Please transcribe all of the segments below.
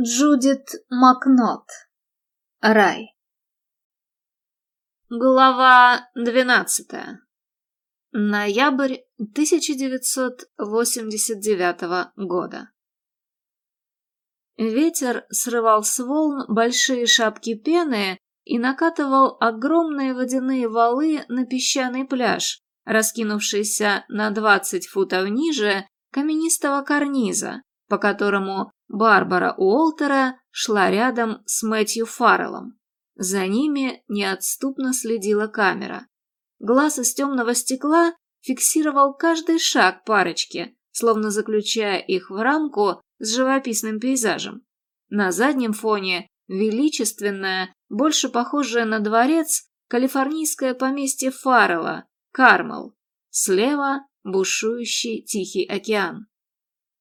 Джудит Макнот. Рай. Глава двенадцатая. Ноябрь 1989 года. Ветер срывал с волн большие шапки пены и накатывал огромные водяные валы на песчаный пляж, раскинувшийся на 20 футов ниже каменистого карниза, по которому Барбара Уолтера шла рядом с Мэтью Фарреллом. За ними неотступно следила камера. Глаз из темного стекла фиксировал каждый шаг парочки, словно заключая их в рамку с живописным пейзажем. На заднем фоне величественное, больше похожее на дворец, калифорнийское поместье Фаррелла, Кармел. Слева бушующий Тихий океан.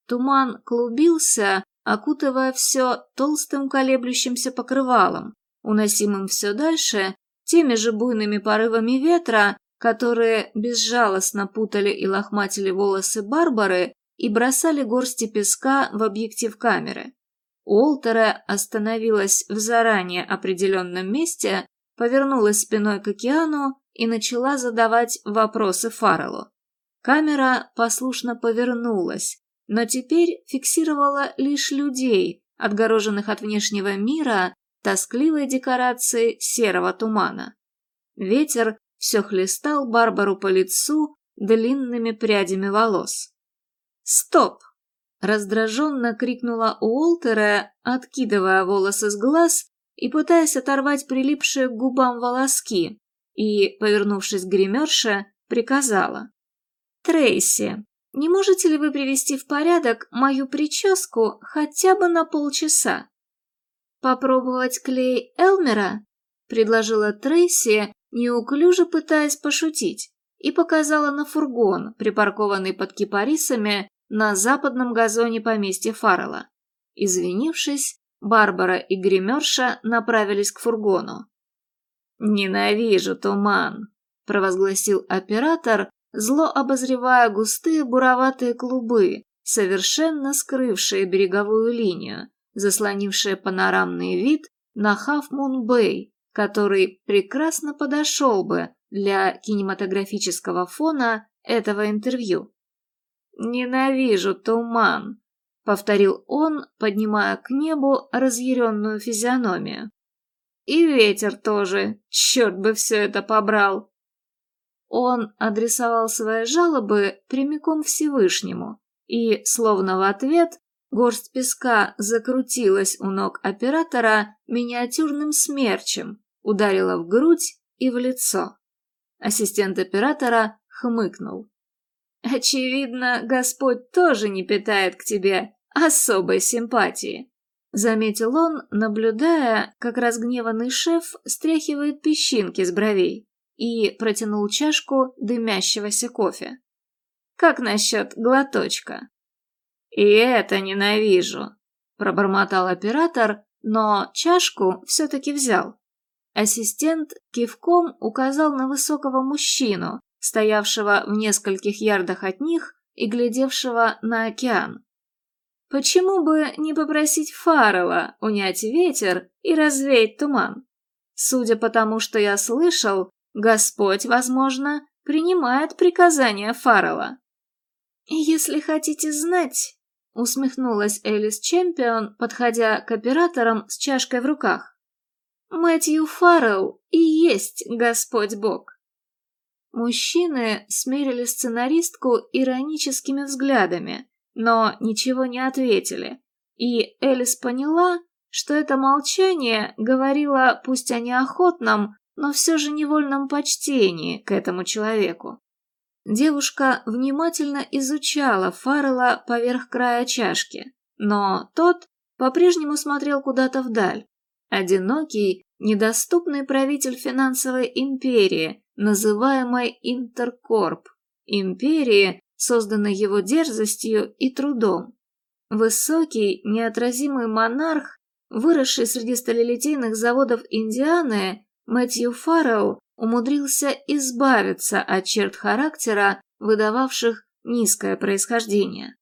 Туман клубился, окутывая все толстым колеблющимся покрывалом, уносимым все дальше теми же буйными порывами ветра, которые безжалостно путали и лохматили волосы Барбары и бросали горсти песка в объектив камеры. Уолтера остановилась в заранее определенном месте, повернулась спиной к океану и начала задавать вопросы Фарреллу. Камера послушно повернулась, но теперь фиксировала лишь людей, отгороженных от внешнего мира тоскливой декорацией серого тумана. Ветер все хлестал Барбару по лицу длинными прядями волос. «Стоп!» – раздраженно крикнула Уолтера, откидывая волосы с глаз и пытаясь оторвать прилипшие к губам волоски, и, повернувшись к гримерше, приказала. «Трейси, не можете ли вы привести в порядок мою прическу хотя бы на полчаса? Попробовать клей Элмера? Предложила Трейси, неуклюже пытаясь пошутить, и показала на фургон, припаркованный под кипарисами на западном газоне поместья Фаррелла. Извинившись, Барбара и гримерша направились к фургону. «Ненавижу туман», – провозгласил оператор, зло обозревая густые буроватые клубы, совершенно скрывшие береговую линию, заслонившие панорамный вид на Хафмун-Бэй, который прекрасно подошел бы для кинематографического фона этого интервью. «Ненавижу туман», — повторил он, поднимая к небу разъяренную физиономию. «И ветер тоже, черт бы все это побрал!» Он адресовал свои жалобы прямиком Всевышнему, и, словно в ответ, горсть песка закрутилась у ног оператора миниатюрным смерчем, ударила в грудь и в лицо. Ассистент оператора хмыкнул. «Очевидно, Господь тоже не питает к тебе особой симпатии», заметил он, наблюдая, как разгневанный шеф стряхивает песчинки с бровей и протянул чашку дымящегося кофе. «Как насчет глоточка?» «И это ненавижу», – пробормотал оператор, но чашку все-таки взял. Ассистент кивком указал на высокого мужчину, стоявшего в нескольких ярдах от них и глядевшего на океан. Почему бы не попросить Фаррелла унять ветер и развеять туман? Судя по тому, что я слышал, Господь, возможно, принимает приказания Фаррелла. «Если хотите знать», — усмехнулась Элис Чемпион, подходя к операторам с чашкой в руках, «Мэтью Фаррелл и есть Господь Бог». Мужчины смерили сценаристку ироническими взглядами, но ничего не ответили, и Элис поняла, что это молчание говорило пусть о неохотном, но все же невольном почтении к этому человеку. Девушка внимательно изучала Фаррелла поверх края чашки, но тот по-прежнему смотрел куда-то вдаль. Одинокий, недоступный правитель финансовой империи, называемой Интеркорп, империи, созданной его дерзостью и трудом. Высокий, неотразимый монарх, выросший среди сталелитейных заводов Индианы, Мэтью Фаррелл умудрился избавиться от черт характера, выдававших низкое происхождение.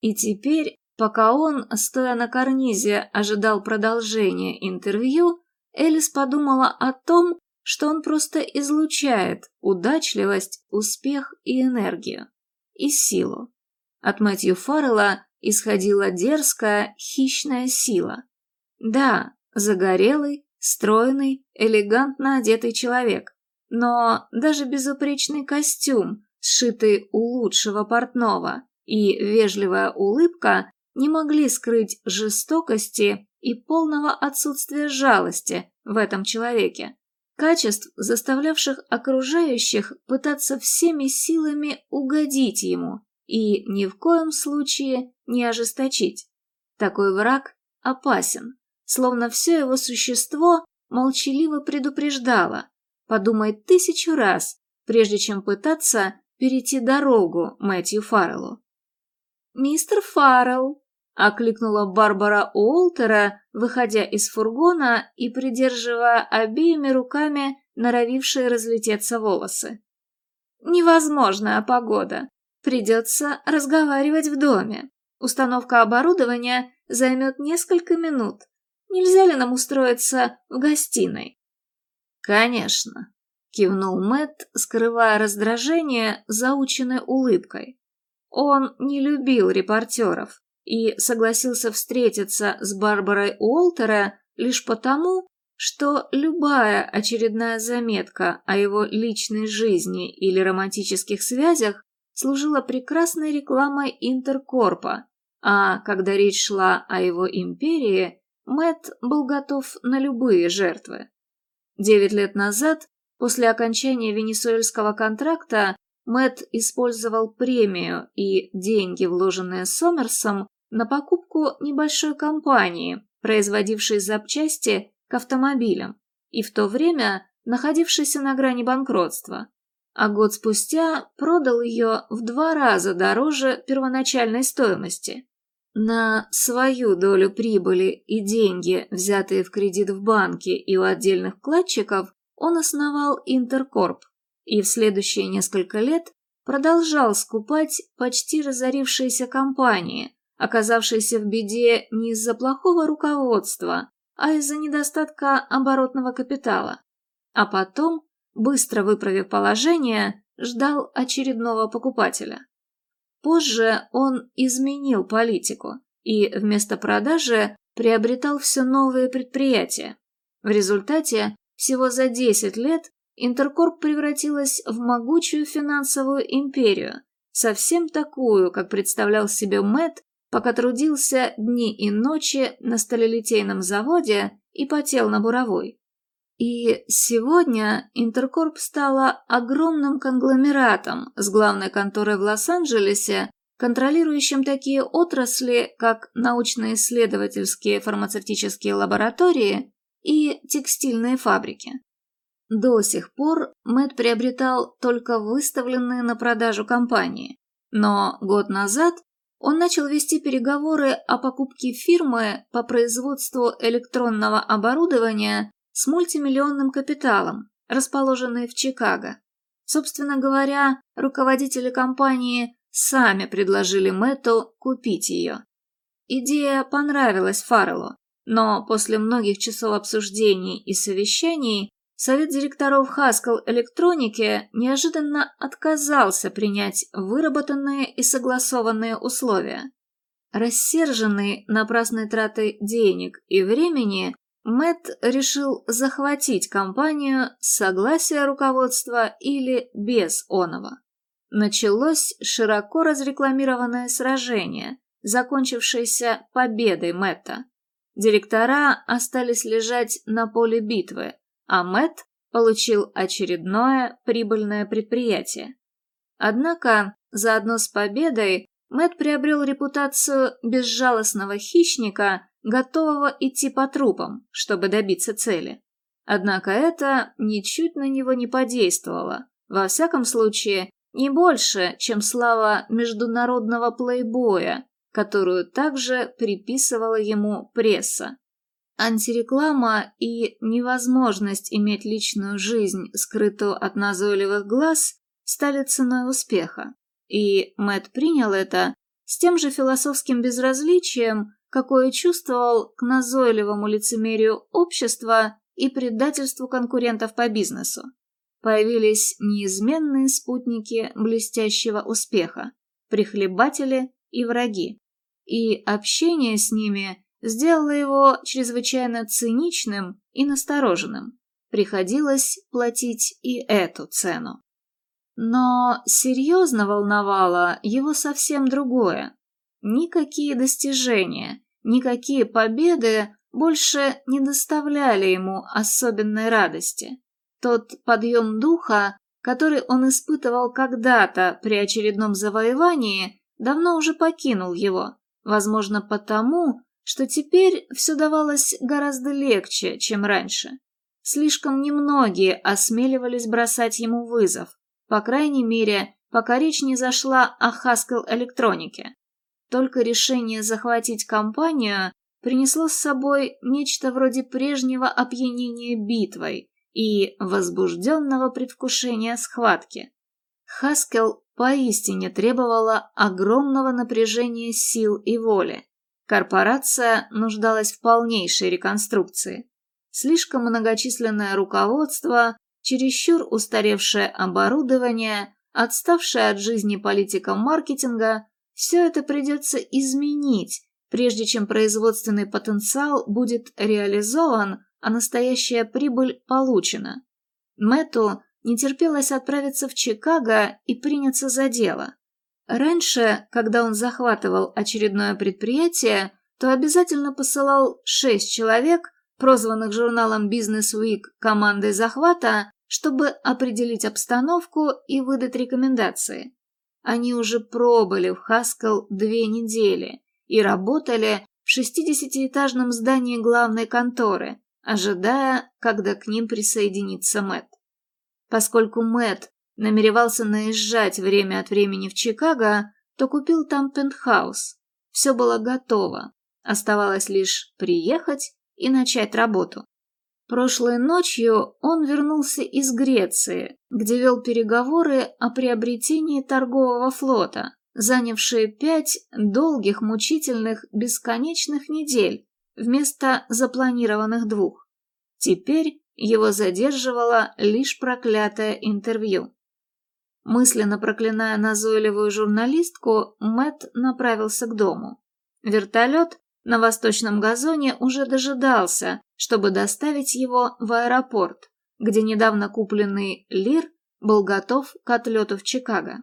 И теперь Пока он, стоя на карнизе, ожидал продолжения интервью, Элис подумала о том, что он просто излучает удачливость, успех и энергию. И силу. От Мэтью Фаррелла исходила дерзкая, хищная сила. Да, загорелый, стройный, элегантно одетый человек. Но даже безупречный костюм, сшитый у лучшего портного, и вежливая улыбка не могли скрыть жестокости и полного отсутствия жалости в этом человеке. Качеств, заставлявших окружающих пытаться всеми силами угодить ему и ни в коем случае не ожесточить. Такой враг опасен, словно все его существо молчаливо предупреждало. Подумай тысячу раз, прежде чем пытаться перейти дорогу Мэтью Фарреллу. «Мистер Фаррелл!» — окликнула Барбара Уолтера, выходя из фургона и придерживая обеими руками норовившие разлететься волосы. «Невозможная погода. Придется разговаривать в доме. Установка оборудования займет несколько минут. Нельзя ли нам устроиться в гостиной?» «Конечно», — кивнул Мэтт, скрывая раздражение заученной улыбкой. Он не любил репортеров и согласился встретиться с Барбарой Уолтера лишь потому, что любая очередная заметка о его личной жизни или романтических связях служила прекрасной рекламой Интеркорпа, а когда речь шла о его империи, Мэтт был готов на любые жертвы. Девять лет назад, после окончания венесуэльского контракта, Мэт использовал премию и деньги, вложенные Сомерсом, на покупку небольшой компании, производившей запчасти к автомобилям, и в то время находившейся на грани банкротства. А год спустя продал ее в два раза дороже первоначальной стоимости. На свою долю прибыли и деньги, взятые в кредит в банке и у отдельных вкладчиков, он основал Интеркорп, и в следующие несколько лет продолжал скупать почти разорившиеся компании, оказавшиеся в беде не из-за плохого руководства, а из-за недостатка оборотного капитала. А потом, быстро выправив положение, ждал очередного покупателя. Позже он изменил политику и вместо продажи приобретал все новые предприятия. В результате всего за 10 лет Интеркорп превратилась в могучую финансовую империю, совсем такую, как представлял себе Мэт, пока трудился дни и ночи на сталелитейном заводе и потел на буровой. И сегодня Интеркорп стала огромным конгломератом с главной конторой в Лос-Анджелесе, контролирующим такие отрасли, как научно-исследовательские фармацевтические лаборатории и текстильные фабрики. До сих пор Мэтт приобретал только выставленные на продажу компании, но год назад он начал вести переговоры о покупке фирмы по производству электронного оборудования с мультимиллионным капиталом, расположенной в Чикаго. Собственно говоря, руководители компании сами предложили Мэтту купить ее. Идея понравилась Фарреллу, но после многих часов обсуждений и совещаний Совет директоров Хаскал Электроники неожиданно отказался принять выработанные и согласованные условия. Рассерженный напрасной тратой денег и времени, Мэтт решил захватить компанию с согласия руководства или без оного. Началось широко разрекламированное сражение, закончившееся победой Мэтта. Директора остались лежать на поле битвы, а Мэт получил очередное прибыльное предприятие. Однако, заодно с победой, Мэт приобрел репутацию безжалостного хищника, готового идти по трупам, чтобы добиться цели. Однако это ничуть на него не подействовало. Во всяком случае, не больше, чем слава международного плейбоя, которую также приписывала ему пресса. Антиреклама и невозможность иметь личную жизнь, скрытую от назойливых глаз, стали ценой успеха. И Мэт принял это с тем же философским безразличием, какое чувствовал к назойливому лицемерию общества и предательству конкурентов по бизнесу. Появились неизменные спутники блестящего успеха, прихлебатели и враги. И общение с ними сделало его чрезвычайно циничным и настороженным. Приходилось платить и эту цену. Но серьезно волновало его совсем другое. Никакие достижения, никакие победы больше не доставляли ему особенной радости. Тот подъем духа, который он испытывал когда-то при очередном завоевании, давно уже покинул его, возможно потому, что теперь все давалось гораздо легче, чем раньше. Слишком немногие осмеливались бросать ему вызов. По крайней мере, пока речь не зашла о Haskell электронике. Только решение захватить компанию принесло с собой нечто вроде прежнего опьянения битвой и возбужденного предвкушения схватки. Хаскел поистине требовала огромного напряжения сил и воли. Корпорация нуждалась в полнейшей реконструкции. Слишком многочисленное руководство чересчур устаревшее оборудование, отставшая от жизни политика маркетинга, все это придется изменить, прежде чем производственный потенциал будет реализован, а настоящая прибыль получена. Мэтту не терпелось отправиться в Чикаго и приняться за дело. Раньше, когда он захватывал очередное предприятие, то обязательно посылал шесть человек, прозванных журналом Business Week командой захвата, чтобы определить обстановку и выдать рекомендации. Они уже пробыли в Хаскел две недели и работали в 60-этажном здании главной конторы, ожидая, когда к ним присоединится Мэт. Поскольку Мэт намеревался наезжать время от времени в Чикаго, то купил там пентхаус. Все было готово, оставалось лишь приехать и начать работу. Прошлой ночью он вернулся из Греции, где вел переговоры о приобретении торгового флота, занявшие пять долгих, мучительных, бесконечных недель вместо запланированных двух. Теперь его задерживало лишь проклятое интервью. Мысленно проклиная назойливую журналистку, Мэт направился к дому. Вертолет на восточном газоне уже дожидался, чтобы доставить его в аэропорт, где недавно купленный Лир был готов к отлету в Чикаго.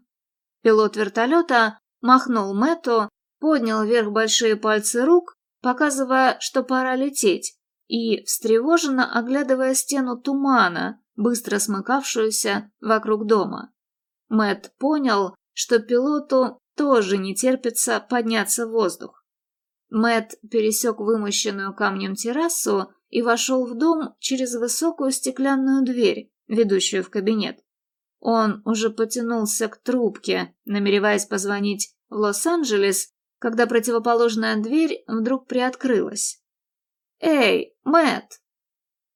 Пилот вертолета махнул Мэтту, поднял вверх большие пальцы рук, показывая, что пора лететь, и, встревоженно оглядывая стену тумана, быстро смыкавшуюся вокруг дома. Мэт понял, что пилоту тоже не терпится подняться в воздух. Мэт пересек вымощенную камнем террасу и вошел в дом через высокую стеклянную дверь, ведущую в кабинет. Он уже потянулся к трубке, намереваясь позвонить в Лос-Анджелес, когда противоположная дверь вдруг приоткрылась. «Эй, Мэт!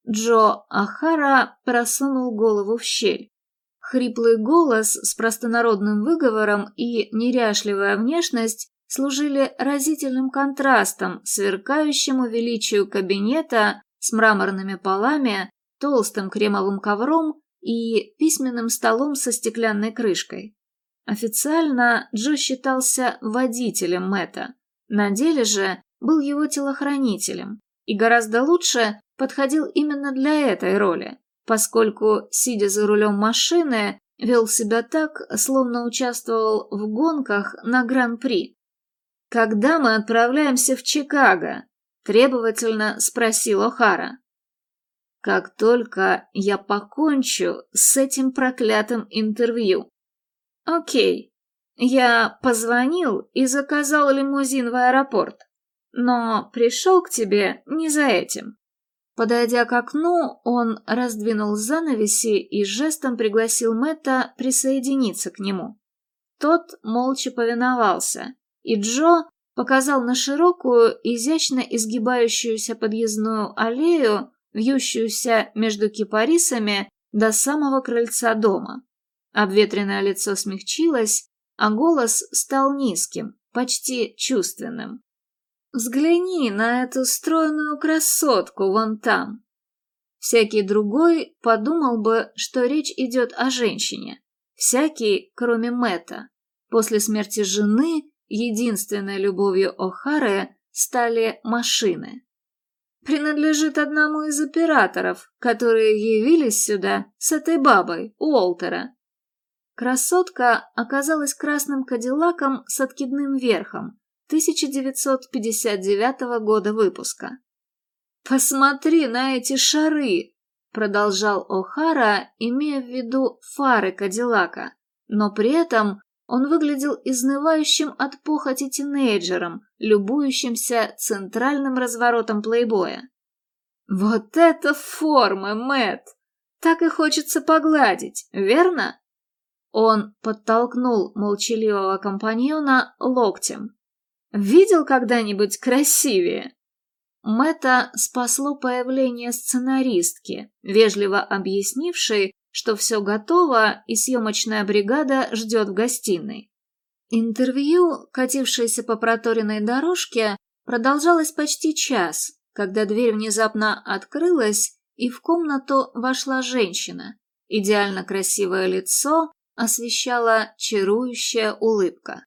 Джо Ахара просунул голову в щель. Хриплый голос с простонародным выговором и неряшливая внешность служили разительным контрастом сверкающему величию кабинета с мраморными полами, толстым кремовым ковром и письменным столом со стеклянной крышкой. Официально Джо считался водителем Мэтта, на деле же был его телохранителем и гораздо лучше подходил именно для этой роли, поскольку, сидя за рулем машины, вел себя так, словно участвовал в гонках на Гран-при. «Когда мы отправляемся в Чикаго?» – требовательно спросил О'Хара. «Как только я покончу с этим проклятым интервью». «Окей. Я позвонил и заказал лимузин в аэропорт, но пришел к тебе не за этим». Подойдя к окну, он раздвинул занавеси и жестом пригласил Мэтта присоединиться к нему. Тот молча повиновался, и Джо показал на широкую, изящно изгибающуюся подъездную аллею, вьющуюся между кипарисами до самого крыльца дома. Обветренное лицо смягчилось, а голос стал низким, почти чувственным. «Взгляни на эту стройную красотку вон там!» Всякий другой подумал бы, что речь идет о женщине. Всякий, кроме Мэтта. После смерти жены единственной любовью О'Хары стали машины. Принадлежит одному из операторов, которые явились сюда с этой бабой, Уолтера. Красотка оказалась красным кадиллаком с откидным верхом 1959 года выпуска. «Посмотри на эти шары!» — продолжал О'Хара, имея в виду фары Кадиллака, но при этом он выглядел изнывающим от похоти тинейджером, любующимся центральным разворотом плейбоя. «Вот это форма, Мэт! Так и хочется погладить, верно?» Он подтолкнул молчаливого компаньона локтем. «Видел когда-нибудь красивее?» Мэтта спасло появление сценаристки, вежливо объяснившей, что все готово и съемочная бригада ждет в гостиной. Интервью, катившееся по проторенной дорожке, продолжалось почти час, когда дверь внезапно открылась, и в комнату вошла женщина. Идеально красивое лицо освещала чарующая улыбка.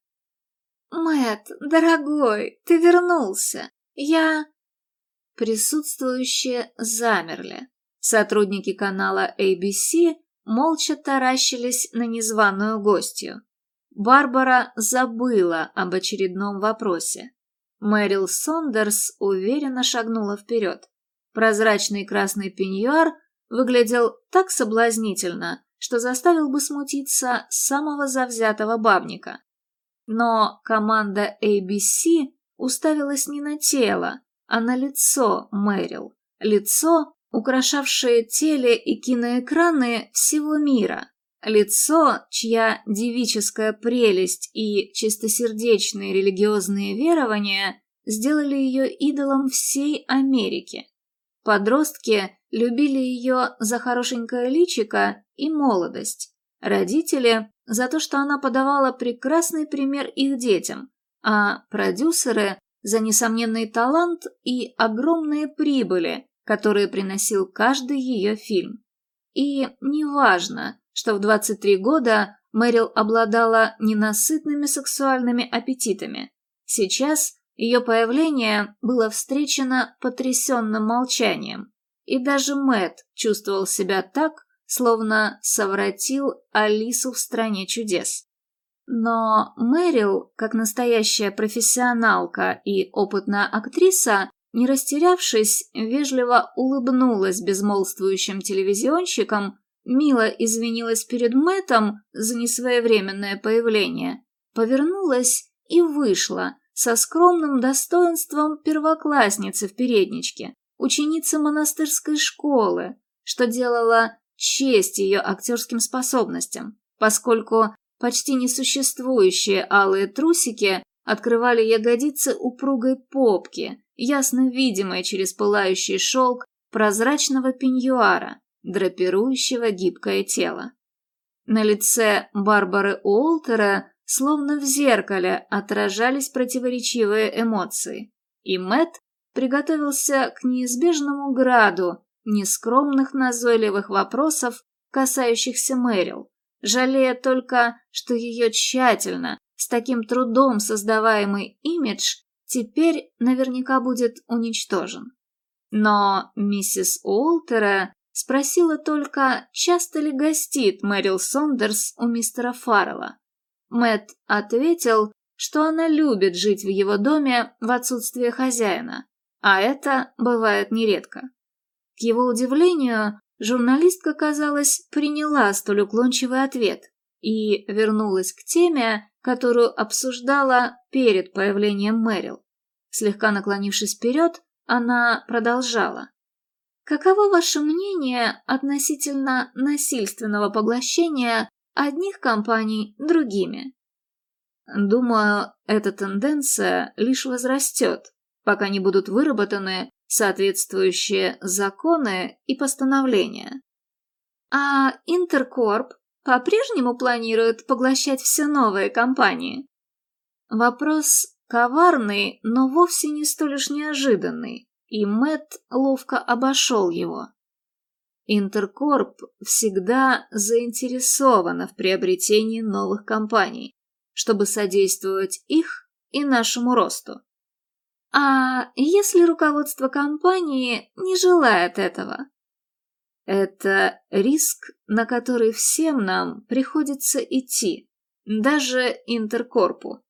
Мэт, дорогой, ты вернулся. Я...» Присутствующие замерли. Сотрудники канала ABC молча таращились на незваную гостью. Барбара забыла об очередном вопросе. Мэрил Сондерс уверенно шагнула вперед. Прозрачный красный пеньюар выглядел так соблазнительно, что заставил бы смутиться самого завзятого бабника. Но команда ABC уставилась не на тело, а на лицо Мэрил. Лицо, украшавшее теле и киноэкраны всего мира. Лицо, чья девическая прелесть и чистосердечные религиозные верования сделали ее идолом всей Америки. Подростки любили ее за хорошенькое личико и молодость. Родители – за то, что она подавала прекрасный пример их детям, а продюсеры – за несомненный талант и огромные прибыли, которые приносил каждый ее фильм. И неважно, что в 23 года Мэрил обладала ненасытными сексуальными аппетитами. Сейчас ее появление было встречено потрясенным молчанием, и даже Мэт чувствовал себя так, словно совратил Алису в «Стране чудес». Но Мэрил, как настоящая профессионалка и опытная актриса, не растерявшись, вежливо улыбнулась безмолвствующим телевизионщикам, мило извинилась перед Мэтом за несвоевременное появление, повернулась и вышла со скромным достоинством первоклассницы в передничке, ученицы монастырской школы, что делало честь ее актерским способностям, поскольку почти несуществующие алые трусики открывали ягодицы упругой попки, ясно видимой через пылающий шелк прозрачного пеньюара, драпирующего гибкое тело. На лице Барбары Уолтера словно в зеркале отражались противоречивые эмоции, и Мэт приготовился к неизбежному граду нескромных назойливых вопросов, касающихся Мэрил, жалея только, что ее тщательно, с таким трудом создаваемый имидж теперь наверняка будет уничтожен. Но миссис Уолтера спросила только, часто ли гостит Мэрил Сондерс у мистера Фаррелла. Мэт ответил, что она любит жить в его доме в отсутствие хозяина, а это бывает нередко. К его удивлению, журналистка, казалось, приняла столь уклончивый ответ и вернулась к теме, которую обсуждала перед появлением Мэрил. Слегка наклонившись вперед, она продолжала. Каково ваше мнение относительно насильственного поглощения одних компаний другими? Думаю, эта тенденция лишь возрастет, пока не будут выработаны соответствующие законы и постановления. А Интеркорп по-прежнему планирует поглощать все новые компании? Вопрос коварный, но вовсе не столь уж неожиданный, и Мэт ловко обошел его. Интеркорп всегда заинтересована в приобретении новых компаний, чтобы содействовать их и нашему росту. А если руководство компании не желает этого? Это риск, на который всем нам приходится идти, даже Интеркорпу.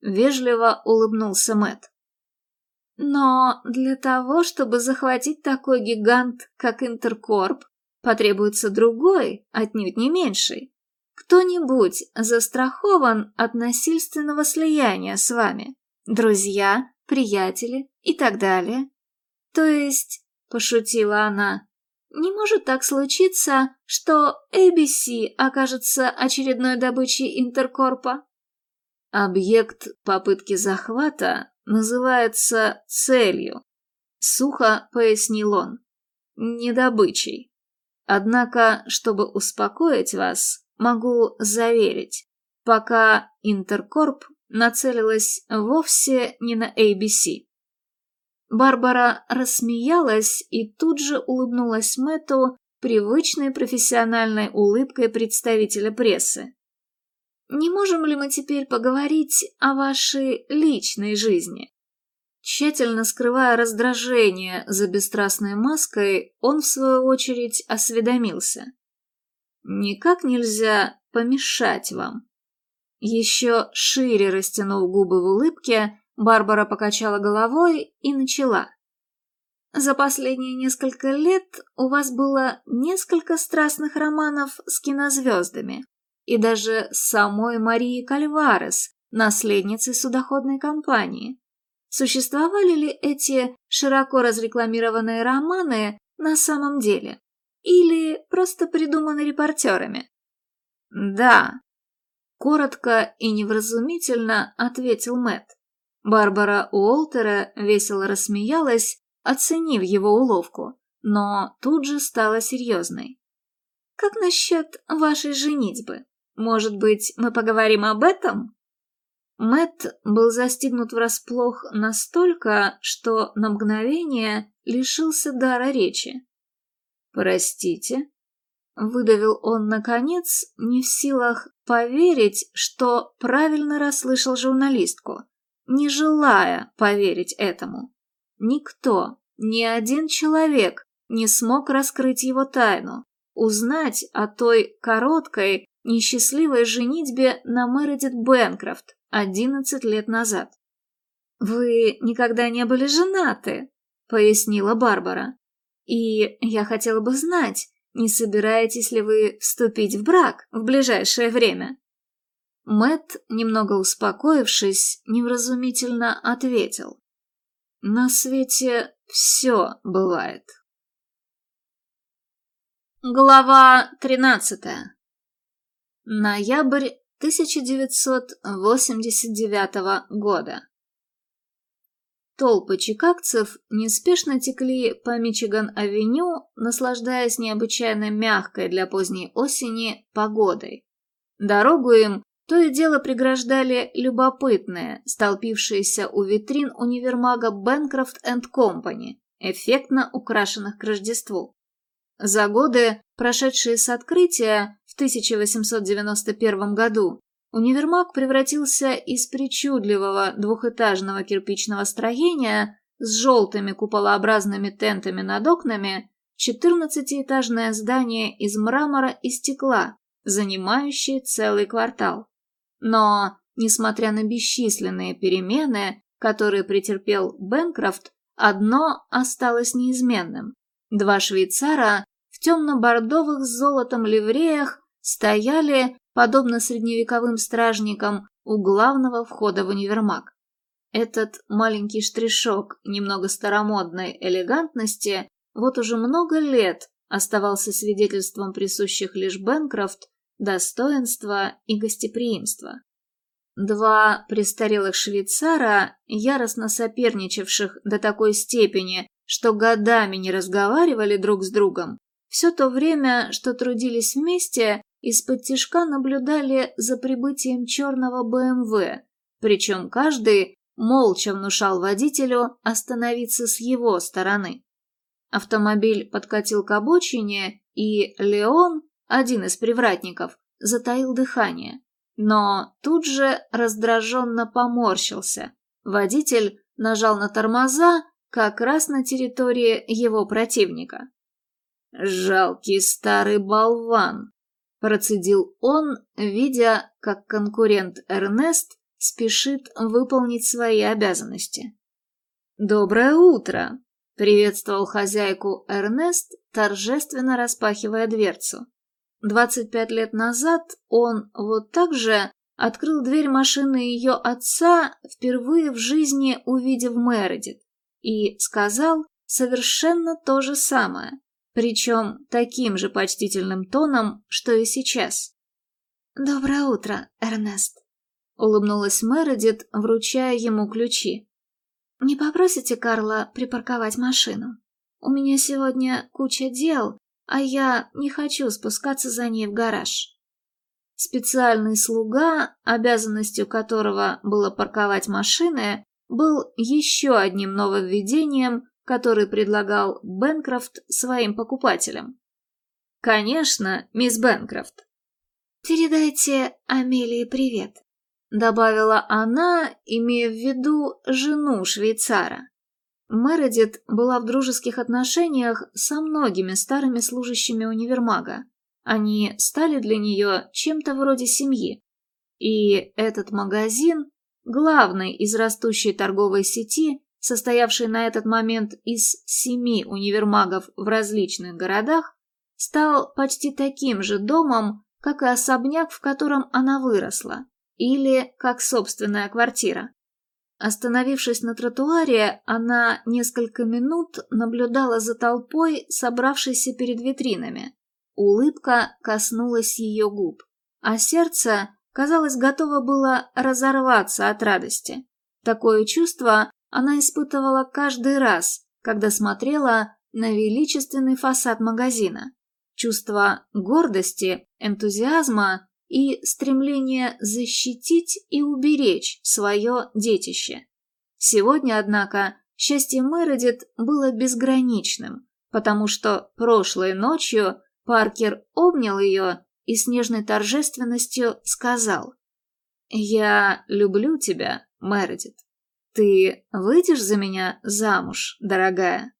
Вежливо улыбнулся Мэт. Но для того, чтобы захватить такой гигант, как Интеркорп, потребуется другой, отнюдь не меньший. Кто-нибудь застрахован от насильственного слияния с вами. Друзья, приятели и так далее. То есть, пошутила она, не может так случиться, что ABC окажется очередной добычей Интеркорпа. Объект попытки захвата называется целью, сухо пояснил он, не добычей. Однако, чтобы успокоить вас, могу заверить, пока Интеркорп нацелилась вовсе не на ABC. Барбара рассмеялась и тут же улыбнулась Мэтту привычной профессиональной улыбкой представителя прессы. «Не можем ли мы теперь поговорить о вашей личной жизни?» Тщательно скрывая раздражение за бесстрастной маской, он, в свою очередь, осведомился. «Никак нельзя помешать вам». Еще шире растянув губы в улыбке, Барбара покачала головой и начала. «За последние несколько лет у вас было несколько страстных романов с кинозвездами, и даже с самой Марией Кальварес, наследницей судоходной компании. Существовали ли эти широко разрекламированные романы на самом деле? Или просто придуманы репортерами? Да. Коротко и невразумительно ответил Мэтт. Барбара Уолтера весело рассмеялась, оценив его уловку, но тут же стала серьезной. «Как насчет вашей женитьбы? Может быть, мы поговорим об этом?» Мэт был застигнут врасплох настолько, что на мгновение лишился дара речи. «Простите?» — выдавил он наконец, не в силах поверить, что правильно расслышал журналистку не желая поверить этому. Никто, ни один человек не смог раскрыть его тайну, узнать о той короткой, несчастливой женитьбе на Мередит Бэнкрофт 11 лет назад. «Вы никогда не были женаты», — пояснила Барбара. «И я хотела бы знать, не собираетесь ли вы вступить в брак в ближайшее время?» Мэт, немного успокоившись, невразумительно ответил. «На свете все бывает». Глава тринадцатая. Ноябрь 1989 года. Толпы чикагцев неспешно текли по Мичиган-авеню, наслаждаясь необычайно мягкой для поздней осени погодой. Дорогу им то и дело преграждали любопытные, столпившиеся у витрин универмага энд Компани, эффектно украшенных к Рождеству. За годы, прошедшие с открытия в 1891 году, универмаг превратился из причудливого двухэтажного кирпичного строения с желтыми куполообразными тентами над окнами в 14-этажное здание из мрамора и стекла, занимающее целый квартал. Но, несмотря на бесчисленные перемены, которые претерпел Бенкрофт, одно осталось неизменным. Два швейцара в темно-бордовых с золотом ливреях стояли, подобно средневековым стражникам, у главного входа в универмаг. Этот маленький штришок немного старомодной элегантности вот уже много лет оставался свидетельством присущих лишь Бенкрофт достоинства и гостеприимства. Два престарелых швейцара, яростно соперничавших до такой степени, что годами не разговаривали друг с другом, все то время, что трудились вместе, из-под тишка наблюдали за прибытием черного БМВ, причем каждый молча внушал водителю остановиться с его стороны. Автомобиль подкатил к обочине, и Леон, один из привратников, затаил дыхание. Но тут же раздраженно поморщился. Водитель нажал на тормоза как раз на территории его противника. «Жалкий старый болван!» – процедил он, видя, как конкурент Эрнест спешит выполнить свои обязанности. «Доброе утро!» – приветствовал хозяйку Эрнест, торжественно распахивая дверцу. Двадцать пять лет назад он вот так же открыл дверь машины ее отца, впервые в жизни увидев Мередит, и сказал совершенно то же самое, причем таким же почтительным тоном, что и сейчас. «Доброе утро, Эрнест», улыбнулась Мередит, вручая ему ключи. «Не попросите Карла припарковать машину? У меня сегодня куча дел, а я не хочу спускаться за ней в гараж». Специальный слуга, обязанностью которого было парковать машины, был еще одним нововведением, который предлагал Бенкрофт своим покупателям. «Конечно, мисс Бенкрофт». «Передайте Амелии привет», добавила она, имея в виду жену швейцара. Мередит была в дружеских отношениях со многими старыми служащими универмага. Они стали для нее чем-то вроде семьи. И этот магазин, главный из растущей торговой сети, состоявший на этот момент из семи универмагов в различных городах, стал почти таким же домом, как и особняк, в котором она выросла или как собственная квартира. Остановившись на тротуаре, она несколько минут наблюдала за толпой, собравшейся перед витринами. Улыбка коснулась ее губ, а сердце, казалось, готово было разорваться от радости. Такое чувство она испытывала каждый раз, когда смотрела на величественный фасад магазина. Чувство гордости, энтузиазма и стремление защитить и уберечь свое детище. Сегодня, однако, счастье Мередит было безграничным, потому что прошлой ночью Паркер обнял ее и с нежной торжественностью сказал «Я люблю тебя, Мередит. Ты выйдешь за меня замуж, дорогая?»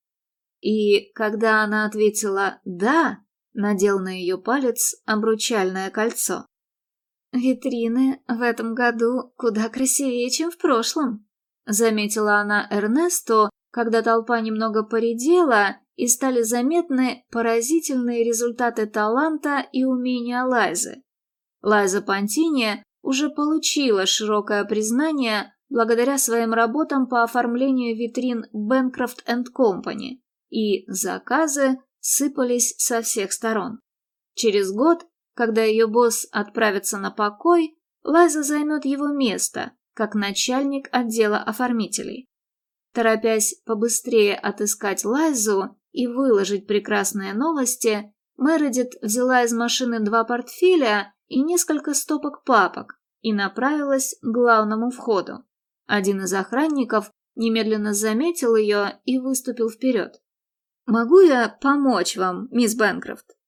И когда она ответила «да», надел на ее палец обручальное кольцо. «Витрины в этом году куда красивее, чем в прошлом», заметила она Эрнесту, когда толпа немного поредела и стали заметны поразительные результаты таланта и умения Лайзы. Лайза Пантини уже получила широкое признание благодаря своим работам по оформлению витрин Bancroft Company, и заказы сыпались со всех сторон. Через год когда ее босс отправится на покой, Лайза займет его место, как начальник отдела оформителей. Торопясь побыстрее отыскать Лайзу и выложить прекрасные новости, Мередит взяла из машины два портфеля и несколько стопок папок и направилась к главному входу. Один из охранников немедленно заметил ее и выступил вперед. «Могу я помочь вам, мисс Бэнкрофт?»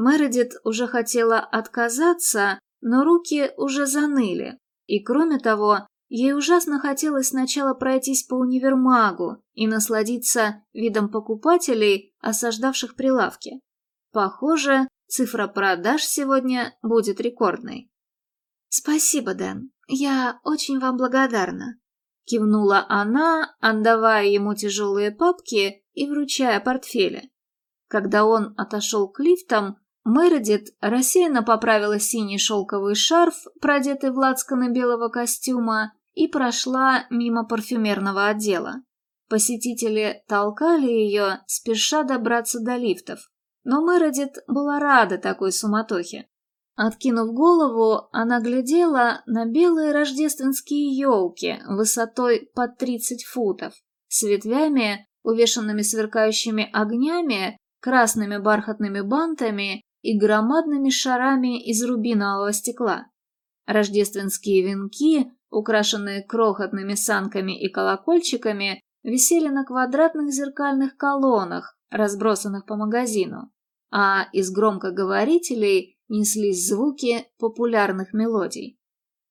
Мередит уже хотела отказаться, но руки уже заныли, и кроме того, ей ужасно хотелось сначала пройтись по универмагу и насладиться видом покупателей, осаждавших прилавки. Похоже, цифра продаж сегодня будет рекордной. «Спасибо, Дэн, я очень вам благодарна», — кивнула она, отдавая ему тяжелые папки и вручая портфели. Когда он отошел к лифтам, Мередит рассеянно поправила синий шелковый шарф, продетый в лацканы белого костюма, и прошла мимо парфюмерного отдела. Посетители толкали ее, спеша добраться до лифтов. Но Мередит была рада такой суматохе. Откинув голову, она глядела на белые рождественские елки высотой под 30 футов, с ветвями, увешанными сверкающими огнями, красными бархатными бантами и громадными шарами из рубинового стекла. Рождественские венки украшенные крохотными санками и колокольчиками, висели на квадратных зеркальных колоннах, разбросанных по магазину, а из громкоговорителей неслись звуки популярных мелодий.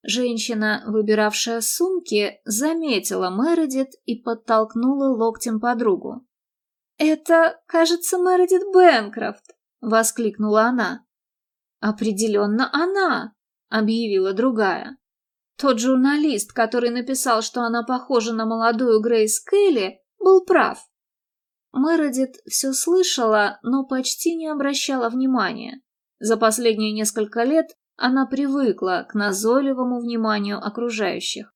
Женщина, выбиравшая сумки, заметила Мередит и подтолкнула локтем подругу. «Это, кажется, Мередит Бэнкрофт!» — воскликнула она. «Определенно она!» — объявила другая. Тот журналист, который написал, что она похожа на молодую Грейс Келли, был прав. Мередит все слышала, но почти не обращала внимания. За последние несколько лет она привыкла к назойливому вниманию окружающих.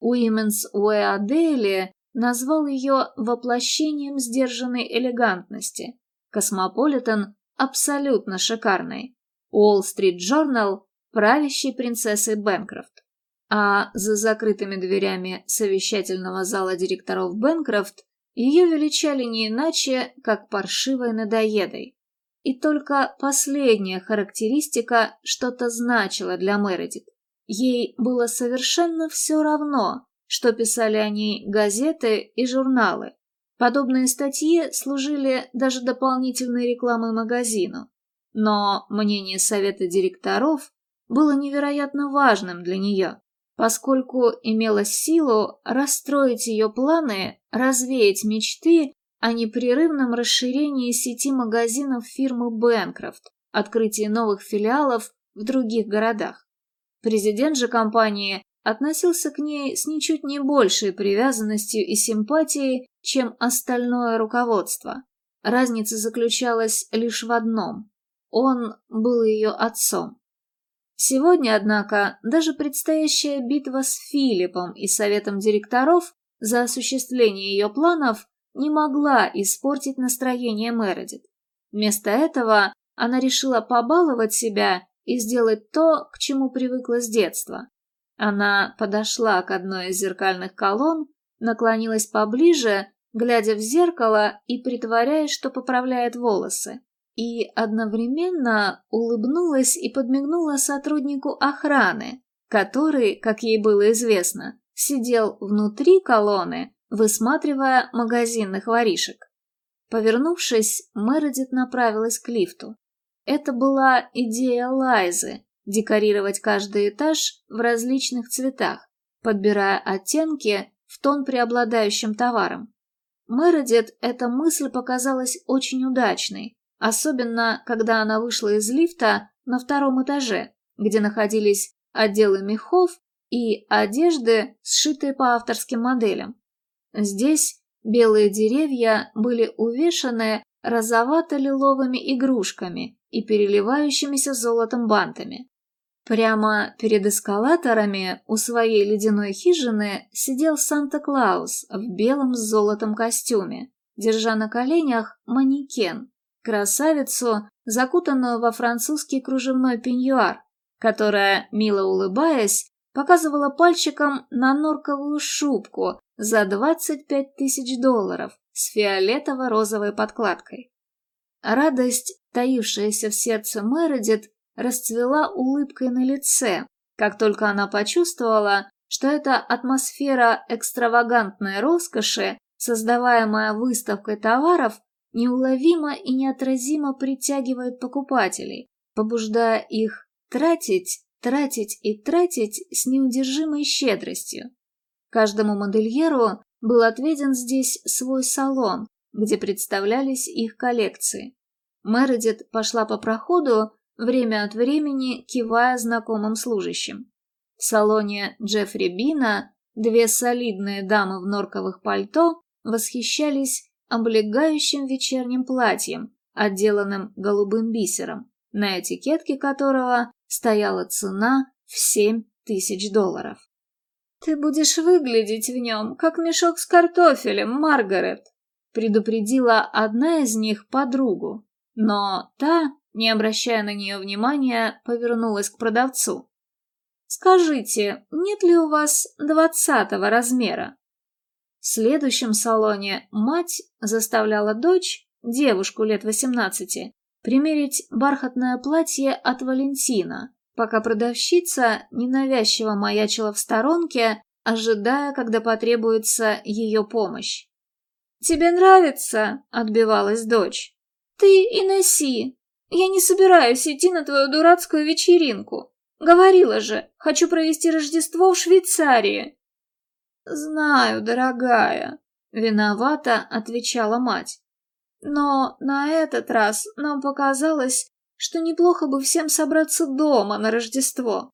Women's Wear Daily назвал ее воплощением сдержанной элегантности. Космополитен – абсолютно шикарной. Уолл-стрит Джорнал – правящей принцессой Бэнкрофт. А за закрытыми дверями совещательного зала директоров Бэнкрофт ее величали не иначе, как паршивой надоедой. И только последняя характеристика что-то значила для Мередит. Ей было совершенно все равно, что писали о ней газеты и журналы. Подобные статьи служили даже дополнительной рекламой магазину. Но мнение совета директоров было невероятно важным для нее, поскольку имело силу расстроить ее планы, развеять мечты о непрерывном расширении сети магазинов фирмы Бэнкрофт, открытии новых филиалов в других городах. Президент же компании относился к ней с ничуть не большей привязанностью и симпатией, чем остальное руководство. Разница заключалась лишь в одном – он был ее отцом. Сегодня, однако, даже предстоящая битва с Филиппом и советом директоров за осуществление ее планов не могла испортить настроение Мередит. Вместо этого она решила побаловать себя и сделать то, к чему привыкла с детства. Она подошла к одной из зеркальных колонн, наклонилась поближе, глядя в зеркало и притворяясь, что поправляет волосы, и одновременно улыбнулась и подмигнула сотруднику охраны, который, как ей было известно, сидел внутри колонны, высматривая магазинных воришек. Повернувшись, Мередит направилась к лифту. Это была идея Лайзы, декорировать каждый этаж в различных цветах, подбирая оттенки в тон преобладающим товаром. Мередит эта мысль показалась очень удачной, особенно когда она вышла из лифта на втором этаже, где находились отделы мехов и одежды, сшитые по авторским моделям. Здесь белые деревья были увешаны розовато-лиловыми игрушками и переливающимися золотом бантами. Прямо перед эскалаторами у своей ледяной хижины сидел Санта-Клаус в белом с золотом костюме, держа на коленях манекен, красавицу, закутанную во французский кружевной пеньюар, которая, мило улыбаясь, показывала пальчиком на норковую шубку за 25 тысяч долларов с фиолетово-розовой подкладкой. Радость, таившаяся в сердце Мередит, расцвела улыбкой на лице, как только она почувствовала, что эта атмосфера экстравагантной роскоши, создаваемая выставкой товаров, неуловимо и неотразимо притягивает покупателей, побуждая их тратить, тратить и тратить с неудержимой щедростью. Каждому модельеру был отведен здесь свой салон, где представлялись их коллекции. Мередит пошла по проходу, время от времени кивая знакомым служащим. В салоне Джеффри Бина две солидные дамы в норковых пальто восхищались облегающим вечерним платьем, отделанным голубым бисером, на этикетке которого стояла цена в семь тысяч долларов. «Ты будешь выглядеть в нем, как мешок с картофелем, Маргарет», предупредила одна из них подругу, но та не обращая на нее внимания, повернулась к продавцу. «Скажите, нет ли у вас двадцатого размера?» В следующем салоне мать заставляла дочь, девушку лет восемнадцати, примерить бархатное платье от Валентина, пока продавщица ненавязчиво маячила в сторонке, ожидая, когда потребуется ее помощь. «Тебе нравится?» — отбивалась дочь. «Ты и носи. Я не собираюсь идти на твою дурацкую вечеринку. Говорила же, хочу провести Рождество в Швейцарии». «Знаю, дорогая», — виновата отвечала мать. «Но на этот раз нам показалось, что неплохо бы всем собраться дома на Рождество.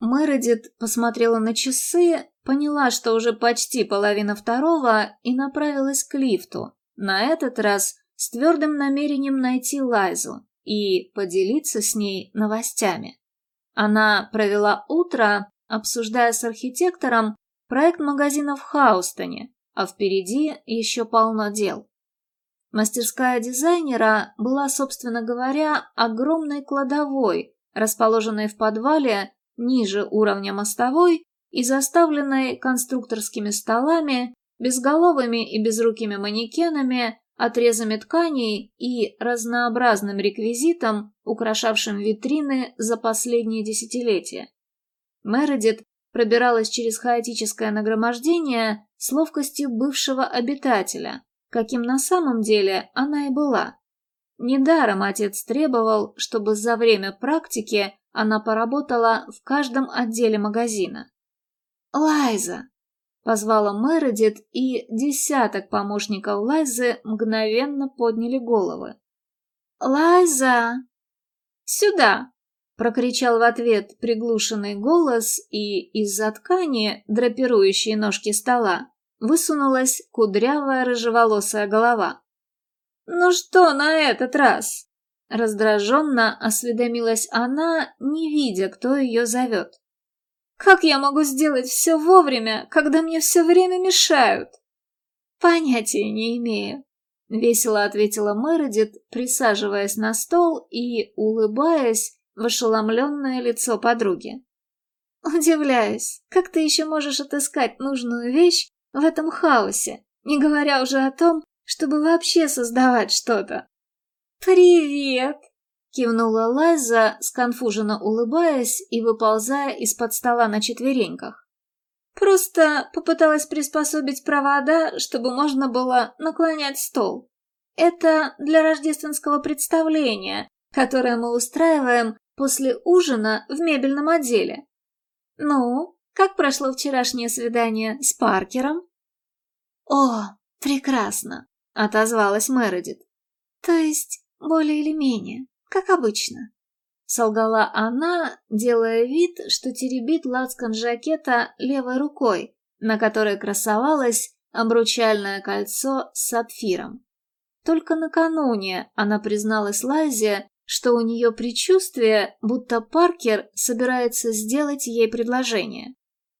Мередит посмотрела на часы, поняла, что уже почти половина второго, и направилась к лифту. На этот раз с твердым намерением найти Лайзу и поделиться с ней новостями. Она провела утро, обсуждая с архитектором проект магазина в Хаустоне, а впереди еще полно дел. Мастерская дизайнера была, собственно говоря, огромной кладовой, расположенной в подвале ниже уровня мостовой и заставленной конструкторскими столами, безголовыми и безрукими манекенами, отрезами тканей и разнообразным реквизитом, украшавшим витрины за последние десятилетия. Мередит пробиралась через хаотическое нагромождение с ловкостью бывшего обитателя, каким на самом деле она и была. Недаром отец требовал, чтобы за время практики она поработала в каждом отделе магазина. «Лайза!» — позвала Мередит, и десяток помощников Лайзы мгновенно подняли головы. «Лайза!» «Сюда!» — прокричал в ответ приглушенный голос, и из-за ткани, драпирующей ножки стола, высунулась кудрявая рыжеволосая голова. «Ну что на этот раз?» Раздраженно осведомилась она, не видя, кто ее зовет. «Как я могу сделать все вовремя, когда мне все время мешают?» «Понятия не имею», — весело ответила Мередит, присаживаясь на стол и улыбаясь в ошеломленное лицо подруги. «Удивляюсь, как ты еще можешь отыскать нужную вещь в этом хаосе, не говоря уже о том, чтобы вообще создавать что-то. «Привет!» — кивнула Лайза, сконфуженно улыбаясь и выползая из-под стола на четвереньках. «Просто попыталась приспособить провода, чтобы можно было наклонять стол. Это для рождественского представления, которое мы устраиваем после ужина в мебельном отделе. Ну, как прошло вчерашнее свидание с Паркером?» «О, прекрасно!» — отозвалась Мередит. «То есть, более или менее, как обычно». Солгала она, делая вид, что теребит лацкан жакета левой рукой, на которой красовалось обручальное кольцо с сапфиром. Только накануне она призналась Лайзе, что у нее предчувствие, будто Паркер собирается сделать ей предложение.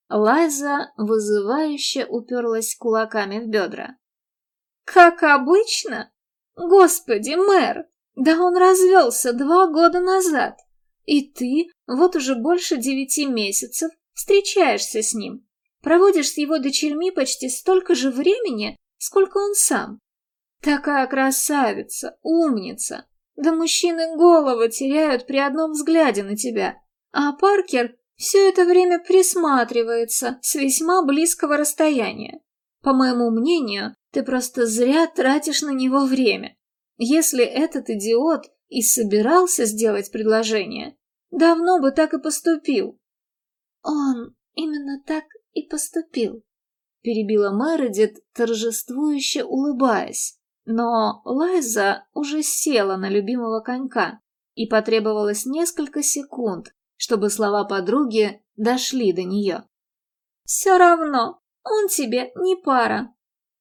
Лайза вызывающе уперлась кулаками в бедра. «Как обычно? Господи, мэр, да он развелся два года назад, и ты вот уже больше девяти месяцев встречаешься с ним, проводишь с его дочерьми почти столько же времени, сколько он сам. Такая красавица, умница, да мужчины голову теряют при одном взгляде на тебя, а Паркер все это время присматривается с весьма близкого расстояния. По моему мнению, ты просто зря тратишь на него время. Если этот идиот и собирался сделать предложение, давно бы так и поступил. Он именно так и поступил, перебила Мередит, торжествующе улыбаясь. Но Лайза уже села на любимого конька, и потребовалось несколько секунд, чтобы слова подруги дошли до нее. «Все равно, он тебе не пара.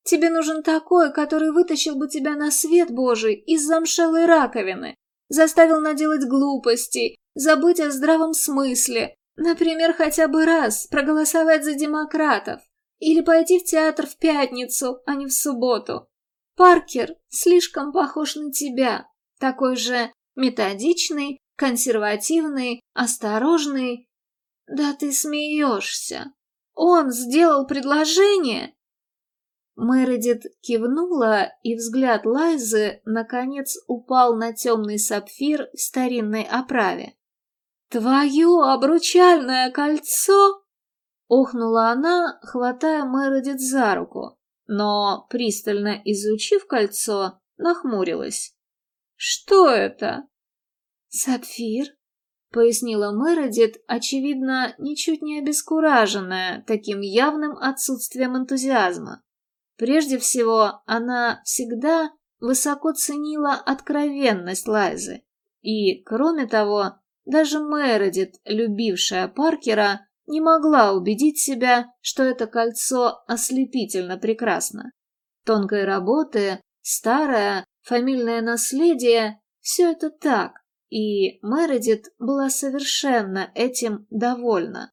Тебе нужен такой, который вытащил бы тебя на свет Божий из замшелой раковины, заставил наделать глупостей, забыть о здравом смысле, например, хотя бы раз проголосовать за демократов или пойти в театр в пятницу, а не в субботу. Паркер слишком похож на тебя, такой же методичный, консервативный, осторожный. Да ты смеешься. Он сделал предложение. Мередит кивнула, и взгляд Лайзы, наконец, упал на темный сапфир в старинной оправе. «Твое обручальное кольцо?» Охнула она, хватая Мередит за руку, но, пристально изучив кольцо, нахмурилась. «Что это?» «Сапфир», — пояснила Мередит, очевидно, ничуть не обескураженная таким явным отсутствием энтузиазма. Прежде всего, она всегда высоко ценила откровенность Лайзы. И, кроме того, даже Мередит, любившая Паркера, не могла убедить себя, что это кольцо ослепительно прекрасно. Тонкой работы, старое, фамильное наследие – все это так, и Мередит была совершенно этим довольна.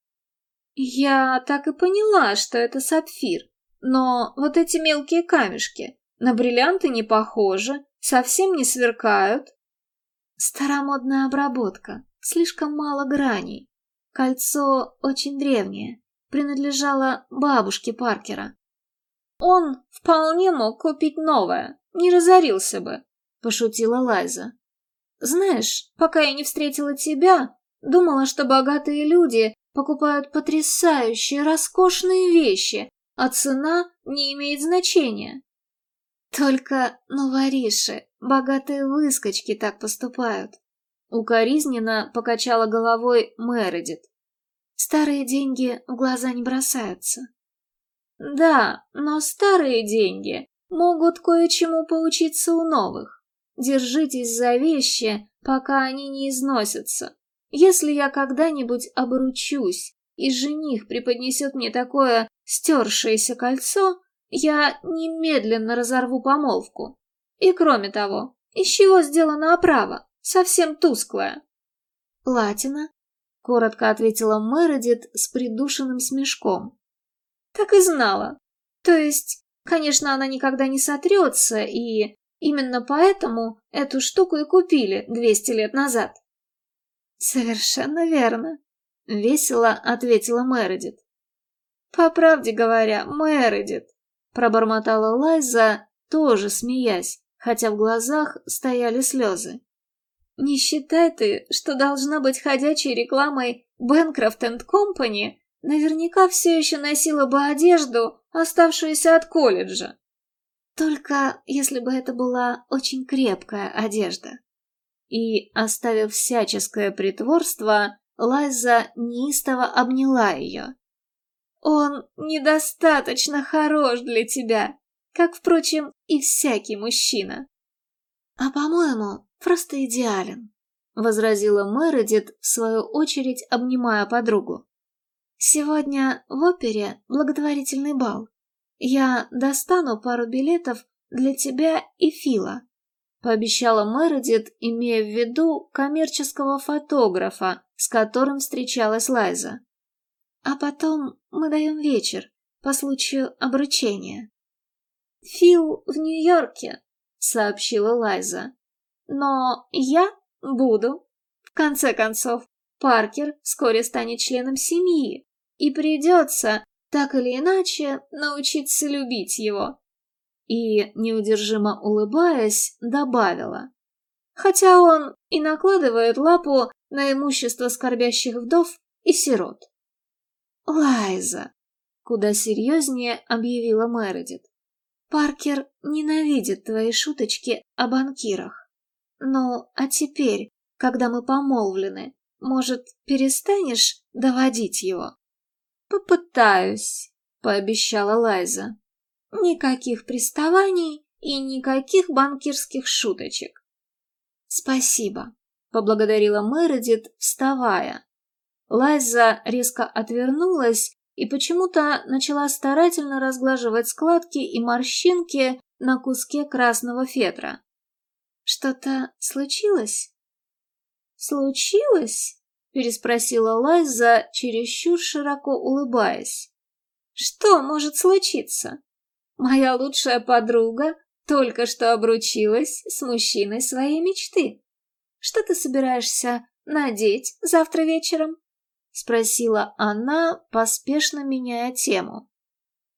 «Я так и поняла, что это сапфир, но вот эти мелкие камешки на бриллианты не похожи, совсем не сверкают». Старомодная обработка, слишком мало граней. Кольцо очень древнее, принадлежало бабушке Паркера. Он вполне мог купить новое, не разорился бы, пошутила Лайза. Знаешь, пока я не встретила тебя, думала, что богатые люди покупают потрясающие, роскошные вещи, а цена не имеет значения. Только, ну, вориши, богатые выскочки так поступают. Укоризненно покачала головой Мередит. Старые деньги в глаза не бросаются. Да, но старые деньги могут кое-чему поучиться у новых. Держитесь за вещи, пока они не износятся. Если я когда-нибудь обручусь, и жених преподнесет мне такое стершееся кольцо, я немедленно разорву помолвку. И кроме того, из чего сделана оправа? совсем тусклая. Платина, коротко ответила Мередит с придушенным смешком. Так и знала. То есть, конечно, она никогда не сотрется, и именно поэтому эту штуку и купили двести лет назад. Совершенно верно, весело ответила Мередит. По правде говоря, Мередит, пробормотала Лайза, тоже смеясь, хотя в глазах стояли слезы. Не считай ты, что должна быть ходячей рекламой Bancroft Company, наверняка все еще носила бы одежду, оставшуюся от колледжа. Только если бы это была очень крепкая одежда. И, оставив всяческое притворство, Лайза неистово обняла ее. «Он недостаточно хорош для тебя, как, впрочем, и всякий мужчина». «А, по-моему, просто идеален», — возразила Мередит, в свою очередь обнимая подругу. «Сегодня в опере благотворительный бал. Я достану пару билетов для тебя и Фила», — пообещала Мередит, имея в виду коммерческого фотографа, с которым встречалась Лайза. «А потом мы даем вечер по случаю обручения». «Фил в Нью-Йорке», — сообщила Лайза. Но я буду. В конце концов, Паркер вскоре станет членом семьи, и придется, так или иначе, научиться любить его. И, неудержимо улыбаясь, добавила. Хотя он и накладывает лапу на имущество скорбящих вдов и сирот. «Лайза», — куда серьезнее объявила Мередит, — «Паркер ненавидит твои шуточки о банкирах. Ну, а теперь, когда мы помолвлены, может, перестанешь доводить его? Попытаюсь, пообещала Лайза. Никаких приставаний и никаких банкирских шуточек. Спасибо, поблагодарила Мередит, вставая. Лайза резко отвернулась и почему-то начала старательно разглаживать складки и морщинки на куске красного фетра. Что-то случилось? Случилось? Переспросила Лайза, чересчур широко улыбаясь. Что может случиться? Моя лучшая подруга только что обручилась с мужчиной своей мечты. Что ты собираешься надеть завтра вечером? Спросила она, поспешно меняя тему.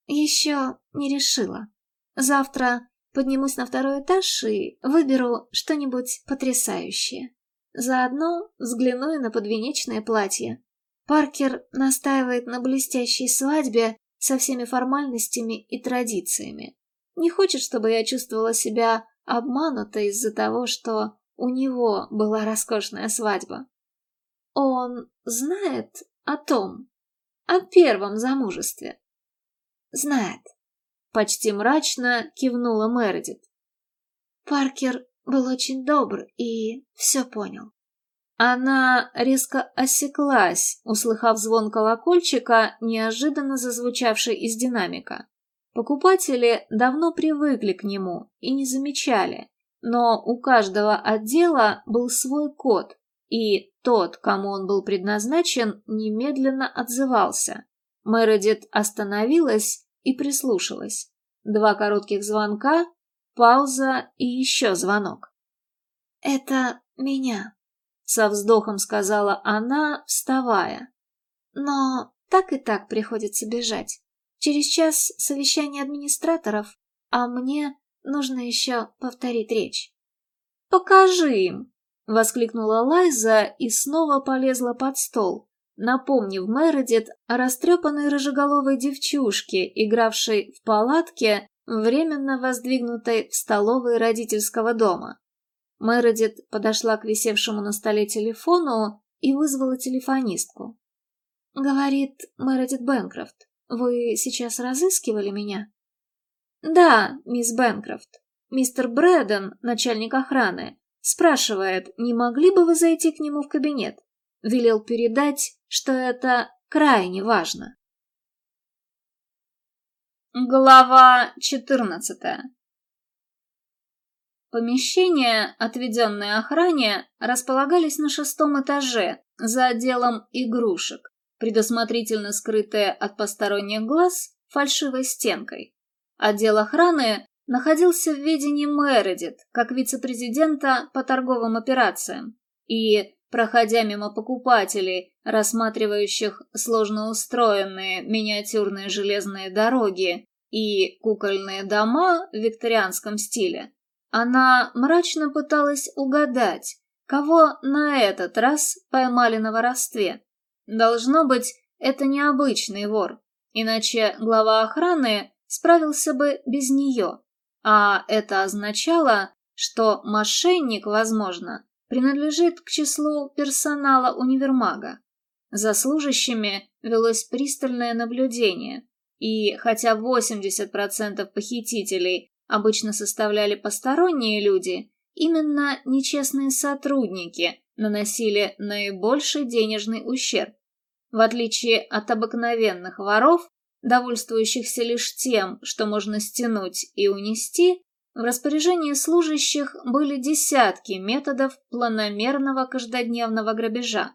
Еще не решила. Завтра Поднимусь на второй этаж и выберу что-нибудь потрясающее. Заодно взгляну и на подвенечное платье. Паркер настаивает на блестящей свадьбе со всеми формальностями и традициями. Не хочет, чтобы я чувствовала себя обманутой из-за того, что у него была роскошная свадьба. Он знает о том, о первом замужестве. Знает. Почти мрачно кивнула Мередит. Паркер был очень добр и все понял. Она резко осеклась, услыхав звон колокольчика, неожиданно зазвучавший из динамика. Покупатели давно привыкли к нему и не замечали, но у каждого отдела был свой код, и тот, кому он был предназначен, немедленно отзывался. Мередит остановилась и прислушалась. Два коротких звонка, пауза и еще звонок. «Это меня», — со вздохом сказала она, вставая. «Но так и так приходится бежать. Через час совещание администраторов, а мне нужно еще повторить речь». «Покажи им!» — воскликнула Лайза и снова полезла под стол, напомнив Мередит о растрепанной рыжеголовой девчушке, игравшей в палатке, временно воздвигнутой в столовой родительского дома. Мередит подошла к висевшему на столе телефону и вызвала телефонистку. «Говорит Мередит Бэнкрофт, вы сейчас разыскивали меня?» «Да, мисс Бэнкрофт. Мистер Брэдден, начальник охраны, спрашивает, не могли бы вы зайти к нему в кабинет?» Велел передать, что это крайне важно. Глава 14 Помещения, отведенные охране, располагались на шестом этаже, за отделом игрушек, предусмотрительно скрытые от посторонних глаз фальшивой стенкой. Отдел охраны находился в ведении Мередит, как вице-президента по торговым операциям, и проходя мимо покупателей, рассматривающих сложно устроенные миниатюрные железные дороги и кукольные дома в викторианском стиле, она мрачно пыталась угадать, кого на этот раз поймали на воровстве. Должно быть, это необычный вор, иначе глава охраны справился бы без нее, а это означало, что мошенник, возможно, принадлежит к числу персонала универмага. За служащими велось пристальное наблюдение, и хотя 80% похитителей обычно составляли посторонние люди, именно нечестные сотрудники наносили наибольший денежный ущерб. В отличие от обыкновенных воров, довольствующихся лишь тем, что можно стянуть и унести, в распоряжении служащих были десятки методов планомерного каждодневного грабежа.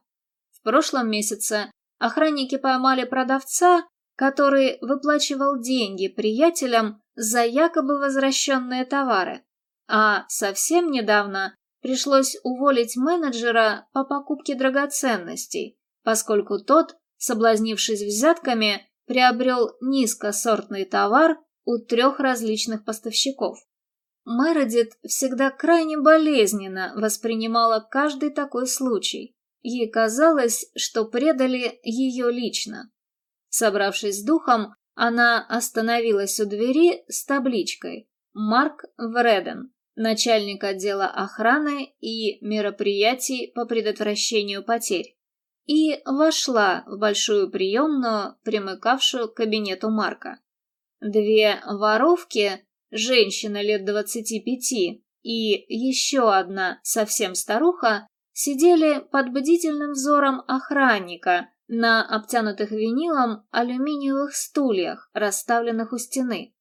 В прошлом месяце охранники поймали продавца, который выплачивал деньги приятелям за якобы возвращенные товары, а совсем недавно пришлось уволить менеджера по покупке драгоценностей, поскольку тот, соблазнившись взятками, приобрел низкосортный товар у трех различных поставщиков. Мередит всегда крайне болезненно воспринимала каждый такой случай. Ей казалось, что предали ее лично. Собравшись с духом, она остановилась у двери с табличкой «Марк Вреден, начальник отдела охраны и мероприятий по предотвращению потерь», и вошла в большую приемную, примыкавшую к кабинету Марка. Две воровки женщина лет двадцати пяти и еще одна совсем старуха сидели под бдительным взором охранника на обтянутых винилом алюминиевых стульях, расставленных у стены.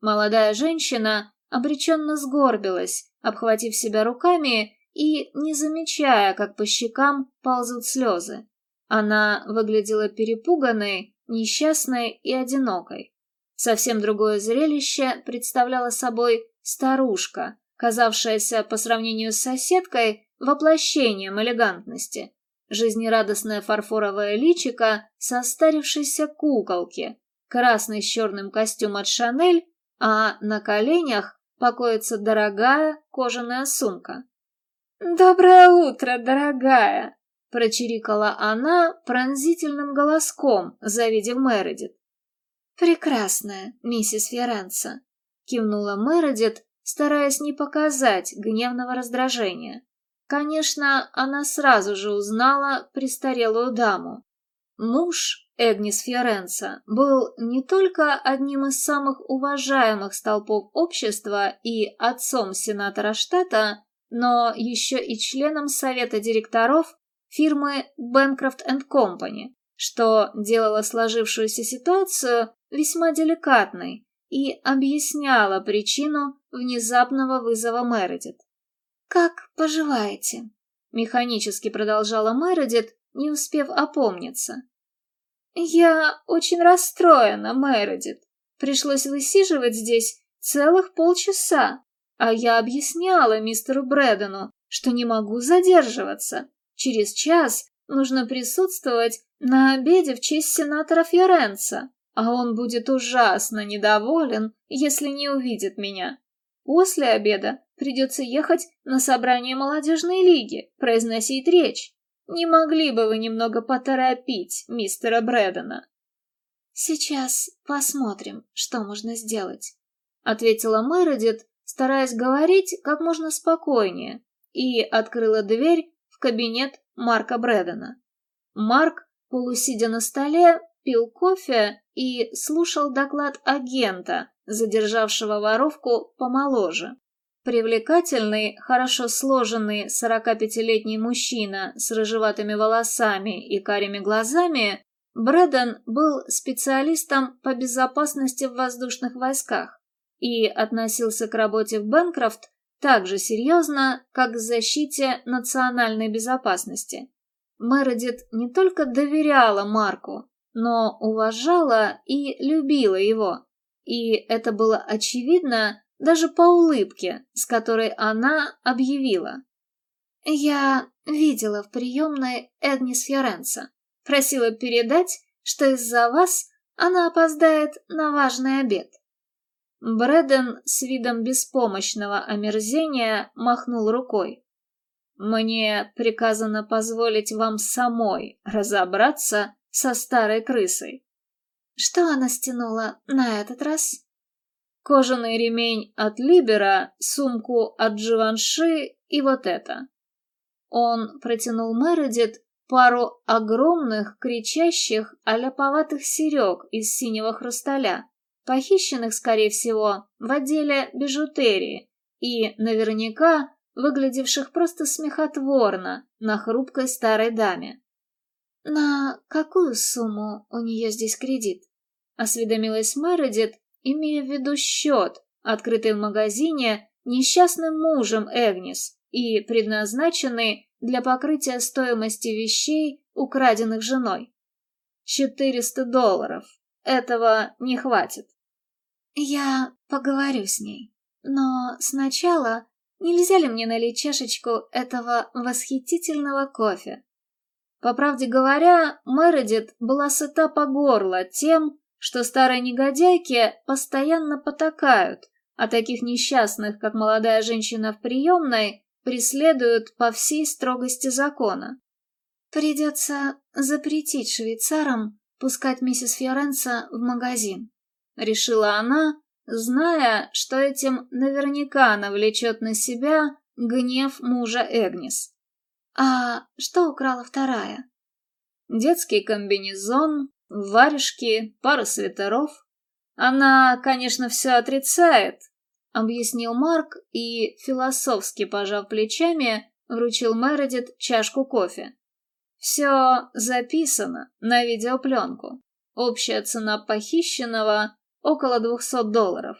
Молодая женщина обреченно сгорбилась, обхватив себя руками и не замечая, как по щекам ползут слезы. Она выглядела перепуганной, несчастной и одинокой. Совсем другое зрелище представляла собой старушка, казавшаяся по сравнению с соседкой воплощением элегантности. Жизнерадостное фарфоровое личико состарившейся куколки, красный с черным костюм от Шанель, а на коленях покоится дорогая кожаная сумка. «Доброе утро, дорогая!» — прочирикала она пронзительным голоском, завидев Мередит. «Прекрасная, миссис Ферранца», — кивнула Мередит, стараясь не показать гневного раздражения. Конечно, она сразу же узнала престарелую даму. Муж Эгнис Фьоренца был не только одним из самых уважаемых столпов общества и отцом сенатора штата, но еще и членом совета директоров фирмы Bancroft Company, что делало сложившуюся ситуацию весьма деликатной и объясняло причину внезапного вызова Мередит. «Как поживаете?» — механически продолжала Мередит, не успев опомниться. «Я очень расстроена, Мередит. Пришлось высиживать здесь целых полчаса, а я объясняла мистеру Брэдену, что не могу задерживаться. Через час нужно присутствовать на обеде в честь сенатора Фьоренца, а он будет ужасно недоволен, если не увидит меня. После обеда придется ехать на собрание молодежной лиги, произносить речь. Не могли бы вы немного поторопить мистера Брэдена? Сейчас посмотрим, что можно сделать, ответила Мередит, стараясь говорить как можно спокойнее, и открыла дверь в кабинет Марка Брэдена. Марк, полусидя на столе, пил кофе и слушал доклад агента, задержавшего воровку помоложе. Привлекательный, хорошо сложенный 45-летний мужчина с рыжеватыми волосами и карими глазами, Брэден был специалистом по безопасности в воздушных войсках и относился к работе в Бэнкрофт так же серьезно, как к защите национальной безопасности. Мередит не только доверяла Марку, но уважала и любила его. И это было очевидно даже по улыбке, с которой она объявила. «Я видела в приемной Эгнис Фьоренца. Просила передать, что из-за вас она опоздает на важный обед». Брэден с видом беспомощного омерзения махнул рукой. «Мне приказано позволить вам самой разобраться со старой крысой. Что она стянула на этот раз? Кожаный ремень от Либера, сумку от Дживанши и вот это. Он протянул Мередит пару огромных, кричащих, аляповатых серег из синего хрусталя, похищенных, скорее всего, в отделе бижутерии и, наверняка, выглядевших просто смехотворно на хрупкой старой даме. «На какую сумму у нее здесь кредит?» — осведомилась Мередит, имея в виду счет, открытый в магазине несчастным мужем Эгнис и предназначенный для покрытия стоимости вещей, украденных женой. «Четыреста долларов. Этого не хватит». «Я поговорю с ней. Но сначала нельзя ли мне налить чашечку этого восхитительного кофе?» По правде говоря, Мередит была сыта по горло тем, что старые негодяйки постоянно потакают, а таких несчастных, как молодая женщина в приемной, преследуют по всей строгости закона. Придется запретить швейцарам пускать миссис Фьоренса в магазин, решила она, зная, что этим наверняка навлечет на себя гнев мужа Эгнис. А что украла вторая? Детский комбинезон, варежки, пара свитеров. Она, конечно, все отрицает, объяснил Марк и, философски пожав плечами, вручил Мередит чашку кофе. Все записано на видеопленку. Общая цена похищенного около двухсот долларов.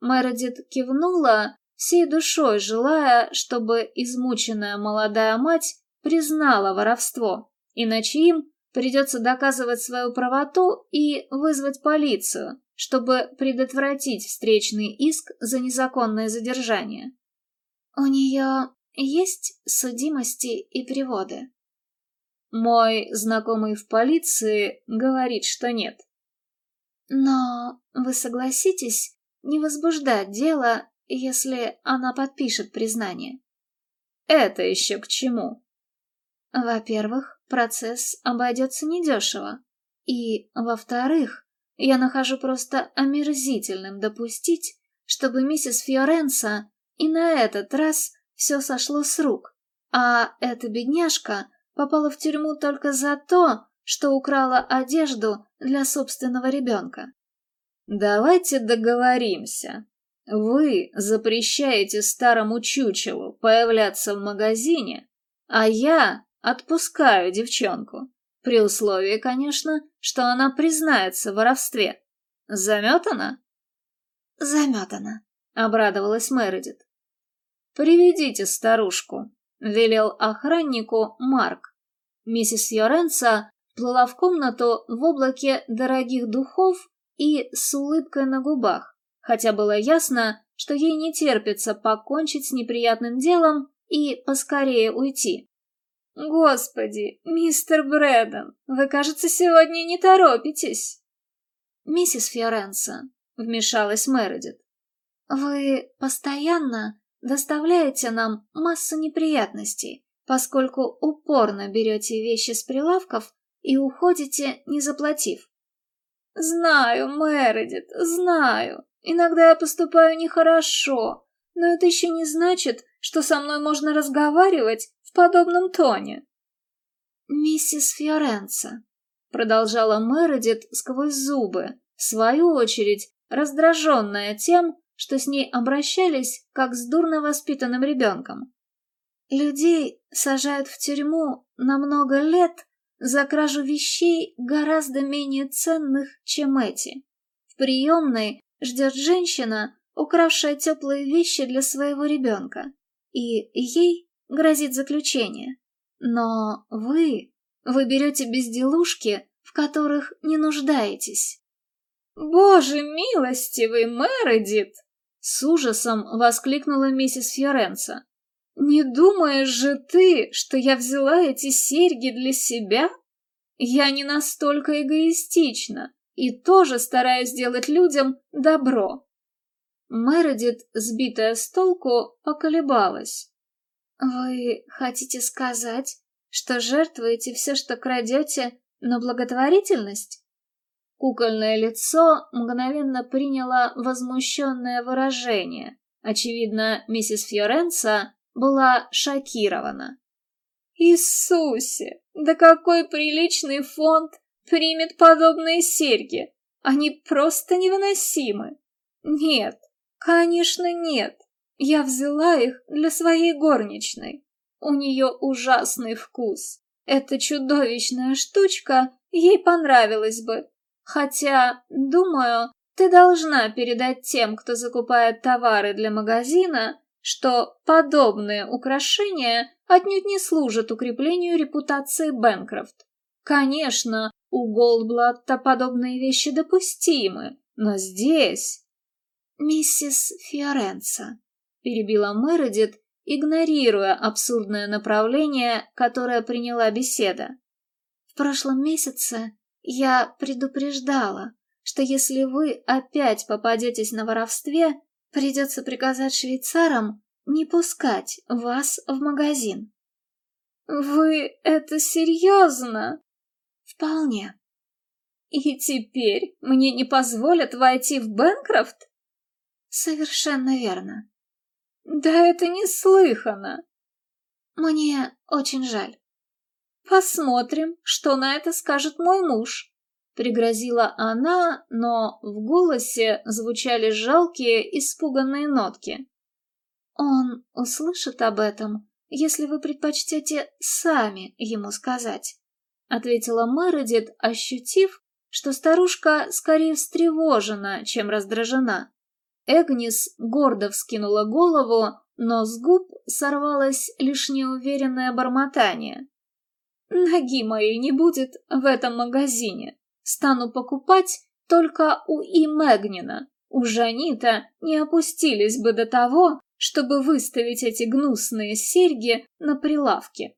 Мередит кивнула всей душой желая, чтобы измученная молодая мать признала воровство, иначе им придется доказывать свою правоту и вызвать полицию, чтобы предотвратить встречный иск за незаконное задержание. У нее есть судимости и приводы. Мой знакомый в полиции говорит, что нет. Но вы согласитесь не возбуждать дело если она подпишет признание. это еще к чему? Во-первых, процесс обойдется недешево. И, во-вторых, я нахожу просто омерзительным допустить, чтобы миссис Фьоренса и на этот раз все сошло с рук, а эта бедняжка попала в тюрьму только за то, что украла одежду для собственного ребенка. Давайте договоримся. Вы запрещаете старому чучелу появляться в магазине, а я отпускаю девчонку. При условии, конечно, что она признается в воровстве. Заметана? Заметана, обрадовалась Мередит. Приведите старушку, велел охраннику Марк. Миссис Йоренца плыла в комнату в облаке дорогих духов и с улыбкой на губах, хотя было ясно, что ей не терпится покончить с неприятным делом и поскорее уйти. «Господи, мистер Брэддон, вы, кажется, сегодня не торопитесь!» «Миссис Фьоренса», — вмешалась Мередит, — «вы постоянно доставляете нам массу неприятностей, поскольку упорно берете вещи с прилавков и уходите, не заплатив. «Знаю, Мередит, знаю. Иногда я поступаю нехорошо, но это еще не значит, что со мной можно разговаривать в подобном тоне». «Миссис Фьоренца», — продолжала Мередит сквозь зубы, в свою очередь раздраженная тем, что с ней обращались как с дурно воспитанным ребенком. «Людей сажают в тюрьму на много лет за кражу вещей гораздо менее ценных, чем эти. В приемной ждет женщина, укравшая теплые вещи для своего ребенка, и ей грозит заключение. Но вы, вы берете безделушки, в которых не нуждаетесь. «Боже милостивый, Мередит!» С ужасом воскликнула миссис Фьоренца. «Не думаешь же ты, что я взяла эти серьги для себя? Я не настолько эгоистична и тоже стараюсь сделать людям добро». Мередит, сбитая с толку, поколебалась. «Вы хотите сказать, что жертвуете все, что крадете, на благотворительность?» Кукольное лицо мгновенно приняло возмущенное выражение. Очевидно, миссис Фьоренца была шокирована. «Иисусе! Да какой приличный фонд примет подобные серьги! Они просто невыносимы! Нет, конечно нет! Я взяла их для своей горничной. У нее ужасный вкус. Эта чудовищная штучка ей понравилась бы. Хотя, думаю, ты должна передать тем, кто закупает товары для магазина, что подобные украшения отнюдь не служат укреплению репутации Бэнкрофт. Конечно, у Голдблатта подобные вещи допустимы, но здесь... «Миссис Фиоренца», — перебила Мередит, игнорируя абсурдное направление, которое приняла беседа. «В прошлом месяце я предупреждала, что если вы опять попадетесь на воровстве, Придется приказать швейцарам не пускать вас в магазин. Вы это серьезно? Вполне. И теперь мне не позволят войти в Бэнкрофт? Совершенно верно. Да это неслыханно. Мне очень жаль. Посмотрим, что на это скажет мой муж. Пригрозила она, но в голосе звучали жалкие, испуганные нотки. «Он услышит об этом, если вы предпочтете сами ему сказать», ответила Мередит, ощутив, что старушка скорее встревожена, чем раздражена. Эгнис гордо вскинула голову, но с губ сорвалось лишь неуверенное бормотание. «Ноги моей не будет в этом магазине. Стану покупать только у И. Мэгнина. У Жанита не опустились бы до того, чтобы выставить эти гнусные серьги на прилавке.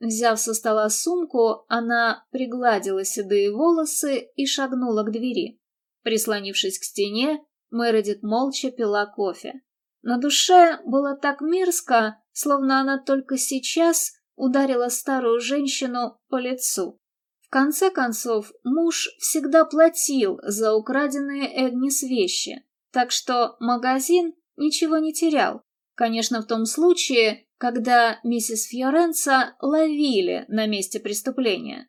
Взяв со стола сумку, она пригладила седые волосы и шагнула к двери. Прислонившись к стене, Мередит молча пила кофе. На душе было так мерзко, словно она только сейчас ударила старую женщину по лицу. В конце концов, муж всегда платил за украденные Эгнис вещи, так что магазин ничего не терял. Конечно, в том случае, когда миссис Фьоренца ловили на месте преступления.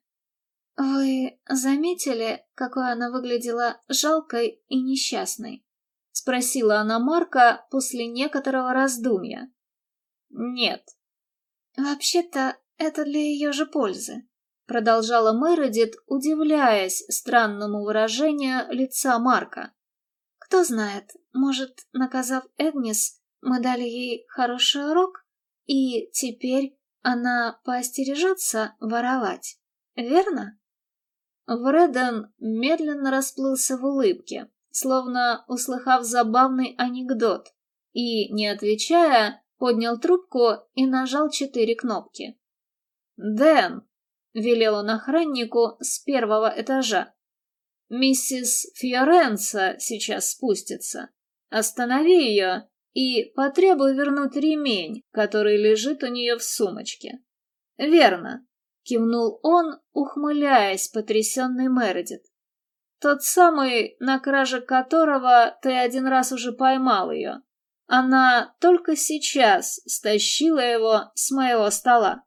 «Вы заметили, какой она выглядела жалкой и несчастной?» — спросила она Марка после некоторого раздумья. «Нет». «Вообще-то это для ее же пользы», — продолжала Мередит, удивляясь странному выражению лица Марка. «Кто знает, может, наказав Эгнис, мы дали ей хороший урок, и теперь она поостережется воровать, верно?» Вреден медленно расплылся в улыбке, словно услыхав забавный анекдот, и, не отвечая, поднял трубку и нажал четыре кнопки. «Дэн!» — велел он охраннику с первого этажа. «Миссис Фьоренца сейчас спустится. Останови ее и потребуй вернуть ремень, который лежит у нее в сумочке». «Верно», кивнул он, ухмыляясь, потрясенный Мередит. Тот самый, на краже которого ты один раз уже поймал ее. Она только сейчас стащила его с моего стола.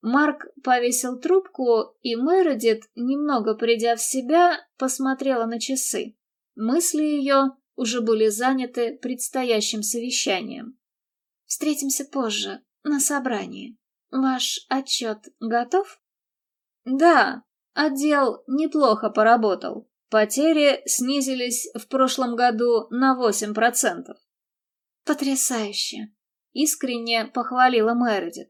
Марк повесил трубку, и Мередит, немного придя в себя, посмотрела на часы. Мысли ее уже были заняты предстоящим совещанием. «Встретимся позже, на собрании», Ваш отчет готов? Да, отдел неплохо поработал. Потери снизились в прошлом году на 8%. Потрясающе! Искренне похвалила Мередит.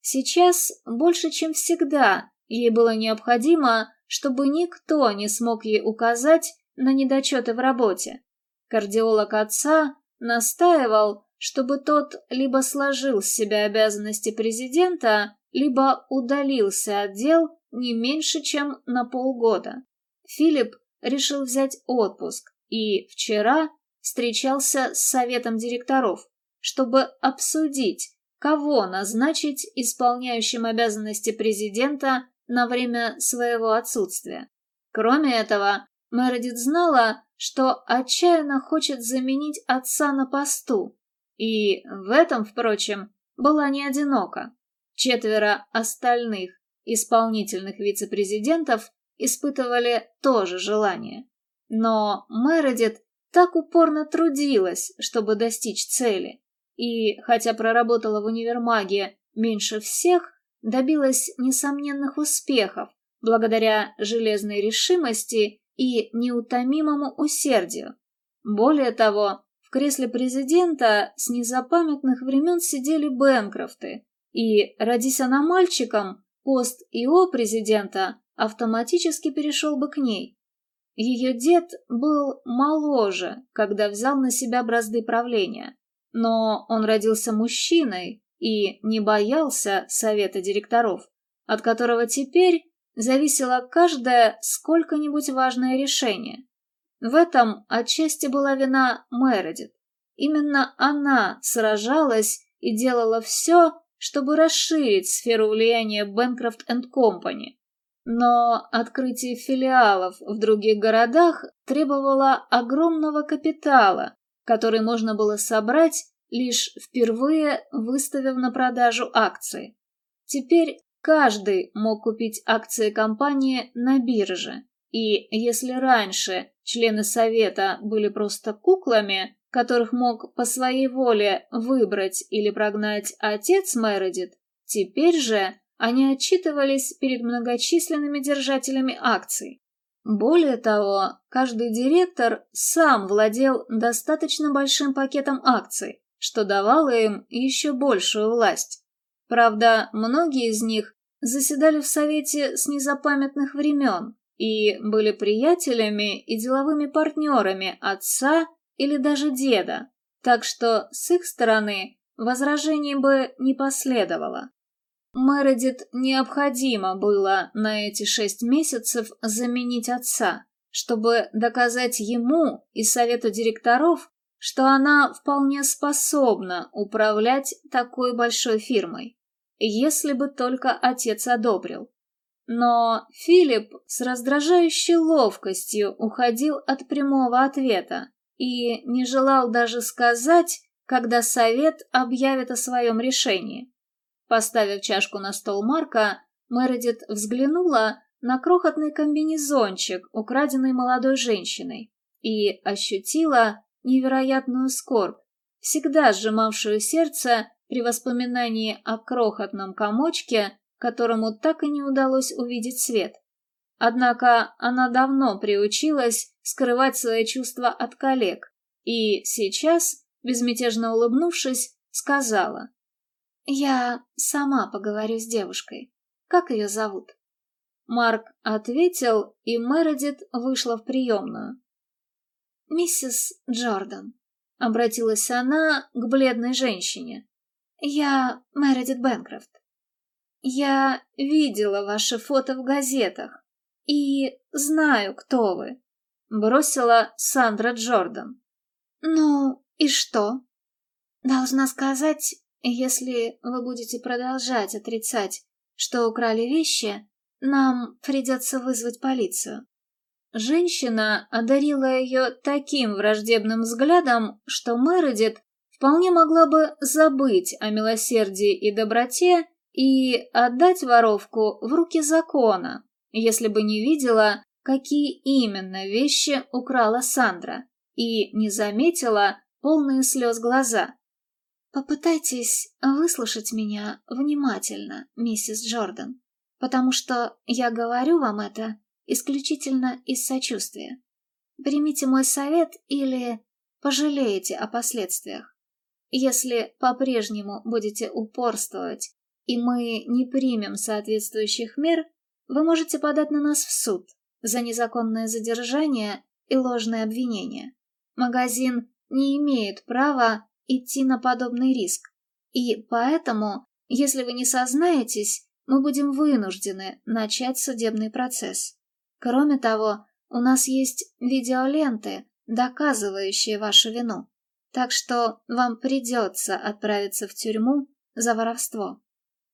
Сейчас, больше чем всегда, ей было необходимо, чтобы никто не смог ей указать на недочеты в работе. Кардиолог отца настаивал, чтобы тот либо сложил с себя обязанности президента, либо удалился от дел не меньше, чем на полгода. Филипп решил взять отпуск и вчера встречался с советом директоров, чтобы обсудить, кого назначить исполняющим обязанности президента на время своего отсутствия. Кроме этого, Мередит знала, что отчаянно хочет заменить отца на посту, и в этом, впрочем, была не одинока. Четверо остальных исполнительных вице-президентов испытывали то же желание. Но Мередит так упорно трудилась, чтобы достичь цели, и, хотя проработала в универмаге меньше всех, добилась несомненных успехов благодаря железной решимости и неутомимому усердию. Более того, в кресле президента с незапамятных времен сидели Бэнкрофты, и, родись она мальчиком, пост ИО президента автоматически перешел бы к ней. Ее дед был моложе, когда взял на себя бразды правления, но он родился мужчиной и не боялся совета директоров, от которого теперь зависело каждое сколько-нибудь важное решение. В этом отчасти была вина Мередит. Именно она сражалась и делала все, чтобы расширить сферу влияния Бэнкрофт энд Компани. Но открытие филиалов в других городах требовало огромного капитала, который можно было собрать, лишь впервые выставив на продажу акции. Теперь каждый мог купить акции компании на бирже. И если раньше члены совета были просто куклами, которых мог по своей воле выбрать или прогнать отец Мередит, теперь же они отчитывались перед многочисленными держателями акций. Более того, каждый директор сам владел достаточно большим пакетом акций, что давало им еще большую власть. Правда, многие из них заседали в совете с незапамятных времен, и были приятелями и деловыми партнерами отца или даже деда, так что с их стороны возражений бы не последовало. Мередит необходимо было на эти шесть месяцев заменить отца, чтобы доказать ему и совету директоров, что она вполне способна управлять такой большой фирмой, если бы только отец одобрил. Но Филипп с раздражающей ловкостью уходил от прямого ответа и не желал даже сказать, когда совет объявит о своем решении. Поставив чашку на стол Марка, Мередит взглянула на крохотный комбинезончик, украденный молодой женщиной, и ощутила невероятную скорбь, всегда сжимавшую сердце при воспоминании о крохотном комочке, которому так и не удалось увидеть свет. Однако она давно приучилась скрывать свои чувства от коллег, и сейчас, безмятежно улыбнувшись, сказала. «Я сама поговорю с девушкой. Как ее зовут?» Марк ответил, и Мередит вышла в приемную. «Миссис Джордан», — обратилась она к бледной женщине. «Я Мередит Бэнкрофт. Я видела ваши фото в газетах и знаю, кто вы», — бросила Сандра Джордан. «Ну, и что?» «Должна сказать, если вы будете продолжать отрицать, что украли вещи, нам придется вызвать полицию». Женщина одарила ее таким враждебным взглядом, что Мередит вполне могла бы забыть о милосердии и доброте и отдать воровку в руки закона, если бы не видела, какие именно вещи украла Сандра, и не заметила полные слез глаза. «Попытайтесь выслушать меня внимательно, миссис Джордан, потому что я говорю вам это исключительно из сочувствия. Примите мой совет или пожалеете о последствиях. Если по-прежнему будете упорствовать, и мы не примем соответствующих мер, вы можете подать на нас в суд за незаконное задержание и ложное обвинение. Магазин не имеет права идти на подобный риск, и поэтому, если вы не сознаетесь, мы будем вынуждены начать судебный процесс. Кроме того, у нас есть видеоленты, доказывающие вашу вину, так что вам придется отправиться в тюрьму за воровство.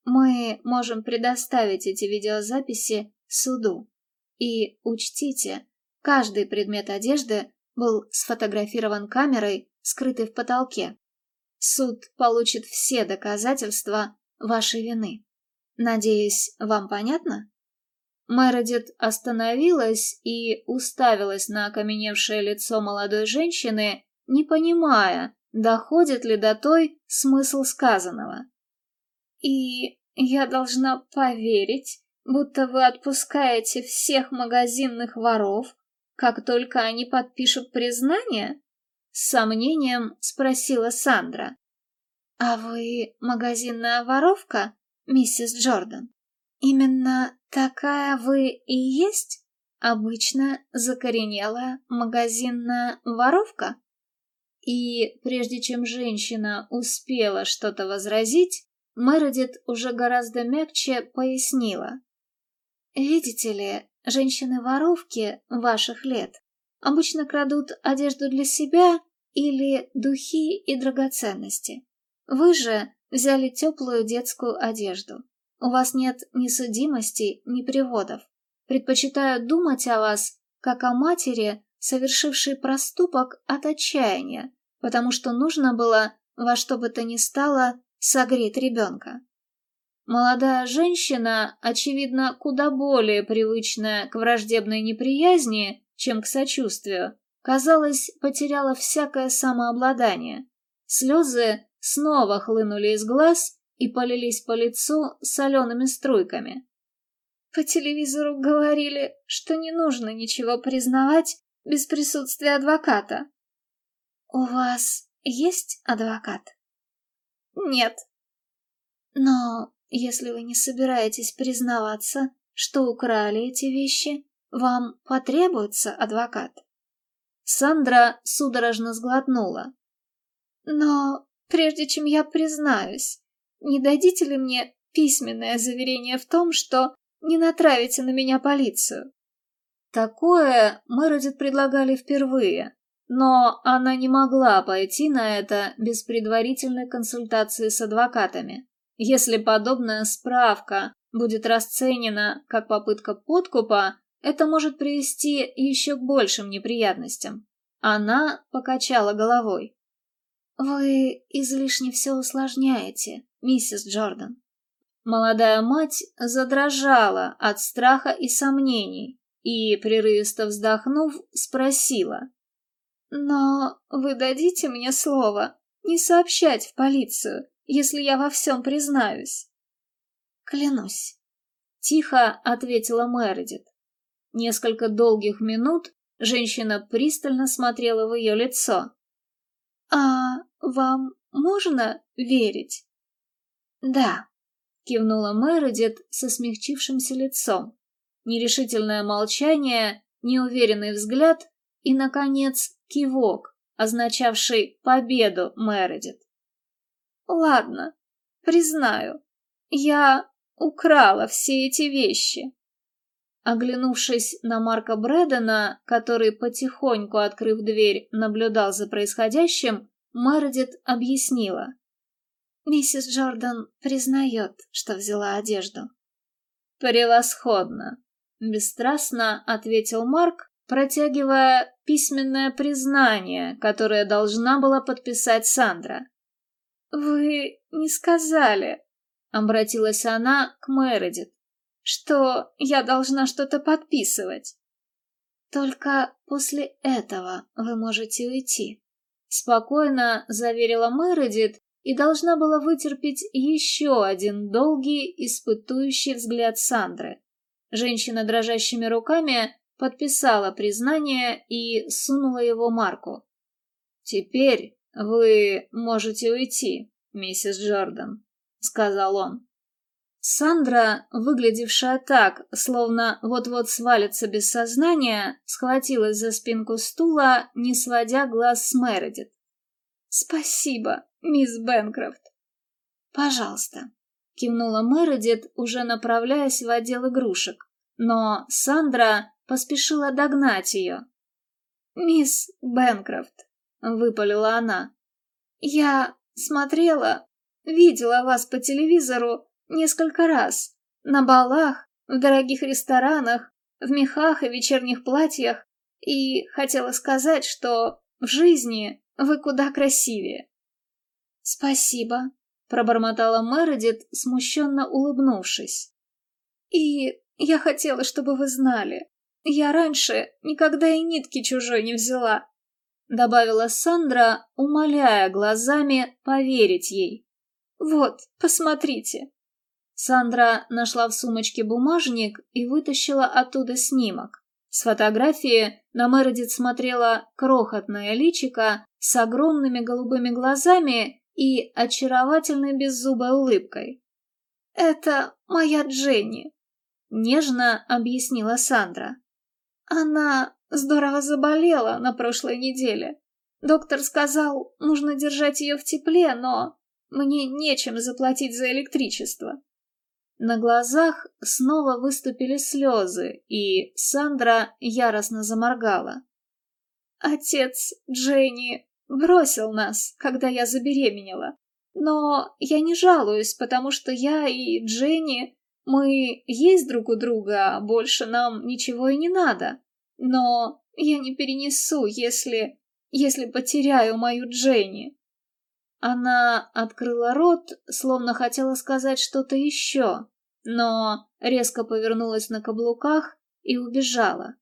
Мы можем предоставить эти видеозаписи суду. И учтите, каждый предмет одежды был сфотографирован камерой, скрытой в потолке. Суд получит все доказательства вашей вины. Надеюсь, вам понятно? Мередит остановилась и уставилась на окаменевшее лицо молодой женщины, не понимая, доходит ли до той смысл сказанного. «И я должна поверить, будто вы отпускаете всех магазинных воров, как только они подпишут признание?» С сомнением спросила Сандра. «А вы магазинная воровка, миссис Джордан?» Именно такая вы и есть? Обычно закоренелая магазинная воровка? И прежде чем женщина успела что-то возразить, Мередит уже гораздо мягче пояснила. «Видите ли, женщины-воровки ваших лет обычно крадут одежду для себя или духи и драгоценности. Вы же взяли теплую детскую одежду. У вас нет ни судимости, ни приводов. Предпочитаю думать о вас, как о матери, совершившей проступок от отчаяния, потому что нужно было во что бы то ни стало согреть ребенка. Молодая женщина, очевидно, куда более привычная к враждебной неприязни, чем к сочувствию, казалось, потеряла всякое самообладание. Слезы снова хлынули из глаз, и полились по лицу солеными струйками. По телевизору говорили, что не нужно ничего признавать без присутствия адвоката. У вас есть адвокат? Нет. Но если вы не собираетесь признаваться, что украли эти вещи, вам потребуется адвокат. Сандра судорожно сглотнула. Но прежде чем я признаюсь, не дадите ли мне письменное заверение в том, что не натравите на меня полицию? Такое Мередит предлагали впервые, но она не могла пойти на это без предварительной консультации с адвокатами. Если подобная справка будет расценена как попытка подкупа, это может привести еще к большим неприятностям. Она покачала головой. «Вы излишне все усложняете, миссис Джордан». Молодая мать задрожала от страха и сомнений и, прерывисто вздохнув, спросила. «Но вы дадите мне слово не сообщать в полицию, если я во всем признаюсь?» «Клянусь», — тихо ответила Мередит. Несколько долгих минут женщина пристально смотрела в ее лицо. «А вам можно верить?» «Да», — кивнула Мередит со смягчившимся лицом. Нерешительное молчание, неуверенный взгляд и, наконец, кивок, означавший победу Мередит. «Ладно, признаю, я украла все эти вещи». Оглянувшись на Марка Брэдена, который, потихоньку открыв дверь, наблюдал за происходящим, Мередит объяснила. Миссис Джордан признает, что взяла одежду. «Превосходно!» — бесстрастно ответил Марк, протягивая письменное признание, которое должна была подписать Сандра. «Вы не сказали», — обратилась она к Мередит что я должна что-то подписывать. Только после этого вы можете уйти. Спокойно заверила Мередит и должна была вытерпеть еще один долгий, испытующий взгляд Сандры. Женщина дрожащими руками подписала признание и сунула его Марку. «Теперь вы можете уйти, миссис Джордан», — сказал он. Сандра, выглядевшая так, словно вот-вот свалится без сознания, схватилась за спинку стула, не сводя глаз с Мередит. «Спасибо, мисс Бенкрофт». «Пожалуйста», — кивнула Мередит, уже направляясь в отдел игрушек. Но Сандра поспешила догнать ее. «Мисс Бенкрофт», — выпалила она, — «я смотрела, видела вас по телевизору Несколько раз. На балах, в дорогих ресторанах, в мехах и вечерних платьях. И хотела сказать, что в жизни вы куда красивее. Спасибо, пробормотала Мередит, смущенно улыбнувшись. И я хотела, чтобы вы знали. Я раньше никогда и нитки чужой не взяла, добавила Сандра, умоляя глазами поверить ей. Вот, посмотрите. Сандра нашла в сумочке бумажник и вытащила оттуда снимок. С фотографии на Мередит смотрела крохотная личика с огромными голубыми глазами и очаровательной беззубой улыбкой. «Это моя Дженни», — нежно объяснила Сандра. «Она здорово заболела на прошлой неделе. Доктор сказал, нужно держать ее в тепле, но мне нечем заплатить за электричество. На глазах снова выступили слезы, и Сандра яростно заморгала. «Отец Дженни бросил нас, когда я забеременела. Но я не жалуюсь, потому что я и Дженни, мы есть друг у друга, а больше нам ничего и не надо. Но я не перенесу, если... если потеряю мою Дженни». Она открыла рот, словно хотела сказать что-то еще, но резко повернулась на каблуках и убежала.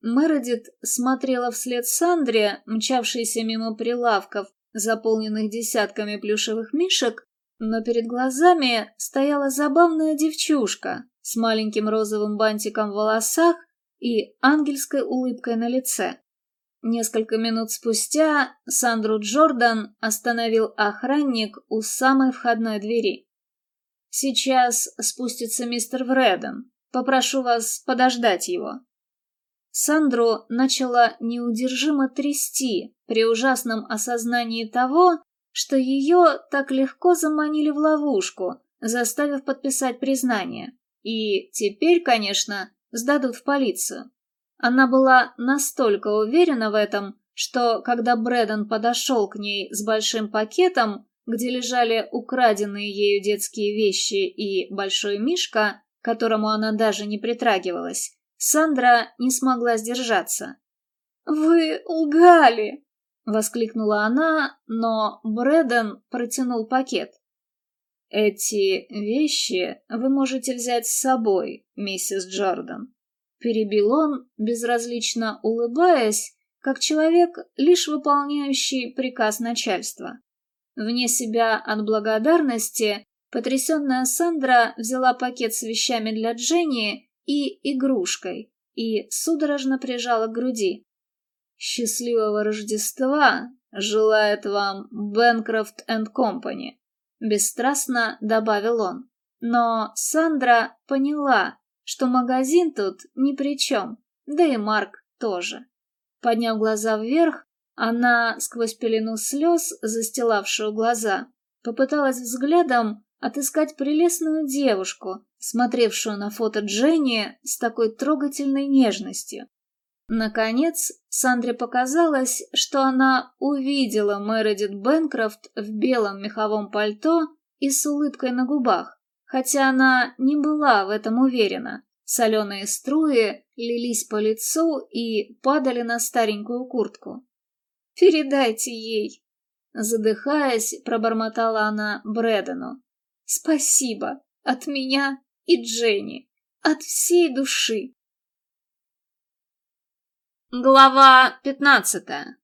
Мередит смотрела вслед Сандре, мчавшейся мимо прилавков, заполненных десятками плюшевых мишек, но перед глазами стояла забавная девчушка с маленьким розовым бантиком в волосах и ангельской улыбкой на лице. Несколько минут спустя Сандру Джордан остановил охранник у самой входной двери. «Сейчас спустится мистер Вреден. Попрошу вас подождать его». Сандру начала неудержимо трясти при ужасном осознании того, что ее так легко заманили в ловушку, заставив подписать признание. И теперь, конечно, сдадут в полицию. Она была настолько уверена в этом, что когда Брэдон подошел к ней с большим пакетом, где лежали украденные ею детские вещи и большой мишка, которому она даже не притрагивалась, Сандра не смогла сдержаться. «Вы лгали!» — воскликнула она, но Брэдон протянул пакет. «Эти вещи вы можете взять с собой, миссис Джордан», — перебил он, безразлично улыбаясь, как человек, лишь выполняющий приказ начальства. Вне себя от благодарности, потрясенная Сандра взяла пакет с вещами для Дженни и игрушкой и судорожно прижала к груди. «Счастливого Рождества желает вам Бенкрофт энд Компани», — бесстрастно добавил он. Но Сандра поняла, что магазин тут ни при чем, да и Марк тоже. Подняв глаза вверх, она, сквозь пелену слез, застилавшую глаза, попыталась взглядом отыскать прелестную девушку, смотревшую на фото Дженни с такой трогательной нежностью. Наконец, Сандре показалось, что она увидела Мередит Бенкрофт в белом меховом пальто и с улыбкой на губах, хотя она не была в этом уверена. Соленые струи лились по лицу и падали на старенькую куртку. «Передайте ей!» Задыхаясь, пробормотала она Брэдену. «Спасибо! От меня и Дженни! От всей души!» Глава пятнадцатая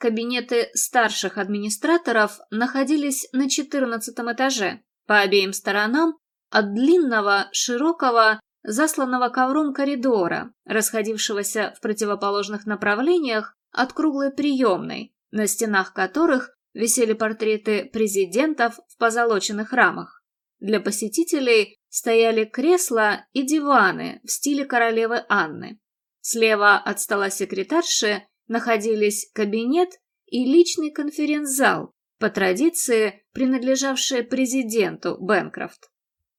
Кабинеты старших администраторов находились на четырнадцатом этаже, по обеим сторонам от длинного, широкого, засланного ковром коридора, расходившегося в противоположных направлениях от круглой приемной, на стенах которых висели портреты президентов в позолоченных рамах. Для посетителей стояли кресла и диваны в стиле королевы Анны. Слева от стола секретарши находились кабинет и личный конференц-зал, по традиции принадлежавший президенту Бенкрофт.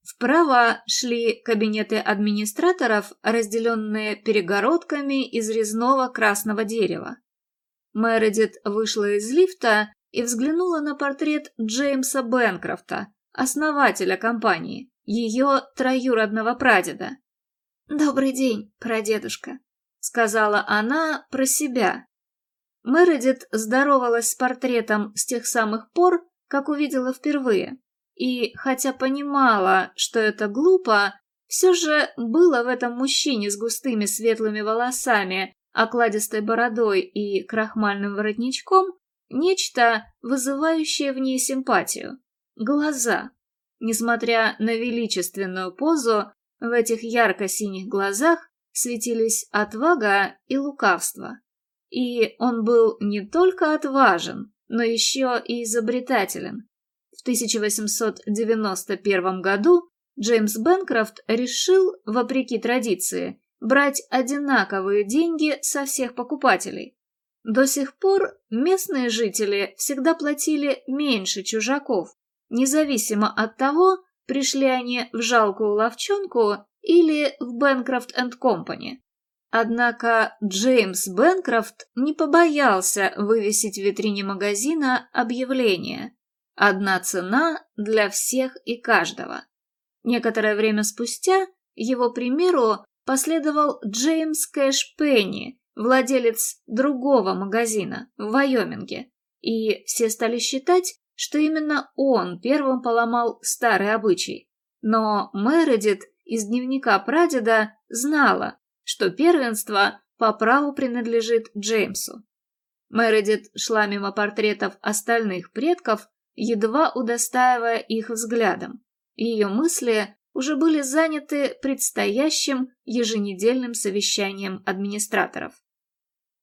Вправо шли кабинеты администраторов, разделенные перегородками из резного красного дерева. Мередит вышла из лифта и взглянула на портрет Джеймса Бенкрофта, основателя компании, ее троюродного прадеда. «Добрый день, прадедушка», — сказала она про себя. Мередит здоровалась с портретом с тех самых пор, как увидела впервые и, хотя понимала, что это глупо, все же было в этом мужчине с густыми светлыми волосами, окладистой бородой и крахмальным воротничком нечто, вызывающее в ней симпатию. Глаза. Несмотря на величественную позу, в этих ярко-синих глазах светились отвага и лукавство. И он был не только отважен, но еще и изобретателен. В 1891 году Джеймс Бенкрофт решил, вопреки традиции, брать одинаковые деньги со всех покупателей. До сих пор местные жители всегда платили меньше чужаков, независимо от того, пришли они в жалкую ловчонку или в Бенкрофт энд Компани. Однако Джеймс Бенкрофт не побоялся вывесить в витрине магазина объявление Одна цена для всех и каждого. Некоторое время спустя его примеру последовал Джеймс Кэш Пенни, владелец другого магазина в Вайоминге, и все стали считать, что именно он первым поломал старый обычай. Но Мередит из дневника прадеда знала, что первенство по праву принадлежит Джеймсу. Мередит шла мимо портретов остальных предков, едва удостаивая их взглядом. Ее мысли уже были заняты предстоящим еженедельным совещанием администраторов.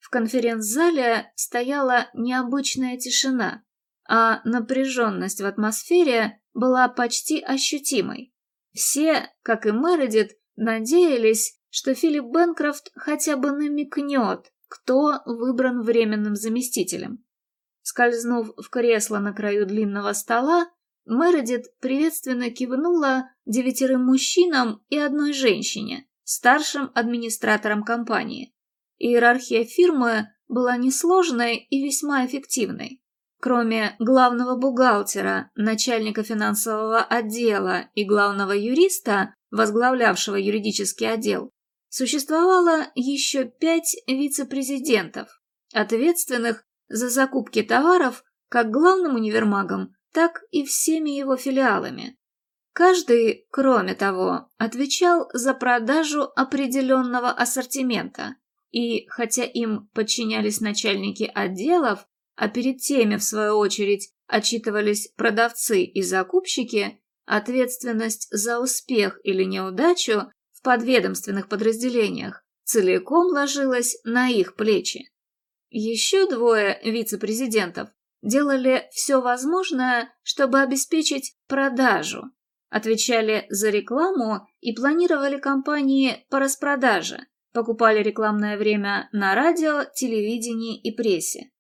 В конференц-зале стояла необычная тишина, а напряженность в атмосфере была почти ощутимой. Все, как и Мередит, надеялись, что Филипп Бенкрофт хотя бы намекнет, кто выбран временным заместителем. Скользнув в кресло на краю длинного стола, Мередит приветственно кивнула девятерым мужчинам и одной женщине, старшим администратором компании. Иерархия фирмы была несложной и весьма эффективной. Кроме главного бухгалтера, начальника финансового отдела и главного юриста, возглавлявшего юридический отдел, существовало еще пять вице-президентов, ответственных за закупки товаров как главным универмагом, так и всеми его филиалами. Каждый, кроме того, отвечал за продажу определенного ассортимента, и хотя им подчинялись начальники отделов, а перед теми, в свою очередь, отчитывались продавцы и закупщики, ответственность за успех или неудачу в подведомственных подразделениях целиком ложилась на их плечи. Еще двое вице-президентов делали все возможное, чтобы обеспечить продажу, отвечали за рекламу и планировали кампании по распродаже, покупали рекламное время на радио, телевидении и прессе.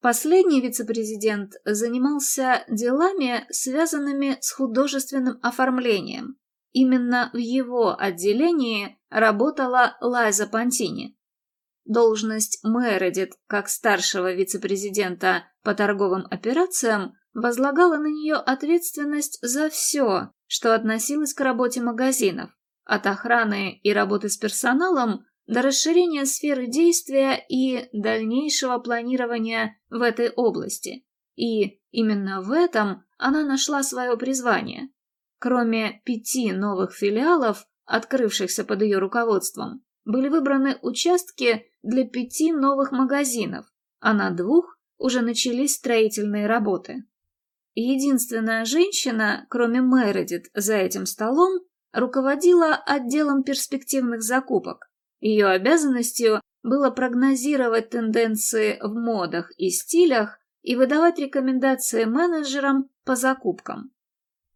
Последний вице-президент занимался делами, связанными с художественным оформлением. Именно в его отделении работала Лайза Пантини. Должность Мередит, как старшего вице-президента по торговым операциям, возлагала на нее ответственность за все, что относилось к работе магазинов, от охраны и работы с персоналом до расширения сферы действия и дальнейшего планирования в этой области. И именно в этом она нашла свое призвание. Кроме пяти новых филиалов, открывшихся под ее руководством, были выбраны участки для пяти новых магазинов, а на двух уже начались строительные работы. Единственная женщина, кроме Мередит, за этим столом, руководила отделом перспективных закупок. Ее обязанностью было прогнозировать тенденции в модах и стилях и выдавать рекомендации менеджерам по закупкам.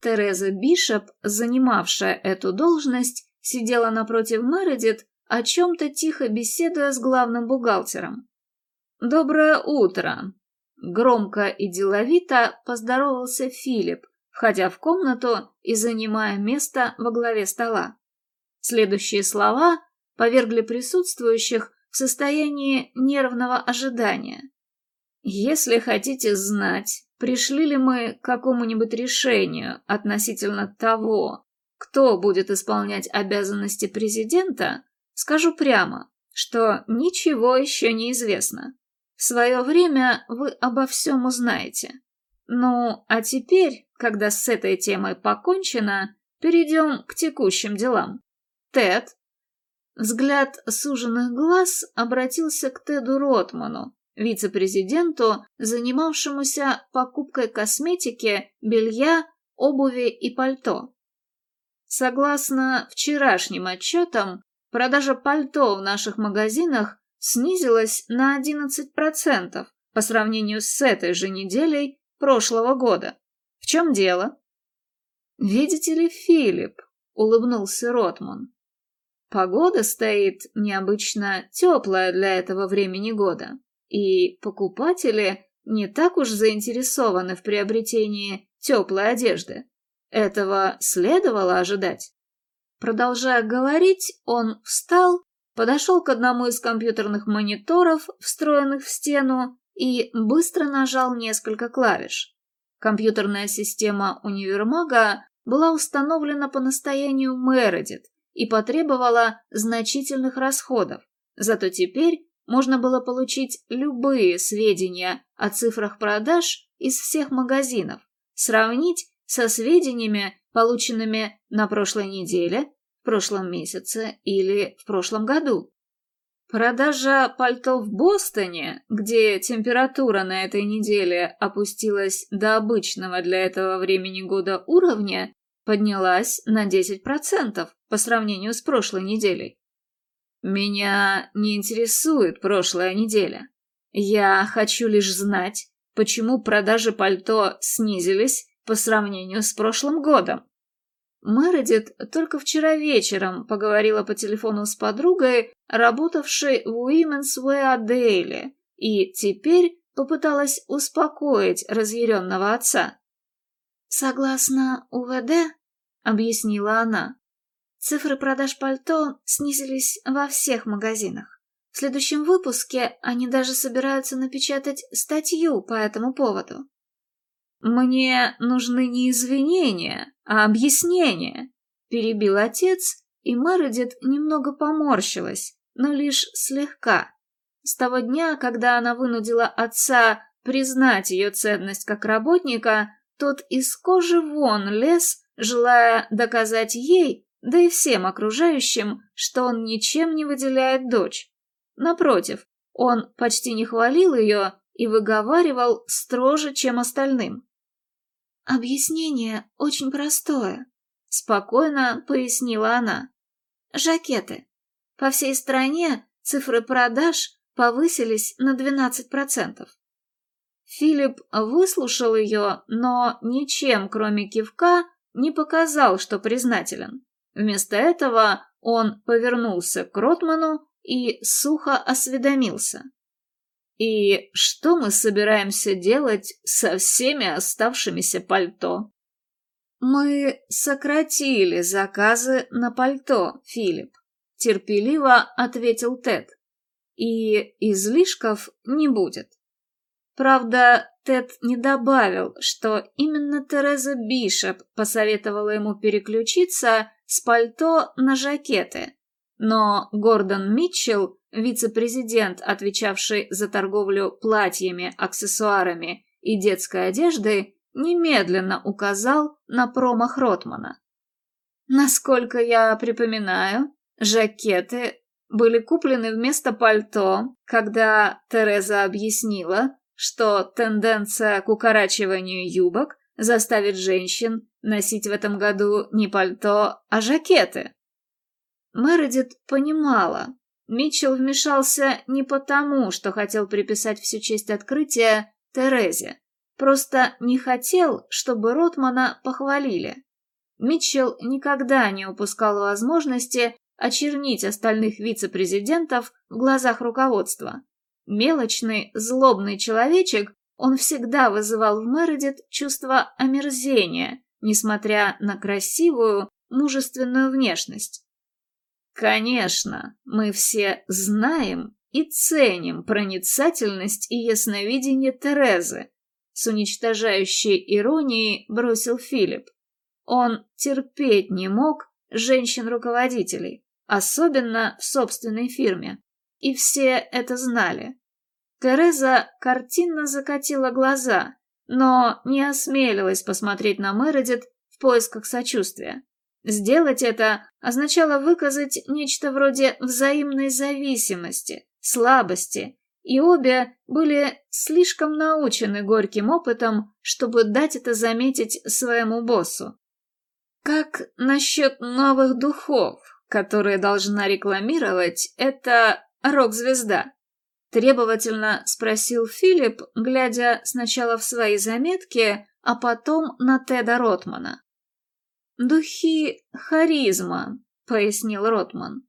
Тереза Бишоп, занимавшая эту должность, сидела напротив Мередит, о чем-то тихо беседуя с главным бухгалтером. «Доброе утро!» Громко и деловито поздоровался Филипп, входя в комнату и занимая место во главе стола. Следующие слова повергли присутствующих в состояние нервного ожидания. Если хотите знать, пришли ли мы к какому-нибудь решению относительно того, кто будет исполнять обязанности президента, скажу прямо, что ничего еще не известно. В свое время вы обо всем узнаете. Ну, а теперь, когда с этой темой покончено, перейдем к текущим делам. Тед, Взгляд суженных глаз обратился к Теду Ротману, вице-президенту, занимавшемуся покупкой косметики, белья, обуви и пальто. Согласно вчерашним отчетам, продажа пальто в наших магазинах снизилась на 11% по сравнению с этой же неделей прошлого года. В чем дело? «Видите ли, Филипп», — улыбнулся Ротман, Погода стоит необычно теплая для этого времени года, и покупатели не так уж заинтересованы в приобретении теплой одежды. Этого следовало ожидать. Продолжая говорить, он встал, подошел к одному из компьютерных мониторов, встроенных в стену, и быстро нажал несколько клавиш. Компьютерная система универмага была установлена по настоянию Мередит, и потребовала значительных расходов. Зато теперь можно было получить любые сведения о цифрах продаж из всех магазинов, сравнить со сведениями, полученными на прошлой неделе, в прошлом месяце или в прошлом году. Продажа пальто в Бостоне, где температура на этой неделе опустилась до обычного для этого времени года уровня, поднялась на 10% по сравнению с прошлой неделей. Меня не интересует прошлая неделя. Я хочу лишь знать, почему продажи пальто снизились по сравнению с прошлым годом. Мередит только вчера вечером поговорила по телефону с подругой, работавшей в Women's Wear Daily, и теперь попыталась успокоить разъяренного отца. «Согласно УВД, — объяснила она, — цифры продаж пальто снизились во всех магазинах. В следующем выпуске они даже собираются напечатать статью по этому поводу. «Мне нужны не извинения, а объяснения», — перебил отец, и Мередит немного поморщилась, но лишь слегка. С того дня, когда она вынудила отца признать ее ценность как работника, тот из кожи вон лез, желая доказать ей, да и всем окружающим, что он ничем не выделяет дочь. Напротив, он почти не хвалил ее и выговаривал строже, чем остальным. «Объяснение очень простое», — спокойно пояснила она. «Жакеты. По всей стране цифры продаж повысились на 12%. Филипп выслушал ее, но ничем, кроме кивка, не показал, что признателен. Вместо этого он повернулся к Ротману и сухо осведомился. «И что мы собираемся делать со всеми оставшимися пальто?» «Мы сократили заказы на пальто, Филипп», — терпеливо ответил Тед и излишков не будет. Правда, Тед не добавил, что именно Тереза Бишоп посоветовала ему переключиться с пальто на жакеты. Но Гордон Митчелл, вице-президент, отвечавший за торговлю платьями, аксессуарами и детской одеждой, немедленно указал на промах Ротмана. Насколько я припоминаю, жакеты были куплены вместо пальто, когда Тереза объяснила, что тенденция к укорачиванию юбок заставит женщин носить в этом году не пальто, а жакеты. Мередит понимала, Митчелл вмешался не потому, что хотел приписать всю честь открытия Терезе, просто не хотел, чтобы Ротмана похвалили. Митчелл никогда не упускал возможности очернить остальных вице-президентов в глазах руководства. Мелочный, злобный человечек, он всегда вызывал в Мередит чувство омерзения, несмотря на красивую, мужественную внешность. Конечно, мы все знаем и ценим проницательность и ясновидение Терезы, с уничтожающей иронией бросил Филипп. Он терпеть не мог женщин-руководителей особенно в собственной фирме. И все это знали. Тереза картинно закатила глаза, но не осмелилась посмотреть на Мередит в поисках сочувствия. Сделать это означало выказать нечто вроде взаимной зависимости, слабости, и обе были слишком научены горьким опытом, чтобы дать это заметить своему боссу. «Как насчет новых духов?» которая должна рекламировать, это рок-звезда?» Требовательно спросил Филипп, глядя сначала в свои заметки, а потом на Теда Ротмана. «Духи харизма», — пояснил Ротман.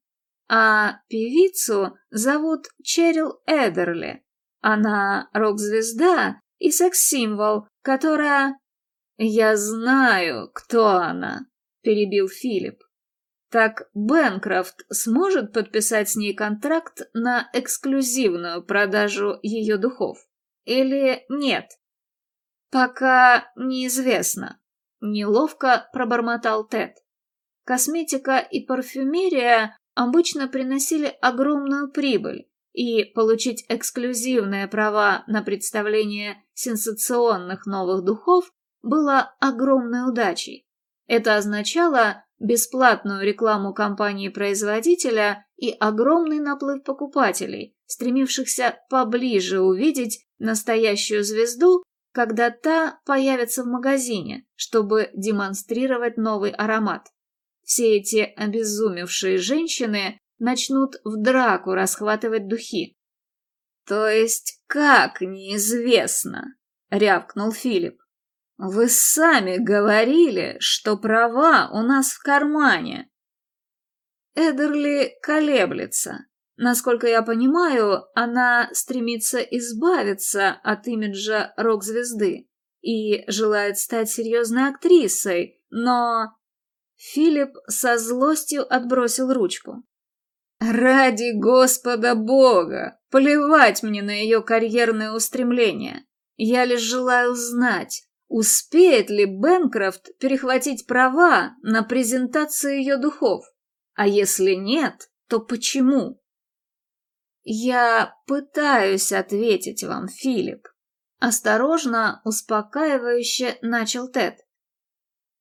«А певицу зовут Черил Эдерли. Она рок-звезда и секс-символ, которая...» «Я знаю, кто она», — перебил Филипп. Так Бэнкрофт сможет подписать с ней контракт на эксклюзивную продажу ее духов? Или нет? Пока неизвестно. Неловко пробормотал Тед. Косметика и парфюмерия обычно приносили огромную прибыль, и получить эксклюзивные права на представление сенсационных новых духов было огромной удачей. Это означало, бесплатную рекламу компании-производителя и огромный наплыв покупателей, стремившихся поближе увидеть настоящую звезду, когда та появится в магазине, чтобы демонстрировать новый аромат. Все эти обезумевшие женщины начнут в драку расхватывать духи. «То есть как неизвестно?» — рявкнул Филипп. Вы сами говорили, что права у нас в кармане. Эдерли колеблется. Насколько я понимаю, она стремится избавиться от имиджа рок-звезды и желает стать серьезной актрисой, но... Филипп со злостью отбросил ручку. Ради Господа Бога! Плевать мне на ее карьерные устремления. Я лишь желаю знать, успеет ли Бенкрофт перехватить права на презентацию ее духов. А если нет, то почему? Я пытаюсь ответить вам, Филипп. Осторожно, успокаивающе начал Тед.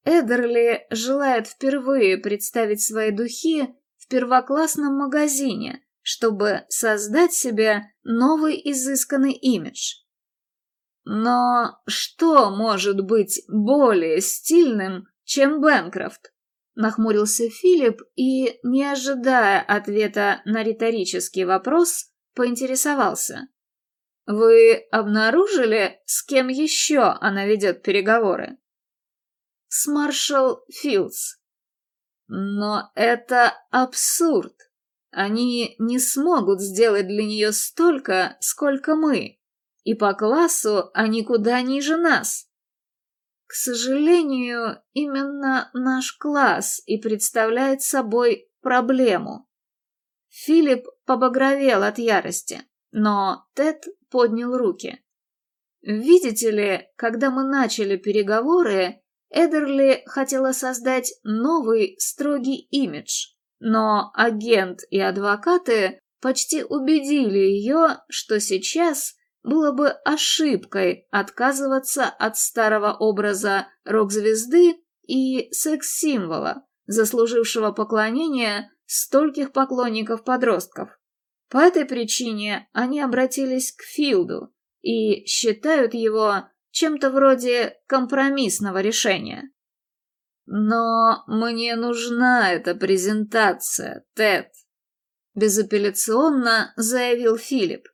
Эдерли желает впервые представить свои духи в первоклассном магазине, чтобы создать себе новый изысканный имидж. Но что может быть более стильным, чем Бенкрофт? Нахмурился Филипп и, не ожидая ответа на риторический вопрос, поинтересовался. «Вы обнаружили, с кем еще она ведет переговоры?» «С маршал Филдс». «Но это абсурд. Они не смогут сделать для нее столько, сколько мы, и по классу они куда ниже нас». К сожалению, именно наш класс и представляет собой проблему. Филипп побагровел от ярости, но Тед поднял руки. Видите ли, когда мы начали переговоры, Эдерли хотела создать новый строгий имидж, но агент и адвокаты почти убедили ее, что сейчас было бы ошибкой отказываться от старого образа рок-звезды и секс-символа, заслужившего поклонения стольких поклонников-подростков. По этой причине они обратились к Филду и считают его чем-то вроде компромиссного решения. «Но мне нужна эта презентация, Тед», — безапелляционно заявил Филипп.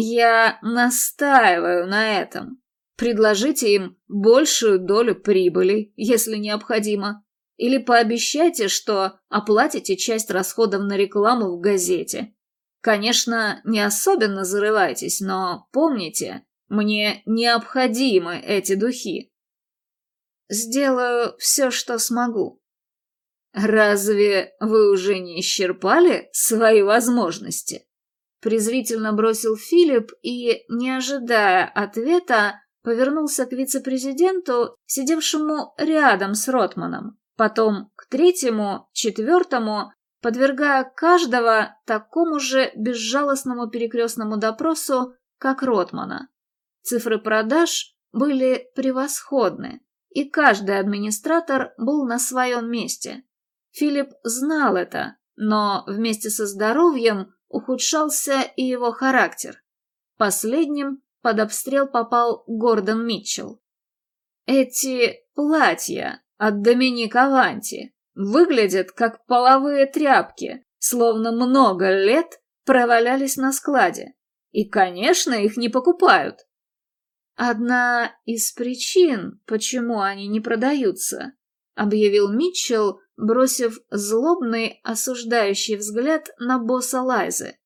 Я настаиваю на этом. Предложите им большую долю прибыли, если необходимо. Или пообещайте, что оплатите часть расходов на рекламу в газете. Конечно, не особенно зарывайтесь, но помните, мне необходимы эти духи. Сделаю все, что смогу. Разве вы уже не исчерпали свои возможности? Презрительно бросил Филипп и, не ожидая ответа, повернулся к вице-президенту, сидевшему рядом с Ротманом, потом к третьему, четвертому, подвергая каждого такому же безжалостному перекрестному допросу, как Ротмана. Цифры продаж были превосходны, и каждый администратор был на своем месте. Филипп знал это, но вместе со здоровьем ухудшался и его характер. Последним под обстрел попал Гордон Митчелл. Эти платья от Доминик Аванти выглядят как половые тряпки, словно много лет провалялись на складе. И, конечно, их не покупают. Одна из причин, почему они не продаются, объявил Митчелл, бросив злобный, осуждающий взгляд на босса Лайзы.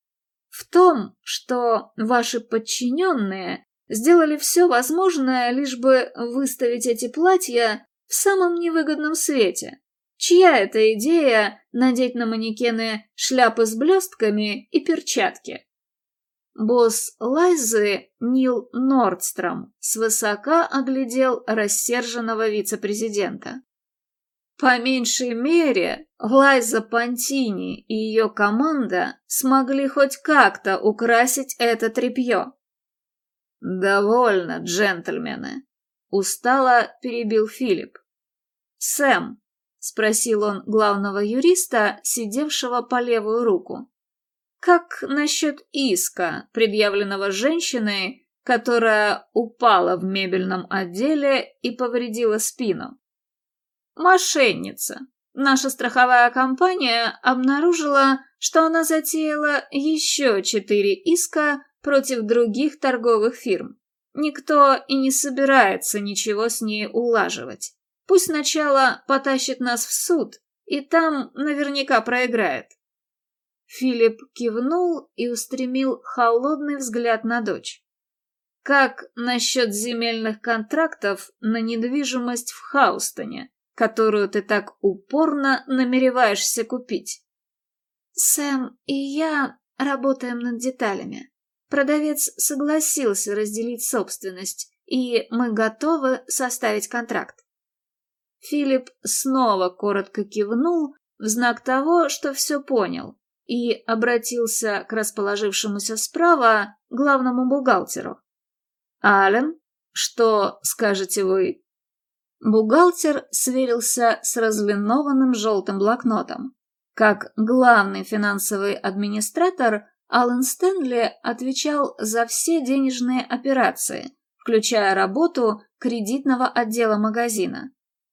В том, что ваши подчиненные сделали все возможное, лишь бы выставить эти платья в самом невыгодном свете. Чья это идея надеть на манекены шляпы с блестками и перчатки? Босс Лайзы Нил Нордстром свысока оглядел рассерженного вице-президента. По меньшей мере, Лайза Пантини и ее команда смогли хоть как-то украсить это тряпье. «Довольно, джентльмены», — устало перебил Филипп. «Сэм», — спросил он главного юриста, сидевшего по левую руку, «как насчет иска, предъявленного женщиной, которая упала в мебельном отделе и повредила спину?» Мошенница. Наша страховая компания обнаружила, что она затеяла еще четыре иска против других торговых фирм. Никто и не собирается ничего с ней улаживать. Пусть сначала потащит нас в суд, и там наверняка проиграет. Филипп кивнул и устремил холодный взгляд на дочь. Как насчет земельных контрактов на недвижимость в Хаустоне? Которую ты так упорно намереваешься купить. Сэм и я работаем над деталями. Продавец согласился разделить собственность, и мы готовы составить контракт. Филипп снова коротко кивнул в знак того, что все понял, и обратился к расположившемуся справа главному бухгалтеру. «Ален, что скажете вы?» Бухгалтер сверился с разлинованным желтым блокнотом. Как главный финансовый администратор, Аллен Стэнли отвечал за все денежные операции, включая работу кредитного отдела магазина.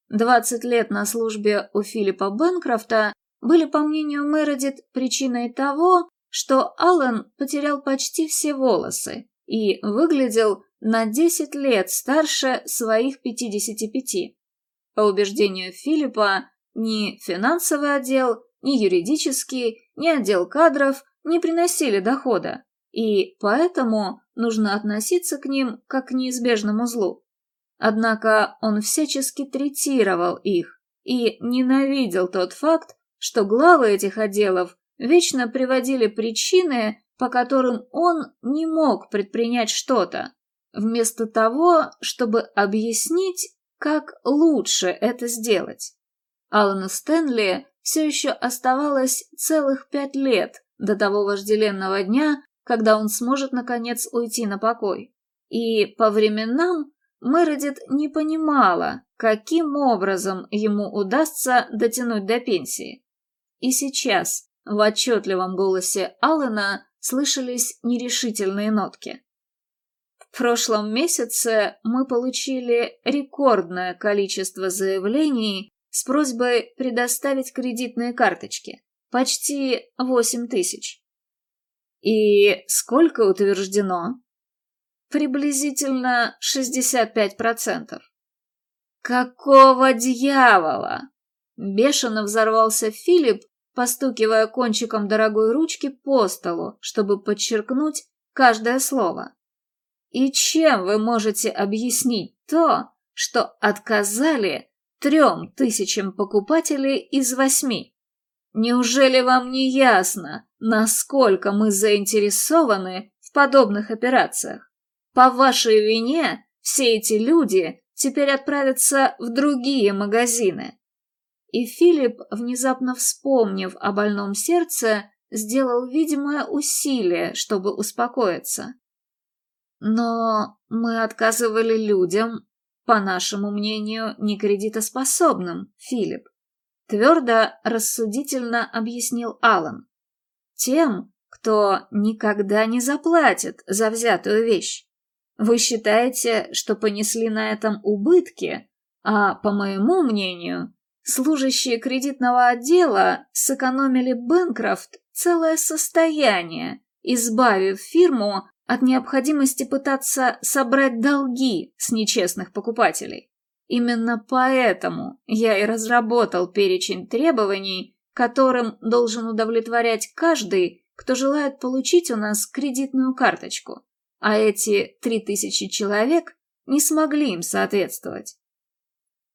20 лет на службе у Филиппа Бенкрофта были, по мнению Мередит, причиной того, что Аллен потерял почти все волосы и выглядел на 10 лет старше своих 55. По убеждению Филиппа, ни финансовый отдел, ни юридический, ни отдел кадров не приносили дохода, и поэтому нужно относиться к ним как к неизбежному злу. Однако он всячески третировал их и ненавидел тот факт, что главы этих отделов вечно приводили причины, по которым он не мог предпринять что-то, вместо того, чтобы объяснить, как лучше это сделать. Алану Стэнли все еще оставалось целых пять лет до того вожделенного дня, когда он сможет, наконец, уйти на покой. И по временам Мередит не понимала, каким образом ему удастся дотянуть до пенсии. И сейчас в отчетливом голосе Аллена слышались нерешительные нотки. В прошлом месяце мы получили рекордное количество заявлений с просьбой предоставить кредитные карточки. Почти восемь тысяч. И сколько утверждено? Приблизительно 65%. Какого дьявола? Бешено взорвался Филипп, постукивая кончиком дорогой ручки по столу, чтобы подчеркнуть каждое слово. И чем вы можете объяснить то, что отказали трем тысячам покупателей из восьми? Неужели вам не ясно, насколько мы заинтересованы в подобных операциях? По вашей вине все эти люди теперь отправятся в другие магазины. И Филипп, внезапно вспомнив о больном сердце, сделал видимое усилие, чтобы успокоиться. Но мы отказывали людям, по нашему мнению, некредитоспособным, Филипп. Твердо, рассудительно объяснил Алан. Тем, кто никогда не заплатит за взятую вещь. Вы считаете, что понесли на этом убытки, а, по моему мнению, служащие кредитного отдела сэкономили Бэнкрофт целое состояние, избавив фирму от необходимости пытаться собрать долги с нечестных покупателей. Именно поэтому я и разработал перечень требований, которым должен удовлетворять каждый, кто желает получить у нас кредитную карточку. А эти три тысячи человек не смогли им соответствовать.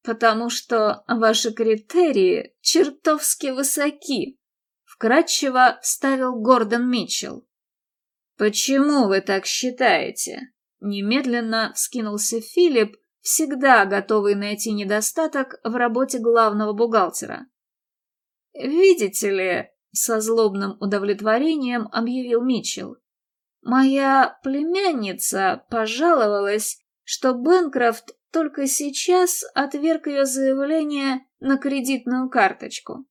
Потому что ваши критерии чертовски высоки, вкратчиво вставил Гордон Митчелл. «Почему вы так считаете?» Немедленно вскинулся Филипп, всегда готовый найти недостаток в работе главного бухгалтера. «Видите ли», — со злобным удовлетворением объявил Митчелл, «моя племянница пожаловалась, что Бэнкрофт только сейчас отверг ее заявление на кредитную карточку.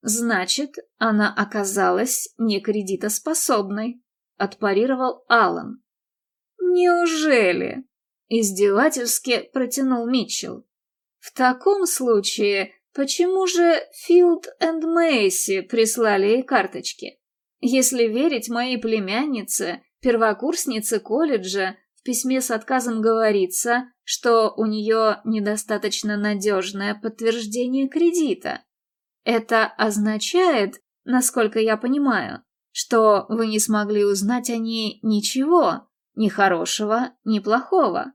Значит, она оказалась некредитоспособной отпарировал Алан. Неужели? Издевательски протянул Митчелл. В таком случае, почему же Филд энд Мейси прислали ей карточки? Если верить моей племяннице, первокурснице колледжа, в письме с отказом говорится, что у нее недостаточно надежное подтверждение кредита. Это означает, насколько я понимаю, что вы не смогли узнать о ней ничего, ни хорошего, ни плохого.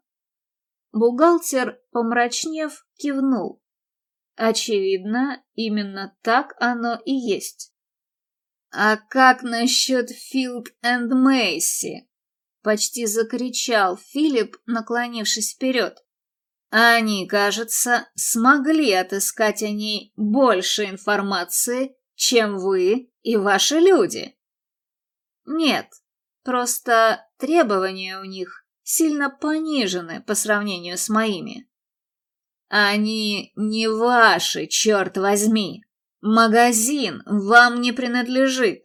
Бухгалтер, помрачнев, кивнул. Очевидно, именно так оно и есть. «А как насчет Филд энд Мейси?» — почти закричал Филипп, наклонившись вперед. «Они, кажется, смогли отыскать о ней больше информации, чем вы и ваши люди». «Нет, просто требования у них сильно понижены по сравнению с моими». «Они не ваши, черт возьми!» Магазин вам не принадлежит.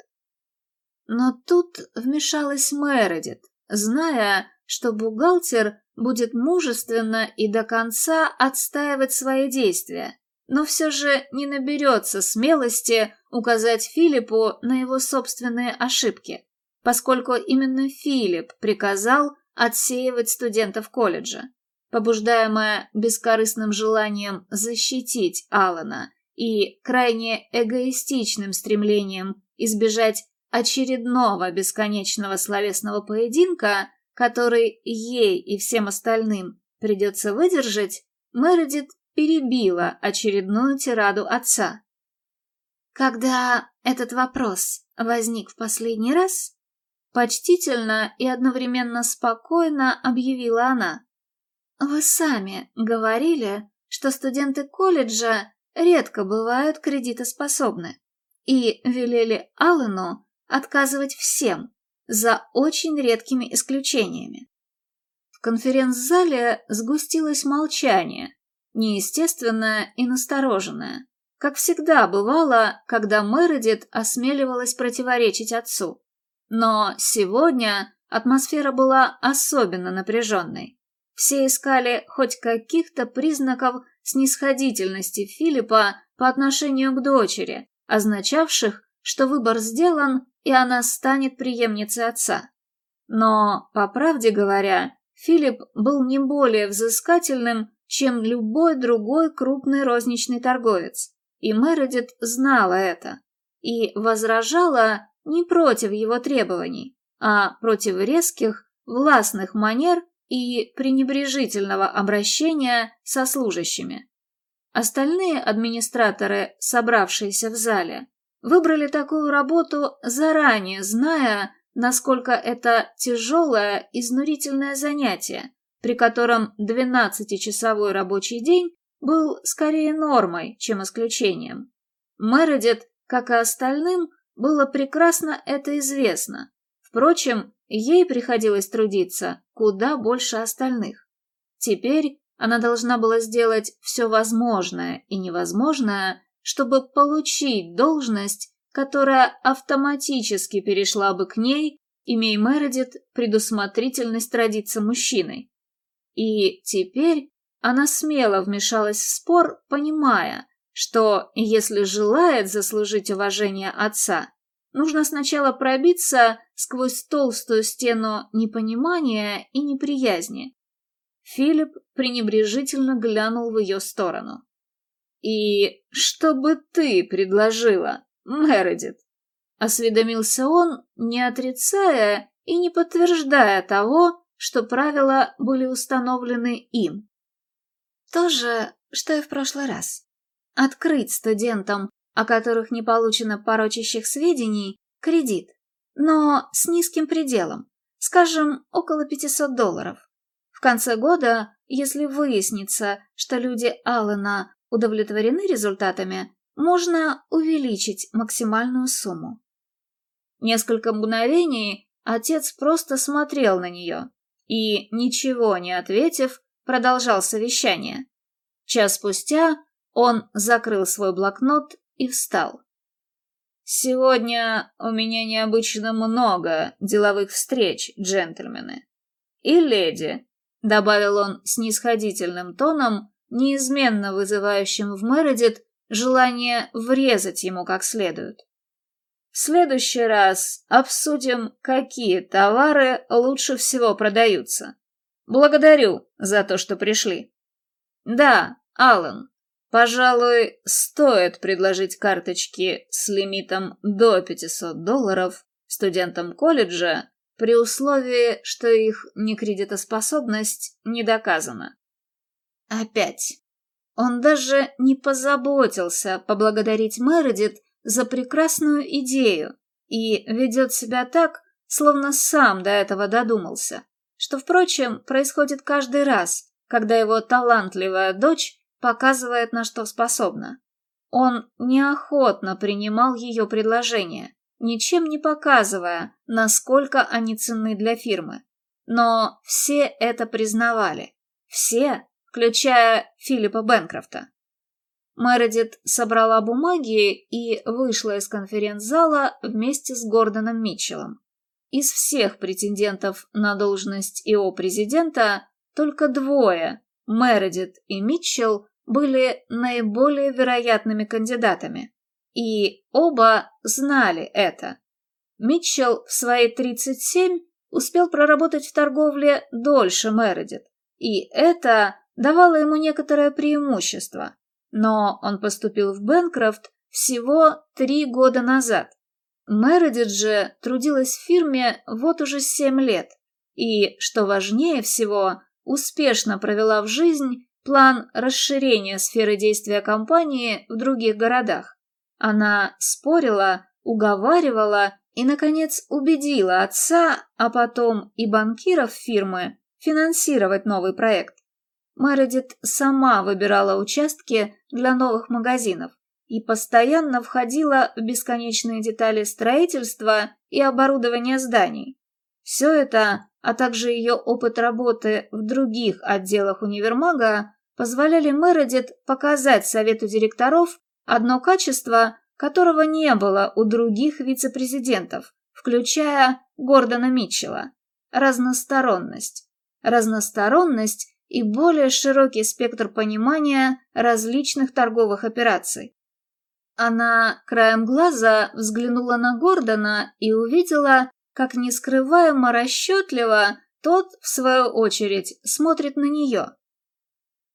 Но тут вмешалась Мередит, зная, что бухгалтер будет мужественно и до конца отстаивать свои действия, но все же не наберется смелости указать Филиппу на его собственные ошибки, поскольку именно Филипп приказал отсеивать студентов колледжа. Побуждаемая бескорыстным желанием защитить Алана и крайне эгоистичным стремлением избежать очередного бесконечного словесного поединка, который ей и всем остальным придется выдержать, Мередит перебила очередную тираду отца. Когда этот вопрос возник в последний раз, почтительно и одновременно спокойно объявила она. Вы сами говорили, что студенты колледжа редко бывают кредитоспособны, и велели Аллену отказывать всем, за очень редкими исключениями. В конференц-зале сгустилось молчание, неестественное и настороженное, как всегда бывало, когда Мередит осмеливалась противоречить отцу. Но сегодня атмосфера была особенно напряженной. Все искали хоть каких-то признаков снисходительности Филиппа по отношению к дочери, означавших, что выбор сделан, и она станет преемницей отца. Но, по правде говоря, Филипп был не более взыскательным, чем любой другой крупный розничный торговец, и Мередит знала это, и возражала не против его требований, а против резких, властных манер и пренебрежительного обращения со служащими. Остальные администраторы, собравшиеся в зале, выбрали такую работу, заранее зная, насколько это тяжелое, изнурительное занятие, при котором 12-часовой рабочий день был скорее нормой, чем исключением. Мередит, как и остальным, было прекрасно это известно. Впрочем, ей приходилось трудиться куда больше остальных. Теперь она должна была сделать все возможное и невозможное, чтобы получить должность, которая автоматически перешла бы к ней, имея Мередит предусмотрительность родиться мужчиной. И теперь она смело вмешалась в спор, понимая, что если желает заслужить уважение отца, нужно сначала пробиться сквозь толстую стену непонимания и неприязни. Филипп пренебрежительно глянул в ее сторону. «И что бы ты предложила, Мередит?» Осведомился он, не отрицая и не подтверждая того, что правила были установлены им. То же, что и в прошлый раз. Открыть студентам, о которых не получено порочащих сведений, кредит, но с низким пределом, скажем, около 500 долларов. В конце года, если выяснится, что люди Аллена удовлетворены результатами, можно увеличить максимальную сумму. Несколько мгновений отец просто смотрел на нее и, ничего не ответив, продолжал совещание. Час спустя он закрыл свой блокнот и встал. «Сегодня у меня необычно много деловых встреч, джентльмены. И леди», — добавил он снисходительным тоном, неизменно вызывающим в Мередит желание врезать ему как следует. В следующий раз обсудим, какие товары лучше всего продаются. Благодарю за то, что пришли. Да, Аллан, пожалуй, стоит предложить карточки с лимитом до 500 долларов студентам колледжа при условии, что их некредитоспособность не доказана. Опять. Он даже не позаботился поблагодарить Мередит за прекрасную идею и ведет себя так, словно сам до этого додумался, что, впрочем, происходит каждый раз, когда его талантливая дочь показывает, на что способна. Он неохотно принимал ее предложения, ничем не показывая, насколько они ценны для фирмы. Но все это признавали. Все, включая Филиппа Бенкрофта. Мередит собрала бумаги и вышла из конференц-зала вместе с Гордоном Митчеллом. Из всех претендентов на должность ИО президента только двое, Мередит и Митчелл, были наиболее вероятными кандидатами. И оба знали это. Митчелл в свои 37 успел проработать в торговле дольше Мередит, и это давало ему некоторое преимущество. Но он поступил в Бенкрофт всего три года назад. Мередит же трудилась в фирме вот уже семь лет, и, что важнее всего, успешно провела в жизнь план расширения сферы действия компании в других городах. Она спорила, уговаривала и, наконец, убедила отца, а потом и банкиров фирмы финансировать новый проект. Мередит сама выбирала участки для новых магазинов и постоянно входила в бесконечные детали строительства и оборудования зданий. Все это, а также ее опыт работы в других отделах универмага, позволяли Мередит показать совету директоров одно качество, которого не было у других вице-президентов, включая Гордона Митчелла – разносторонность. Разносторонность и более широкий спектр понимания различных торговых операций. Она краем глаза взглянула на Гордона и увидела, как нескрываемо расчетливо тот, в свою очередь, смотрит на нее.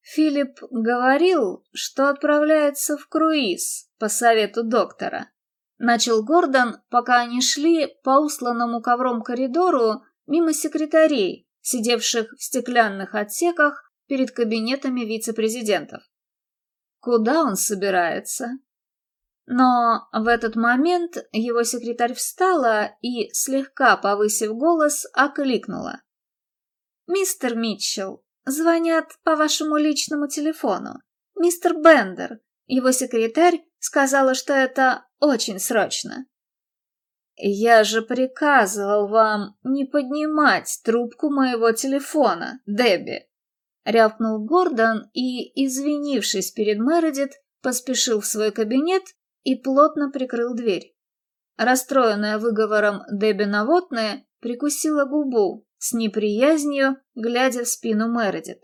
Филипп говорил, что отправляется в круиз по совету доктора. Начал Гордон, пока они шли по усланному ковром коридору мимо секретарей, сидевших в стеклянных отсеках перед кабинетами вице-президентов. Куда он собирается? Но в этот момент его секретарь встала и, слегка повысив голос, окликнула. «Мистер Митчелл, звонят по вашему личному телефону. Мистер Бендер, его секретарь, сказала, что это очень срочно». «Я же приказывал вам не поднимать трубку моего телефона, Дебби!» Рявкнул Гордон и, извинившись перед Мередит, поспешил в свой кабинет и плотно прикрыл дверь. Расстроенная выговором Дебби Навотная прикусила губу, с неприязнью, глядя в спину Мередит.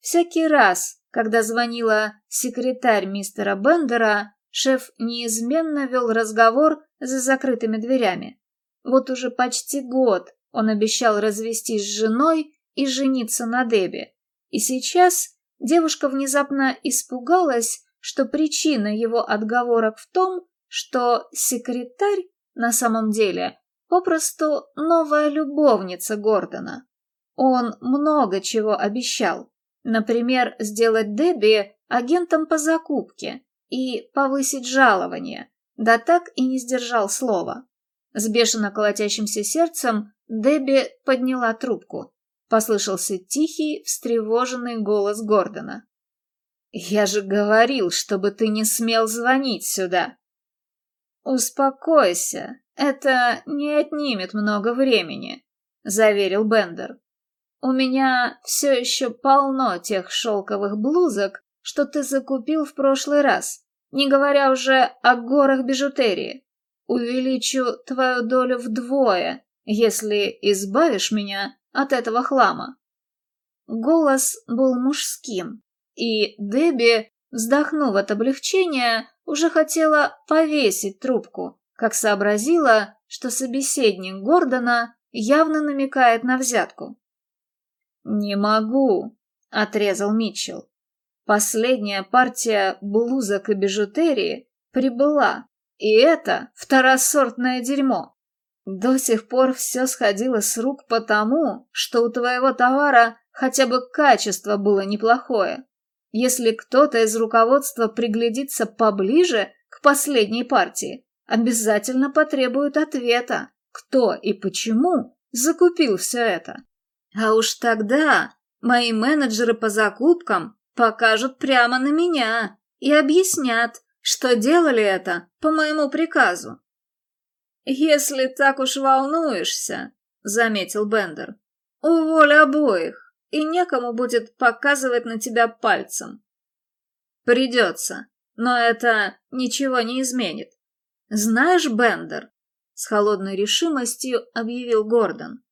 Всякий раз, когда звонила секретарь мистера Бендера, шеф неизменно вел разговор за закрытыми дверями. Вот уже почти год он обещал развестись с женой и жениться на Дебби. И сейчас девушка внезапно испугалась, что причина его отговорок в том, что секретарь на самом деле попросту новая любовница Гордона. Он много чего обещал. Например, сделать Дебби агентом по закупке и повысить жалование, да так и не сдержал слова. С бешено колотящимся сердцем Дебби подняла трубку. Послышался тихий, встревоженный голос Гордона. «Я же говорил, чтобы ты не смел звонить сюда!» «Успокойся, это не отнимет много времени», — заверил Бендер. «У меня все еще полно тех шелковых блузок, что ты закупил в прошлый раз, не говоря уже о горах бижутерии. Увеличу твою долю вдвое, если избавишь меня от этого хлама». Голос был мужским, и Дебби, вздохнув от облегчения, уже хотела повесить трубку, как сообразила, что собеседник Гордона явно намекает на взятку. «Не могу», — отрезал Митчелл. Последняя партия блузок и бижутерии прибыла, и это второсортное дерьмо. До сих пор все сходило с рук потому, что у твоего товара хотя бы качество было неплохое. Если кто-то из руководства приглядится поближе к последней партии, обязательно потребуют ответа, кто и почему закупил все это. А уж тогда мои менеджеры по закупкам покажут прямо на меня и объяснят, что делали это по моему приказу. «Если так уж волнуешься», — заметил Бендер, — «уволь обоих, и некому будет показывать на тебя пальцем». «Придется, но это ничего не изменит. Знаешь, Бендер, с холодной решимостью объявил Гордон.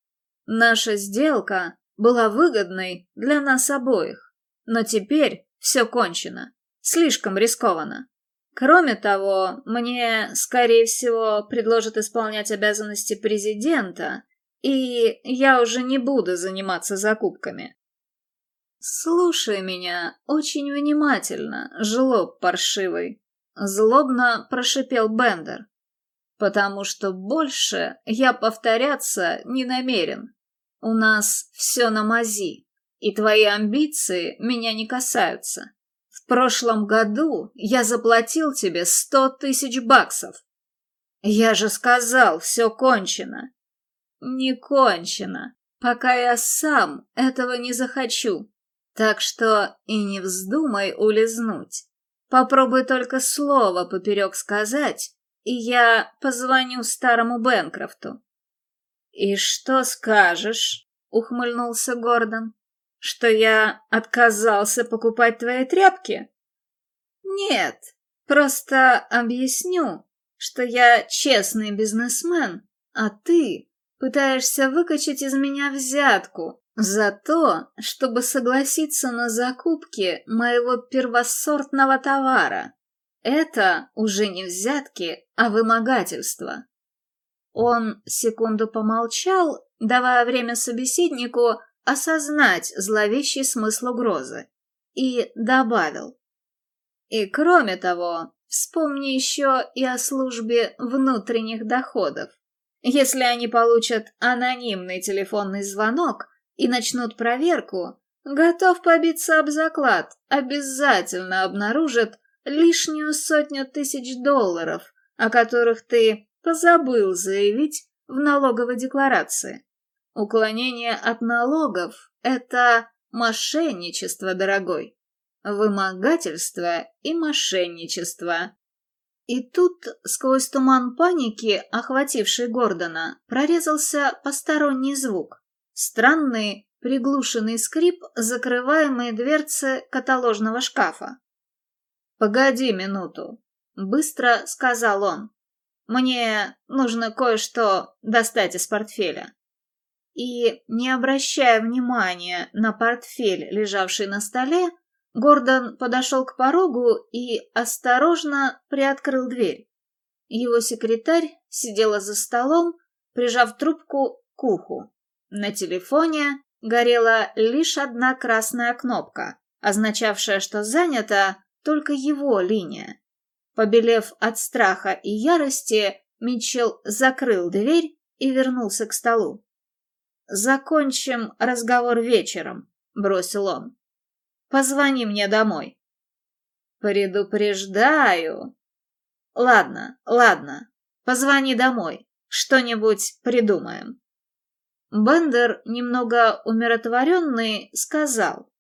Наша сделка была выгодной для нас обоих, но теперь все кончено. Слишком рискованно. Кроме того, мне, скорее всего, предложат исполнять обязанности президента, и я уже не буду заниматься закупками. Слушай меня очень внимательно, жлоб паршивый, злобно прошипел Бендер потому что больше я повторяться не намерен. У нас все на мази, и твои амбиции меня не касаются. В прошлом году я заплатил тебе сто тысяч баксов. Я же сказал, все кончено. Не кончено, пока я сам этого не захочу. Так что и не вздумай улизнуть. Попробуй только слово поперек сказать, и я позвоню старому Бенкрофту. «И что скажешь?» — ухмыльнулся Гордон. «Что я отказался покупать твои тряпки?» «Нет, просто объясню, что я честный бизнесмен, а ты пытаешься выкачать из меня взятку за то, чтобы согласиться на закупки моего первосортного товара. Это уже не взятки, а вымогательство. Он секунду помолчал, давая время собеседнику осознать зловещий смысл угрозы, и добавил. И кроме того, вспомни еще и о службе внутренних доходов. Если они получат анонимный телефонный звонок и начнут проверку, готов побиться об заклад, обязательно обнаружат, лишнюю сотню тысяч долларов, о которых ты позабыл заявить в налоговой декларации. Уклонение от налогов – это мошенничество, дорогой. Вымогательство и мошенничество. И тут, сквозь туман паники, охвативший Гордона, прорезался посторонний звук. Странный, приглушенный скрип закрываемой дверцы каталожного шкафа. «Погоди минуту», — быстро сказал он. «Мне нужно кое-что достать из портфеля». И, не обращая внимания на портфель, лежавший на столе, Гордон подошел к порогу и осторожно приоткрыл дверь. Его секретарь сидела за столом, прижав трубку к уху. На телефоне горела лишь одна красная кнопка, означавшая, что занято только его линия. Побелев от страха и ярости, Митчелл закрыл дверь и вернулся к столу. «Закончим разговор вечером», — бросил он. «Позвони мне домой». «Предупреждаю». «Ладно, ладно, позвони домой, что-нибудь придумаем». Бендер, немного умиротворенный, сказал.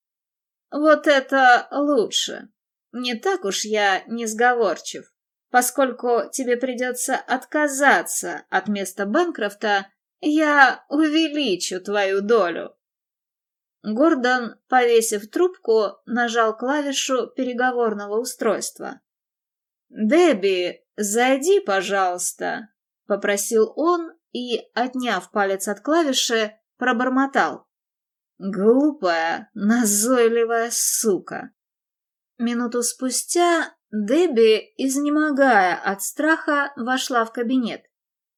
«Вот это лучше. Не так уж я несговорчив. Поскольку тебе придется отказаться от места Бэнкрофта, я увеличу твою долю. Гордон, повесив трубку, нажал клавишу переговорного устройства. «Дебби, зайди, пожалуйста», — попросил он и, отняв палец от клавиши, пробормотал. «Глупая, назойливая сука». Минуту спустя Дебби, изнемогая от страха, вошла в кабинет.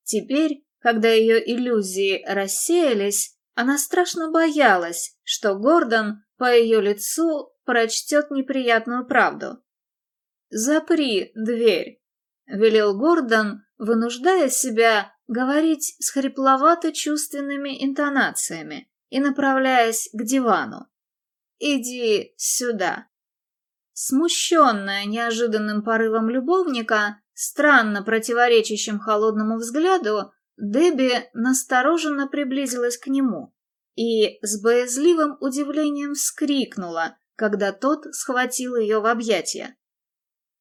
Теперь, когда ее иллюзии рассеялись, она страшно боялась, что Гордон по ее лицу прочтет неприятную правду. «Запри дверь», — велел Гордон, вынуждая себя говорить с хрипловато-чувственными интонациями и направляясь к дивану. «Иди сюда». Смущенная неожиданным порывом любовника, странно противоречащим холодному взгляду, Дебби настороженно приблизилась к нему и с боязливым удивлением вскрикнула, когда тот схватил ее в объятия.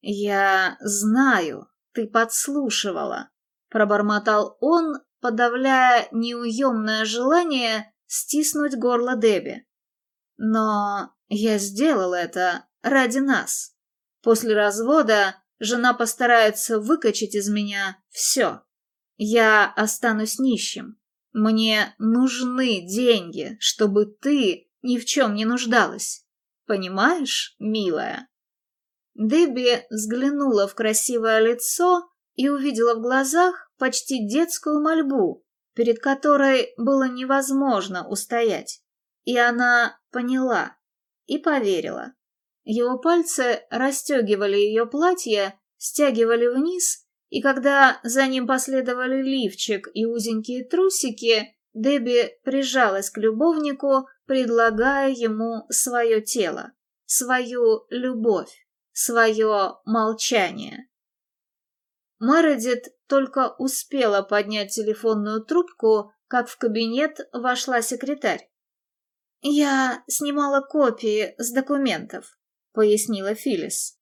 «Я знаю, ты подслушивала», — пробормотал он, подавляя неуемное желание стиснуть горло Дебби. «Но я сделал это ради нас. После развода жена постарается выкачать из меня все. Я останусь нищим. Мне нужны деньги, чтобы ты ни в чем не нуждалась. Понимаешь, милая?» Дебби взглянула в красивое лицо и увидела в глазах почти детскую мольбу, перед которой было невозможно устоять. И она поняла и поверила. Его пальцы расстегивали ее платье, стягивали вниз, и когда за ним последовали лифчик и узенькие трусики, Дебби прижалась к любовнику, предлагая ему свое тело, свою любовь, свое молчание. Мередит только успела поднять телефонную трубку, как в кабинет вошла секретарь. «Я снимала копии с документов», — пояснила Филлис.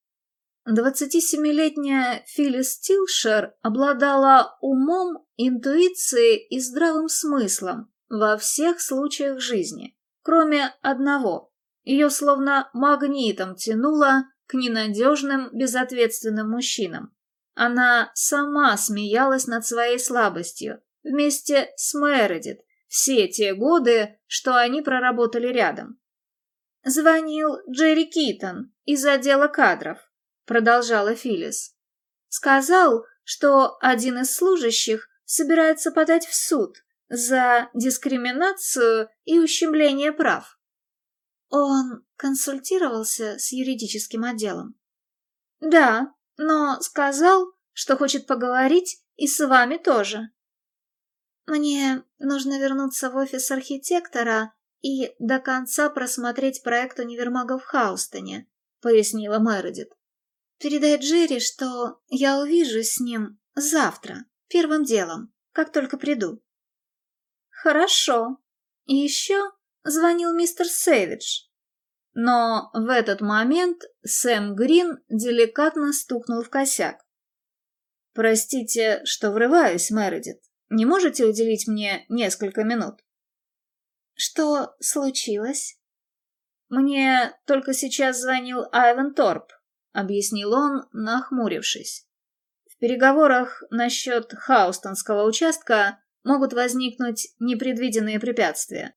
27-летняя Филлис Тилшер обладала умом, интуицией и здравым смыслом во всех случаях жизни, кроме одного. Ее словно магнитом тянуло к ненадежным, безответственным мужчинам. Она сама смеялась над своей слабостью, вместе с Мередит, все те годы, что они проработали рядом. «Звонил Джерри Китон из отдела кадров», — продолжала Филлис. «Сказал, что один из служащих собирается подать в суд за дискриминацию и ущемление прав. Он консультировался с юридическим отделом. Да, но сказал, что хочет поговорить и с вами тоже. Мне нужно вернуться в офис архитектора и до конца просмотреть проект универмага в Хаустоне, пояснила Мередит. Передай Джерри, что я увижусь с ним завтра, первым делом, как только приду. Хорошо. И еще звонил мистер Сэвидж. Но в этот момент Сэм Грин деликатно стукнул в косяк. «Простите, что врываюсь, Мередит. Не можете уделить мне несколько минут?» «Что случилось?» «Мне только сейчас звонил Айвен Торп», — объяснил он, нахмурившись. «В переговорах насчет Хаустонского участка могут возникнуть непредвиденные препятствия.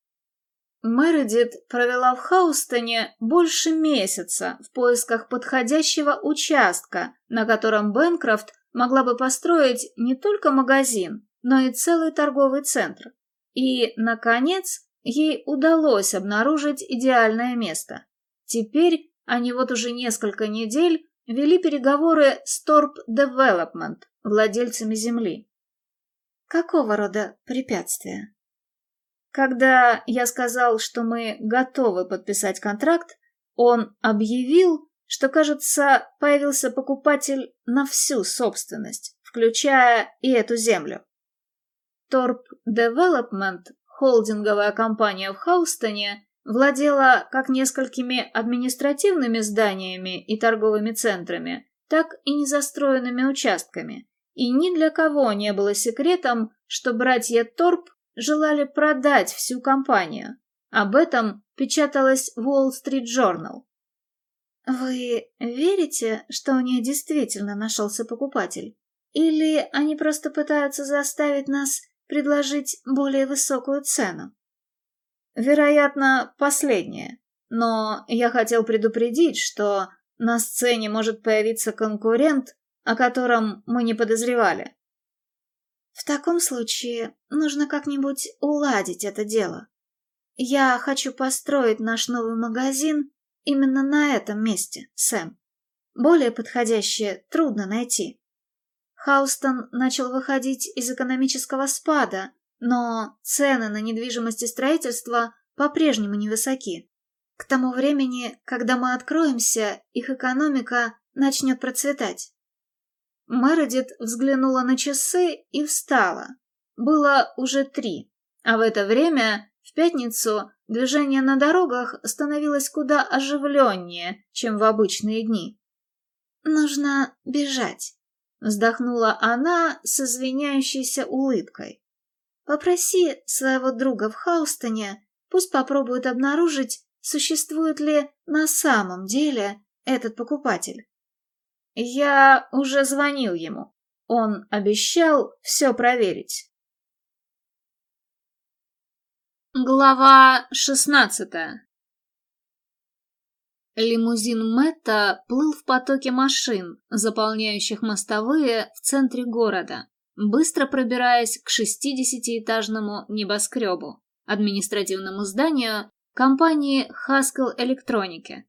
Мередит провела в Хаустоне больше месяца в поисках подходящего участка, на котором Бенкрофт могла бы построить не только магазин, но и целый торговый центр. И, наконец, ей удалось обнаружить идеальное место. Теперь они вот уже несколько недель вели переговоры с Торп Development, владельцами земли. Какого рода препятствия? Когда я сказал, что мы готовы подписать контракт, он объявил, что, кажется, появился покупатель на всю собственность, включая и эту землю. Торп Development, холдинговая компания в Хаустоне, владела как несколькими административными зданиями и торговыми центрами, так и незастроенными участками. И ни для кого не было секретом, что братья Торп желали продать всю компанию. Об этом печаталось в Wall Street Journal. Вы верите, что у них действительно нашелся покупатель? Или они просто пытаются заставить нас предложить более высокую цену? Вероятно, последнее. Но я хотел предупредить, что на сцене может появиться конкурент, о котором мы не подозревали. В таком случае нужно как-нибудь уладить это дело. Я хочу построить наш новый магазин именно на этом месте, Сэм. Более подходящее трудно найти. Хаустон начал выходить из экономического спада, но цены на недвижимость и строительство по-прежнему невысоки. К тому времени, когда мы откроемся, их экономика начнет процветать. Мередит взглянула на часы и встала. Было уже три, а в это время, в пятницу, движение на дорогах становилось куда оживленнее, чем в обычные дни. «Нужно бежать», — вздохнула она с извиняющейся улыбкой. «Попроси своего друга в Хаустоне, пусть попробует обнаружить, существует ли на самом деле этот покупатель. Я уже звонил ему. Он обещал все проверить. Глава шестнадцатая Лимузин Мэтта плыл в потоке машин, заполняющих мостовые в центре города, быстро пробираясь к шестидесятиэтажному небоскребу, административному зданию компании Haskell Электроники.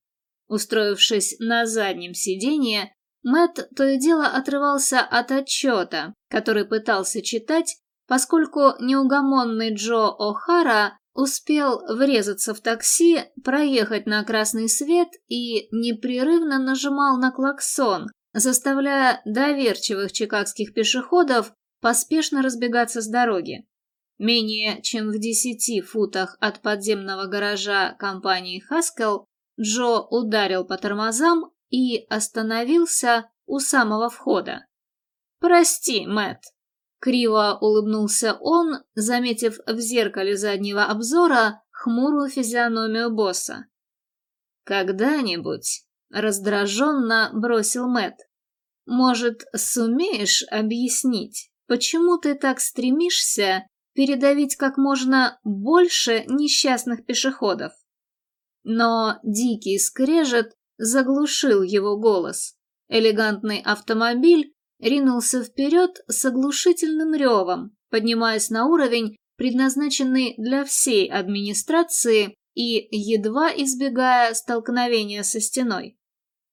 Устроившись на заднем сиденье, Мэт то и дело отрывался от отчета, который пытался читать, поскольку неугомонный Джо О'Хара успел врезаться в такси, проехать на красный свет и непрерывно нажимал на клаксон, заставляя доверчивых чикагских пешеходов поспешно разбегаться с дороги. Менее чем в десяти футах от подземного гаража компании Хаскел Джо ударил по тормозам и остановился у самого входа. «Прости, Мэт. Криво улыбнулся он, заметив в зеркале заднего обзора хмурую физиономию босса. «Когда-нибудь», — раздраженно бросил Мэт, «может, сумеешь объяснить, почему ты так стремишься передавить как можно больше несчастных пешеходов?» Но дикий скрежет заглушил его голос. Элегантный автомобиль ринулся вперед с оглушительным ревом, поднимаясь на уровень, предназначенный для всей администрации и едва избегая столкновения со стеной.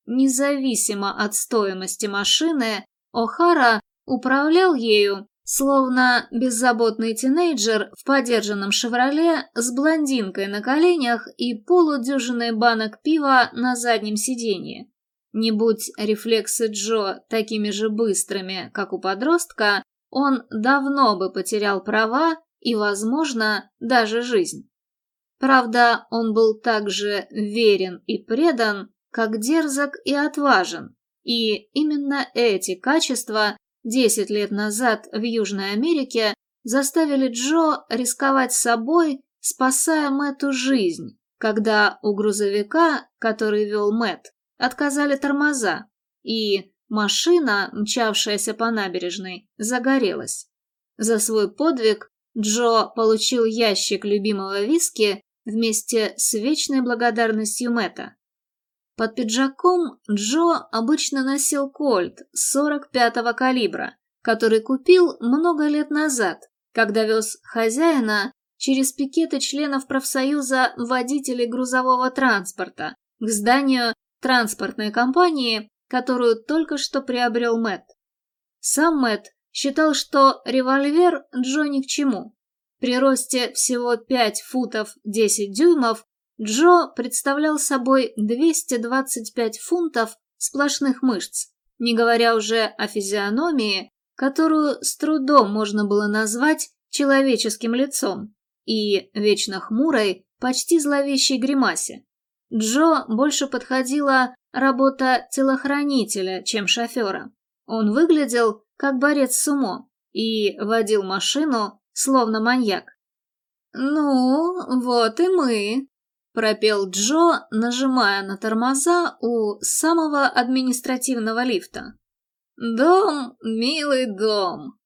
Независимо от стоимости машины, О'Хара управлял ею, словно беззаботный тинейджер в подержанном «Шевроле» с блондинкой на коленях и полудюжиной банок пива на заднем сиденье. Не будь рефлексы Джо такими же быстрыми, как у подростка, он давно бы потерял права и, возможно, даже жизнь. Правда, он был так же верен и предан, как дерзок и отважен, и именно эти качества десять лет назад в Южной Америке заставили Джо рисковать собой, спасая Мэтту жизнь, когда у грузовика, который вел Мэтт, отказали тормоза, и машина, мчавшаяся по набережной, загорелась. За свой подвиг Джо получил ящик любимого виски вместе с вечной благодарностью Мэтта. Под пиджаком Джо обычно носил кольт 45-го калибра, который купил много лет назад, когда вез хозяина через пикеты членов профсоюза водителей грузового транспорта к зданию транспортной компании, которую только что приобрел Мэтт. Сам Мэтт считал, что револьвер Джо ни к чему. При росте всего 5 футов 10 дюймов Джо представлял собой 225 фунтов сплошных мышц, не говоря уже о физиономии, которую с трудом можно было назвать человеческим лицом, и вечно хмурой, почти зловещей гримасе. Джо больше подходила работа телохранителя, чем шофера. Он выглядел как борец с умо и водил машину, словно маньяк. «Ну, вот и мы», пропел Джо, нажимая на тормоза у самого административного лифта. «Дом, милый дом!»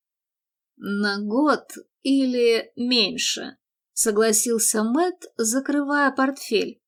«На год или меньше», — согласился Мэтт, закрывая портфель.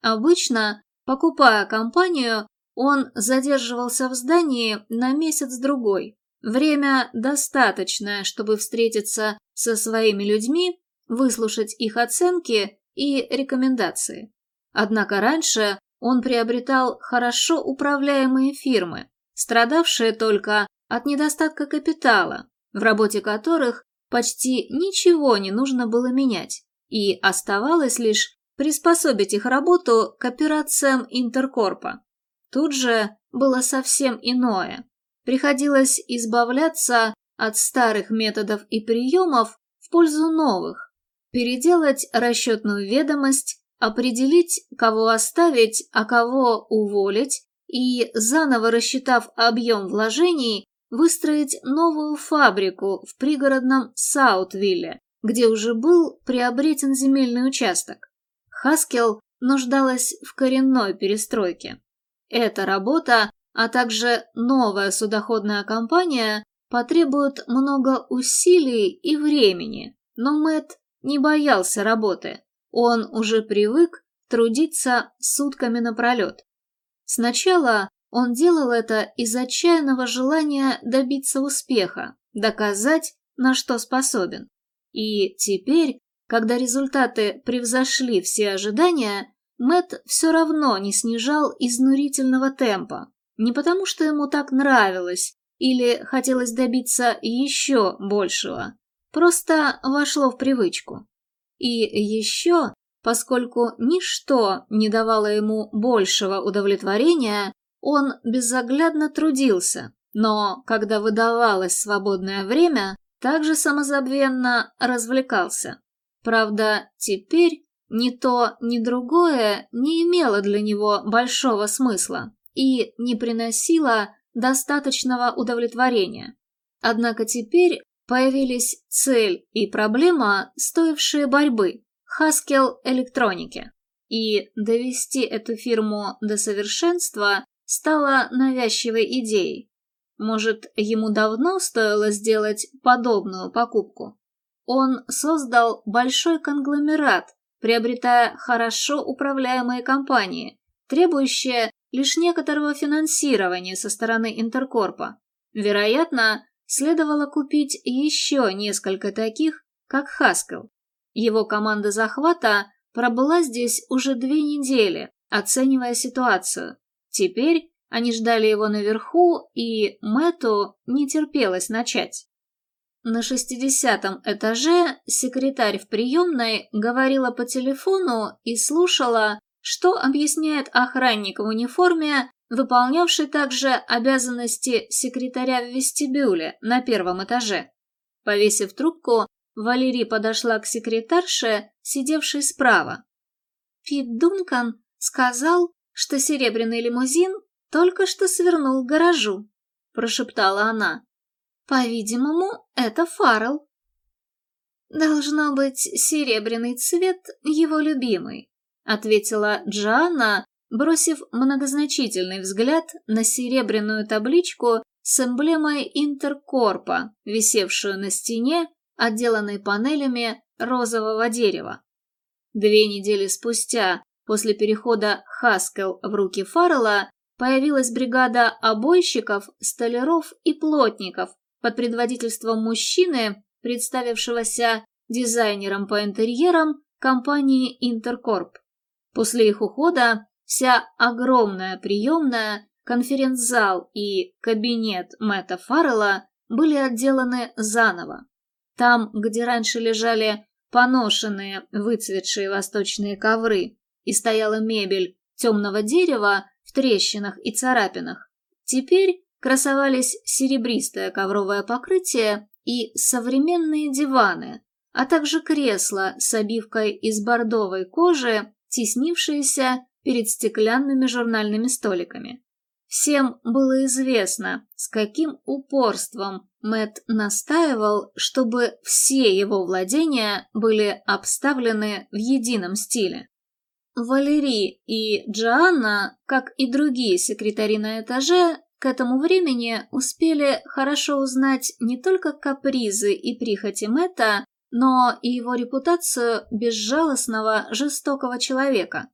Обычно, покупая компанию, он задерживался в здании на месяц-другой. Время достаточное, чтобы встретиться со своими людьми, выслушать их оценки и рекомендации. Однако раньше он приобретал хорошо управляемые фирмы, страдавшие только от недостатка капитала, в работе которых почти ничего не нужно было менять, и оставалось лишь приспособить их работу к операциям Интеркорпа. Тут же было совсем иное. приходилось избавляться от старых методов и приемов в пользу новых, переделать расчетную ведомость, определить, кого оставить, а кого уволить, и, заново рассчитав объем вложений, выстроить новую фабрику в пригородном Саутвилле, где уже был приобретен земельный участок. Хаскел нуждалась в коренной перестройке. Эта работа, а также новая судоходная компания потребуют много усилий и времени, но Мэт не боялся работы. Он уже привык трудиться сутками напролет. Сначала он делал это из отчаянного желания добиться успеха, доказать, на что способен. И теперь, когда результаты превзошли все ожидания, Мэт все равно не снижал изнурительного темпа. Не потому, что ему так нравилось или хотелось добиться еще большего. Просто вошло в привычку. И еще, поскольку ничто не давало ему большего удовлетворения, он безоглядно трудился, но, когда выдавалось свободное время, также самозабвенно развлекался. Правда, теперь ни то, ни другое не имело для него большого смысла и не приносило достаточного удовлетворения. Однако теперь появились цель и проблема, стоившие борьбы – Haskell Электроники. И довести эту фирму до совершенства стала навязчивой идеей. Может, ему давно стоило сделать подобную покупку? Он создал большой конгломерат, приобретая хорошо управляемые компании, требующие лишь некоторого финансирования со стороны Интеркорпа. Вероятно, следовало купить еще несколько таких, как Хаскел. Его команда захвата пробыла здесь уже две недели, оценивая ситуацию. Теперь они ждали его наверху, и Мэту не терпелось начать. На шестидесятом этаже секретарь в приемной говорила по телефону и слушала, что объясняет охранник в униформе, выполнявший также обязанности секретаря в вестибюле на первом этаже. Повесив трубку, Валерий подошла к секретарше, сидевшей справа. Пит Дункан сказал, что серебряный лимузин только что свернул к гаражу», — прошептала она. «По-видимому, это Фаррелл». «Должно быть, серебряный цвет его любимый», — ответила Джоанна, бросив многозначительный взгляд на серебряную табличку с эмблемой Интеркорпа, висевшую на стене, отделанной панелями розового дерева. Две недели спустя После перехода Хаскел в руки Фаррелла появилась бригада обойщиков, столяров и плотников под предводительством мужчины, представившегося дизайнером по интерьерам компании Интеркорп. После их ухода вся огромная приемная, конференц-зал и кабинет Мэтта Фаррелла были отделаны заново. Там, где раньше лежали поношенные, выцветшие восточные ковры и стояла мебель темного дерева в трещинах и царапинах. Теперь красовались серебристое ковровое покрытие и современные диваны, а также кресла с обивкой из бордовой кожи, теснившиеся перед стеклянными журнальными столиками. Всем было известно, с каким упорством Мэт настаивал, чтобы все его владения были обставлены в едином стиле. Валерий и Джоанна, как и другие секретари на этаже, к этому времени успели хорошо узнать не только капризы и прихоти Мэтта, но и его репутацию безжалостного, жестокого человека.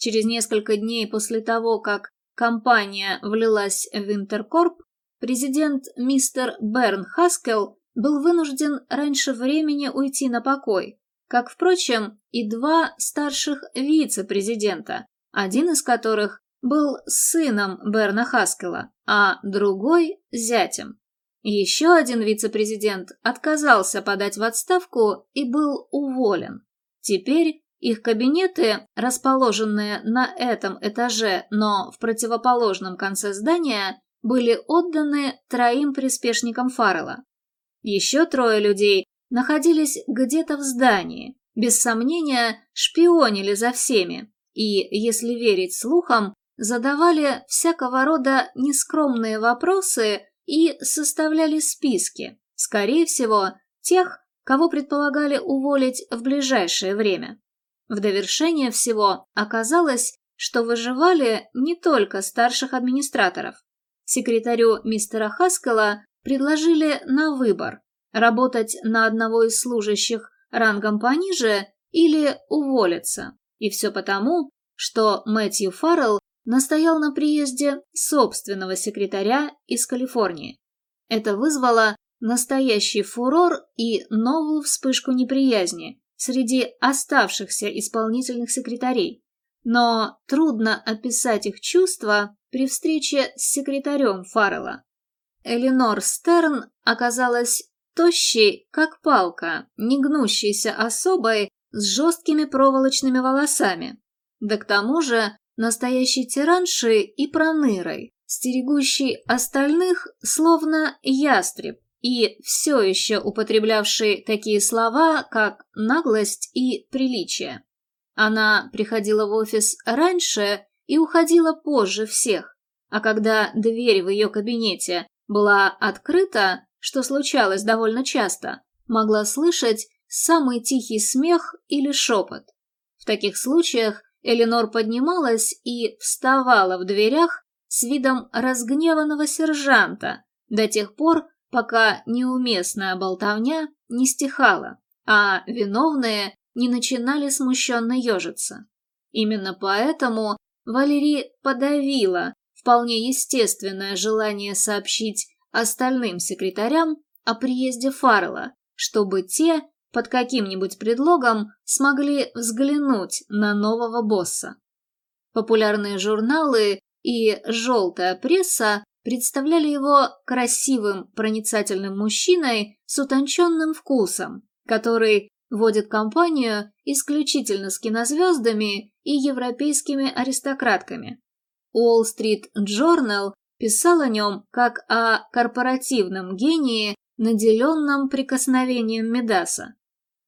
Через несколько дней после того, как компания влилась в Интеркорп, президент мистер Берн Хаскел был вынужден раньше времени уйти на покой, как, впрочем, и два старших вице-президента, один из которых был сыном Берна Хаскела, а другой – зятем. Еще один вице-президент отказался подать в отставку и был уволен. Теперь их кабинеты, расположенные на этом этаже, но в противоположном конце здания, были отданы троим приспешникам Фаррелла. Еще трое людей находились где-то в здании, без сомнения шпионили за всеми и, если верить слухам, задавали всякого рода нескромные вопросы и составляли списки, скорее всего, тех, кого предполагали уволить в ближайшее время. В довершение всего оказалось, что выживали не только старших администраторов. Секретарю мистера Хаскела предложили на выбор – работать на одного из служащих рангом пониже или уволиться. И все потому, что Мэтью Фаррелл настоял на приезде собственного секретаря из Калифорнии. Это вызвало настоящий фурор и новую вспышку неприязни среди оставшихся исполнительных секретарей. Но трудно описать их чувства при встрече с секретарем Фаррелла. Эленор Стерн оказалась тощей, как палка, негнущейся особой с жесткими проволочными волосами. Да к тому же настоящей тираншей и пронырой, стерегущей остальных словно ястреб, и все еще употреблявшей такие слова, как наглость и приличие. Она приходила в офис раньше и уходила позже всех, а когда дверь в ее кабинете была открыта, что случалось довольно часто, могла слышать самый тихий смех или шепот. В таких случаях Эленор поднималась и вставала в дверях с видом разгневанного сержанта до тех пор, пока неуместная болтовня не стихала, а виновные не начинали смущенно ежиться. Именно поэтому Валерий подавила вполне естественное желание сообщить остальным секретарям о приезде Фаррелла, чтобы те под каким-нибудь предлогом смогли взглянуть на нового босса. Популярные журналы и желтая пресса представляли его красивым, проницательным мужчиной с утонченным вкусом, который водит компанию исключительно с кинозвездами и европейскими аристократками. Уолл-стрит Джорнал писал о нем как о корпоративном гении, наделенном прикосновением Медаса.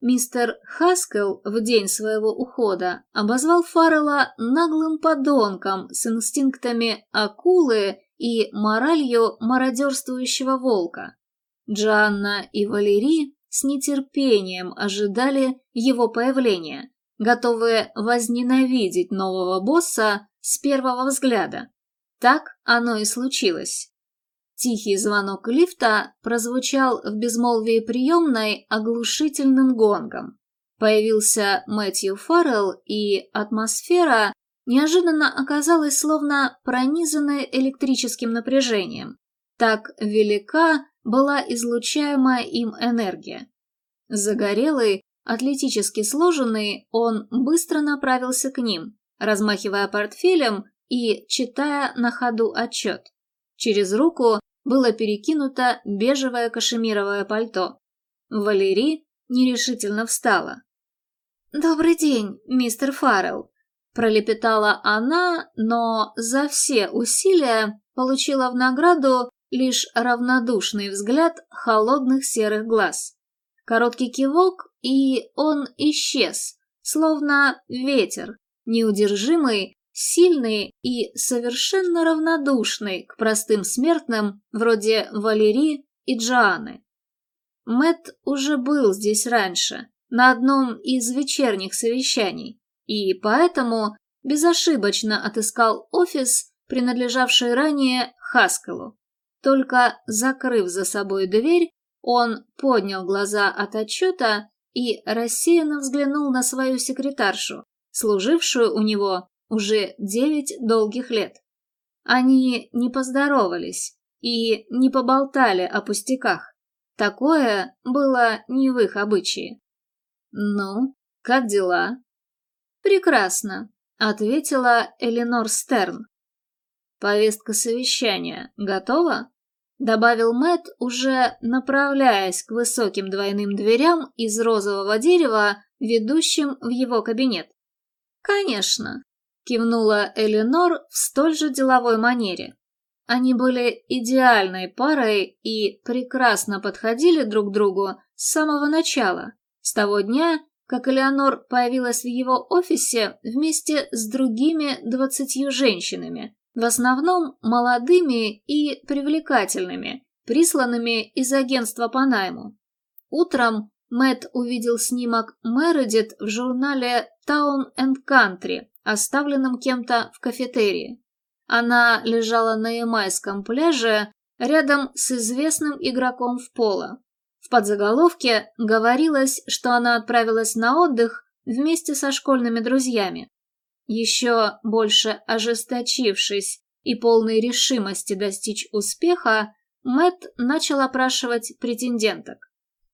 Мистер Хаскел в день своего ухода обозвал Фаррелла наглым подонком с инстинктами акулы и моралью мародерствующего волка. Джанна и Валерий с нетерпением ожидали его появления, готовые возненавидеть нового босса с первого взгляда. Так оно и случилось. Тихий звонок лифта прозвучал в безмолвии приемной оглушительным гонгом. Появился Мэтью Фаррелл, и атмосфера неожиданно оказалась словно пронизанной электрическим напряжением. Так велика была излучаемая им энергия. Загорелый, атлетически сложенный, он быстро направился к ним, размахивая портфелем и читая на ходу отчет. Через руку было перекинуто бежевое кашемировое пальто. Валерий нерешительно встала. «Добрый день, мистер Фаррелл», – пролепетала она, но за все усилия получила в награду лишь равнодушный взгляд холодных серых глаз. Короткий кивок, и он исчез, словно ветер, неудержимый, сильный и совершенно равнодушный к простым смертным вроде Валерии и Джоанны. Мэт уже был здесь раньше, на одном из вечерних совещаний, и поэтому безошибочно отыскал офис, принадлежавший ранее Хаскелу. Только закрыв за собой дверь, он поднял глаза от отчета и рассеянно взглянул на свою секретаршу, служившую у него уже девять долгих лет. Они не поздоровались и не поболтали о пустяках. Такое было не в их обычае. «Ну, как дела?» «Прекрасно», — ответила Эленор Стерн. «Повестка совещания готова?» — добавил Мэт, уже направляясь к высоким двойным дверям из розового дерева, ведущим в его кабинет. «Конечно», — кивнула Эленор в столь же деловой манере. они были идеальной парой и прекрасно подходили друг другу с самого начала, с того дня, как Элеонор появилась в его офисе вместе с другими двадцатью женщинами, в основном молодыми и привлекательными, присланными из агентства по найму. Утром Мэтт увидел снимок Мередит в журнале Town and Country, оставленном кем-то в кафетерии. Она лежала на Ямайском пляже рядом с известным игроком в поло. Подзаголовке говорилось, что она отправилась на отдых вместе со школьными друзьями. Еще больше ожесточившись и полной решимости достичь успеха, Мэт начал опрашивать претенденток.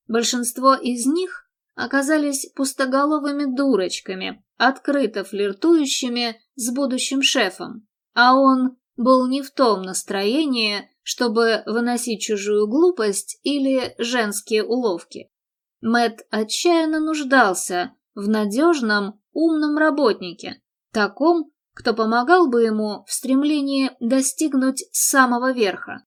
Большинство из них оказались пустоголовыми дурочками, открыто флиртующими с будущим шефом, а он был не в том настроении, чтобы выносить чужую глупость или женские уловки. Мэт отчаянно нуждался в надежном, умном работнике, таком, кто помогал бы ему в стремлении достигнуть самого верха.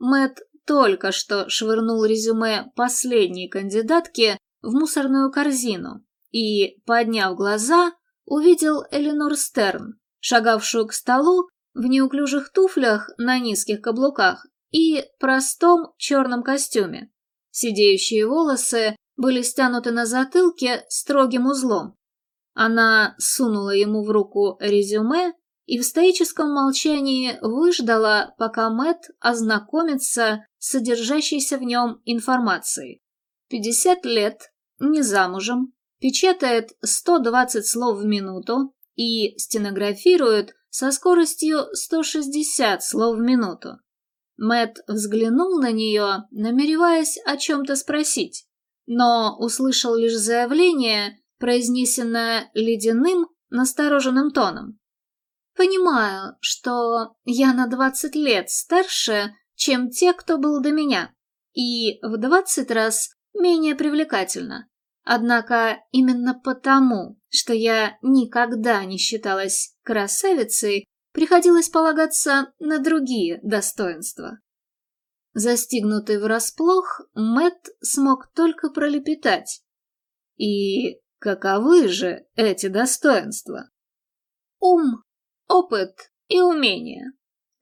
Мэт только что швырнул резюме последней кандидатки в мусорную корзину и, подняв глаза, увидел Эленор Стерн, шагавшую к столу в неуклюжих туфлях на низких каблуках и простом черном костюме. Сидеющие волосы были стянуты на затылке строгим узлом. Она сунула ему в руку резюме и в стоическом молчании выждала, пока Мэт ознакомится с содержащейся в нем информацией. 50 лет, не замужем, печатает 120 слов в минуту и стенографирует со скоростью 160 слов в минуту. Мэт взглянул на нее, намереваясь о чем-то спросить, но услышал лишь заявление, произнесенное ледяным, настороженным тоном. «Понимаю, что я на двадцать лет старше, чем те, кто был до меня, и в двадцать раз менее привлекательна. Однако именно потому, что я никогда не считалась красавицей, приходилось полагаться на другие достоинства. Застигнутый врасплох, Мэт смог только пролепетать. И каковы же эти достоинства? Ум, опыт и умение.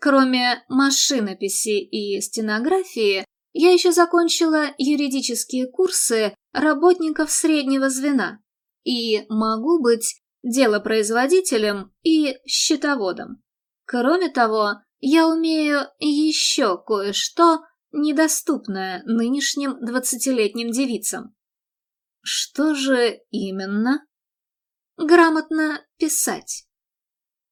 Кроме машинописи и стенографии, я еще закончила юридические курсы работников среднего звена и могу быть делопроизводителем и счетоводом. Кроме того, я умею еще кое-что, недоступное нынешним двадцатилетним девицам. Что же именно? Грамотно писать.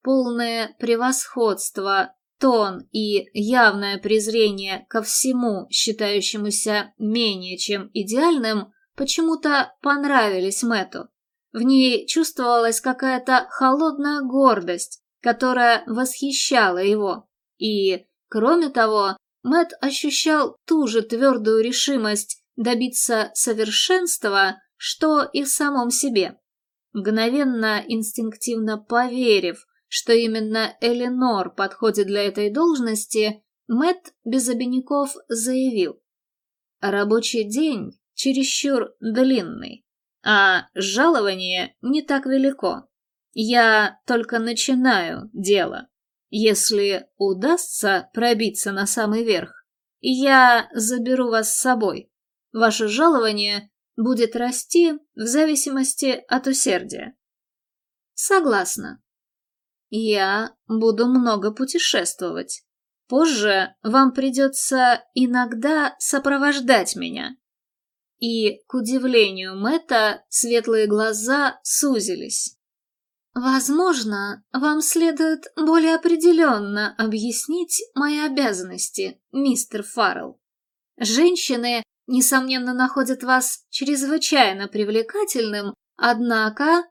Полное превосходство Тон и явное презрение ко всему, считающемуся менее чем идеальным, почему-то понравились Мэту. В ней чувствовалась какая-то холодная гордость, которая восхищала его. И, кроме того, Мэт ощущал ту же твердую решимость добиться совершенства, что и в самом себе. Мгновенно инстинктивно поверив, что именно Эленор подходит для этой должности, Мэт без обиняков заявил. Рабочий день чересчур длинный, а жалование не так велико. Я только начинаю дело. Если удастся пробиться на самый верх, я заберу вас с собой. Ваше жалование будет расти в зависимости от усердия. Согласна, я буду много путешествовать. Позже вам придется иногда сопровождать меня. И, к удивлению Мэтта, светлые глаза сузились. Возможно, вам следует более определенно объяснить мои обязанности, мистер Фаррелл. Женщины, несомненно, находят вас чрезвычайно привлекательным, однако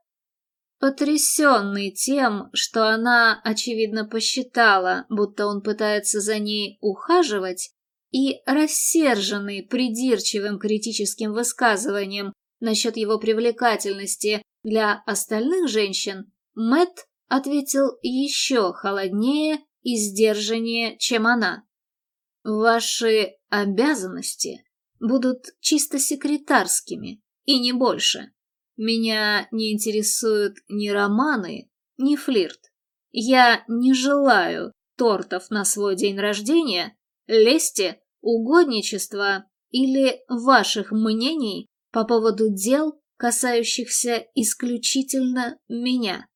Потрясенный тем, что она, очевидно, посчитала, будто он пытается за ней ухаживать, и рассерженный придирчивым критическим высказыванием насчет его привлекательности для остальных женщин, Мэт ответил еще холоднее и сдержаннее, чем она. Ваши обязанности будут чисто секретарскими, и не больше. Меня не интересуют ни романы, ни флирт. Я не желаю тортов на свой день рождения, лести, угодничества или ваших мнений по поводу дел, касающихся исключительно меня.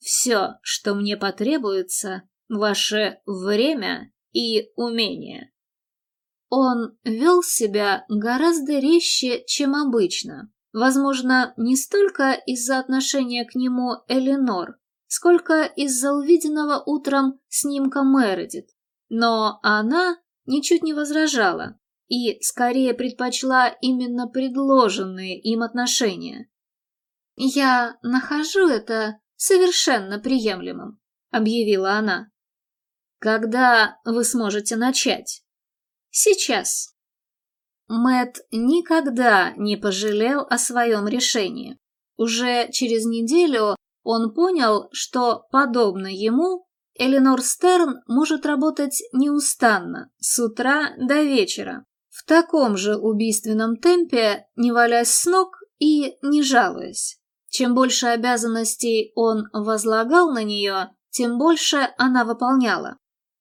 Все, что мне потребуется, ваше время и умение. Он вел себя гораздо резче, чем обычно. Возможно, не столько из-за отношения к нему Эленор, сколько из-за увиденного утром снимка Мередит. Но она ничуть не возражала и скорее предпочла именно предложенные им отношения. «Я нахожу это совершенно приемлемым», — объявила она. «Когда вы сможете начать?» Сейчас. Мэт никогда не пожалел о своем решении. Уже через неделю он понял, что, подобно ему, Эленор Стерн может работать неустанно, с утра до вечера, в таком же убийственном темпе, не валясь с ног и не жалуясь. Чем больше обязанностей он возлагал на нее, тем больше она выполняла.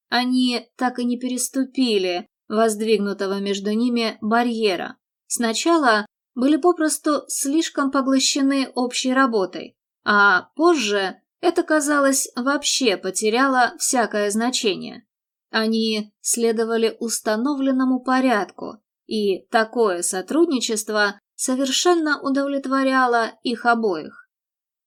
Они так и не переступили воздвигнутого между ними барьера. Сначала были попросту слишком поглощены общей работой, а позже это, казалось, вообще потеряло всякое значение. Они следовали установленному порядку, и такое сотрудничество совершенно удовлетворяло их обоих.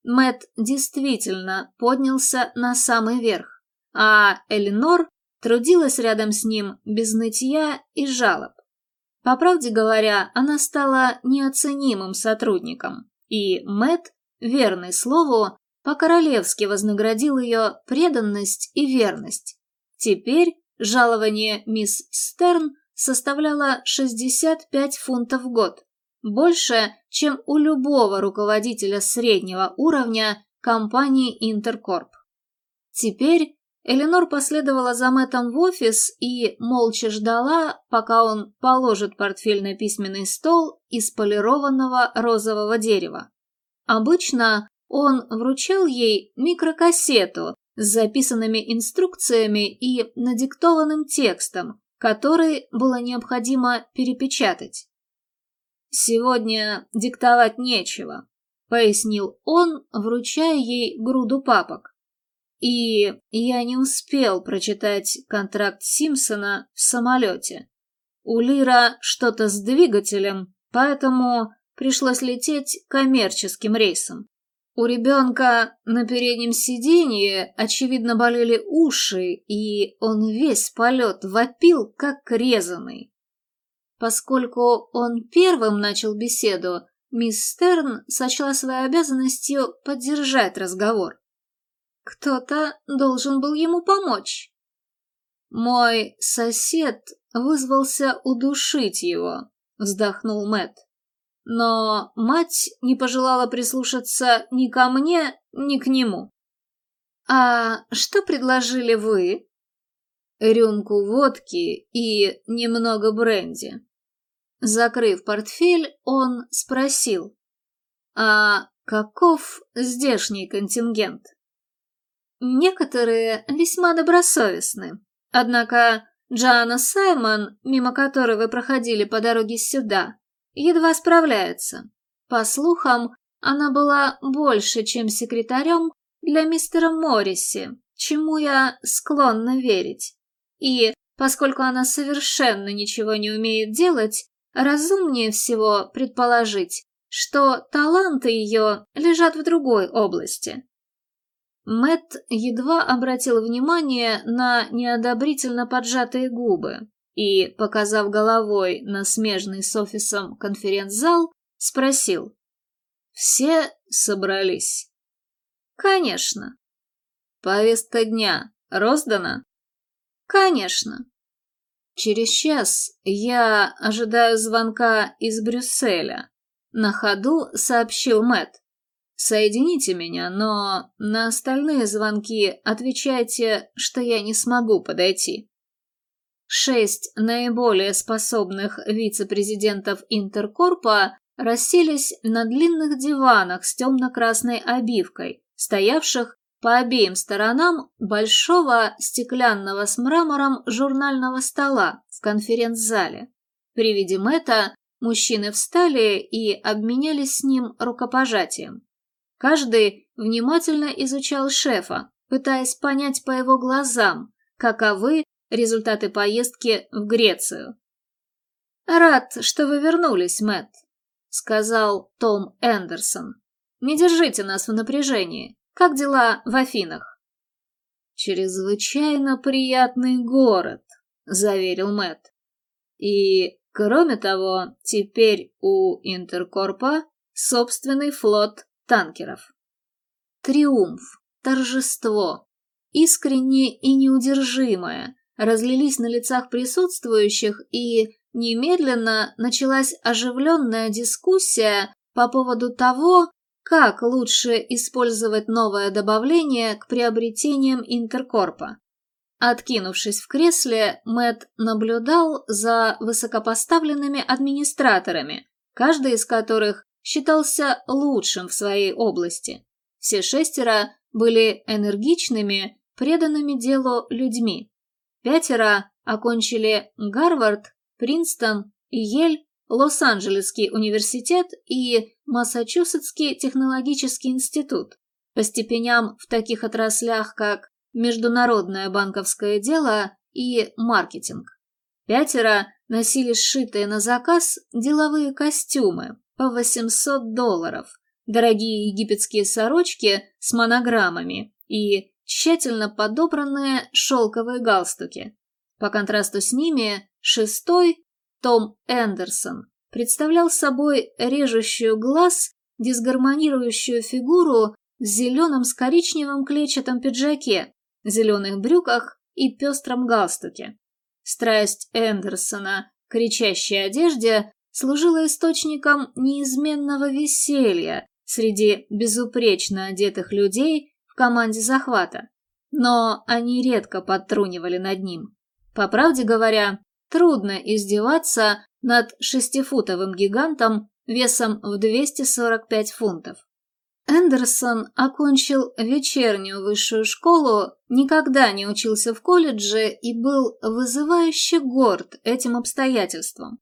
Мэт действительно поднялся на самый верх, а Элинор трудилась рядом с ним без нытья и жалоб. По правде говоря, она стала неоценимым сотрудником, и Мэт, верный слову, по-королевски вознаградил ее преданность и верность. Теперь жалование мисс Стерн составляло 65 фунтов в год, больше, чем у любого руководителя среднего уровня компании Интеркорп. Теперь Эленор последовала за Мэттом в офис и молча ждала, пока он положит портфель на письменный стол из полированного розового дерева. Обычно он вручал ей микрокассету с записанными инструкциями и надиктованным текстом, который было необходимо перепечатать. «Сегодня диктовать нечего», — пояснил он, вручая ей груду папок. И я не успел прочитать контракт Симпсона в самолете. У Лира что-то с двигателем, поэтому пришлось лететь коммерческим рейсом. У ребенка на переднем сиденье, очевидно, болели уши, и он весь полет вопил, как резанный. Поскольку он первым начал беседу, мисс Стерн сочла своей обязанностью поддержать разговор. Кто-то должен был ему помочь. Мой сосед вызвался удушить его, вздохнул Мэт. Но мать не пожелала прислушаться ни ко мне, ни к нему. А что предложили вы? Рюмку водки и немного бренди. Закрыв портфель, он спросил, «А каков здешний контингент?» Некоторые весьма добросовестны. Однако Джоанна Саймон, мимо которой вы проходили по дороге сюда, едва справляется. По слухам, она была больше, чем секретарем для мистера Морриси, чему я склонна верить. И, поскольку она совершенно ничего не умеет делать, разумнее всего предположить, что таланты ее лежат в другой области. Мэт едва обратил внимание на неодобрительно поджатые губы и, показав головой на смежный с офисом конференц-зал, спросил. «Все собрались?» «Конечно». «Повестка дня роздана?» «Конечно». «Через час я ожидаю звонка из Брюсселя», — на ходу сообщил Мэт. Соедините меня, но на остальные звонки отвечайте, что я не смогу подойти. Шесть наиболее способных вице-президентов Интеркорпа расселись на длинных диванах с темно-красной обивкой, стоявших по обеим сторонам большого стеклянного с мрамором журнального стола в конференц-зале. При виде Мэтта мужчины встали и обменялись с ним рукопожатием. Каждый внимательно изучал шефа, пытаясь понять по его глазам, каковы результаты поездки в Грецию. «Рад, что вы вернулись, Мэтт», — сказал Том Эндерсон. «Не держите нас в напряжении. Как дела в Афинах?» «Чрезвычайно приятный город», — заверил Мэтт. «И, кроме того, теперь у Интеркорпа собственный флот танкеров. Триумф, торжество, искреннее и неудержимое, разлились на лицах присутствующих, и немедленно началась оживленная дискуссия по поводу того, как лучше использовать новое добавление к приобретениям Интеркорпа. Откинувшись в кресле, Мэт наблюдал за высокопоставленными администраторами, каждый из которых считался лучшим в своей области. Все шестеро были энергичными, преданными делу людьми. Пятеро окончили Гарвард, Принстон, Йель, Лос-Анджелесский университет и Массачусетский технологический институт по степеням в таких отраслях, как международное банковское дело и маркетинг. Пятеро носили сшитые на заказ деловые костюмы, по 800 долларов, дорогие египетские сорочки с монограммами и тщательно подобранные шелковые галстуки. По контрасту с ними, шестой, Том Эндерсон, представлял собой режущую глаз, дисгармонирующую фигуру в зеленом с коричневым клетчатом пиджаке, зеленых брюках и пестром галстуке. Страсть Эндерсона к кричащей одежде служила источником неизменного веселья среди безупречно одетых людей команде захвата. Но они редко подтрунивали над ним. По правде говоря, трудно издеваться над шестифутовым гигантом весом в 245 фунтов. Эндерсон окончил вечернюю высшую школу, никогда не учился в колледже и был вызывающе горд этим обстоятельством.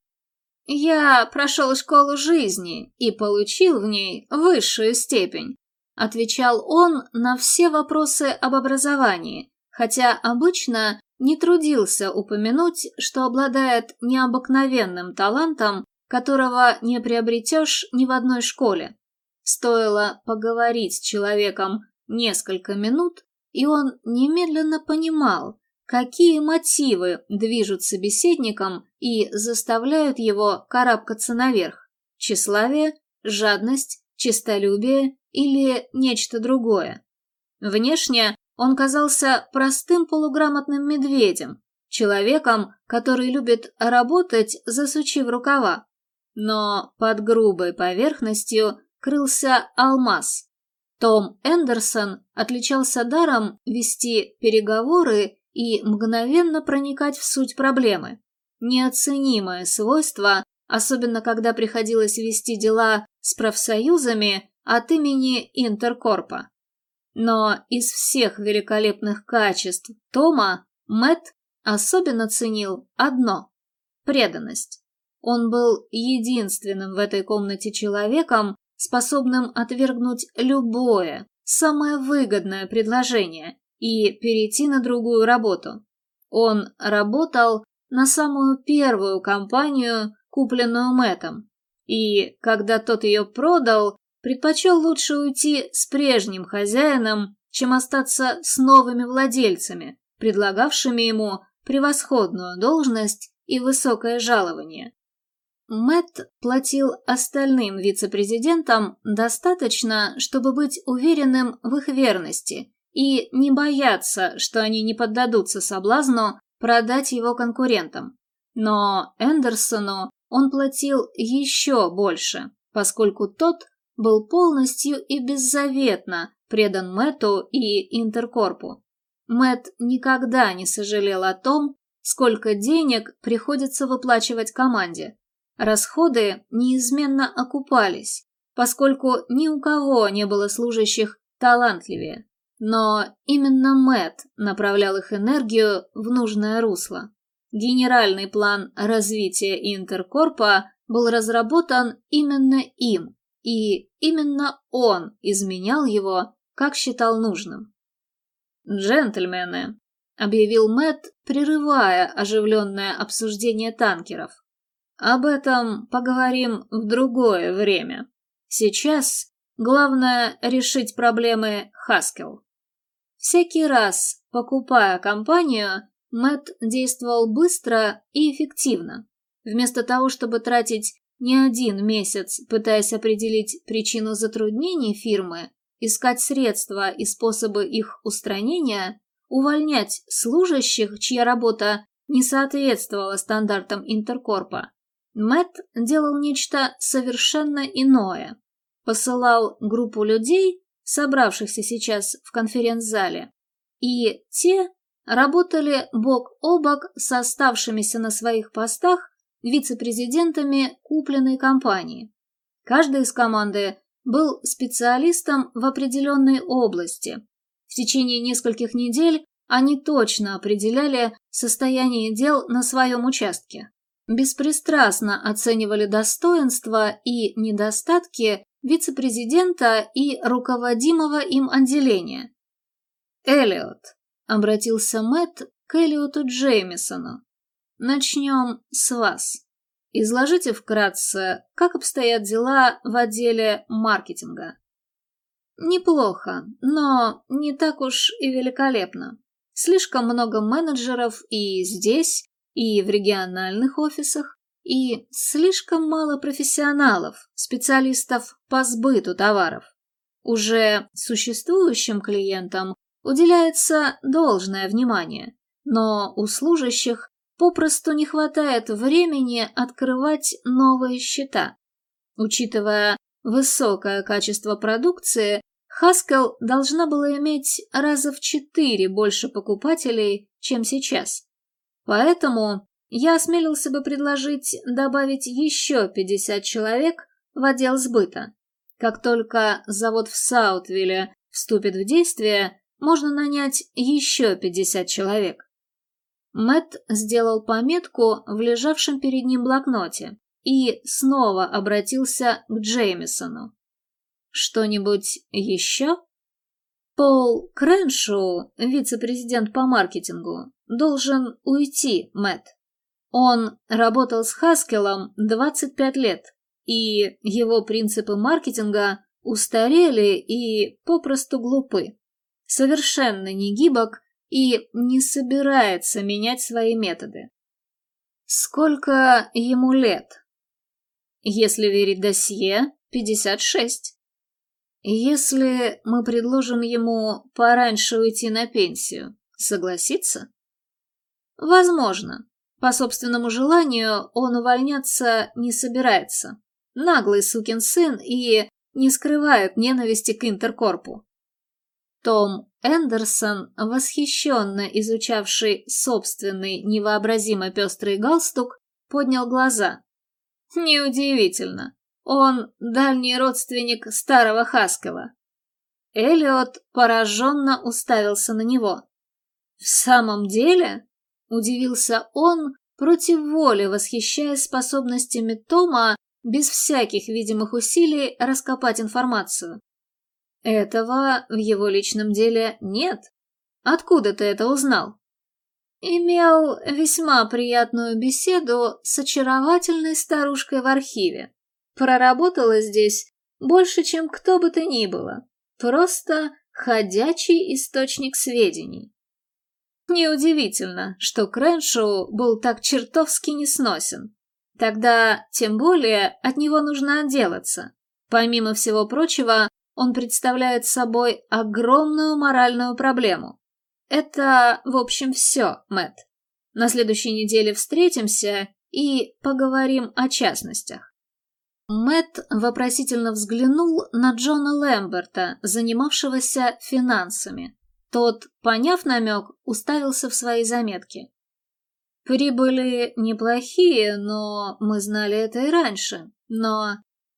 «Я прошел школу жизни и получил в ней высшую степень», отвечал он на все вопросы об образовании, хотя обычно не трудился упомянуть, что обладает необыкновенным талантом, которого не приобретешь ни в одной школе. Стоило поговорить с человеком несколько минут, и он немедленно понимал, какие мотивы движут собеседником и заставляют его карабкаться наверх. Тщеславие, жадность, честолюбие или нечто другое. Внешне он казался простым полуграмотным медведем, человеком, который любит работать, засучив рукава. Но под грубой поверхностью крылся алмаз. Том Эндерсон отличался даром вести переговоры и мгновенно проникать в суть проблемы. Неоценимое свойство, особенно когда приходилось вести дела с профсоюзами от имени Интеркорпа. Но из всех великолепных качеств Тома Мэт особенно ценил одно – преданность. Он был единственным в этой комнате человеком, способным отвергнуть любое, самое выгодное предложение и перейти на другую работу. Он работал на самую первую компанию, купленную Мэтом, и, когда тот ее продал, предпочел лучше уйти с прежним хозяином, чем остаться с новыми владельцами, предлагавшими ему превосходную должность и высокое жалование. Мэтт платил остальным вице-президентам достаточно, чтобы быть уверенным в их верности и не бояться, что они не поддадутся соблазну продать его конкурентам. Но Эндерсону он платил еще больше, поскольку тот был полностью и беззаветно предан Мэту и Интеркорпу. Мэт никогда не сожалел о том, сколько денег приходится выплачивать команде. Расходы неизменно окупались, поскольку ни у кого не было служащих талантливее. Но именно Мэт направлял их энергию в нужное русло. Генеральный план развития Интеркорпа был разработан именно им, и именно он изменял его, как считал нужным. «Джентльмены», — объявил Мэт, прерывая оживленное обсуждение танкеров. «Об этом поговорим в другое время. Сейчас главное решить проблемы Хаскел». Всякий раз, покупая компанию, Мэт действовал быстро и эффективно. Вместо того, чтобы тратить не один месяц, пытаясь определить причину затруднений фирмы, искать средства и способы их устранения, увольнять служащих, чья работа не соответствовала стандартам Интеркорпа, Мэт делал нечто совершенно иное. Посылал группу людей, собравшихся сейчас в конференц-зале, и те работали бок о бок с оставшимися на своих постах вице-президентами купленной компании. Каждый из команды был специалистом в определенной области. В течение нескольких недель они точно определяли состояние дел на своем участке. Беспристрастно оценивали достоинства и недостатки вице-президента и руководимого им отделения. «Эллиот», — обратился Мэтт к Эллиоту Джеймисону, — «начнем с вас». Изложите вкратце, как обстоят дела в отделе маркетинга. Неплохо, но не так уж и великолепно. Слишком много менеджеров и здесь, и в региональных офисах, и слишком мало профессионалов, специалистов по сбыту товаров. Уже существующим клиентам уделяется должное внимание, но у служащих попросту не хватает времени открывать новые счета. Учитывая высокое качество продукции, Хаскел должна была иметь раза в четыре больше покупателей, чем сейчас. Поэтому я осмелился бы предложить добавить еще 50 человек в отдел сбыта. Как только завод в Саутвилле вступит в действие, можно нанять еще 50 человек. Мэт сделал пометку в лежавшем перед ним блокноте и снова обратился к Джеймисону. «Что-нибудь еще?» Пол Крэншоу, вице-президент по маркетингу, должен уйти, Мэт. Он работал с Хаскелом 25 лет, и его принципы маркетинга устарели и попросту глупы. Совершенно не гибок и не собирается менять свои методы. Сколько ему лет? Если верить досье, 56. Если мы предложим ему пораньше уйти на пенсию, согласится? Возможно. По собственному желанию он увольняться не собирается. Наглый сукин сын и не скрывает ненависти к Интеркорпу. Том Эндерсон, восхищенно изучавший собственный невообразимо пестрый галстук, поднял глаза. Неудивительно. Он дальний родственник старого Хаскела. Эллиот пораженно уставился на него. «В самом деле?» — удивился он, против воли восхищаясь способностями Тома без всяких видимых усилий раскопать информацию. Этого в его личном деле нет. Откуда ты это узнал? Имел весьма приятную беседу с очаровательной старушкой в архиве. Проработала здесь больше, чем кто бы то ни было. Просто ходячий источник сведений. Неудивительно, что Крэншоу был так чертовски несносен. Тогда, тем более, от него нужно отделаться. Помимо всего прочего, он представляет собой огромную моральную проблему. Это, в общем, все, Мэт. На следующей неделе встретимся и поговорим о частностях. Мэт вопросительно взглянул на Джона Лэмберта, занимавшегося финансами. Тот, поняв намек, уставился в свои заметки. Прибыли неплохие, но мы знали это и раньше. Но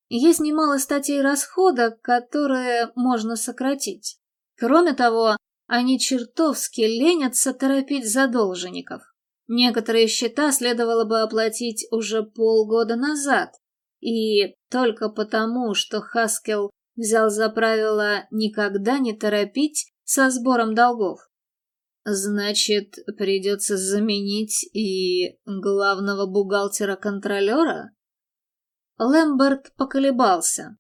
есть немало статей расхода, которые можно сократить. Кроме того, они чертовски ленятся торопить задолженников. Некоторые счета следовало бы оплатить уже полгода назад, и только потому, что Хаскел взял за правило никогда не торопить со сбором долгов. Значит, придется заменить и главного бухгалтера-контролера? Лэмберт поколебался.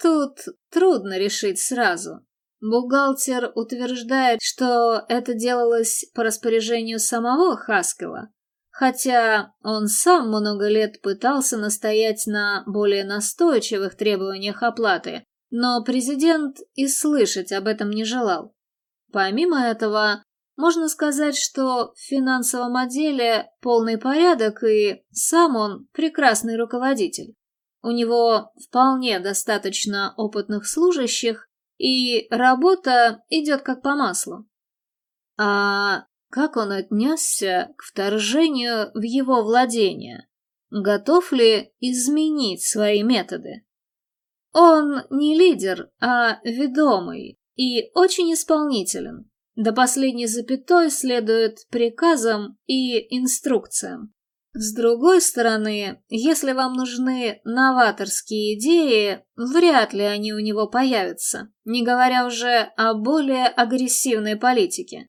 Тут трудно решить сразу. Бухгалтер утверждает, что это делалось по распоряжению самого Хаскела, хотя он сам много лет пытался настоять на более настойчивых требованиях оплаты, но президент и слышать об этом не желал. Помимо этого, можно сказать, что в финансовом отделе полный порядок, и сам он прекрасный руководитель. У него вполне достаточно опытных служащих, и работа идет как по маслу. А как он отнесся к вторжению в его владение? Готов ли изменить свои методы? Он не лидер, а ведомый и очень исполнителен. До последней запятой следует приказам и инструкциям. С другой стороны, если вам нужны новаторские идеи, вряд ли они у него появятся, не говоря уже о более агрессивной политике.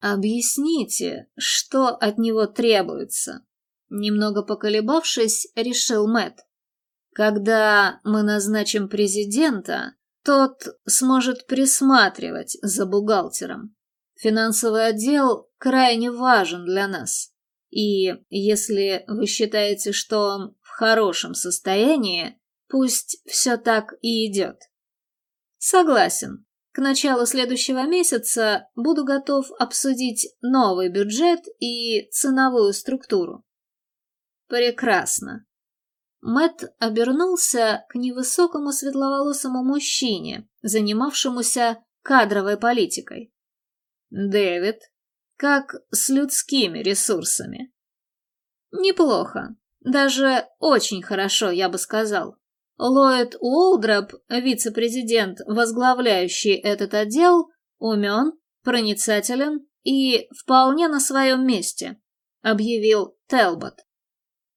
Объясните, что от него требуется. Немного поколебавшись, решил Мэт. Когда мы назначим президента, тот сможет присматривать за бухгалтером. Финансовый отдел крайне важен для нас. И если вы считаете, что он в хорошем состоянии, пусть все так и идет. Согласен. К началу следующего месяца буду готов обсудить новый бюджет и ценовую структуру. Прекрасно. Мэт обернулся к невысокому светловолосому мужчине, занимавшемуся кадровой политикой. «Дэвид, как с людскими ресурсами?» «Неплохо. Даже очень хорошо, я бы сказал. Ллойд Уолдроп, вице-президент, возглавляющий этот отдел, умен, проницателен и вполне на своем месте», — объявил Телбот.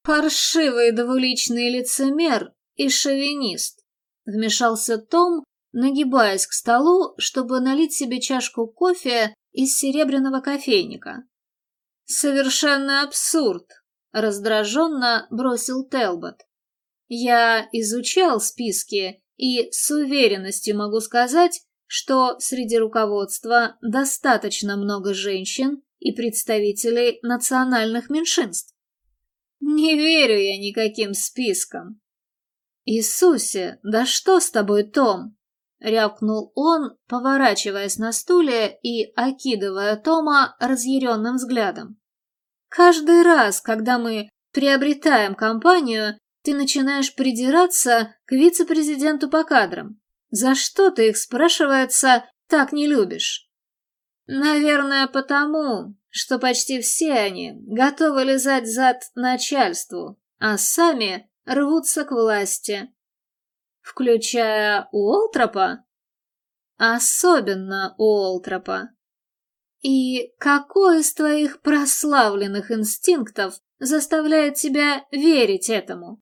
«Паршивый двуличный лицемер и шовинист», — вмешался Том, нагибаясь к столу, чтобы налить себе чашку кофе из серебряного кофейника. «Совершенно абсурд», — раздраженно бросил Телбот. «Я изучал списки и с уверенностью могу сказать, что среди руководства достаточно много женщин и представителей национальных меньшинств. Не верю я никаким спискам. Иисусе, да что с тобой, Том? Рявкнул он, поворачиваясь на стуле и окидывая Тома разъяренным взглядом. Каждый раз, когда мы приобретаем компанию, ты начинаешь придираться к вице-президенту по кадрам. За что ты их, спрашивается, так не любишь? Наверное, потому, что почти все они готовы лизать зад начальству, а сами рвутся к власти. Включая Уолтропа? Особенно Уолтропа. И какой из твоих прославленных инстинктов заставляет тебя верить этому?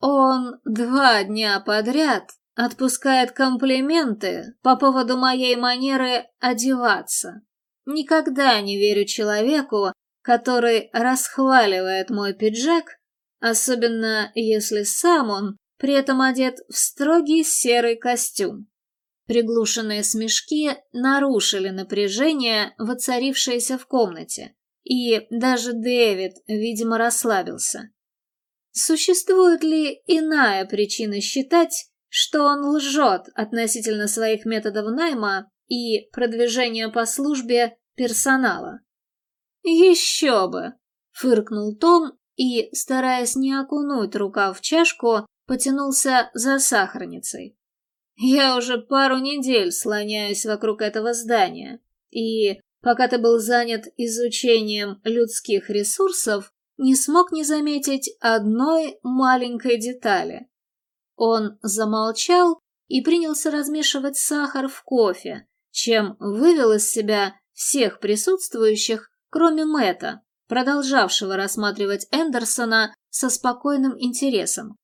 Он два дня подряд отпускает комплименты по поводу моей манеры одеваться. Никогда не верю человеку, который расхваливает мой пиджак, особенно если сам он при этом одет в строгий серый костюм. Приглушенные смешки нарушили напряжение, воцарившееся в комнате, и даже Дэвид, видимо, расслабился. Существует ли иная причина считать, что он лжет относительно своих методов найма и продвижения по службе персонала. «Еще бы!» — фыркнул Том и, стараясь не окунуть рука в чашку, потянулся за сахарницей. «Я уже пару недель слоняюсь вокруг этого здания, и, пока ты был занят изучением людских ресурсов, не смог не заметить одной маленькой детали. Он замолчал и принялся размешивать сахар в кофе, чем вывел из себя всех присутствующих, кроме Мэтта, продолжавшего рассматривать Эндерсона со спокойным интересом.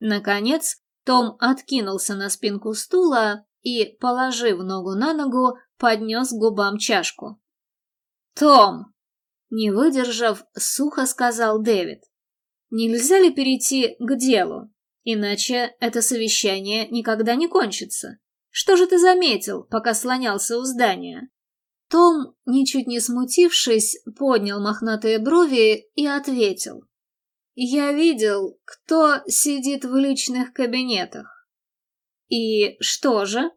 Наконец, Том откинулся на спинку стула и, положив ногу на ногу, поднес губам чашку. «Том!» Не выдержав, сухо сказал Дэвид. «Нельзя ли перейти к делу? Иначе это совещание никогда не кончится. Что же ты заметил, пока слонялся у здания?» Том, ничуть не смутившись, поднял мохнатые брови и ответил. «Я видел, кто сидит в личных кабинетах». «И что же?»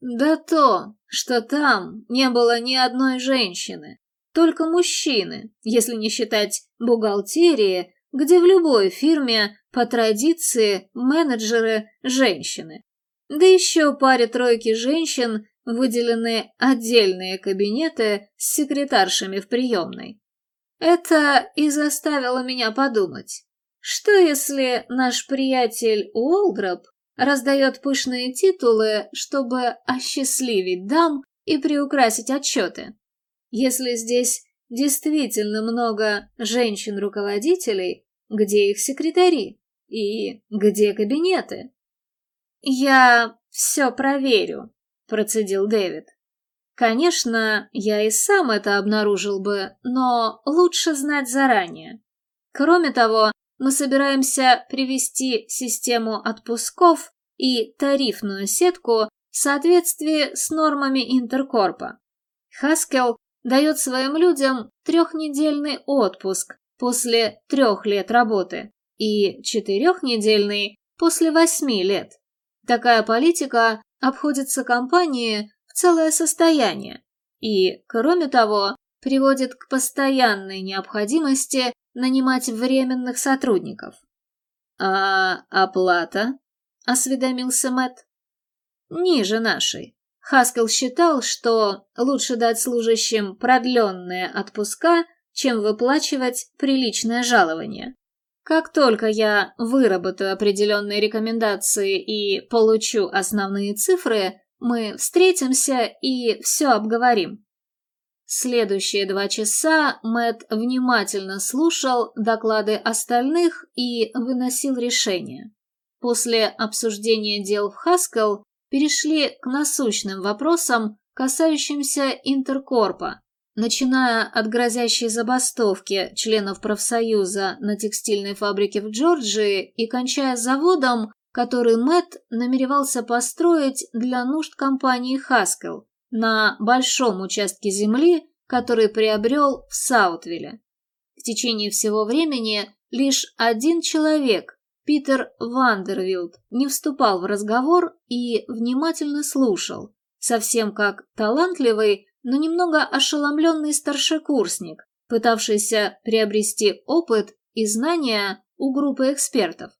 «Да то, что там не было ни одной женщины, только мужчины, если не считать бухгалтерии, где в любой фирме по традиции менеджеры – женщины. Да еще паре тройки женщин выделены отдельные кабинеты с секретаршами в приемной. Это и заставило меня подумать, что если наш приятель Уолдроп раздает пышные титулы, чтобы осчастливить дам и приукрасить отчеты? Если здесь действительно много женщин-руководителей, где их секретари и где кабинеты? Я все проверю, процедил Дэвид. Конечно, я и сам это обнаружил бы, но лучше знать заранее. Кроме того, мы собираемся привести систему отпусков и тарифную сетку в соответствии с нормами Интеркорпа. Хаскел дает своим людям трехнедельный отпуск после трех лет работы и четырехнедельный после восьми лет. Такая политика обходится компании целое состояние и, кроме того, приводит к постоянной необходимости нанимать временных сотрудников. «А оплата?» — осведомился Мэтт. «Ниже нашей. Хаскел считал, что лучше дать служащим продленные отпуска, чем выплачивать приличное жалование. Как только я выработаю определенные рекомендации и получу основные цифры, мы встретимся и все обговорим. Следующие два часа Мэт внимательно слушал доклады остальных и выносил решения. После обсуждения дел в Хаскел перешли к насущным вопросам, касающимся Интеркорпа, начиная от грозящей забастовки членов профсоюза на текстильной фабрике в Джорджии и кончая заводом, который Мэтт намеревался построить для нужд компании Хаскел на большом участке земли, который приобрел в Саутвилле. В течение всего времени лишь один человек Питер Вандервилд не вступал в разговор и внимательно слушал, совсем как талантливый, но немного ошеломленный старшекурсник, пытавшийся приобрести опыт и знания у группы экспертов.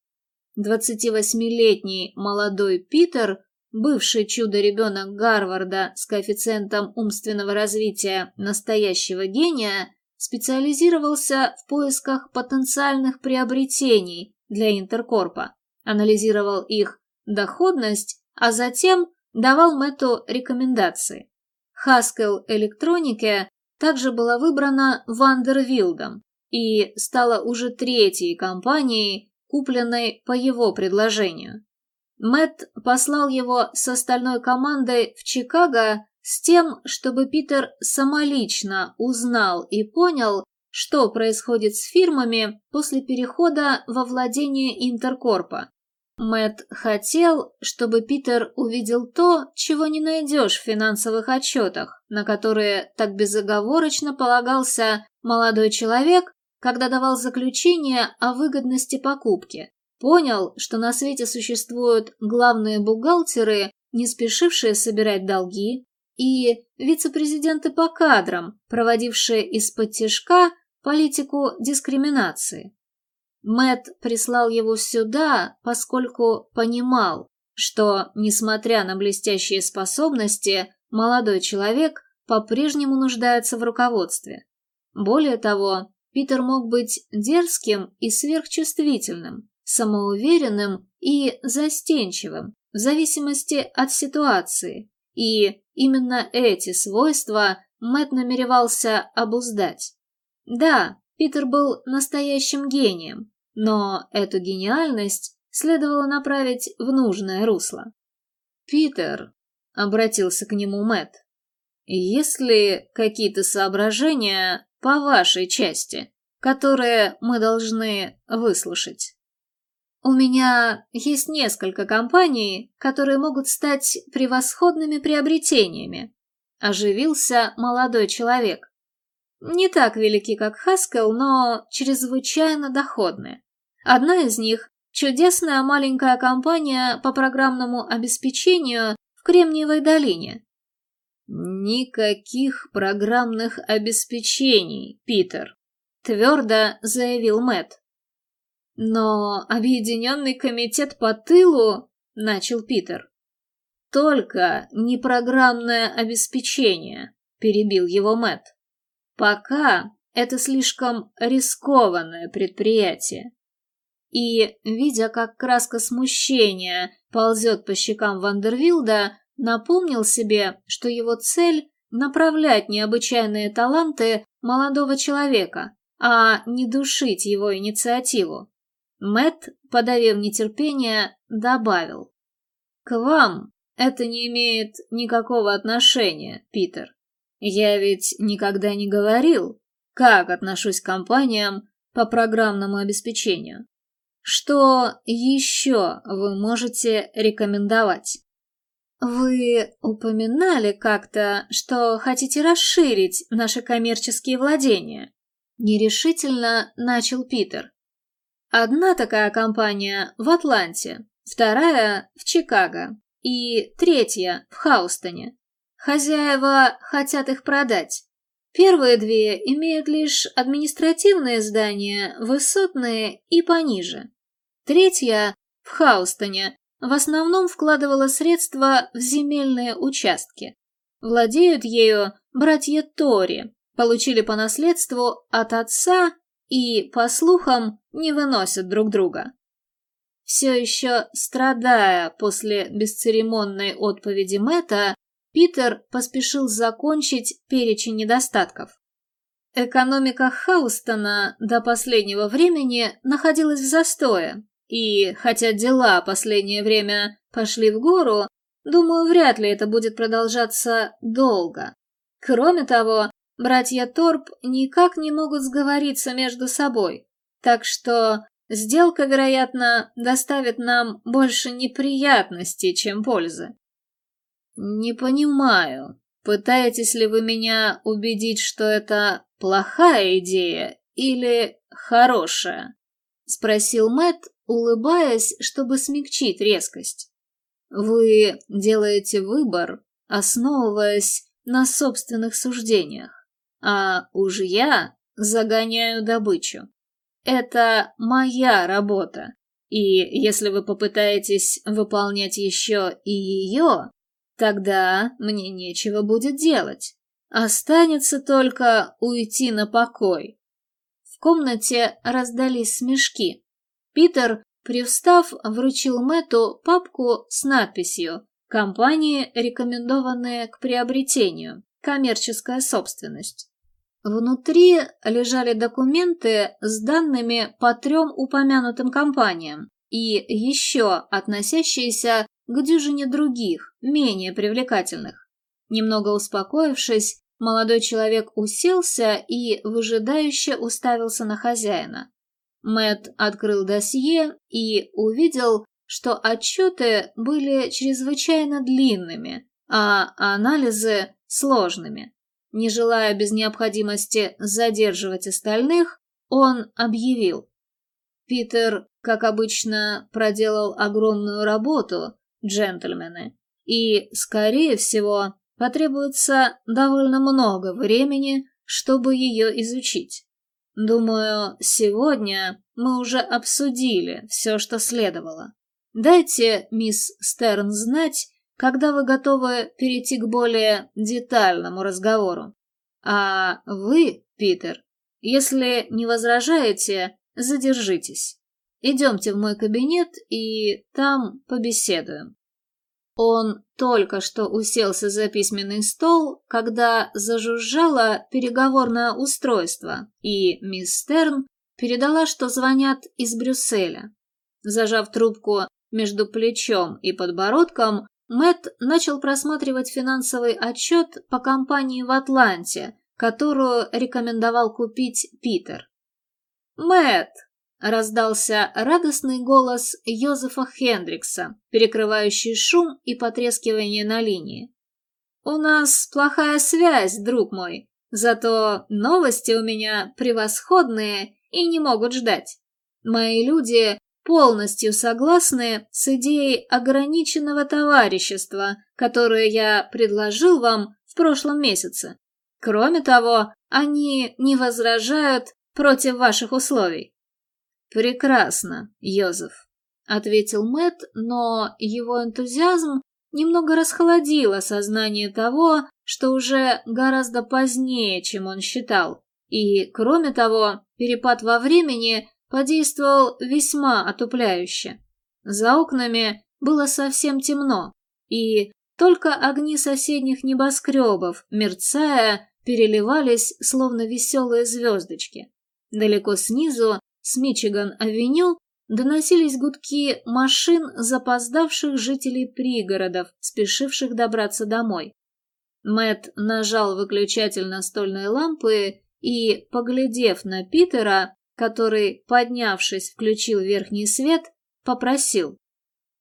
28-летний молодой Питер, бывший чудо-ребенок Гарварда с коэффициентом умственного развития настоящего гения, специализировался в поисках потенциальных приобретений для Интеркорпа, анализировал их доходность, а затем давал Мэтту рекомендации. Haskell Электронике также была выбрана Вандервилдом и стала уже третьей компанией, купленной по его предложению. Мэтт послал его с остальной командой в Чикаго с тем, чтобы Питер самолично узнал и понял, что происходит с фирмами после перехода во владение Интеркорпа. Мэт хотел, чтобы Питер увидел то, чего не найдешь в финансовых отчетах, на которые так безоговорочно полагался молодой человек, когда давал заключение о выгодности покупки. Понял, что на свете существуют главные бухгалтеры, не спешившие собирать долги, и вице-президенты по кадрам, проводившие из-под тяжка политику дискриминации. Мэт прислал его сюда, поскольку понимал, что, несмотря на блестящие способности, молодой человек по-прежнему нуждается в руководстве. Более того, Питер мог быть дерзким и сверхчувствительным, самоуверенным и застенчивым, в зависимости от ситуации, и именно эти свойства Мэт намеревался обуздать. Да, Питер был настоящим гением, но эту гениальность следовало направить в нужное русло. «Питер», — обратился к нему Мэт, — «есть ли какие-то соображения по вашей части, которые мы должны выслушать?» «У меня есть несколько компаний, которые могут стать превосходными приобретениями», — оживился молодой человек. «Не так велики, как Хаскел, но чрезвычайно доходные. Одна из них — чудесная маленькая компания по программному обеспечению в Кремниевой долине». «Никаких программных обеспечений, Питер», — твердо заявил Мэтт. Но объединенный комитет по тылу, начал Питер. Только не программное обеспечение, перебил его Мэт. Пока это слишком рискованное предприятие. И, видя, как краска смущения ползет по щекам Вандервилда, напомнил себе, что его цель — направлять необычайные таланты молодого человека, а не душить его инициативу. Мэт, подавив нетерпение, добавил. «К вам это не имеет никакого отношения, Питер. Я ведь никогда не говорил, как отношусь к компаниям по программному обеспечению. Что еще вы можете рекомендовать?» «Вы упоминали как-то, что хотите расширить наши коммерческие владения?» Нерешительно начал Питер. Одна такая компания в Атланте, вторая в Чикаго и третья в Хаустоне. Хозяева хотят их продать. Первые две имеют лишь административные здания, высотные и пониже. Третья в Хаустоне в основном вкладывала средства в земельные участки. Владеют ею братья Тори, получили по наследству от отца и, по слухам, не выносят друг друга. Все еще страдая после бесцеремонной отповеди Мэтта, Питер поспешил закончить перечень недостатков. Экономика Хаустона до последнего времени находилась в застое, и, хотя дела последнее время пошли в гору, думаю, вряд ли это будет продолжаться долго. Кроме того, братья Торп никак не могут сговориться между собой, так что сделка, вероятно, доставит нам больше неприятностей, чем пользы. Не понимаю, пытаетесь ли вы меня убедить, что это плохая идея или хорошая? Спросил Мэт, улыбаясь, чтобы смягчить резкость. Вы делаете выбор, основываясь на собственных суждениях а уж я загоняю добычу. Это моя работа, и если вы попытаетесь выполнять еще и ее, тогда мне нечего будет делать. Останется только уйти на покой. В комнате раздались смешки. Питер, привстав, вручил Мэту папку с надписью «Компании, рекомендованные к приобретению. Коммерческая собственность». Внутри лежали документы с данными по трем упомянутым компаниям и еще относящиеся к дюжине других, менее привлекательных. Немного успокоившись, молодой человек уселся и выжидающе уставился на хозяина. Мэт открыл досье и увидел, что отчеты были чрезвычайно длинными, а анализы сложными. Не желая без необходимости задерживать остальных, он объявил. Питер, как обычно, проделал огромную работу, джентльмены, и, скорее всего, потребуется довольно много времени, чтобы ее изучить. Думаю, сегодня мы уже обсудили все, что следовало. Дайте, мисс Стерн, знать, когда вы готовы перейти к более детальному разговору. А вы, Питер, если не возражаете, задержитесь. Идемте в мой кабинет и там побеседуем. Он только что уселся за письменный стол, когда зажужжало переговорное устройство, и мисс Стерн передала, что звонят из Брюсселя. Зажав трубку между плечом и подбородком, Мэтт начал просматривать финансовый отчет по компании в Атланте, которую рекомендовал купить Питер. «Мэтт!» Раздался радостный голос Йозефа Хендрикса, перекрывающий шум и потрескивание на линии. «У нас плохая связь, друг мой, зато новости у меня превосходные и не могут ждать. Мои люди полностью согласны с идеей ограниченного товарищества, которое я предложил вам в прошлом месяце. Кроме того, они не возражают против ваших условий. «Прекрасно, Йозеф», — ответил Мэт, но его энтузиазм немного расхолодило сознание того, что уже гораздо позднее, чем он считал. И, кроме того, перепад во времени подействовал весьма отупляюще. За окнами было совсем темно, и только огни соседних небоскребов, мерцая, переливались, словно веселые звездочки. Далеко снизу с Мичиган-авеню доносились гудки машин запоздавших жителей пригородов, спешивших добраться домой. Мэт нажал выключатель настольной лампы и, поглядев на Питера, который, поднявшись, включил верхний свет, попросил.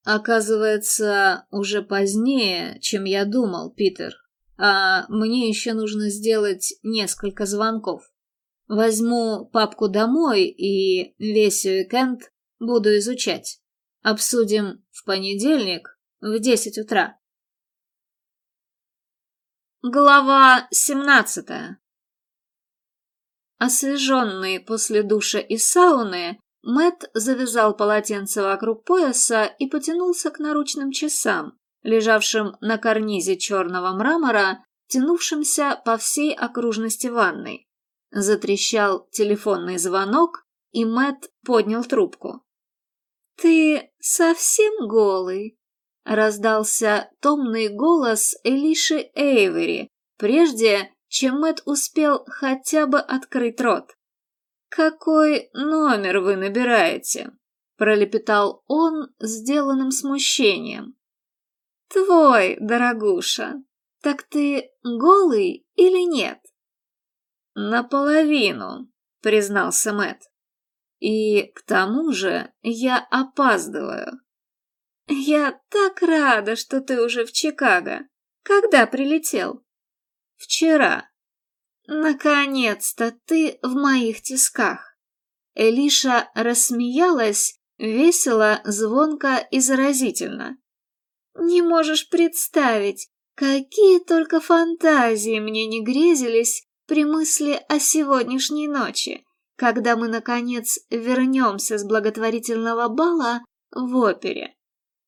«Оказывается, уже позднее, чем я думал, Питер, а мне еще нужно сделать несколько звонков». Возьму папку домой и весь уикенд буду изучать. Обсудим в понедельник в десять утра. Глава семнадцатая Освеженный после душа и сауны, Мэт завязал полотенце вокруг пояса и потянулся к наручным часам, лежавшим на карнизе черного мрамора, тянувшимся по всей окружности ванной. Затрещал телефонный звонок, и Мэт поднял трубку. «Ты совсем голый?» — раздался томный голос Элиши Эйвери, прежде чем Мэт успел хотя бы открыть рот. «Какой номер вы набираете?» — пролепетал он сделанным смущением. «Твой, дорогуша. Так ты голый или нет?» «Наполовину», — признался Мэт. «И к тому же я опаздываю». «Я так рада, что ты уже в Чикаго. Когда прилетел?» «Вчера». «Наконец-то ты в моих тисках». Элиша рассмеялась, весело, звонко и заразительно. «Не можешь представить, какие только фантазии мне не грезились при мысли о сегодняшней ночи, когда мы, наконец, вернемся с благотворительного бала в опере.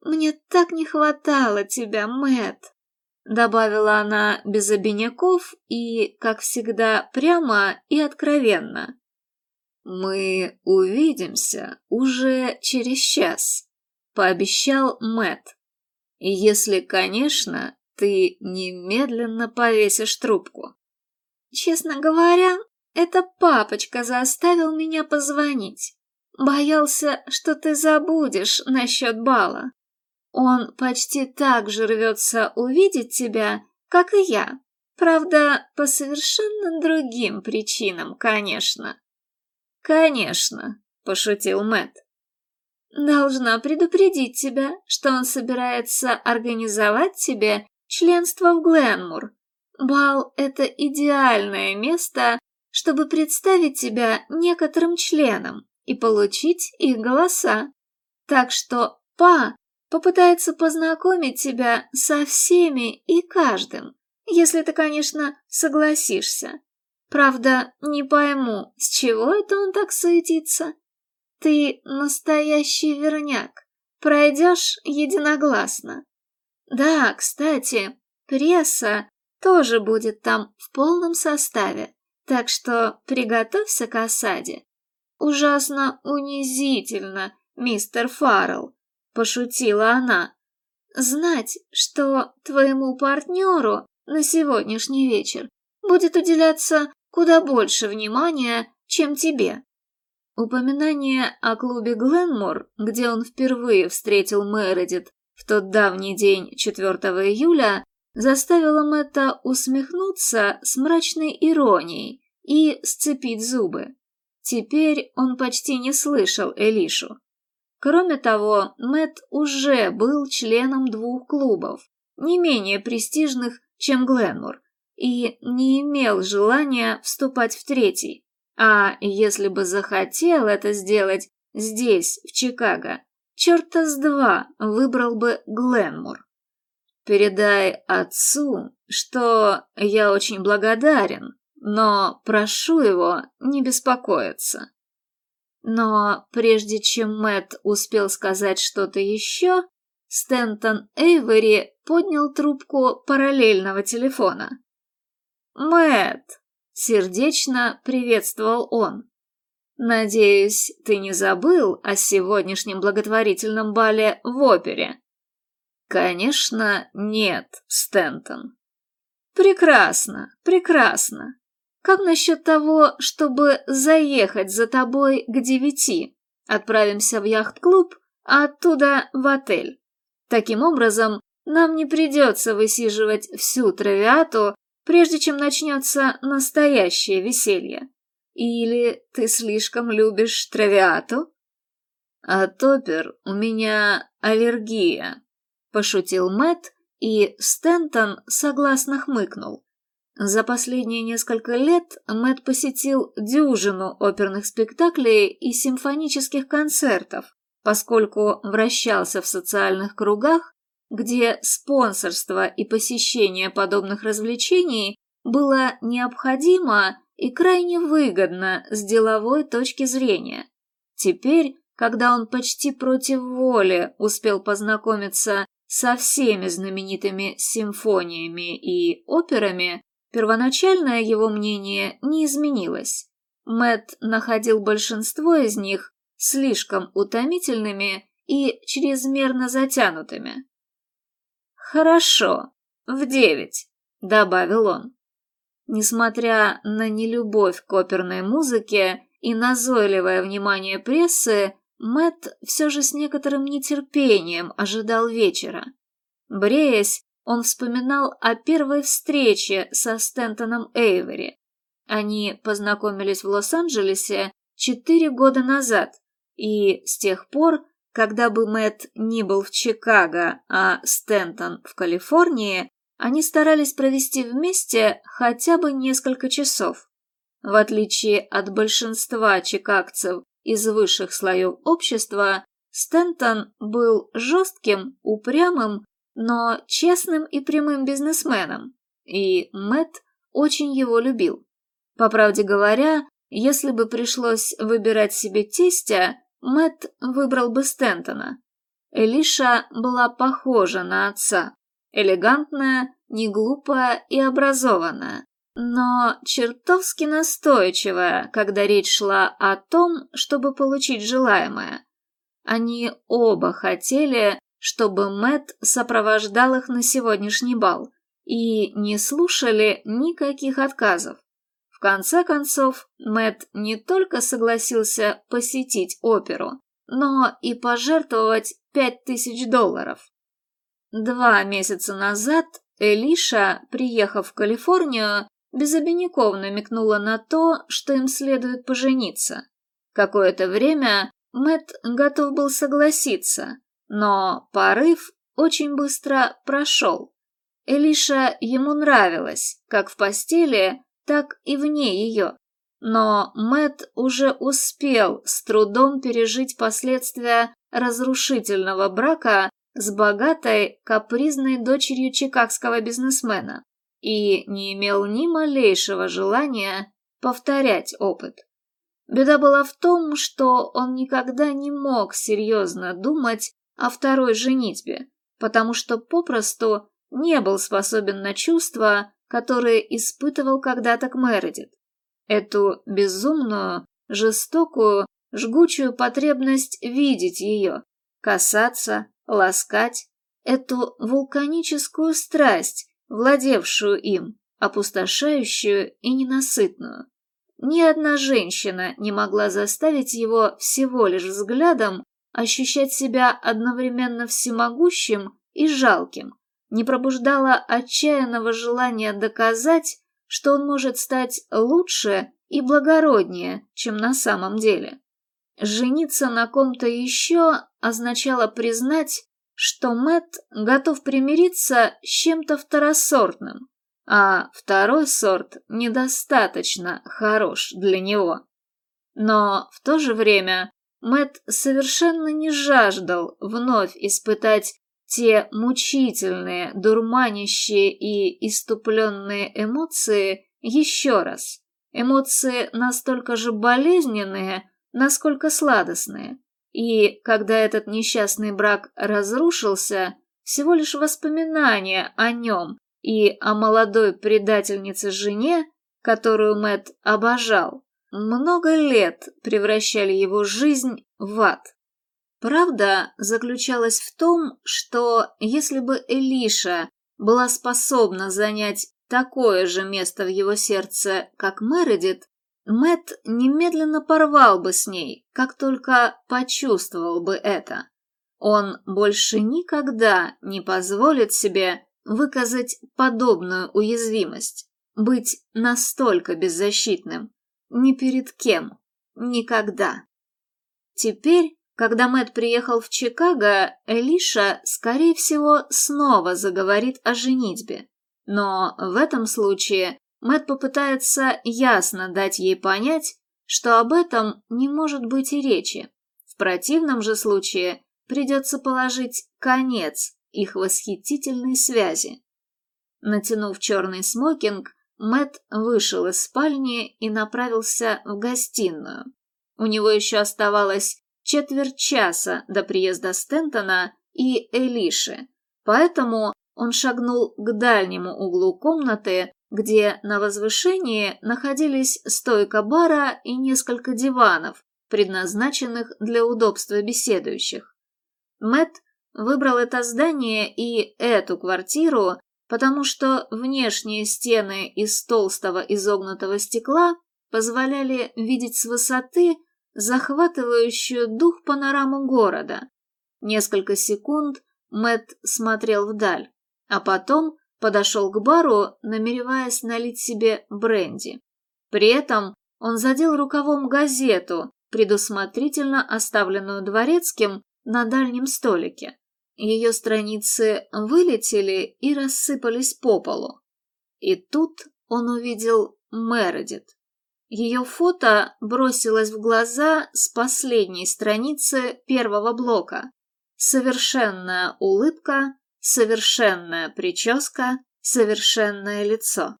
Мне так не хватало тебя, Мэт, добавила она без обиняков и, как всегда, прямо и откровенно. Мы увидимся уже через час, пообещал Мэт. Если, конечно, ты немедленно повесишь трубку. Честно говоря, это папочка заставил меня позвонить. Боялся, что ты забудешь насчет бала. Он почти так же рвется увидеть тебя, как и я. Правда, по совершенно другим причинам, конечно. Конечно, пошутил Мэт. Должна предупредить тебя, что он собирается организовать тебе членство в Гленмур, Бал — это идеальное место, чтобы представить тебя некоторым членам и получить их голоса. Так что Па попытается познакомить тебя со всеми и каждым, если ты, конечно, согласишься. Правда, не пойму, с чего это он так суетится? Ты настоящий верняк. Пройдешь единогласно. Да, кстати, пресса тоже будет там в полном составе, так что приготовься к осаде. Ужасно унизительно, мистер Фаррелл, пошутила она. Знать, что твоему партнеру на сегодняшний вечер будет уделяться куда больше внимания, чем тебе. Упоминание о клубе Гленмор, где он впервые встретил Мередит в тот давний день 4 июля, заставило Мэтта усмехнуться с мрачной иронией и сцепить зубы. Теперь он почти не слышал Элишу. Кроме того, Мэтт уже был членом двух клубов, не менее престижных, чем Гленмор, и не имел желания вступать в третий. А если бы захотел это сделать здесь, в Чикаго, черта с два выбрал бы Гленмор. Передай отцу, что я очень благодарен, но прошу его не беспокоиться. Но прежде чем Мэт успел сказать что-то еще, Стентон Эйвери поднял трубку параллельного телефона. Мэт, сердечно приветствовал он. Надеюсь, ты не забыл о сегодняшнем благотворительном бале в опере. Конечно, нет, Стентон. Прекрасно, прекрасно. Как насчет того, чтобы заехать за тобой к девяти? Отправимся в яхт-клуб, а оттуда в отель. Таким образом, нам не придется высиживать всю травиату, прежде чем начнется настоящее веселье. Или ты слишком любишь травиату? А топер у меня аллергия, пошутил Мэт, и Стентон согласно хмыкнул. За последние несколько лет Мэт посетил дюжину оперных спектаклей и симфонических концертов, поскольку вращался в социальных кругах, где спонсорство и посещение подобных развлечений было необходимо и крайне выгодно с деловой точки зрения. Теперь, когда он почти против воли успел познакомиться со всеми знаменитыми симфониями и операми, Первоначальное его мнение не изменилось. Мэт находил большинство из них слишком утомительными и чрезмерно затянутыми. «Хорошо, в девять», — добавил он. Несмотря на нелюбовь к оперной музыке и назойливое внимание прессы, Мэт все же с некоторым нетерпением ожидал вечера. Бреясь, он вспоминал о первой встрече со Стентоном Эйвери. Они познакомились в Лос-Анджелесе четыре года назад, и с тех пор, когда бы Мэтт не был в Чикаго, а Стентон в Калифорнии, они старались провести вместе хотя бы несколько часов. В отличие от большинства чикагцев из высших слоев общества, Стентон был жестким, упрямым но честным и прямым бизнесменом, и Мэт очень его любил. По правде говоря, если бы пришлось выбирать себе тестя, Мэт выбрал бы Стентона. Элиша была похожа на отца, элегантная, неглупая и образованная, но чертовски настойчивая, когда речь шла о том, чтобы получить желаемое. Они оба хотели, чтобы Мэт сопровождал их на сегодняшний бал, и не слушали никаких отказов. В конце концов, Мэт не только согласился посетить оперу, но и пожертвовать пять тысяч долларов. Два месяца назад Элиша, приехав в Калифорнию, без обиняков намекнула на то, что им следует пожениться. Какое-то время Мэт готов был согласиться, но порыв очень быстро прошел. Элиша ему нравилась, как в постели, так и вне ее. Но Мэт уже успел с трудом пережить последствия разрушительного брака с богатой, капризной дочерью чикагского бизнесмена и не имел ни малейшего желания повторять опыт. Беда была в том, что он никогда не мог серьезно думать о второй женитьбе, потому что попросту не был способен на чувства, которые испытывал когда-то к Мередит. Эту безумную, жестокую, жгучую потребность видеть ее, касаться, ласкать, эту вулканическую страсть, владевшую им, опустошающую и ненасытную. Ни одна женщина не могла заставить его всего лишь взглядом ощущать себя одновременно всемогущим и жалким, не пробуждала отчаянного желания доказать, что он может стать лучше и благороднее, чем на самом деле. Жениться на ком-то еще означало признать, что Мэт готов примириться с чем-то второсортным, а второй сорт недостаточно хорош для него. Но в то же время Мэт совершенно не жаждал вновь испытать те мучительные, дурманящие и иступленные эмоции еще раз. Эмоции настолько же болезненные, насколько сладостные. И когда этот несчастный брак разрушился, всего лишь воспоминания о нем и о молодой предательнице-жене, которую Мэт обожал, много лет превращали его жизнь в ад. Правда заключалась в том, что если бы Элиша была способна занять такое же место в его сердце, как Мередит, Мэт немедленно порвал бы с ней, как только почувствовал бы это. Он больше никогда не позволит себе выказать подобную уязвимость, быть настолько беззащитным. Ни перед кем. Никогда. Теперь, когда Мэт приехал в Чикаго, Элиша, скорее всего, снова заговорит о женитьбе. Но в этом случае Мэт попытается ясно дать ей понять, что об этом не может быть и речи. В противном же случае придется положить конец их восхитительной связи. Натянув черный смокинг, Мэт вышел из спальни и направился в гостиную. У него еще оставалось четверть часа до приезда Стентона и Элиши, поэтому он шагнул к дальнему углу комнаты, где на возвышении находились стойка бара и несколько диванов, предназначенных для удобства беседующих. Мэт выбрал это здание и эту квартиру, потому что внешние стены из толстого изогнутого стекла позволяли видеть с высоты захватывающую дух панораму города. Несколько секунд Мэт смотрел вдаль, а потом подошел к бару, намереваясь налить себе бренди. При этом он задел рукавом газету, предусмотрительно оставленную дворецким на дальнем столике. Ее страницы вылетели и рассыпались по полу. И тут он увидел Мередит. Ее фото бросилось в глаза с последней страницы первого блока. Совершенная улыбка, Совершенная прическа, совершенное лицо.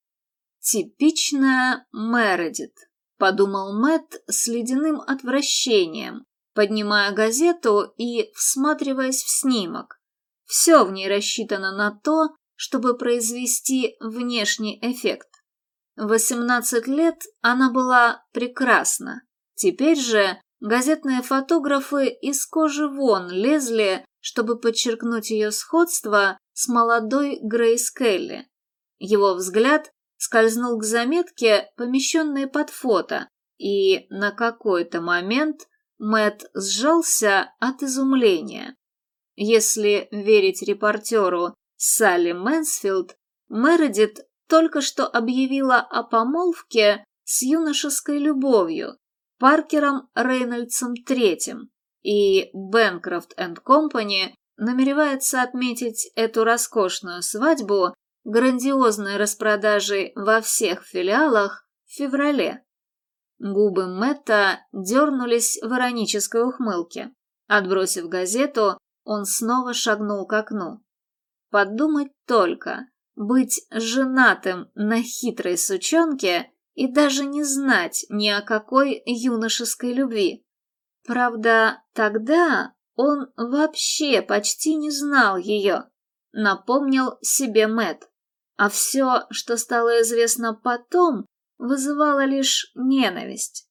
Типичная Мередит, подумал Мэт с ледяным отвращением, поднимая газету и всматриваясь в снимок. Все в ней рассчитано на то, чтобы произвести внешний эффект. В 18 лет она была прекрасна. Теперь же газетные фотографы из кожи вон лезли чтобы подчеркнуть ее сходство с молодой Грейс Келли. Его взгляд скользнул к заметке, помещенной под фото, и на какой-то момент Мэт сжался от изумления. Если верить репортеру Салли Мэнсфилд, Мередит только что объявила о помолвке с юношеской любовью Паркером Рейнольдсом III, и энд Компани намеревается отметить эту роскошную свадьбу грандиозной распродажей во всех филиалах в феврале. Губы Мэтта дернулись в иронической ухмылке. Отбросив газету, он снова шагнул к окну. Подумать только, быть женатым на хитрой сучонке и даже не знать ни о какой юношеской любви. Правда, тогда он вообще почти не знал ее, напомнил себе Мэт. А все, что стало известно потом, вызывало лишь ненависть.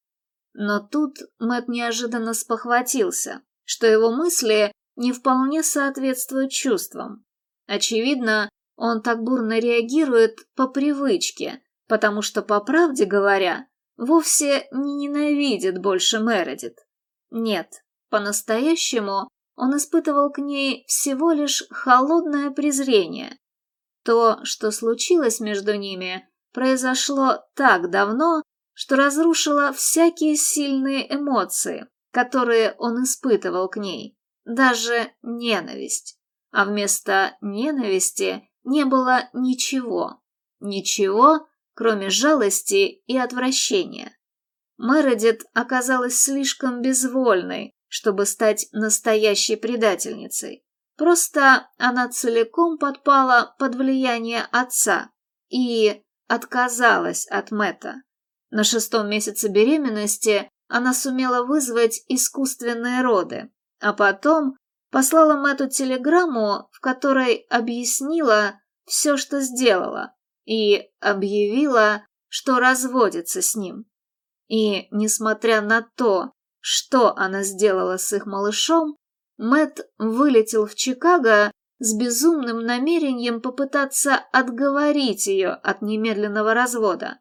Но тут Мэт неожиданно спохватился, что его мысли не вполне соответствуют чувствам. Очевидно, он так бурно реагирует по привычке, потому что, по правде говоря, вовсе не ненавидит больше Мередит. Нет, по-настоящему он испытывал к ней всего лишь холодное презрение. То, что случилось между ними, произошло так давно, что разрушило всякие сильные эмоции, которые он испытывал к ней, даже ненависть. А вместо ненависти не было ничего. Ничего, кроме жалости и отвращения. Мередит оказалась слишком безвольной, чтобы стать настоящей предательницей. Просто она целиком подпала под влияние отца и отказалась от Мэтта. На шестом месяце беременности она сумела вызвать искусственные роды, а потом послала Мэтту телеграмму, в которой объяснила все, что сделала, и объявила, что разводится с ним. И, несмотря на то, что она сделала с их малышом, Мэт вылетел в Чикаго с безумным намерением попытаться отговорить ее от немедленного развода.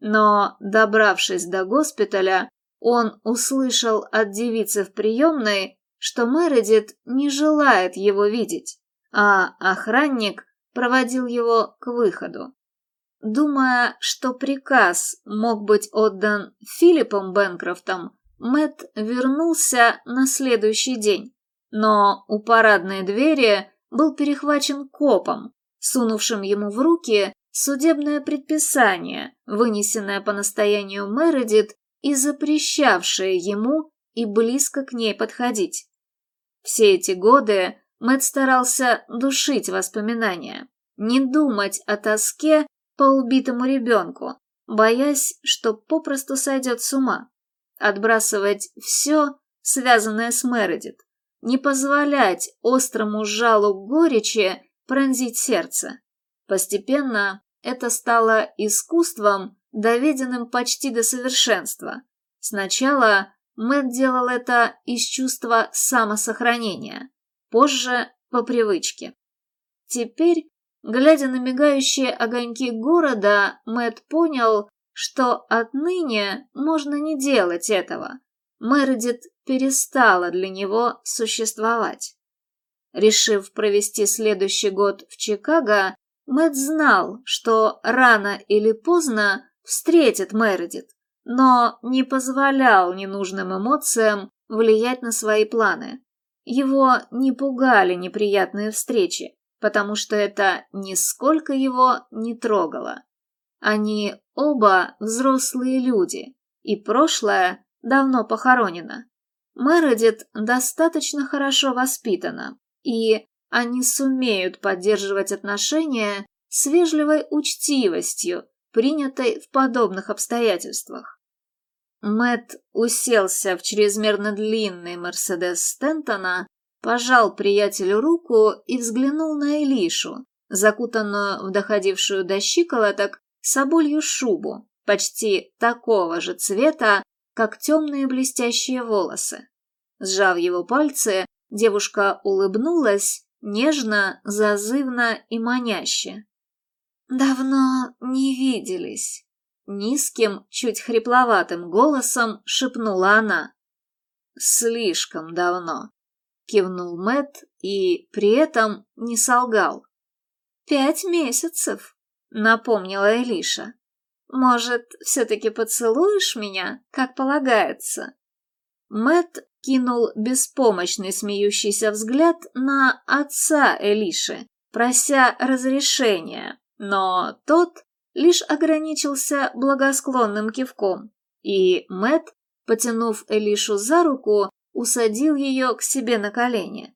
Но, добравшись до госпиталя, он услышал от девицы в приемной, что Мередит не желает его видеть, а охранник проводил его к выходу. Думая, что приказ мог быть отдан Филиппом Бенкрофтом, Мэт вернулся на следующий день, но у парадной двери был перехвачен копом, сунувшим ему в руки судебное предписание, вынесенное по настоянию Мередит и запрещавшее ему и близко к ней подходить. Все эти годы Мэт старался душить воспоминания, не думать о тоске по убитому ребенку, боясь, что попросту сойдет с ума, отбрасывать все, связанное с Мередит, не позволять острому жалу горечи пронзить сердце. Постепенно это стало искусством, доведенным почти до совершенства. Сначала Мэтт делал это из чувства самосохранения, позже по привычке. Теперь, глядя на мигающие огоньки города, Мэтт понял, что отныне можно не делать этого. Мередит перестала для него существовать. Решив провести следующий год в Чикаго, Мэтт знал, что рано или поздно встретит Мередит, но не позволял ненужным эмоциям влиять на свои планы. Его не пугали неприятные встречи, потому что это нисколько его не трогало. Они оба взрослые люди, и прошлое давно похоронено. Мередит достаточно хорошо воспитана, и они сумеют поддерживать отношения с вежливой учтивостью, принятой в подобных обстоятельствах. Мэт уселся в чрезмерно длинный Мерседес Стентона, пожал приятелю руку и взглянул на Элишу, закутанную в доходившую до щиколоток соболью шубу, почти такого же цвета, как темные блестящие волосы. Сжав его пальцы, девушка улыбнулась нежно, зазывно и маняще. «Давно не виделись», — низким, чуть хрипловатым голосом шепнула она. «Слишком давно», — кивнул Мэт и при этом не солгал. «Пять месяцев», — напомнила Элиша. «Может, все-таки поцелуешь меня, как полагается?» Мэт кинул беспомощный смеющийся взгляд на отца Элиши, прося разрешения, но тот лишь ограничился благосклонным кивком, и Мэт, потянув Элишу за руку, усадил ее к себе на колени.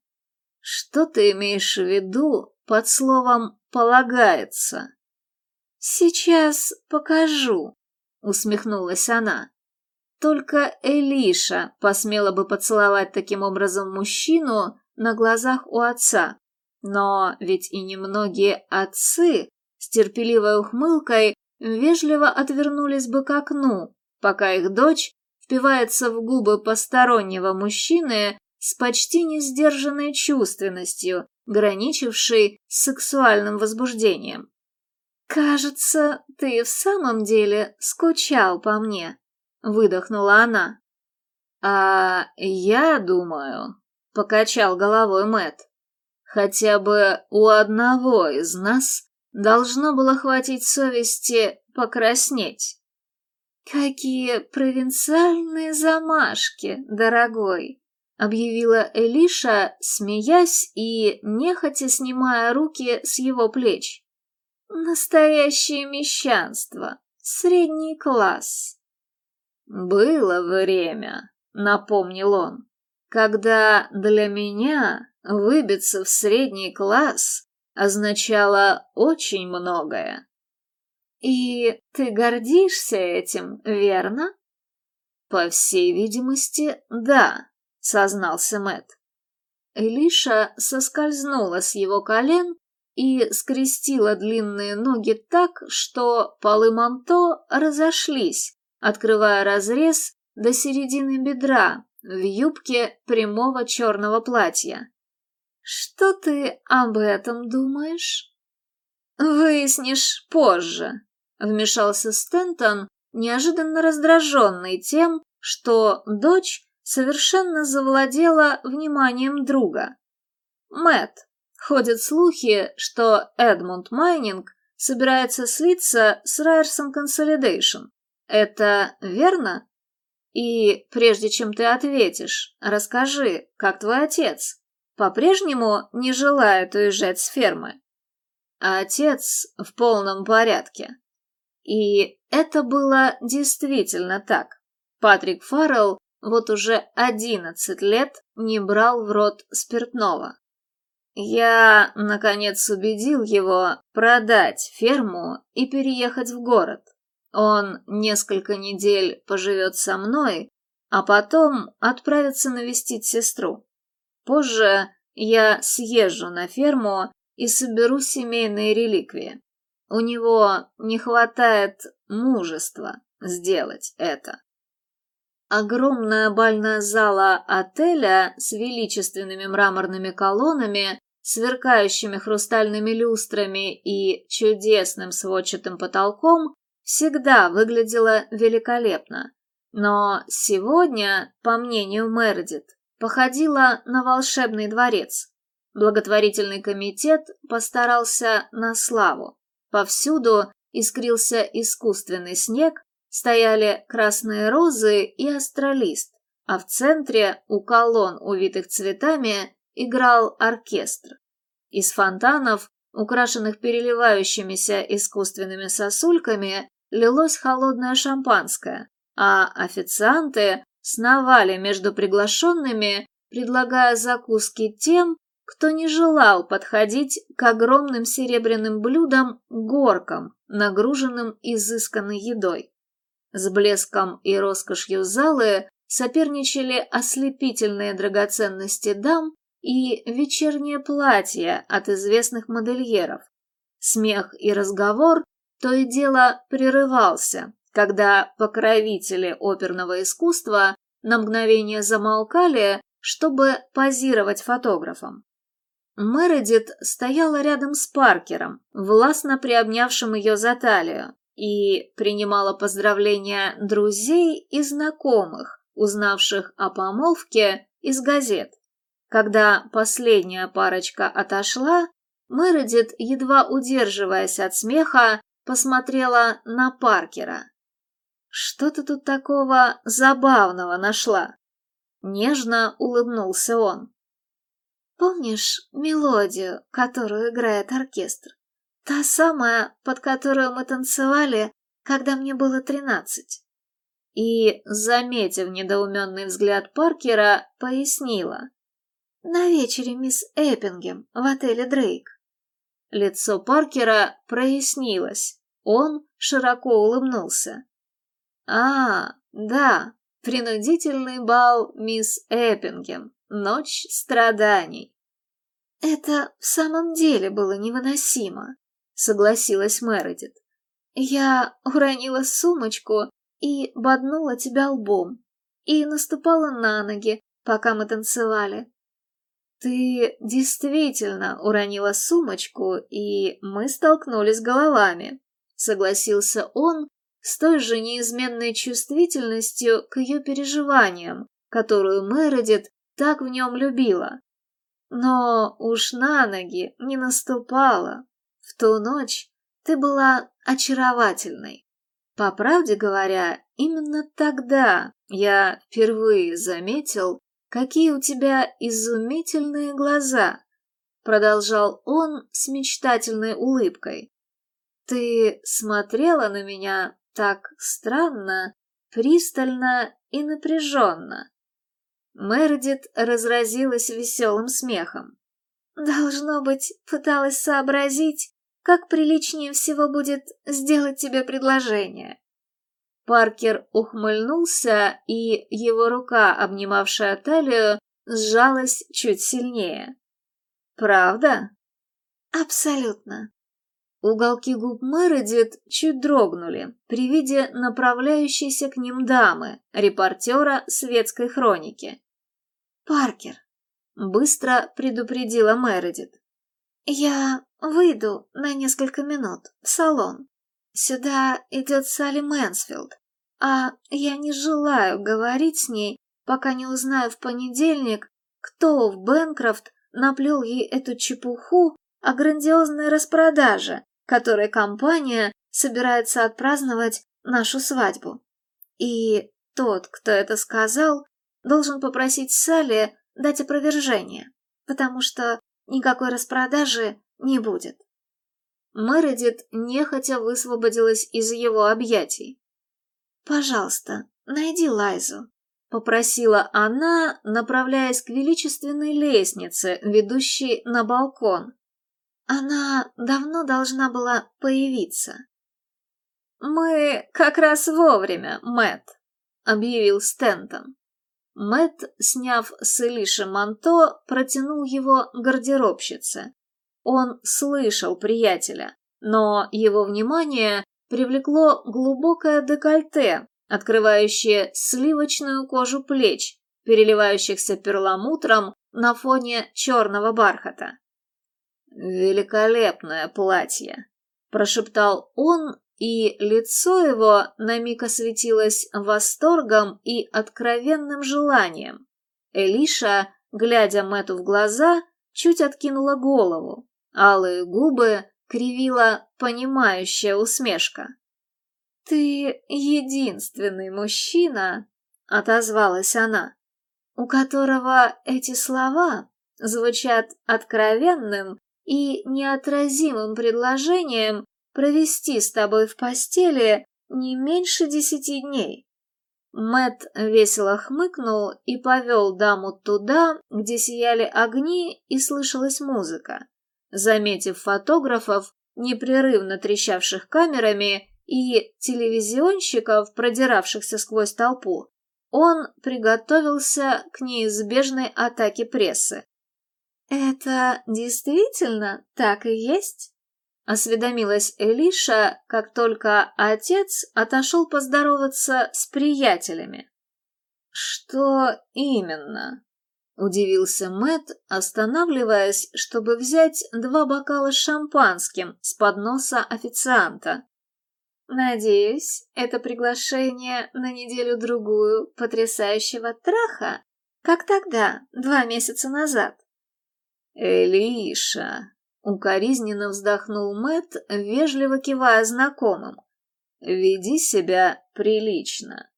«Что ты имеешь в виду под словом «полагается»?» «Сейчас покажу», усмехнулась она. Только Элиша посмела бы поцеловать таким образом мужчину на глазах у отца. Но ведь и немногие отцы с терпеливой ухмылкой вежливо отвернулись бы к окну, пока их дочь впивается в губы постороннего мужчины с почти несдержанной чувственностью, граничившей с сексуальным возбуждением. «Кажется, ты в самом деле скучал по мне», — выдохнула она. «А я думаю», — покачал головой Мэт, «хотя бы у одного из нас должно было хватить совести покраснеть». «Какие провинциальные замашки, дорогой!» — объявила Элиша, смеясь и нехотя снимая руки с его плеч. «Настоящее мещанство, средний класс». «Было время», — напомнил он, «когда для меня выбиться в средний класс означало очень многое. «И ты гордишься этим, верно?» «По всей видимости, да», — сознался Мэт. Элиша соскользнула с его колен и скрестила длинные ноги так, что полы манто разошлись, открывая разрез до середины бедра в юбке прямого черного платья. «Что ты об этом думаешь?» «Выяснишь позже», Вмешался Стентон, неожиданно раздраженный тем, что дочь совершенно завладела вниманием друга. Мэт, ходят слухи, что Эдмунд Майнинг собирается слиться с Райерсон Consolidation. Это верно? И прежде чем ты ответишь, расскажи, как твой отец по-прежнему не желает уезжать с фермы? А отец в полном порядке. И это было действительно так. Патрик Фаррелл вот уже одиннадцать лет не брал в рот спиртного. Я, наконец, убедил его продать ферму и переехать в город. Он несколько недель поживет со мной, а потом отправится навестить сестру. Позже я съезжу на ферму и соберу семейные реликвии. У него не хватает мужества сделать это. Огромная бальная зала отеля с величественными мраморными колоннами, сверкающими хрустальными люстрами и чудесным сводчатым потолком всегда выглядела великолепно. Но сегодня, по мнению Мердит, походила на волшебный дворец. Благотворительный комитет постарался на славу. Повсюду искрился искусственный снег, стояли красные розы и астролист, а в центре, у колонн, увитых цветами, играл оркестр. Из фонтанов, украшенных переливающимися искусственными сосульками, лилось холодное шампанское, а официанты сновали между приглашенными, предлагая закуски тем, кто не желал подходить к огромным серебряным блюдам горкам, нагруженным изысканной едой. С блеском и роскошью залы соперничали ослепительные драгоценности дам и вечернее платье от известных модельеров. Смех и разговор то и дело прерывался, когда покровители оперного искусства на мгновение замолкали, чтобы позировать фотографам. Мередит стояла рядом с Паркером, властно приобнявшим ее за талию, и принимала поздравления друзей и знакомых, узнавших о помолвке из газет. Когда последняя парочка отошла, Мередит, едва удерживаясь от смеха, посмотрела на Паркера. «Что ты тут такого забавного нашла?» Нежно улыбнулся он. Помнишь мелодию, которую играет оркестр? Та самая, под которую мы танцевали, когда мне было тринадцать. И, заметив недоуменный взгляд Паркера, пояснила. На вечере мисс Эппингем в отеле Дрейк. Лицо Паркера прояснилось. Он широко улыбнулся. А, да, принудительный бал мисс Эппингем, ночь страданий. Это в самом деле было невыносимо, согласилась Мередит. Я уронила сумочку и боднула тебя лбом, и наступала на ноги, пока мы танцевали. Ты действительно уронила сумочку, и мы столкнулись головами, согласился он с той же неизменной чувствительностью к ее переживаниям, которую Мередит так в нем любила. Но уж на ноги не наступала. В ту ночь ты была очаровательной. По правде говоря, именно тогда я впервые заметил, какие у тебя изумительные глаза, продолжал он с мечтательной улыбкой. Ты смотрела на меня так странно, пристально и напряженно. Мередит разразилась веселым смехом. Должно быть, пыталась сообразить, как приличнее всего будет сделать тебе предложение. Паркер ухмыльнулся, и его рука, обнимавшая талию, сжалась чуть сильнее. «Правда?» «Абсолютно». Уголки губ Мередит чуть дрогнули при виде направляющейся к ним дамы, репортера светской хроники. «Паркер», — быстро предупредила Мередит. «Я выйду на несколько минут в салон. Сюда идет Салли Мэнсфилд, а я не желаю говорить с ней, пока не узнаю в понедельник, кто в Бэнкрофт наплел ей эту чепуху о грандиозной распродаже, которой компания собирается отпраздновать нашу свадьбу. И тот, кто это сказал, должен попросить Салли дать опровержение, потому что никакой распродажи не будет. Мередит нехотя высвободилась из его объятий. «Пожалуйста, найди Лайзу», — попросила она, направляясь к величественной лестнице, ведущей на балкон. Она давно должна была появиться. «Мы как раз вовремя, Мэт, объявил Стентон. Мэт, сняв с Элиши манто, протянул его гардеробщице. Он слышал приятеля, но его внимание привлекло глубокое декольте, открывающее сливочную кожу плеч, переливающихся перламутром на фоне черного бархата. «Великолепное платье!» – прошептал он, и лицо его на миг осветилось восторгом и откровенным желанием. Элиша, глядя Мэту в глаза, чуть откинула голову. Алые губы кривила понимающая усмешка. «Ты единственный мужчина», — отозвалась она, «у которого эти слова звучат откровенным и неотразимым предложением провести с тобой в постели не меньше десяти дней. Мэт весело хмыкнул и повел даму туда, где сияли огни и слышалась музыка. Заметив фотографов, непрерывно трещавших камерами, и телевизионщиков, продиравшихся сквозь толпу, он приготовился к неизбежной атаке прессы. «Это действительно так и есть?» — осведомилась Элиша, как только отец отошел поздороваться с приятелями. «Что именно?» — удивился Мэт, останавливаясь, чтобы взять два бокала с шампанским с подноса официанта. «Надеюсь, это приглашение на неделю-другую потрясающего траха, как тогда, два месяца назад». «Элиша!» — укоризненно вздохнул Мэт, вежливо кивая знакомым. «Веди себя прилично».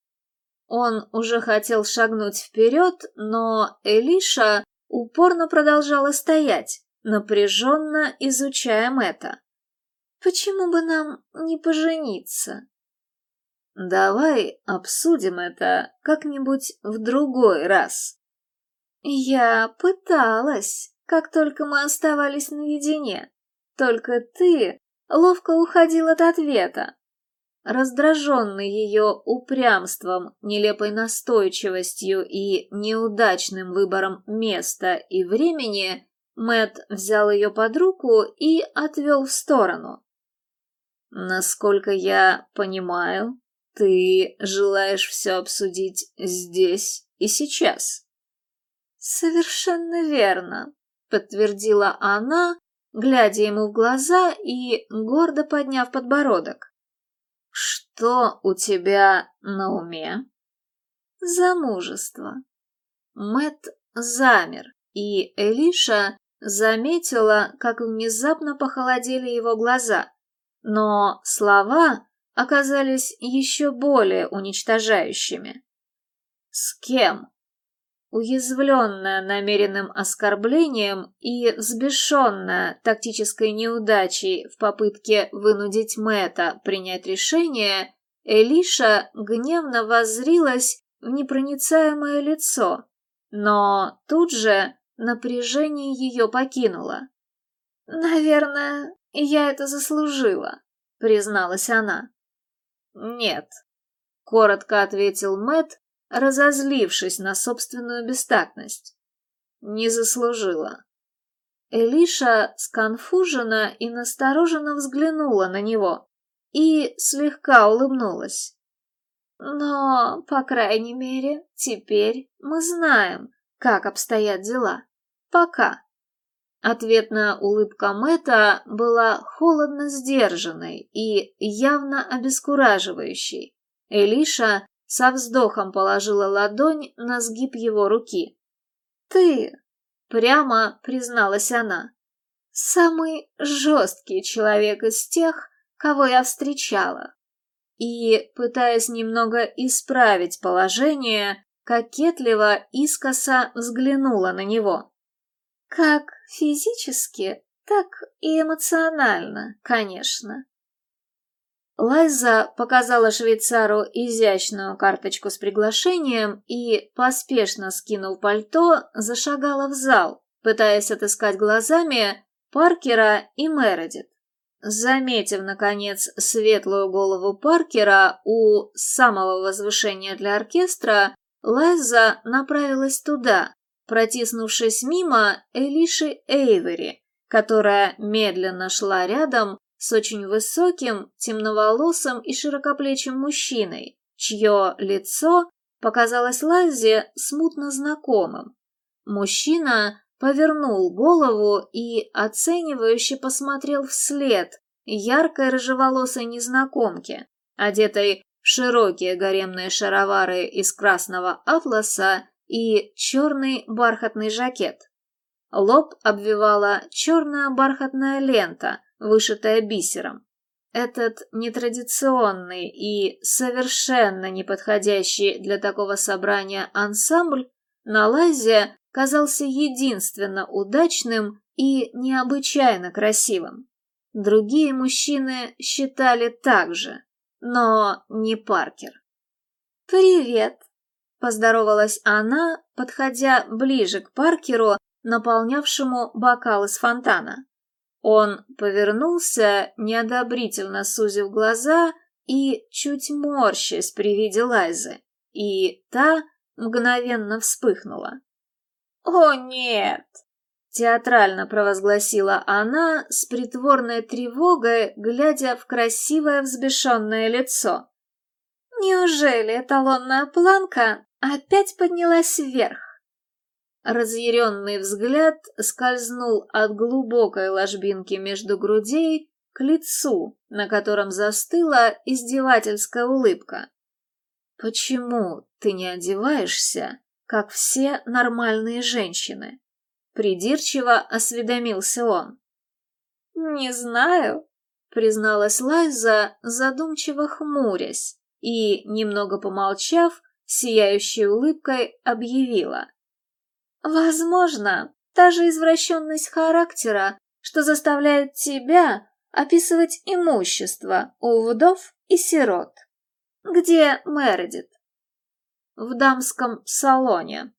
Он уже хотел шагнуть вперед, но Элиша упорно продолжала стоять, напряженно изучая Мэтта. «Почему бы нам не пожениться?» «Давай обсудим это как-нибудь в другой раз». «Я пыталась, как только мы оставались наедине. Только ты ловко уходил от ответа. раздраженный ее упрямством, нелепой настойчивостью и неудачным выбором места и времени, Мэт взял ее под руку и отвел в сторону. «Насколько я понимаю, ты желаешь все обсудить здесь и сейчас?» «Совершенно верно», — подтвердила она, глядя ему в глаза и гордо подняв подбородок. «Что у тебя на уме?» «Замужество». Мэт замер, и Элиша заметила, как внезапно похолодели его глаза, но слова оказались еще более уничтожающими. «С кем?» Уязвленная намеренным оскорблением и взбешенная тактической неудачей в попытке вынудить Мэта принять решение, Элиша гневно воззрилась в непроницаемое лицо, но тут же напряжение ее покинуло. «Наверное, я это заслужила», — призналась она. «Нет», — коротко ответил Мэт, разозлившись на собственную бестактность. Не заслужила. Элиша сконфуженно и настороженно взглянула на него и слегка улыбнулась. Но, по крайней мере, теперь мы знаем, как обстоят дела. Пока. Ответная улыбка Мэта была холодно сдержанной и явно обескураживающей. Элиша со вздохом положила ладонь на сгиб его руки. «Ты!» — прямо призналась она. «Самый жесткий человек из тех, кого я встречала». И, пытаясь немного исправить положение, кокетливо искоса взглянула на него. «Как физически, так и эмоционально, конечно. Лайза показала швейцару изящную карточку с приглашением и, поспешно скинув пальто, зашагала в зал, пытаясь отыскать глазами Паркера и Мередит. Заметив, наконец, светлую голову Паркера у самого возвышения для оркестра, Лайза направилась туда, протиснувшись мимо Элиши Эйвери, которая медленно шла рядом с очень высоким, темноволосым и широкоплечим мужчиной, чье лицо показалось Лайзе смутно знакомым. Мужчина повернул голову и оценивающе посмотрел вслед яркой рыжеволосой незнакомке, одетой в широкие гаремные шаровары из красного атласа и черный бархатный жакет. Лоб обвивала черная бархатная лента, вышитая бисером. Этот нетрадиционный и совершенно неподходящий для такого собрания ансамбль на Лазе казался единственно удачным и необычайно красивым. Другие мужчины считали так же, но не Паркер. «Привет!» – поздоровалась она, подходя ближе к Паркеру, наполнявшему бокал из фонтана. Он повернулся, неодобрительно сузив глаза и чуть морщась при виде Лайзы, и та мгновенно вспыхнула. «О, нет!» — театрально провозгласила она с притворной тревогой, глядя в красивое взбешенное лицо. «Неужели эталонная планка опять поднялась вверх?» Разъяренный взгляд скользнул от глубокой ложбинки между грудей к лицу, на котором застыла издевательская улыбка. «Почему ты не одеваешься, как все нормальные женщины?» Придирчиво осведомился он. «Не знаю», — призналась Лайза, задумчиво хмурясь, и, немного помолчав, сияющей улыбкой объявила. Возможно, та же извращенность характера, что заставляет тебя описывать имущество у вдов и сирот. Где Мередит? В дамском салоне.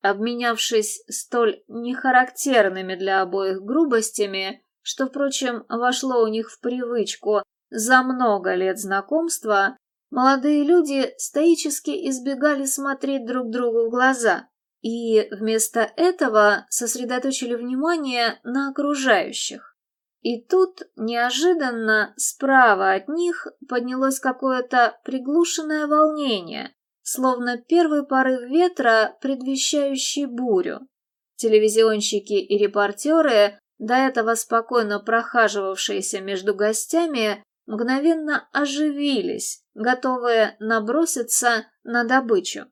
Обменявшись столь нехарактерными для обоих грубостями, что, впрочем, вошло у них в привычку за много лет знакомства молодые люди стоически избегали смотреть друг другу в глаза и вместо этого сосредоточили внимание на окружающих. И тут неожиданно справа от них поднялось какое-то приглушенное волнение, словно первый порыв ветра, предвещающий бурю. Телевизионщики и репортеры, до этого спокойно прохаживавшиеся между гостями, мгновенно оживились, готовые наброситься на добычу.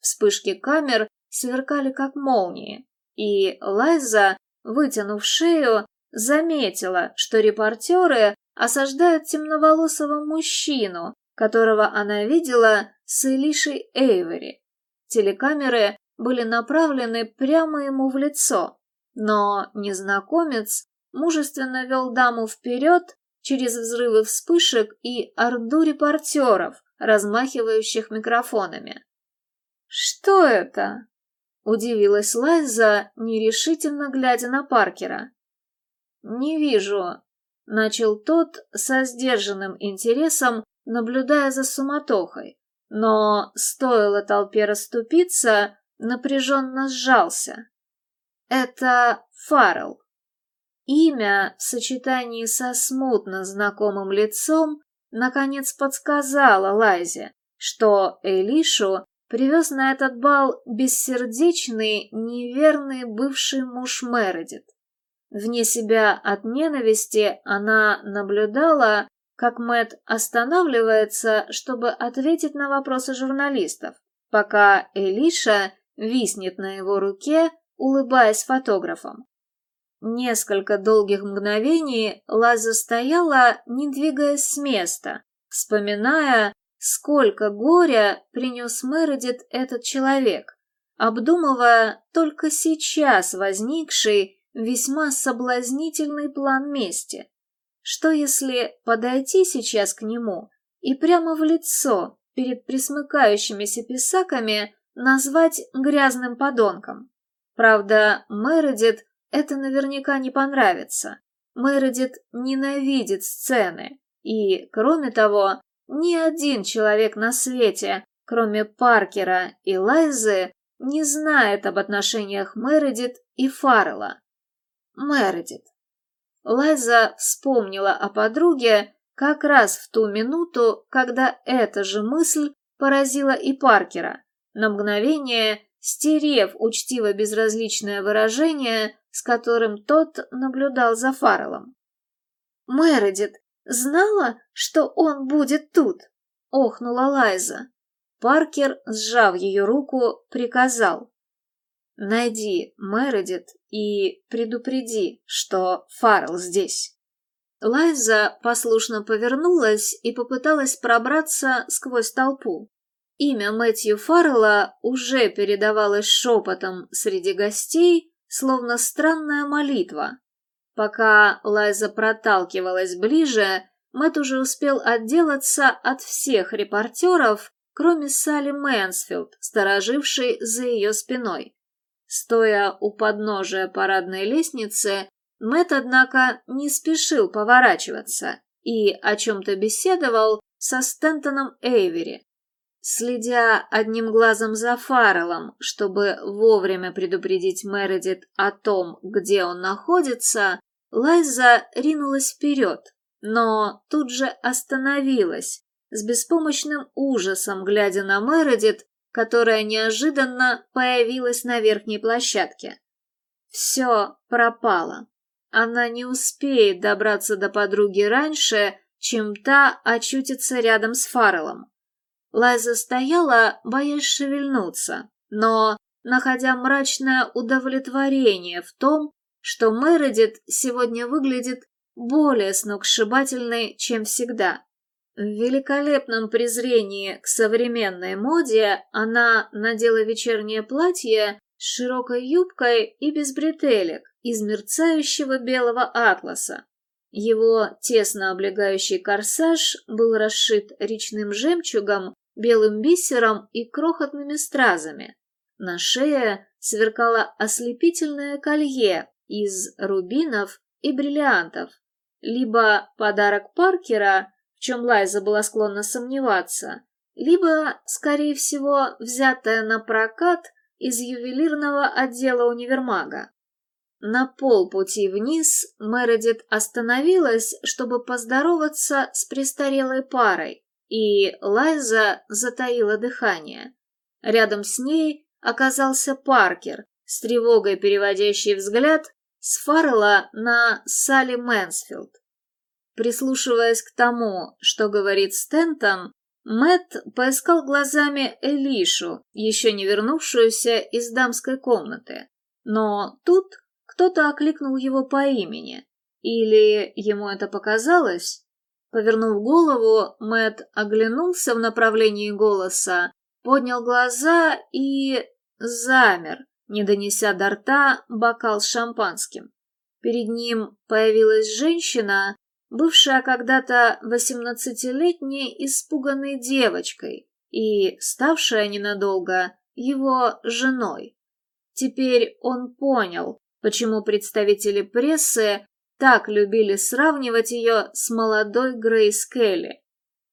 Вспышки камер сверкали как молнии, и Лайза, вытянув шею, заметила, что репортеры осаждают темноволосого мужчину, которого она видела с Элишей Эйвери. Телекамеры были направлены прямо ему в лицо, но незнакомец мужественно вел даму вперед через взрывы вспышек и орду репортеров, размахивающих микрофонами. «Что это?» — удивилась Лайза, нерешительно глядя на Паркера. «Не вижу», — начал тот со сдержанным интересом, наблюдая за суматохой. Но стоило толпе расступиться, напряженно сжался. Это Фаррелл. Имя в сочетании со смутно знакомым лицом наконец подсказало Лайзе, что Элишу привез на этот бал бессердечный, неверный бывший муж Мередит. Вне себя от ненависти она наблюдала, как Мэт останавливается, чтобы ответить на вопросы журналистов, пока Элиша виснет на его руке, улыбаясь фотографам. Несколько долгих мгновений Лаза стояла, не двигаясь с места, вспоминая, сколько горя принес Мередит этот человек, обдумывая только сейчас возникший весьма соблазнительный план мести. Что если подойти сейчас к нему и прямо в лицо, перед присмыкающимися писаками, назвать грязным подонком? Правда, Мередит это наверняка не понравится. Мередит ненавидит сцены. И, кроме того, ни один человек на свете, кроме Паркера и Лайзы, не знает об отношениях Мередит и Фаррелла. Мередит. Лайза вспомнила о подруге как раз в ту минуту, когда эта же мысль поразила и Паркера, на мгновение стерев учтиво безразличное выражение, с которым тот наблюдал за Фарреллом. «Мередит знала, что он будет тут?» — охнула Лайза. Паркер, сжав ее руку, приказал. Найди Мередит и предупреди, что Фаррелл здесь. Лайза послушно повернулась и попыталась пробраться сквозь толпу. Имя Мэтью Фаррелла уже передавалось шепотом среди гостей, словно странная молитва. Пока Лайза проталкивалась ближе, Мэтт уже успел отделаться от всех репортеров, кроме Салли Мэнсфилд, сторожившей за ее спиной. Стоя у подножия парадной лестницы, Мэт, однако, не спешил поворачиваться и о чем-то беседовал со Стентоном Эйвери. Следя одним глазом за Фарреллом, чтобы вовремя предупредить Мередит о том, где он находится, Лайза ринулась вперед, но тут же остановилась, с беспомощным ужасом глядя на Мередит, которая неожиданно появилась на верхней площадке. Все пропало. Она не успеет добраться до подруги раньше, чем та очутится рядом с Фарреллом. Лайза стояла, боясь шевельнуться, но находя мрачное удовлетворение в том, что Мередит сегодня выглядит более сногсшибательной, чем всегда. В великолепном презрении к современной моде она надела вечернее платье с широкой юбкой и без бретелек из мерцающего белого атласа. Его тесно облегающий корсаж был расшит речным жемчугом, белым бисером и крохотными стразами. На шее сверкало ослепительное колье из рубинов и бриллиантов, либо подарок Паркера, в чем Лайза была склонна сомневаться, либо, скорее всего, взятая на прокат из ювелирного отдела универмага. На полпути вниз Мередит остановилась, чтобы поздороваться с престарелой парой, и Лайза затаила дыхание. Рядом с ней оказался Паркер, с тревогой переводящий взгляд с Фаррелла на Салли Мэнсфилд. Прислушиваясь к тому, что говорит Стентон, Мэтт поискал глазами Элишу, еще не вернувшуюся из дамской комнаты. Но тут кто-то окликнул его по имени. Или ему это показалось? Повернув голову, Мэтт оглянулся в направлении голоса, поднял глаза и... замер, не донеся до рта бокал с шампанским. Перед ним появилась женщина, бывшая когда-то восемнадцатилетней испуганной девочкой и ставшая ненадолго его женой. Теперь он понял, почему представители прессы так любили сравнивать ее с молодой Грейс Келли.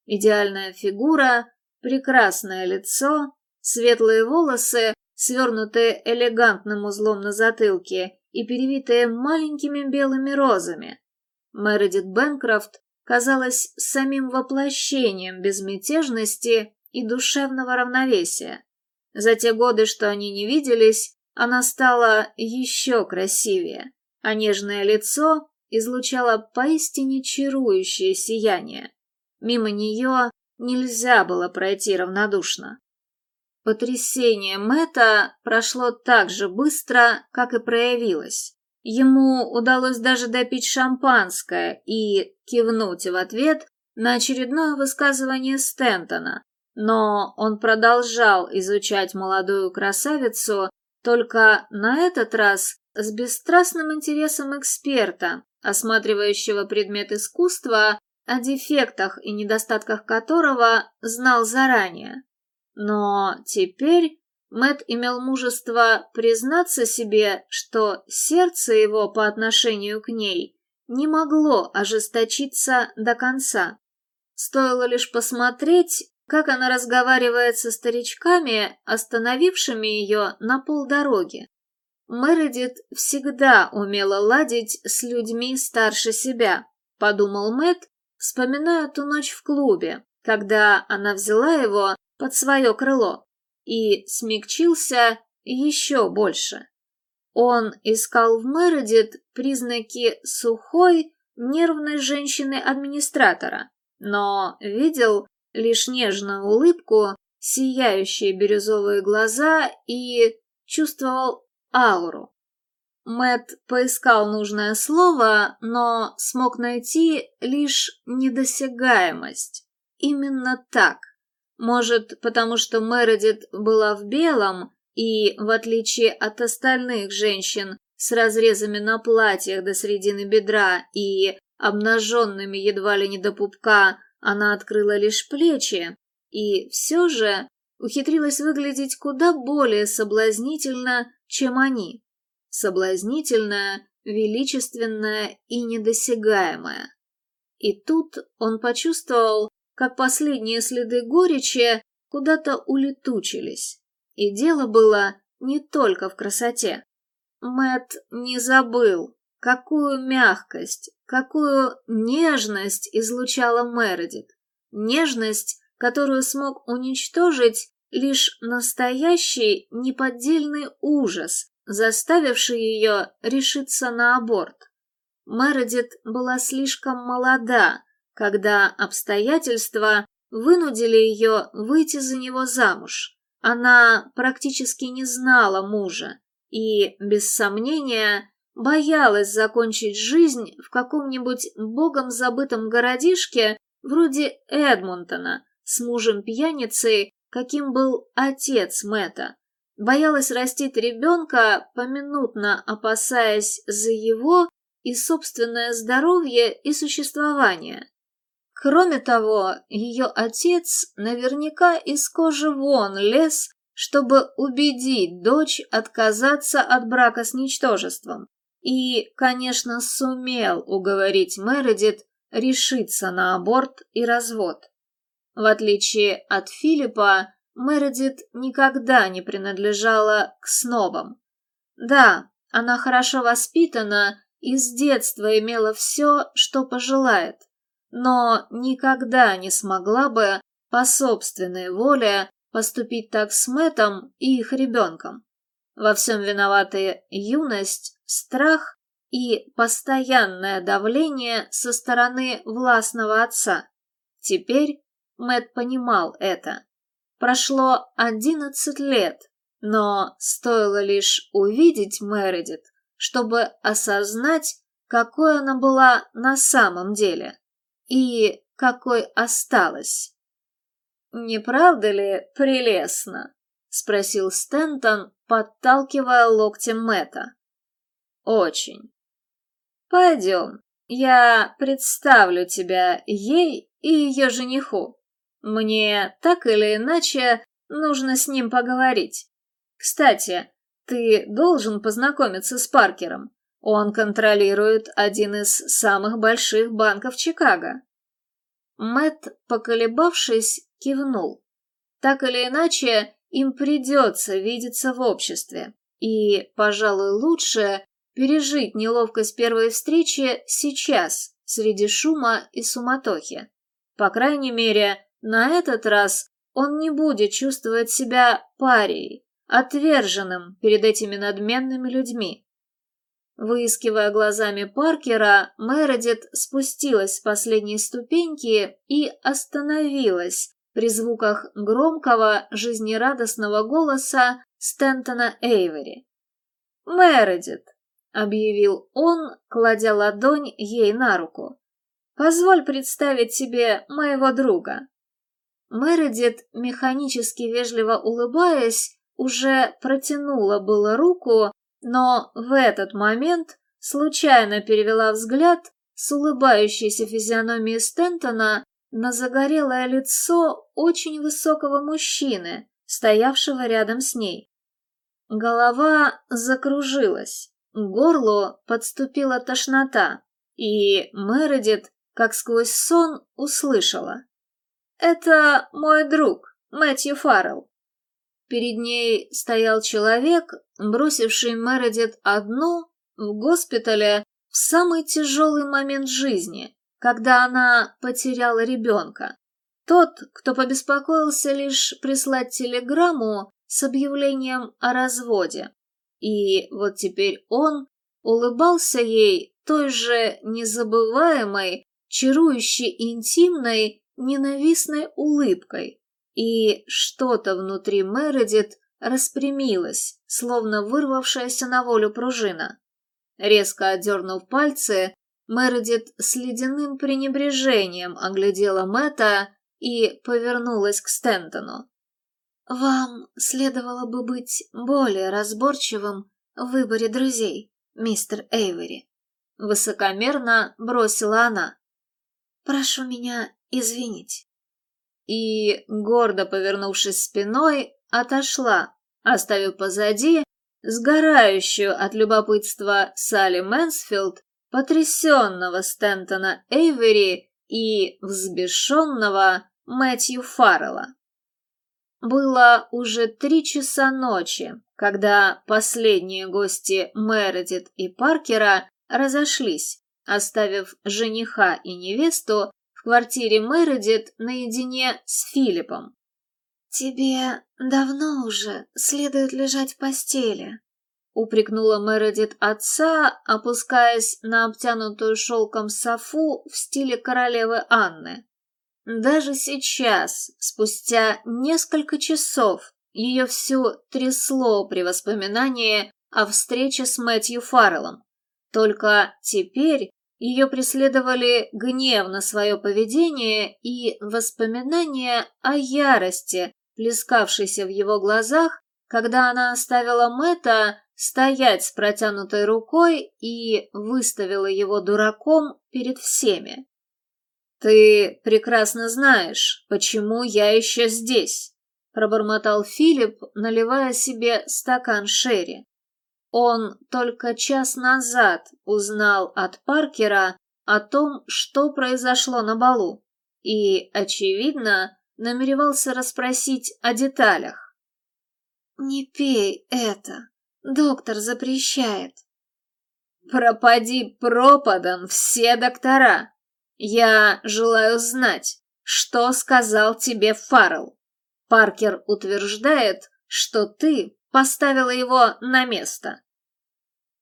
Идеальная фигура, прекрасное лицо, светлые волосы, свернутые элегантным узлом на затылке и перевитые маленькими белыми розами. Мередит Бенкрофт казалась самим воплощением безмятежности и душевного равновесия. За те годы, что они не виделись, она стала еще красивее, а нежное лицо излучало поистине чарующее сияние. Мимо нее нельзя было пройти равнодушно. Потрясение Мэтта прошло так же быстро, как и проявилось. Ему удалось даже допить шампанское и кивнуть в ответ на очередное высказывание Стентона, но он продолжал изучать молодую красавицу, только на этот раз с бесстрастным интересом эксперта, осматривающего предмет искусства, о дефектах и недостатках которого знал заранее. Но теперь Мэт имел мужество признаться себе, что сердце его по отношению к ней не могло ожесточиться до конца. Стоило лишь посмотреть, как она разговаривает со старичками, остановившими ее на полдороги. Мередит всегда умела ладить с людьми старше себя, подумал Мэт, вспоминая ту ночь в клубе, когда она взяла его под свое крыло и смягчился еще больше. Он искал в Мередит признаки сухой, нервной женщины-администратора, но видел лишь нежную улыбку, сияющие бирюзовые глаза и чувствовал ауру. Мэт поискал нужное слово, но смог найти лишь недосягаемость. Именно так. Может, потому что Мередит была в белом, и, в отличие от остальных женщин с разрезами на платьях до середины бедра и обнаженными едва ли не до пупка, она открыла лишь плечи, и все же ухитрилась выглядеть куда более соблазнительно, чем они. Соблазнительная, величественная и недосягаемая. И тут он почувствовал, как последние следы горечи куда-то улетучились. И дело было не только в красоте. Мэт не забыл, какую мягкость, какую нежность излучала Мередит. Нежность, которую смог уничтожить лишь настоящий неподдельный ужас, заставивший ее решиться на аборт. Мередит была слишком молода, когда обстоятельства вынудили ее выйти за него замуж. Она практически не знала мужа и, без сомнения, боялась закончить жизнь в каком-нибудь богом забытом городишке вроде Эдмонтона с мужем-пьяницей, каким был отец Мэтта. Боялась растить ребенка, поминутно опасаясь за его и собственное здоровье и существование. Кроме того, ее отец наверняка из кожи вон лез, чтобы убедить дочь отказаться от брака с ничтожеством. И, конечно, сумел уговорить Мередит решиться на аборт и развод. В отличие от Филиппа, Мередит никогда не принадлежала к снобам. Да, она хорошо воспитана и с детства имела все, что пожелает, но никогда не смогла бы по собственной воле поступить так с Мэтом и их ребенком. Во всем виноваты юность, страх и постоянное давление со стороны властного отца. Теперь Мэт понимал это. Прошло одиннадцать лет, но стоило лишь увидеть Мередит, чтобы осознать, какой она была на самом деле и какой осталась. «Не правда ли прелестно?» — спросил Стентон, подталкивая локтем Мэтта. «Очень. Пойдем, я представлю тебя ей и ее жениху. Мне так или иначе нужно с ним поговорить. Кстати, ты должен познакомиться с Паркером. Он контролирует один из самых больших банков Чикаго. Мэт, поколебавшись, кивнул. Так или иначе, им придется видеться в обществе. И, пожалуй, лучше пережить неловкость первой встречи сейчас, среди шума и суматохи. По крайней мере, на этот раз он не будет чувствовать себя парией, отверженным перед этими надменными людьми. Выискивая глазами Паркера, Мередит спустилась с последней ступеньки и остановилась при звуках громкого, жизнерадостного голоса Стентона Эйвери. «Мередит», — объявил он, кладя ладонь ей на руку, — «позволь представить себе моего друга». Мередит, механически вежливо улыбаясь, уже протянула было руку, но в этот момент случайно перевела взгляд с улыбающейся физиономии Стентона на загорелое лицо очень высокого мужчины, стоявшего рядом с ней. Голова закружилась, к горлу подступила тошнота, и Мередит, как сквозь сон, услышала. «Это мой друг, Мэтью Фаррелл. Перед ней стоял человек, бросивший Мередит одну в госпитале в самый тяжелый момент жизни, когда она потеряла ребенка. Тот, кто побеспокоился лишь прислать телеграмму с объявлением о разводе. И вот теперь он улыбался ей той же незабываемой, чарующей интимной, ненавистной улыбкой, и что-то внутри Мередит распрямилось, словно вырвавшаяся на волю пружина. Резко отдернув пальцы, Мередит с ледяным пренебрежением оглядела Мэтта и повернулась к Стентону. «Вам следовало бы быть более разборчивым в выборе друзей, мистер Эйвери», — высокомерно бросила она. «Прошу меня извинить» и, гордо повернувшись спиной, отошла, оставив позади сгорающую от любопытства Салли Мэнсфилд, потрясенного Стентона Эйвери и взбешенного Мэтью Фаррелла. Было уже три часа ночи, когда последние гости Мередит и Паркера разошлись, оставив жениха и невесту квартире Мередит наедине с Филиппом. «Тебе давно уже следует лежать в постели», — упрекнула Мередит отца, опускаясь на обтянутую шелком софу в стиле королевы Анны. Даже сейчас, спустя несколько часов, ее все трясло при воспоминании о встрече с Мэтью Фарреллом. Только теперь ее преследовали гнев на свое поведение и воспоминания о ярости, плескавшейся в его глазах, когда она оставила Мэтта стоять с протянутой рукой и выставила его дураком перед всеми. «Ты прекрасно знаешь, почему я еще здесь», — пробормотал Филипп, наливая себе стакан шерри. Он только час назад узнал от Паркера о том, что произошло на балу, и, очевидно, намеревался расспросить о деталях. «Не пей это, доктор запрещает». «Пропади пропадом все доктора. Я желаю знать, что сказал тебе Фаррелл. Паркер утверждает, что ты поставила его на место».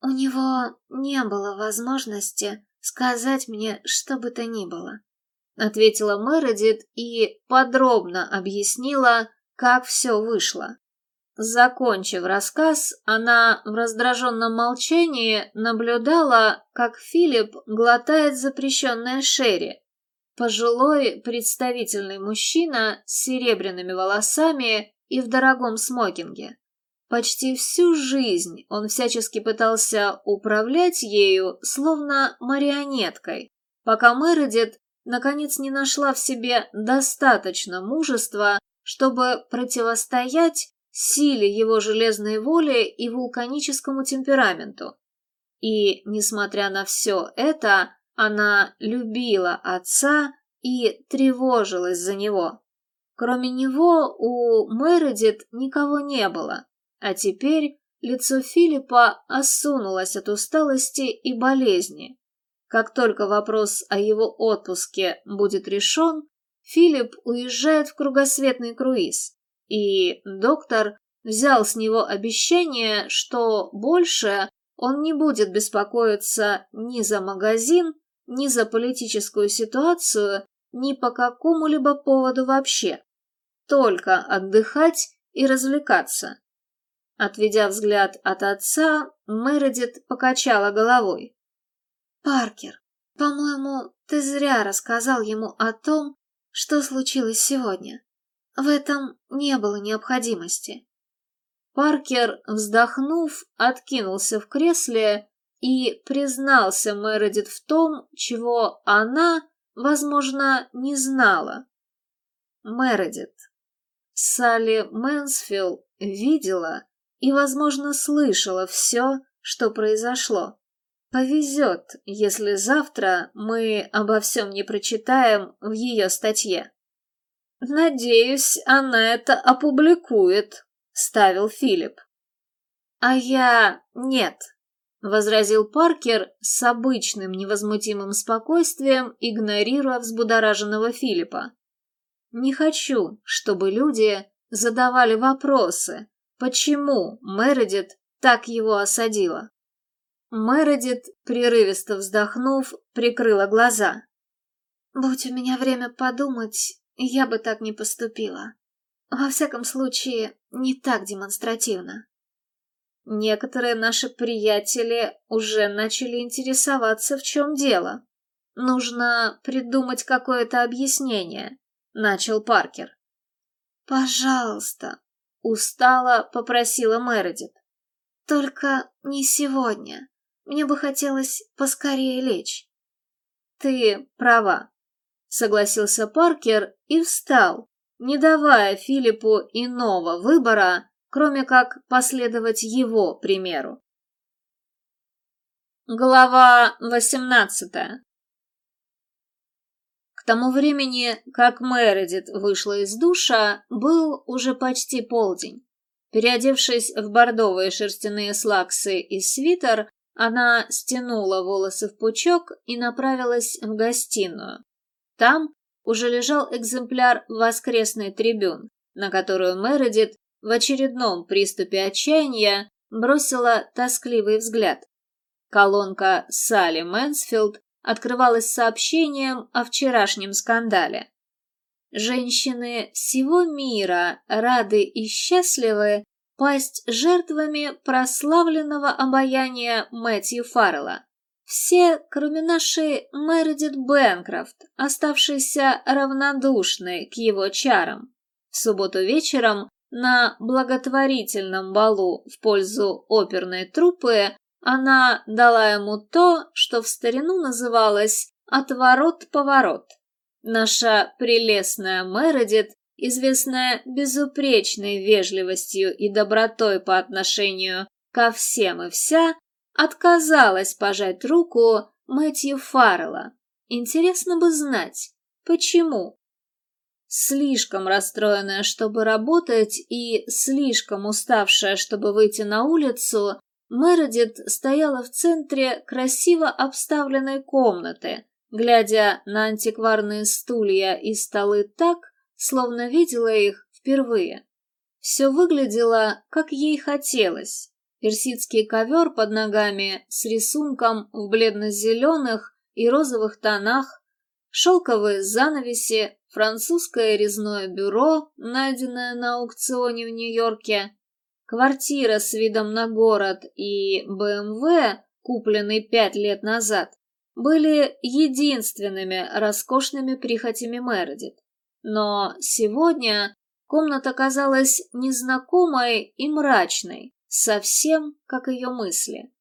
«У него не было возможности сказать мне что бы то ни было», ответила Мередит и подробно объяснила, как все вышло. Закончив рассказ, она в раздраженном молчании наблюдала, как Филипп глотает запрещенное шерри. Пожилой представительный мужчина с серебряными волосами и в дорогом смокинге. Почти всю жизнь он всячески пытался управлять ею, словно марионеткой, пока Мередит наконец не нашла в себе достаточно мужества, чтобы противостоять силе его железной воли и вулканическому темпераменту. И, несмотря на все это, она любила отца и тревожилась за него. Кроме него у Мередит никого не было, а теперь лицо Филиппа осунулось от усталости и болезни. Как только вопрос о его отпуске будет решен, Филипп уезжает в кругосветный круиз, и доктор взял с него обещание, что больше он не будет беспокоиться ни за магазин, ни за политическую ситуацию, ни по какому-либо поводу вообще. Только отдыхать и развлекаться. Отведя взгляд от отца, Мередит покачала головой. «Паркер, по-моему, ты зря рассказал ему о том, что случилось сегодня. В этом не было необходимости». Паркер, вздохнув, откинулся в кресле и признался Мередит в том, чего она, возможно, не знала. Мередит. Салли Мэнсфилл видела и, возможно, слышала все, что произошло. Повезет, если завтра мы обо всем не прочитаем в ее статье. Надеюсь, она это опубликует, ставил Филипп. А я нет, возразил Паркер с обычным невозмутимым спокойствием, игнорируя взбудораженного Филиппа. Не хочу, чтобы люди задавали вопросы, почему Мередит так его осадила. Мередит, прерывисто вздохнув, прикрыла глаза. «Будь у меня время подумать, я бы так не поступила. Во всяком случае, не так демонстративно». Некоторые наши приятели уже начали интересоваться, в чем дело. Нужно придумать какое-то объяснение, начал Паркер. Пожалуйста, устало попросила Мередит. Только не сегодня. Мне бы хотелось поскорее лечь. Ты права, согласился Паркер и встал, не давая Филиппу иного выбора, кроме как последовать его примеру. Глава восемнадцатая К тому времени, как Мередит вышла из душа, был уже почти полдень. Переодевшись в бордовые шерстяные слаксы и свитер, она стянула волосы в пучок и направилась в гостиную. Там уже лежал экземпляр воскресной трибюн, на которую Мередит в очередном приступе отчаяния бросила тоскливый взгляд. Колонка Салли Мэнсфилд открывалась сообщением о вчерашнем скандале. Женщины всего мира рады и счастливы пасть жертвами прославленного обаяния Мэтью Фаррелла. Все, кроме нашей Мередит Бэнкрофт, оставшейся равнодушной к его чарам. В субботу вечером на благотворительном балу в пользу оперной труппы она дала ему то, что в старину называлось «отворот-поворот». Наша прелестная Мередит известная безупречной вежливостью и добротой по отношению ко всем и вся, отказалась пожать руку Мэтью Фаррелла. Интересно бы знать, почему? Слишком расстроенная, чтобы работать, и слишком уставшая, чтобы выйти на улицу, Мередит стояла в центре красиво обставленной комнаты, глядя на антикварные стулья и столы так, словно видела их впервые. Все выглядело, как ей хотелось. Персидский ковер под ногами с рисунком в бледно-зеленых и розовых тонах, шелковые занавеси, французское резное бюро, найденное на аукционе в Нью-Йорке, квартира с видом на город и БМВ, купленный пять лет назад, были единственными роскошными прихотями Мередит. Но сегодня комната казалась незнакомой и мрачной, совсем как ее мысли.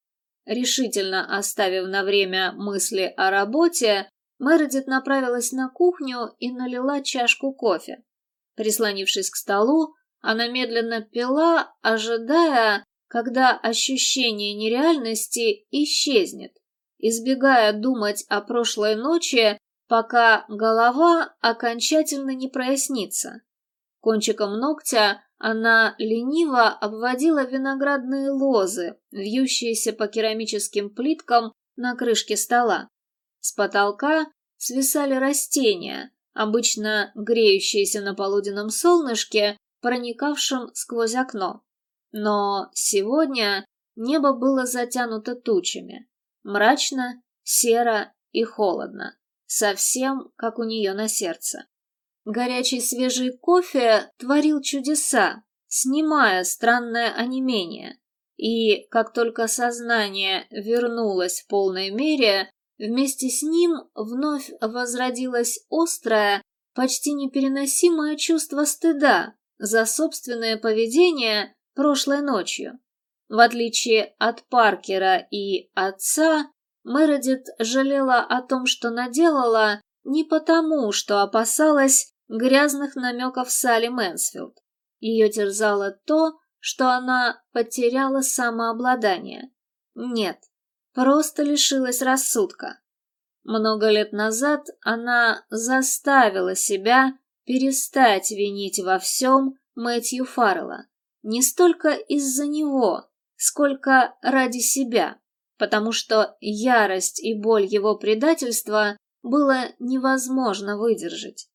Решительно оставив на время мысли о работе, Мередит направилась на кухню и налила чашку кофе. Прислонившись к столу, она медленно пила, ожидая, когда ощущение нереальности исчезнет, избегая думать о прошлой ночи пока голова окончательно не прояснится. Кончиком ногтя она лениво обводила виноградные лозы, вьющиеся по керамическим плиткам на крышке стола. С потолка свисали растения, обычно греющиеся на полуденном солнышке, проникавшем сквозь окно. Но сегодня небо было затянуто тучами. Мрачно, серо и холодно совсем как у нее на сердце. Горячий свежий кофе творил чудеса, снимая странное онемение. И как только сознание вернулось в полной мере, вместе с ним вновь возродилось острое, почти непереносимое чувство стыда за собственное поведение прошлой ночью. В отличие от Паркера и отца, Мередит жалела о том, что наделала, не потому, что опасалась грязных намеков Салли Мэнсфилд. Ее терзало то, что она потеряла самообладание. Нет, просто лишилась рассудка. Много лет назад она заставила себя перестать винить во всем Мэтью Фаррелла. Не столько из-за него, сколько ради себя потому что ярость и боль его предательства было невозможно выдержать.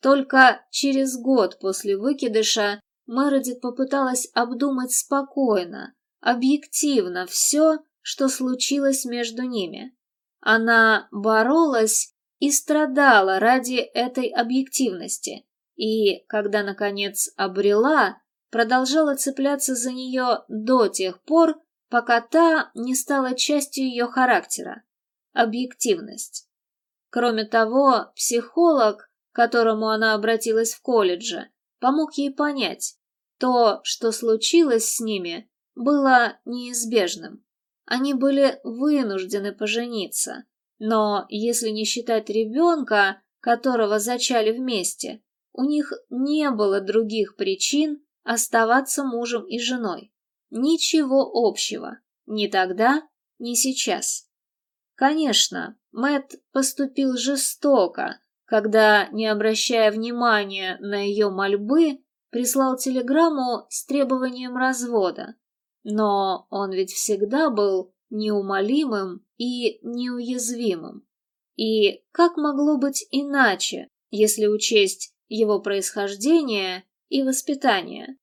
Только через год после выкидыша Мередит попыталась обдумать спокойно, объективно все, что случилось между ними. Она боролась и страдала ради этой объективности, и, когда, наконец, обрела, продолжала цепляться за нее до тех пор, пока та не стала частью ее характера – объективность. Кроме того, психолог, к которому она обратилась в колледже, помог ей понять, то, что случилось с ними, было неизбежным. Они были вынуждены пожениться, но если не считать ребенка, которого зачали вместе, у них не было других причин оставаться мужем и женой. Ничего общего. Ни тогда, ни сейчас. Конечно, Мэт поступил жестоко, когда, не обращая внимания на ее мольбы, прислал телеграмму с требованием развода. Но он ведь всегда был неумолимым и неуязвимым. И как могло быть иначе, если учесть его происхождение и воспитание?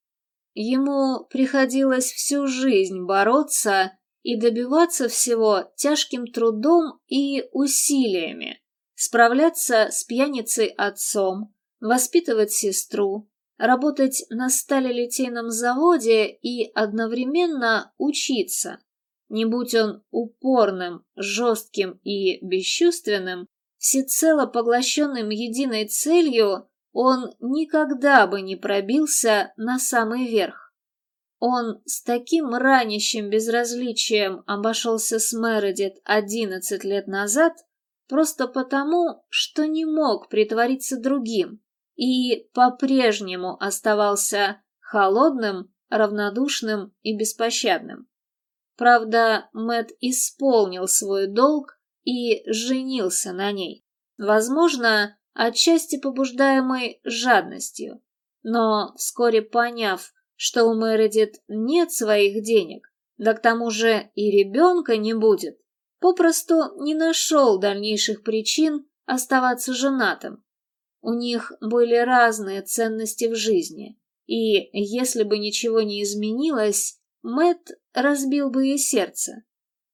Ему приходилось всю жизнь бороться и добиваться всего тяжким трудом и усилиями, справляться с пьяницей отцом, воспитывать сестру, работать на сталелитейном заводе и одновременно учиться. Не будь он упорным, жестким и бесчувственным, всецело поглощенным единой целью, он никогда бы не пробился на самый верх. Он с таким ранящим безразличием обошелся с Мередит одиннадцать лет назад просто потому, что не мог притвориться другим и по-прежнему оставался холодным, равнодушным и беспощадным. Правда, Мэт исполнил свой долг и женился на ней. Возможно, отчасти побуждаемый жадностью. Но вскоре поняв, что у Мередит нет своих денег, да к тому же и ребенка не будет, попросту не нашел дальнейших причин оставаться женатым. У них были разные ценности в жизни, и если бы ничего не изменилось, Мэт разбил бы ей сердце.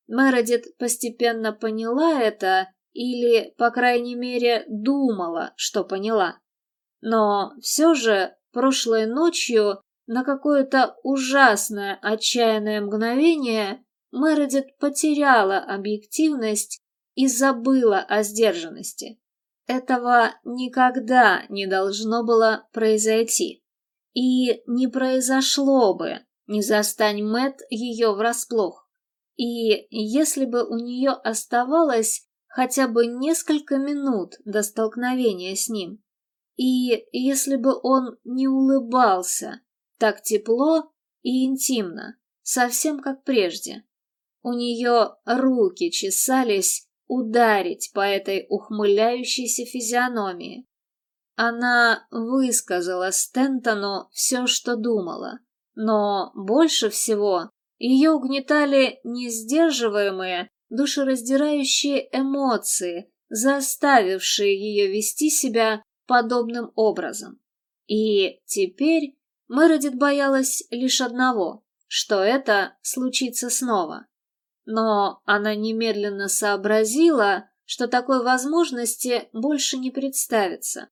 Мередит постепенно поняла это или, по крайней мере, думала, что поняла. Но все же прошлой ночью на какое-то ужасное отчаянное мгновение Мередит потеряла объективность и забыла о сдержанности. Этого никогда не должно было произойти. И не произошло бы, не застань Мэт ее врасплох. И если бы у нее оставалось хотя бы несколько минут до столкновения с ним, и если бы он не улыбался так тепло и интимно, совсем как прежде, у нее руки чесались ударить по этой ухмыляющейся физиономии. Она высказала Стентону все, что думала, но больше всего ее угнетали несдерживаемые, душераздирающие эмоции, заставившие ее вести себя подобным образом. И теперь Мередит боялась лишь одного, что это случится снова. Но она немедленно сообразила, что такой возможности больше не представится.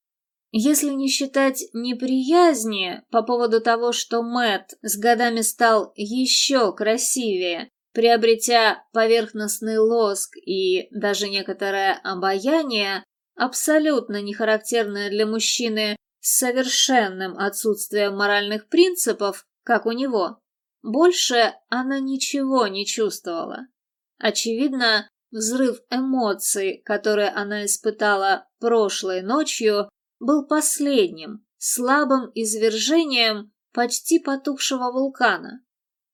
Если не считать неприязни по поводу того, что Мэт с годами стал еще красивее, приобретя поверхностный лоск и даже некоторое обаяние, абсолютно не характерное для мужчины с совершенным отсутствием моральных принципов, как у него, больше она ничего не чувствовала. Очевидно, взрыв эмоций, который она испытала прошлой ночью, был последним, слабым извержением почти потухшего вулкана.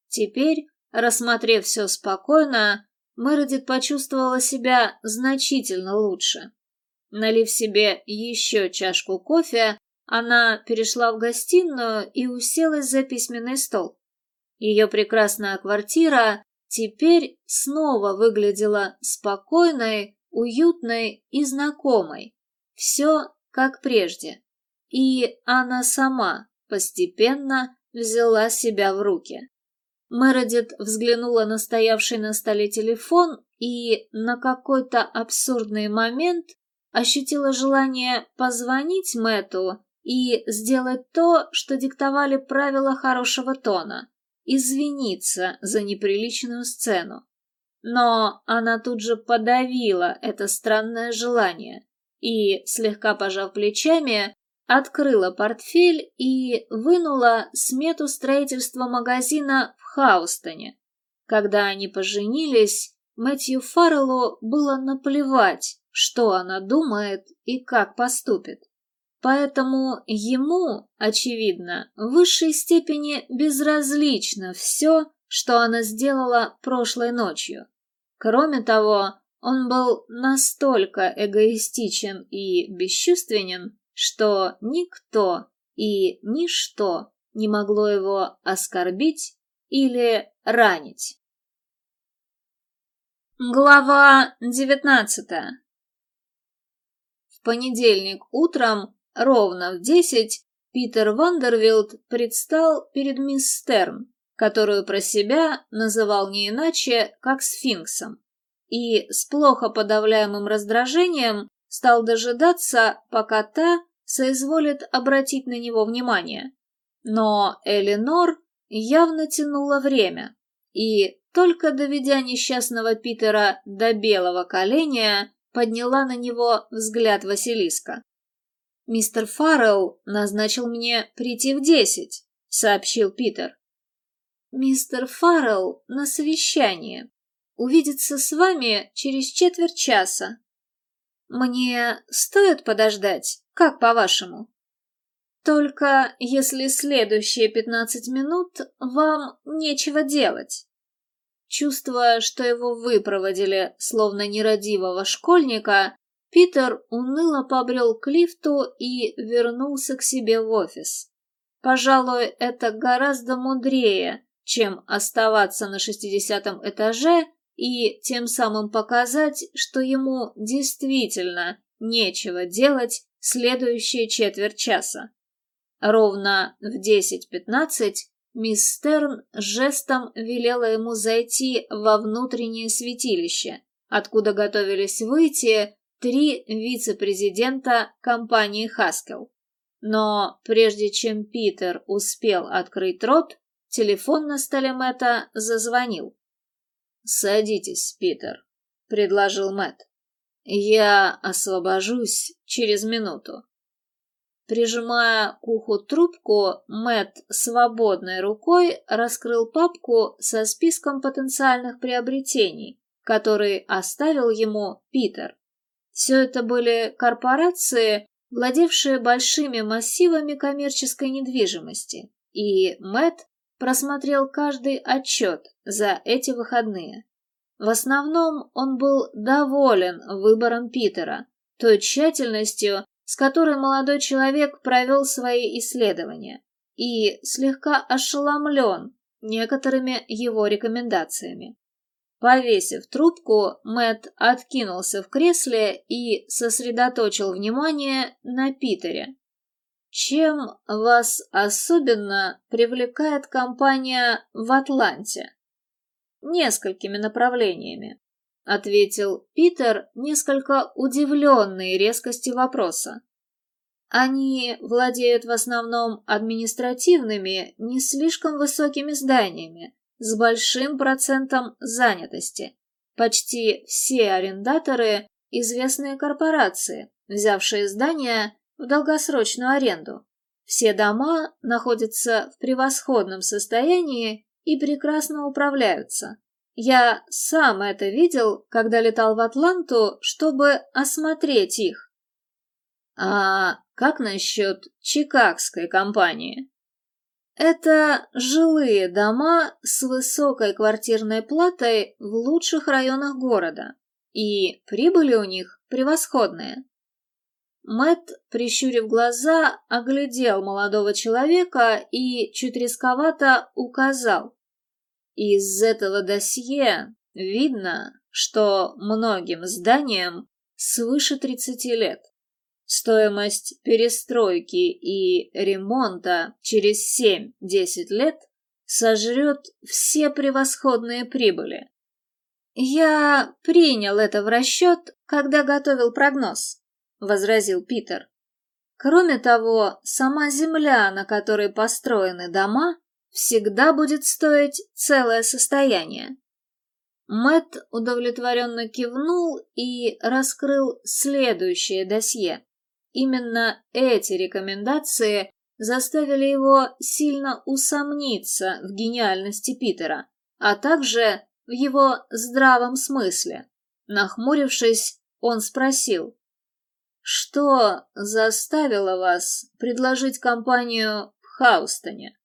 Теперь, рассмотрев все спокойно, Мередит почувствовала себя значительно лучше. Налив себе еще чашку кофе, она перешла в гостиную и уселась за письменный стол. Ее прекрасная квартира теперь снова выглядела спокойной, уютной и знакомой. Все как прежде. И она сама постепенно взяла себя в руки. Мередит взглянула на стоявший на столе телефон и на какой-то абсурдный момент ощутила желание позвонить Мэту и сделать то, что диктовали правила хорошего тона – извиниться за неприличную сцену. Но она тут же подавила это странное желание и, слегка пожав плечами, открыла портфель и вынула смету строительства магазина в Хаустоне. Когда они поженились, Мэтью Фарреллу было наплевать, что она думает и как поступит. Поэтому ему, очевидно, в высшей степени безразлично все, что она сделала прошлой ночью. Кроме того, он был настолько эгоистичен и бесчувственен, что никто и ничто не могло его оскорбить или ранить. Глава девятнадцатая В понедельник утром, ровно в десять, Питер Вандервилд предстал перед мисс Стерн, которую про себя называл не иначе, как сфинксом и с плохо подавляемым раздражением стал дожидаться, пока та соизволит обратить на него внимание. Но Эленор явно тянула время, и, только доведя несчастного Питера до белого коленя, подняла на него взгляд Василиска. «Мистер Фаррелл назначил мне прийти в десять», — сообщил Питер. «Мистер Фаррелл на совещание», увидеться с вами через четверть часа. Мне стоит подождать, как по-вашему? Только если следующие пятнадцать минут вам нечего делать. Чувствуя, что его выпроводили, словно нерадивого школьника, Питер уныло побрел к лифту и вернулся к себе в офис. Пожалуй, это гораздо мудрее, чем оставаться на шестидесятом этаже и тем самым показать, что ему действительно нечего делать следующие четверть часа. Ровно в 10.15 мисс Стерн жестом велела ему зайти во внутреннее святилище, откуда готовились выйти три вице-президента компании Хаскел. Но прежде чем Питер успел открыть рот, телефон на столе Мэтта зазвонил. «Садитесь, Питер», — предложил Мэтт. «Я освобожусь через минуту». Прижимая к уху трубку, Мэтт свободной рукой раскрыл папку со списком потенциальных приобретений, который оставил ему Питер. Все это были корпорации, владевшие большими массивами коммерческой недвижимости, и Мэтт просмотрел каждый отчет за эти выходные. В основном он был доволен выбором Питера, той тщательностью, с которой молодой человек провел свои исследования, и слегка ошеломлен некоторыми его рекомендациями. Повесив трубку, Мэт откинулся в кресле и сосредоточил внимание на Питере. Чем вас особенно привлекает компания в Атланте? Несколькими направлениями, ответил Питер, несколько удивленный резкости вопроса. Они владеют в основном административными, не слишком высокими зданиями, с большим процентом занятости. Почти все арендаторы – известные корпорации, взявшие здания в долгосрочную аренду. Все дома находятся в превосходном состоянии и прекрасно управляются. Я сам это видел, когда летал в Атланту, чтобы осмотреть их. А как насчет чикагской компании? Это жилые дома с высокой квартирной платой в лучших районах города, и прибыли у них превосходные. Мэт, прищурив глаза, оглядел молодого человека и чуть рисковато указал. Из этого досье видно, что многим зданиям свыше 30 лет. Стоимость перестройки и ремонта через 7-10 лет сожрет все превосходные прибыли. «Я принял это в расчет, когда готовил прогноз», — возразил Питер. «Кроме того, сама земля, на которой построены дома, всегда будет стоить целое состояние». Мэт удовлетворенно кивнул и раскрыл следующее досье. Именно эти рекомендации заставили его сильно усомниться в гениальности Питера, а также в его здравом смысле. Нахмурившись, он спросил, «Что заставило вас предложить компанию в Хаустоне?»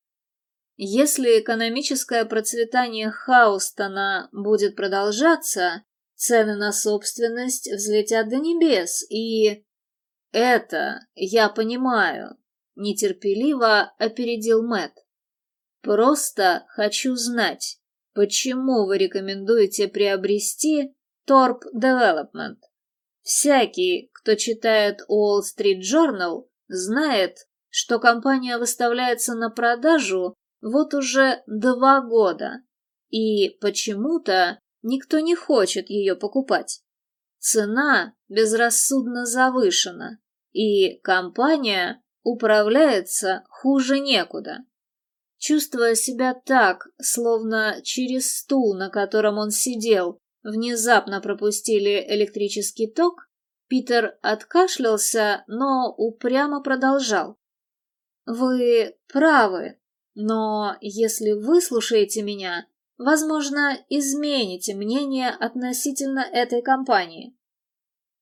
Если экономическое процветание Хаустона будет продолжаться, цены на собственность взлетят до небес, и... «Это я понимаю», — нетерпеливо опередил Мэт. «Просто хочу знать, почему вы рекомендуете приобрести Торп Development? Всякий, кто читает Wall Street Journal, знает, что компания выставляется на продажу вот уже два года, и почему-то никто не хочет ее покупать. Цена безрассудно завышена, и компания управляется хуже некуда. Чувствуя себя так, словно через стул, на котором он сидел, внезапно пропустили электрический ток, Питер откашлялся, но упрямо продолжал. «Вы правы, но если вы слушаете меня, возможно, измените мнение относительно этой компании.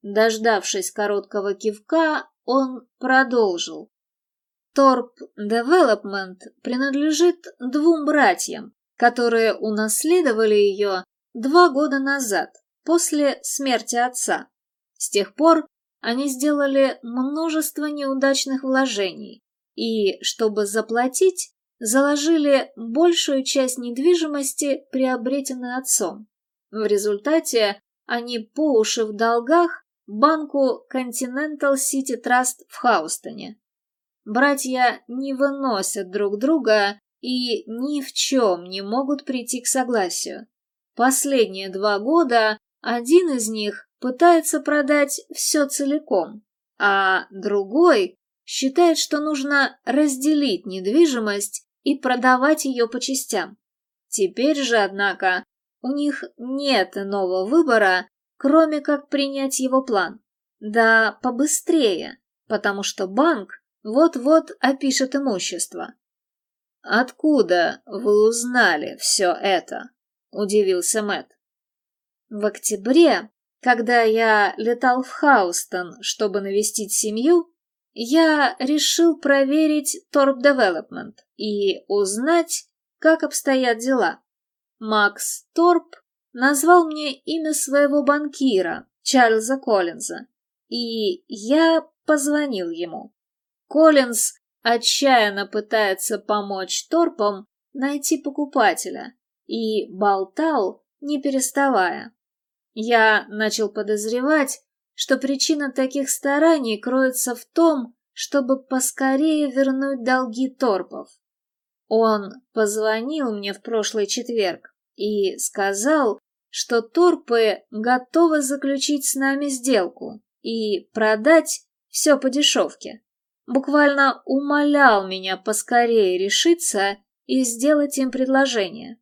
Дождавшись короткого кивка, он продолжил. Торп Development принадлежит двум братьям, которые унаследовали ее два года назад, после смерти отца. С тех пор они сделали множество неудачных вложений и, чтобы заплатить, заложили большую часть недвижимости, приобретенной отцом. В результате они по уши в долгах банку Continental City Trust в Хаустоне. Братья не выносят друг друга и ни в чем не могут прийти к согласию. Последние два года один из них пытается продать все целиком, а другой считает, что нужно разделить недвижимость и продавать ее по частям. Теперь же, однако, у них нет иного выбора, кроме как принять его план. Да побыстрее, потому что банк вот-вот опишет имущество. «Откуда вы узнали все это?» — удивился Мэт. В октябре, когда я летал в Хаустон, чтобы навестить семью, я решил проверить Торп Development и узнать, как обстоят дела. Макс Торп назвал мне имя своего банкира, Чарльза Коллинза, и я позвонил ему. Коллинз отчаянно пытается помочь Торпам найти покупателя и болтал, не переставая. Я начал подозревать, что причина таких стараний кроется в том, чтобы поскорее вернуть долги торпов. Он позвонил мне в прошлый четверг и сказал, что торпы готовы заключить с нами сделку и продать все по дешевке. Буквально умолял меня поскорее решиться и сделать им предложение.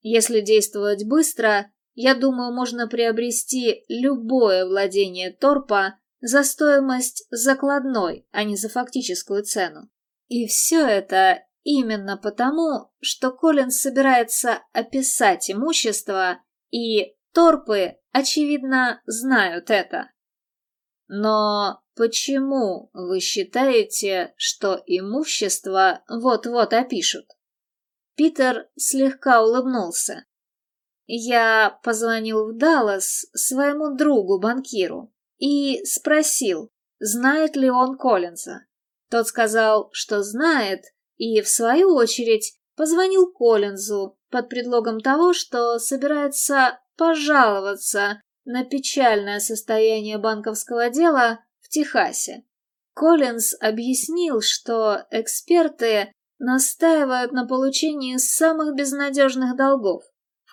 Если действовать быстро, я думаю, можно приобрести любое владение торпа за стоимость закладной, а не за фактическую цену. И все это именно потому, что Коллинз собирается описать имущество, и торпы, очевидно, знают это. Но почему вы считаете, что имущество вот-вот опишут? Питер слегка улыбнулся. Я позвонил в Даллас своему другу-банкиру и спросил, знает ли он Коллинза. Тот сказал, что знает, и, в свою очередь, позвонил Коллинзу под предлогом того, что собирается пожаловаться на печальное состояние банковского дела в Техасе. Коллинз объяснил, что эксперты настаивают на получении самых безнадежных долгов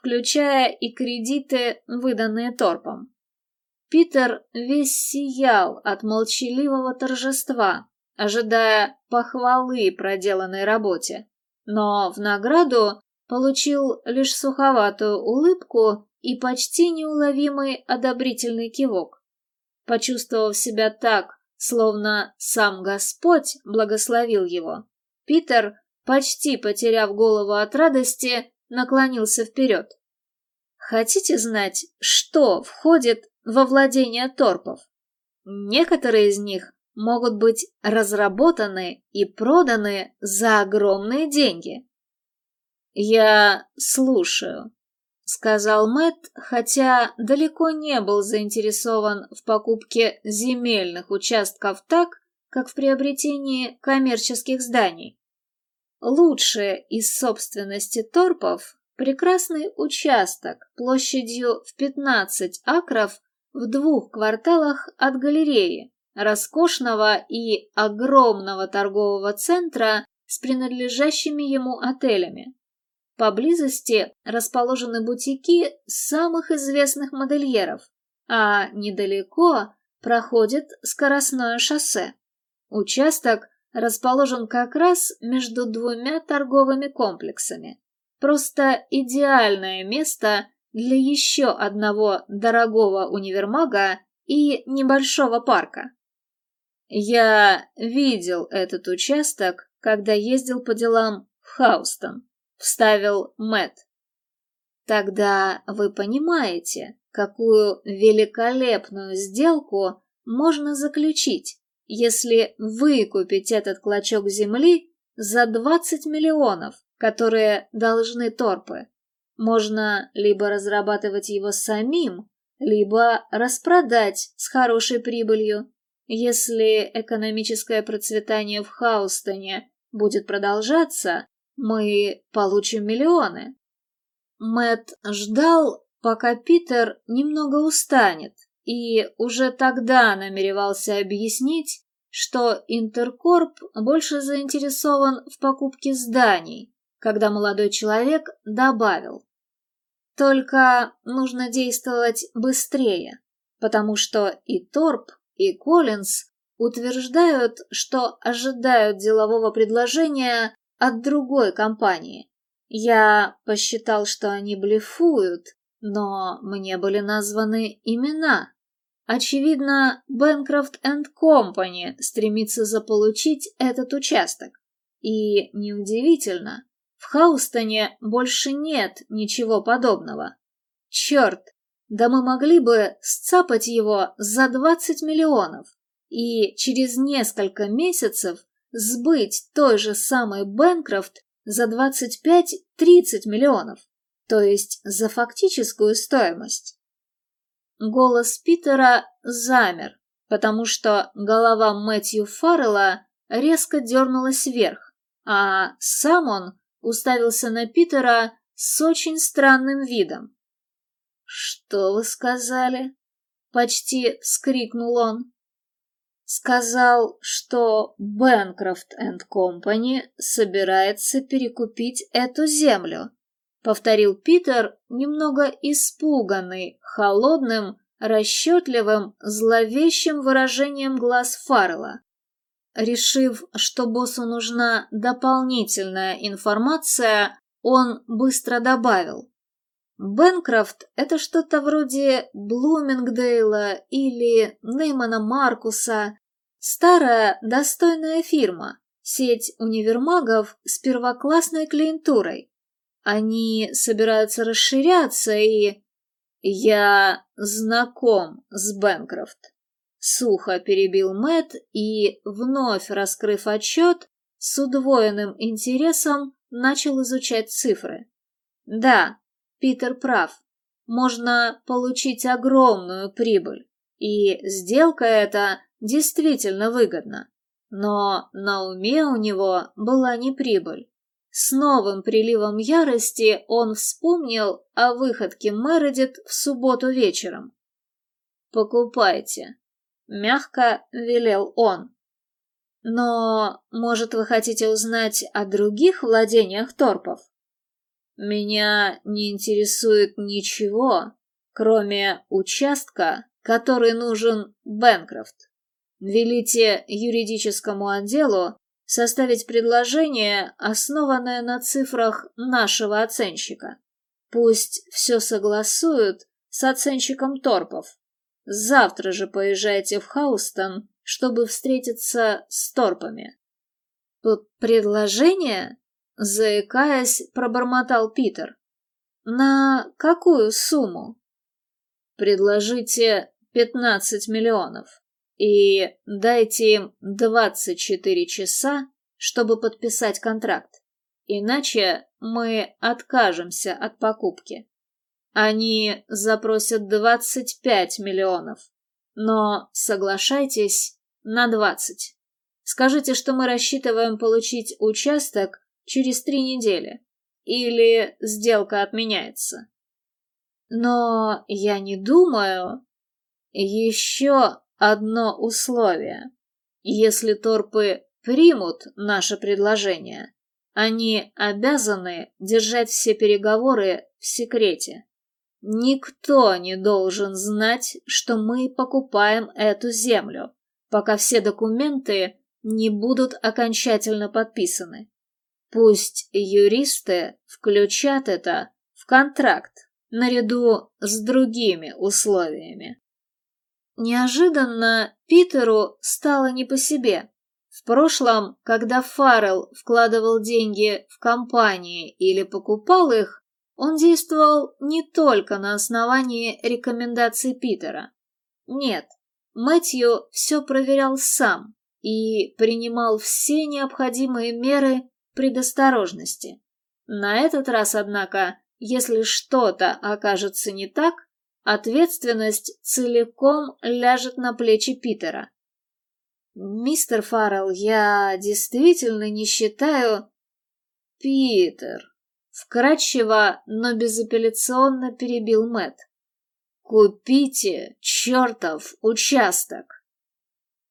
включая и кредиты, выданные торпом. Питер весь сиял от молчаливого торжества, ожидая похвалы проделанной работе, но в награду получил лишь суховатую улыбку и почти неуловимый одобрительный кивок. Почувствовав себя так, словно сам Господь благословил его, Питер, почти потеряв голову от радости, наклонился вперед. Хотите знать, что входит во владение торпов? Некоторые из них могут быть разработаны и проданы за огромные деньги. Я слушаю, сказал Мэт, хотя далеко не был заинтересован в покупке земельных участков так, как в приобретении коммерческих зданий. Лучшее из собственности торпов – прекрасный участок площадью в 15 акров в двух кварталах от галереи, роскошного и огромного торгового центра с принадлежащими ему отелями. Поблизости расположены бутики самых известных модельеров, а недалеко проходит скоростное шоссе. Участок расположен как раз между двумя торговыми комплексами. Просто идеальное место для еще одного дорогого универмага и небольшого парка. Я видел этот участок, когда ездил по делам в Хаустон, вставил Мэт. Тогда вы понимаете, какую великолепную сделку можно заключить, если выкупить этот клочок земли за 20 миллионов которые должны торпы. Можно либо разрабатывать его самим, либо распродать с хорошей прибылью. Если экономическое процветание в Хаустоне будет продолжаться, мы получим миллионы. Мэт ждал, пока Питер немного устанет, и уже тогда намеревался объяснить, что Интеркорп больше заинтересован в покупке зданий, когда молодой человек добавил. Только нужно действовать быстрее, потому что и Торп, и Коллинз утверждают, что ожидают делового предложения от другой компании. Я посчитал, что они блефуют, но мне были названы имена. Очевидно, Бэнкрофт энд Компани стремится заполучить этот участок. И неудивительно, в Хаустоне больше нет ничего подобного. Черт, да мы могли бы сцапать его за 20 миллионов и через несколько месяцев сбыть той же самой Бэнкрофт за 25-30 миллионов, то есть за фактическую стоимость. Голос Питера замер, потому что голова Мэтью Фаррелла резко дернулась вверх, а сам он уставился на Питера с очень странным видом. «Что вы сказали?» — почти вскрикнул он. Сказал, что Бэнкрофт энд Компани собирается перекупить эту землю, повторил Питер, немного испуганный, холодным, расчетливым, зловещим выражением глаз Фаррелла. Решив, что боссу нужна дополнительная информация, он быстро добавил. Бенкрофт — это что-то вроде Блумингдейла или Неймана Маркуса. Старая, достойная фирма, сеть универмагов с первоклассной клиентурой. Они собираются расширяться и... Я знаком с Бенкрофт. Сухо перебил Мэт и, вновь раскрыв отчет, с удвоенным интересом начал изучать цифры. Да, Питер прав. Можно получить огромную прибыль. И сделка эта действительно выгодна. Но на уме у него была не прибыль. С новым приливом ярости он вспомнил о выходке Мередит в субботу вечером. «Покупайте», — мягко велел он. «Но, может, вы хотите узнать о других владениях торпов?» Меня не интересует ничего, кроме участка, который нужен Бэнкрофт. Велите юридическому отделу составить предложение, основанное на цифрах нашего оценщика. Пусть все согласуют с оценщиком торпов. Завтра же поезжайте в Хаустон, чтобы встретиться с торпами. Предложение? Заикаясь, пробормотал Питер. «На какую сумму?» «Предложите пятнадцать миллионов и дайте им двадцать четыре часа, чтобы подписать контракт. Иначе мы откажемся от покупки. Они запросят двадцать пять миллионов, но соглашайтесь на двадцать. Скажите, что мы рассчитываем получить участок через три недели. Или сделка отменяется. Но я не думаю... Еще одно условие. Если торпы примут наше предложение, они обязаны держать все переговоры в секрете. Никто не должен знать, что мы покупаем эту землю, пока все документы не будут окончательно подписаны. Пусть юристы включат это в контракт наряду с другими условиями. Неожиданно Питеру стало не по себе. В прошлом, когда Фаррелл вкладывал деньги в компании или покупал их, он действовал не только на основании рекомендаций Питера. Нет, Мэтью все проверял сам и принимал все необходимые меры предосторожности. На этот раз, однако, если что-то окажется не так, ответственность целиком ляжет на плечи Питера. «Мистер Фаррелл, я действительно не считаю...» «Питер», — вкратчиво, но безапелляционно перебил Мэт. «Купите чертов участок!»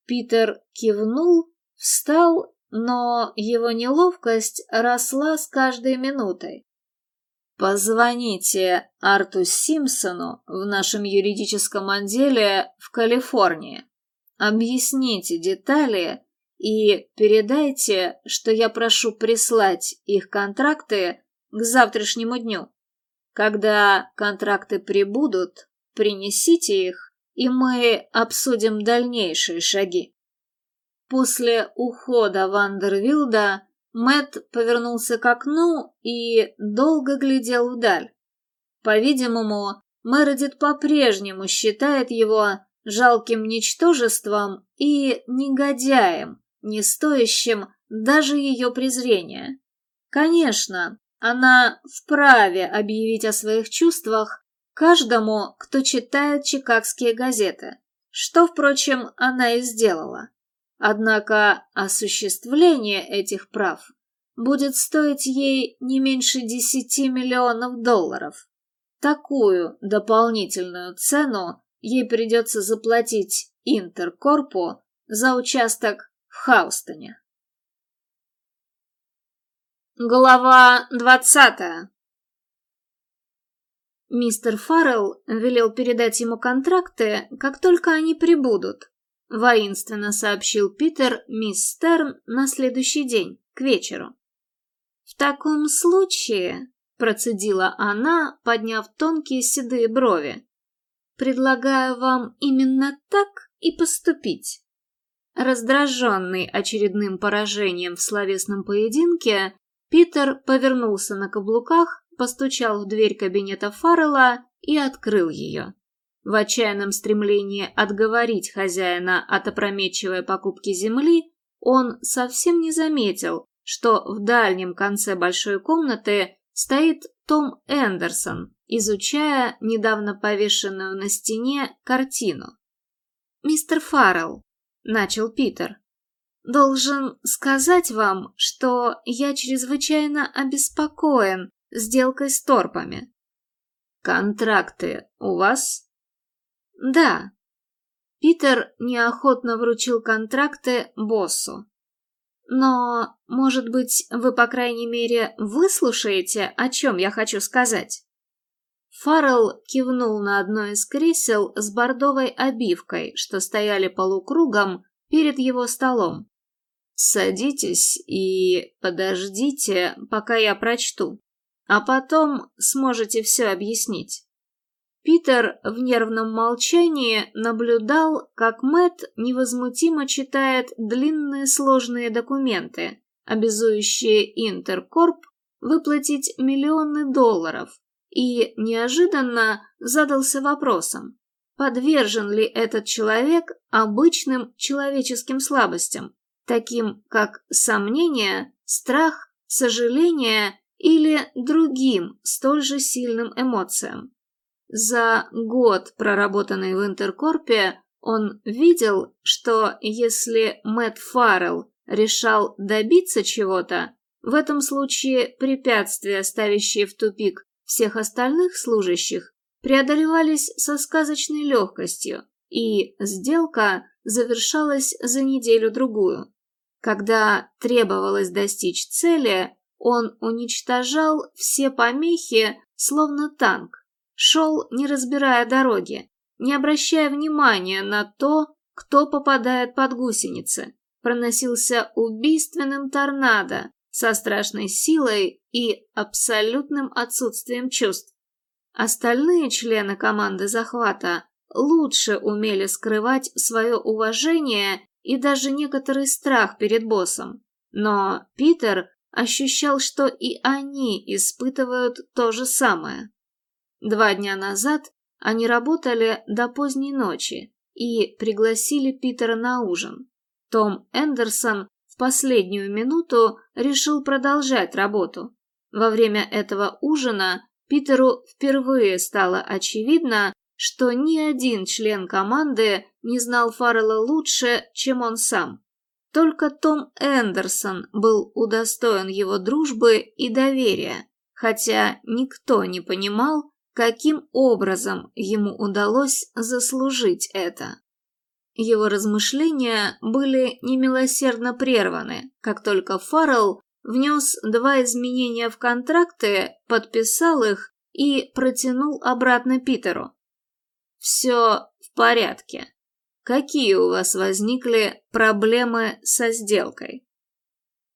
Питер кивнул, встал, но его неловкость росла с каждой минутой. «Позвоните Арту Симпсону в нашем юридическом отделе в Калифорнии. Объясните детали и передайте, что я прошу прислать их контракты к завтрашнему дню. Когда контракты прибудут, принесите их, и мы обсудим дальнейшие шаги. После ухода Вандервилда Мэт повернулся к окну и долго глядел вдаль. По-видимому, Мередит по-прежнему считает его жалким ничтожеством и негодяем, не стоящим даже ее презрения. Конечно, она вправе объявить о своих чувствах каждому, кто читает чикагские газеты, что, впрочем, она и сделала. Однако осуществление этих прав будет стоить ей не меньше 10 миллионов долларов. Такую дополнительную цену ей придется заплатить Интеркорпу за участок в Хаустоне. Глава двадцатая Мистер Фаррелл велел передать ему контракты, как только они прибудут, воинственно сообщил Питер мисс Стерн на следующий день, к вечеру. В таком случае, процедила она, подняв тонкие седые брови, предлагаю вам именно так и поступить. Раздраженный очередным поражением в словесном поединке, Питер повернулся на каблуках, постучал в дверь кабинета Фаррелла и открыл ее. В отчаянном стремлении отговорить хозяина от опрометчивой покупки земли, он совсем не заметил, что в дальнем конце большой комнаты стоит Том Эндерсон, изучая недавно повешенную на стене картину. «Мистер Фаррелл», — начал Питер, — «должен сказать вам, что я чрезвычайно обеспокоен сделкой с торпами». «Контракты у вас?» «Да». Питер неохотно вручил контракты боссу. «Но, может быть, вы, по крайней мере, выслушаете, о чем я хочу сказать?» Фаррелл кивнул на одно из кресел с бордовой обивкой, что стояли полукругом перед его столом. «Садитесь и подождите, пока я прочту, а потом сможете все объяснить». Питер в нервном молчании наблюдал, как Мэт невозмутимо читает длинные сложные документы, обязующие Интеркорп выплатить миллионы долларов, и неожиданно задался вопросом, подвержен ли этот человек обычным человеческим слабостям, таким как сомнение, страх, сожаление или другим столь же сильным эмоциям. За год, проработанный в Интеркорпе, он видел, что если Мэтт Фаррелл решал добиться чего-то, в этом случае препятствия, ставящие в тупик всех остальных служащих, преодолевались со сказочной легкостью, и сделка завершалась за неделю-другую. Когда требовалось достичь цели, он уничтожал все помехи, словно танк, шел, не разбирая дороги, не обращая внимания на то, кто попадает под гусеницы, проносился убийственным торнадо со страшной силой и абсолютным отсутствием чувств. Остальные члены команды захвата лучше умели скрывать свое уважение и даже некоторый страх перед боссом. Но Питер ощущал, что и они испытывают то же самое. Два дня назад они работали до поздней ночи и пригласили Питера на ужин. Том Эндерсон в последнюю минуту решил продолжать работу. Во время этого ужина Питеру впервые стало очевидно, что ни один член команды не знал Фаррелла лучше, чем он сам. Только Том Эндерсон был удостоен его дружбы и доверия, хотя никто не понимал, каким образом ему удалось заслужить это. Его размышления были немилосердно прерваны, как только Фаррелл внес два изменения в контракты, подписал их и протянул обратно Питеру. «Все в порядке. Какие у вас возникли проблемы со сделкой?»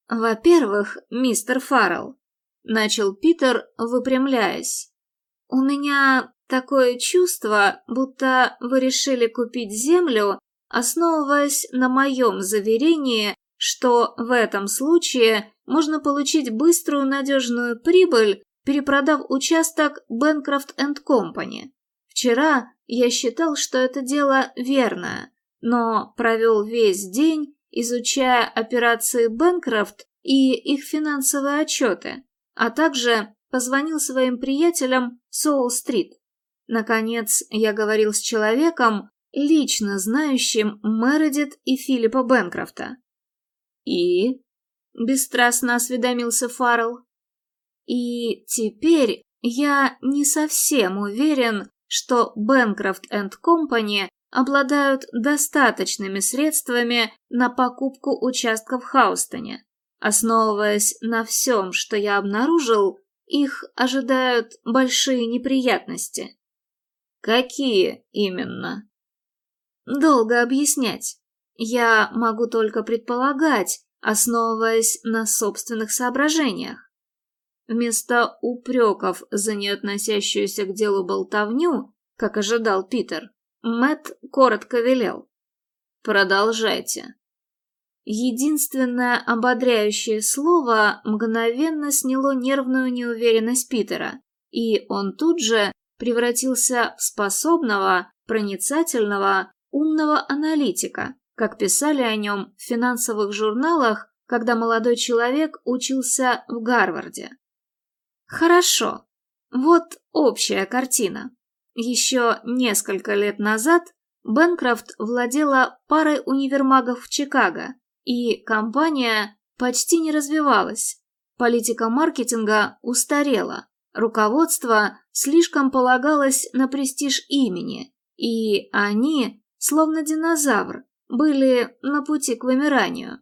«Во-первых, мистер Фаррелл», — начал Питер, выпрямляясь, — «у меня такое чувство, будто вы решили купить землю основываясь на моем заверении, что в этом случае можно получить быструю надежную прибыль, перепродав участок Bancroft Company. Вчера я считал, что это дело верное, но провел весь день, изучая операции Bancroft и их финансовые отчеты, а также позвонил своим приятелям Соул-стрит. Наконец, я говорил с человеком, лично знающим Мередит и Филиппа Бенкрофта. «И?» — бесстрастно осведомился Фаррелл. «И теперь я не совсем уверен, что Бенкрофт энд Компани обладают достаточными средствами на покупку участков в Хаустоне. Основываясь на всем, что я обнаружил, их ожидают большие неприятности. Какие именно? Долго объяснять. Я могу только предполагать, основываясь на собственных соображениях. Вместо упреков за неотносящуюся к делу болтовню, как ожидал Питер, Мэт коротко велел. «Продолжайте». Единственное ободряющее слово мгновенно сняло нервную неуверенность Питера, и он тут же превратился в способного, проницательного, умного аналитика, как писали о нем в финансовых журналах, когда молодой человек учился в Гарварде. Хорошо, вот общая картина. Еще несколько лет назад Бенкрофт владела парой универмагов в Чикаго, и компания почти не развивалась. Политика маркетинга устарела, руководство слишком полагалось на престиж имени, и они словно динозавр, были на пути к вымиранию.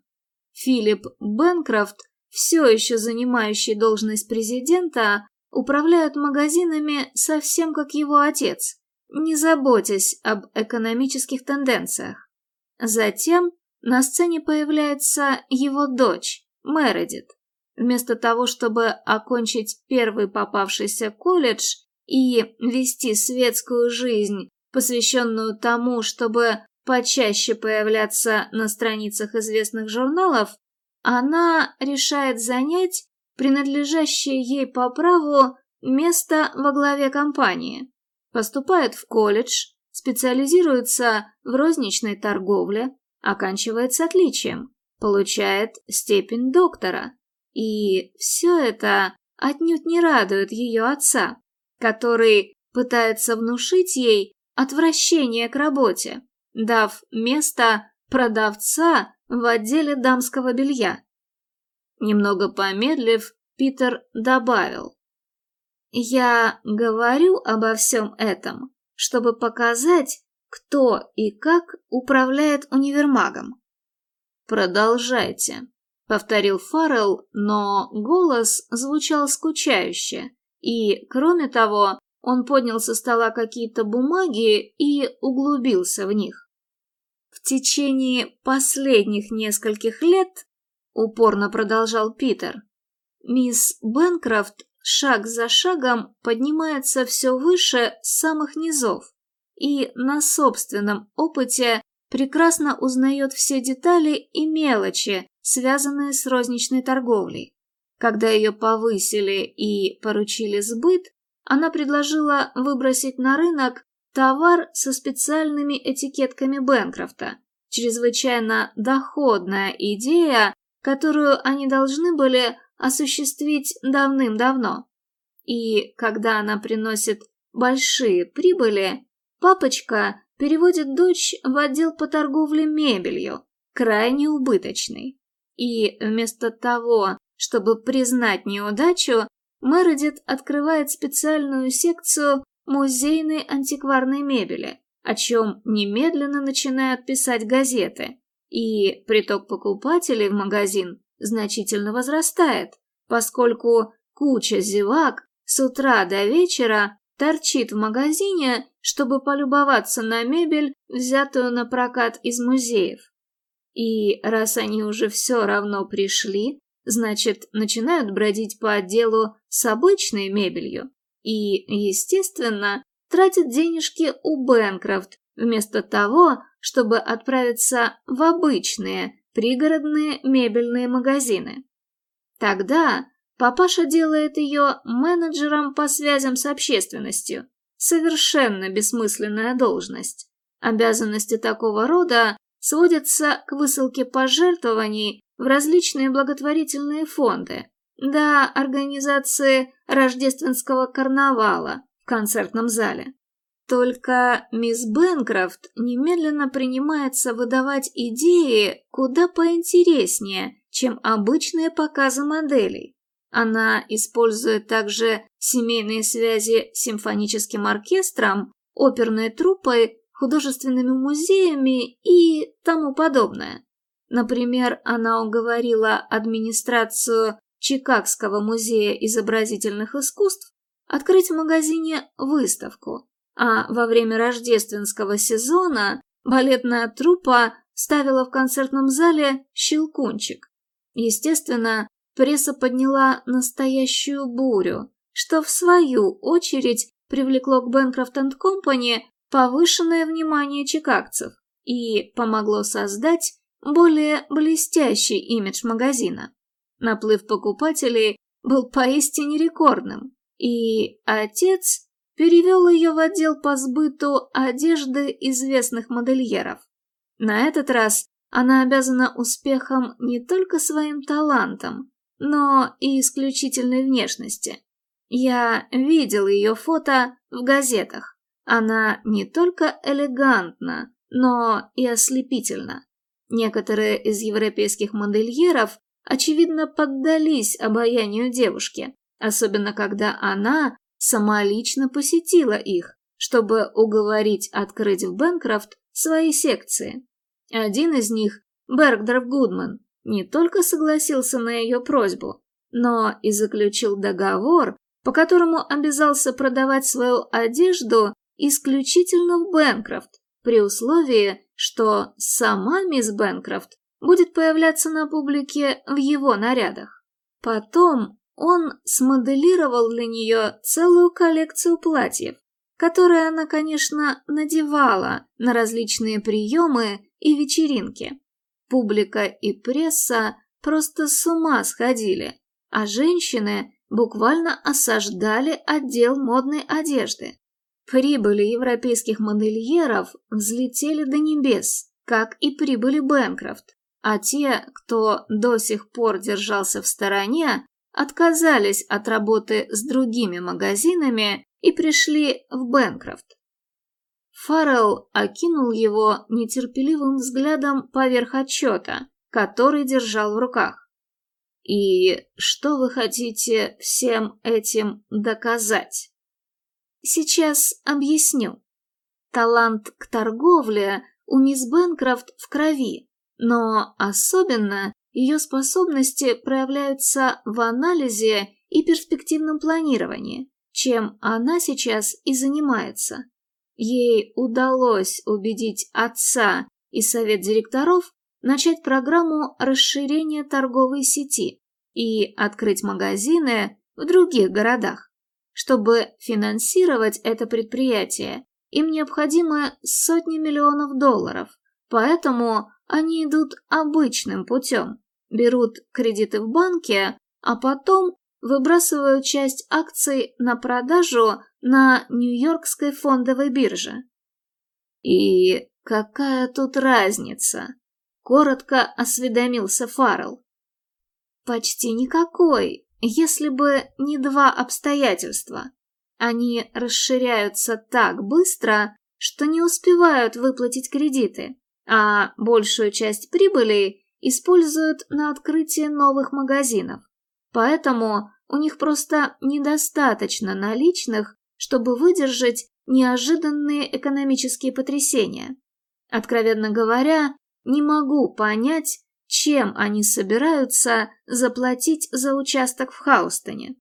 Филипп Бенкрофт, все еще занимающий должность президента, управляет магазинами совсем как его отец, не заботясь об экономических тенденциях. Затем на сцене появляется его дочь, Мередит. Вместо того, чтобы окончить первый попавшийся колледж и вести светскую жизнь посвященную тому, чтобы почаще появляться на страницах известных журналов, она решает занять принадлежащее ей по праву место во главе компании. Поступает в колледж, специализируется в розничной торговле, оканчивает с отличием, получает степень доктора. И все это отнюдь не радует ее отца, который пытается внушить ей, отвращение к работе, дав место продавца в отделе дамского белья. Немного помедлив, Питер добавил. «Я говорю обо всем этом, чтобы показать, кто и как управляет универмагом». «Продолжайте», — повторил Фаррелл, но голос звучал скучающе, и, кроме того, он поднял со стола какие-то бумаги и углубился в них. В течение последних нескольких лет, упорно продолжал Питер, мисс Бенкрофт шаг за шагом поднимается все выше самых низов и на собственном опыте прекрасно узнает все детали и мелочи, связанные с розничной торговлей. Когда ее повысили и поручили сбыт, она предложила выбросить на рынок товар со специальными этикетками Бенкрофта. Чрезвычайно доходная идея, которую они должны были осуществить давным-давно. И когда она приносит большие прибыли, папочка переводит дочь в отдел по торговле мебелью, крайне убыточный. И вместо того, чтобы признать неудачу, Мередит открывает специальную секцию музейной антикварной мебели, о чем немедленно начинают писать газеты, и приток покупателей в магазин значительно возрастает, поскольку куча зевак с утра до вечера торчит в магазине, чтобы полюбоваться на мебель, взятую на прокат из музеев. И раз они уже все равно пришли, значит, начинают бродить по отделу с обычной мебелью и, естественно, тратят денежки у Бэнкрофт вместо того, чтобы отправиться в обычные пригородные мебельные магазины. Тогда Папаша делает ее менеджером по связям с общественностью. Совершенно бессмысленная должность. Обязанности такого рода сводятся к высылке пожертвований в различные благотворительные фонды, до организации рождественского карнавала в концертном зале. Только мисс Бенкрофт немедленно принимается выдавать идеи куда поинтереснее, чем обычные показы моделей. Она использует также семейные связи с симфоническим оркестром, оперной труппой, художественными музеями и тому подобное. Например, она уговорила администрацию Чикагского музея изобразительных искусств открыть в магазине выставку, а во время рождественского сезона балетная труппа ставила в концертном зале «Щелкунчик». Естественно, пресса подняла настоящую бурю, что в свою очередь привлекло к Бэнкрофт Компани повышенное внимание чикагцев и помогло создать более блестящий имидж магазина. Наплыв покупателей был поистине рекордным, и отец перевел ее в отдел по сбыту одежды известных модельеров. На этот раз она обязана успехом не только своим талантом, но и исключительной внешности. Я видел ее фото в газетах. Она не только элегантна, но и ослепительна. Некоторые из европейских модельеров, очевидно, поддались обаянию девушки, особенно когда она самолично посетила их, чтобы уговорить открыть в Бэнкрофт свои секции. Один из них, Бергдорф Гудман, не только согласился на ее просьбу, но и заключил договор, по которому обязался продавать свою одежду исключительно в Бэнкрофт, при условии, что сама мисс Бэнкрофт будет появляться на публике в его нарядах. Потом он смоделировал для нее целую коллекцию платьев, которые она, конечно, надевала на различные приемы и вечеринки. Публика и пресса просто с ума сходили, а женщины буквально осаждали отдел модной одежды. Прибыли европейских модельеров взлетели до небес, как и прибыли Бэнкрофт, а те, кто до сих пор держался в стороне, отказались от работы с другими магазинами и пришли в Бэнкрофт. Фаррелл окинул его нетерпеливым взглядом поверх отчета, который держал в руках. «И что вы хотите всем этим доказать?» «Сейчас объясню. Талант к торговле у мисс Бенкрофт в крови, но особенно ее способности проявляются в анализе и перспективном планировании, чем она сейчас и занимается. Ей удалось убедить отца и совет директоров начать программу расширения торговой сети и открыть магазины в других городах. Чтобы финансировать это предприятие, им необходимы сотни миллионов долларов, поэтому они идут обычным путем, берут кредиты в банке, а потом выбрасывают часть акций на продажу на Нью-Йоркской фондовой бирже. И какая тут разница? Коротко осведомился Фаррелл. Почти никакой, если бы не два обстоятельства. Они расширяются так быстро, что не успевают выплатить кредиты, а большую часть прибыли используют на открытие новых магазинов. Поэтому у них просто недостаточно наличных, чтобы выдержать неожиданные экономические потрясения. Откровенно говоря, не могу понять, чем они собираются заплатить за участок в Хаустоне.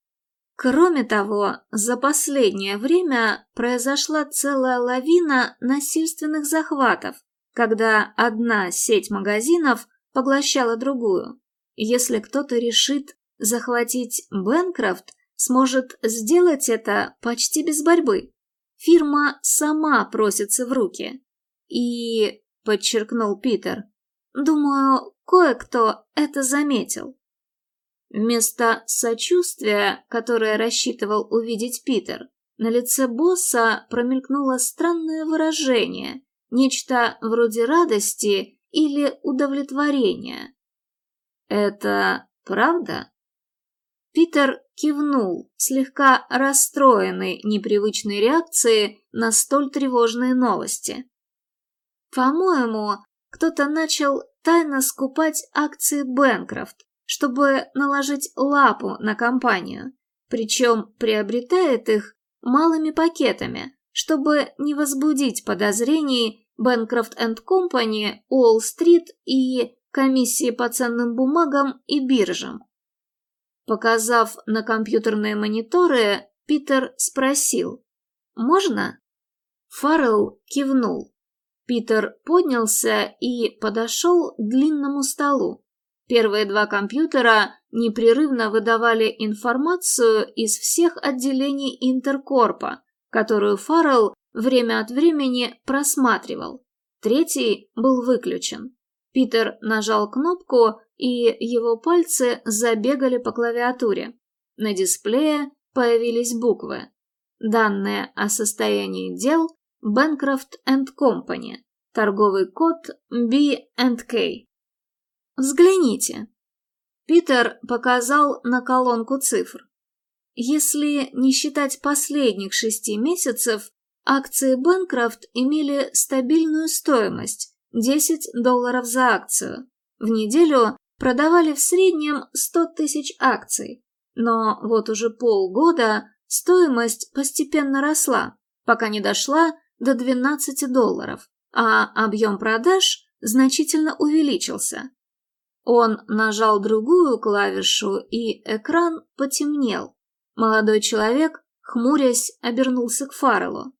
Кроме того, за последнее время произошла целая лавина насильственных захватов, когда одна сеть магазинов поглощала другую. Если кто-то решит захватить Бенкрофт, сможет сделать это почти без борьбы. Фирма сама просится в руки. И, подчеркнул Питер, думаю, кое-кто это заметил. Вместо сочувствия, которое рассчитывал увидеть Питер, на лице босса промелькнуло странное выражение, нечто вроде радости или удовлетворения. «Это правда?» Питер кивнул, слегка расстроенный непривычной реакцией на столь тревожные новости. «По-моему, кто-то начал тайно скупать акции Бэнкрофт, чтобы наложить лапу на компанию, причем приобретает их малыми пакетами, чтобы не возбудить подозрений Бэнкрофт энд Компани, Уолл-стрит и комиссии по ценным бумагам и биржам. Показав на компьютерные мониторы, Питер спросил «Можно?» Фаррелл кивнул. Питер поднялся и подошел к длинному столу. Первые два компьютера непрерывно выдавали информацию из всех отделений Интеркорпа, которую Фаррелл время от времени просматривал. Третий был выключен. Питер нажал кнопку, и его пальцы забегали по клавиатуре. На дисплее появились буквы. Данные о состоянии дел Bancroft Company. Торговый код B&K. Взгляните. Питер показал на колонку цифр. Если не считать последних шести месяцев, акции Bancroft имели стабильную стоимость 10 долларов за акцию. В неделю продавали в среднем 100 тысяч акций, но вот уже полгода стоимость постепенно росла, пока не дошла до 12 долларов, а объем продаж значительно увеличился. Он нажал другую клавишу, и экран потемнел. Молодой человек, хмурясь, обернулся к Фарреллу.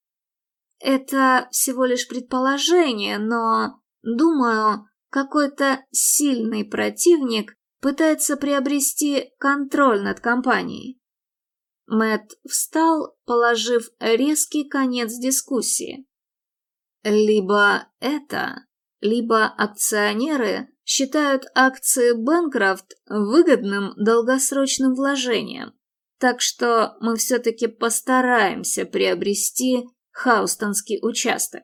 «Это всего лишь предположение, но, думаю, какой-то сильный противник пытается приобрести контроль над компанией». Мэт встал, положив резкий конец дискуссии. Либо это, либо акционеры считают акции Бэнкрофт выгодным долгосрочным вложением. Так что мы все-таки постараемся приобрести Хаустонский участок.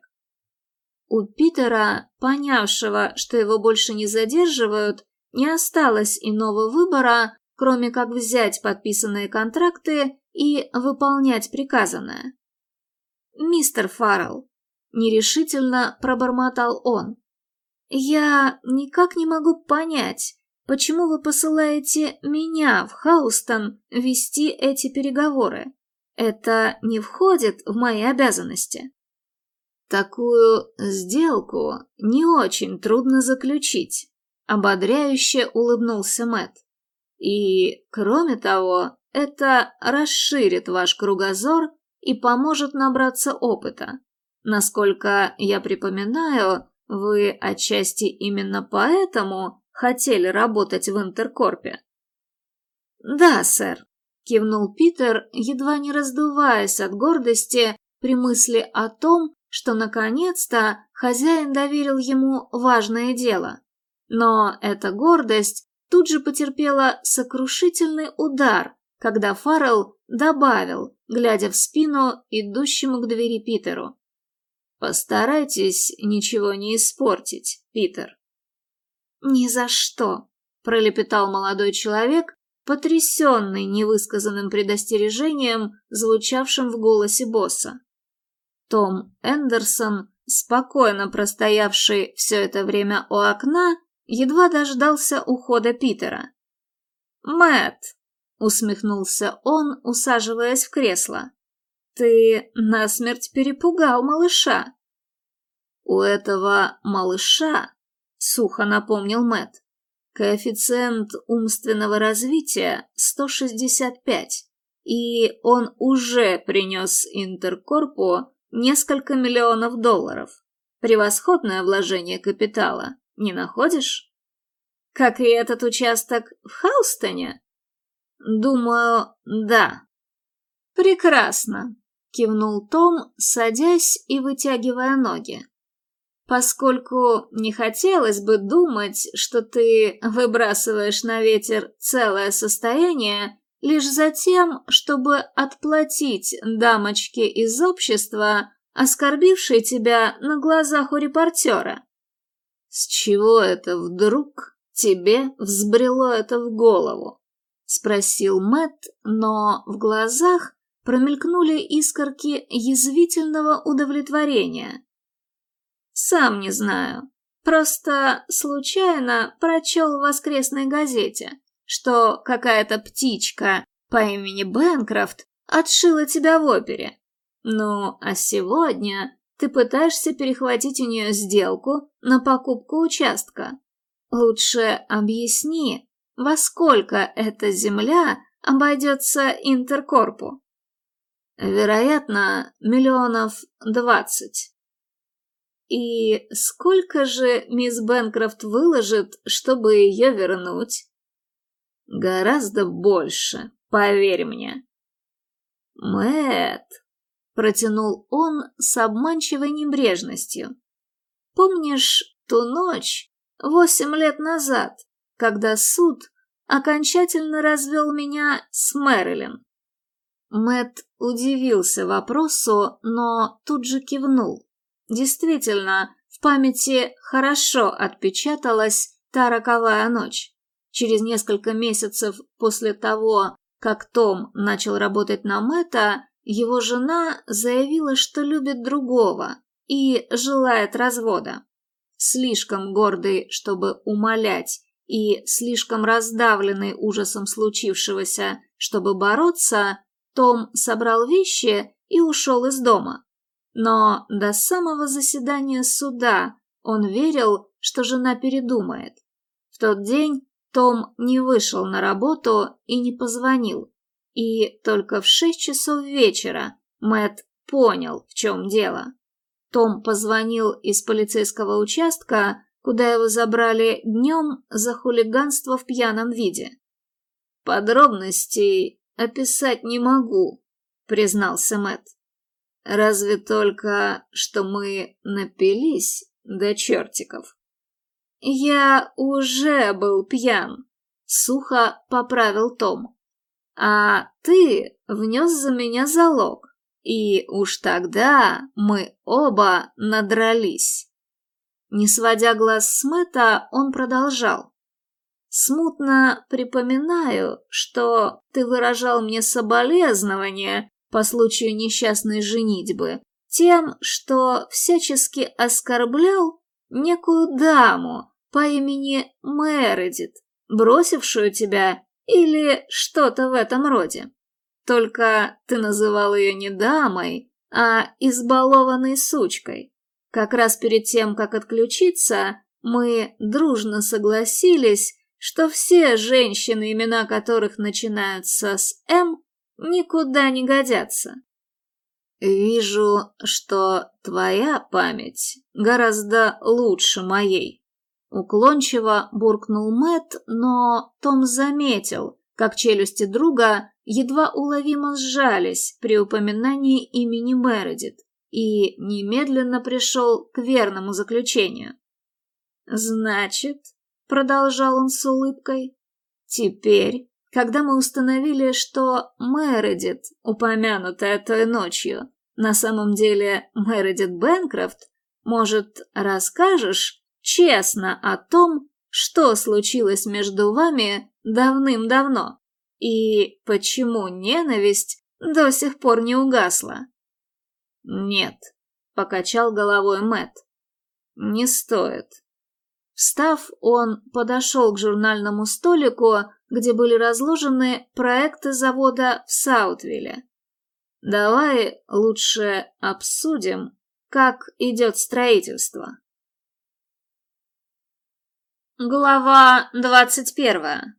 У Питера, понявшего, что его больше не задерживают, не осталось иного выбора, кроме как взять подписанные контракты и выполнять приказанное. «Мистер Фаррелл», — нерешительно пробормотал он, я никак не могу понять, почему вы посылаете меня в Хаустон вести эти переговоры. Это не входит в мои обязанности. Такую сделку не очень трудно заключить, ободряюще улыбнулся Мэт. И, кроме того, это расширит ваш кругозор и поможет набраться опыта. Насколько я припоминаю, вы отчасти именно поэтому хотели работать в Интеркорпе? Да, сэр, кивнул Питер, едва не раздуваясь от гордости при мысли о том, что наконец-то хозяин доверил ему важное дело. Но эта гордость тут же потерпела сокрушительный удар, когда Фаррелл добавил, глядя в спину идущему к двери Питеру. Постарайтесь ничего не испортить, Питер. Ни за что, пролепетал молодой человек, потрясенный невысказанным предостережением, звучавшим в голосе босса. Том Эндерсон, спокойно простоявший все это время у окна, едва дождался ухода Питера. Мэт, усмехнулся он, усаживаясь в кресло. «Ты насмерть перепугал малыша». «У этого малыша», — сухо напомнил Мэт, коэффициент умственного развития 165, и он уже принес Интеркорпу несколько миллионов долларов. Превосходное вложение капитала, не находишь? Как и этот участок в Хаустоне? Думаю, да. Прекрасно, кивнул Том, садясь и вытягивая ноги. Поскольку не хотелось бы думать, что ты выбрасываешь на ветер целое состояние лишь за тем, чтобы отплатить дамочке из общества, оскорбившей тебя на глазах у репортера. С чего это вдруг тебе взбрело это в голову? спросил Мэт, но в глазах промелькнули искорки язвительного удовлетворения. Сам не знаю. Просто случайно прочел в воскресной газете, что какая-то птичка по имени Бэнкрофт отшила тебя в опере. Ну, а сегодня ты пытаешься перехватить у нее сделку на покупку участка. Лучше объясни, во сколько эта земля обойдется Интеркорпу? Вероятно, миллионов двадцать. И сколько же мисс Бенкрофт выложит, чтобы ее вернуть? Гораздо больше, поверь мне. Мэт, протянул он с обманчивой небрежностью. Помнишь ту ночь восемь лет назад, когда суд окончательно развел меня с Мэрилин. Мэт удивился вопросу, но тут же кивнул. Действительно, в памяти хорошо отпечаталась та роковая ночь. Через несколько месяцев после того, как Том начал работать на Мэтта, его жена заявила, что любит другого и желает развода. Слишком гордый, чтобы умолять и слишком раздавленный ужасом случившегося, чтобы бороться, Том собрал вещи и ушел из дома. Но до самого заседания суда он верил, что жена передумает. В тот день том не вышел на работу и не позвонил. И только в шесть часов вечера Мэт понял, в чем дело. Том позвонил из полицейского участка, куда его забрали днем за хулиганство в пьяном виде. «Подробностей описать не могу», — признался Мэт. «Разве только, что мы напились до чертиков». «Я уже был пьян», — сухо поправил Том. «А ты внес за меня залог, и уж тогда мы оба надрались». Не сводя глаз с Мэтта, он продолжал. «Смутно припоминаю, что ты выражал мне соболезнования по случаю несчастной женитьбы тем, что всячески оскорблял некую даму по имени Мередит, бросившую тебя или что-то в этом роде. Только ты называл ее не дамой, а избалованной сучкой. Как раз перед тем, как отключиться, мы дружно согласились, что все женщины, имена которых начинаются с «М», никуда не годятся. Вижу, что твоя память гораздо лучше моей. Уклончиво буркнул Мэт, но Том заметил, как челюсти друга едва уловимо сжались при упоминании имени Мередит и немедленно пришел к верному заключению. «Значит», — продолжал он с улыбкой, — «теперь, когда мы установили, что Мередит, упомянутая той ночью, на самом деле Мередит Бэнкрофт, может, расскажешь честно о том, что случилось между вами давным-давно и почему ненависть до сих пор не угасла. Нет, покачал головой Мэт. Не стоит. Встав, он подошел к журнальному столику, где были разложены проекты завода в Саутвилле. Давай лучше обсудим, как идет строительство. Глава двадцать первая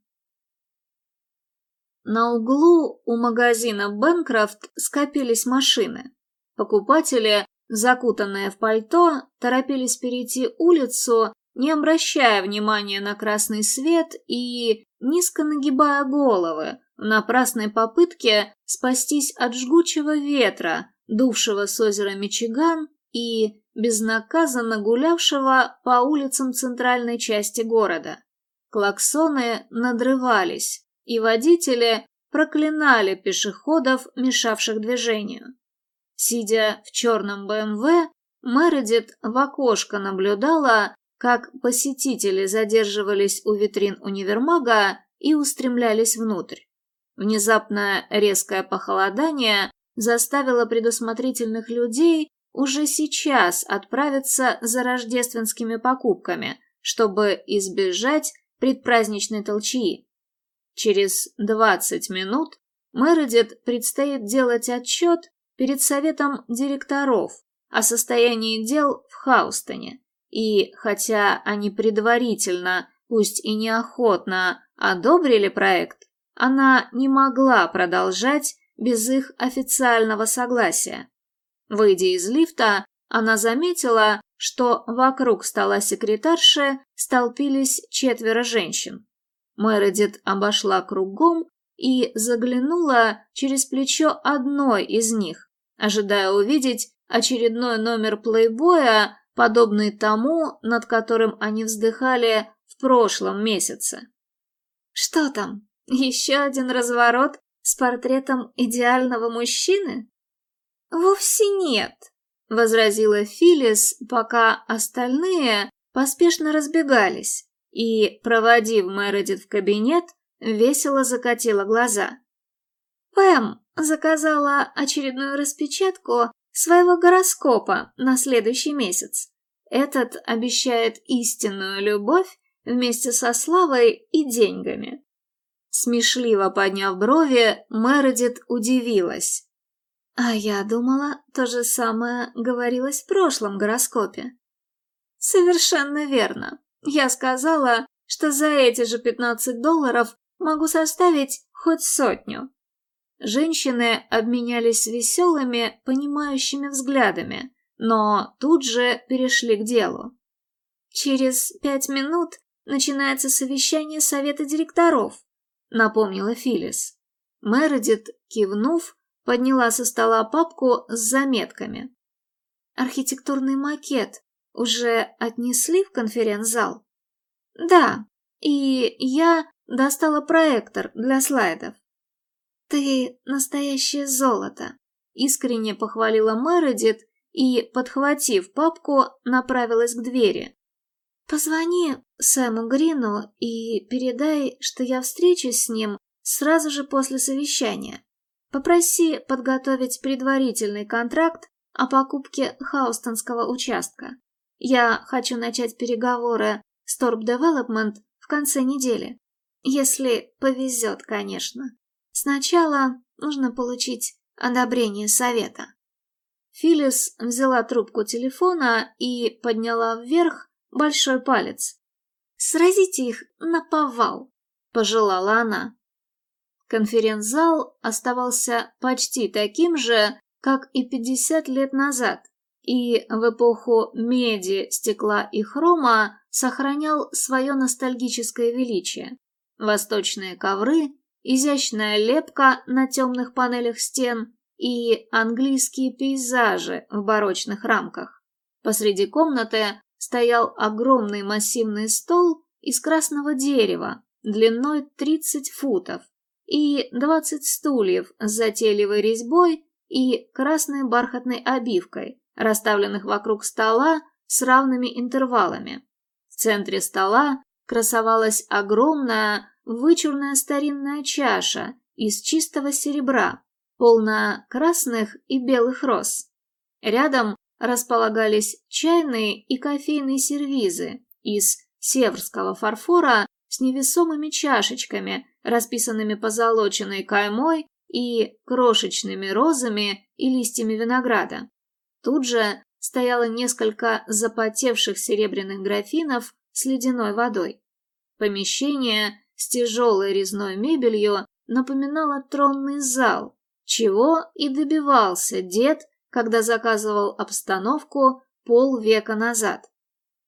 На углу у магазина Бэнкрофт скопились машины. Покупатели, закутанные в пальто, торопились перейти улицу, не обращая внимания на красный свет и низко нагибая головы в напрасной попытке спастись от жгучего ветра, дувшего с озера Мичиган и безнаказанно гулявшего по улицам центральной части города. Клаксоны надрывались, и водители проклинали пешеходов, мешавших движению. Сидя в черном БМВ, Мередит в окошко наблюдала, как посетители задерживались у витрин универмага и устремлялись внутрь. Внезапное резкое похолодание заставило предусмотрительных людей уже сейчас отправиться за рождественскими покупками, чтобы избежать предпраздничной толчии. Через 20 минут Мередит предстоит делать отчет перед советом директоров о состоянии дел в Хаустоне, и хотя они предварительно, пусть и неохотно, одобрили проект, она не могла продолжать без их официального согласия. Выйдя из лифта, она заметила, что вокруг стола секретарши столпились четверо женщин. Мередит обошла кругом и заглянула через плечо одной из них, ожидая увидеть очередной номер плейбоя, подобный тому, над которым они вздыхали в прошлом месяце. «Что там? Еще один разворот с портретом идеального мужчины?» «Вовсе нет», — возразила Филис, пока остальные поспешно разбегались, и, проводив Мередит в кабинет, весело закатила глаза. Пэм заказала очередную распечатку своего гороскопа на следующий месяц. Этот обещает истинную любовь вместе со славой и деньгами. Смешливо подняв брови, Мередит удивилась. А я думала, то же самое говорилось в прошлом гороскопе. Совершенно верно. Я сказала, что за эти же 15 долларов могу составить хоть сотню. Женщины обменялись веселыми, понимающими взглядами, но тут же перешли к делу. Через пять минут начинается совещание совета директоров, напомнила Филис. Мередит, кивнув, подняла со стола папку с заметками. Архитектурный макет уже отнесли в конференц-зал? Да, и я достала проектор для слайдов. Ты настоящее золото, искренне похвалила Мередит и, подхватив папку, направилась к двери. Позвони Сэму Грину и передай, что я встречусь с ним сразу же после совещания. Попроси подготовить предварительный контракт о покупке Хаустонского участка. Я хочу начать переговоры с Торп Development в конце недели. Если повезет, конечно. Сначала нужно получить одобрение совета. Филлис взяла трубку телефона и подняла вверх большой палец. «Сразите их на повал», — пожелала она. Конференц-зал оставался почти таким же, как и 50 лет назад, и в эпоху меди, стекла и хрома сохранял свое ностальгическое величие. Восточные ковры, изящная лепка на темных панелях стен и английские пейзажи в барочных рамках. Посреди комнаты стоял огромный массивный стол из красного дерева, длиной 30 футов, и двадцать стульев с затейливой резьбой и красной бархатной обивкой, расставленных вокруг стола с равными интервалами. В центре стола красовалась огромная, вычурная старинная чаша из чистого серебра, полная красных и белых роз. Рядом располагались чайные и кофейные сервизы из северского фарфора с невесомыми чашечками, расписанными позолоченной каймой и крошечными розами и листьями винограда. Тут же стояло несколько запотевших серебряных графинов с ледяной водой. Помещение с тяжелой резной мебелью напоминало тронный зал, чего и добивался дед, когда заказывал обстановку полвека назад.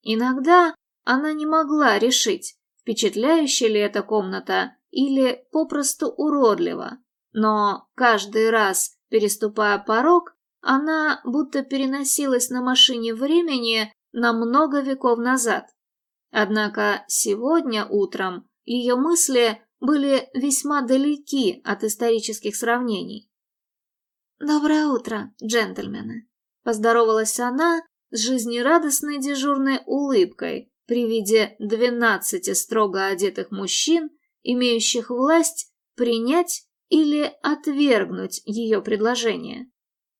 Иногда она не могла решить, впечатляющая ли эта комната или попросту уродлива, но каждый раз, переступая порог, она будто переносилась на машине времени на много веков назад. Однако сегодня утром ее мысли были весьма далеки от исторических сравнений. «Доброе утро, джентльмены!» – поздоровалась она с жизнерадостной дежурной улыбкой при виде двенадцати строго одетых мужчин, имеющих власть принять или отвергнуть ее предложение.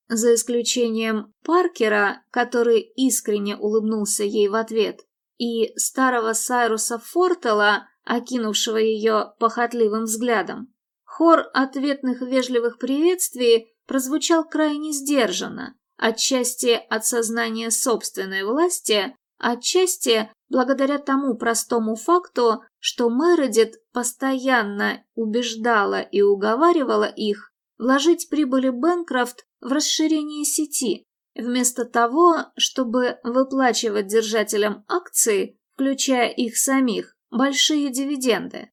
За исключением Паркера, который искренне улыбнулся ей в ответ, и старого Сайруса Фортела, окинувшего ее похотливым взглядом. Хор ответных вежливых приветствий прозвучал крайне сдержанно, отчасти от сознания собственной власти, отчасти благодаря тому простому факту, что Мередит постоянно убеждала и уговаривала их вложить прибыли Бэнкрофт в расширение сети, вместо того, чтобы выплачивать держателям акций, включая их самих, большие дивиденды.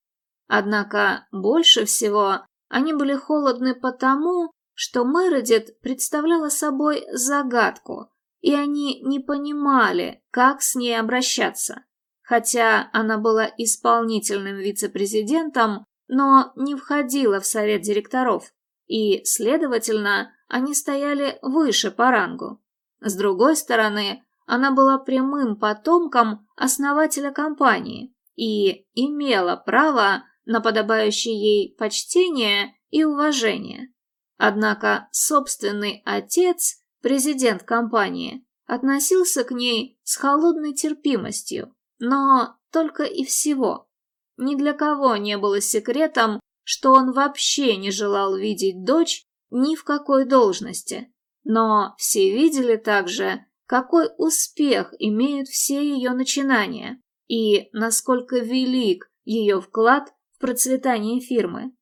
Однако больше всего они были холодны потому, что Мередит представляла собой загадку, и они не понимали, как с ней обращаться. Хотя она была исполнительным вице-президентом, но не входила в совет директоров, и, следовательно, они стояли выше по рангу. С другой стороны, она была прямым потомком основателя компании и имела право на подобающее ей почтение и уважение. Однако собственный отец, президент компании, относился к ней с холодной терпимостью, но только и всего. Ни для кого не было секретом, что он вообще не желал видеть дочь ни в какой должности. Но все видели также, какой успех имеют все ее начинания и насколько велик ее вклад в процветание фирмы.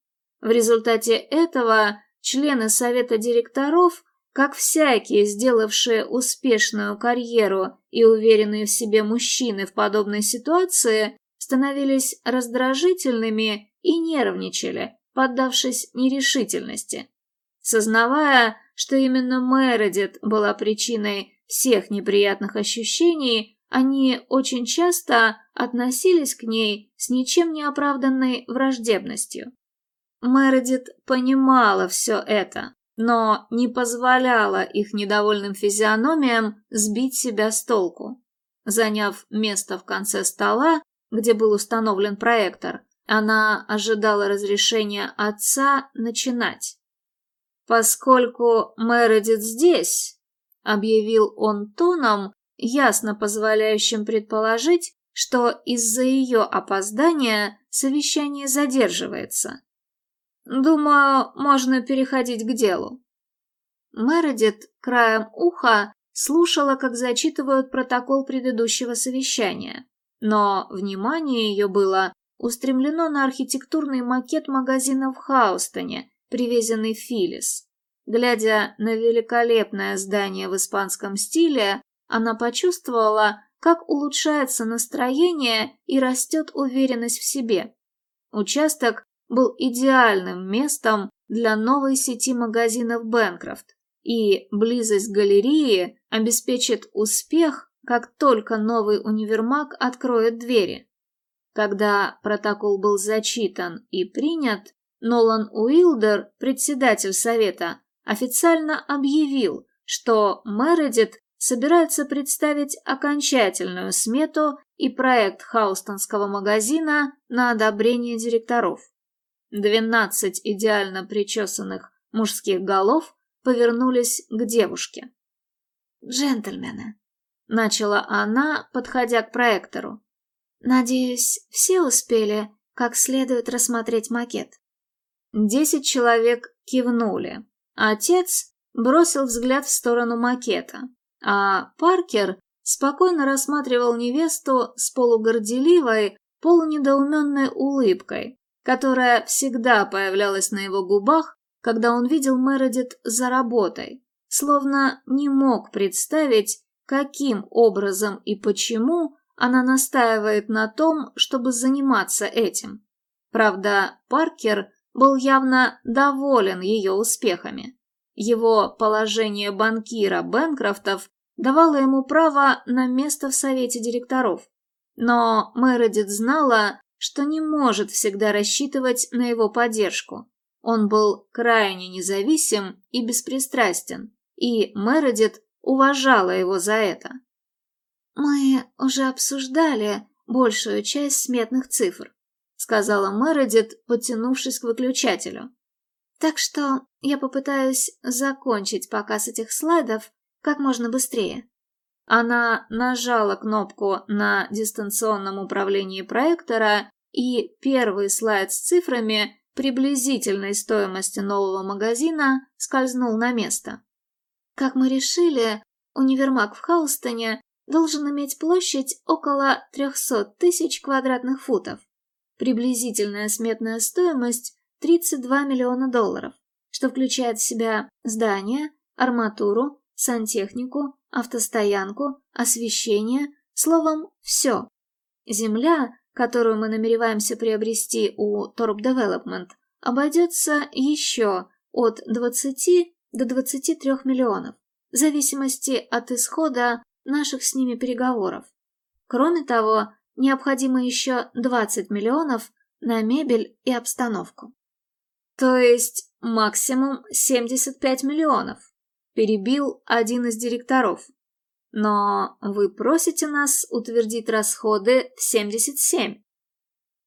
В результате этого Члены совета директоров, как всякие, сделавшие успешную карьеру и уверенные в себе мужчины в подобной ситуации, становились раздражительными и нервничали, поддавшись нерешительности. Сознавая, что именно Мередит была причиной всех неприятных ощущений, они очень часто относились к ней с ничем не оправданной враждебностью. Мередит понимала все это, но не позволяла их недовольным физиономиям сбить себя с толку. Заняв место в конце стола, где был установлен проектор, она ожидала разрешения отца начинать. «Поскольку Мередит здесь», — объявил он тоном, ясно позволяющим предположить, что из-за ее опоздания совещание задерживается. Думаю, можно переходить к делу. Мередит краем уха слушала, как зачитывают протокол предыдущего совещания, но внимание ее было устремлено на архитектурный макет магазина в Хаустоне, привезенный Филис. Глядя на великолепное здание в испанском стиле, она почувствовала, как улучшается настроение и растет уверенность в себе. Участок был идеальным местом для новой сети магазинов Бэнкрофт, и близость галереи обеспечит успех, как только новый универмаг откроет двери. Когда протокол был зачитан и принят, Нолан Уилдер, председатель совета, официально объявил, что Мередит собираются представить окончательную смету и проект хаустонского магазина на одобрение директоров. Двенадцать идеально причесанных мужских голов повернулись к девушке. «Джентльмены», — начала она, подходя к проектору. «Надеюсь, все успели как следует рассмотреть макет». Десять человек кивнули. Отец бросил взгляд в сторону макета, а Паркер спокойно рассматривал невесту с полугорделивой, полунедоуменной улыбкой, которая всегда появлялась на его губах, когда он видел Мередит за работой, словно не мог представить, каким образом и почему она настаивает на том, чтобы заниматься этим. Правда, Паркер был явно доволен ее успехами. Его положение банкира Бенкрофтов давало ему право на место в совете директоров. Но Мередит знала, что не может всегда рассчитывать на его поддержку. Он был крайне независим и беспристрастен, и Мередит уважала его за это. «Мы уже обсуждали большую часть сметных цифр», сказала Мередит, подтянувшись к выключателю. «Так что я попытаюсь закончить показ этих слайдов как можно быстрее». Она нажала кнопку на дистанционном управлении проектора, и первый слайд с цифрами приблизительной стоимости нового магазина скользнул на место. Как мы решили, универмаг в Хаустоне должен иметь площадь около 300 тысяч квадратных футов. Приблизительная сметная стоимость 32 миллиона долларов, что включает в себя здание, арматуру, сантехнику, автостоянку, освещение, словом, все. Земля, которую мы намереваемся приобрести у Torp Development, обойдется еще от 20 до 23 миллионов, в зависимости от исхода наших с ними переговоров. Кроме того, необходимо еще 20 миллионов на мебель и обстановку. То есть максимум 75 миллионов перебил один из директоров. Но вы просите нас утвердить расходы в 77.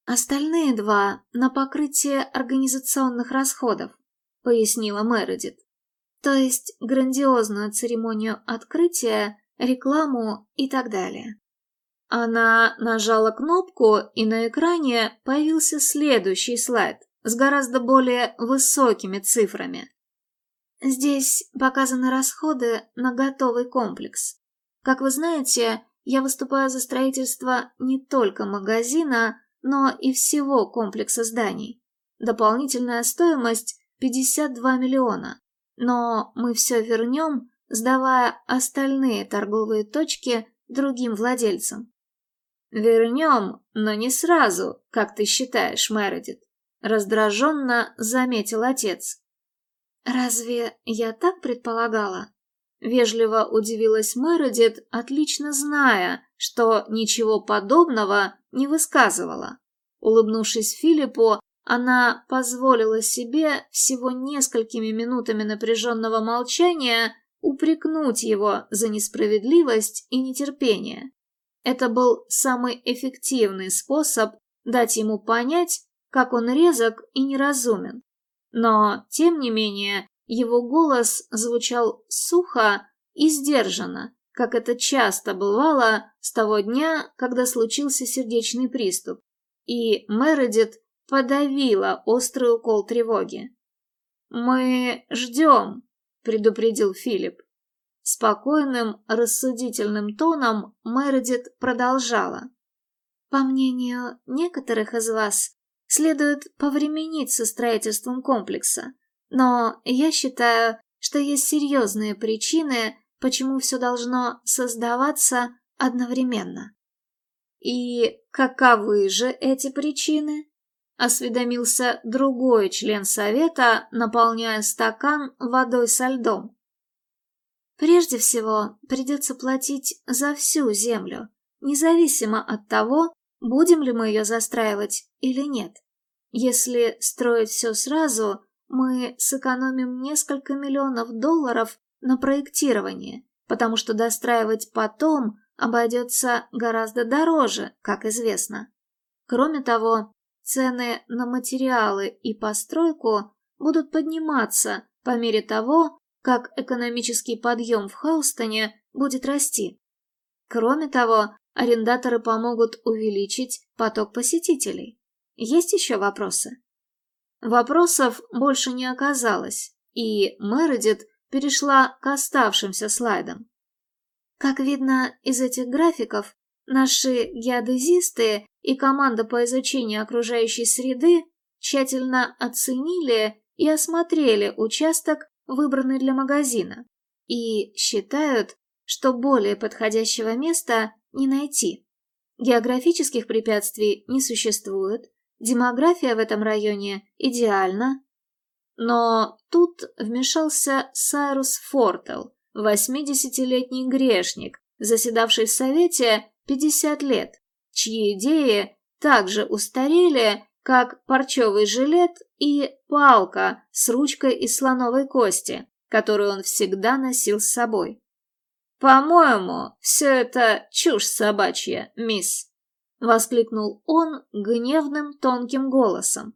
Остальные два на покрытие организационных расходов, пояснила Мередит. То есть грандиозную церемонию открытия, рекламу и так далее. Она нажала кнопку, и на экране появился следующий слайд с гораздо более высокими цифрами. Здесь показаны расходы на готовый комплекс. Как вы знаете, я выступаю за строительство не только магазина, но и всего комплекса зданий. Дополнительная стоимость 52 миллиона. Но мы все вернем, сдавая остальные торговые точки другим владельцам. Вернем, но не сразу, как ты считаешь, Мередит. Раздраженно заметил отец. «Разве я так предполагала?» Вежливо удивилась Мередит, отлично зная, что ничего подобного не высказывала. Улыбнувшись Филиппу, она позволила себе всего несколькими минутами напряженного молчания упрекнуть его за несправедливость и нетерпение. Это был самый эффективный способ дать ему понять, как он резок и неразумен. Но, тем не менее, его голос звучал сухо и сдержанно, как это часто бывало с того дня, когда случился сердечный приступ, и Мередит подавила острый укол тревоги. «Мы ждем», — предупредил Филипп. Спокойным, рассудительным тоном Мередит продолжала. «По мнению некоторых из вас, следует повременить со строительством комплекса. Но я считаю, что есть серьезные причины, почему все должно создаваться одновременно. И каковы же эти причины? Осведомился другой член совета, наполняя стакан водой со льдом. Прежде всего, придется платить за всю землю, независимо от того, будем ли мы ее застраивать или нет. Если строить все сразу, мы сэкономим несколько миллионов долларов на проектирование потому что достраивать потом обойдется гораздо дороже, как известно. Кроме того, цены на материалы и постройку будут подниматься по мере того, как экономический подъем в Хаустоне будет расти. Кроме того, арендаторы помогут увеличить поток посетителей. Есть еще вопросы? Вопросов больше не оказалось, и Мередит перешла к оставшимся слайдам. Как видно из этих графиков, наши геодезисты и команда по изучению окружающей среды тщательно оценили и осмотрели участок, выбранный для магазина, и считают, что более подходящего места не найти. Географических препятствий не существует, демография в этом районе идеальна. Но тут вмешался Сайрус Фортел, 80-летний грешник, заседавший в Совете 50 лет, чьи идеи также устарели, как парчевый жилет и палка с ручкой из слоновой кости, которую он всегда носил с собой. «По-моему, все это чушь собачья, мисс», — воскликнул он гневным тонким голосом.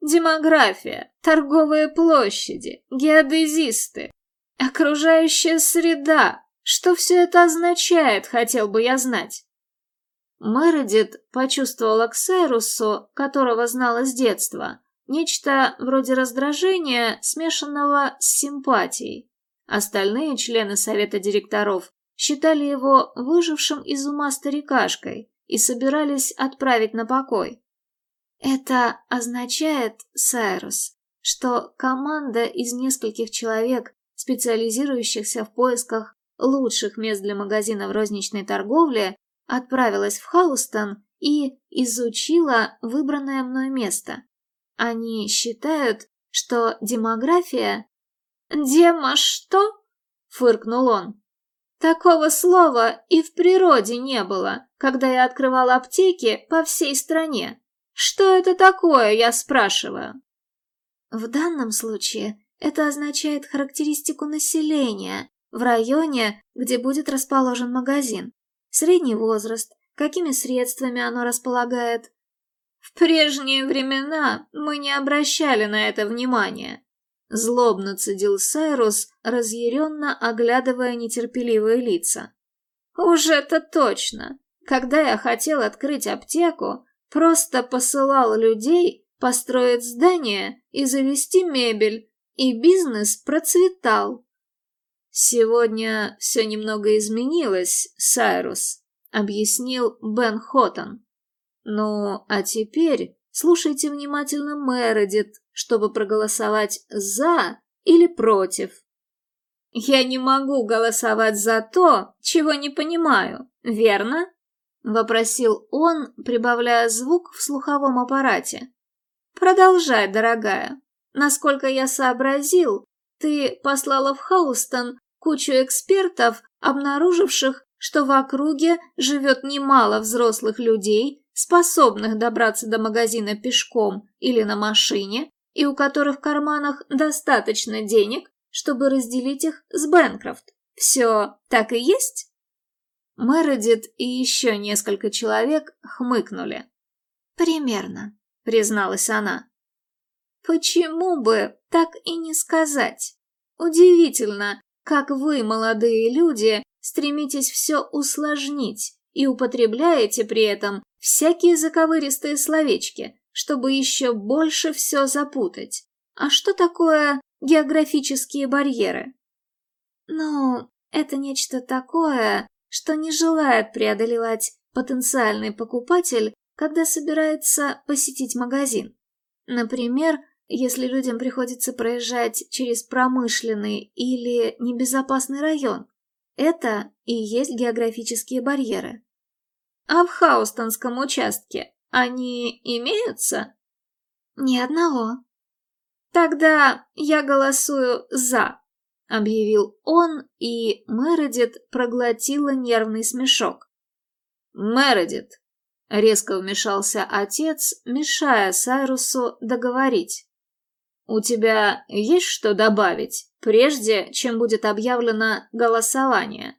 «Демография, торговые площади, геодезисты, окружающая среда. Что все это означает, хотел бы я знать?» Мередит почувствовала к Сайрусу, которого знала с детства, нечто вроде раздражения, смешанного с симпатией. Остальные члены совета директоров считали его выжившим из ума старикашкой и собирались отправить на покой. Это означает, Сайрус, что команда из нескольких человек, специализирующихся в поисках лучших мест для магазинов розничной торговли, отправилась в Хаустон и изучила выбранное мной место. Они считают, что демография «Дема что?» — фыркнул он. «Такого слова и в природе не было, когда я открывал аптеки по всей стране. Что это такое, я спрашиваю?» В данном случае это означает характеристику населения в районе, где будет расположен магазин, средний возраст, какими средствами оно располагает. В прежние времена мы не обращали на это внимания. Злобно цедил Сайрус, разъяренно оглядывая нетерпеливые лица. «Уж это точно! Когда я хотел открыть аптеку, просто посылал людей построить здание и завести мебель, и бизнес процветал. «Сегодня все немного изменилось, Сайрус», — объяснил Бен Хоттон. «Ну, а теперь слушайте внимательно Мередит, чтобы проголосовать «за» или «против». «Я не могу голосовать за то, чего не понимаю, верно?» — вопросил он, прибавляя звук в слуховом аппарате. «Продолжай, дорогая. Насколько я сообразил, ты послала в Хаустон кучу экспертов, обнаруживших, что в округе живет немало взрослых людей, способных добраться до магазина пешком или на машине, и у которых в карманах достаточно денег, чтобы разделить их с Бэнкрофт. Все так и есть? Мередит и еще несколько человек хмыкнули. «Примерно», — призналась она. «Почему бы так и не сказать? Удивительно, как вы, молодые люди, стремитесь все усложнить и употребляете при этом всякие заковыристые словечки, чтобы еще больше все запутать. А что такое географические барьеры? Ну, это нечто такое, что не желает преодолевать потенциальный покупатель, когда собирается посетить магазин. Например, если людям приходится проезжать через промышленный или небезопасный район. Это и есть географические барьеры. А в Хаустонском участке они имеются? Ни одного. Тогда я голосую «за», — объявил он, и Мередит проглотила нервный смешок. «Мередит!» — резко вмешался отец, мешая Сайрусу договорить. у тебя есть что добавить, прежде чем будет объявлено голосование?»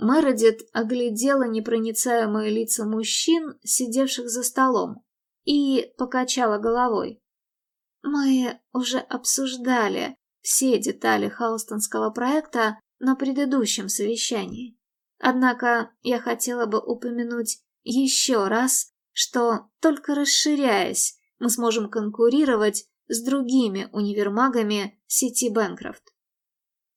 Мередит оглядела непроницаемые лица мужчин, сидевших за столом, и покачала головой. «Мы уже обсуждали все детали Хаустонского проекта на предыдущем совещании. Однако я хотела бы упомянуть еще раз, что только расширяясь, мы сможем конкурировать с другими универмагами сети Бэнкрофт.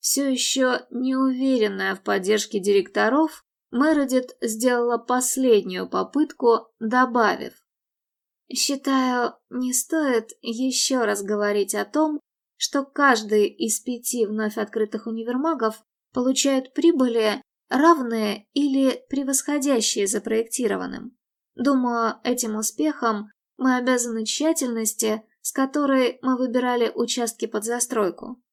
Все еще неуверенная в поддержке директоров, Мередит сделала последнюю попытку, добавив. «Считаю, не стоит еще раз говорить о том, что каждый из пяти вновь открытых универмагов получает прибыли, равные или превосходящие запроектированным. Думаю, этим успехом мы обязаны тщательности, с которой мы выбирали участки под застройку.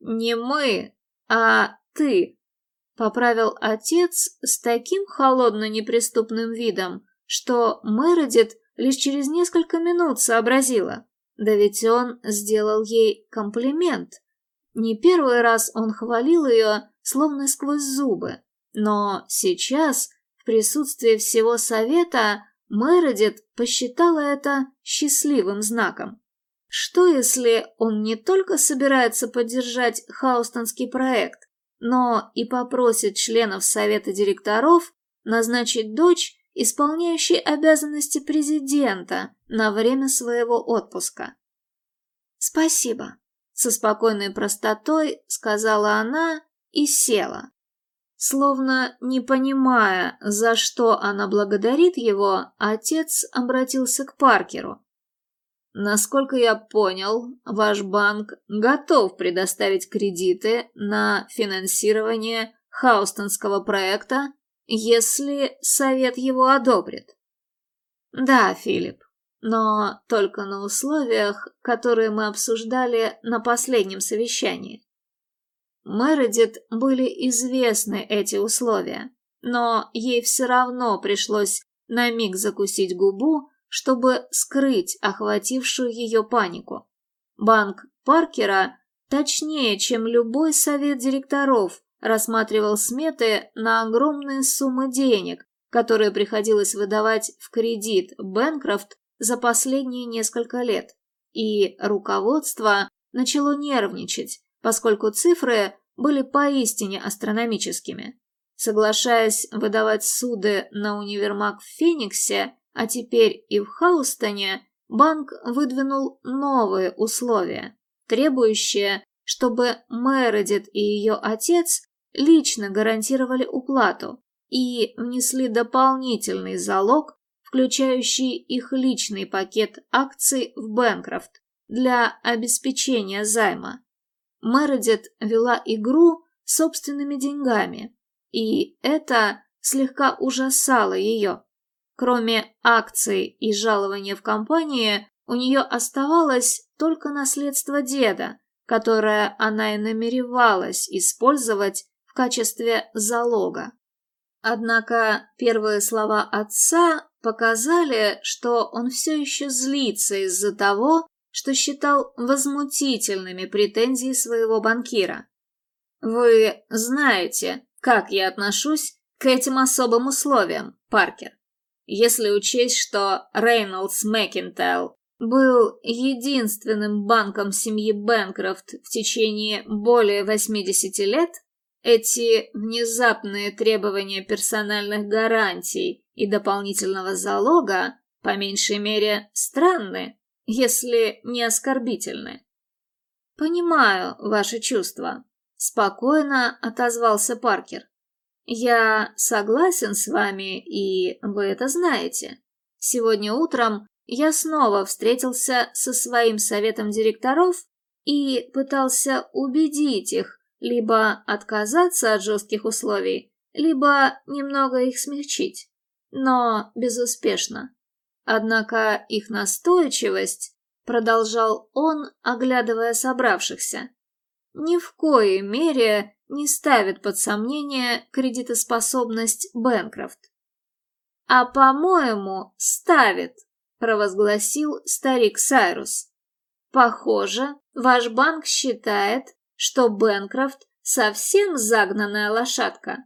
«Не мы, а ты», — поправил отец с таким холодно-неприступным видом, что Мередит лишь через несколько минут сообразила. Да ведь он сделал ей комплимент. Не первый раз он хвалил ее, словно сквозь зубы. Но сейчас, в присутствии всего совета, Мередит посчитала это счастливым знаком. Что если он не только собирается поддержать Хаустонский проект, но и попросит членов совета директоров назначить дочь, исполняющей обязанности президента на время своего отпуска? «Спасибо», — со спокойной простотой сказала она и села. Словно не понимая, за что она благодарит его, отец обратился к Паркеру. Насколько я понял, ваш банк готов предоставить кредиты на финансирование Хаустонского проекта, если совет его одобрит. Да, Филипп, но только на условиях, которые мы обсуждали на последнем совещании. Мередит были известны эти условия, но ей все равно пришлось на миг закусить губу, чтобы скрыть охватившую ее панику. Банк Паркера точнее, чем любой совет директоров, рассматривал сметы на огромные суммы денег, которые приходилось выдавать в кредит Бэнкрофт за последние несколько лет. И руководство начало нервничать, поскольку цифры были поистине астрономическими. Соглашаясь выдавать суды на универмаг в Фениксе, а теперь и в Хаустоне банк выдвинул новые условия, требующие, чтобы Мередит и ее отец лично гарантировали уплату и внесли дополнительный залог, включающий их личный пакет акций в Бэнкрофт для обеспечения займа. Мередит вела игру собственными деньгами, и это слегка ужасало ее. Кроме акций и жалования в компании, у нее оставалось только наследство деда, которое она и намеревалась использовать в качестве залога. Однако первые слова отца показали, что он все еще злится из-за того, что считал возмутительными претензии своего банкира. «Вы знаете, как я отношусь к этим особым условиям, Паркер. Если учесть, что Рейнольдс Макинтайл был единственным банком семьи Бэнкрофт в течение более 80 лет, эти внезапные требования персональных гарантий и дополнительного залога, по меньшей мере, странны, если не оскорбительны. «Понимаю ваши чувства», — спокойно отозвался Паркер. Я согласен с вами, и вы это знаете. Сегодня утром я снова встретился со своим советом директоров и пытался убедить их либо отказаться от жестких условий, либо немного их смягчить, но безуспешно. Однако их настойчивость, продолжал он, оглядывая собравшихся, ни в коей мере не ставит под сомнение кредитоспособность Бэнкрофт. «А, по-моему, ставит», — провозгласил старик Сайрус. Похоже, ваш банк считает, что Бэнкрофт совсем загнанная лошадка.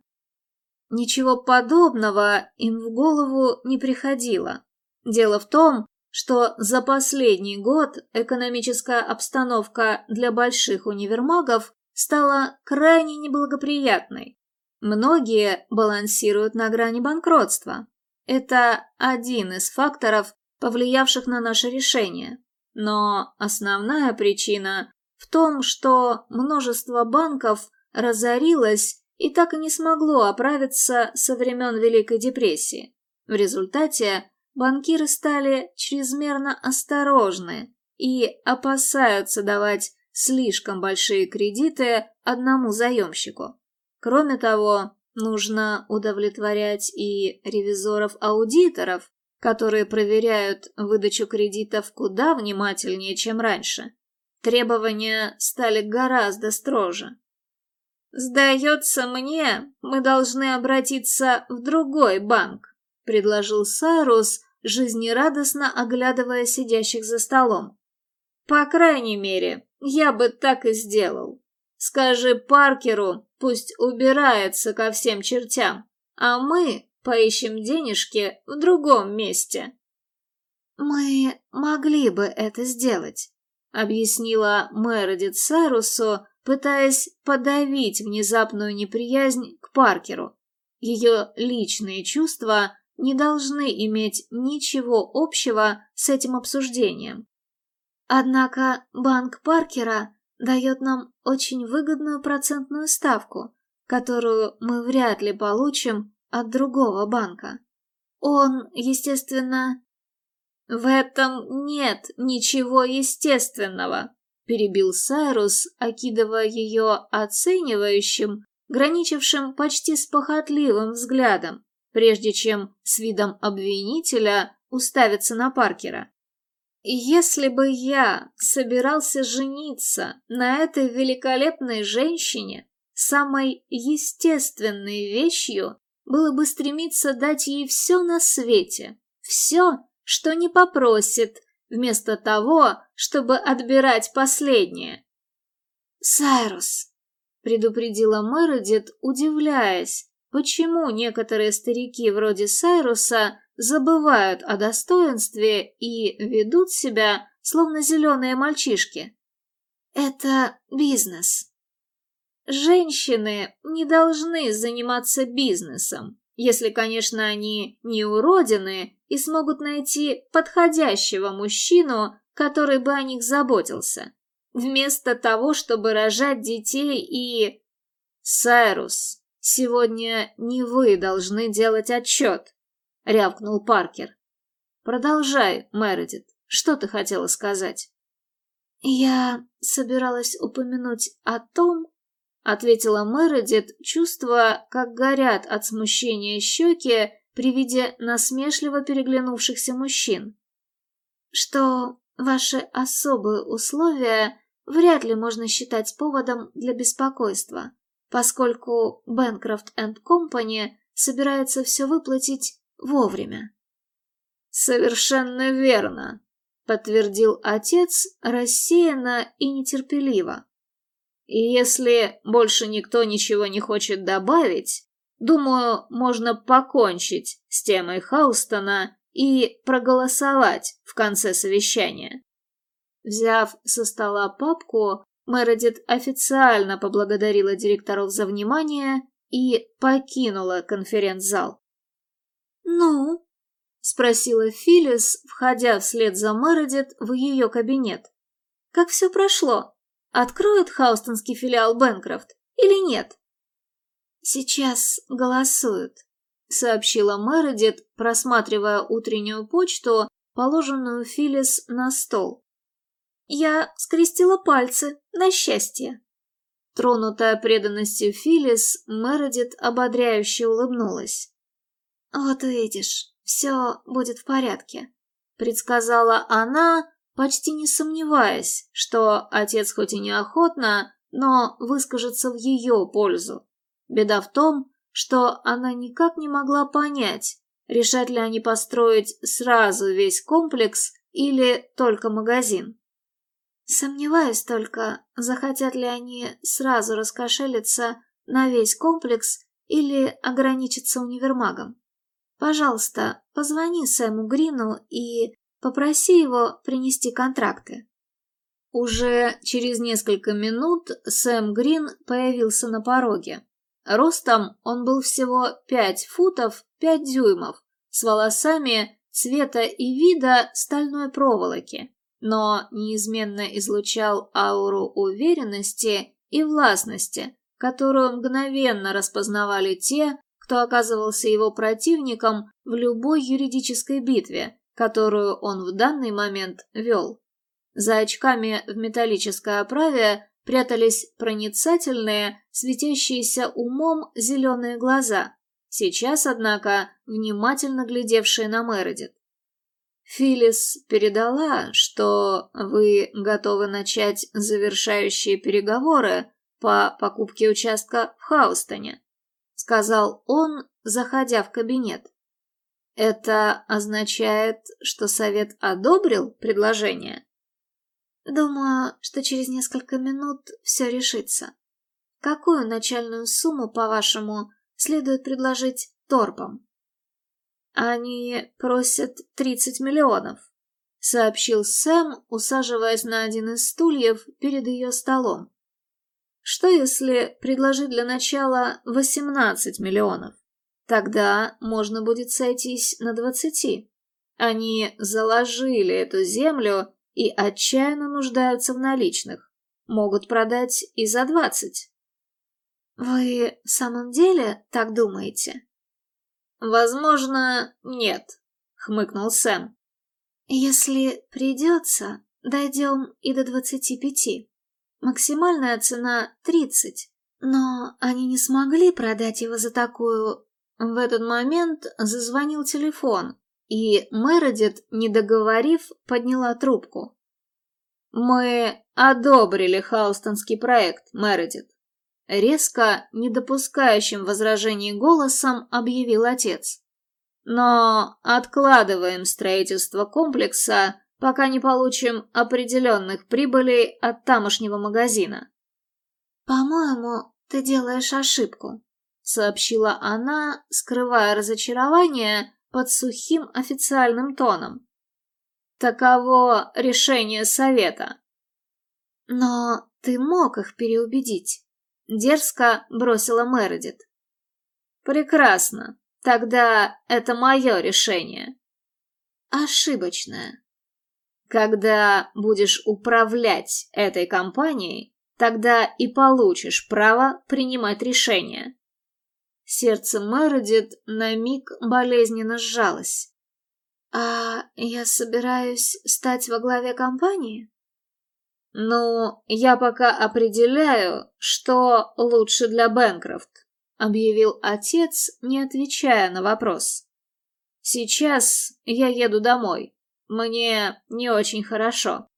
Ничего подобного им в голову не приходило. Дело в том, что за последний год экономическая обстановка для больших универмагов стала крайне неблагоприятной. Многие балансируют на грани банкротства. Это один из факторов, повлиявших на наше решение. Но основная причина в том, что множество банков разорилось и так и не смогло оправиться со времен Великой депрессии. В результате банкиры стали чрезмерно осторожны и опасаются давать слишком большие кредиты одному заемщику. Кроме того, нужно удовлетворять и ревизоров-аудиторов, которые проверяют выдачу кредитов куда внимательнее, чем раньше. Требования стали гораздо строже. «Сдается мне, мы должны обратиться в другой банк», — предложил Сайрус, жизнерадостно оглядывая сидящих за столом. «По крайней мере, я бы так и сделал. Скажи Паркеру, пусть убирается ко всем чертям, а мы поищем денежки в другом месте». «Мы могли бы это сделать», — объяснила Мередит Сайрусу, пытаясь подавить внезапную неприязнь к Паркеру. Ее личные чувства не должны иметь ничего общего с этим обсуждением. Однако банк Паркера дает нам очень выгодную процентную ставку, которую мы вряд ли получим от другого банка. Он, естественно... В этом нет ничего естественного, перебил Сайрус, окидывая ее оценивающим, граничившим почти с похотливым взглядом, прежде чем с видом обвинителя уставиться на Паркера. Если бы я собирался жениться на этой великолепной женщине, самой естественной вещью было бы стремиться дать ей все на свете, все, что не попросит, вместо того, чтобы отбирать последнее. «Сайрус», — предупредила Мередит, удивляясь, почему некоторые старики вроде Сайруса забывают о достоинстве и ведут себя, словно зеленые мальчишки. Это бизнес. Женщины не должны заниматься бизнесом, если, конечно, они не уродины и смогут найти подходящего мужчину, который бы о них заботился. Вместо того, чтобы рожать детей и... Сайрус, сегодня не вы должны делать отчет. — рявкнул Паркер. «Продолжай, Мередит. Что ты хотела сказать?» «Я собиралась упомянуть о том, — ответила Мередит, чувствуя, как горят от смущения щеки при виде насмешливо переглянувшихся мужчин, что ваши особые условия вряд ли можно считать поводом для беспокойства, поскольку Бэнкрофт энд Компани собирается все выплатить вовремя. «Совершенно верно», — подтвердил отец рассеянно и нетерпеливо. «И если больше никто ничего не хочет добавить, думаю, можно покончить с темой Хаустона и проголосовать в конце совещания». Взяв со стола папку, Мередит официально поблагодарила директоров за внимание и покинула конференц-зал. «Ну?» — спросила Филлис, входя вслед за Мередит в ее кабинет. «Как все прошло? Откроют хаустонский филиал Бэнкрофт или нет?» «Сейчас голосуют», — сообщила Мередит, просматривая утреннюю почту, положенную Филлис на стол. «Я скрестила пальцы на счастье». Тронутая преданностью Филлис, Мередит ободряюще улыбнулась. «Вот увидишь, все будет в порядке», — предсказала она, почти не сомневаясь, что отец хоть и неохотно, но выскажется в ее пользу. Беда в том, что она никак не могла понять, решать ли они построить сразу весь комплекс или только магазин. Сомневаюсь только, захотят ли они сразу раскошелиться на весь комплекс или ограничиться универмагом. Пожалуйста, позвони Сэму Грину и попроси его принести контракты. Уже через несколько минут Сэм Грин появился на пороге. Ростом он был всего 5 футов 5 дюймов, с волосами цвета и вида стальной проволоки, но неизменно излучал ауру уверенности и властности, которую мгновенно распознавали те, кто оказывался его противником в любой юридической битве, которую он в данный момент вел. За очками в металлической оправе прятались проницательные, светящиеся умом зеленые глаза, сейчас, однако, внимательно глядевшие на Мередит. Филис передала, что вы готовы начать завершающие переговоры по покупке участка в Хаустоне, сказал он, заходя в кабинет. Это означает, что совет одобрил предложение? Думаю, что через несколько минут все решится. Какую начальную сумму, по-вашему, следует предложить торпам? Они просят тридцать миллионов, сообщил Сэм, усаживаясь на один из стульев перед ее столом. Что если предложить для начала восемнадцать миллионов? Тогда можно будет сойтись на двадцати. Они заложили эту землю и отчаянно нуждаются в наличных. Могут продать и за двадцать. Вы в самом деле так думаете? Возможно, нет, хмыкнул Сэм. Если придется, дойдем и до двадцати пяти. Максимальная цена тридцать, но они не смогли продать его за такую... В этот момент зазвонил телефон, и Мередит, не договорив, подняла трубку. «Мы одобрили Хаустонский проект, Мередит», — резко, не допускающим возражений голосом объявил отец. «Но откладываем строительство комплекса, пока не получим определенных прибылей от тамошнего магазина». «По-моему, ты делаешь ошибку», — сообщила она, скрывая разочарование, под сухим официальным тоном. Таково решение совета. Но ты мог их переубедить. Дерзко бросила Мередит. Прекрасно. Тогда это мое решение. Ошибочное. Когда будешь управлять этой компанией, тогда и получишь право принимать решения. Сердце Мередит на миг болезненно сжалось. «А я собираюсь стать во главе компании?» «Ну, я пока определяю, что лучше для Бэнкрофт», — объявил отец, не отвечая на вопрос. «Сейчас я еду домой. Мне не очень хорошо.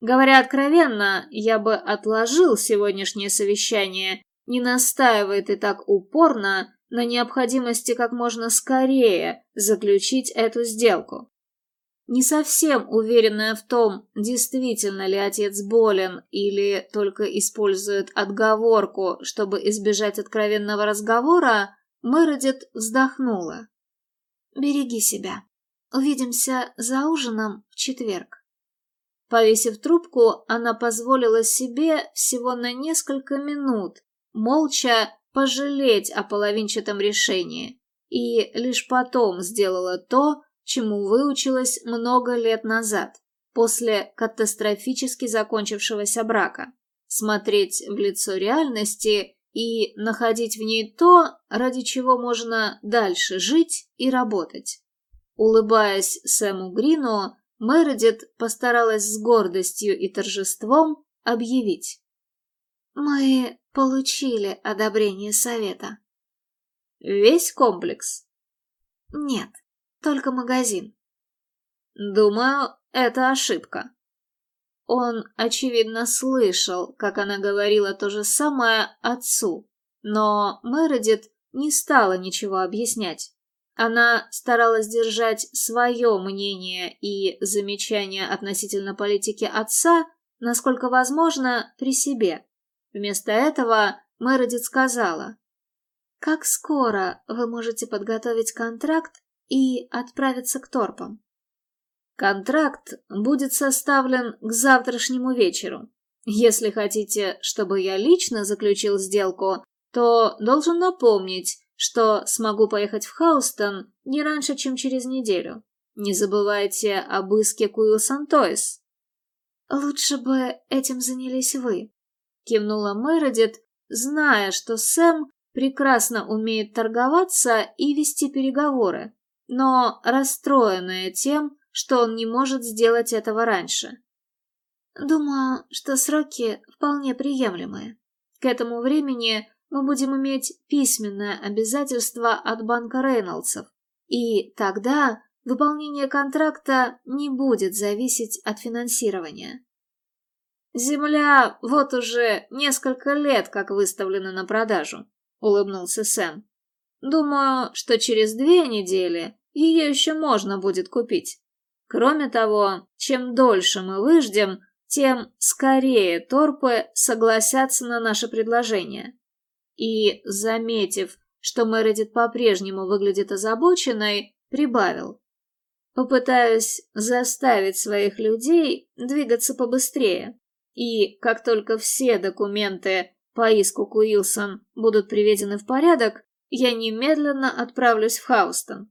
Говоря откровенно, я бы отложил сегодняшнее совещание не настаивает и так упорно на необходимости как можно скорее заключить эту сделку. Не совсем уверенная в том, действительно ли отец болен или только использует отговорку, чтобы избежать откровенного разговора, Мередит вздохнула. «Береги себя. Увидимся за ужином в четверг». Повесив трубку, она позволила себе всего на несколько минут молча пожалеть о половинчатом решении, и лишь потом сделала то, чему выучилась много лет назад, после катастрофически закончившегося брака. Смотреть в лицо реальности и находить в ней то, ради чего можно дальше жить и работать. Улыбаясь Сэму Грину, Мередит постаралась с гордостью и торжеством объявить. Мы получили одобрение совета. Весь комплекс? Нет, только магазин. Думаю, это ошибка. Он, очевидно, слышал, как она говорила то же самое отцу, но Мередит не стала ничего объяснять. Она старалась держать свое мнение и замечания относительно политики отца насколько возможно, при себе. Вместо этого Мередит сказала, «Как скоро вы можете подготовить контракт и отправиться к торпам?» «Контракт будет составлен к завтрашнему вечеру. Если хотите, чтобы я лично заключил сделку, то должен напомнить, что смогу поехать в Хаустон не раньше, чем через неделю. Не забывайте об иске Куил Сантоис. Лучше бы этим занялись вы, кивнула Мередит, зная, что Сэм прекрасно умеет торговаться и вести переговоры, но расстроенная тем, что он не может сделать этого раньше. Думаю, что сроки вполне приемлемые. К этому времени мы будем иметь письменное обязательство от банка Рейнольдсов, и тогда выполнение контракта не будет зависеть от финансирования. «Земля вот уже несколько лет как выставлена на продажу», — улыбнулся Сэм. «Думаю, что через две недели ее еще можно будет купить. Кроме того, чем дольше мы выждем, тем скорее торпы согласятся на наше предложение. И, заметив, что Мередит по-прежнему выглядит озабоченной, прибавил. Попытаюсь заставить своих людей двигаться побыстрее. И как только все документы по иску Куилсон будут приведены в порядок, я немедленно отправлюсь в Хаустон.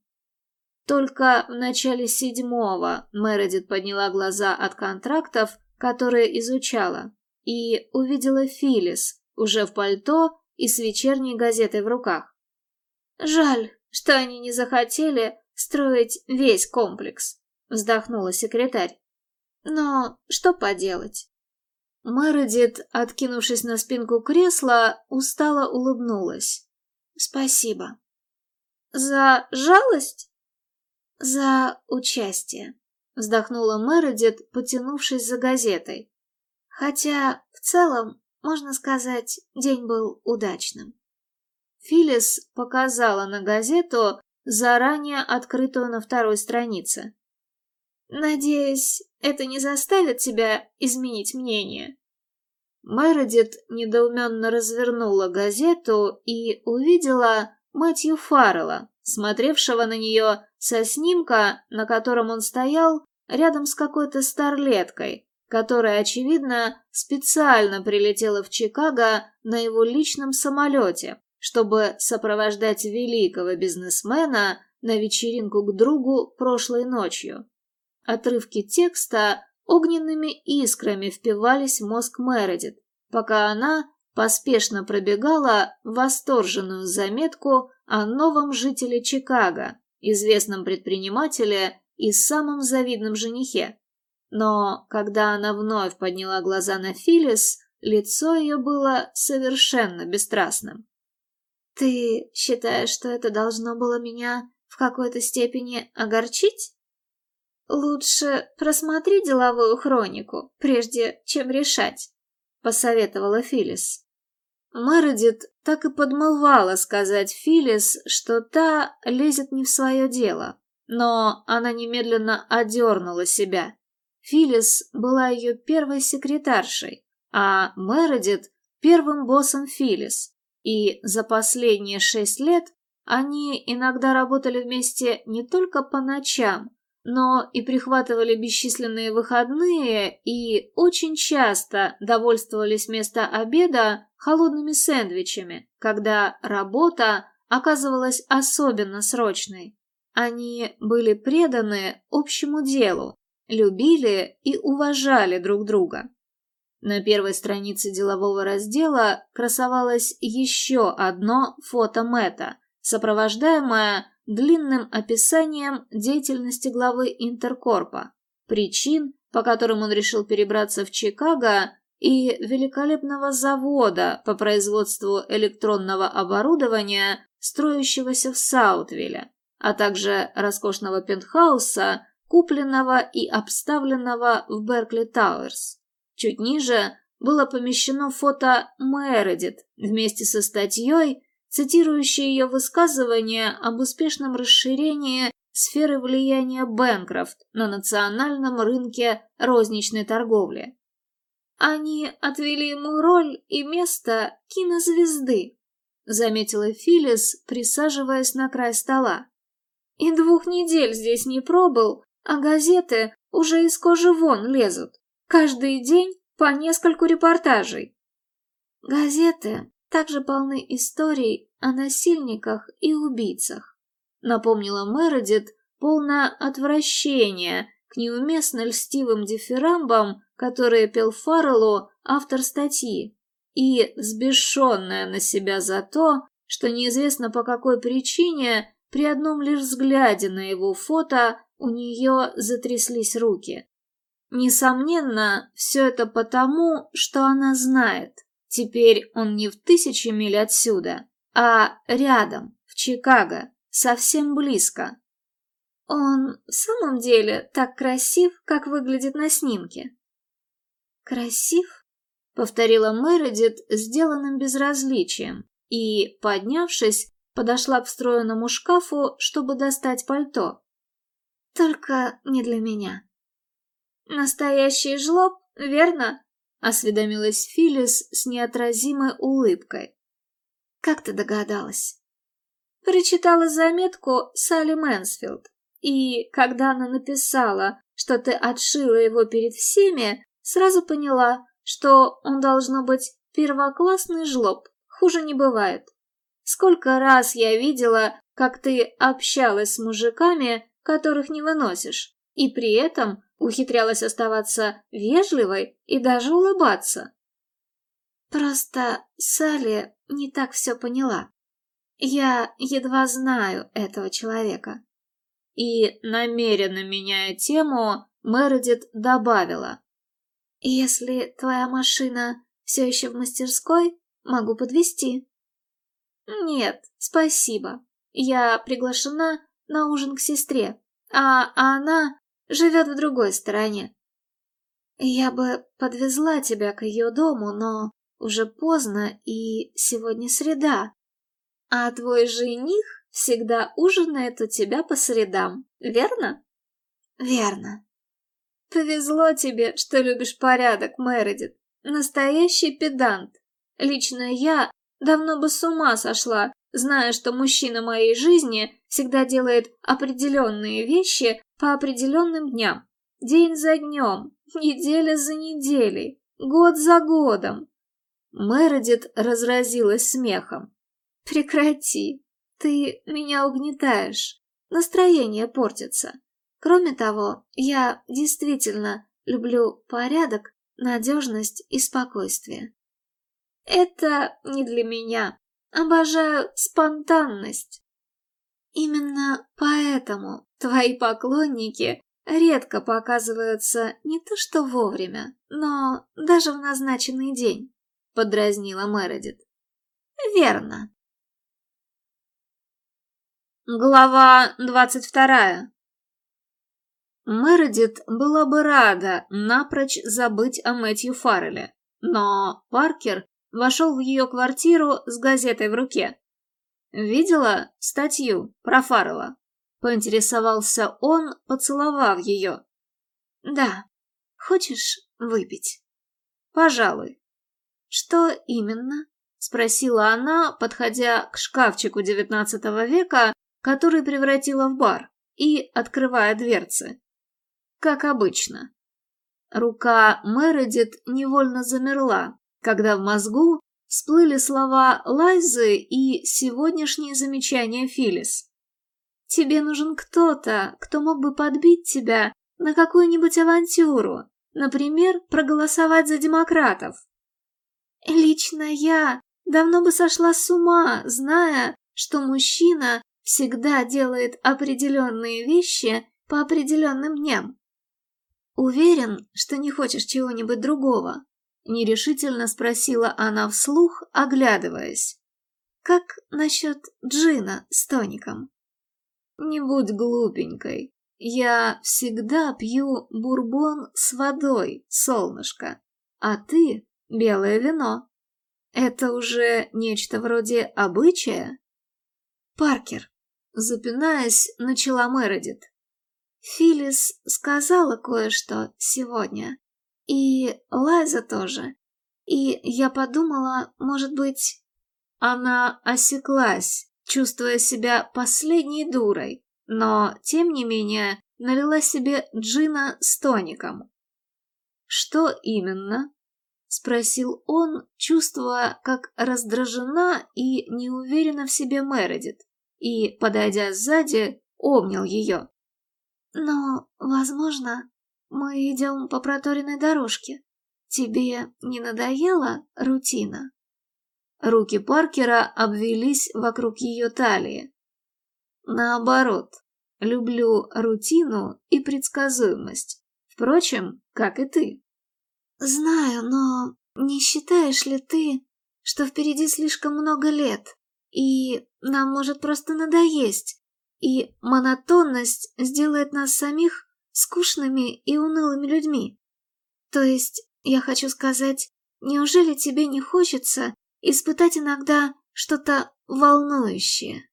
Только в начале седьмого Мередит подняла глаза от контрактов, которые изучала, и увидела Филис уже в пальто и с вечерней газетой в руках. «Жаль, что они не захотели строить весь комплекс», — вздохнула секретарь. «Но что поделать?» Мередит, откинувшись на спинку кресла, устало улыбнулась. «Спасибо». «За жалость?» «За участие», — вздохнула Мередит, потянувшись за газетой. «Хотя, в целом, можно сказать, день был удачным. Филис показала на газету, заранее открытую на второй странице. «Надеюсь, это не заставит тебя изменить мнение?» Мередит недоуменно развернула газету и увидела Мэтью Фаррелла, смотревшего на нее со снимка, на котором он стоял рядом с какой-то старлеткой, которая, очевидно, специально прилетела в Чикаго на его личном самолете, чтобы сопровождать великого бизнесмена на вечеринку к другу прошлой ночью. Отрывки текста огненными искрами впивались в мозг Мередит, пока она поспешно пробегала восторженную заметку о новом жителе Чикаго, известном предпринимателе и самом завидном женихе. Но когда она вновь подняла глаза на Филис, лицо ее было совершенно бесстрастным. «Ты считаешь, что это должно было меня в какой-то степени огорчить?» «Лучше просмотри деловую хронику, прежде чем решать», — посоветовала Филис. Мередит так и подмывала сказать Филис, что та лезет не в свое дело, но она немедленно одернула себя. Филис была ее первой секретаршей, а Мередит — первым боссом Филис. И за последние шесть лет они иногда работали вместе не только по ночам, но и прихватывали бесчисленные выходные и очень часто довольствовались вместо обеда холодными сэндвичами, когда работа оказывалась особенно срочной. Они были преданы общему делу, любили и уважали друг друга. На первой странице делового раздела красовалось еще одно фото Мэтта, сопровождаемое длинным описанием деятельности главы Интеркорпа, причин, по которым он решил перебраться в Чикаго, и великолепного завода по производству электронного оборудования, строящегося в Саутвилле, а также роскошного пентхауса, купленного и обставленного в Беркли Тауэрс. Чуть ниже было помещено фото Мередит вместе со статьей, цитирующей ее высказывание об успешном расширении сферы влияния Бэнкрофт на национальном рынке розничной торговли. они отвели ему роль и место кинозвезды, заметила Филис, присаживаясь на край стола. И двух недель здесь не пробыл, а газеты уже из кожи вон лезут. Каждый день по нескольку репортажей. Газеты также полны историй о насильниках и убийцах, напомнила Мередит, полное отвращение к неуместно льстивым дифирамбам, которые пел Фарреллу автор статьи, и взбешенная на себя за то, что неизвестно по какой причине при одном лишь взгляде на его фото у нее затряслись руки. Несомненно, все это потому, что она знает. Теперь он не в тысячи миль отсюда, а рядом, в Чикаго, совсем близко. Он в самом деле так красив, как выглядит на снимке. Красив? Повторила Мередит с деланным безразличием и, поднявшись, подошла к встроенному шкафу, чтобы достать пальто. Только не для меня. Настоящий жлоб, верно? Осведомилась Филис с неотразимой улыбкой. Как ты догадалась? Прочитала заметку Салли Мэнсфилд, и когда она написала, что ты отшила его перед всеми, сразу поняла, что он должно быть первоклассный жлоб, хуже не бывает. Сколько раз я видела, как ты общалась с мужиками, которых не выносишь, и при этом ухитрялась оставаться вежливой и даже улыбаться. Просто Салли не так все поняла. Я едва знаю этого человека. И, намеренно меняя тему, Мередит добавила. «Если твоя машина все еще в мастерской, могу подвезти». «Нет, спасибо. Я приглашена на ужин к сестре, а она живет в другой стороне. Я бы подвезла тебя к ее дому, но уже поздно и сегодня среда. А твой жених всегда ужинает у тебя по средам, верно? Верно. Повезло тебе, что любишь порядок, Мередит. Настоящий педант. Лично я давно бы с ума сошла, зная, что мужчина моей жизни всегда делает определенные вещи по определенным дням. День за днем, неделя за неделей, год за годом. Мередит разразилась смехом. «Прекрати, ты меня угнетаешь, настроение портится. Кроме того, я действительно люблю порядок, надежность и спокойствие. Это не для меня. Обожаю спонтанность. Именно поэтому твои поклонники редко показываются не то что вовремя, но даже в назначенный день, подразнила Мередит. Верно. Глава двадцать вторая. Мередит была бы рада напрочь забыть о Мэтью Фарреле, но Паркер вошел в ее квартиру с газетой в руке. «Видела статью про Фаррелла?» — поинтересовался он, поцеловав ее. «Да. Хочешь выпить?» «Пожалуй». «Что именно?» — спросила она, подходя к шкафчику девятнадцатого века, который превратила в бар, и открывая дверцы как обычно. Рука Мередит невольно замерла, когда в мозгу всплыли слова Лайзы и сегодняшние замечания Филис. «Тебе нужен кто-то, кто мог бы подбить тебя на какую-нибудь авантюру, например, проголосовать за демократов». «Лично я давно бы сошла с ума, зная, что мужчина всегда делает определенные вещи по определенным дням. «Уверен, что не хочешь чего-нибудь другого?» — нерешительно спросила она вслух, оглядываясь. «Как насчет джина с тоником?» «Не будь глупенькой. Я всегда пью бурбон с водой, солнышко, а ты — белое вино. Это уже нечто вроде обычая?» «Паркер», — запинаясь, начала Мередит. Филис сказала кое-что сегодня. И Лайза тоже. И я подумала, может быть... Она осеклась, чувствуя себя последней дурой, но, тем не менее, налила себе джина с тоником. «Что именно?» — спросил он, чувствуя, как раздражена и неуверена в себе Мередит, и, подойдя сзади, обнял ее. «Но, возможно, мы идем по проторенной дорожке. Тебе не надоела рутина?» Руки Паркера обвелись вокруг ее талии. Наоборот, люблю рутину и предсказуемость. Впрочем, как и ты. Знаю, но не считаешь ли ты, что впереди слишком много лет, и нам может просто надоесть, и монотонность сделает нас самих скучными и унылыми людьми? То есть, я хочу сказать, неужели тебе не хочется испытать иногда что-то волнующее.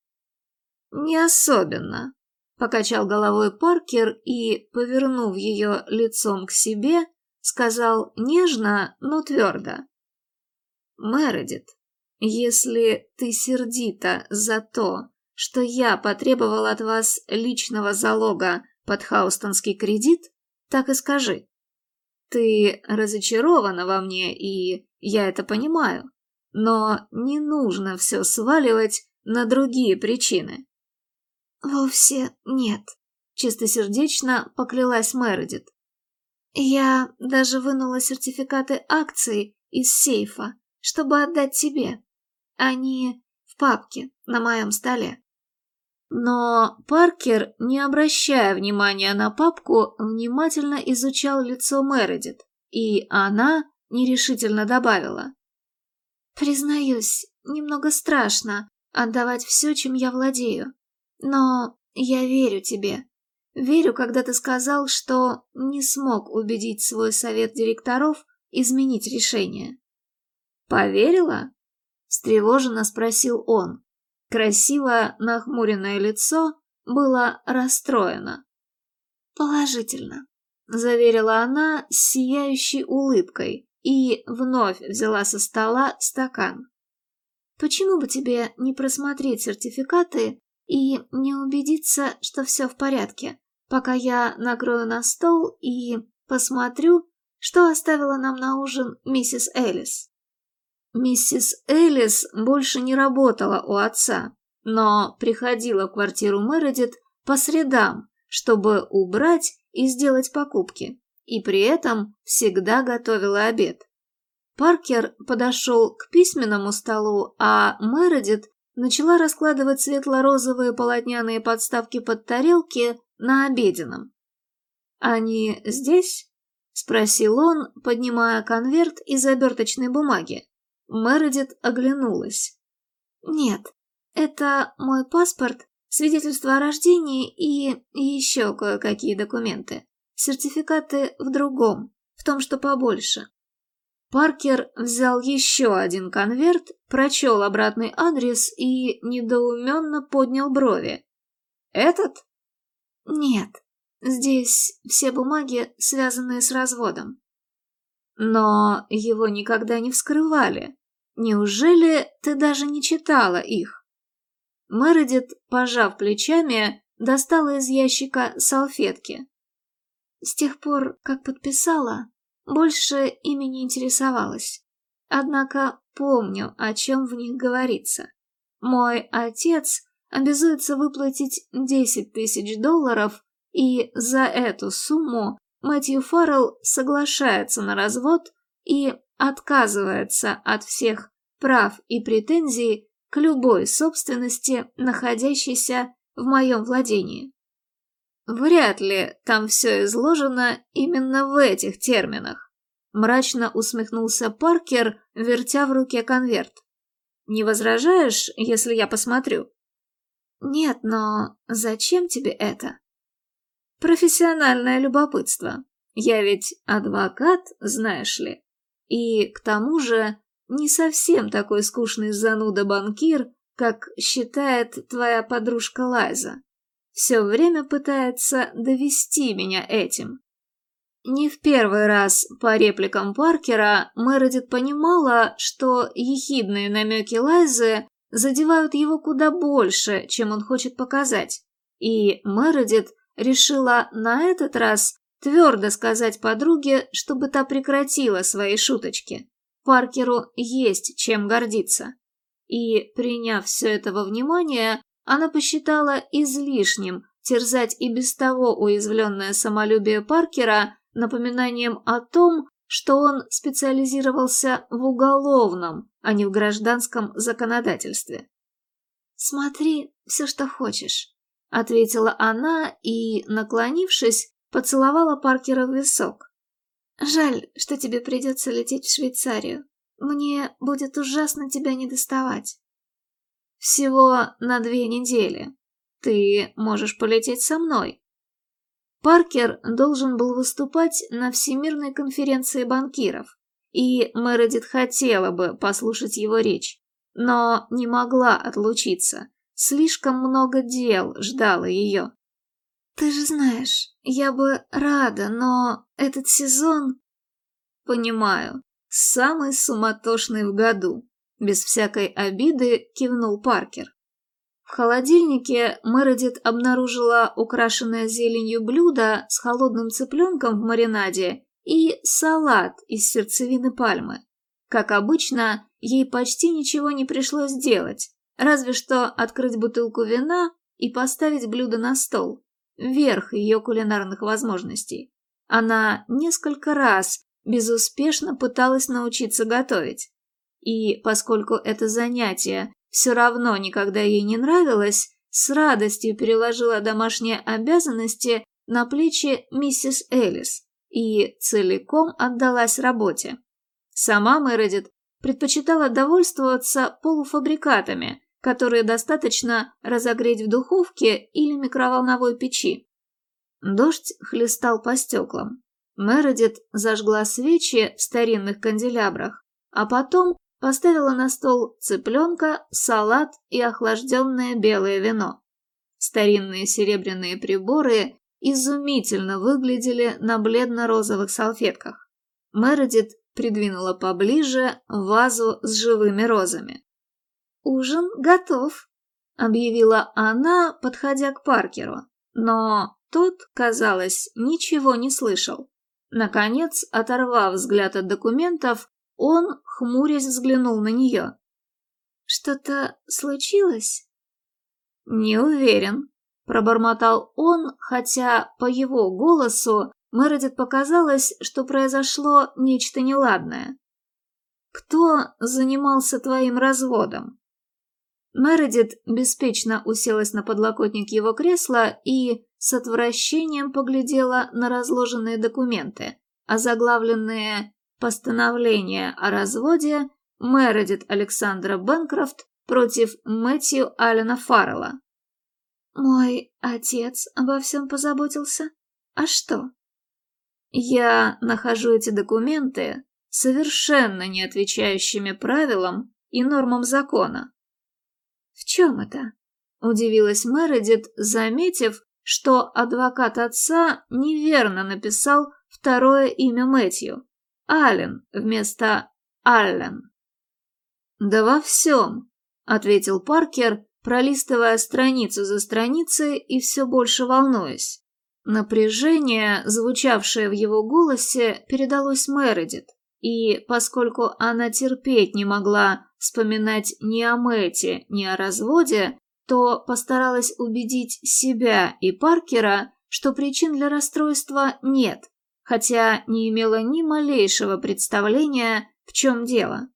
«Не особенно», — покачал головой Паркер и, повернув ее лицом к себе, сказал нежно, но твердо. «Мередит, если ты сердита за то, что я потребовал от вас личного залога под хаустонский кредит, так и скажи. Ты разочарована во мне, и я это понимаю. Но не нужно все сваливать на другие причины. Вовсе нет, чистосердечно поклялась Мередит. Я даже вынула сертификаты акций из сейфа, чтобы отдать тебе. Они в папке на моем столе. Но Паркер, не обращая внимания на папку, внимательно изучал лицо Мередит, и она нерешительно добавила. Признаюсь, немного страшно отдавать все, чем я владею. Но я верю тебе. Верю, когда ты сказал, что не смог убедить свой совет директоров изменить решение. «Поверила?» — встревоженно спросил он. Красивое нахмуренное лицо было расстроено. «Положительно», — заверила она с сияющей улыбкой, и вновь взяла со стола стакан. «Почему бы тебе не просмотреть сертификаты и не убедиться, что все в порядке, пока я накрою на стол и посмотрю, что оставила нам на ужин миссис Элис?» Миссис Элис больше не работала у отца, но приходила в квартиру Мередит по средам, чтобы убрать и сделать покупки и при этом всегда готовила обед. Паркер подошел к письменному столу, а Мередит начала раскладывать светло-розовые полотняные подставки под тарелки на обеденном. «Они здесь?» — спросил он, поднимая конверт из оберточной бумаги. Мередит оглянулась. «Нет, это мой паспорт, свидетельство о рождении и еще кое-какие документы. Сертификаты в другом, в том, что побольше. Паркер взял еще один конверт, прочел обратный адрес и недоуменно поднял брови. «Этот?» «Нет, здесь все бумаги, связанные с разводом». «Но его никогда не вскрывали. Неужели ты даже не читала их?» Мередит, пожав плечами, достала из ящика салфетки. С тех пор, как подписала, больше ими не интересовалась. Однако помню, о чем в них говорится. Мой отец обязуется выплатить 10 тысяч долларов, и за эту сумму Мэтью Фаррелл соглашается на развод и отказывается от всех прав и претензий к любой собственности, находящейся в моем владении. Вряд ли там все изложено именно в этих терминах. Мрачно усмехнулся Паркер, вертя в руке конверт. Не возражаешь, если я посмотрю? Нет, но зачем тебе это? Профессиональное любопытство. Я ведь адвокат, знаешь ли. И, к тому же, не совсем такой скучный зануда-банкир, как считает твоя подружка Лайза все время пытается довести меня этим. не в первый раз по репликам Паркера Мередит понимала, что ехидные намеки Лайзы задевают его куда больше, чем он хочет показать. И Мередит решила на этот раз твердо сказать подруге, чтобы та прекратила свои шуточки. Паркеру есть чем гордиться. И, приняв все это во внимание, она посчитала излишним терзать и без того уязвленное самолюбие Паркера напоминанием о том, что он специализировался в уголовном, а не в гражданском законодательстве. «Смотри все, что хочешь», — ответила она и, наклонившись, поцеловала Паркера в висок. «Жаль, что тебе придется лететь в Швейцарию. Мне будет ужасно тебя не доставать». «Всего на две недели. Ты можешь полететь со мной». Паркер должен был выступать на Всемирной конференции банкиров, и Мередит хотела бы послушать его речь, но не могла отлучиться. Слишком много дел ждало ее. «Ты же знаешь, я бы рада, но этот сезон...» «Понимаю, самый суматошный в году», — без всякой обиды кивнул Паркер. В холодильнике Мередит обнаружила украшенное зеленью блюдо с холодным цыпленком в маринаде и салат из сердцевины пальмы. Как обычно, ей почти ничего не пришлось делать, разве что открыть бутылку вина и поставить блюдо на стол верх ее кулинарных возможностей. Она несколько раз безуспешно пыталась научиться готовить. И поскольку это занятие все равно никогда ей не нравилось, с радостью переложила домашние обязанности на плечи миссис Элис и целиком отдалась работе. Сама Мередит предпочитала довольствоваться полуфабрикатами, которые достаточно разогреть в духовке или микроволновой печи. Дождь хлестал по стеклам. Мередит зажгла свечи в старинных канделябрах, а потом поставила на стол цыпленка, салат и охлажденное белое вино. Старинные серебряные приборы изумительно выглядели на бледно-розовых салфетках. Мередит придвинула поближе вазу с живыми розами. «Ужин готов», — объявила она, подходя к Паркеру. Но тот, казалось, ничего не слышал. Наконец, оторвав взгляд от документов, он, хмурясь, взглянул на нее. «Что-то случилось?» «Не уверен», — пробормотал он, хотя по его голосу Мередит показалось, что произошло нечто неладное. «Кто занимался твоим разводом?» Мередит беспечно уселась на подлокотник его кресла и с отвращением поглядела на разложенные документы, озаглавленные «Постановление о разводе Мередит Александра Бэнкрофт против Мэтью Аллена Фаррелла». «Мой отец обо всем позаботился? А что?» «Я нахожу эти документы совершенно не отвечающими правилам и нормам закона. «В чем это?» – удивилась Мередит, заметив, что адвокат отца неверно написал второе имя Мэтью – Аллен вместо Аллен. «Да во всем», – ответил Паркер, пролистывая страницу за страницей и все больше волнуясь. Напряжение, звучавшее в его голосе, передалось Мередит, и поскольку она терпеть не могла вспоминать ни о Мэте, ни о разводе, то постаралась убедить себя и Паркера, что причин для расстройства нет, хотя не имела ни малейшего представления, в чем дело.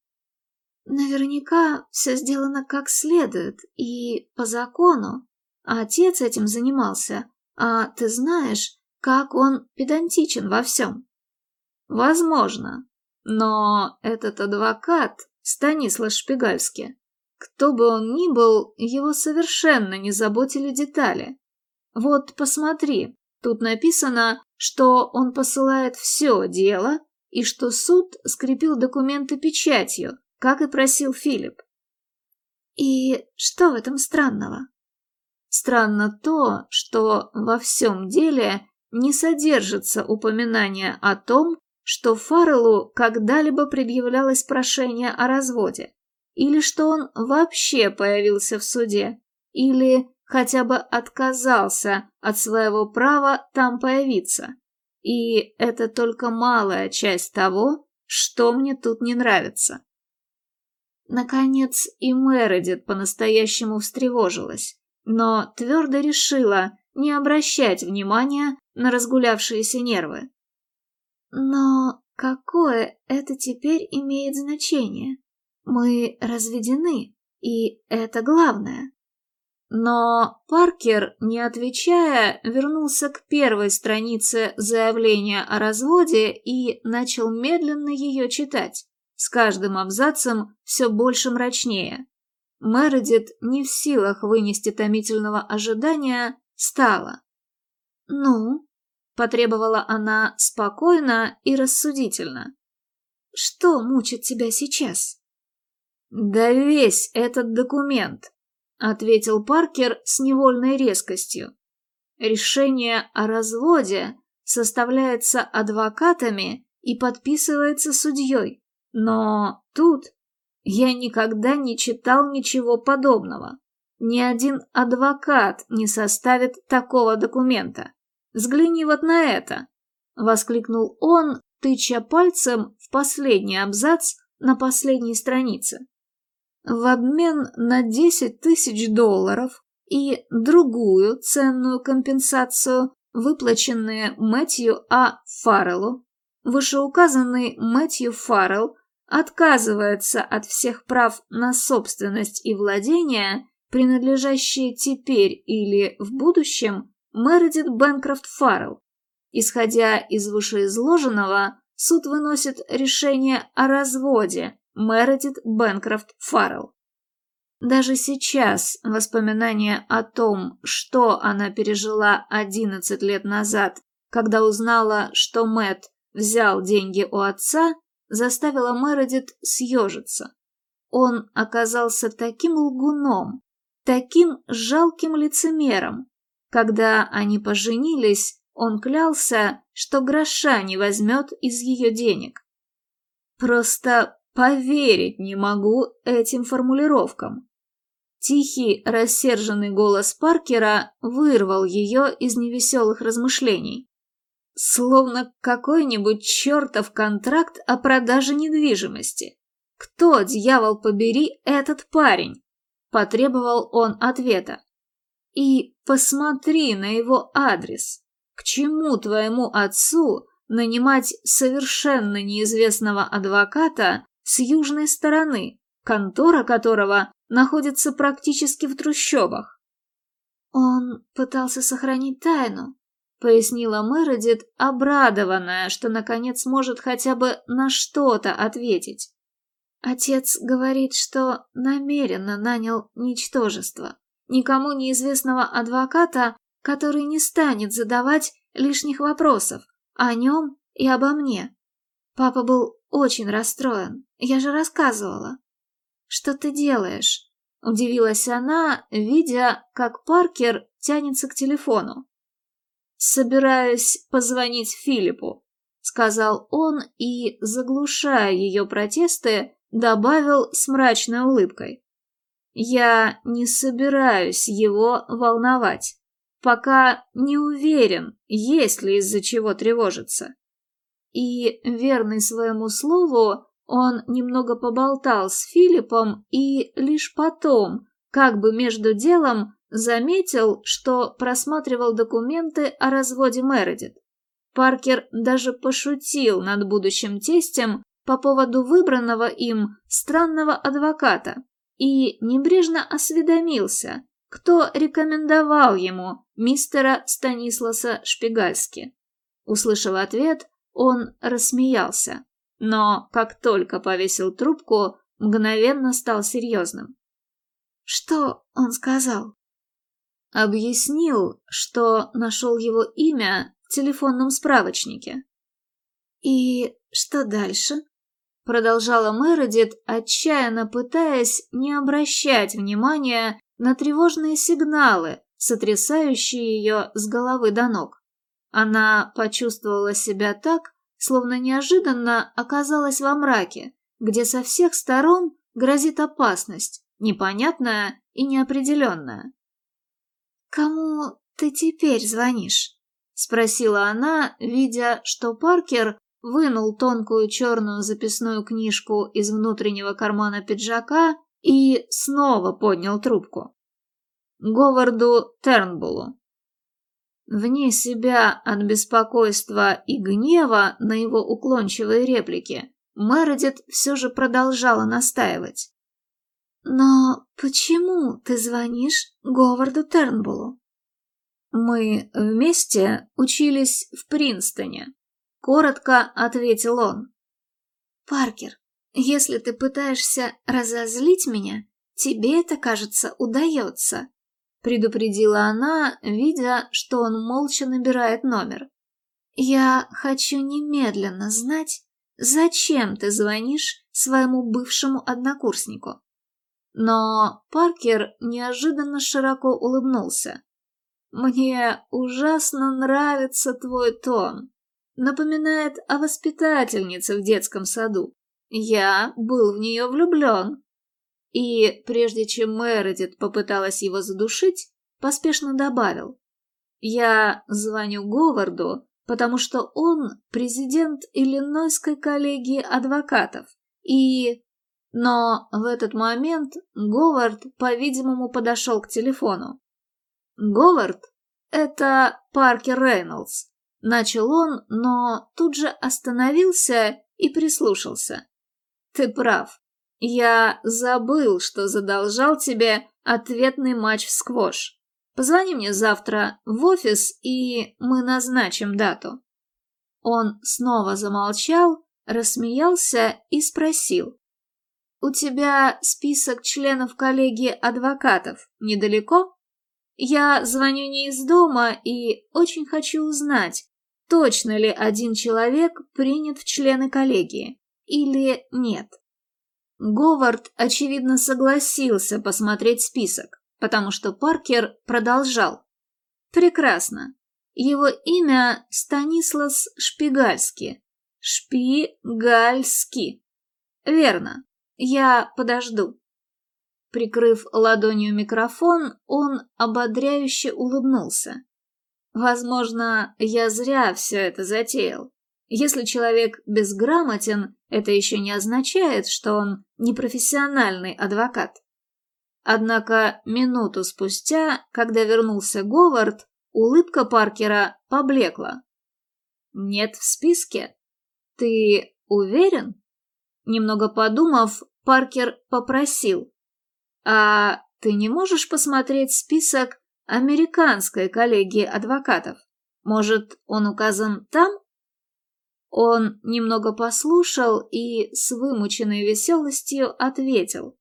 Наверняка все сделано как следует и по закону. отец этим занимался, а ты знаешь, как он педантичен во всем. Возможно, но этот адвокат Станислав Шпигальский. Кто бы он ни был, его совершенно не заботили детали. Вот посмотри, тут написано, что он посылает все дело и что суд скрепил документы печатью, как и просил Филипп. И что в этом странного? Странно то, что во всем деле не содержится упоминания о том, что Фарреллу когда-либо предъявлялось прошение о разводе, или что он вообще появился в суде, или хотя бы отказался от своего права там появиться. И это только малая часть того, что мне тут не нравится. Наконец и Мередит по-настоящему встревожилась, но твердо решила не обращать внимания на разгулявшиеся нервы. Но какое это теперь имеет значение? Мы разведены, и это главное. Но Паркер, не отвечая, вернулся к первой странице заявления о разводе и начал медленно ее читать, с каждым абзацем все больше мрачнее. Мередит, не в силах вынести томительного ожидания, стала. «Ну?» — потребовала она спокойно и рассудительно. «Что мучит тебя сейчас?» «Да весь этот документ», ответил Паркер с невольной резкостью. Решение о разводе составляется адвокатами и подписывается судьей. Но тут я никогда не читал ничего подобного. Ни один адвокат не составит такого документа. Взгляни вот на это!» — воскликнул он, тыча пальцем в последний абзац на последней странице в обмен на 10 тысяч долларов и другую ценную компенсацию, выплаченные Мэтью А. Фарреллу. Вышеуказанный Мэтью Фаррелл отказывается от всех прав на собственность и владение, принадлежащие теперь или в будущем Мередит Бэнкрофт Фаррелл. Исходя из вышеизложенного, суд выносит решение о разводе, Мередит Бэнкрофт Фаррелл. Даже сейчас воспоминания о том, что она пережила 11 лет назад, когда узнала, что Мэт взял деньги у отца, заставило Мередит съежиться. Он оказался таким лгуном, таким жалким лицемером. Когда они поженились, он клялся, что гроша не возьмет из ее денег. Просто Поверить не могу этим формулировкам. Тихий, рассерженный голос Паркера вырвал ее из невеселых размышлений. Словно какой-нибудь чертов контракт о продаже недвижимости. Кто, дьявол побери, этот парень? Потребовал он ответа. И посмотри на его адрес. К чему твоему отцу нанимать совершенно неизвестного адвоката с южной стороны, контора которого находится практически в трущобах. «Он пытался сохранить тайну», — пояснила Мередит, обрадованная, что наконец может хотя бы на что-то ответить. Отец говорит, что намеренно нанял ничтожество, никому неизвестного адвоката, который не станет задавать лишних вопросов о нем и обо мне. Папа был очень расстроен. Я же рассказывала. Что ты делаешь? Удивилась она, видя, как Паркер тянется к телефону. «Собираюсь позвонить Филиппу», — сказал он и, заглушая ее протесты, добавил с мрачной улыбкой. «Я не собираюсь его волновать, пока не уверен, есть ли из-за чего тревожиться». И, верный своему слову, он немного поболтал с Филиппом и лишь потом, как бы между делом, заметил, что просматривал документы о разводе Мередит. Паркер даже пошутил над будущим тестем по поводу выбранного им странного адвоката и небрежно осведомился, кто рекомендовал ему мистера Станисласа Шпигальски. Услышав ответ, он рассмеялся, но как только повесил трубку, мгновенно стал серьезным. «Что он сказал?» Объяснил, что нашел его имя в телефонном справочнике. «И что дальше?» Продолжала Мередит, отчаянно пытаясь не обращать внимания на тревожные сигналы, сотрясающие ее с головы до ног. Она почувствовала себя так, словно неожиданно оказалась во мраке, где со всех сторон грозит опасность, непонятная и неопределенная. «Кому ты теперь звонишь?» — спросила она, видя, что Паркер вынул тонкую черную записную книжку из внутреннего кармана пиджака и снова поднял трубку. Говарду Тернбулу. Вне себя от беспокойства и гнева на его уклончивые реплики, Мередит все же продолжала настаивать. «Но почему ты звонишь Говарду Тернбулу?» «Мы вместе учились в Принстоне», — коротко ответил он. «Паркер, если ты пытаешься разозлить меня, тебе это, кажется, удается», — предупредила она, видя, что он молча набирает номер. «Я хочу немедленно знать, зачем ты звонишь своему бывшему однокурснику». Но Паркер неожиданно широко улыбнулся. «Мне ужасно нравится твой тон. Напоминает о воспитательнице в детском саду. Я был в нее влюблен». И прежде чем Мередит попыталась его задушить, поспешно добавил. «Я звоню Говарду, потому что он президент Иллинойской коллегии адвокатов, и...» Но в этот момент Говард, по-видимому, подошел к телефону. «Говард — это Паркер Рейнольдс», — начал он, но тут же остановился и прислушался. «Ты прав. Я забыл, что задолжал тебе ответный матч в сквош. Позвони мне завтра в офис, и мы назначим дату». Он снова замолчал, рассмеялся и спросил. «У тебя список членов коллегии адвокатов недалеко? Я звоню не из дома и очень хочу узнать, точно ли один человек принят в члены коллегии или нет». Говард, очевидно, согласился посмотреть список, потому что Паркер продолжал. «Прекрасно. Его имя Станислас Шпигальский. Шпигальский. Верно. Я подожду». Прикрыв ладонью микрофон, он ободряюще улыбнулся. «Возможно, я зря все это затеял. Если человек безграмотен, это еще не означает, что он непрофессиональный адвокат. Однако минуту спустя, когда вернулся Говард, улыбка Паркера поблекла. «Нет в списке? Ты уверен?» Немного подумав, Паркер попросил. «А ты не можешь посмотреть список американской коллегии адвокатов? Может, он указан там?» Он немного послушал и с вымученной веселостью ответил.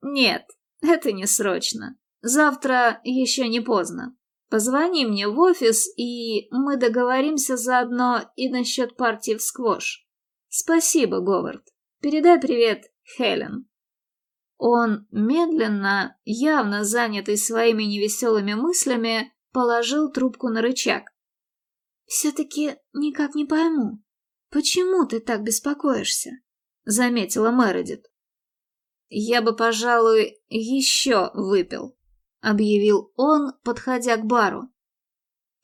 «Нет, это не срочно. Завтра еще не поздно. Позвони мне в офис, и мы договоримся заодно и насчет партии в сквош. Спасибо, Говард. Передай привет, Хелен». Он медленно, явно занятый своими невеселыми мыслями, положил трубку на рычаг. «Все-таки никак не пойму, «Почему ты так беспокоишься?» — заметила Мередит. «Я бы, пожалуй, еще выпил», — объявил он, подходя к бару.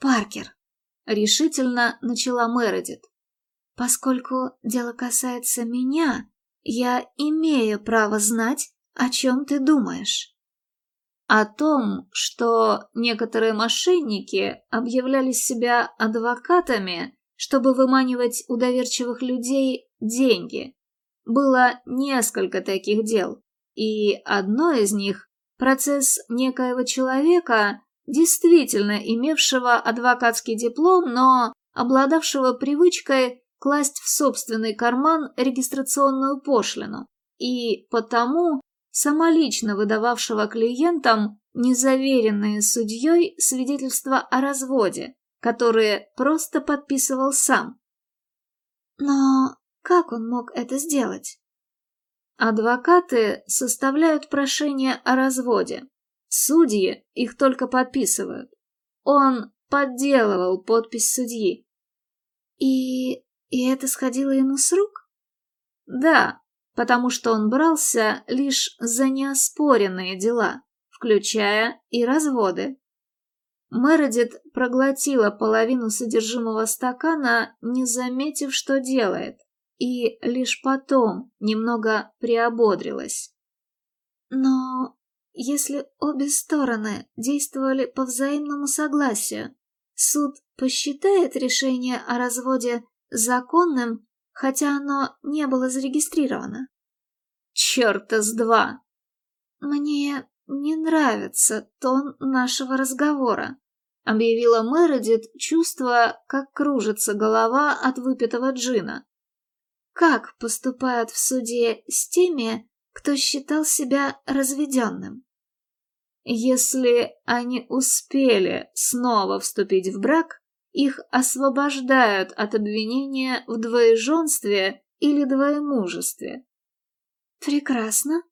«Паркер», — решительно начала Мередит, «поскольку дело касается меня, я имею право знать, о чем ты думаешь». О том, что некоторые мошенники объявляли себя адвокатами чтобы выманивать у доверчивых людей деньги. Было несколько таких дел, и одно из них – процесс некоего человека, действительно имевшего адвокатский диплом, но обладавшего привычкой класть в собственный карман регистрационную пошлину, и потому самолично выдававшего клиентам незаверенные судьей свидетельства о разводе, которые просто подписывал сам. Но как он мог это сделать? Адвокаты составляют прошение о разводе. Судьи их только подписывают. Он подделывал подпись судьи. И... и это сходило ему с рук? Да, потому что он брался лишь за неоспоренные дела, включая и разводы. Мередит проглотила половину содержимого стакана, не заметив, что делает, и лишь потом немного приободрилась. Но если обе стороны действовали по взаимному согласию, суд посчитает решение о разводе законным, хотя оно не было зарегистрировано. Черта с два! Мне не нравится тон нашего разговора, объявила Мередит, чувствуя, как кружится голова от выпитого джина. Как поступают в суде с теми, кто считал себя разведенным? Если они успели снова вступить в брак, их освобождают от обвинения в двоеженстве или двоемужестве. Прекрасно.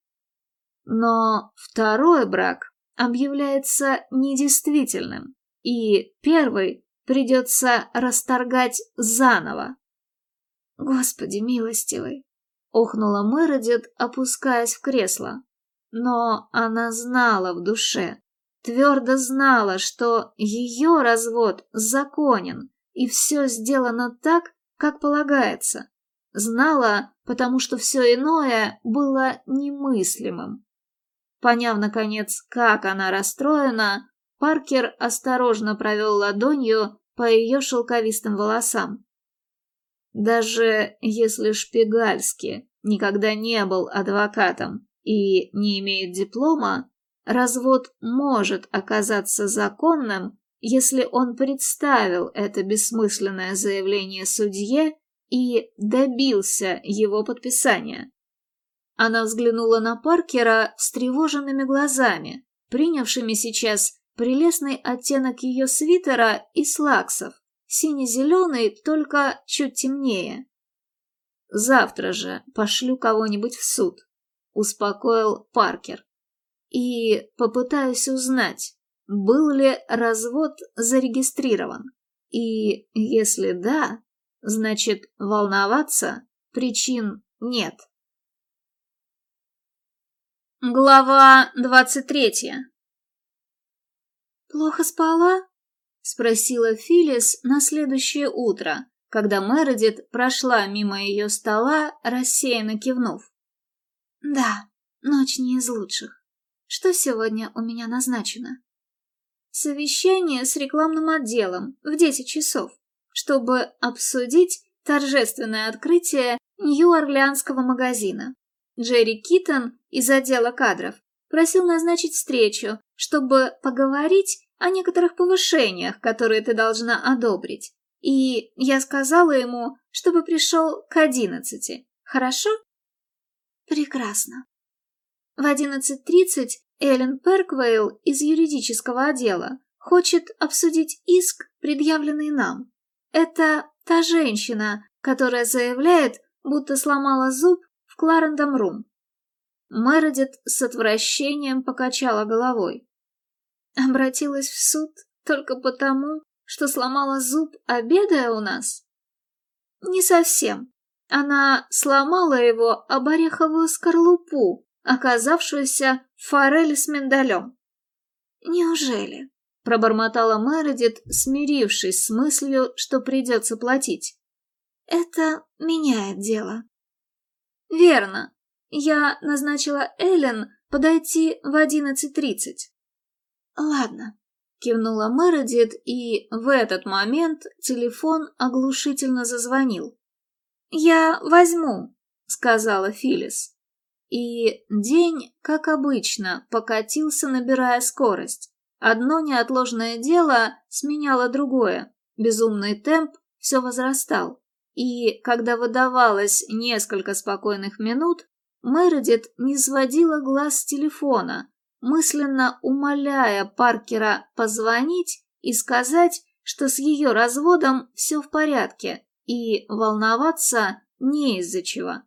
Но второй брак объявляется недействительным, и первый придется расторгать заново. Господи милостивый, охнула Мередит, опускаясь в кресло. Но она знала в душе, твердо знала, что ее развод законен, и все сделано так, как полагается. Знала, потому что все иное было немыслимым. Поняв, наконец, как она расстроена, Паркер осторожно провел ладонью по ее шелковистым волосам. Даже если Шпигальский никогда не был адвокатом и не имеет диплома, развод может оказаться законным, если он представил это бессмысленное заявление судье и добился его подписания. Она взглянула на Паркера с тревоженными глазами, принявшими сейчас прелестный оттенок ее свитера и слаксов, сине-зеленый, только чуть темнее. «Завтра же пошлю кого-нибудь в суд», — успокоил Паркер. «И попытаюсь узнать, был ли развод зарегистрирован. И если да, значит, волноваться причин нет». Глава двадцать третья «Плохо спала?» — спросила Филис на следующее утро, когда Мередит прошла мимо ее стола, рассеянно кивнув. «Да, ночь не из лучших. Что сегодня у меня назначено?» «Совещание с рекламным отделом в десять часов, чтобы обсудить торжественное открытие Нью-Орлеанского магазина. Джерри Китон из отдела кадров просил назначить встречу, чтобы поговорить о некоторых повышениях, которые ты должна одобрить. И я сказала ему, чтобы пришел к одиннадцати. Хорошо? Прекрасно. В одиннадцать тридцать Эллен Перквейл из юридического отдела хочет обсудить иск, предъявленный нам. Это та женщина, которая заявляет, будто сломала зуб в Кларендом Рум. Мередит с отвращением покачала головой. Обратилась в суд только потому, что сломала зуб, обедая у нас? Не совсем. Она сломала его об ореховую скорлупу, оказавшуюся в форели с миндалем. Неужели? Пробормотала Мередит, смирившись с мыслью, что придется платить. Это меняет дело. Верно. Я назначила Эллен подойти в одиннадцать тридцать. «Ладно», — кивнула Мередит, и в этот момент телефон оглушительно зазвонил. «Я возьму», — сказала Филис. И день, как обычно, покатился, набирая скорость. Одно неотложное дело сменяло другое. Безумный темп все возрастал. И, когда выдавалось несколько спокойных минут, Мередит не сводила глаз с телефона, мысленно умоляя Паркера позвонить и сказать, что с ее разводом все в порядке, и волноваться не из-за чего.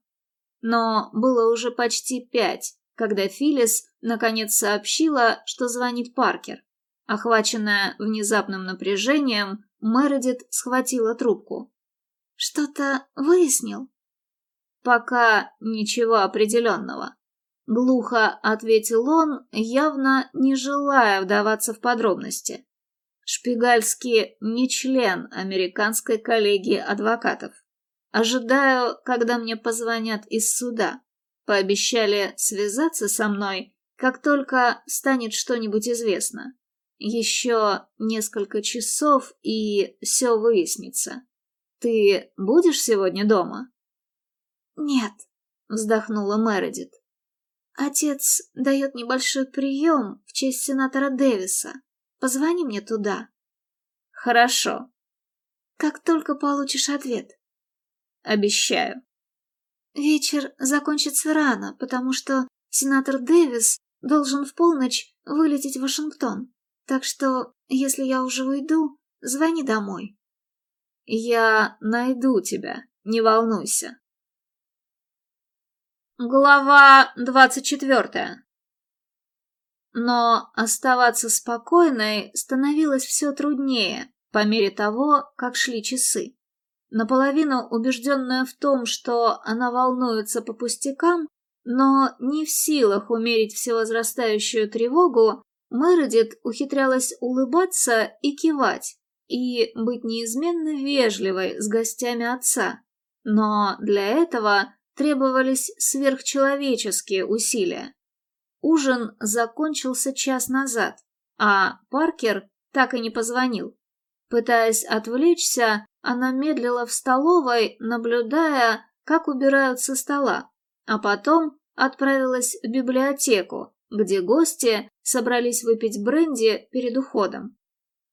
Но было уже почти пять, когда Филис наконец сообщила, что звонит Паркер. Охваченная внезапным напряжением, Мередит схватила трубку. «Что-то выяснил?» «Пока ничего определенного», — глухо ответил он, явно не желая вдаваться в подробности. Шпигальский не член американской коллегии адвокатов. Ожидаю, когда мне позвонят из суда. Пообещали связаться со мной, как только станет что-нибудь известно. Еще несколько часов, и все выяснится. Ты будешь сегодня дома? Нет, вздохнула Мередит. Отец дает небольшой прием в честь сенатора Дэвиса. Позвони мне туда. Хорошо. Как только получишь ответ. Обещаю. Вечер закончится рано, потому что сенатор Дэвис должен в полночь вылететь в Вашингтон. Так что, если я уже уйду, звони домой. Я найду тебя, не волнуйся. Глава двадцать четвертая. Но оставаться спокойной становилось все труднее по мере того, как шли часы. Наполовину убежденная в том, что она волнуется по пустякам, но не в силах умерить всевозрастающую тревогу, Мередит ухитрялась улыбаться и кивать, и быть неизменно вежливой с гостями отца. Но для этого требовались сверхчеловеческие усилия. Ужин закончился час назад, а Паркер так и не позвонил. Пытаясь отвлечься, она медлила в столовой, наблюдая, как убирают со стола, а потом отправилась в библиотеку, где гости собрались выпить бренди перед уходом.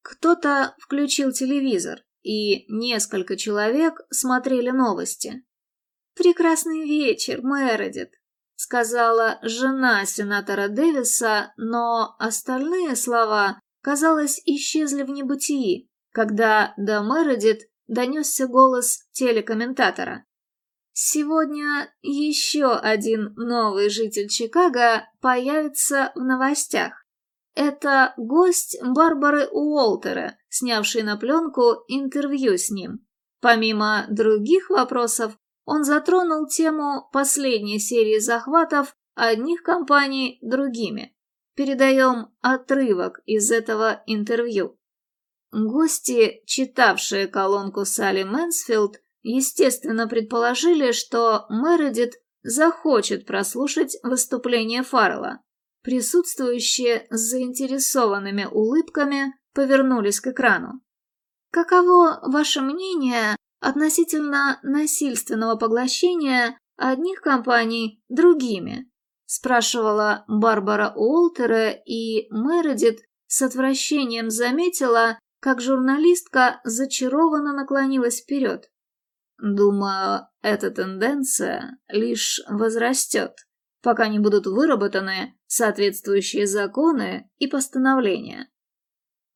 Кто-то включил телевизор, и несколько человек смотрели новости. «Прекрасный вечер, Мередит», — сказала жена сенатора Дэвиса, но остальные слова, казалось, исчезли в небытии, когда до Мередит донесся голос телекомментатора. Сегодня еще один новый житель Чикаго появится в новостях. Это гость Барбары Уолтера, снявший на пленку интервью с ним. Помимо других вопросов, он затронул тему последней серии захватов одних компаний другими. Передаем отрывок из этого интервью. Гости, читавшие колонку Салли Мэнсфилд, естественно, предположили, что Мередит захочет прослушать выступление Фаррелла. Присутствующие с заинтересованными улыбками повернулись к экрану. «Каково ваше мнение относительно насильственного поглощения одних компаний другими?» спрашивала Барбара Уолтера, и Мередит с отвращением заметила, как журналистка зачарованно наклонилась вперед. Думаю, эта тенденция лишь возрастет, пока не будут выработаны соответствующие законы и постановления.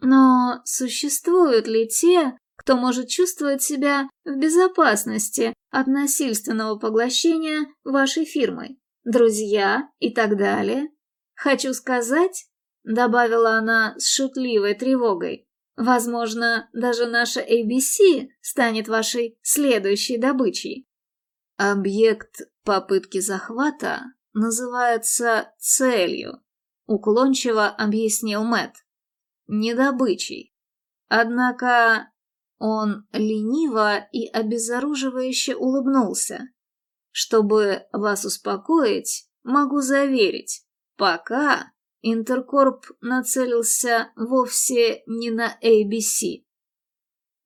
Но существуют ли те, кто может чувствовать себя в безопасности от насильственного поглощения вашей фирмой? Друзья и так далее? Хочу сказать, добавила она с шутливой тревогой, Возможно, даже наша ABC станет вашей следующей добычей. Объект попытки захвата называется целью, уклончиво объяснил Мэт. Не добычей. Однако он лениво и обезоруживающе улыбнулся. Чтобы вас успокоить, могу заверить, пока Интеркорп нацелился вовсе не на ABC.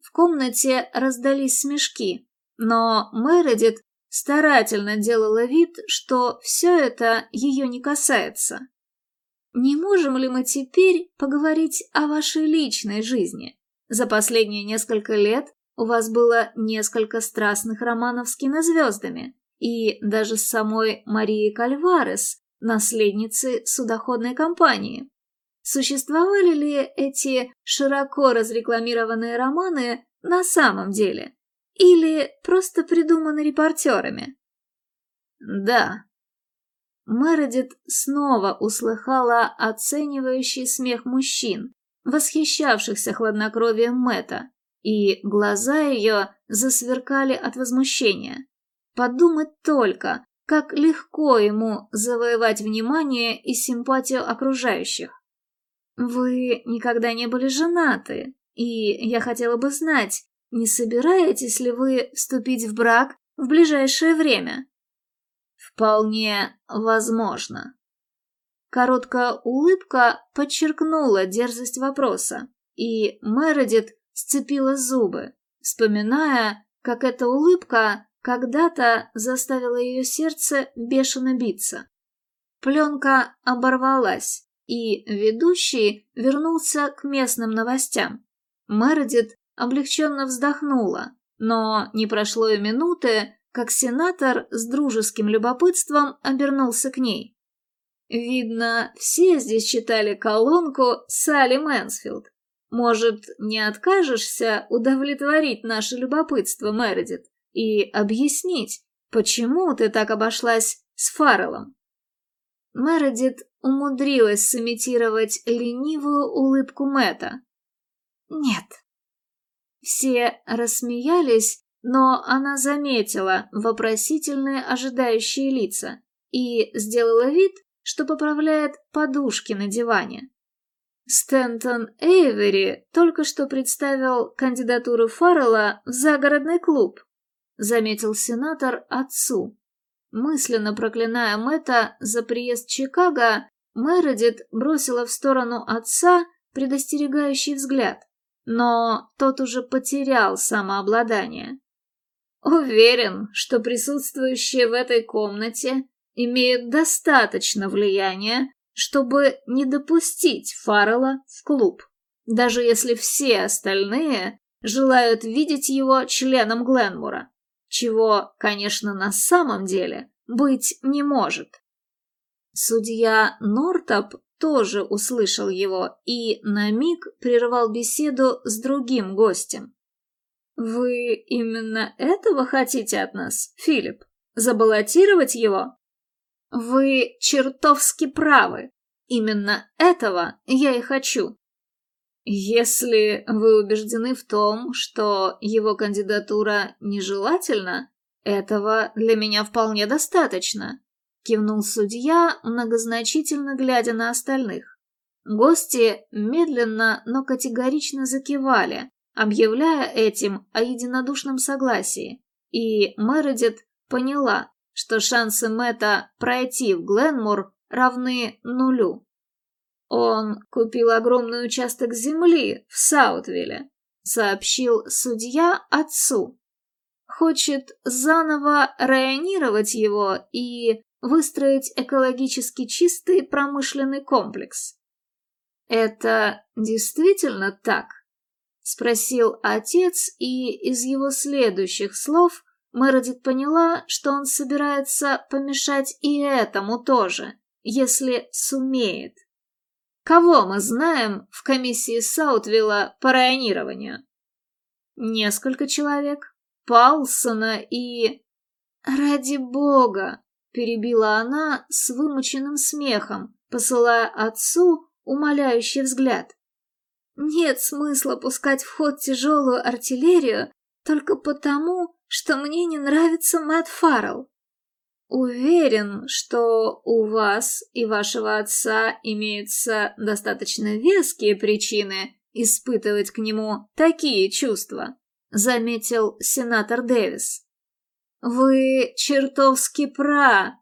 В комнате раздались смешки, но Мередит старательно делала вид, что все это ее не касается. «Не можем ли мы теперь поговорить о вашей личной жизни? За последние несколько лет у вас было несколько страстных романов с кинозвездами, и даже с самой Марией Кальварес, наследницы судоходной компании. Существовали ли эти широко разрекламированные романы на самом деле? Или просто придуманы репортерами? Да. Мередит снова услыхала оценивающий смех мужчин, восхищавшихся хладнокровием Мэта, и глаза ее засверкали от возмущения. Подумать только, как легко ему завоевать внимание и симпатию окружающих. Вы никогда не были женаты, и я хотела бы знать, не собираетесь ли вы вступить в брак в ближайшее время? Вполне возможно. Короткая улыбка подчеркнула дерзость вопроса, и Мередит сцепила зубы, вспоминая, как эта улыбка когда-то заставила ее сердце бешено биться. Пленка оборвалась, и ведущий вернулся к местным новостям. Мередит облегченно вздохнула, но не прошло и минуты, как сенатор с дружеским любопытством обернулся к ней. Видно, все здесь читали колонку Салли Мэнсфилд. Может, не откажешься удовлетворить наше любопытство, Мередит, и объяснить, почему ты так обошлась с Фарреллом? Мередит умудрилась сымитировать ленивую улыбку Мэта. «Нет», все рассмеялись, но она заметила вопросительные ожидающие лица и сделала вид, что поправляет подушки на диване. Стентон Эйвери только что представил кандидатуру Фаррелла в загородный клуб, заметил сенатор отцу. Мысленно проклиная Мэтта за приезд в Чикаго, Мередит бросила в сторону отца предостерегающий взгляд но тот уже потерял самообладание. Уверен, что присутствующие в этой комнате имеют достаточно влияния, чтобы не допустить Фаррелла в клуб, даже если все остальные желают видеть его членом Гленмура, чего, конечно, на самом деле быть не может. Судья Нортоп тоже услышал его и на миг прервал беседу с другим гостем. «Вы именно этого хотите от нас, Филипп? Забаллотировать его?» «Вы чертовски правы. Именно этого я и хочу. Если вы убеждены в том, что его кандидатура нежелательна, этого для меня вполне достаточно кивнул судья, многозначительно глядя на остальных. Гости медленно, но категорично закивали, объявляя этим о единодушном согласии, и Мередит поняла, что шансы Мэтта пройти в Гленмур равны нулю. Он купил огромный участок земли в Саутвилле, сообщил судья отцу. Хочет заново районировать его и выстроить экологически чистый промышленный комплекс. «Это действительно так?» — спросил отец, и из его следующих слов Мередит поняла, что он собирается помешать и этому тоже, если сумеет. Кого мы знаем в комиссии Саутвилла по районированию? Несколько человек. Паулсона и... Ради бога, перебила она с вымученным смехом, посылая отцу умоляющий взгляд. Нет смысла пускать в ход тяжелую артиллерию только потому, что мне не нравится Мэтт Фаррелл. Уверен, что у вас и вашего отца имеются достаточно веские причины испытывать к нему такие чувства, заметил сенатор Дэвис. «Вы чертовски пра...»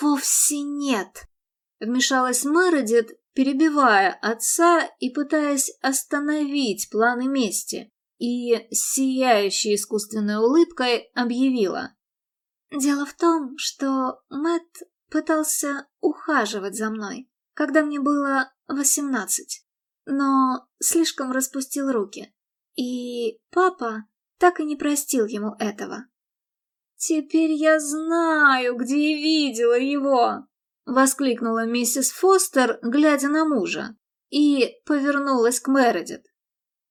«Вовсе нет», — вмешалась Мередит, перебивая отца и пытаясь остановить планы мести, и, сияющей искусственной улыбкой, объявила. «Дело в том, что Мэтт пытался ухаживать за мной, когда мне было восемнадцать, но слишком распустил руки, и папа так и не простил ему этого. «Теперь я знаю, где я видела его!» — воскликнула миссис Фостер, глядя на мужа, и повернулась к Мередит.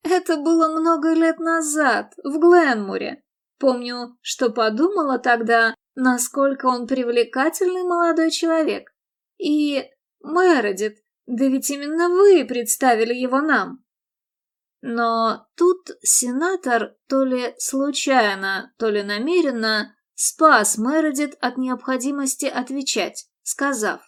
«Это было много лет назад, в Гленмуре. Помню, что подумала тогда, насколько он привлекательный молодой человек. И, Мередит, да ведь именно вы представили его нам!» Но тут сенатор то ли случайно, то ли намеренно спас Мередит от необходимости отвечать, сказав,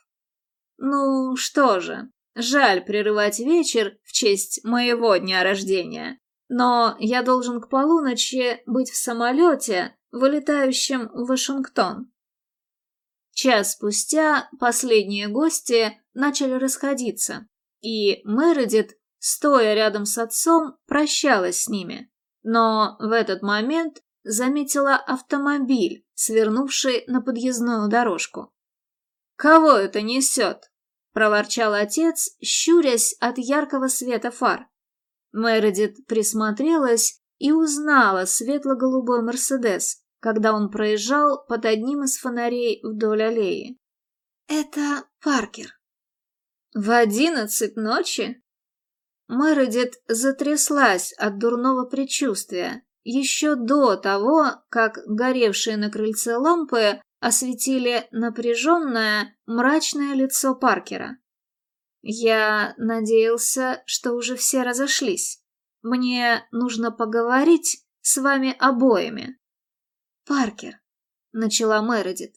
«Ну что же, жаль прерывать вечер в честь моего дня рождения, но я должен к полуночи быть в самолете, вылетающем в Вашингтон». Час спустя последние гости начали расходиться, и Мередит, стоя рядом с отцом, прощалась с ними. Но в этот момент заметила автомобиль, свернувший на подъездную дорожку. «Кого это несет?» – проворчал отец, щурясь от яркого света фар. Мередит присмотрелась и узнала светло-голубой «Мерседес», когда он проезжал под одним из фонарей вдоль аллеи. «Это Паркер». «В одиннадцать ночи?» Мередит затряслась от дурного предчувствия, еще до того, как горевшие на крыльце лампы осветили напряженное, мрачное лицо Паркера. Я надеялся, что уже все разошлись. Мне нужно поговорить с вами обоими. Паркер, начала Мередит,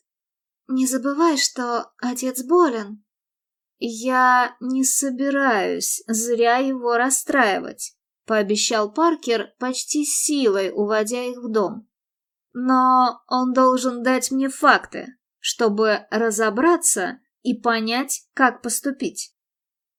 не забывай, что отец болен. Я не собираюсь зря его расстраивать, пообещал Паркер почти силой, уводя их в дом. Но он должен дать мне факты, чтобы разобраться и понять, как поступить.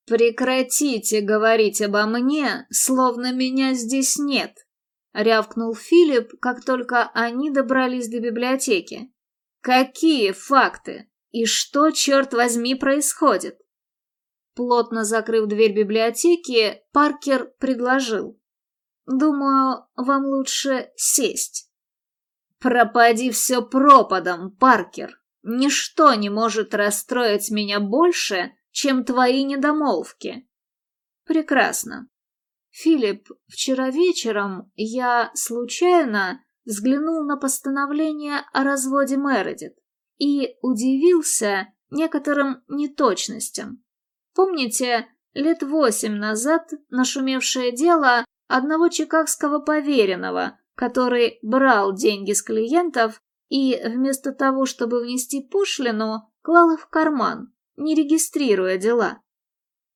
«Прекратите говорить обо мне, словно меня здесь нет», — рявкнул Филипп, как только они добрались до библиотеки. «Какие факты? И что, черт возьми, происходит?» Плотно закрыв дверь библиотеки, Паркер предложил. «Думаю, вам лучше сесть». Пропади все пропадом, Паркер. Ничто не может расстроить меня больше, чем твои недомолвки. Прекрасно. Филипп, вчера вечером я случайно взглянул на постановление о разводе Мередит и удивился некоторым неточностям. Помните, лет восемь назад нашумевшее дело одного чикагского поверенного, который брал деньги с клиентов и вместо того, чтобы внести пошлину, клал их в карман, не регистрируя дела.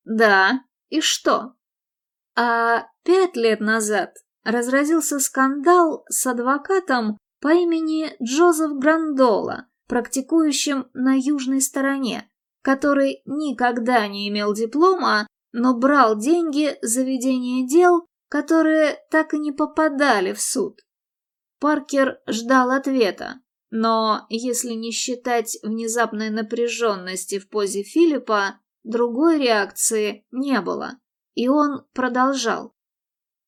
Да, и что? А пять лет назад разразился скандал с адвокатом по имени Джозеф Грандола, практикующим на южной стороне, который никогда не имел диплома, но брал деньги за ведение дел которые так и не попадали в суд. Паркер ждал ответа, но, если не считать внезапной напряженности в позе Филиппа, другой реакции не было, и он продолжал.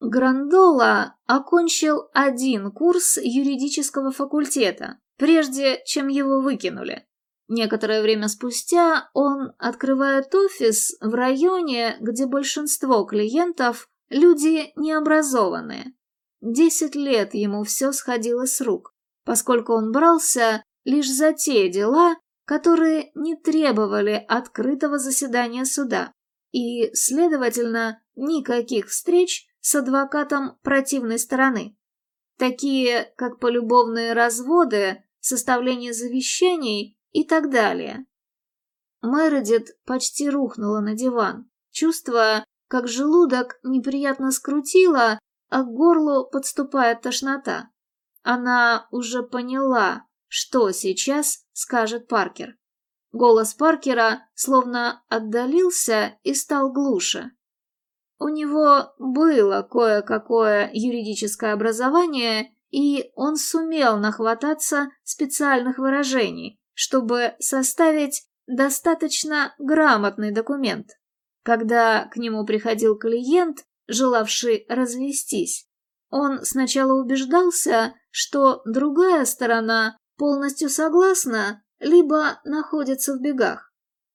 Грандола окончил один курс юридического факультета, прежде чем его выкинули. Некоторое время спустя он открывает офис в районе, где большинство клиентов Люди необразованные. Десять лет ему все сходило с рук, поскольку он брался лишь за те дела, которые не требовали открытого заседания суда, и, следовательно, никаких встреч с адвокатом противной стороны. Такие, как полюбовные разводы, составление завещаний и так далее. Мередит почти рухнула на диван, чувствуя, как желудок неприятно скрутило, а к горлу подступает тошнота. Она уже поняла, что сейчас скажет Паркер. Голос Паркера словно отдалился и стал глуше. У него было кое-какое юридическое образование, и он сумел нахвататься специальных выражений, чтобы составить достаточно грамотный документ. Когда к нему приходил клиент, желавший развестись, он сначала убеждался, что другая сторона полностью согласна, либо находится в бегах.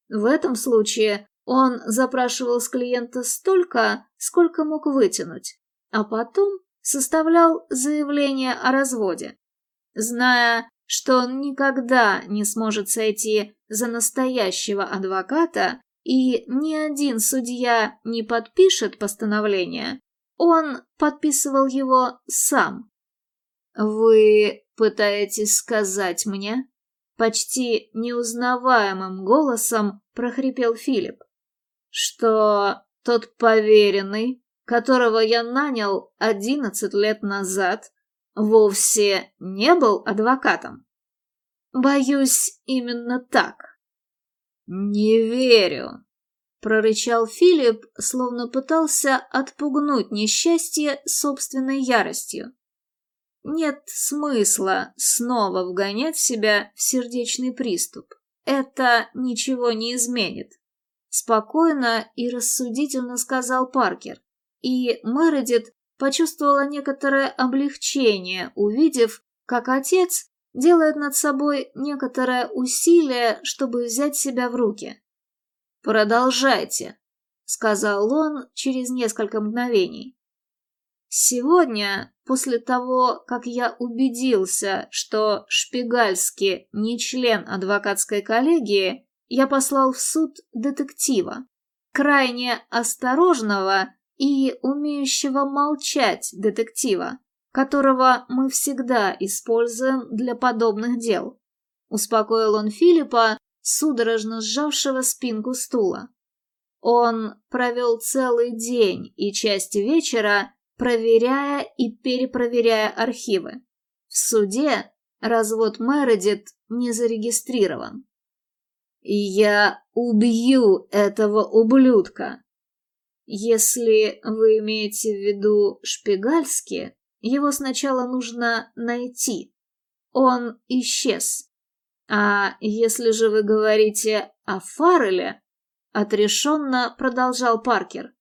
В этом случае он запрашивал с клиента столько, сколько мог вытянуть, а потом составлял заявление о разводе. Зная, что он никогда не сможет сойти за настоящего адвоката, и ни один судья не подпишет постановление, Он подписывал его сам. «Вы пытаетесь сказать мне?» Почти неузнаваемым голосом прохрипел Филипп, что тот поверенный, которого я нанял одиннадцать лет назад, вовсе не был адвокатом. Боюсь, именно так. Не верю, прорычал Филипп, словно пытался отпугнуть несчастье собственной яростью. Нет смысла снова вгонять себя в сердечный приступ. Это ничего не изменит. Спокойно и рассудительно сказал Паркер. И Мередит почувствовала некоторое облегчение, увидев, как отец делает над собой некоторое усилие, чтобы взять себя в руки. «Продолжайте», — сказал он через несколько мгновений. «Сегодня, после того, как я убедился, что Шпигальский не член адвокатской коллегии, я послал в суд детектива, крайне осторожного и умеющего молчать детектива, которого мы всегда используем для подобных дел. Успокоил он Филиппа, судорожно сжавшего спинку стула. Он провел целый день и часть вечера, проверяя и перепроверяя архивы. В суде развод Мередит не зарегистрирован. «Я убью этого ублюдка!» Если вы имеете в виду Шпигальски, его сначала нужно найти. Он исчез. А если же вы говорите о Фарреле, отрешенно продолжал Паркер,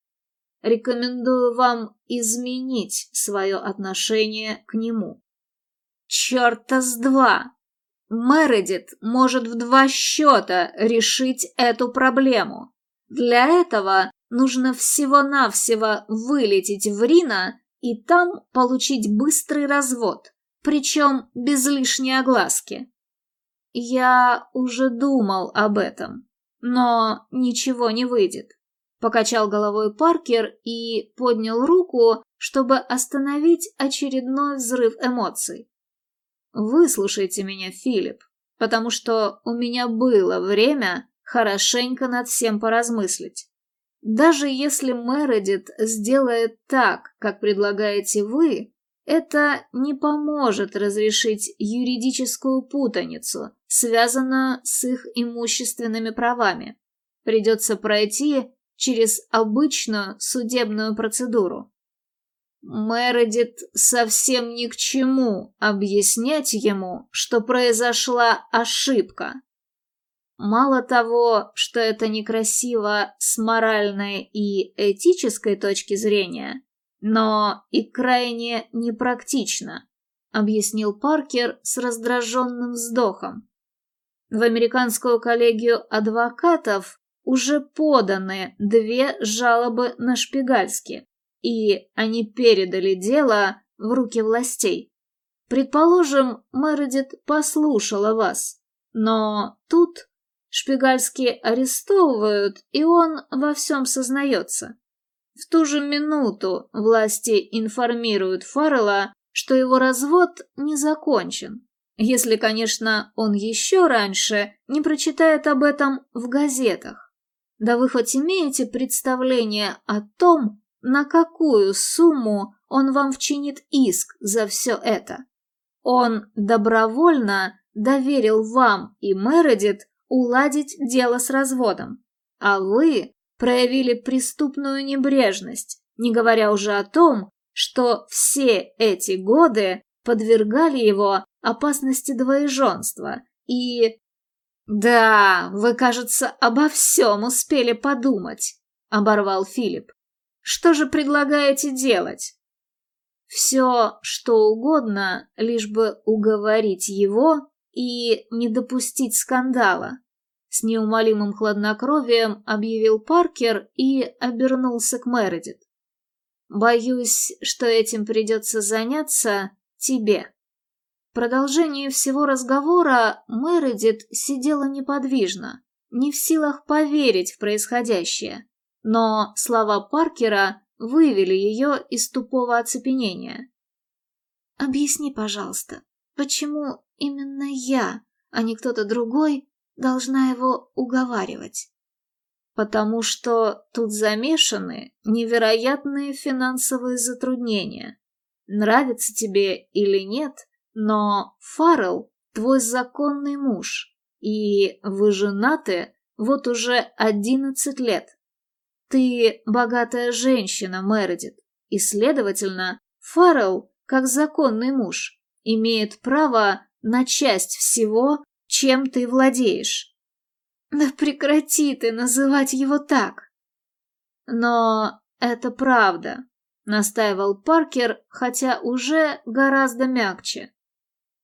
рекомендую вам изменить свое отношение к нему. Черта с два! Мередит может в два счета решить эту проблему. Для этого нужно всего-навсего вылететь в Рина и там получить быстрый развод, причем без лишней огласки. Я уже думал об этом, но ничего не выйдет. Покачал головой Паркер и поднял руку, чтобы остановить очередной взрыв эмоций. Выслушайте меня, Филипп, потому что у меня было время хорошенько над всем поразмыслить. Даже если Мередит сделает так, как предлагаете вы, это не поможет разрешить юридическую путаницу, связанную с их имущественными правами. Придется пройти через обычную судебную процедуру. Мередит совсем ни к чему объяснять ему, что произошла ошибка. Мало того, что это некрасиво с моральной и этической точки зрения, но и крайне непрактично, объяснил Паркер с раздраженным вздохом. В американскую коллегию адвокатов уже поданы две жалобы на Шпигальски, и они передали дело в руки властей. Предположим, Мередит послушала вас, но тут Шпигальский арестовывают, и он во всем сознается. В ту же минуту власти информируют Фаррелла, что его развод не закончен. Если, конечно, он еще раньше не прочитает об этом в газетах. Да вы хоть имеете представление о том, на какую сумму он вам вчинит иск за все это? Он добровольно доверил вам и Мередит уладить дело с разводом, а вы проявили преступную небрежность, не говоря уже о том, что все эти годы подвергали его опасности двоеженства и... «Да, вы, кажется, обо всем успели подумать», — оборвал Филипп. «Что же предлагаете делать?» «Все, что угодно, лишь бы уговорить его и не допустить скандала. С неумолимым хладнокровием объявил Паркер и обернулся к Мередит. «Боюсь, что этим придется заняться тебе». В продолжении всего разговора Мередит сидела неподвижно, не в силах поверить в происходящее, но слова Паркера вывели ее из тупого оцепенения. «Объясни, пожалуйста, почему именно я, а не кто-то другой, должна его уговаривать?» «Потому что тут замешаны невероятные финансовые затруднения. Нравится тебе или нет, но Фаррелл — твой законный муж, и вы женаты вот уже одиннадцать лет. Ты богатая женщина, Мередит, и, следовательно, Фаррелл, как законный муж, имеет право на часть всего, чем ты владеешь. Да прекрати ты называть его так. Но это правда, настаивал Паркер, хотя уже гораздо мягче.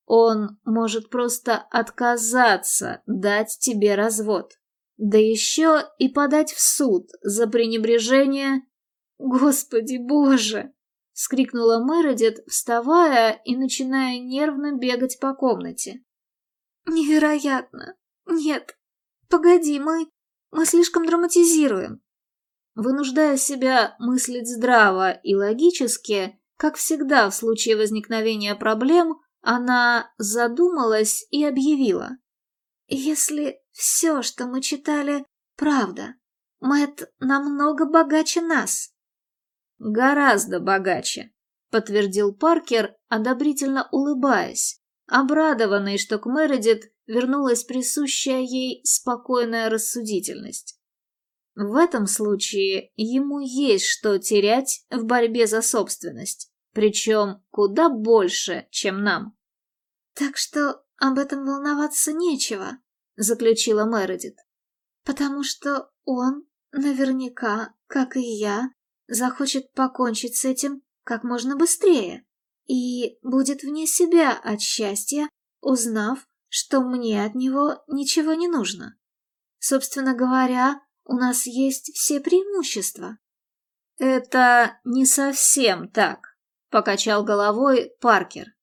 Он может просто отказаться дать тебе развод. Да еще и подать в суд за пренебрежение... Господи боже! — скрикнула Мередит, вставая и начиная нервно бегать по комнате. «Невероятно! Нет! Погоди, мы... мы слишком драматизируем!» Вынуждая себя мыслить здраво и логически, как всегда в случае возникновения проблем, она задумалась и объявила. «Если все, что мы читали, правда, Мэт намного богаче нас». «Гораздо богаче», — подтвердил Паркер, одобрительно улыбаясь, обрадованный, что к Мередит вернулась присущая ей спокойная рассудительность. В этом случае ему есть что терять в борьбе за собственность, причем куда больше, чем нам. «Так что об этом волноваться нечего», — заключила Мередит, «потому что он наверняка, как и я, захочет покончить с этим как можно быстрее и будет вне себя от счастья, узнав, что мне от него ничего не нужно. Собственно говоря, у нас есть все преимущества. Это не совсем так, покачал головой Паркер.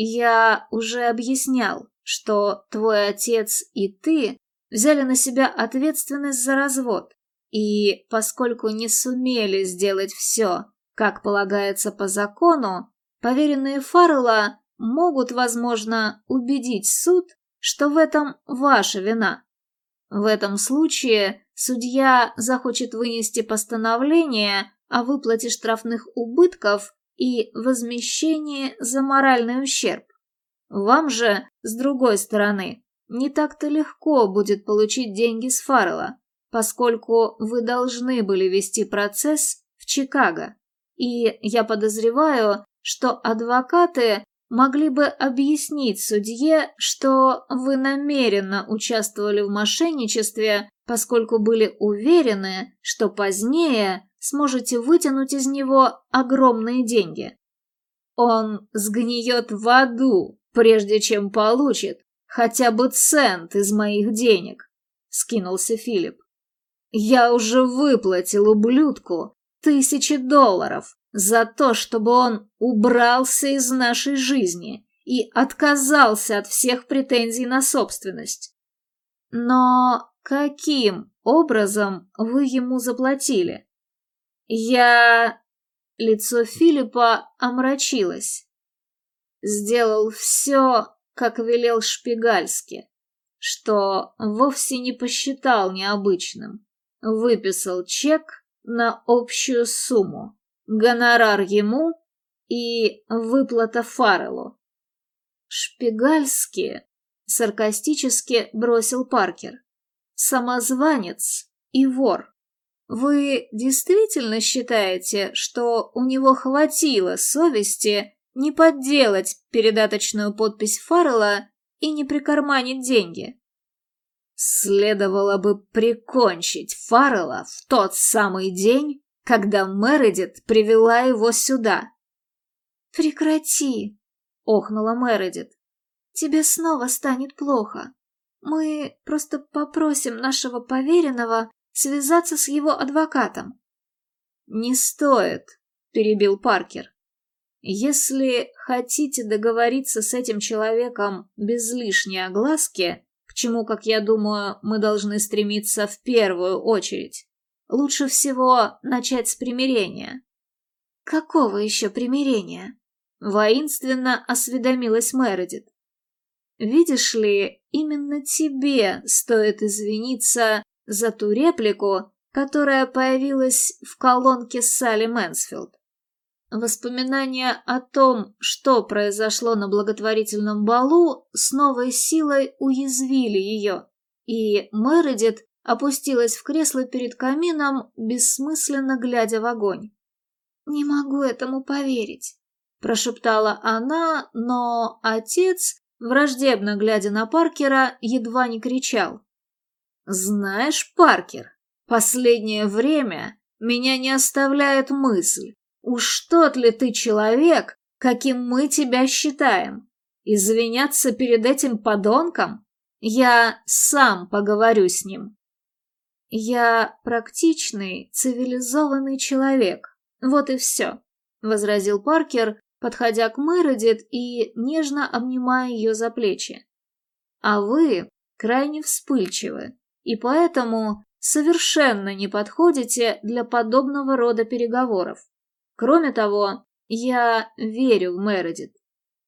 Я уже объяснял, что твой отец и ты взяли на себя ответственность за развод, и поскольку не сумели сделать все, как полагается по закону, поверенные Фаррелла могут, возможно, убедить суд, что в этом ваша вина. В этом случае судья захочет вынести постановление о выплате штрафных убытков и возмещении за моральный ущерб. Вам же, с другой стороны, не так-то легко будет получить деньги с Фаррелла, поскольку вы должны были вести процесс в Чикаго. И я подозреваю, что адвокаты могли бы объяснить судье, что вы намеренно участвовали в мошенничестве, поскольку были уверены, что позднее сможете вытянуть из него огромные деньги. Он сгниет в аду, прежде чем получит хотя бы цент из моих денег, — скинулся Филипп. Я уже выплатил ублюдку тысячи долларов за то, чтобы он убрался из нашей жизни и отказался от всех претензий на собственность. Но каким образом вы ему заплатили? Я... Лицо Филиппа омрачилось. Сделал все, как велел Шпигальски, что вовсе не посчитал необычным выписал чек на общую сумму, гонорар ему и выплата Фарреллу. Шпигальски саркастически бросил Паркер. Самозванец и вор. Вы действительно считаете, что у него хватило совести не подделать передаточную подпись Фаррелла и не прикарманить деньги? Следовало бы прикончить Фаррелла в тот самый день, когда Мередит привела его сюда. «Прекрати!» — охнула Мередит. «Тебе снова станет плохо. Мы просто попросим нашего поверенного связаться с его адвокатом». «Не стоит», — перебил Паркер. «Если хотите договориться с этим человеком без лишней огласки, чему, как я думаю, мы должны стремиться в первую очередь. лучше всего начать с примирения. Какого еще примирения? Воинственно осведомилась Мередит. Видишь ли, именно тебе стоит извиниться за ту реплику, которая появилась в колонке Салли Мэнсфилд. Воспоминания о том, что произошло на благотворительном балу, с новой силой уязвили ее, и Мередит опустилась в кресло перед камином, бессмысленно глядя в огонь. «Не могу этому поверить», — прошептала она, но отец, враждебно глядя на Паркера, едва не кричал. «Знаешь, Паркер, последнее время меня не оставляет мысль, Уж тот ли ты человек, каким мы тебя считаем? Извиняться перед этим подонком? Я сам поговорю с ним. Я практичный, цивилизованный человек. Вот и все, — возразил Паркер, подходя к Мэродит и нежно обнимая ее за плечи. А вы крайне вспыльчивы, и поэтому совершенно не подходите для подобного рода переговоров. Кроме того, я верю в Мередит.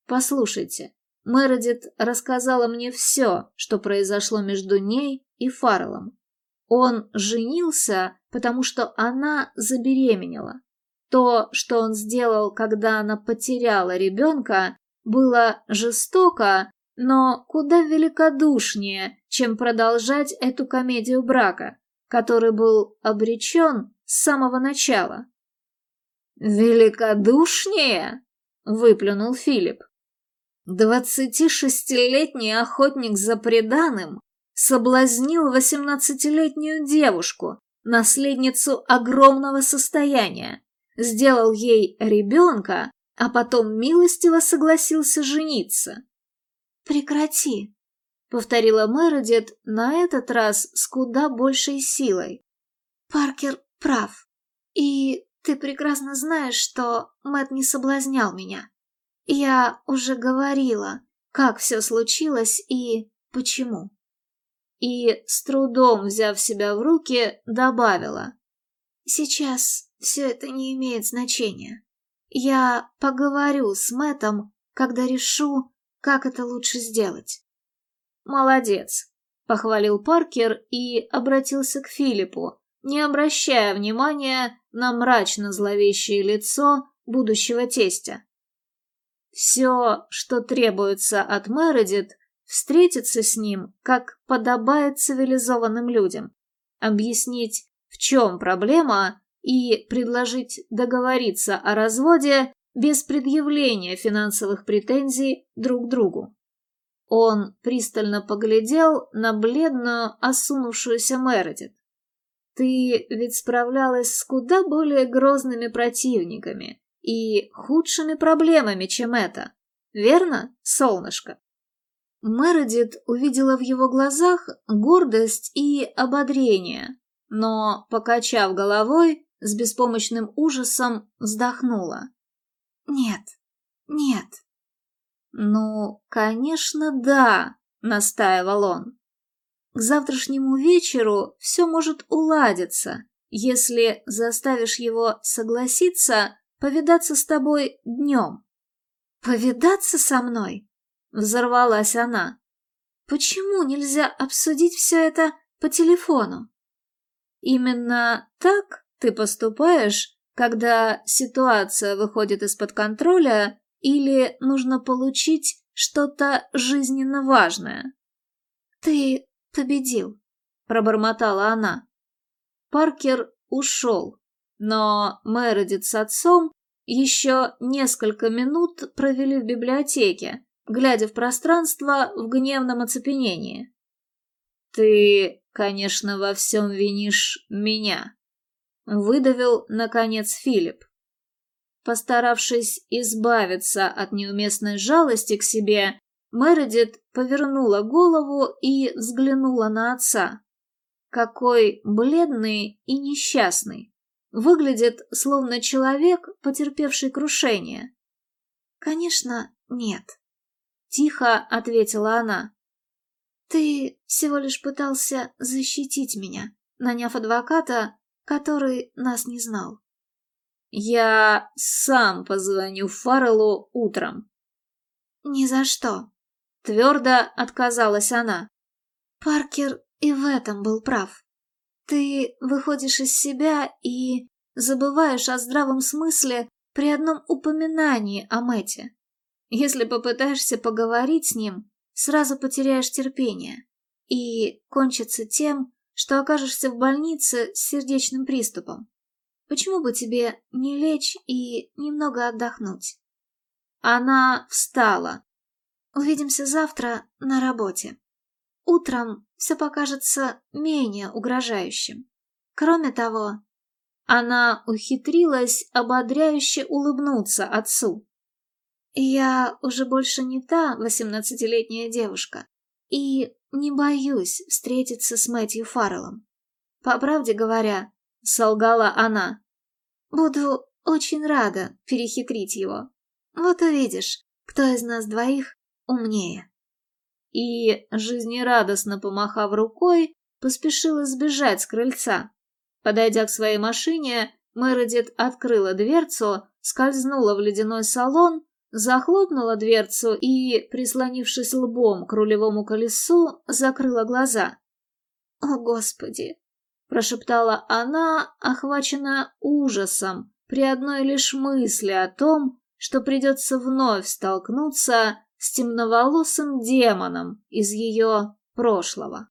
Послушайте, Мередит рассказала мне все, что произошло между ней и Фарреллом. Он женился, потому что она забеременела. То, что он сделал, когда она потеряла ребенка, было жестоко, но куда великодушнее, чем продолжать эту комедию брака, который был обречен с самого начала. «Великодушнее?» — выплюнул Филипп. «Двадцатишестилетний охотник за преданным соблазнил восемнадцатилетнюю девушку, наследницу огромного состояния, сделал ей ребенка, а потом милостиво согласился жениться». «Прекрати», — повторила Мередит на этот раз с куда большей силой. «Паркер прав. И ты прекрасно знаешь, что Мэт не соблазнял меня. Я уже говорила, как все случилось и почему. И, с трудом взяв себя в руки, добавила. Сейчас все это не имеет значения. Я поговорю с Мэтом, когда решу, как это лучше сделать. Молодец, похвалил Паркер и обратился к Филиппу, не обращая внимания на мрачно-зловещее лицо будущего тестя. Все, что требуется от Мередит, встретиться с ним, как подобает цивилизованным людям, объяснить, в чем проблема, и предложить договориться о разводе без предъявления финансовых претензий друг другу. Он пристально поглядел на бледную, осунувшуюся Мередит. Ты ведь справлялась с куда более грозными противниками и худшими проблемами, чем это. Верно, солнышко? Мередит увидела в его глазах гордость и ободрение, но, покачав головой, с беспомощным ужасом вздохнула. «Нет, нет». «Ну, конечно, да», — настаивал он. К завтрашнему вечеру все может уладиться, если заставишь его согласиться повидаться с тобой днем. «Повидаться со мной?» — взорвалась она. «Почему нельзя обсудить все это по телефону?» «Именно так ты поступаешь, когда ситуация выходит из-под контроля или нужно получить что-то жизненно важное?» «Ты победил», — пробормотала она. Паркер ушел, но Мередит с отцом еще несколько минут провели в библиотеке, глядя в пространство в гневном оцепенении. «Ты, конечно, во всем винишь меня», — выдавил, наконец, Филипп. Постаравшись избавиться от неуместной жалости к себе, Мередит повернула голову и взглянула на отца. Какой бледный и несчастный. Выглядит, словно человек, потерпевший крушение. «Конечно, нет», — тихо ответила она. «Ты всего лишь пытался защитить меня, наняв адвоката, который нас не знал. «Я сам позвоню Фарреллу утром». «Ни за что», — твердо отказалась она. Паркер и в этом был прав. Ты выходишь из себя и забываешь о здравом смысле при одном упоминании о Мэте. Если попытаешься поговорить с ним, сразу потеряешь терпение и кончится тем, что окажешься в больнице с сердечным приступом. Почему бы тебе не лечь и немного отдохнуть? Она встала. Увидимся завтра на работе. Утром все покажется менее угрожающим. Кроме того, она ухитрилась ободряюще улыбнуться отцу. Я уже больше не та восемнадцатилетняя девушка и не боюсь встретиться с Мэтью Фарреллом. По правде говоря, солгала она, буду очень рада перехитрить его. Вот увидишь, кто из нас двоих умнее и, жизнерадостно помахав рукой, поспешила сбежать с крыльца. Подойдя к своей машине, Мередит открыла дверцу, скользнула в ледяной салон, захлопнула дверцу и, прислонившись лбом к рулевому колесу, закрыла глаза. «О, Господи!» – прошептала она, охваченная ужасом при одной лишь мысли о том, что придется вновь столкнуться с темноволосым демоном из ее прошлого.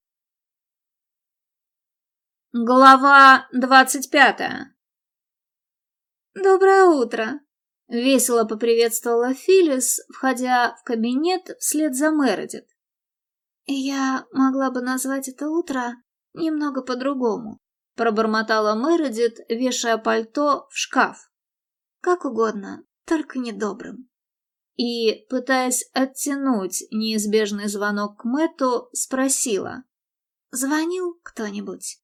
Глава двадцать пятая «Доброе утро!» — весело поприветствовала Филлис, входя в кабинет вслед за Мередит. «Я могла бы назвать это утро немного по-другому», — пробормотала Мередит, вешая пальто в шкаф. «Как угодно, только недобрым» и, пытаясь оттянуть неизбежный звонок к Мэтту, спросила. «Звонил кто-нибудь?»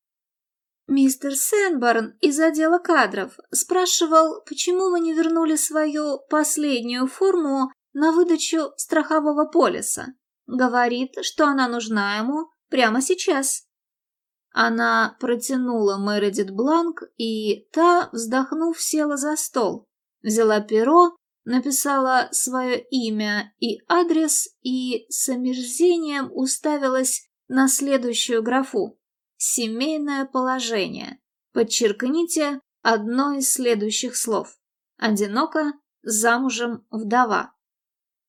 «Мистер Сенборн из отдела кадров спрашивал, почему вы не вернули свою последнюю форму на выдачу страхового полиса. Говорит, что она нужна ему прямо сейчас». Она протянула Мередит бланк, и та, вздохнув, села за стол, взяла перо написала свое имя и адрес и с омерзением уставилась на следующую графу «Семейное положение». Подчеркните одно из следующих слов. Одиноко, замужем, вдова.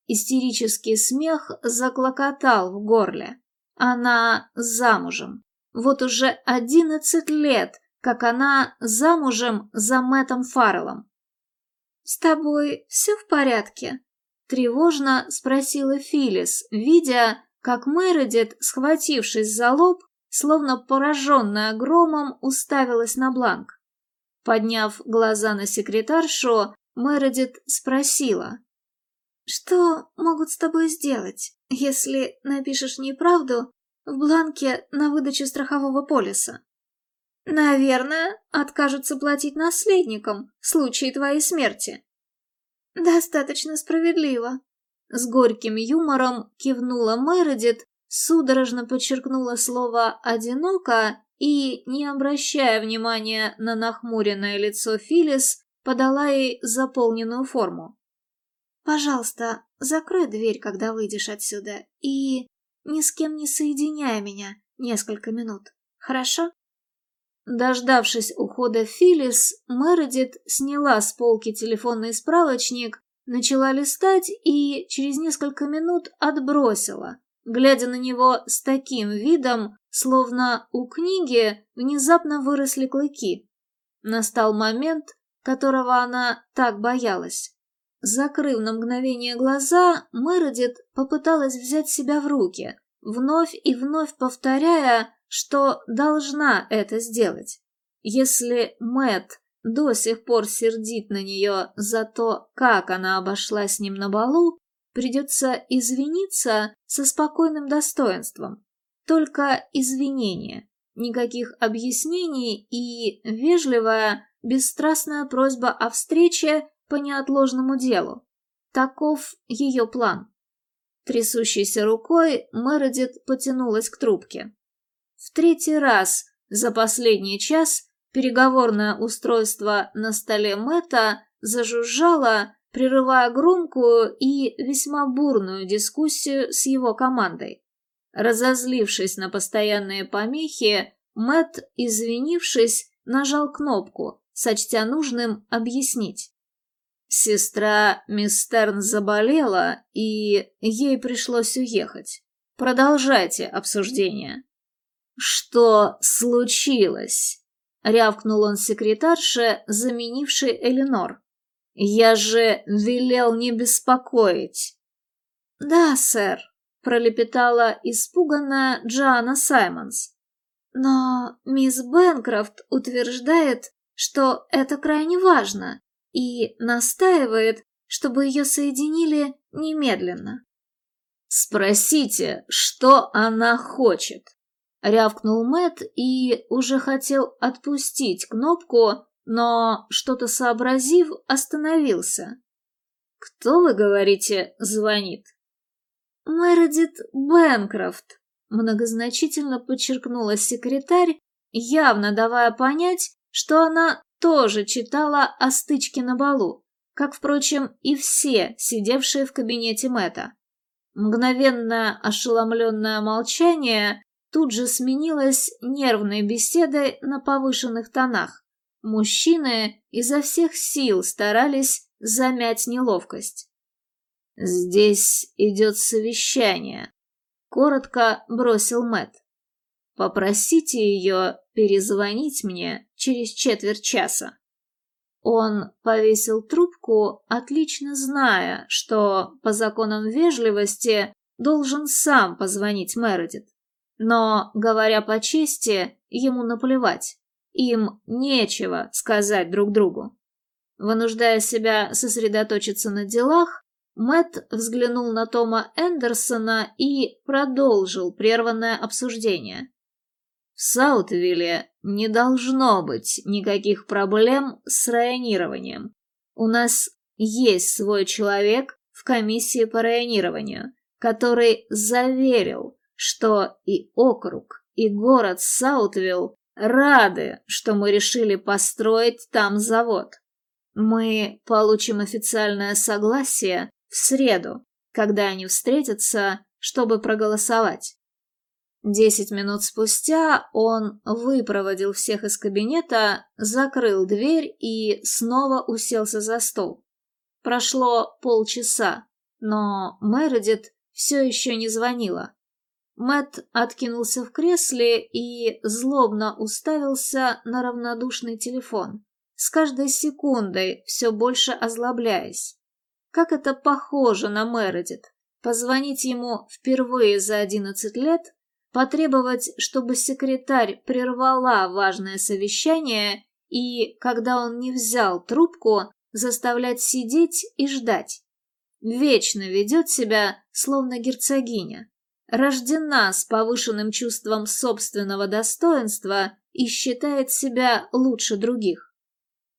Истерический смех заклокотал в горле. Она замужем. Вот уже одиннадцать лет, как она замужем за Мэттом Фарреллом. «С тобой все в порядке?» — тревожно спросила Филис, видя, как Мередит, схватившись за лоб, словно пораженная громом, уставилась на бланк. Подняв глаза на секретаршу, Мередит спросила. «Что могут с тобой сделать, если напишешь неправду в бланке на выдачу страхового полиса?» Наверное, откажутся платить наследникам в случае твоей смерти. Достаточно справедливо. С горьким юмором кивнула Мередит, судорожно подчеркнула слово «одиноко» и, не обращая внимания на нахмуренное лицо Филис, подала ей заполненную форму. «Пожалуйста, закрой дверь, когда выйдешь отсюда, и ни с кем не соединяй меня несколько минут, хорошо?» Дождавшись ухода Филис, Мередит сняла с полки телефонный справочник, начала листать и через несколько минут отбросила, глядя на него с таким видом, словно у книги внезапно выросли клыки. Настал момент, которого она так боялась. Закрыв на мгновение глаза, Мередит попыталась взять себя в руки, вновь и вновь повторяя что должна это сделать. Если Мэт до сих пор сердит на нее за то, как она обошла с ним на балу, придется извиниться со спокойным достоинством. Только извинения, никаких объяснений и вежливая, бесстрастная просьба о встрече по неотложному делу. Таков ее план. Трясущейся рукой Мередит потянулась к трубке. В третий раз за последний час переговорное устройство на столе Мэтта зажужжало, прерывая громкую и весьма бурную дискуссию с его командой. Разозлившись на постоянные помехи, Мэт, извинившись, нажал кнопку, сочтя нужным объяснить. Сестра мисс Стерн заболела, и ей пришлось уехать. Продолжайте обсуждение. Что случилось? Рявкнул он секретарше, заменившей Эленор. Я же велел не беспокоить. Да, сэр, пролепетала испуганная Джоанна Саймонс. Но мисс Бенкрофт утверждает, что это крайне важно, и настаивает, чтобы ее соединили немедленно. «Спросите, что она хочет?» — рявкнул Мэт и уже хотел отпустить кнопку, но, что-то сообразив, остановился. «Кто, вы говорите, звонит?» «Мередит Бэнкрофт», — многозначительно подчеркнула секретарь, явно давая понять, что она тоже читала о стычке на балу, как, впрочем, и все, сидевшие в кабинете Мэтта. Мгновенное ошеломленное молчание тут же сменилось нервной беседой на повышенных тонах. Мужчины изо всех сил старались замять неловкость. «Здесь идет совещание», — коротко бросил Мэт. «Попросите ее перезвонить мне через четверть часа». Он повесил трубку, отлично зная, что по законам вежливости должен сам позвонить Мередит. Но, говоря по чести, ему наплевать. Им нечего сказать друг другу. Вынуждая себя сосредоточиться на делах, Мэт взглянул на Тома Эндерсона и продолжил прерванное обсуждение. В Саутвилле не должно быть никаких проблем с районированием. У нас есть свой человек в комиссии по районированию, который заверил, что и округ, и город Саутвилл рады, что мы решили построить там завод. Мы получим официальное согласие в среду, когда они встретятся, чтобы проголосовать. Десять минут спустя он выпроводил всех из кабинета, закрыл дверь и снова уселся за стол. Прошло полчаса, но Мередит все еще не звонила. Мэт откинулся в кресле и злобно уставился на равнодушный телефон, с каждой секундой все больше озлобляясь. Как это похоже на Мередит. Позвонить ему впервые за одиннадцать лет, потребовать, чтобы секретарь прервала важное совещание и, когда он не взял трубку, заставлять сидеть и ждать. Вечно ведет себя, словно герцогиня рождена с повышенным чувством собственного достоинства и считает себя лучше других.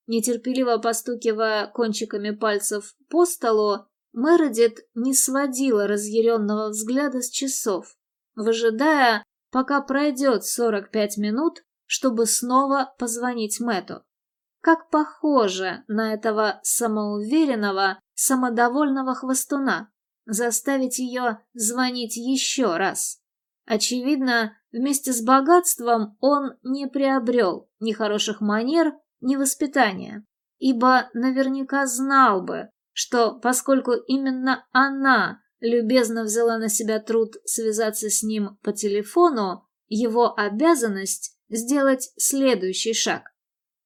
Нетерпеливо постукивая кончиками пальцев по столу, Мередит не сводила разъяренного взгляда с часов, выжидая, пока пройдет 45 минут, чтобы снова позвонить Мэту. Как похоже на этого самоуверенного, самодовольного хвостуна заставить ее звонить еще раз. Очевидно, вместе с богатством он не приобрел ни хороших манер, ни воспитания, ибо наверняка знал бы, что поскольку именно она любезно взяла на себя труд связаться с ним по телефону, его обязанность сделать следующий шаг.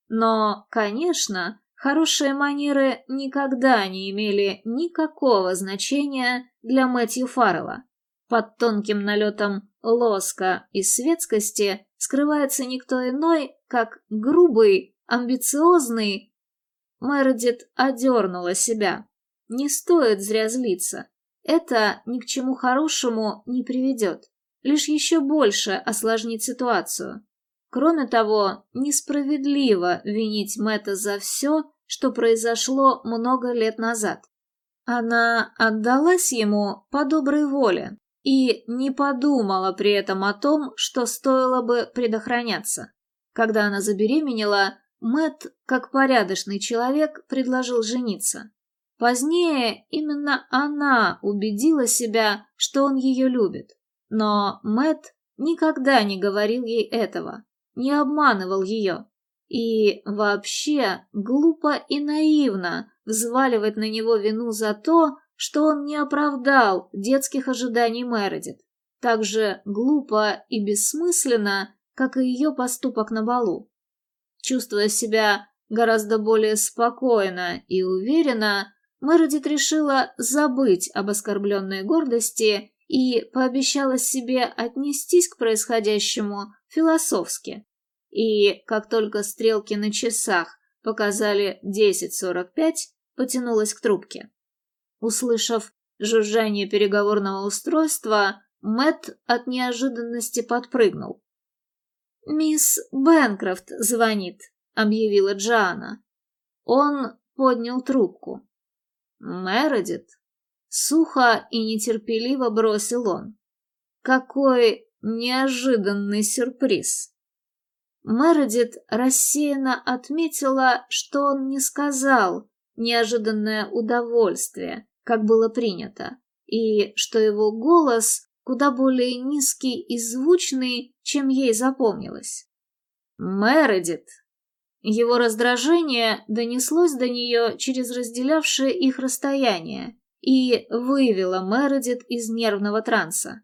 Но, конечно, Хорошие манеры никогда не имели никакого значения для Мэтью Фаррелла. Под тонким налетом лоска и светскости скрывается никто иной, как грубый, амбициозный... Мередит одернула себя. Не стоит зря злиться. Это ни к чему хорошему не приведет. Лишь еще больше осложнит ситуацию. Кроме того, несправедливо винить Мэтта за все, что произошло много лет назад. Она отдалась ему по доброй воле и не подумала при этом о том, что стоило бы предохраняться. Когда она забеременела, Мэт, как порядочный человек, предложил жениться. Позднее именно она убедила себя, что он ее любит. Но Мэт никогда не говорил ей этого, не обманывал ее. И вообще глупо и наивно взваливать на него вину за то, что он не оправдал детских ожиданий Мередит. Так же глупо и бессмысленно, как и ее поступок на балу. Чувствуя себя гораздо более спокойно и уверенно, Мередит решила забыть об оскорбленной гордости и пообещала себе отнестись к происходящему философски. И как только стрелки на часах показали 10.45, потянулась к трубке. Услышав жужжание переговорного устройства, Мэт от неожиданности подпрыгнул. «Мисс Бэнкрофт звонит», — объявила Джоанна. Он поднял трубку. «Мередит?» Сухо и нетерпеливо бросил он. «Какой неожиданный сюрприз!» Мередит рассеянно отметила, что он не сказал «неожиданное удовольствие», как было принято, и что его голос куда более низкий и звучный, чем ей запомнилось. «Мередит!» Его раздражение донеслось до нее через разделявшее их расстояние и вывело Мередит из нервного транса.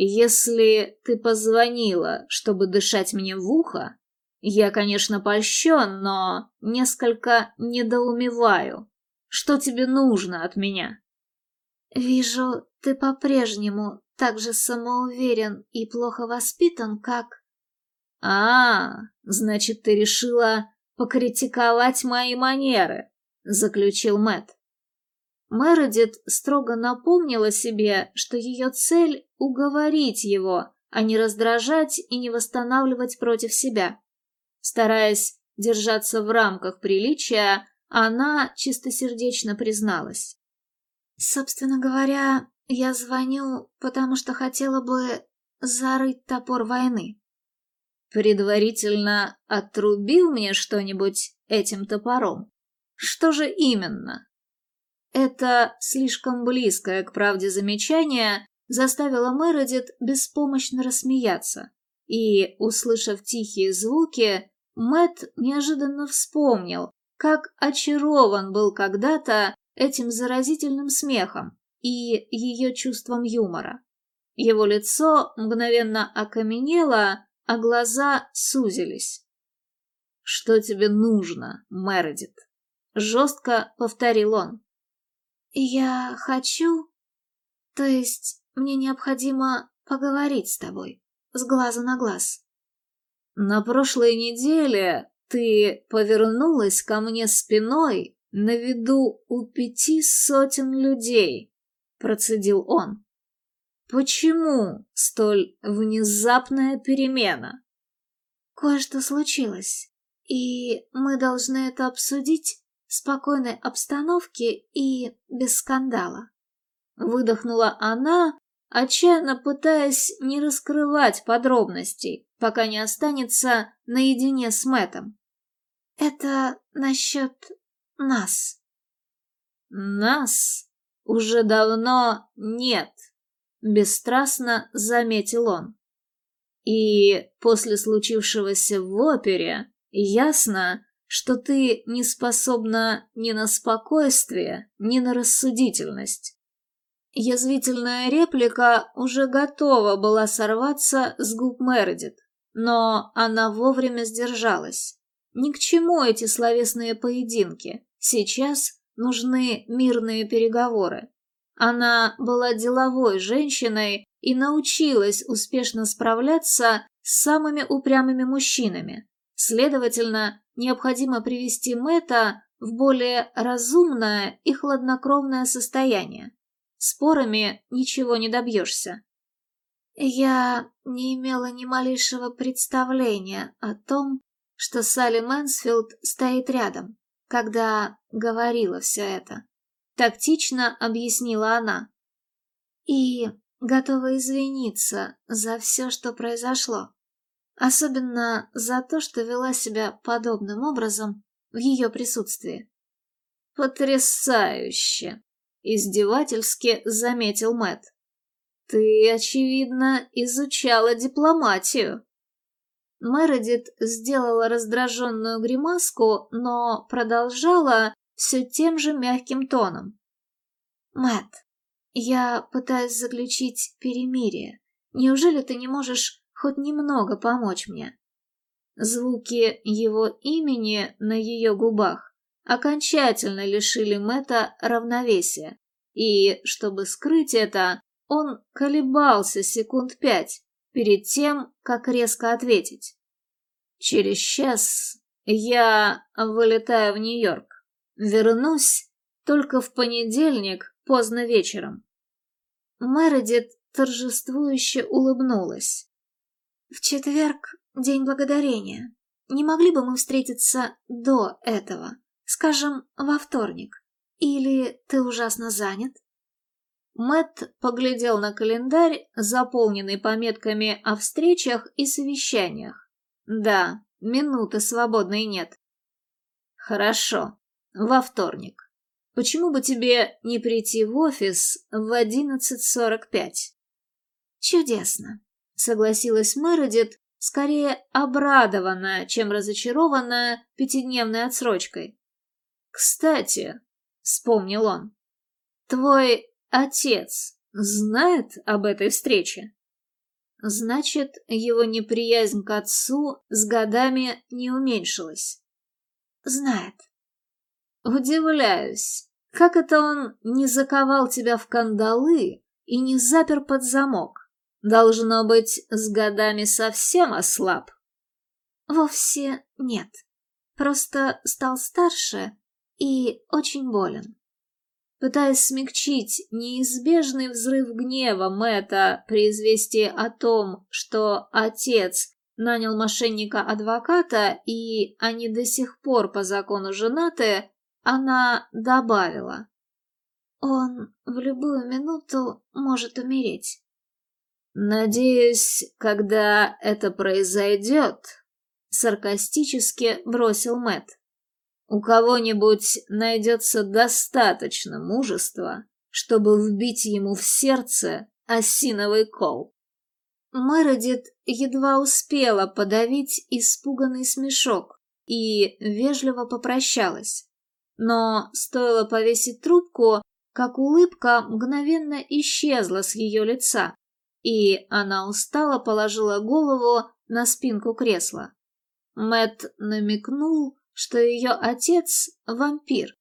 «Если ты позвонила, чтобы дышать мне в ухо, я, конечно, польщен, но несколько недоумеваю. Что тебе нужно от меня?» «Вижу, ты по-прежнему так же самоуверен и плохо воспитан, как...» «А, значит, ты решила покритиковать мои манеры», — заключил Мэт. Мередит строго напомнила себе, что ее цель — уговорить его, а не раздражать и не восстанавливать против себя. Стараясь держаться в рамках приличия, она чистосердечно призналась. «Собственно говоря, я звоню, потому что хотела бы зарыть топор войны». «Предварительно отрубил мне что-нибудь этим топором? Что же именно?» Это слишком близкое к правде замечание заставило Мередит беспомощно рассмеяться. И, услышав тихие звуки, Мэт неожиданно вспомнил, как очарован был когда-то этим заразительным смехом и ее чувством юмора. Его лицо мгновенно окаменело, а глаза сузились. «Что тебе нужно, Мередит?» — жестко повторил он. «Я хочу... То есть мне необходимо поговорить с тобой, с глазу на глаз». «На прошлой неделе ты повернулась ко мне спиной на виду у пяти сотен людей», — процедил он. «Почему столь внезапная перемена?» «Кое-что случилось, и мы должны это обсудить спокойной обстановке и без скандала. Выдохнула она, отчаянно пытаясь не раскрывать подробностей, пока не останется наедине с Мэтом. Это насчет нас. Нас уже давно нет, бесстрастно заметил он. И после случившегося в опере ясно, что ты не способна ни на спокойствие, ни на рассудительность. Язвительная реплика уже готова была сорваться с губ Мередит, но она вовремя сдержалась. Ни к чему эти словесные поединки. Сейчас нужны мирные переговоры. Она была деловой женщиной и научилась успешно справляться с самыми упрямыми мужчинами. Следовательно, необходимо привести Мэтта в более разумное и хладнокровное состояние. Спорами ничего не добьешься. Я не имела ни малейшего представления о том, что Салли Мэнсфилд стоит рядом, когда говорила все это. Тактично объяснила она. И готова извиниться за все, что произошло. Особенно за то, что вела себя подобным образом в ее присутствии. «Потрясающе!» — издевательски заметил Мэт. «Ты, очевидно, изучала дипломатию». Мередит сделала раздраженную гримаску, но продолжала все тем же мягким тоном. Мэт, я пытаюсь заключить перемирие. Неужели ты не можешь хоть немного помочь мне?» Звуки его имени на ее губах окончательно лишили Мэтта равновесия, и, чтобы скрыть это, он колебался секунд пять перед тем, как резко ответить. «Через час я вылетаю в Нью-Йорк. Вернусь только в понедельник поздно вечером». Мередит торжествующе улыбнулась. «В четверг — День Благодарения. Не могли бы мы встретиться до этого?» Скажем, во вторник. Или ты ужасно занят? Мэт поглядел на календарь, заполненный пометками о встречах и совещаниях. Да, минуты свободной нет. Хорошо, во вторник. Почему бы тебе не прийти в офис в 11.45? Чудесно, согласилась Мередит, скорее обрадованная, чем разочарованная пятидневной отсрочкой. «Кстати», — вспомнил он, — «твой отец знает об этой встрече?» Значит, его неприязнь к отцу с годами не уменьшилась. «Знает». «Удивляюсь, как это он не заковал тебя в кандалы и не запер под замок? Должно быть, с годами совсем ослаб». «Вовсе нет. Просто стал старше и очень болен. Пытаясь смягчить неизбежный взрыв гнева Мэтта при известии о том, что отец нанял мошенника-адвоката и они до сих пор по закону женаты, она добавила. «Он в любую минуту может умереть». «Надеюсь, когда это произойдет», — саркастически бросил Мэтт, у кого-нибудь найдется достаточно мужества, чтобы вбить ему в сердце осиновый кол. Мередит едва успела подавить испуганный смешок и вежливо попрощалась. Но стоило повесить трубку, как улыбка мгновенно исчезла с ее лица, и она устало положила голову на спинку кресла. Мэт намекнул, что ее отец — вампир.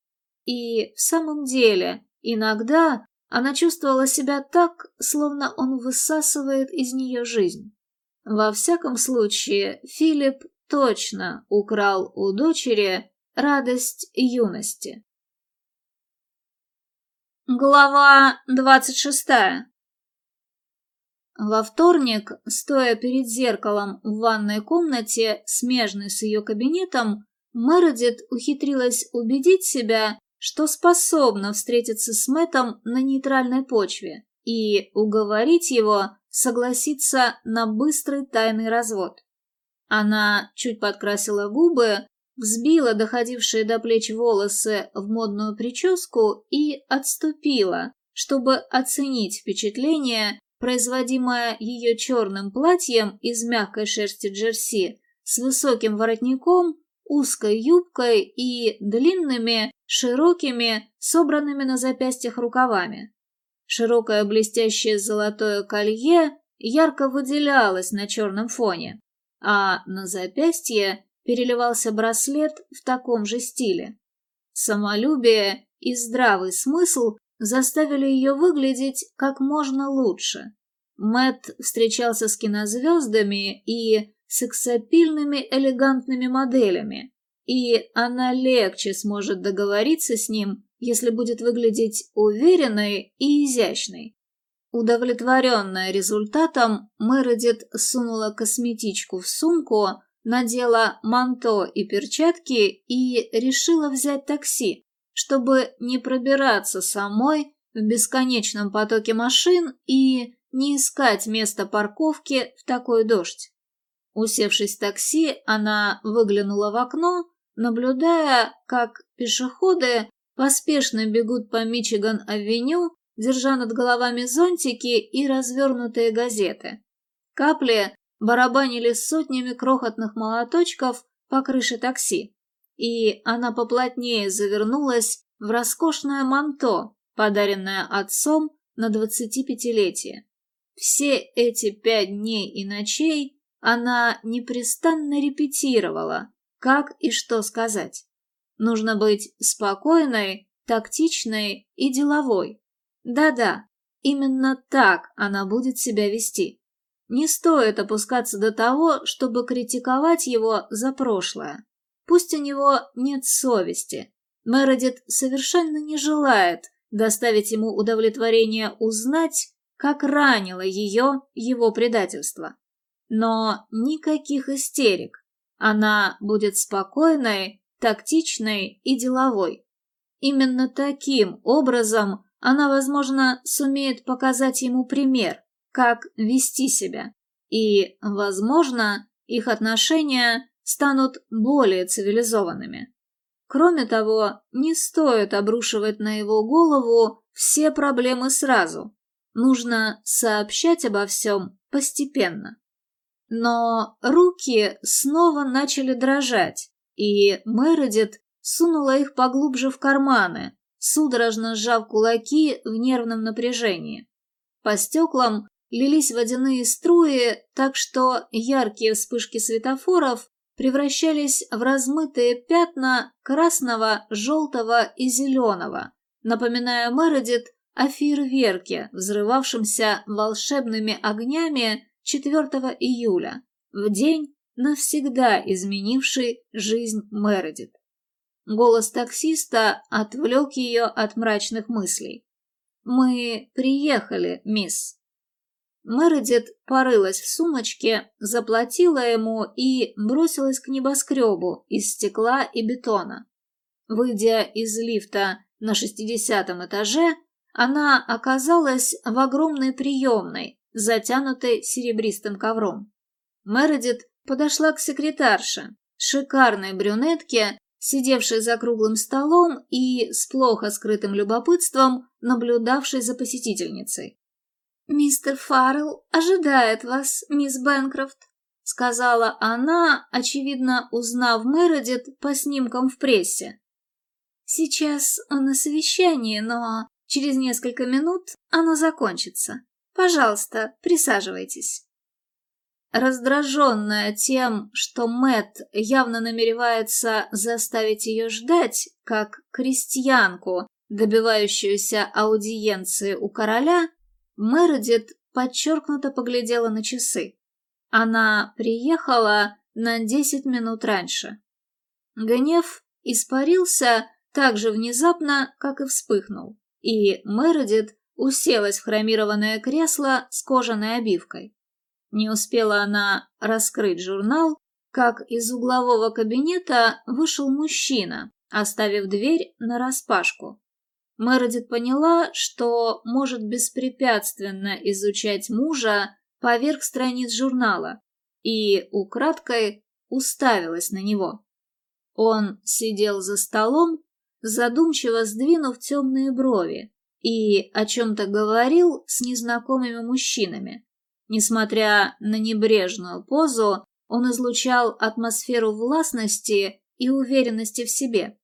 И в самом деле, иногда она чувствовала себя так, словно он высасывает из нее жизнь. Во всяком случае, Филипп точно украл у дочери радость юности. Глава двадцать шестая Во вторник, стоя перед зеркалом в ванной комнате, смежной с ее кабинетом, Мередит ухитрилась убедить себя, что способна встретиться с Мэтом на нейтральной почве и уговорить его согласиться на быстрый тайный развод. Она чуть подкрасила губы, взбила доходившие до плеч волосы в модную прическу и отступила, чтобы оценить впечатление, производимое ее черным платьем из мягкой шерсти джерси с высоким воротником узкой юбкой и длинными, широкими, собранными на запястьях рукавами. Широкое блестящее золотое колье ярко выделялось на черном фоне, а на запястье переливался браслет в таком же стиле. Самолюбие и здравый смысл заставили ее выглядеть как можно лучше. Мэт встречался с кинозвездами и сексапильными элегантными моделями, и она легче сможет договориться с ним, если будет выглядеть уверенной и изящной. Удовлетворенная результатом, Мередит сунула косметичку в сумку, надела манто и перчатки и решила взять такси, чтобы не пробираться самой в бесконечном потоке машин и не искать место парковки в такой дождь. Усевшись в такси, она выглянула в окно, наблюдая, как пешеходы поспешно бегут по Мичиган-авеню, держа над головами зонтики и развернутые газеты. Капли барабанили сотнями крохотных молоточков по крыше такси, и она поплотнее завернулась в роскошное манто, подаренное отцом на двадцатипятилетие. Все эти пять дней и ночей она непрестанно репетировала, как и что сказать. Нужно быть спокойной, тактичной и деловой. Да-да, именно так она будет себя вести. Не стоит опускаться до того, чтобы критиковать его за прошлое. Пусть у него нет совести. Мередит совершенно не желает доставить ему удовлетворение узнать, как ранило ее его предательство. Но никаких истерик. Она будет спокойной, тактичной и деловой. Именно таким образом она, возможно, сумеет показать ему пример, как вести себя. И, возможно, их отношения станут более цивилизованными. Кроме того, не стоит обрушивать на его голову все проблемы сразу. Нужно сообщать обо всем постепенно. Но руки снова начали дрожать, и Мередит сунула их поглубже в карманы, судорожно сжав кулаки в нервном напряжении. По стеклам лились водяные струи, так что яркие вспышки светофоров превращались в размытые пятна красного, желтого и зеленого, напоминая Мередит о фейерверке, взрывавшемся волшебными огнями 4 июля, в день, навсегда изменивший жизнь Мередит. Голос таксиста отвлек ее от мрачных мыслей. «Мы приехали, мисс». Мередит порылась в сумочке, заплатила ему и бросилась к небоскребу из стекла и бетона. Выйдя из лифта на шестидесятом этаже, она оказалась в огромной приемной, затянутой серебристым ковром. Мередит подошла к секретарше, шикарной брюнетке, сидевшей за круглым столом и с плохо скрытым любопытством наблюдавшей за посетительницей. «Мистер Фаррелл ожидает вас, мисс Бэнкрофт», — сказала она, очевидно, узнав Мередит по снимкам в прессе. «Сейчас он на совещании, но через несколько минут оно закончится. Пожалуйста, присаживайтесь». Раздраженная тем, что Мэт явно намеревается заставить ее ждать, как крестьянку, добивающуюся аудиенции у короля, Мередит подчеркнуто поглядела на часы. Она приехала на десять минут раньше. Гнев испарился так же внезапно, как и вспыхнул, и Мередит уселась в хромированное кресло с кожаной обивкой. Не успела она раскрыть журнал, как из углового кабинета вышел мужчина, оставив дверь нараспашку. Мередит поняла, что может беспрепятственно изучать мужа поверх страниц журнала, и украдкой уставилась на него. Он сидел за столом, задумчиво сдвинув темные брови, и о чем-то говорил с незнакомыми мужчинами. Несмотря на небрежную позу, он излучал атмосферу властности и уверенности в себе.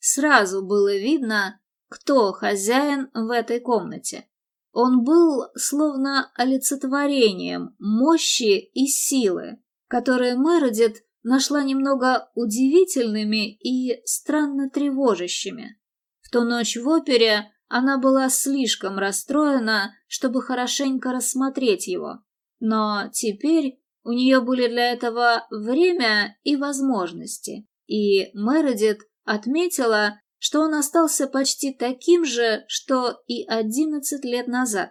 Сразу было видно, кто хозяин в этой комнате. Он был словно олицетворением мощи и силы, которые Мередит нашла немного удивительными и странно тревожащими. В ту ночь в опере она была слишком расстроена, чтобы хорошенько рассмотреть его. Но теперь у нее были для этого время и возможности, и Мередит отметила, что он остался почти таким же, что и одиннадцать лет назад.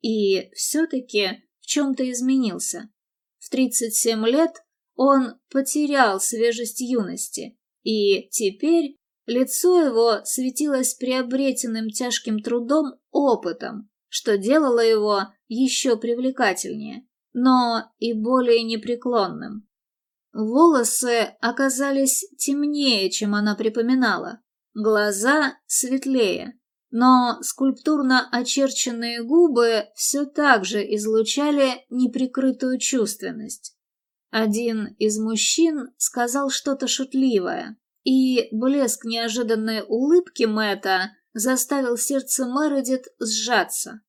И все-таки в чем-то изменился. В 37 лет он потерял свежесть юности, и теперь лицо его светилось приобретенным тяжким трудом опытом, что делало его еще привлекательнее, но и более непреклонным. Волосы оказались темнее, чем она припоминала, глаза светлее, но скульптурно очерченные губы все так же излучали неприкрытую чувственность. Один из мужчин сказал что-то шутливое, и блеск неожиданной улыбки Мэтта заставил сердце Мередит сжаться.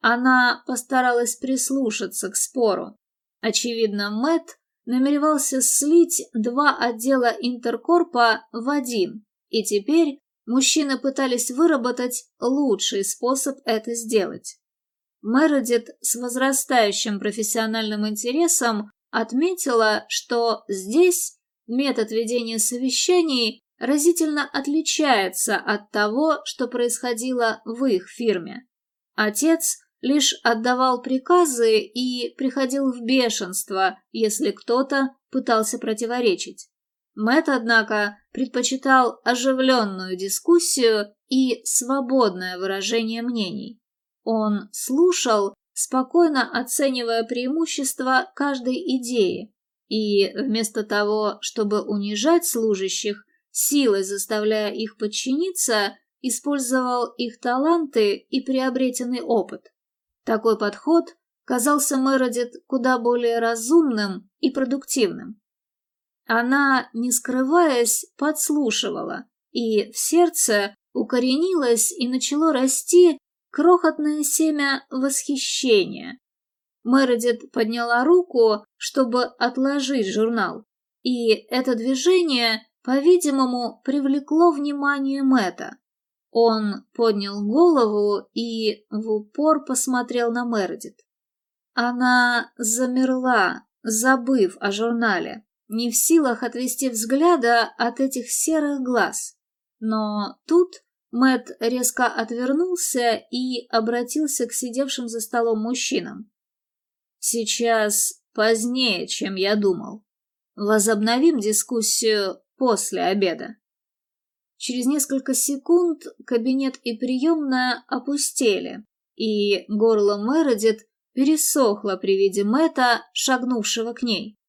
Она постаралась прислушаться к спору. Очевидно, Мэтт намеревался слить два отдела Интеркорпа в один, и теперь мужчины пытались выработать лучший способ это сделать. Мередит с возрастающим профессиональным интересом отметила, что здесь метод ведения совещаний разительно отличается от того, что происходило в их фирме. Отец лишь отдавал приказы и приходил в бешенство, если кто-то пытался противоречить. Мэт, однако, предпочитал оживленную дискуссию и свободное выражение мнений. Он слушал, спокойно оценивая преимущества каждой идеи, и вместо того, чтобы унижать служащих, силой заставляя их подчиниться, использовал их таланты и приобретенный опыт. Такой подход казался Мередит куда более разумным и продуктивным. Она, не скрываясь, подслушивала, и в сердце укоренилось и начало расти крохотное семя восхищения. Мередит подняла руку, чтобы отложить журнал, и это движение, по-видимому, привлекло внимание Мэтта. Он поднял голову и в упор посмотрел на Мередит. Она замерла, забыв о журнале, не в силах отвести взгляда от этих серых глаз. Но тут Мэт резко отвернулся и обратился к сидевшим за столом мужчинам. «Сейчас позднее, чем я думал. Возобновим дискуссию после обеда». Через несколько секунд кабинет и приемная опустели, и горло Мередит пересохло при виде Мэтта, шагнувшего к ней.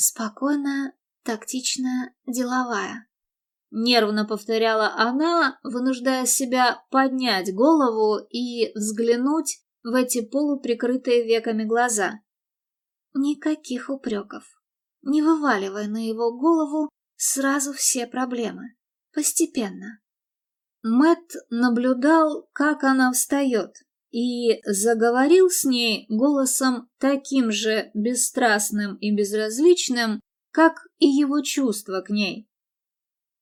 «Спокойная, тактичная, деловая», — нервно повторяла она, вынуждая себя поднять голову и взглянуть в эти полуприкрытые веками глаза. Никаких упреков. Не вываливая на его голову сразу все проблемы. Постепенно. Мэт наблюдал, как она встает, и заговорил с ней голосом таким же бесстрастным и безразличным, как и его чувства к ней.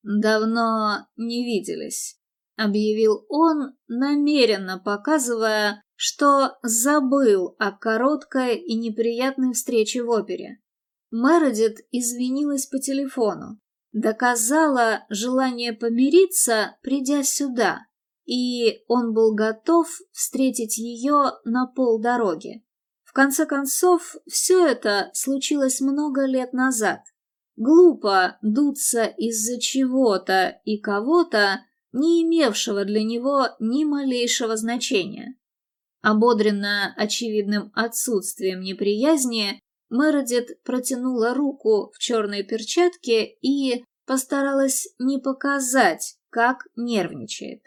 «Давно не виделись», — объявил он, намеренно показывая, что забыл о короткой и неприятной встрече в опере. Мередит извинилась по телефону доказала желание помириться, придя сюда, и он был готов встретить ее на полдороги. В конце концов, все это случилось много лет назад. Глупо дуться из-за чего-то и кого-то, не имевшего для него ни малейшего значения. Ободренная очевидным отсутствием неприязни, Мередит протянула руку в черной перчатке и постаралась не показать, как нервничает.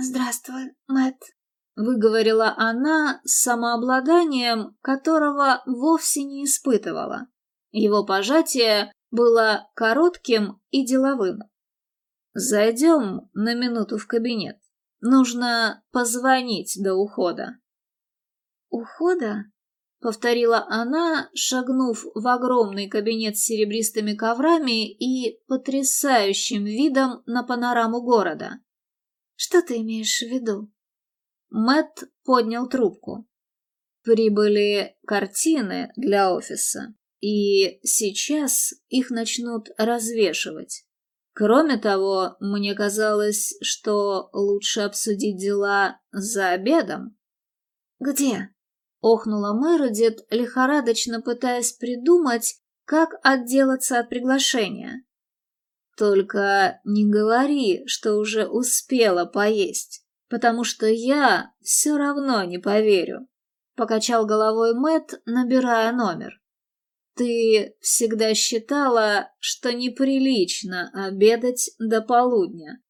«Здравствуй, Мэтт», — выговорила она с самообладанием, которого вовсе не испытывала. Его пожатие было коротким и деловым. «Зайдем на минуту в кабинет. Нужно позвонить до ухода». «Ухода?» — повторила она, шагнув в огромный кабинет с серебристыми коврами и потрясающим видом на панораму города. «Что ты имеешь в виду?» Мэт поднял трубку. Прибыли картины для офиса, и сейчас их начнут развешивать. Кроме того, мне казалось, что лучше обсудить дела за обедом. «Где?» Охнула Мередит, лихорадочно пытаясь придумать, как отделаться от приглашения. Только не говори, что уже успела поесть, потому что я все равно не поверю. Покачал головой Мэт, набирая номер. Ты всегда считала, что неприлично обедать до полудня.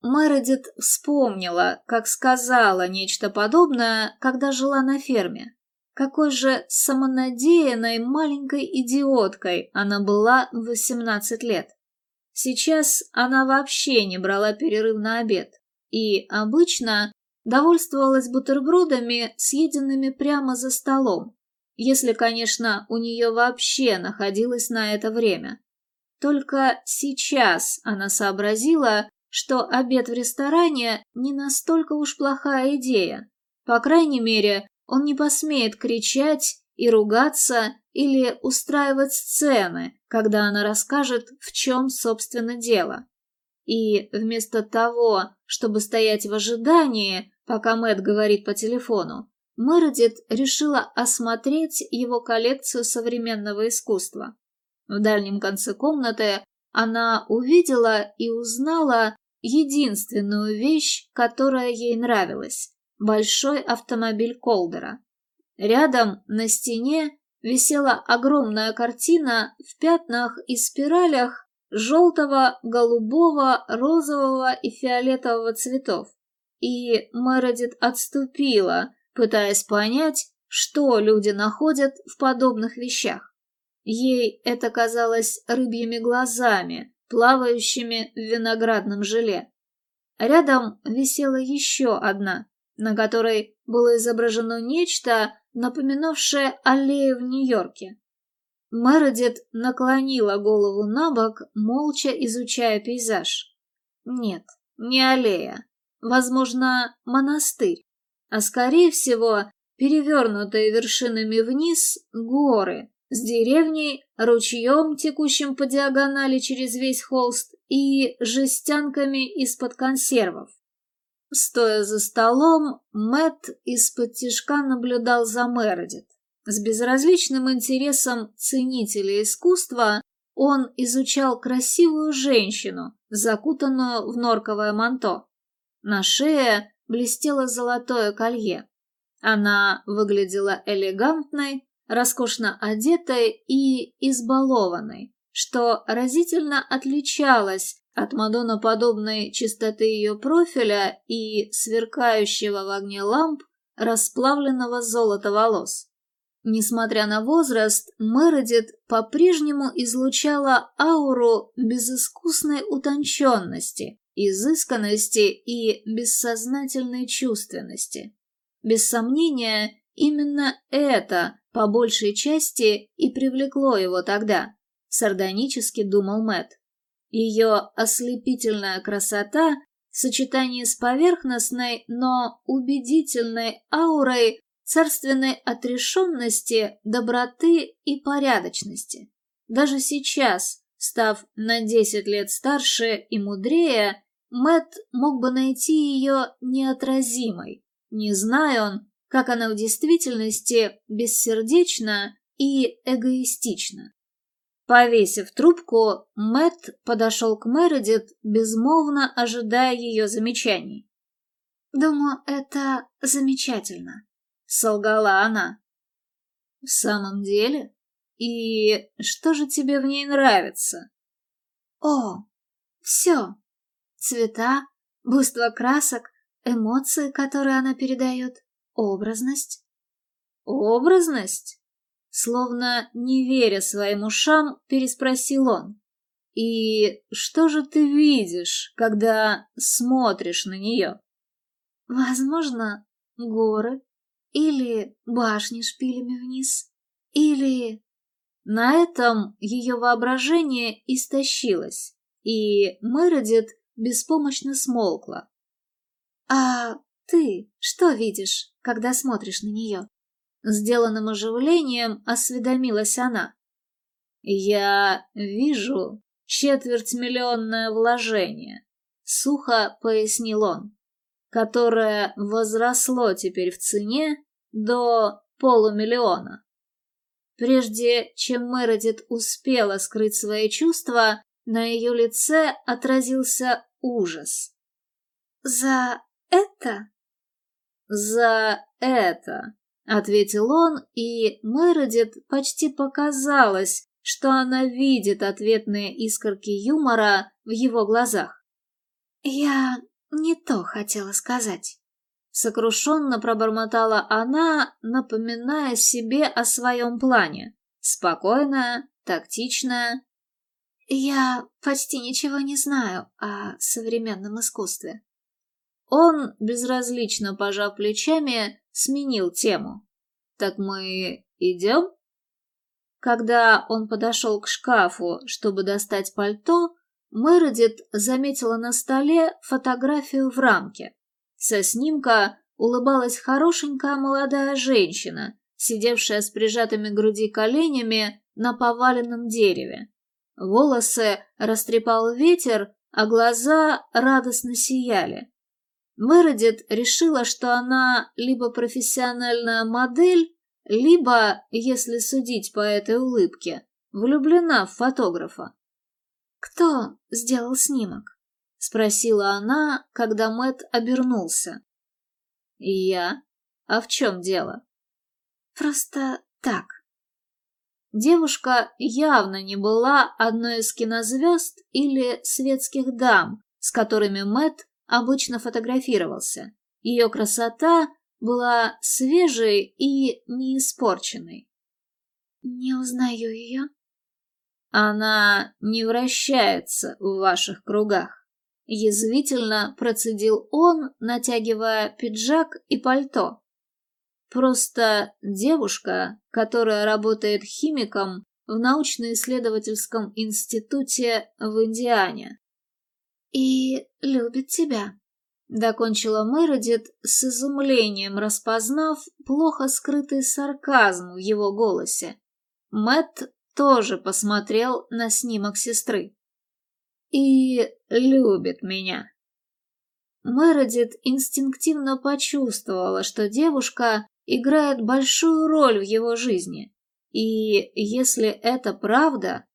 Мередит вспомнила, как сказала нечто подобное, когда жила на ферме. Какой же самонадеянной маленькой идиоткой она была в 18 лет. Сейчас она вообще не брала перерыв на обед и обычно довольствовалась бутербродами, съеденными прямо за столом, если, конечно, у нее вообще находилось на это время. Только сейчас она сообразила, что обед в ресторане не настолько уж плохая идея. По крайней мере, он не посмеет кричать и ругаться или устраивать сцены, когда она расскажет, в чем, собственно, дело. И вместо того, чтобы стоять в ожидании, пока Мэтт говорит по телефону, Мередит решила осмотреть его коллекцию современного искусства. В дальнем конце комнаты она увидела и узнала единственную вещь, которая ей нравилась – большой автомобиль Колдера. Рядом на стене висела огромная картина в пятнах и спиралях желтого, голубого, розового и фиолетового цветов. И Мередит отступила, пытаясь понять, что люди находят в подобных вещах. Ей это казалось рыбьими глазами, плавающими в виноградном желе. Рядом висела еще одна, на которой было изображено нечто, напоминавшее аллею в Нью-Йорке. Мередит наклонила голову на бок, молча изучая пейзаж. Нет, не аллея. Возможно, монастырь. А скорее всего, перевернутые вершинами вниз горы, с деревней, ручьем, текущим по диагонали через весь холст, и жестянками из-под консервов. Стоя за столом, Мэт из-под тишка наблюдал за Мередит. С безразличным интересом ценителя искусства он изучал красивую женщину, закутанную в норковое манто. На шее блестело золотое колье. Она выглядела элегантной, роскошно одетой и избалованной, что разительно отличалось от мадонноподобной чистоты ее профиля и сверкающего в огне ламп расплавленного золота волос. Несмотря на возраст, Мередит по-прежнему излучала ауру безыскусной утонченности, изысканности и бессознательной чувственности. Без сомнения, именно это по большей части и привлекло его тогда, сардонически думал Мэт. Ее ослепительная красота в сочетании с поверхностной, но убедительной аурой царственной отрешенности, доброты и порядочности. Даже сейчас, став на десять лет старше и мудрее, Мэт мог бы найти ее неотразимой, не зная он, как она в действительности бессердечна и эгоистична. Повесив трубку, Мэт подошел к Мередит, безмолвно ожидая ее замечаний. «Думаю, это замечательно», — солгала она. «В самом деле? И что же тебе в ней нравится?» «О, все. Цвета, буйство красок, эмоции, которые она передает, образность». «Образность?» Словно не веря своим ушам, переспросил он. «И что же ты видишь, когда смотришь на нее?» «Возможно, горы или башни шпилями вниз, или...» На этом ее воображение истощилось, и Мередит беспомощно смолкла. «А ты что видишь, когда смотришь на нее?» Сделанным оживлением осведомилась она. «Я вижу четвертьмиллионное вложение», — сухо пояснил он, «которое возросло теперь в цене до полумиллиона». Прежде чем Мередит успела скрыть свои чувства, на ее лице отразился ужас. «За это?» «За это», ответил он, и Мередит почти показалось, что она видит ответные искорки юмора в его глазах. «Я не то хотела сказать», — сокрушенно пробормотала она, напоминая себе о своем плане. Спокойная, тактичная. «Я почти ничего не знаю о современном искусстве». Он, безразлично пожав плечами, сменил тему. «Так мы идем?» Когда он подошел к шкафу, чтобы достать пальто, Мередит заметила на столе фотографию в рамке. Со снимка улыбалась хорошенькая молодая женщина, сидевшая с прижатыми груди коленями на поваленном дереве. Волосы растрепал ветер, а глаза радостно сияли. Мередит решила, что она либо профессиональная модель, либо, если судить по этой улыбке, влюблена в фотографа. «Кто сделал снимок?» — спросила она, когда Мэт обернулся. «Я? А в чем дело?» «Просто так». Девушка явно не была одной из кинозвезд или светских дам, с которыми Мэт обычно фотографировался. Ее красота была свежей и неиспорченной. «Не узнаю ее». «Она не вращается в ваших кругах», — язвительно процедил он, натягивая пиджак и пальто. «Просто девушка, которая работает химиком в научно-исследовательском институте в Индиане». «И любит тебя», Докончила Мередит с изумлением, распознав плохо скрытый сарказм в его голосе. Мэт тоже посмотрел на снимок сестры. «И любит меня». Мередит инстинктивно почувствовала, что девушка играет большую роль в его жизни. И если это правда,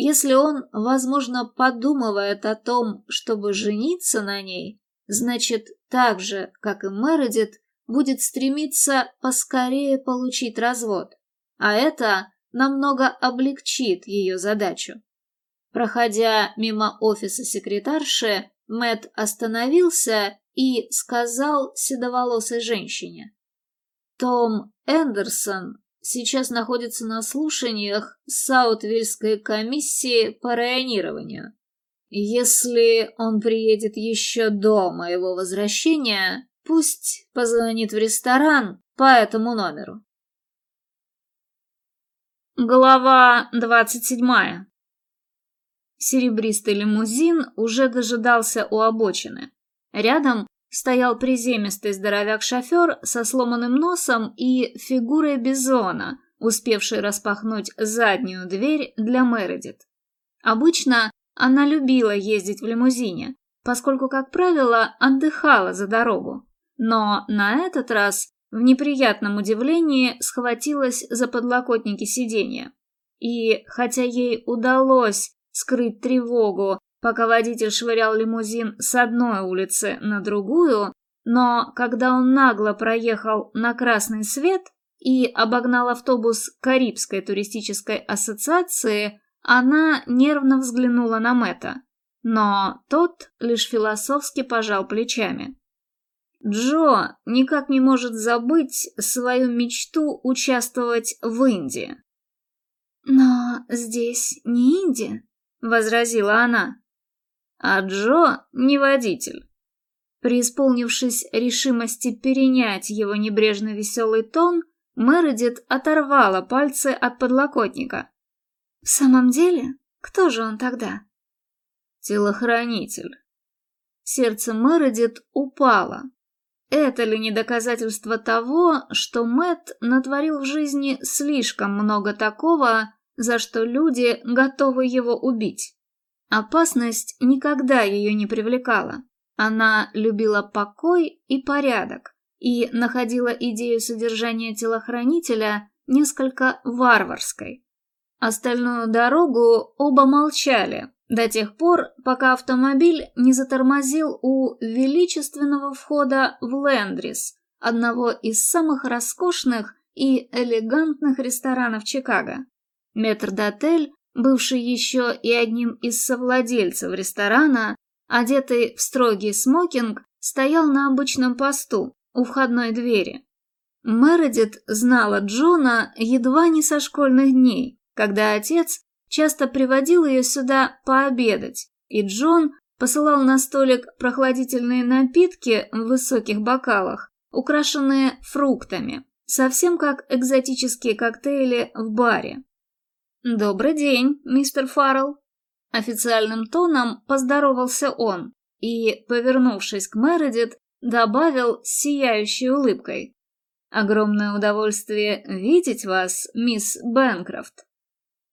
если он, возможно, подумывает о том, чтобы жениться на ней, Значит, так же, как и Мередит, будет стремиться поскорее получить развод. А это намного облегчит ее задачу. Проходя мимо офиса секретарши, Мэт остановился и сказал седоволосой женщине. Том Эндерсон сейчас находится на слушаниях Саутвильской комиссии по районированию. Если он приедет еще до моего возвращения, пусть позвонит в ресторан по этому номеру. Глава двадцать седьмая. Серебристый лимузин уже дожидался у обочины. Рядом стоял приземистый здоровяк-шофер со сломанным носом и фигурой бизона, успевший распахнуть заднюю дверь для Мередит. Обычно она любила ездить в лимузине, поскольку, как правило, отдыхала за дорогу. Но на этот раз в неприятном удивлении схватилась за подлокотники сиденья. И хотя ей удалось скрыть тревогу, пока водитель швырял лимузин с одной улицы на другую, но когда он нагло проехал на красный свет и обогнал автобус Карибской туристической ассоциации, она нервно взглянула на Мэтта, но тот лишь философски пожал плечами. Джо никак не может забыть свою мечту участвовать в Индии. «Но здесь не Индия», — возразила она. «А Джо не водитель». Преисполнившись решимости перенять его небрежно веселый тон, Мередит оторвала пальцы от подлокотника. В самом деле, кто же он тогда? Телохранитель. Сердце Мередит упало. Это ли не доказательство того, что Мэт натворил в жизни слишком много такого, за что люди готовы его убить? Опасность никогда ее не привлекала. Она любила покой и порядок и находила идею содержания телохранителя несколько варварской. Остальную дорогу оба молчали, до тех пор, пока автомобиль не затормозил у величественного входа в Лендрис, одного из самых роскошных и элегантных ресторанов Чикаго. Метрдотель, бывший еще и одним из совладельцев ресторана, одетый в строгий смокинг, стоял на обычном посту у входной двери. Мередит знала Джона едва не со школьных дней, когда отец часто приводил ее сюда пообедать, и Джон посылал на столик прохладительные напитки в высоких бокалах, украшенные фруктами, совсем как экзотические коктейли в баре. «Добрый день, мистер Фаррелл!» Официальным тоном поздоровался он и, повернувшись к Мередит, добавил с сияющей улыбкой. «Огромное удовольствие видеть вас, мисс Бэнкрофт!»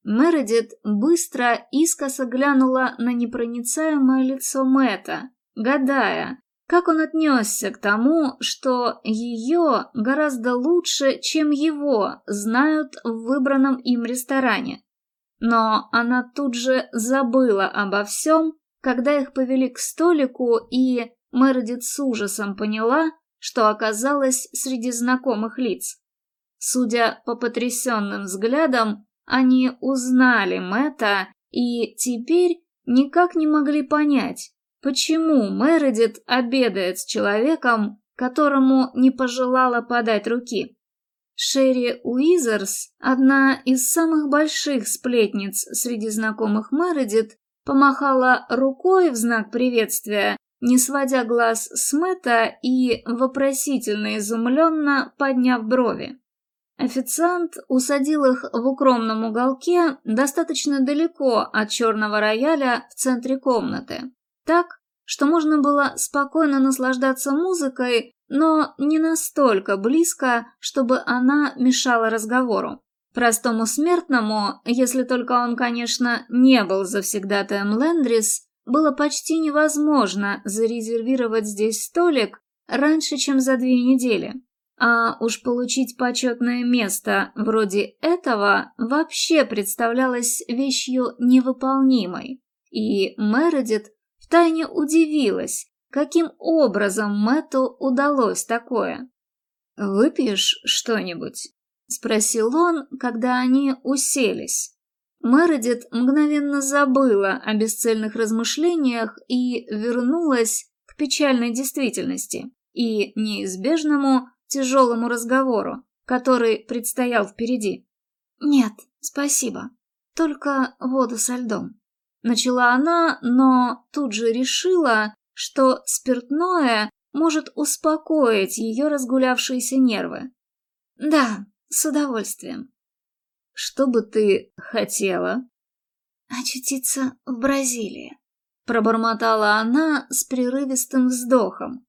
Мередит быстро искоса глянула на непроницаемое лицо Мэтта, гадая, как он отнесся к тому, что ее гораздо лучше, чем его, знают в выбранном им ресторане. Но она тут же забыла обо всем, когда их повели к столику, и Мередит с ужасом поняла, что оказалась среди знакомых лиц. Судя по потрясенным взглядам, они узнали Мэтта и теперь никак не могли понять, почему Мередит обедает с человеком, которому не пожелала подать руки. Шерри Уизерс, одна из самых больших сплетниц среди знакомых Мередит, помахала рукой в знак приветствия, не сводя глаз с Мэтта и вопросительно изумленно подняв брови. Официант усадил их в укромном уголке достаточно далеко от черного рояля в центре комнаты. Так, что можно было спокойно наслаждаться музыкой, но не настолько близко, чтобы она мешала разговору. Простому смертному, если только он, конечно, не был завсегдатаем Лендрис, было почти невозможно зарезервировать здесь столик раньше, чем за две недели. А уж получить почетное место вроде этого вообще представлялось вещью невыполнимой. И Мередит втайне удивилась, каким образом Мэтту удалось такое. «Выпьешь что-нибудь?» — спросил он, когда они уселись. Мередит мгновенно забыла о бесцельных размышлениях и вернулась к печальной действительности и неизбежному тяжелому разговору, который предстоял впереди. «Нет, спасибо. Только воду со льдом». Начала она, но тут же решила, что спиртное может успокоить ее разгулявшиеся нервы. «Да, с удовольствием». «Что бы ты хотела?» «Очутиться в Бразилии», — пробормотала она с прерывистым вздохом.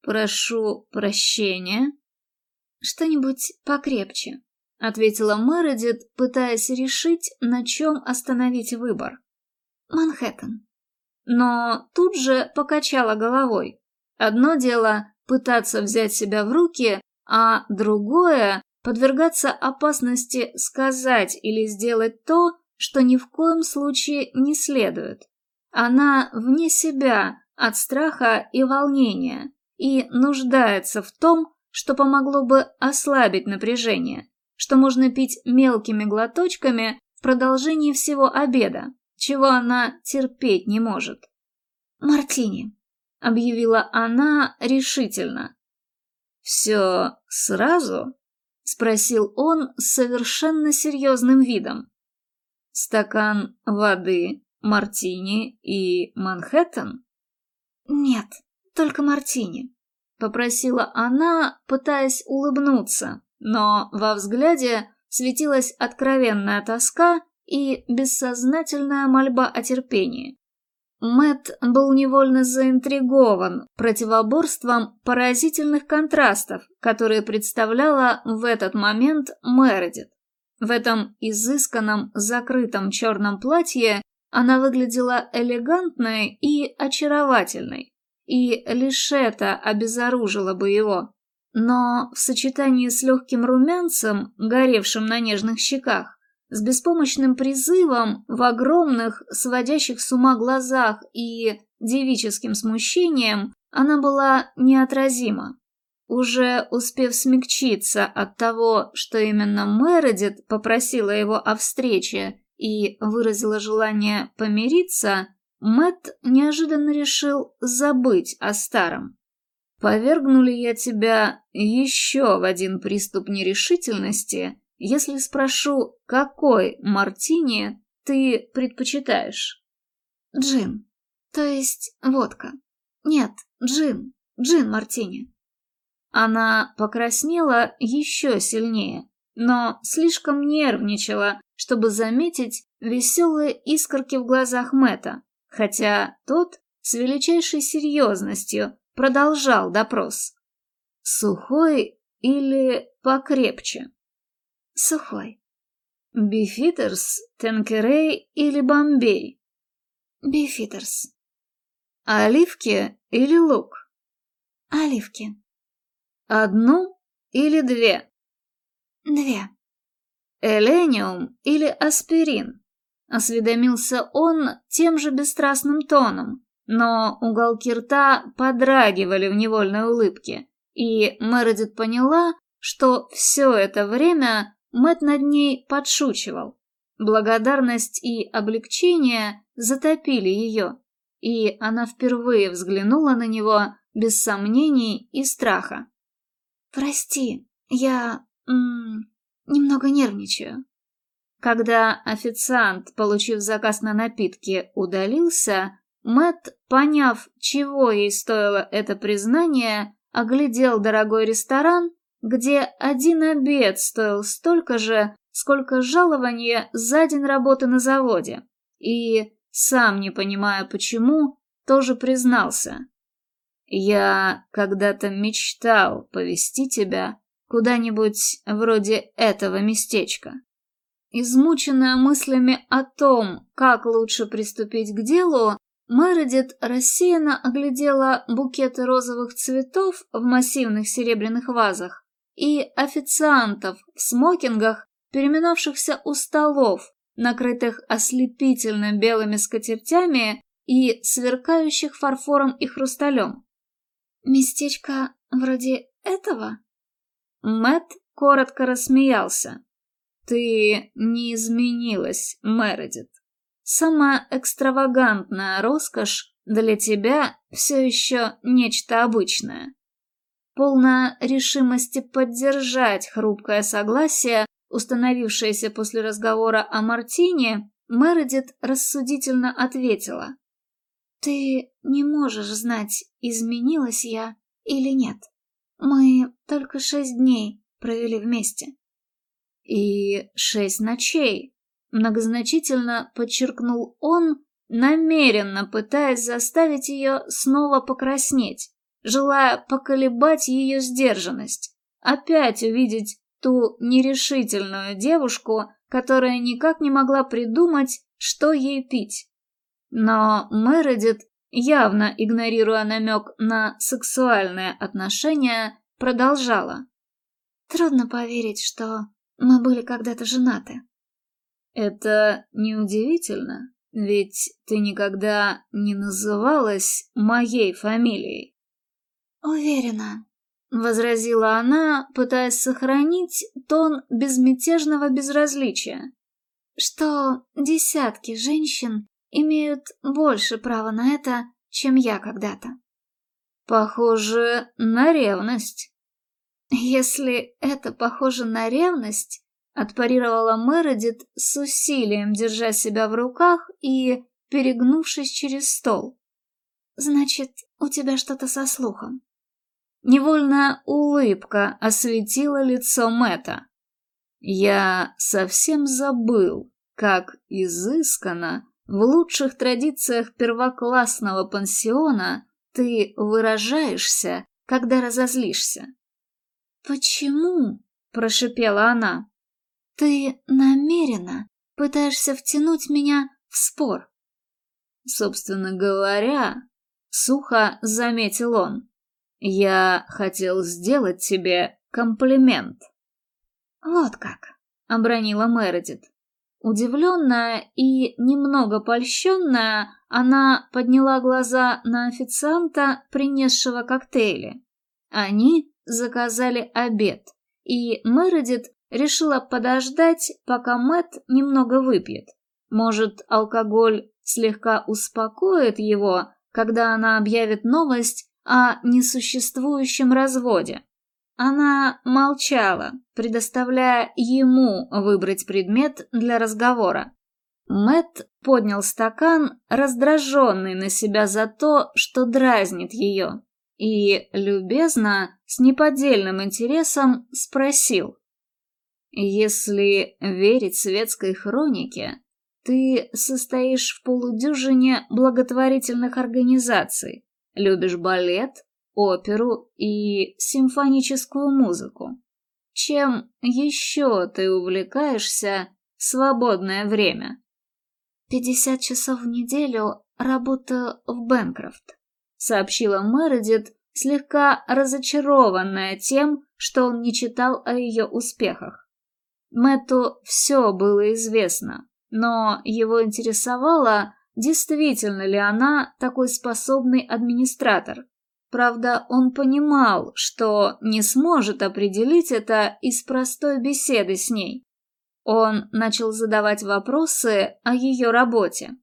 «Прошу прощения». «Что-нибудь покрепче», — ответила Мередит, пытаясь решить, на чем остановить выбор. «Манхэттен». Но тут же покачала головой. Одно дело пытаться взять себя в руки, а другое — подвергаться опасности сказать или сделать то, что ни в коем случае не следует. Она вне себя от страха и волнения и нуждается в том, что помогло бы ослабить напряжение, что можно пить мелкими глоточками в продолжении всего обеда, чего она терпеть не может. «Мартини», — объявила она решительно. «Все сразу?» — спросил он с совершенно серьезным видом. «Стакан воды, мартини и Манхэттен?» «Нет, только мартини», — попросила она, пытаясь улыбнуться, но во взгляде светилась откровенная тоска и бессознательная мольба о терпении. Мэт был невольно заинтригован противоборством поразительных контрастов, которые представляла в этот момент Мередит. В этом изысканном закрытом черном платье она выглядела элегантной и очаровательной, и лишь это обезоружило бы его. Но в сочетании с легким румянцем, горевшим на нежных щеках, с беспомощным призывом в огромных, сводящих с ума глазах и девическим смущением она была неотразима. уже успев смягчиться от того, что именно Мередит попросила его о встрече и выразила желание помириться, Мэт неожиданно решил забыть о старом. «Повергну ли я тебя еще в один приступ нерешительности, если спрошу, какой мартини ты предпочитаешь?» «Джин. То есть водка. Нет, джин. Джин-мартини». Она покраснела еще сильнее, но слишком нервничала, чтобы заметить веселые искорки в глазах Мэта, хотя тот с величайшей серьезностью продолжал допрос. Сухой или покрепче? Сухой. Бифитерс, Тенкерей или Бомбей? Бифитерс. Оливки или лук? Оливки. Одну или две? Две. Элениум или аспирин? Осведомился он тем же бесстрастным тоном, но уголки рта подрагивали в невольной улыбке, и Мередит поняла, что все это время Мэт над ней подшучивал. Благодарность и облегчение затопили ее, и она впервые взглянула на него без сомнений и страха. «Прости, я... М -м, немного нервничаю». Когда официант, получив заказ на напитки, удалился, Мэт, поняв, чего ей стоило это признание, оглядел дорогой ресторан, где один обед стоил столько же, сколько жалование за день работы на заводе, и, сам не понимая почему, тоже признался. «Я когда-то мечтал повести тебя куда-нибудь вроде этого местечка». Измученная мыслями о том, как лучше приступить к делу, Мередит рассеянно оглядела букеты розовых цветов в массивных серебряных вазах и официантов в смокингах, переминавшихся у столов, накрытых ослепительно белыми скатертями и сверкающих фарфором и хрусталем. «Местечко вроде этого?» Мэт коротко рассмеялся. Ты не изменилась, Мередит. Сама экстравагантная роскошь для тебя все еще нечто обычное. Полная решимости поддержать хрупкое согласие, установившееся после разговора о Мартине, Мередит рассудительно ответила. «Ты не можешь знать, изменилась я или нет. Мы только шесть дней провели вместе и шесть ночей», — многозначительно подчеркнул он, намеренно пытаясь заставить ее снова покраснеть, желая поколебать ее сдержанность, опять увидеть ту нерешительную девушку, которая никак не могла придумать, что ей пить. Но Мередит, явно игнорируя намек на сексуальные отношения, продолжала. «Трудно поверить, что мы были когда-то женаты. Это неудивительно, ведь ты никогда не называлась моей фамилией. Уверена, возразила она, пытаясь сохранить тон безмятежного безразличия. Что десятки женщин имеют больше права на это, чем я когда-то. Похоже на ревность. «Если это похоже на ревность», — отпарировала Мередит с усилием, держа себя в руках и перегнувшись через стол. «Значит, у тебя что-то со слухом». Невольная улыбка осветила лицо Мэта. «Я совсем забыл, как изысканно в лучших традициях первоклассного пансиона ты выражаешься, когда разозлишься. «Почему?» – прошипела она. «Ты намеренно пытаешься втянуть меня в спор?» «Собственно говоря», — сухо заметил он, — «я хотел сделать тебе комплимент». «Вот как», — обронила Мередит. Удивленная и немного польщенная, она подняла глаза на официанта, принесшего коктейли. Они заказали обед, и Мередит решила подождать, пока Мэт немного выпьет. Может, алкоголь слегка успокоит его, когда она объявит новость о несуществующем разводе. Она молчала, предоставляя ему выбрать предмет для разговора. Мэт поднял стакан, раздраженный на себя за то, что дразнит ее, и любезно, с неподдельным интересом спросил. «Если верить светской хронике, ты состоишь в полудюжине благотворительных организаций, любишь балет, оперу и симфоническую музыку. Чем еще ты увлекаешься в свободное время? «Пятьдесят часов в неделю работаю в Бэнкрофт», — сообщила Мередит, слегка разочарованная тем, что он не читал о ее успехах. Мэтту все было известно, но его интересовало, действительно ли она такой способный администратор. Правда, он понимал, что не сможет определить это из простой беседы с ней. Он начал задавать вопросы о ее работе.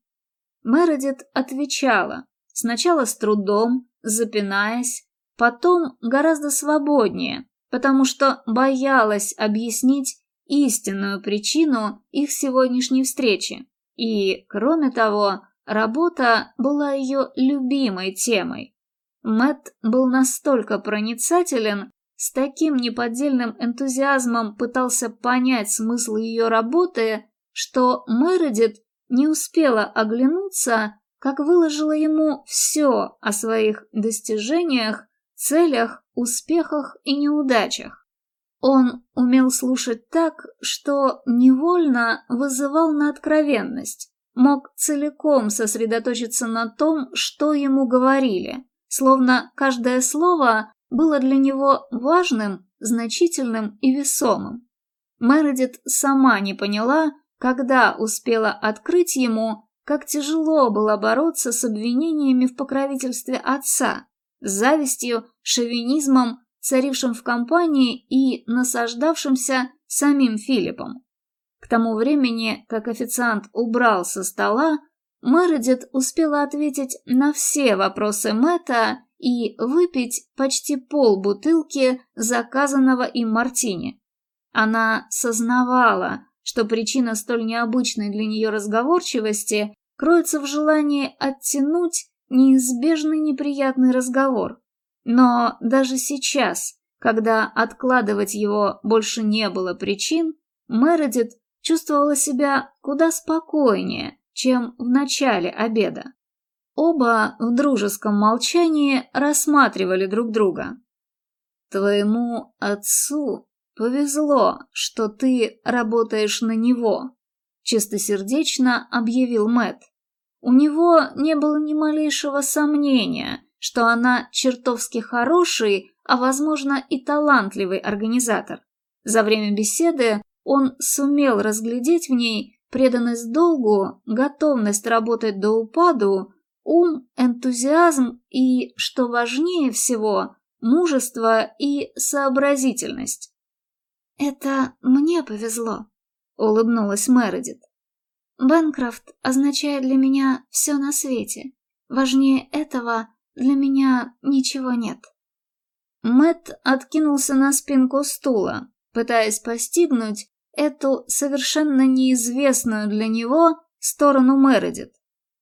Мередит отвечала, сначала с трудом, запинаясь, потом гораздо свободнее, потому что боялась объяснить истинную причину их сегодняшней встречи. И, кроме того, работа была ее любимой темой. Мэт был настолько проницателен, с таким неподдельным энтузиазмом пытался понять смысл ее работы, что Мередит не успела оглянуться, как выложила ему все о своих достижениях, целях, успехах и неудачах. Он умел слушать так, что невольно вызывал на откровенность, мог целиком сосредоточиться на том, что ему говорили, словно каждое слово было для него важным, значительным и весомым. Мередит сама не поняла, когда успела открыть ему, как тяжело было бороться с обвинениями в покровительстве отца, завистью, шовинизмом царившим в компании и насаждавшимся самим Филиппом. К тому времени, как официант убрал со стола, Мередит успела ответить на все вопросы Мэтта и выпить почти полбутылки заказанного им мартини. Она сознавала, что причина столь необычной для нее разговорчивости кроется в желании оттянуть неизбежный неприятный разговор. Но даже сейчас, когда откладывать его больше не было причин, Мередит чувствовала себя куда спокойнее, чем в начале обеда. Оба в дружеском молчании рассматривали друг друга. «Твоему отцу повезло, что ты работаешь на него», — чистосердечно объявил Мэт. У него не было ни малейшего сомнения, что она чертовски хороший, а, возможно, и талантливый организатор. За время беседы он сумел разглядеть в ней преданность долгу, готовность работать до упаду, ум, энтузиазм и, что важнее всего, мужество и сообразительность. «Это мне повезло», — улыбнулась Мередит. «Бэнкрофт означает для меня все на свете. Важнее этого для меня ничего нет. Мэт откинулся на спинку стула, пытаясь постигнуть эту совершенно неизвестную для него сторону Мередит.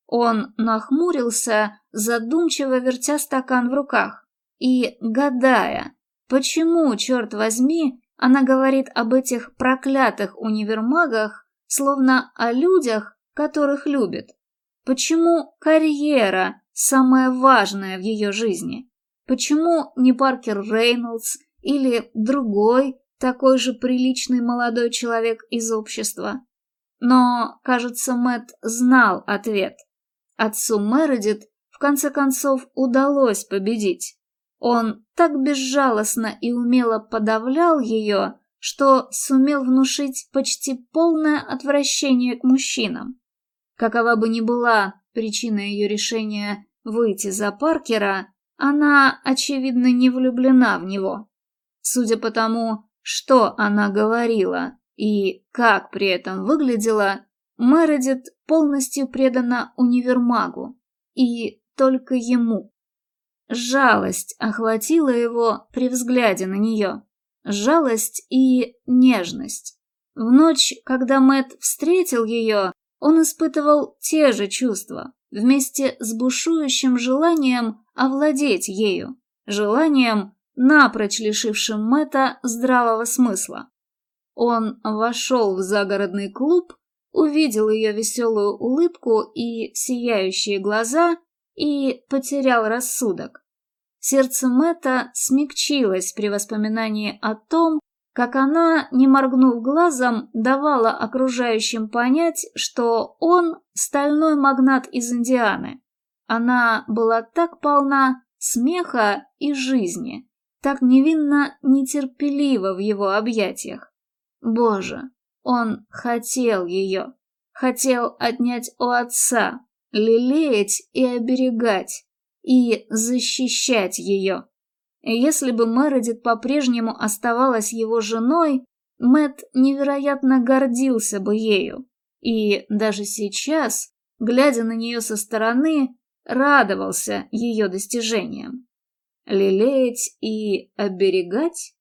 Он нахмурился, задумчиво вертя стакан в руках и гадая, почему, черт возьми, она говорит об этих проклятых универмагах, словно о людях, которых любит. Почему карьера самое важное в ее жизни? Почему не Паркер Рейнольдс или другой, такой же приличный молодой человек из общества? Но, кажется, Мэт знал ответ. Отцу Мередит в конце концов удалось победить. Он так безжалостно и умело подавлял ее, что сумел внушить почти полное отвращение к мужчинам. Какова бы ни была причина ее решения выйти за Паркера, она, очевидно, не влюблена в него. Судя по тому, что она говорила и как при этом выглядела, Мередит полностью предана универмагу. И только ему. Жалость охватила его при взгляде на нее. Жалость и нежность. В ночь, когда Мэт встретил ее, он испытывал те же чувства, вместе с бушующим желанием овладеть ею, желанием, напрочь лишившим Мэта здравого смысла. Он вошел в загородный клуб, увидел ее веселую улыбку и сияющие глаза и потерял рассудок. Сердце Мэта смягчилось при воспоминании о том, как она, не моргнув глазом, давала окружающим понять, что он стальной магнат из Индианы. Она была так полна смеха и жизни, так невинно нетерпелива в его объятиях. Боже, он хотел ее, хотел отнять у отца, лелеять и оберегать, и защищать ее. Если бы Мередит по-прежнему оставалась его женой, Мэт невероятно гордился бы ею. И даже сейчас, глядя на нее со стороны, радовался ее достижениям. Лелеять и оберегать?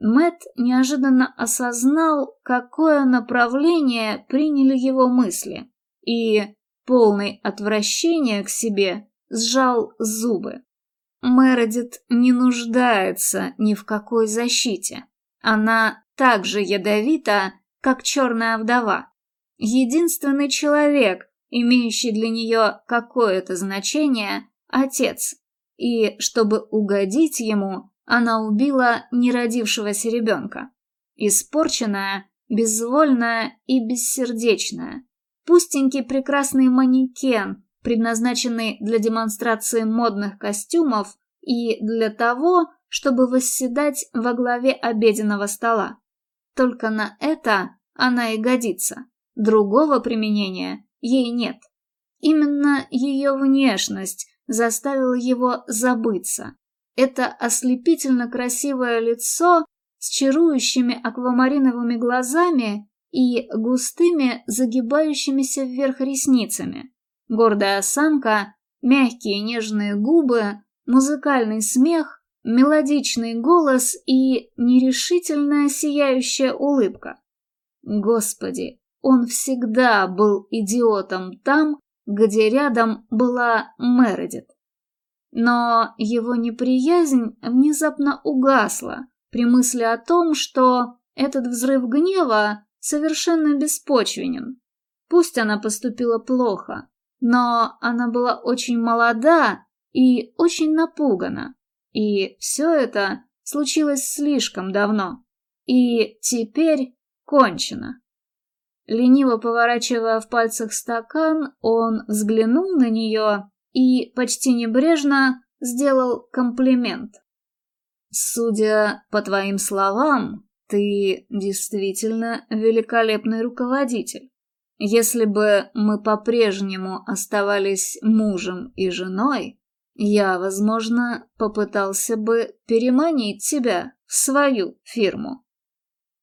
Мэт неожиданно осознал, какое направление приняли его мысли, и, полный отвращения к себе, сжал зубы. Мередит не нуждается ни в какой защите. Она так же ядовита, как черная вдова. Единственный человек, имеющий для нее какое-то значение, отец. И чтобы угодить ему, она убила неродившегося ребенка. Испорченная, безвольная и бессердечная. Пустенький прекрасный манекен, предназначенный для демонстрации модных костюмов и для того, чтобы восседать во главе обеденного стола. Только на это она и годится. Другого применения ей нет. Именно ее внешность заставила его забыться. Это ослепительно красивое лицо с чарующими аквамариновыми глазами и густыми загибающимися вверх ресницами. Гордая осанка, мягкие нежные губы, музыкальный смех, мелодичный голос и нерешительная сияющая улыбка. Господи, он всегда был идиотом там, где рядом была Мередит. Но его неприязнь внезапно угасла при мысли о том, что этот взрыв гнева совершенно беспочвенен. Пусть она поступила плохо, но она была очень молода и очень напугана. И все это случилось слишком давно. И теперь кончено. Лениво поворачивая в пальцах стакан, он взглянул на нее и почти небрежно сделал комплимент. «Судя по твоим словам, ты действительно великолепный руководитель. Если бы мы по-прежнему оставались мужем и женой, я, возможно, попытался бы переманить тебя в свою фирму.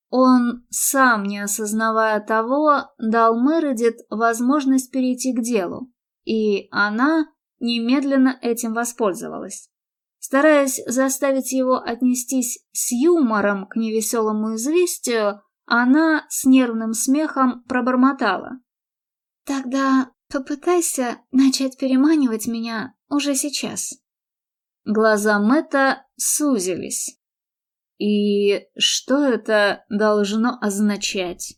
Он, сам не осознавая того, дал Мередит возможность перейти к делу, и она немедленно этим воспользовалась. Стараясь заставить его отнестись с юмором к невеселому известию, она с нервным смехом пробормотала. «Тогда попытайся начать переманивать меня уже сейчас». Глаза Мэтта сузились. «И что это должно означать?»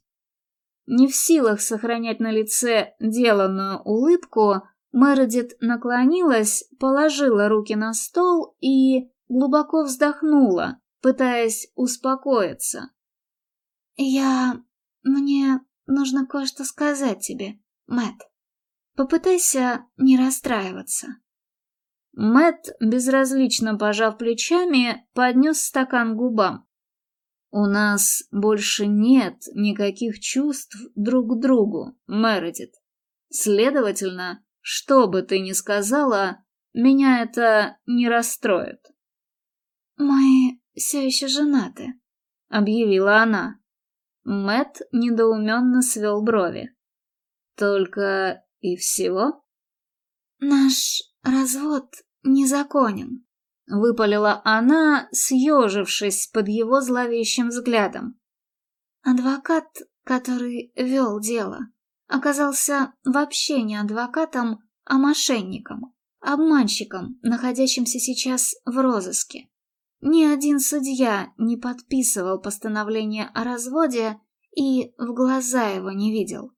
Не в силах сохранять на лице деланную улыбку, Мередит наклонилась, положила руки на стол и глубоко вздохнула, пытаясь успокоиться. «Я... мне нужно кое-что сказать тебе, Мэт. Попытайся не расстраиваться». Мэт, безразлично пожав плечами, поднес стакан к губам. «У нас больше нет никаких чувств друг к другу, Мередит. Следовательно, что бы ты ни сказала, меня это не расстроит». «Мы все еще женаты», — объявила она. Мэт недоуменно свел брови. «Только и всего?» «Наш развод незаконен», — выпалила она, съежившись под его зловещим взглядом. Адвокат, который вел дело, оказался вообще не адвокатом, а мошенником, обманщиком, находящимся сейчас в розыске. Ни один судья не подписывал постановление о разводе и в глаза его не видел.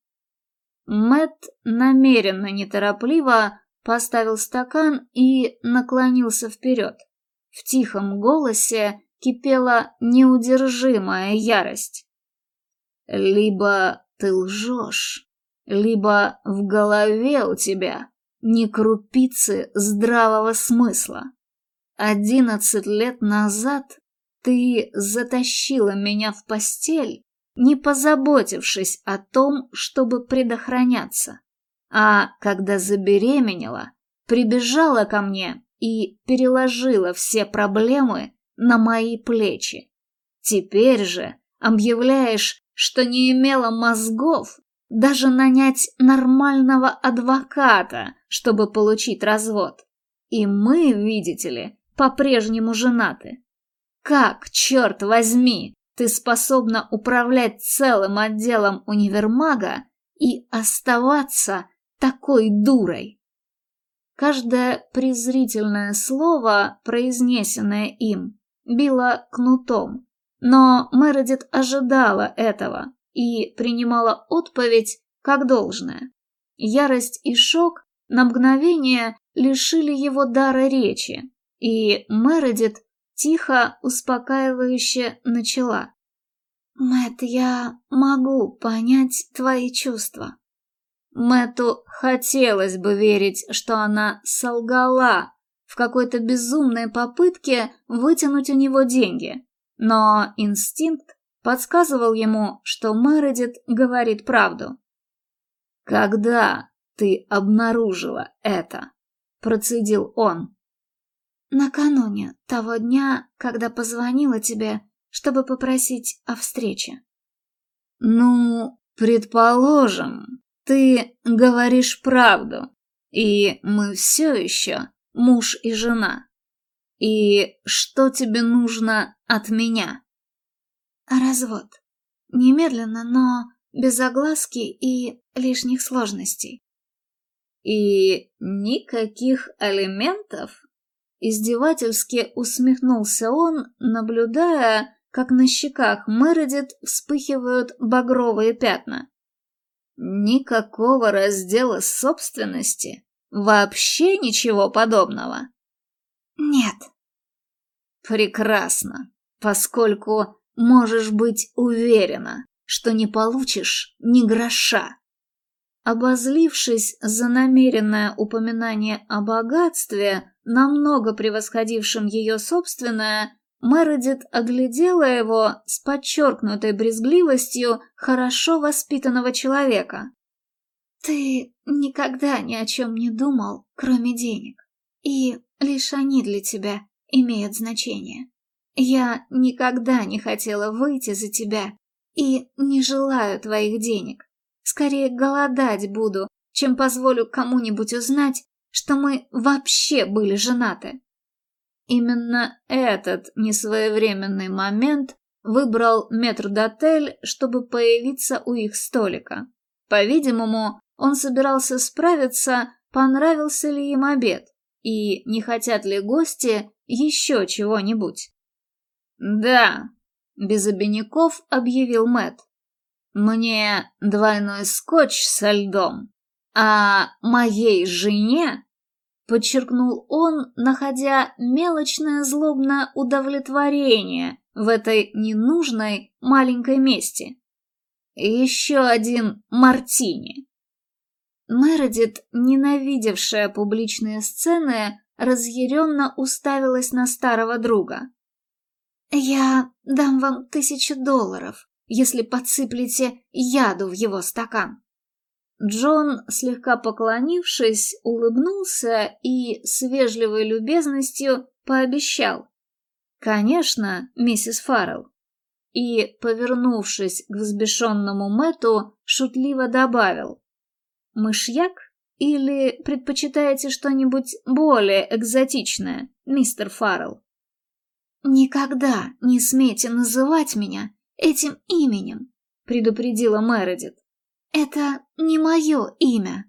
Мэт намеренно неторопливо поставил стакан и наклонился вперед. В тихом голосе кипела неудержимая ярость. «Либо ты лжешь, либо в голове у тебя ни крупицы здравого смысла. Одиннадцать лет назад ты затащила меня в постель, не позаботившись о том, чтобы предохраняться. А когда забеременела, прибежала ко мне и переложила все проблемы на мои плечи. Теперь же объявляешь, что не имела мозгов даже нанять нормального адвоката, чтобы получить развод. И мы, видите ли, по-прежнему женаты. Как, черт возьми, ты способна управлять целым отделом универмага и оставаться такой дурой? Каждое презрительное слово, произнесенное им, било кнутом, но Мередит ожидала этого и принимала отповедь как должное. Ярость и шок на мгновение лишили его дара речи, и Мередит тихо, успокаивающе начала. Мэт, я могу понять твои чувства». Мэту хотелось бы верить, что она солгала в какой-то безумной попытке вытянуть у него деньги, но инстинкт подсказывал ему, что Мередит говорит правду. «Когда ты обнаружила это?» – процедил он. Накануне того дня, когда позвонила тебе, чтобы попросить о встрече. Ну, предположим, ты говоришь правду, и мы все еще муж и жена. И что тебе нужно от меня? Развод. Немедленно, но без огласки и лишних сложностей. И никаких алиментов? Издевательски усмехнулся он, наблюдая, как на щеках Мередит вспыхивают багровые пятна. Никакого раздела собственности? Вообще ничего подобного? Нет. Прекрасно, поскольку можешь быть уверена, что не получишь ни гроша. Обозлившись за намеренное упоминание о богатстве, намного превосходившем ее собственное, Мередит оглядела его с подчеркнутой брезгливостью хорошо воспитанного человека. «Ты никогда ни о чем не думал, кроме денег, и лишь они для тебя имеют значение. Я никогда не хотела выйти за тебя и не желаю твоих денег. Скорее голодать буду, чем позволю кому-нибудь узнать, что мы вообще были женаты. Именно этот несвоевременный момент выбрал метрдотель, чтобы появиться у их столика. По-видимому, он собирался справиться, понравился ли им обед, и не хотят ли гости еще чего-нибудь. «Да», — без обиняков объявил Мэт. Мне двойной скотч со льдом, а моей жене, подчеркнул он, находя мелочное злобное удовлетворение в этой ненужной маленькой мести. Еще один мартини. Мередит, ненавидевшая публичные сцены, разъяренно уставилась на старого друга. «Я дам вам тысячу долларов, если подсыплете яду в его стакан. Джон, слегка поклонившись, улыбнулся и с вежливой любезностью пообещал. Конечно, миссис Фаррелл. И, повернувшись к взбешенному Мэту, шутливо добавил. Мышьяк? Или предпочитаете что-нибудь более экзотичное, мистер Фаррелл? «Никогда не смейте называть меня этим именем», — предупредила Мередит. «Это не мое имя».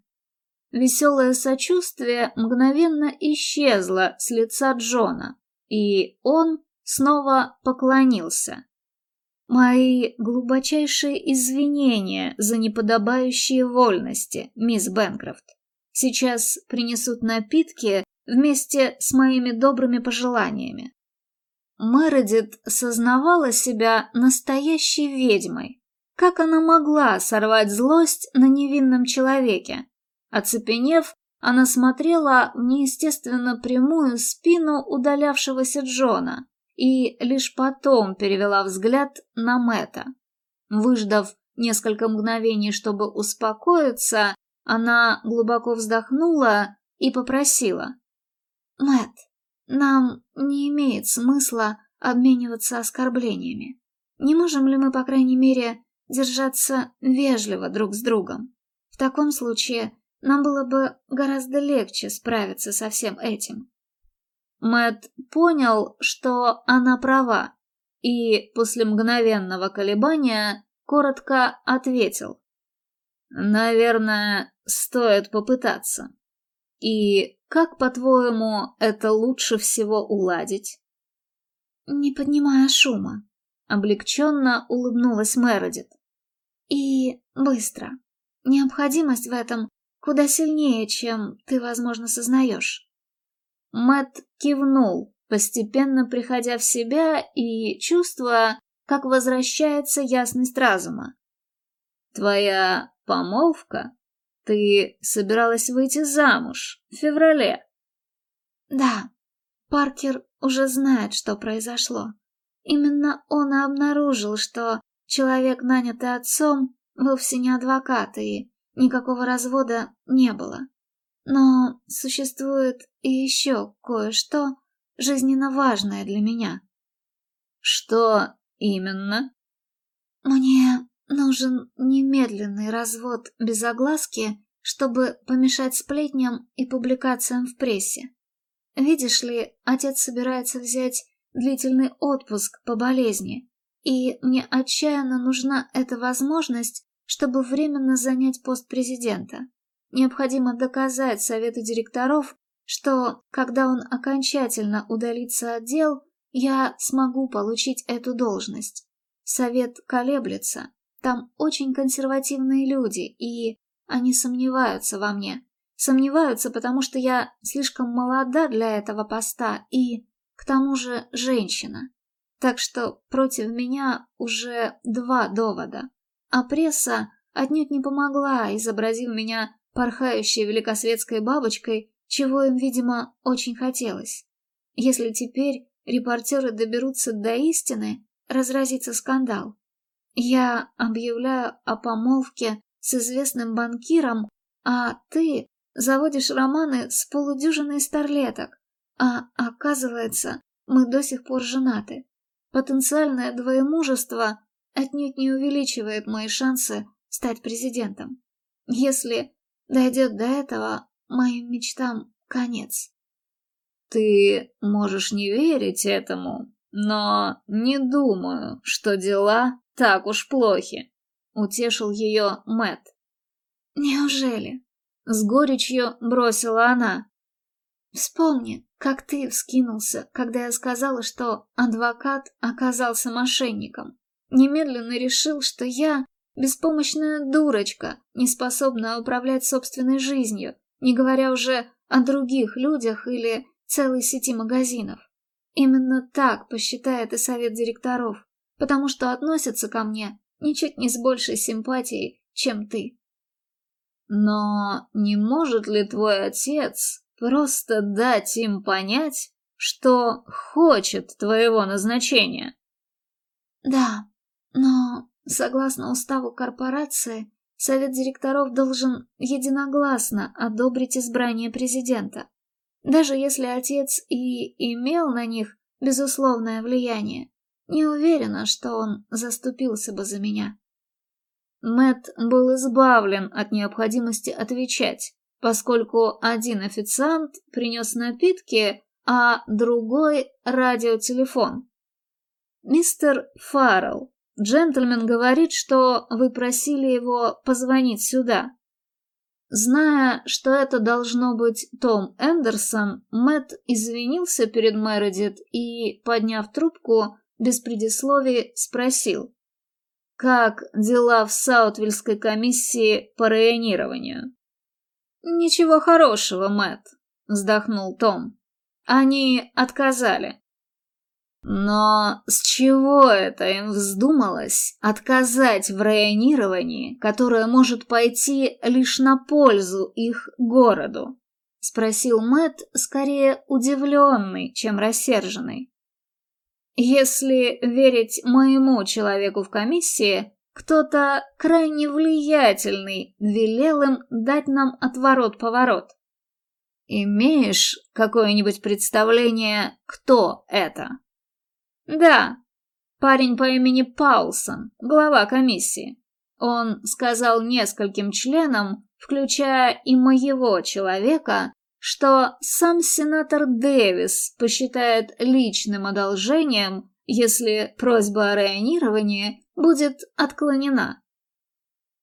Веселое сочувствие мгновенно исчезло с лица Джона, и он снова поклонился. «Мои глубочайшие извинения за неподобающие вольности, мисс Бэнкрофт. Сейчас принесут напитки вместе с моими добрыми пожеланиями». Мередит сознавала себя настоящей ведьмой. Как она могла сорвать злость на невинном человеке? Оцепенев, она смотрела в неестественно прямую спину удалявшегося Джона и лишь потом перевела взгляд на Мэта. Выждав несколько мгновений, чтобы успокоиться, она глубоко вздохнула и попросила. «Мэтт, нам не имеет смысла обмениваться оскорблениями. Не можем ли мы, по крайней мере, держаться вежливо друг с другом? В таком случае нам было бы гораздо легче справиться со всем этим. Мэт понял, что она права, и после мгновенного колебания коротко ответил. «Наверное, стоит попытаться». И как, по-твоему, это лучше всего уладить? Не поднимая шума. Облегченно улыбнулась Мередит. И быстро. Необходимость в этом куда сильнее, чем ты, возможно, сознаешь. Мэт кивнул, постепенно приходя в себя и чувствуя, как возвращается ясность разума. «Твоя помолвка?» Ты собиралась выйти замуж в феврале? Да, Паркер уже знает, что произошло. Именно он и обнаружил, что человек, нанятый отцом, вовсе не адвокат, и никакого развода не было. Но существует и еще кое-что жизненно важное для меня. Что именно? Мне Нужен немедленный развод без огласки, чтобы помешать сплетням и публикациям в прессе. Видишь ли, отец собирается взять длительный отпуск по болезни, и мне отчаянно нужна эта возможность, чтобы временно занять пост президента. Необходимо доказать совету директоров, что, когда он окончательно удалится от дел, я смогу получить эту должность. Совет колеблется, там очень консервативные люди, и они сомневаются во мне. Сомневаются, потому что я слишком молода для этого поста и, к тому же, женщина. Так что против меня уже два довода. А пресса отнюдь не помогла, изобразив меня порхающей великосветской бабочкой, чего им, видимо, очень хотелось. Если теперь репортеры доберутся до истины, разразится скандал. Я объявляю о помолвке с известным банкиром, а ты заводишь романы с полудюжиной старлеток, а оказывается, мы до сих пор женаты. Потенциальное двоемужество отнюдь не увеличивает мои шансы стать президентом. Если дойдет до этого, моим мечтам конец. Ты можешь не верить этому, но не думаю, что дела так уж плохи», — утешил ее Мэт. «Неужели?» — с горечью бросила она. «Вспомни, как ты вскинулся, когда я сказала, что адвокат оказался мошенником. Немедленно решил, что я беспомощная дурочка, не способная управлять собственной жизнью, не говоря уже о других людях или целой сети магазинов. Именно так посчитает и совет директоров потому что относятся ко мне ничуть не с большей симпатией, чем ты. Но не может ли твой отец просто дать им понять, что хочет твоего назначения? Да, но, согласно уставу корпорации, совет директоров должен единогласно одобрить избрание президента. Даже если отец и имел на них безусловное влияние. Не уверена, что он заступился бы за меня. Мэт был избавлен от необходимости отвечать, поскольку один официант принес напитки, а другой — радиотелефон. «Мистер Фаррелл, джентльмен говорит, что вы просили его позвонить сюда». Зная, что это должно быть Том Эндерсон, Мэт извинился перед Мередит и, подняв трубку, без предисловий спросил. «Как дела в Саутвильской комиссии по районированию?» «Ничего хорошего, Мэт, вздохнул Том. «Они отказали». Но с чего это им вздумалось отказать в районировании, которое может пойти лишь на пользу их городу? Спросил Мэт, скорее удивленный, чем рассерженный. Если верить моему человеку в комиссии, кто-то крайне влиятельный велел им дать нам отворот-поворот. Имеешь какое-нибудь представление, кто это? Да, парень по имени Паулсон, глава комиссии. Он сказал нескольким членам, включая и моего человека, что сам сенатор Дэвис посчитает личным одолжением, если просьба о районировании будет отклонена.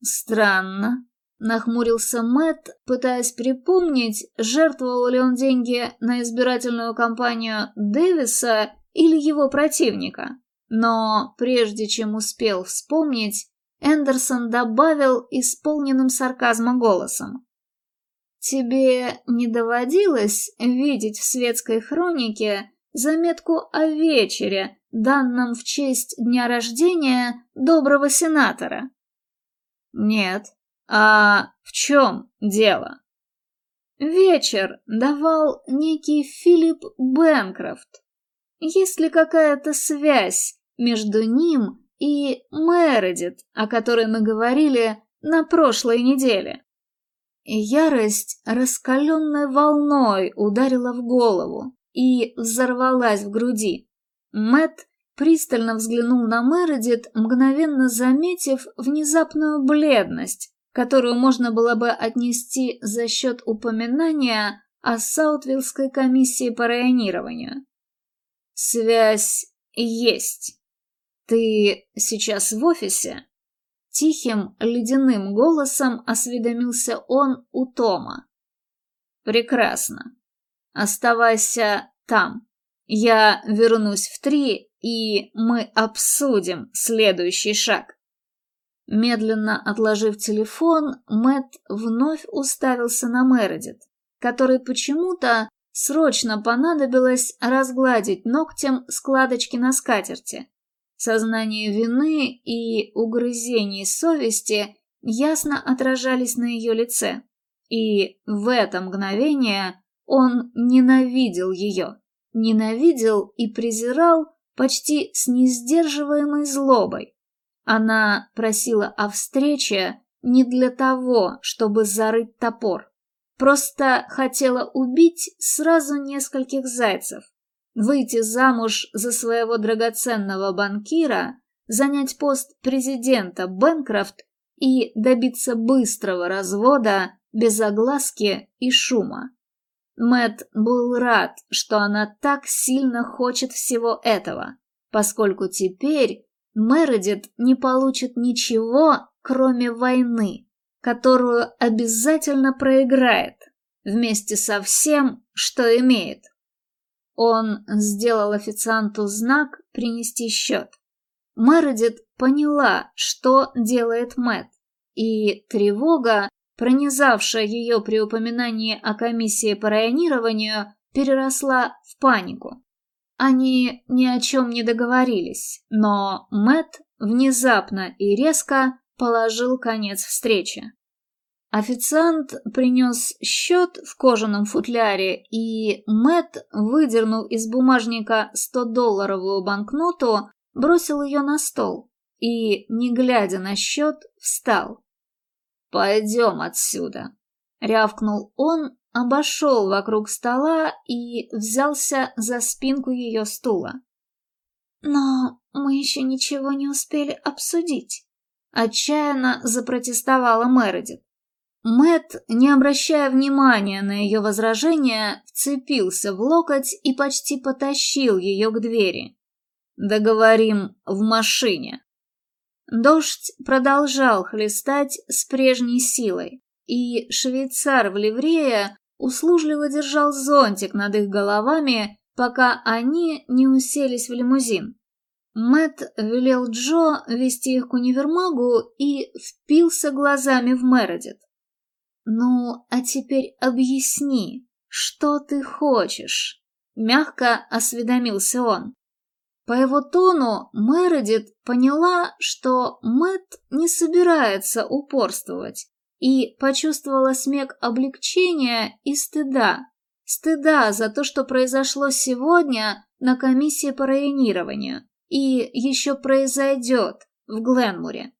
Странно, нахмурился Мэт, пытаясь припомнить, жертвовал ли он деньги на избирательную кампанию Дэвиса или его противника. Но прежде чем успел вспомнить, Эндерсон добавил исполненным сарказма голосом. «Тебе не доводилось видеть в светской хронике заметку о вечере, данном в честь дня рождения доброго сенатора?» «Нет. А в чем дело?» Вечер давал некий Филипп Бенкрофт, есть ли какая-то связь между ним и Мередит, о которой мы говорили на прошлой неделе? Ярость раскаленной волной ударила в голову и взорвалась в груди. Мэт пристально взглянул на Мередит, мгновенно заметив внезапную бледность, которую можно было бы отнести за счет упоминания о Саутвиллской комиссии по районированию. Связь есть. Ты сейчас в офисе? Тихим, ледяным голосом осведомился он у Тома. Прекрасно. Оставайся там. Я вернусь в три, и мы обсудим следующий шаг. Медленно отложив телефон, Мэт вновь уставился на Мередит, который почему-то Срочно понадобилось разгладить ногтем складочки на скатерти. Сознание вины и угрызений совести ясно отражались на ее лице. И в это мгновение он ненавидел ее. Ненавидел и презирал почти с несдерживаемой злобой. Она просила о встрече не для того, чтобы зарыть топор. Просто хотела убить сразу нескольких зайцев. Выйти замуж за своего драгоценного банкира, занять пост президента Бэнкрофт и добиться быстрого развода без огласки и шума. Мэт был рад, что она так сильно хочет всего этого, поскольку теперь Мередит не получит ничего, кроме войны которую обязательно проиграет, вместе со всем, что имеет. Он сделал официанту знак принести счет. Мередит поняла, что делает Мэт, и тревога, пронизавшая ее при упоминании о комиссии по районированию, переросла в панику. Они ни о чем не договорились, но Мэт внезапно и резко положил конец встрече. Официант принес счет в кожаном футляре, и Мэт, выдернул из бумажника 100-долларовую банкноту, бросил ее на стол и, не глядя на счет, встал. «Пойдем отсюда», — рявкнул он, обошел вокруг стола и взялся за спинку ее стула. «Но мы еще ничего не успели обсудить», — отчаянно запротестовала Мередит. Мэт, не обращая внимания на ее возражения, вцепился в локоть и почти потащил ее к двери. «Договорим в машине». Дождь продолжал хлестать с прежней силой, и швейцар в ливрее услужливо держал зонтик над их головами, пока они не уселись в лимузин. Мэт велел Джо вести их к универмагу и впился глазами в Мередит. «Ну, а теперь объясни, что ты хочешь?» Мягко осведомился он. По его тону Мередит поняла, что Мэт не собирается упорствовать, и почувствовала смех облегчения и стыда. Стыда за то, что произошло сегодня на комиссии по районированию и еще произойдет в Гленмуре.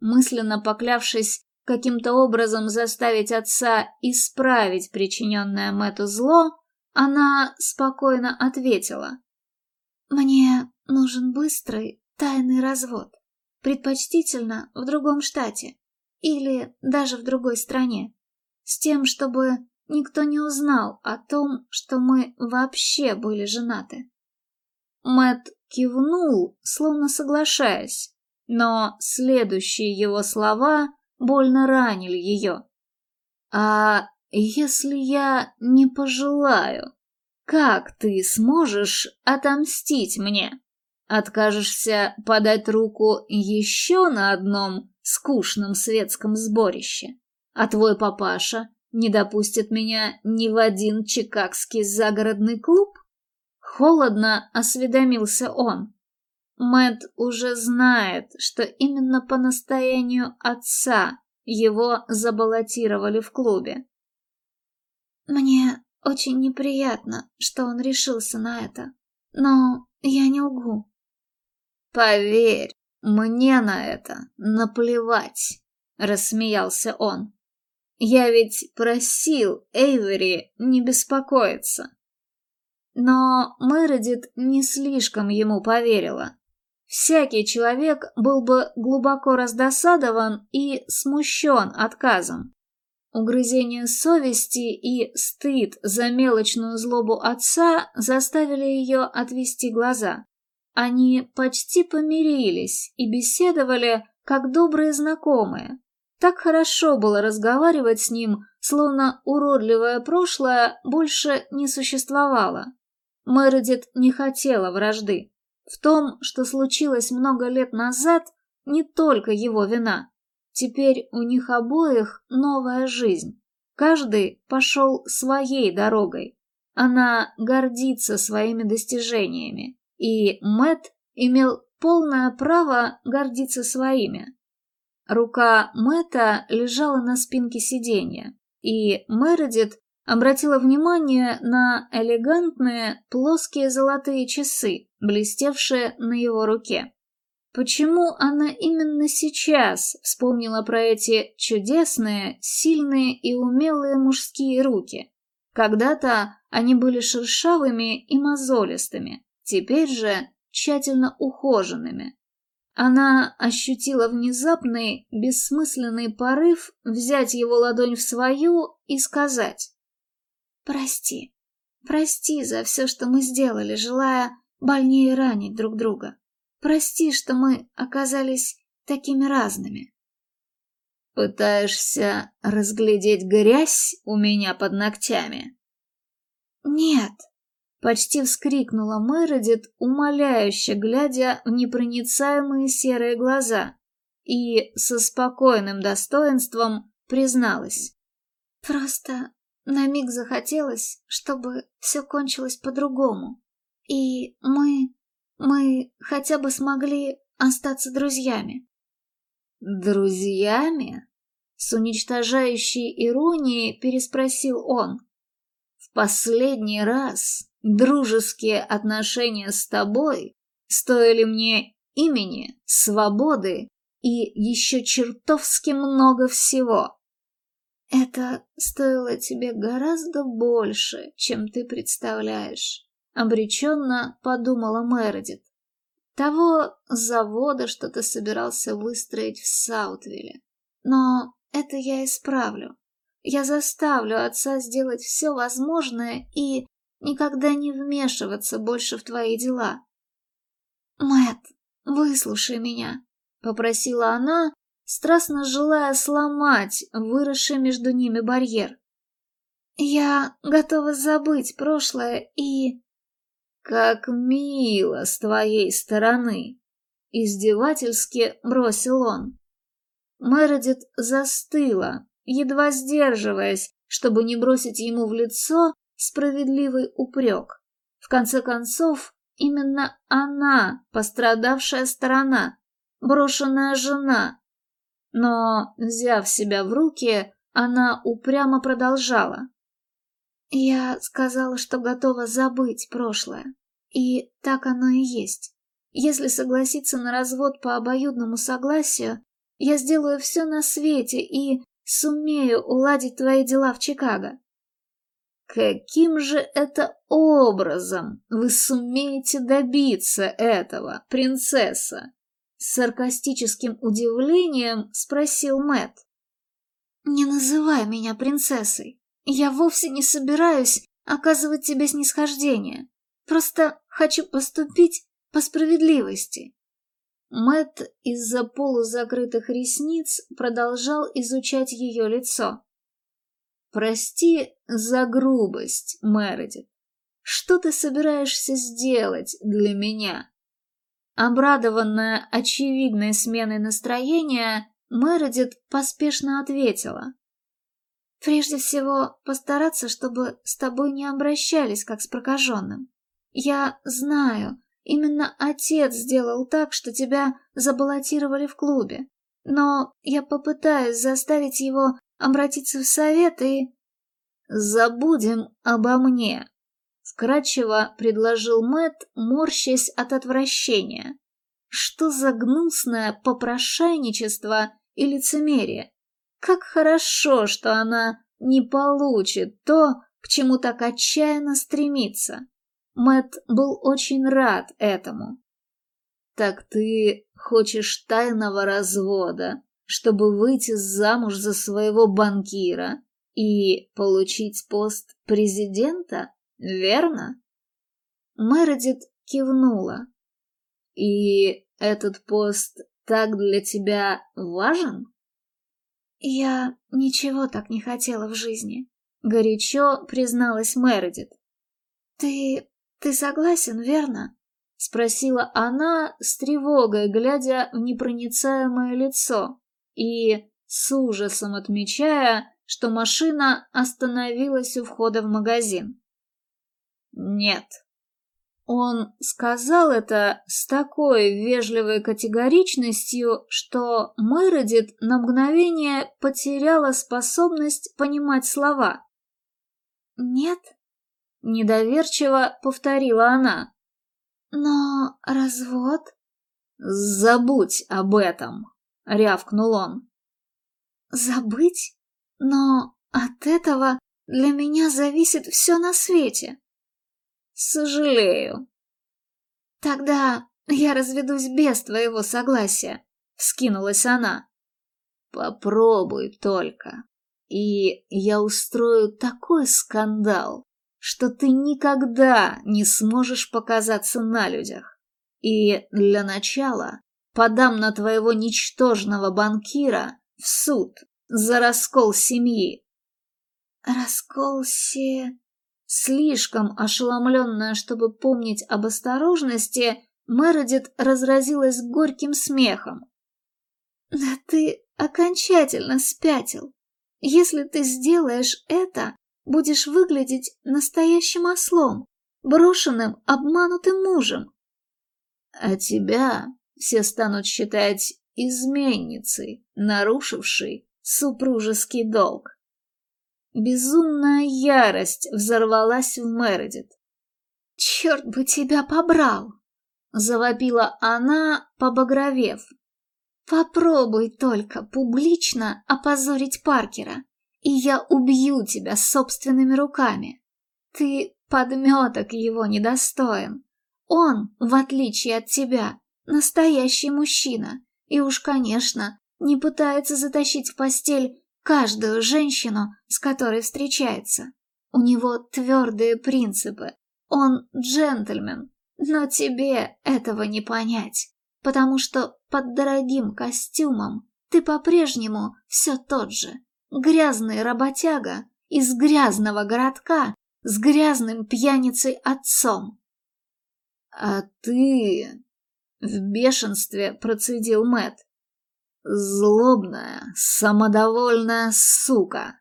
Мысленно поклявшись каким-то образом заставить отца исправить причиненное Мэтту зло, она спокойно ответила. «Мне нужен быстрый, тайный развод, предпочтительно в другом штате или даже в другой стране, с тем, чтобы никто не узнал о том, что мы вообще были женаты». Мэт кивнул, словно соглашаясь, но следующие его слова больно ранили ее. «А если я не пожелаю, как ты сможешь отомстить мне? Откажешься подать руку еще на одном скучном светском сборище, а твой папаша не допустит меня ни в один чикагский загородный клуб?» Холодно осведомился он. Мэт уже знает, что именно по настоянию отца его забаллотировали в клубе. Мне очень неприятно, что он решился на это, но я не лгу. Поверь, мне на это наплевать, рассмеялся он. Я ведь просил Эйвери не беспокоиться. Но Мередит не слишком ему поверила. Всякий человек был бы глубоко раздосадован и смущен отказом. Угрызение совести и стыд за мелочную злобу отца заставили ее отвести глаза. Они почти помирились и беседовали, как добрые знакомые. Так хорошо было разговаривать с ним, словно уродливое прошлое больше не существовало. Мередит не хотела вражды. В том, что случилось много лет назад, не только его вина. Теперь у них обоих новая жизнь. Каждый пошел своей дорогой. Она гордится своими достижениями, и Мэт имел полное право гордиться своими. Рука Мэта лежала на спинке сиденья, и Мередит обратила внимание на элегантные плоские золотые часы, блестевшие на его руке. Почему она именно сейчас вспомнила про эти чудесные, сильные и умелые мужские руки? Когда-то они были шершавыми и мозолистыми, теперь же тщательно ухоженными. Она ощутила внезапный, бессмысленный порыв взять его ладонь в свою и сказать «Прости, прости за все, что мы сделали, желая больнее ранить друг друга. Прости, что мы оказались такими разными. Пытаешься разглядеть грязь у меня под ногтями? Нет, почти вскрикнула Мередит, умоляюще глядя в непроницаемые серые глаза, и со спокойным достоинством призналась. Просто на миг захотелось, чтобы все кончилось по-другому. И мы... мы хотя бы смогли остаться друзьями. «Друзьями?» — с уничтожающей иронией переспросил он. «В последний раз дружеские отношения с тобой стоили мне имени, свободы и еще чертовски много всего. Это стоило тебе гораздо больше, чем ты представляешь, обреченно подумала Мередит. Того завода, что ты собирался выстроить в Саутвилле. Но это я исправлю. Я заставлю отца сделать все возможное и никогда не вмешиваться больше в твои дела. Мэт, выслушай меня, попросила она, страстно желая сломать выросший между ними барьер. Я готова забыть прошлое и... Как мило с твоей стороны, издевательски бросил он. Мередит застыла, едва сдерживаясь, чтобы не бросить ему в лицо справедливый упрек. В конце концов, именно она пострадавшая сторона, брошенная жена. Но, взяв себя в руки, она упрямо продолжала. «Я сказала, что готова забыть прошлое. И так оно и есть. Если согласиться на развод по обоюдному согласию, я сделаю все на свете и сумею уладить твои дела в Чикаго. Каким же это образом вы сумеете добиться этого, принцесса? С саркастическим удивлением спросил Мэт. Не называй меня принцессой. Я вовсе не собираюсь оказывать тебе снисхождение. Просто хочу поступить по справедливости. Мэт из-за полузакрытых ресниц продолжал изучать ее лицо. «Прости за грубость, Мередит. Что ты собираешься сделать для меня?» Обрадованная очевидной сменой настроения, Мередит поспешно ответила. «Прежде всего, постараться, чтобы с тобой не обращались, как с прокаженным. Я знаю, Именно отец сделал так, что тебя забаллотировали в клубе. Но я попытаюсь заставить его обратиться в совет и... Забудем обо мне, вкратчиво предложил Мэт, морщась от отвращения. Что за гнусное попрошайничество и лицемерие? Как хорошо, что она не получит то, к чему так отчаянно стремится. Мэт был очень рад этому. «Так ты хочешь тайного развода, чтобы выйти замуж за своего банкира и получить пост президента, верно?» Мередит кивнула. «И этот пост так для тебя важен?» «Я ничего так не хотела в жизни», — горячо призналась Мередит. «Ты «Ты согласен, верно?» — спросила она с тревогой, глядя в непроницаемое лицо и с ужасом отмечая, что машина остановилась у входа в магазин. «Нет». Он сказал это с такой вежливой категоричностью, что Мередит на мгновение потеряла способность понимать слова. «Нет?» Недоверчиво повторила она. Но развод? Забудь об этом, рявкнул он. Забыть? Но от этого для меня зависит все на свете. Сожалею. Тогда я разведусь без твоего согласия, скинулась она. Попробуй только, и я устрою такой скандал, что ты никогда не сможешь показаться на людях. И для начала подам на твоего ничтожного банкира в суд за раскол семьи. Раскол се... Слишком ошеломленная, чтобы помнить об осторожности, Мередит разразилась горьким смехом. «Да ты окончательно спятил. Если ты сделаешь это, будешь выглядеть настоящим ослом, брошенным, обманутым мужем. А тебя все станут считать изменницей, нарушившей супружеский долг. Безумная ярость взорвалась в Мередит. «Черт бы тебя побрал!» — завопила она, побагровев. «Попробуй только публично опозорить Паркера и я убью тебя собственными руками. Ты подметок его недостоин. Он, в отличие от тебя, настоящий мужчина, и уж, конечно, не пытается затащить в постель каждую женщину, с которой встречается. У него твердые принципы. Он джентльмен, но тебе этого не понять, потому что под дорогим костюмом ты по-прежнему все тот же, грязный работяга из грязного городка с грязным пьяницей отцом. А ты... В бешенстве процедил Мэт. Злобная, самодовольная сука.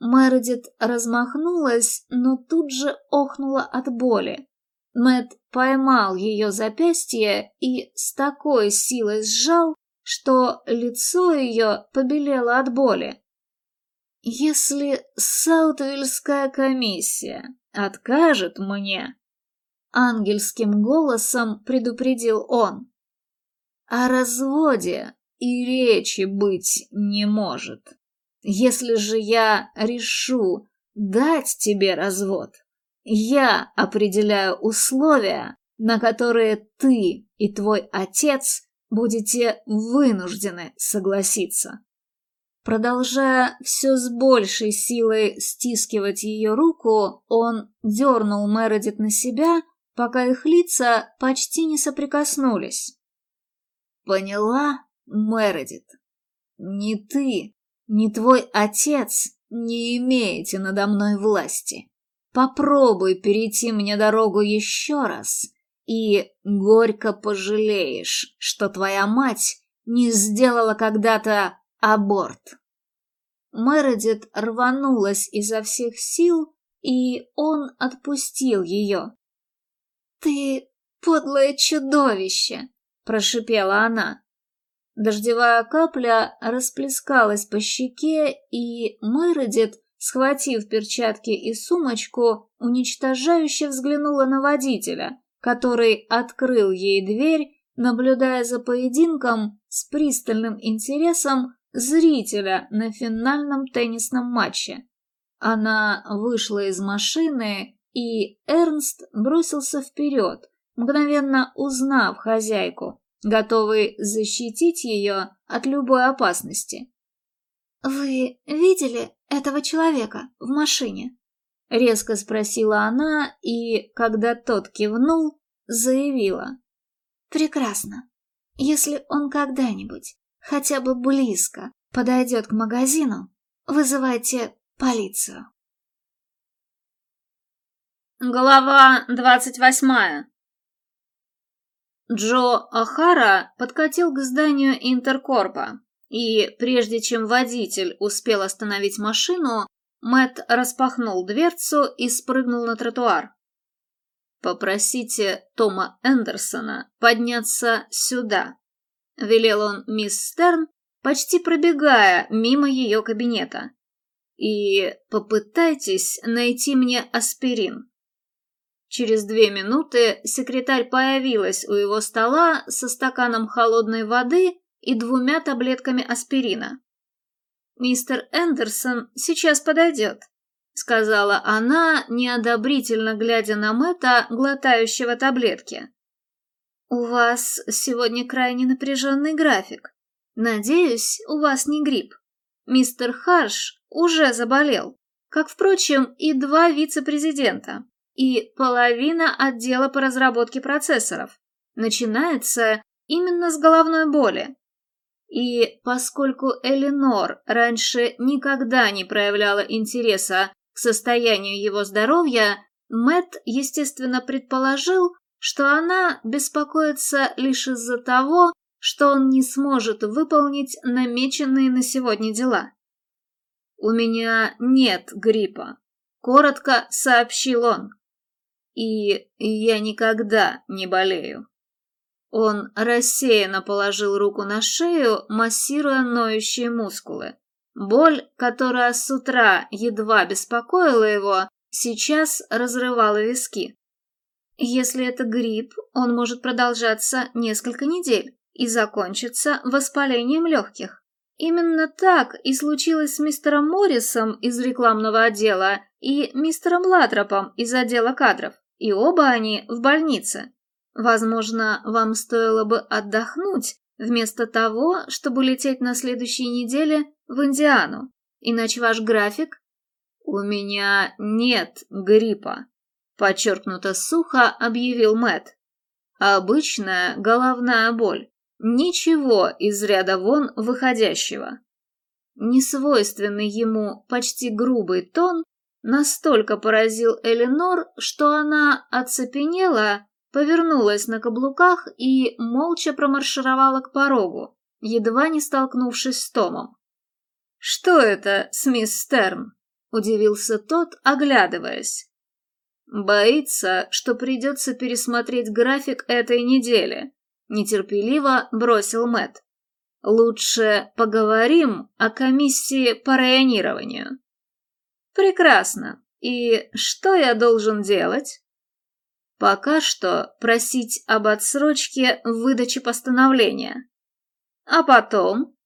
Мередит размахнулась, но тут же охнула от боли. Мэт поймал ее запястье и с такой силой сжал, что лицо ее побелело от боли. «Если Саутвильская комиссия откажет мне...» Ангельским голосом предупредил он. «О разводе и речи быть не может. Если же я решу дать тебе развод, я определяю условия, на которые ты и твой отец будете вынуждены согласиться. Продолжая все с большей силой стискивать ее руку, он дернул Мередит на себя, пока их лица почти не соприкоснулись. «Поняла, Мередит? Ни ты, ни твой отец не имеете надо мной власти. Попробуй перейти мне дорогу еще раз, и горько пожалеешь, что твоя мать не сделала когда-то аборт. Мередит рванулась изо всех сил, и он отпустил ее. «Ты подлое чудовище!» – прошипела она. Дождевая капля расплескалась по щеке, и Мередит, схватив перчатки и сумочку, уничтожающе взглянула на водителя, который открыл ей дверь, наблюдая за поединком с пристальным интересом зрителя на финальном теннисном матче. Она вышла из машины, и Эрнст бросился вперед, мгновенно узнав хозяйку, готовый защитить ее от любой опасности. «Вы видели этого человека в машине?» Резко спросила она и, когда тот кивнул, заявила. «Прекрасно. Если он когда-нибудь, хотя бы близко, подойдет к магазину, вызывайте полицию». Глава двадцать восьмая Джо Ахара подкатил к зданию Интеркорпа, и прежде чем водитель успел остановить машину, Мэт распахнул дверцу и спрыгнул на тротуар. «Попросите Тома Эндерсона подняться сюда», — велел он мисс Стерн, почти пробегая мимо ее кабинета. «И попытайтесь найти мне аспирин». Через две минуты секретарь появилась у его стола со стаканом холодной воды и двумя таблетками аспирина. «Мистер Эндерсон сейчас подойдет», — сказала она, неодобрительно глядя на Мэтта, глотающего таблетки. «У вас сегодня крайне напряженный график. Надеюсь, у вас не грипп. Мистер Харш уже заболел, как, впрочем, и два вице-президента, и половина отдела по разработке процессоров. Начинается именно с головной боли. И поскольку Эленор раньше никогда не проявляла интереса к состоянию его здоровья, Мэт, естественно, предположил, что она беспокоится лишь из-за того, что он не сможет выполнить намеченные на сегодня дела. «У меня нет гриппа», — коротко сообщил он. «И я никогда не болею». Он рассеянно положил руку на шею, массируя ноющие мускулы. Боль, которая с утра едва беспокоила его, сейчас разрывала виски. Если это грипп, он может продолжаться несколько недель и закончиться воспалением легких. Именно так и случилось с мистером Моррисом из рекламного отдела и мистером Латропом из отдела кадров, и оба они в больнице. Возможно, вам стоило бы отдохнуть, вместо того, чтобы лететь на следующей неделе в Индиану. Иначе ваш график... «У меня нет гриппа», — подчеркнуто сухо объявил Мэт. «Обычная головная боль. Ничего из ряда вон выходящего». Несвойственный ему почти грубый тон настолько поразил Эленор, что она оцепенела, повернулась на каблуках и молча промаршировала к порогу, едва не столкнувшись с Томом. «Что это с мисс Стерн?» — удивился тот, оглядываясь. «Боится, что придется пересмотреть график этой недели», — нетерпеливо бросил Мэт. «Лучше поговорим о комиссии по районированию». «Прекрасно. И что я должен делать?» «Пока что просить об отсрочке в выдаче постановления». «А потом?»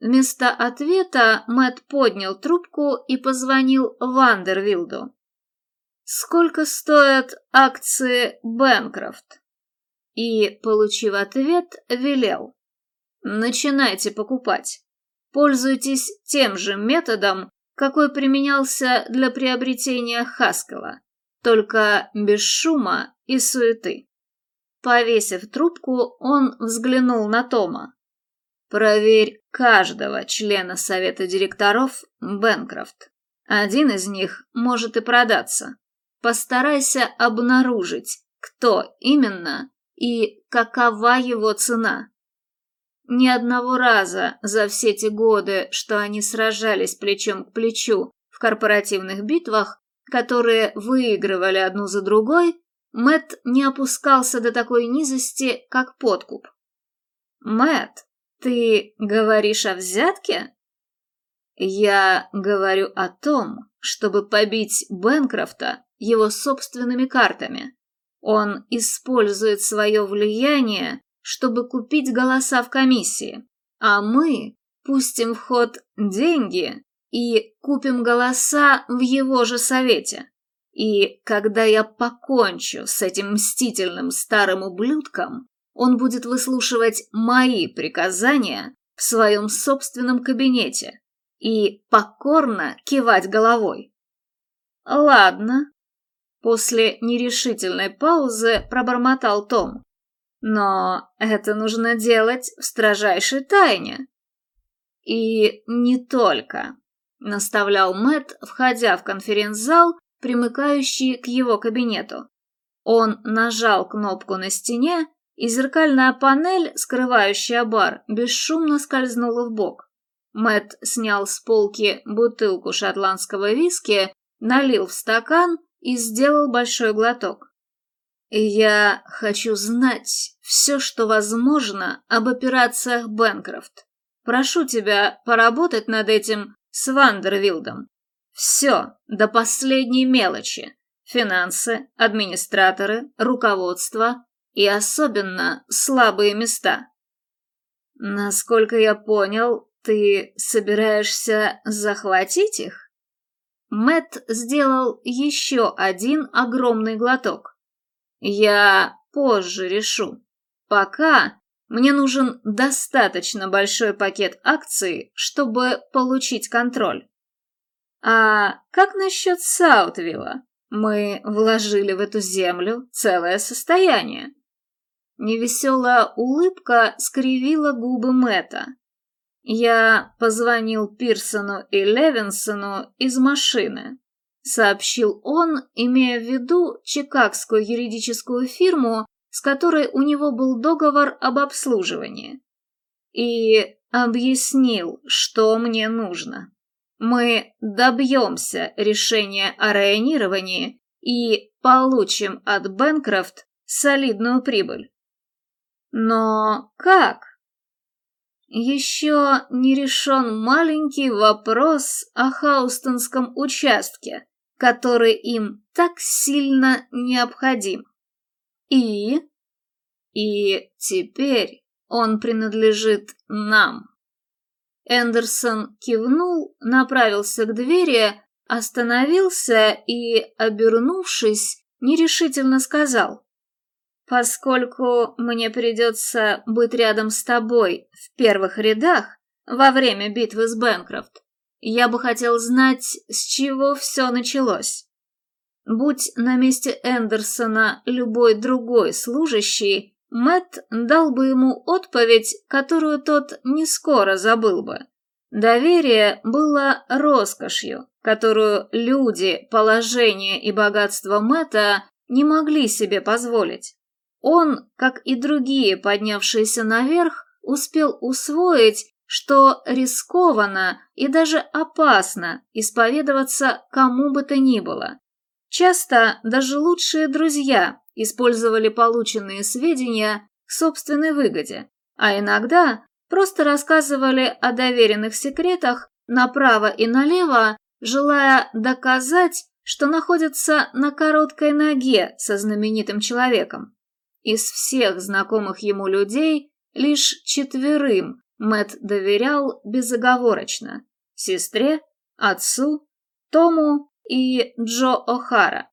Вместо ответа Мэт поднял трубку и позвонил Вандервилду. «Сколько стоят акции Бэнкрофт?» И, получив ответ, велел. «Начинайте покупать. Пользуйтесь тем же методом, какой применялся для приобретения Хаскела, только без шума и суеты». Повесив трубку, он взглянул на Тома. Проверь каждого члена совета директоров Бэнкрофт. Один из них может и продаться. Постарайся обнаружить, кто именно и какова его цена. Ни одного раза за все те годы, что они сражались плечом к плечу в корпоративных битвах, которые выигрывали одну за другой, Мэт не опускался до такой низости, как подкуп. Мэт «Ты говоришь о взятке?» «Я говорю о том, чтобы побить Бенкрофта его собственными картами. Он использует свое влияние, чтобы купить голоса в комиссии, а мы пустим в ход деньги и купим голоса в его же совете. И когда я покончу с этим мстительным старым ублюдком, он будет выслушивать мои приказания в своем собственном кабинете и покорно кивать головой. Ладно. После нерешительной паузы пробормотал Том. Но это нужно делать в строжайшей тайне. И не только, наставлял Мэт, входя в конференц-зал, примыкающий к его кабинету. Он нажал кнопку на стене, и зеркальная панель, скрывающая бар, бесшумно скользнула в бок. Мэт снял с полки бутылку шотландского виски, налил в стакан и сделал большой глоток. «Я хочу знать все, что возможно об операциях Бэнкрофт. Прошу тебя поработать над этим с Вандервилдом. Все, до последней мелочи. Финансы, администраторы, руководство, и особенно слабые места. Насколько я понял, ты собираешься захватить их? Мэт сделал еще один огромный глоток. Я позже решу. Пока мне нужен достаточно большой пакет акций, чтобы получить контроль. А как насчет Саутвилла? Мы вложили в эту землю целое состояние. Невеселая улыбка скривила губы Мэтта. «Я позвонил Пирсону и Левинсону из машины», — сообщил он, имея в виду чикагскую юридическую фирму, с которой у него был договор об обслуживании. И объяснил, что мне нужно. Мы добьемся решения о районировании и получим от Бэнкрофт солидную прибыль. Но как? Еще не решен маленький вопрос о Хаустонском участке, который им так сильно необходим. И... И теперь он принадлежит нам. Эндерсон кивнул, направился к двери, остановился и, обернувшись, нерешительно сказал. «Поскольку мне придется быть рядом с тобой в первых рядах во время битвы с Бэнкрофт, я бы хотел знать, с чего все началось. Будь на месте Эндерсона любой другой служащий, Мэт дал бы ему отповедь, которую тот не скоро забыл бы. Доверие было роскошью, которую люди, положение и богатство Мэта не могли себе позволить. Он, как и другие, поднявшиеся наверх, успел усвоить, что рискованно и даже опасно исповедоваться кому бы то ни было. Часто даже лучшие друзья использовали полученные сведения к собственной выгоде, а иногда просто рассказывали о доверенных секретах направо и налево, желая доказать, что находятся на короткой ноге со знаменитым человеком. Из всех знакомых ему людей лишь четверым Мэт доверял безоговорочно – сестре, отцу, Тому и Джо О'Хара.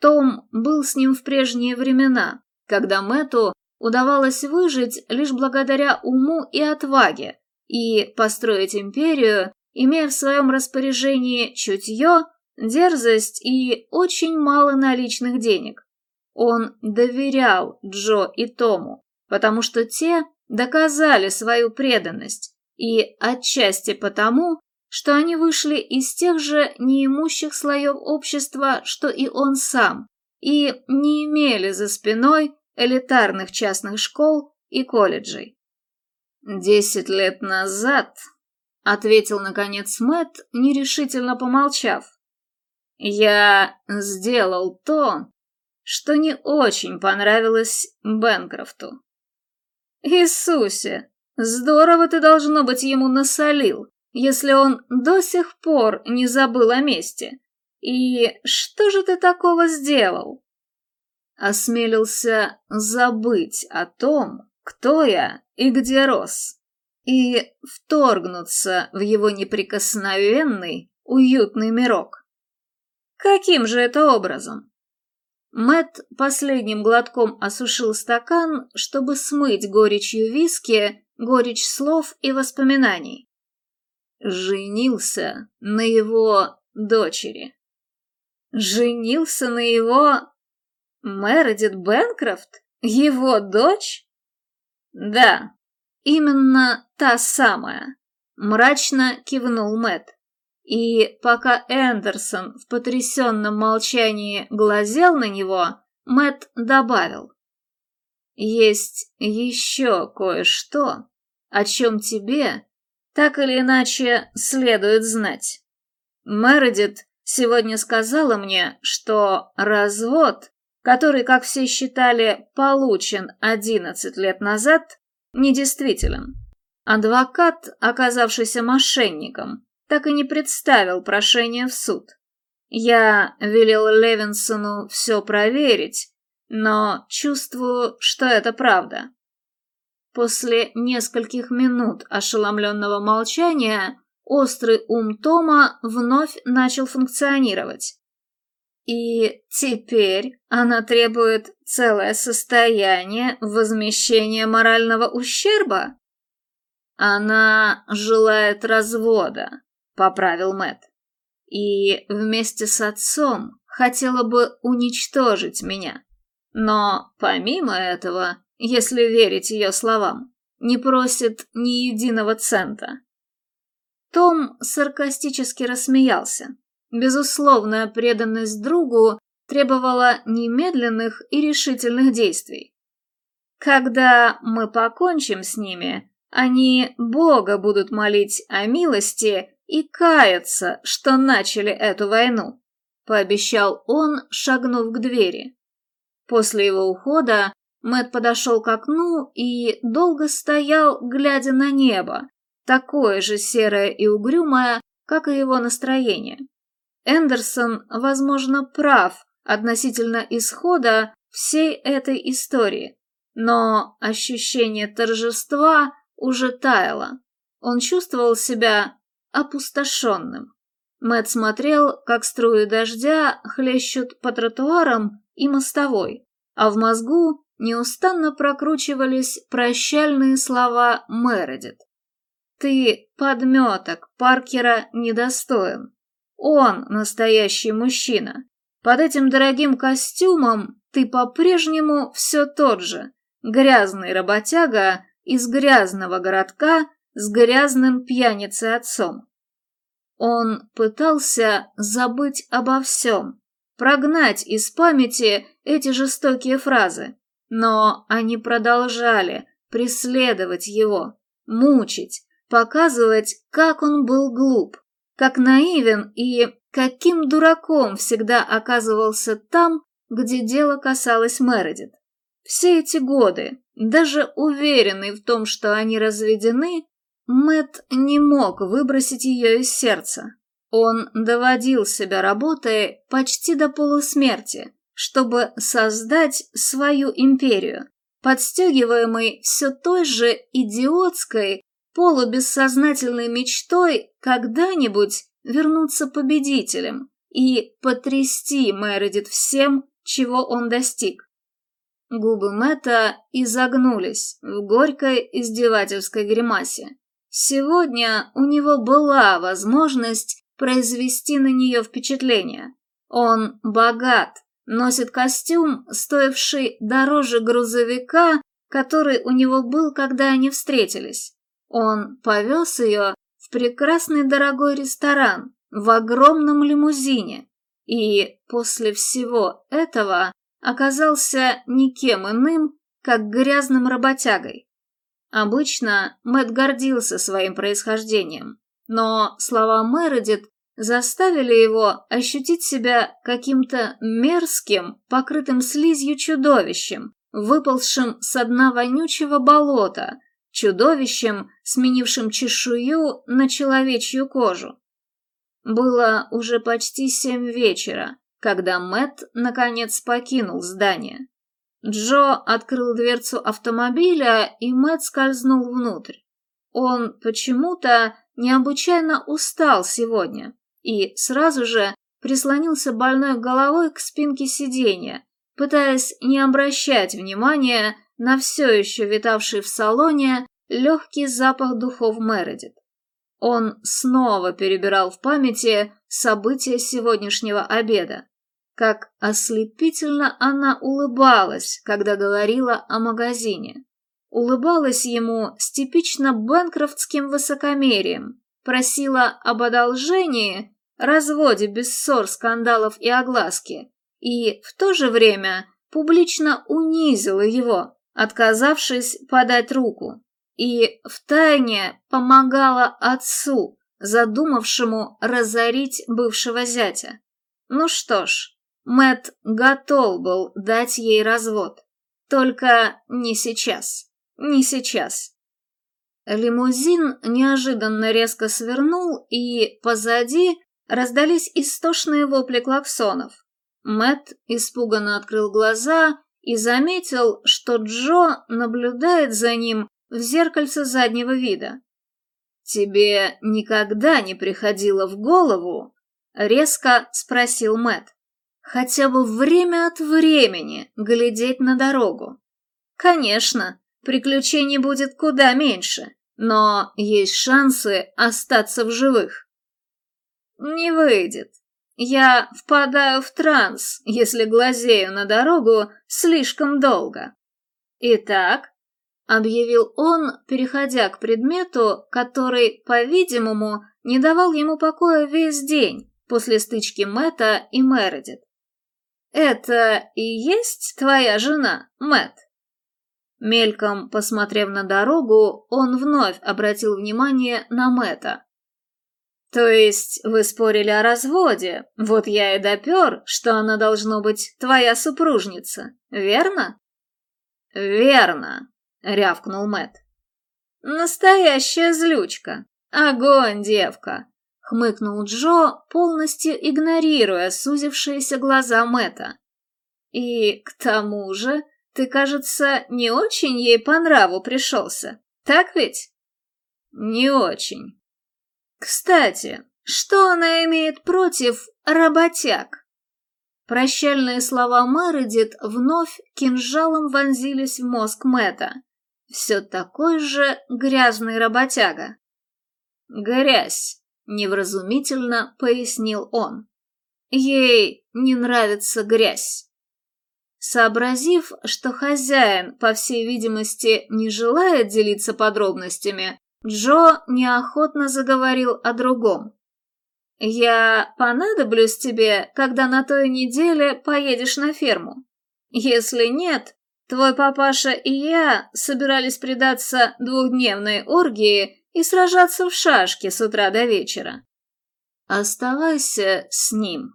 Том был с ним в прежние времена, когда Мэту удавалось выжить лишь благодаря уму и отваге и построить империю, имея в своем распоряжении чутье, дерзость и очень мало наличных денег. Он доверял Джо и Тому, потому что те доказали свою преданность, и отчасти потому, что они вышли из тех же неимущих слоев общества, что и он сам, и не имели за спиной элитарных частных школ и колледжей. «Десять лет назад», — ответил, наконец, Мэтт, нерешительно помолчав, «я сделал то, что не очень понравилось Бенкрофту. Иисусе, здорово ты, должно быть, ему насолил, если он до сих пор не забыл о месте. И что же ты такого сделал? Осмелился забыть о том, кто я и где рос, и вторгнуться в его неприкосновенный, уютный мирок. Каким же это образом? Мэт последним глотком осушил стакан, чтобы смыть горечью виски, горечь слов и воспоминаний. Женился на его дочери. Женился на его... Мередит Бенкрофт? Его дочь? Да, именно та самая. Мрачно кивнул Мэт. И пока Эндерсон в потрясенном молчании глазел на него, Мэт добавил. «Есть еще кое-что, о чем тебе, так или иначе, следует знать. Мередит сегодня сказала мне, что развод, который, как все считали, получен 11 лет назад, недействителен. Адвокат, оказавшийся мошенником, так и не представил прошение в суд. Я велел Левинсону все проверить, но чувствую, что это правда. После нескольких минут ошеломленного молчания острый ум Тома вновь начал функционировать. И теперь она требует целое состояние возмещения морального ущерба? Она желает развода, — поправил Мэт. «И вместе с отцом хотела бы уничтожить меня. Но помимо этого, если верить ее словам, не просит ни единого цента». Том саркастически рассмеялся. Безусловная преданность другу требовала немедленных и решительных действий. Когда мы покончим с ними, они Бога будут молить о милости и каяться, что начали эту войну», — пообещал он, шагнув к двери. После его ухода Мэт подошел к окну и долго стоял, глядя на небо, такое же серое и угрюмое, как и его настроение. Эндерсон, возможно, прав относительно исхода всей этой истории, но ощущение торжества уже таяло. Он чувствовал себя опустошенным. Мэт смотрел, как струи дождя хлещут по тротуарам и мостовой, а в мозгу неустанно прокручивались прощальные слова Мередит. «Ты, подметок, Паркера недостоин. Он настоящий мужчина. Под этим дорогим костюмом ты по-прежнему все тот же, грязный работяга из грязного городка с грязным пьяницей отцом. Он пытался забыть обо всем, прогнать из памяти эти жестокие фразы, но они продолжали преследовать его, мучить, показывать, как он был глуп, как наивен и каким дураком всегда оказывался там, где дело касалось Мередит. Все эти годы, даже уверенный в том, что они разведены, Мэт не мог выбросить ее из сердца. Он доводил себя работой почти до полусмерти, чтобы создать свою империю, подстегиваемый все той же идиотской, полубессознательной мечтой когда-нибудь вернуться победителем и потрясти Мередит всем, чего он достиг. Губы Мэтта изогнулись в горькой издевательской гримасе. Сегодня у него была возможность произвести на нее впечатление. Он богат, носит костюм, стоивший дороже грузовика, который у него был, когда они встретились. Он повез ее в прекрасный дорогой ресторан, в огромном лимузине, и после всего этого оказался никем иным, как грязным работягой. Обычно Мэт гордился своим происхождением, но слова Мередит заставили его ощутить себя каким-то мерзким, покрытым слизью чудовищем, выползшим с дна вонючего болота, чудовищем, сменившим чешую на человечью кожу. Было уже почти семь вечера, когда Мэт наконец покинул здание. Джо открыл дверцу автомобиля, и Мэтт скользнул внутрь. Он почему-то необычайно устал сегодня и сразу же прислонился больной головой к спинке сиденья, пытаясь не обращать внимания на все еще витавший в салоне легкий запах духов Мередит. Он снова перебирал в памяти события сегодняшнего обеда. Как ослепительно она улыбалась, когда говорила о магазине. Улыбалась ему с типично бэнкрофтским высокомерием, просила об одолжении, разводе без ссор, скандалов и огласки, и в то же время публично унизила его, отказавшись подать руку, и втайне помогала отцу, задумавшему разорить бывшего зятя. Ну что ж, Мэт готов был дать ей развод. Только не сейчас. Не сейчас. Лимузин неожиданно резко свернул, и позади раздались истошные вопли клаксонов. Мэт испуганно открыл глаза и заметил, что Джо наблюдает за ним в зеркальце заднего вида. «Тебе никогда не приходило в голову?» — резко спросил Мэт хотя бы время от времени глядеть на дорогу. Конечно, приключений будет куда меньше, но есть шансы остаться в живых. Не выйдет. Я впадаю в транс, если глазею на дорогу слишком долго. Итак, объявил он, переходя к предмету, который, по-видимому, не давал ему покоя весь день после стычки Мэтта и Мередит. «Это и есть твоя жена, Мэт? Мельком посмотрев на дорогу, он вновь обратил внимание на Мэта. «То есть вы спорили о разводе? Вот я и допер, что она должно быть твоя супружница, верно?» «Верно», — рявкнул Мэт. «Настоящая злючка. Огонь, девка хмыкнул Джо, полностью игнорируя сузившиеся глаза Мэта. И к тому же, ты, кажется, не очень ей по нраву пришелся, так ведь? не очень. Кстати, что она имеет против работяг? Прощальные слова Мередит вновь кинжалом вонзились в мозг Мэтта. Все такой же грязный работяга. «Грязь», — невразумительно пояснил он. «Ей не нравится грязь». Сообразив, что хозяин, по всей видимости, не желает делиться подробностями, Джо неохотно заговорил о другом. «Я понадоблюсь тебе, когда на той неделе поедешь на ферму. Если нет, твой папаша и я собирались предаться двухдневной оргии и сражаться в шашки с утра до вечера. Оставайся с ним».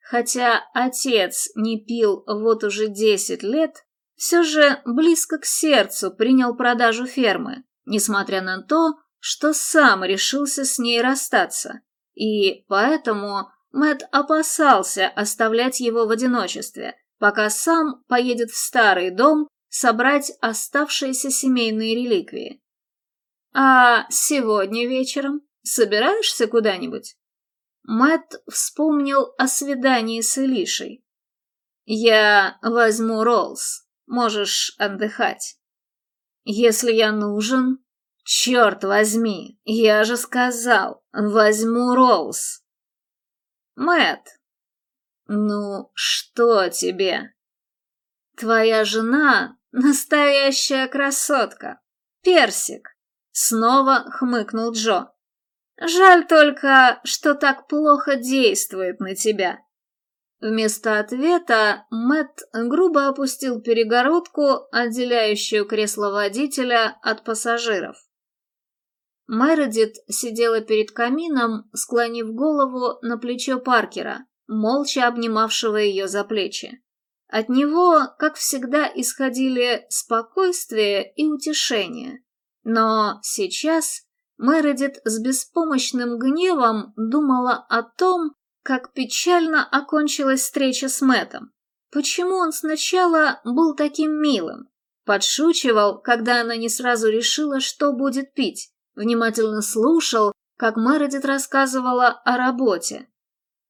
Хотя отец не пил вот уже десять лет, все же близко к сердцу принял продажу фермы, несмотря на то, что сам решился с ней расстаться, и поэтому Мэт опасался оставлять его в одиночестве, пока сам поедет в старый дом собрать оставшиеся семейные реликвии. «А сегодня вечером собираешься куда-нибудь?» Мэт вспомнил о свидании с Элишей. «Я возьму Роллс. Можешь отдыхать. Если я нужен, черт возьми, я же сказал, возьму Роллс». Мэт, ну что тебе? Твоя жена настоящая красотка. Персик. Снова хмыкнул Джо. Жаль только, что так плохо действует на тебя. Вместо ответа Мэт грубо опустил перегородку, отделяющую кресло водителя от пассажиров. Мередит сидела перед камином, склонив голову на плечо Паркера, молча обнимавшего ее за плечи. От него, как всегда, исходили спокойствие и утешение. Но сейчас Мередит с беспомощным гневом думала о том, как печально окончилась встреча с Мэтом. Почему он сначала был таким милым? Подшучивал, когда она не сразу решила, что будет пить. Внимательно слушал, как Мередит рассказывала о работе.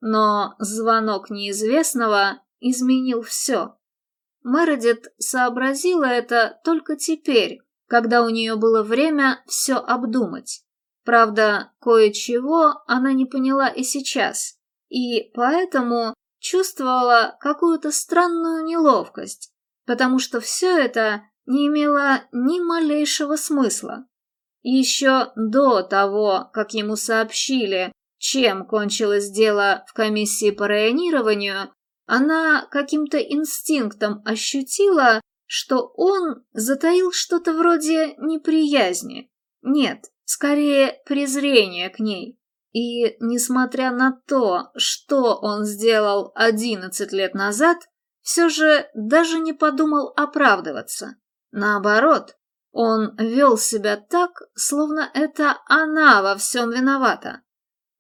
Но звонок неизвестного изменил все. Мередит сообразила это только теперь, когда у нее было время все обдумать. Правда, кое-чего она не поняла и сейчас, и поэтому чувствовала какую-то странную неловкость, потому что все это не имело ни малейшего смысла. Еще до того, как ему сообщили, чем кончилось дело в комиссии по районированию, она каким-то инстинктом ощутила, что он затаил что-то вроде неприязни. Нет, скорее презрение к ней. И, несмотря на то, что он сделал одиннадцать лет назад, все же даже не подумал оправдываться. Наоборот, он вел себя так, словно это она во всем виновата.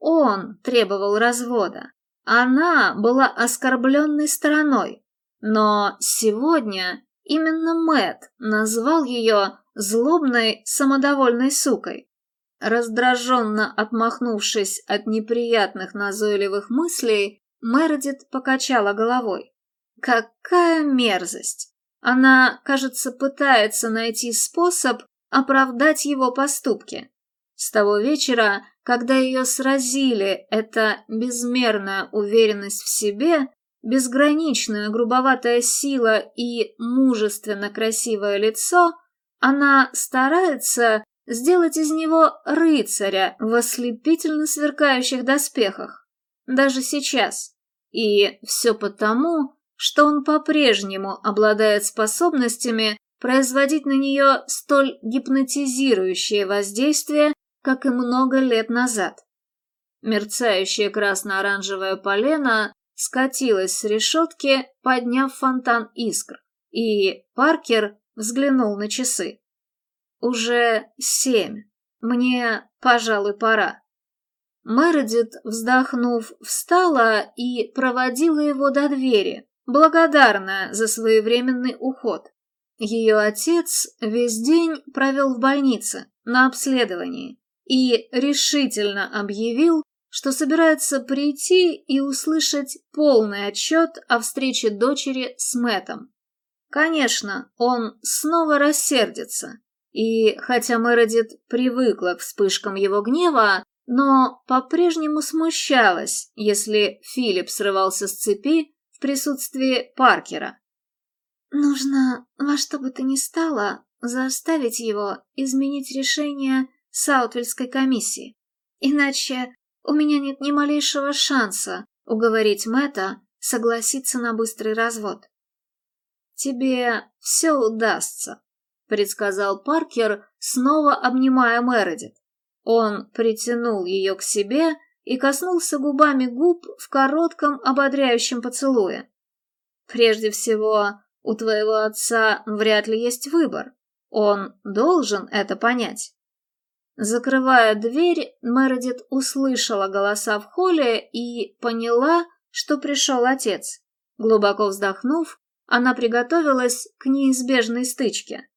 Он требовал развода. Она была оскорбленной стороной. Но сегодня Именно Мэт назвал ее злобной, самодовольной сукой. Раздраженно отмахнувшись от неприятных назойливых мыслей, Мередит покачала головой. Какая мерзость! Она, кажется, пытается найти способ оправдать его поступки. С того вечера, когда ее сразили эта безмерная уверенность в себе, безграничная грубоватая сила и мужественно красивое лицо, она старается сделать из него рыцаря в ослепительно сверкающих доспехах. Даже сейчас. И все потому, что он по-прежнему обладает способностями производить на нее столь гипнотизирующее воздействие, как и много лет назад. Мерцающее красно-оранжевое полено скатилась с решетки, подняв фонтан искр, и Паркер взглянул на часы. «Уже семь. Мне, пожалуй, пора». Мередит, вздохнув, встала и проводила его до двери, благодарная за своевременный уход. Ее отец весь день провел в больнице, на обследовании и решительно объявил, что собирается прийти и услышать полный отчет о встрече дочери с Мэтом. Конечно, он снова рассердится, и хотя Мередит привыкла к вспышкам его гнева, но по-прежнему смущалась, если Филипп срывался с цепи в присутствии Паркера. «Нужно во что бы то ни стало заставить его изменить решение Саутвельской комиссии. Иначе у меня нет ни малейшего шанса уговорить Мэтта согласиться на быстрый развод». «Тебе все удастся», — предсказал Паркер, снова обнимая Мередит. Он притянул ее к себе и коснулся губами губ в коротком ободряющем поцелуе. «Прежде всего, у твоего отца вряд ли есть выбор. Он должен это понять». Закрывая дверь, Мередит услышала голоса в холле и поняла, что пришел отец. Глубоко вздохнув, она приготовилась к неизбежной стычке.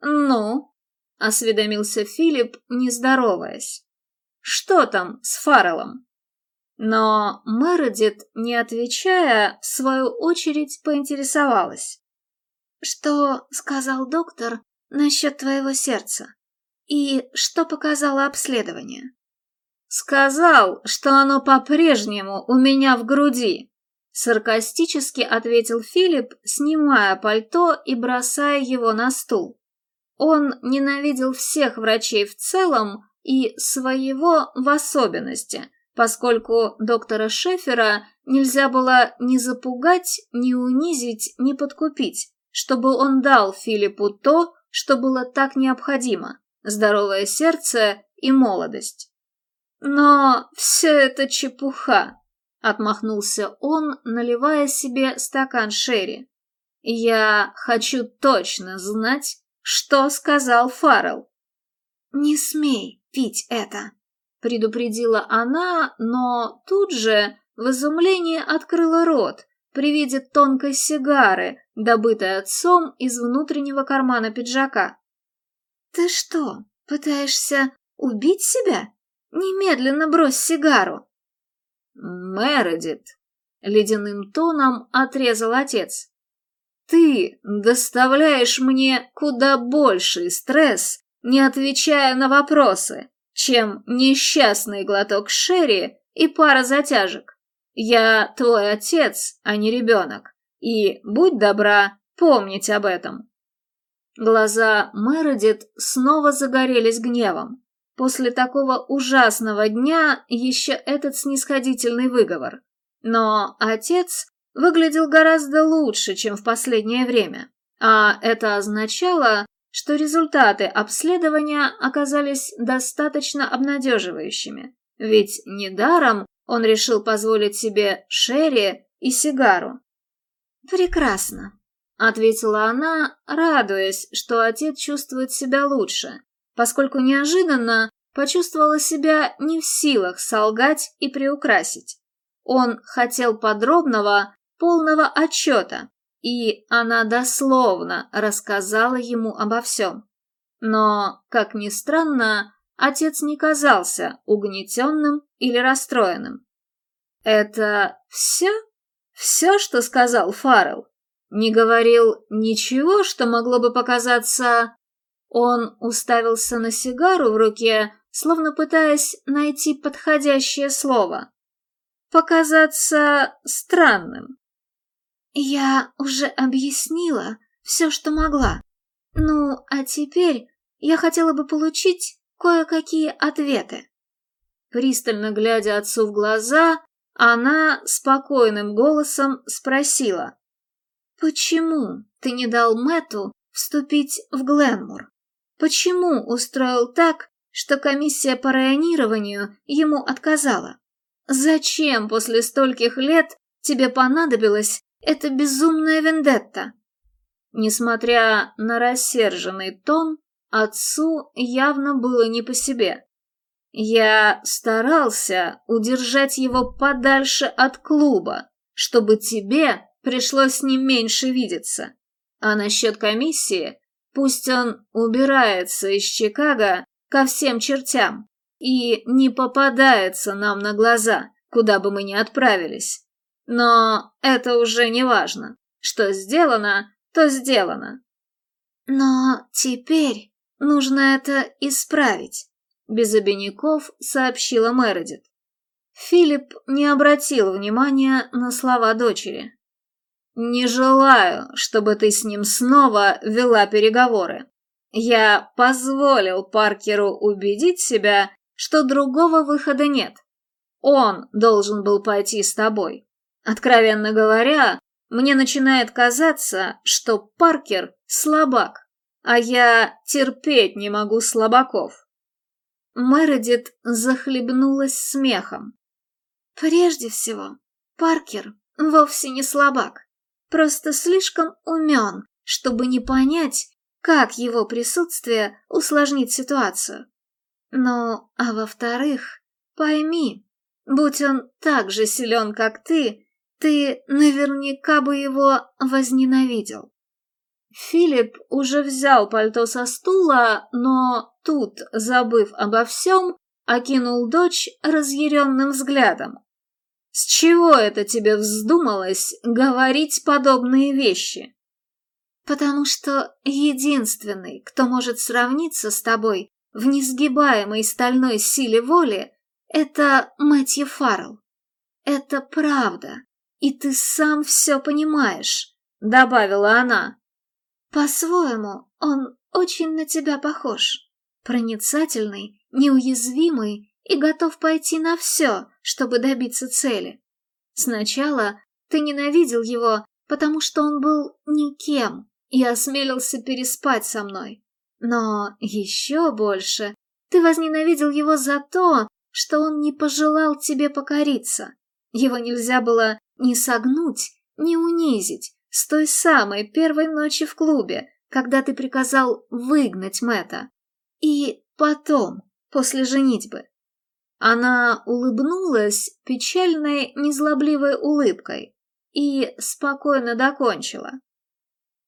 «Ну?» — осведомился Филипп, не здороваясь. «Что там с Фарреллом?» Но Мередит, не отвечая, в свою очередь поинтересовалась. «Что сказал доктор насчет твоего сердца? И что показало обследование?» «Сказал, что оно по-прежнему у меня в груди», Саркастически ответил Филипп, снимая пальто и бросая его на стул. Он ненавидел всех врачей в целом и своего в особенности, поскольку доктора Шефера нельзя было ни запугать, ни унизить, ни подкупить, чтобы он дал Филиппу то, что было так необходимо – здоровое сердце и молодость. Но все это чепуха. Отмахнулся он, наливая себе стакан шерри. «Я хочу точно знать, что сказал Фаррелл». «Не смей пить это», — предупредила она, но тут же в изумлении открыла рот при виде тонкой сигары, добытой отцом из внутреннего кармана пиджака. «Ты что, пытаешься убить себя? Немедленно брось сигару!» «Мередит!» — ледяным тоном отрезал отец. «Ты доставляешь мне куда больший стресс, не отвечая на вопросы, чем несчастный глоток шерри и пара затяжек. Я твой отец, а не ребенок, и, будь добра, помнить об этом». Глаза Мередит снова загорелись гневом. После такого ужасного дня еще этот снисходительный выговор. Но отец выглядел гораздо лучше, чем в последнее время. А это означало, что результаты обследования оказались достаточно обнадеживающими. Ведь недаром он решил позволить себе шерри и сигару. «Прекрасно», — ответила она, радуясь, что отец чувствует себя лучше поскольку неожиданно почувствовала себя не в силах солгать и приукрасить. Он хотел подробного, полного отчета, и она дословно рассказала ему обо всем. Но, как ни странно, отец не казался угнетенным или расстроенным. «Это все? Все, что сказал Фаррелл? Не говорил ничего, что могло бы показаться он уставился на сигару в руке, словно пытаясь найти подходящее слово. Показаться странным. Я уже объяснила все, что могла. Ну, а теперь я хотела бы получить кое-какие ответы. Пристально глядя отцу в глаза, она спокойным голосом спросила. «Почему ты не дал Мэту вступить в Гленмур?» Почему устроил так, что комиссия по районированию ему отказала? Зачем после стольких лет тебе понадобилась эта безумная вендетта? Несмотря на рассерженный тон, отцу явно было не по себе. Я старался удержать его подальше от клуба, чтобы тебе пришлось с ним меньше видеться. А насчет комиссии Пусть он убирается из Чикаго ко всем чертям и не попадается нам на глаза, куда бы мы ни отправились. Но это уже не важно. Что сделано, то сделано. Но теперь нужно это исправить, без обиняков сообщила Мередит. Филипп не обратил внимания на слова дочери. «Не желаю, чтобы ты с ним снова вела переговоры. Я позволил Паркеру убедить себя, что другого выхода нет. Он должен был пойти с тобой. Откровенно говоря, мне начинает казаться, что Паркер слабак, а я терпеть не могу слабаков. Мередит захлебнулась смехом. Прежде всего, Паркер вовсе не слабак, просто слишком умен, чтобы не понять, как его присутствие усложнит ситуацию. Ну, а во-вторых, пойми, будь он так же силен, как ты, ты наверняка бы его возненавидел. Филипп уже взял пальто со стула, но тут, забыв обо всем, окинул дочь разъяренным взглядом. «С чего это тебе вздумалось говорить подобные вещи?» «Потому что единственный, кто может сравниться с тобой в несгибаемой стальной силе воли, это Мэтью Фаррелл. Это правда. И ты сам все понимаешь», — добавила она. «По-своему, он очень на тебя похож. Проницательный, неуязвимый и готов пойти на все, чтобы добиться цели. Сначала ты ненавидел его, потому что он был никем и осмелился переспать со мной. Но еще больше ты возненавидел его за то, что он не пожелал тебе покориться. Его нельзя было не согнуть, не унизить с той самой первой ночи в клубе, когда ты приказал выгнать Мэтта. И потом, после женитьбы. Она улыбнулась печальной, незлобливой улыбкой и спокойно докончила.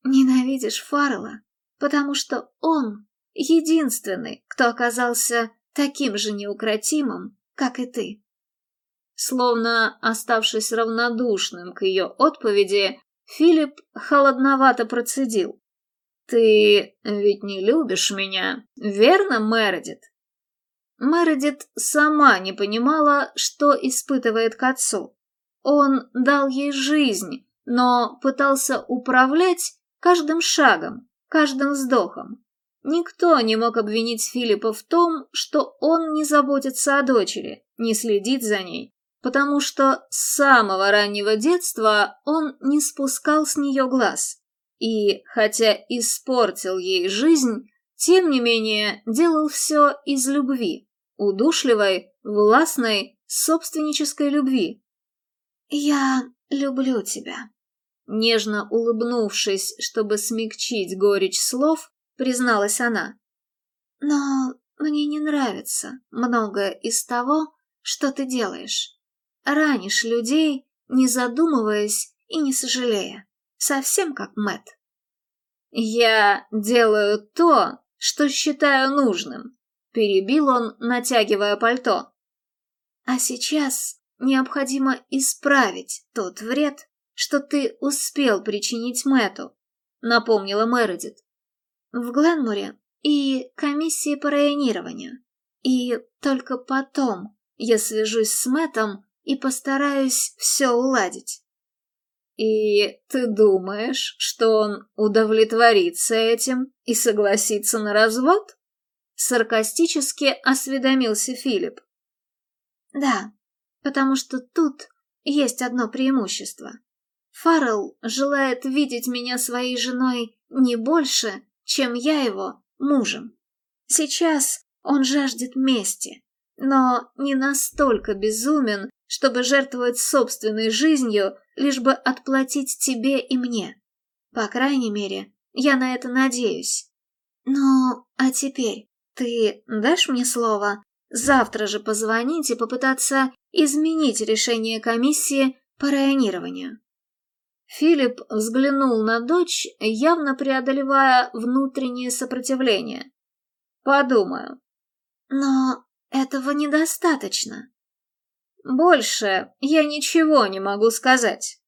«Ненавидишь Фаррелла, потому что он единственный, кто оказался таким же неукротимым, как и ты». Словно оставшись равнодушным к ее отповеди, Филипп холодновато процедил. «Ты ведь не любишь меня, верно, Мередит?» Мередит сама не понимала, что испытывает к отцу. Он дал ей жизнь, но пытался управлять каждым шагом, каждым вздохом. Никто не мог обвинить Филиппа в том, что он не заботится о дочери, не следит за ней, потому что с самого раннего детства он не спускал с нее глаз. И, хотя испортил ей жизнь, тем не менее делал все из любви, удушливой, властной, собственнической любви. «Я люблю тебя», — нежно улыбнувшись, чтобы смягчить горечь слов, призналась она. «Но мне не нравится многое из того, что ты делаешь ранишь людей, не задумываясь и не сожалея, совсем как Мэт. Я делаю то, что считаю нужным, перебил он, натягивая пальто. А сейчас необходимо исправить тот вред, что ты успел причинить Мэту, напомнила Мередит. В Гленмуре и комиссии по районированию. И только потом я свяжусь с Мэтом и постараюсь все уладить. И ты думаешь, что он удовлетворится этим и согласится на развод? Саркастически осведомился Филипп. Да, потому что тут есть одно преимущество. Фаррелл желает видеть меня своей женой не больше, чем я его мужем. Сейчас он жаждет мести, но не настолько безумен, чтобы жертвовать собственной жизнью, лишь бы отплатить тебе и мне. По крайней мере, я на это надеюсь. Ну, а теперь ты дашь мне слово завтра же позвонить и попытаться изменить решение комиссии по районированию? Филипп взглянул на дочь, явно преодолевая внутреннее сопротивление. «Подумаю». «Но этого недостаточно». «Больше я ничего не могу сказать».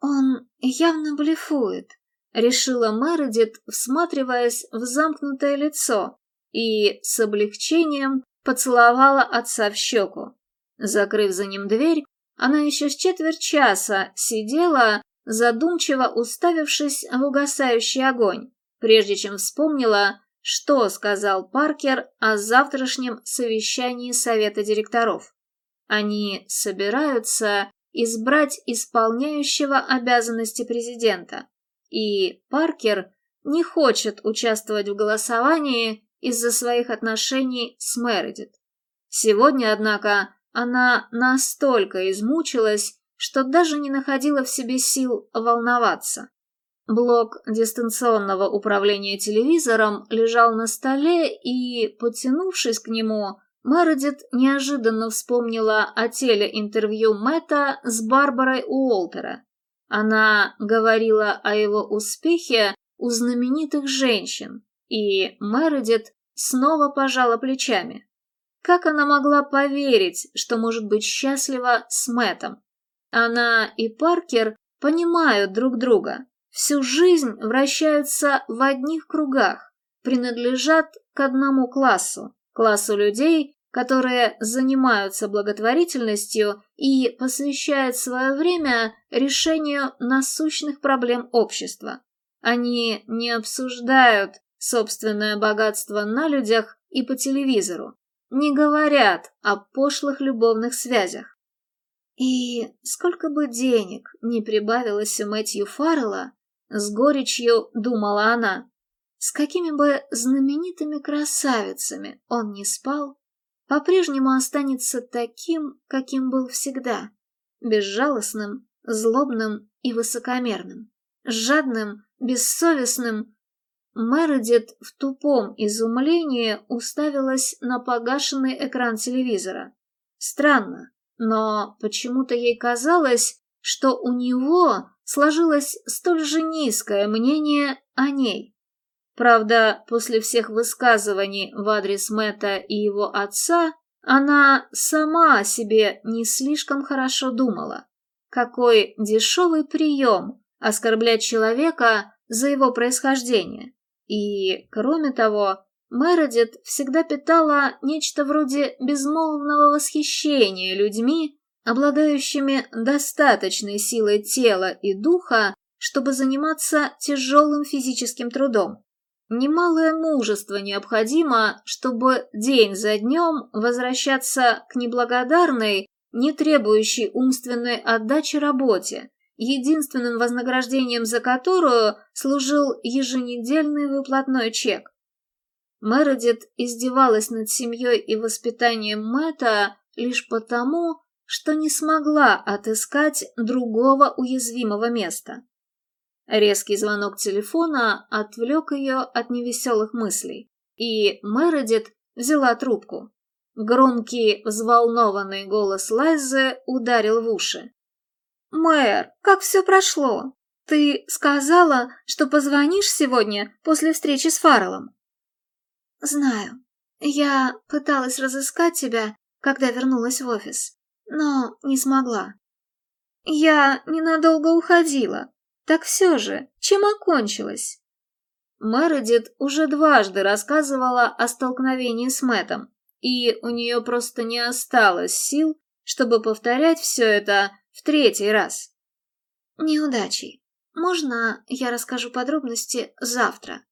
«Он явно блефует», — решила Мередит, всматриваясь в замкнутое лицо, и с облегчением поцеловала отца в щеку. Закрыв за ним дверь, она еще с четверть часа сидела, задумчиво уставившись в угасающий огонь, прежде чем вспомнила, что сказал Паркер о завтрашнем совещании совета директоров. Они собираются избрать исполняющего обязанности президента, и Паркер не хочет участвовать в голосовании из-за своих отношений с Мередит. Сегодня, однако, она настолько измучилась, что даже не находила в себе сил волноваться. Блок дистанционного управления телевизором лежал на столе, и, потянувшись к нему, Мередит неожиданно вспомнила о телеинтервью Мэтта с Барбарой Уолтера. Она говорила о его успехе у знаменитых женщин, и Мередит снова пожала плечами. Как она могла поверить, что может быть счастлива с Мэттом? Она и Паркер понимают друг друга, всю жизнь вращаются в одних кругах, принадлежат к одному классу, классу людей, которые занимаются благотворительностью и посвящают свое время решению насущных проблем общества. Они не обсуждают собственное богатство на людях и по телевизору, не говорят о пошлых любовных связях. И сколько бы денег не прибавилось у Мэтью Фаррелла, с горечью думала она, с какими бы знаменитыми красавицами он не спал, по-прежнему останется таким, каким был всегда, безжалостным, злобным и высокомерным, жадным, бессовестным. Мередит в тупом изумлении уставилась на погашенный экран телевизора. Странно, но почему-то ей казалось, что у него сложилось столь же низкое мнение о ней. Правда, после всех высказываний в адрес Мэтта и его отца, она сама о себе не слишком хорошо думала. Какой дешевый прием оскорблять человека за его происхождение. И, кроме того, Мередит всегда питала нечто вроде безмолвного восхищения людьми, обладающими достаточной силой тела и духа, чтобы заниматься тяжелым физическим трудом. Немалое мужество необходимо, чтобы день за днем возвращаться к неблагодарной, не требующей умственной отдачи работе, единственным вознаграждением за которую служил еженедельный выплатной чек. Мередит издевалась над семьей и воспитанием Мэтта лишь потому, что не смогла отыскать другого уязвимого места. Резкий звонок телефона отвлек ее от невеселых мыслей, и Мередит взяла трубку. Громкий, взволнованный голос Лайзы ударил в уши. «Мэр, как все прошло? Ты сказала, что позвонишь сегодня после встречи с Фарреллом?» «Знаю. Я пыталась разыскать тебя, когда вернулась в офис, но не смогла. Я ненадолго уходила, так все же, чем окончилось? Мередит уже дважды рассказывала о столкновении с Мэтом, и у нее просто не осталось сил, чтобы повторять все это третий раз. Неудачей. Можно я расскажу подробности завтра?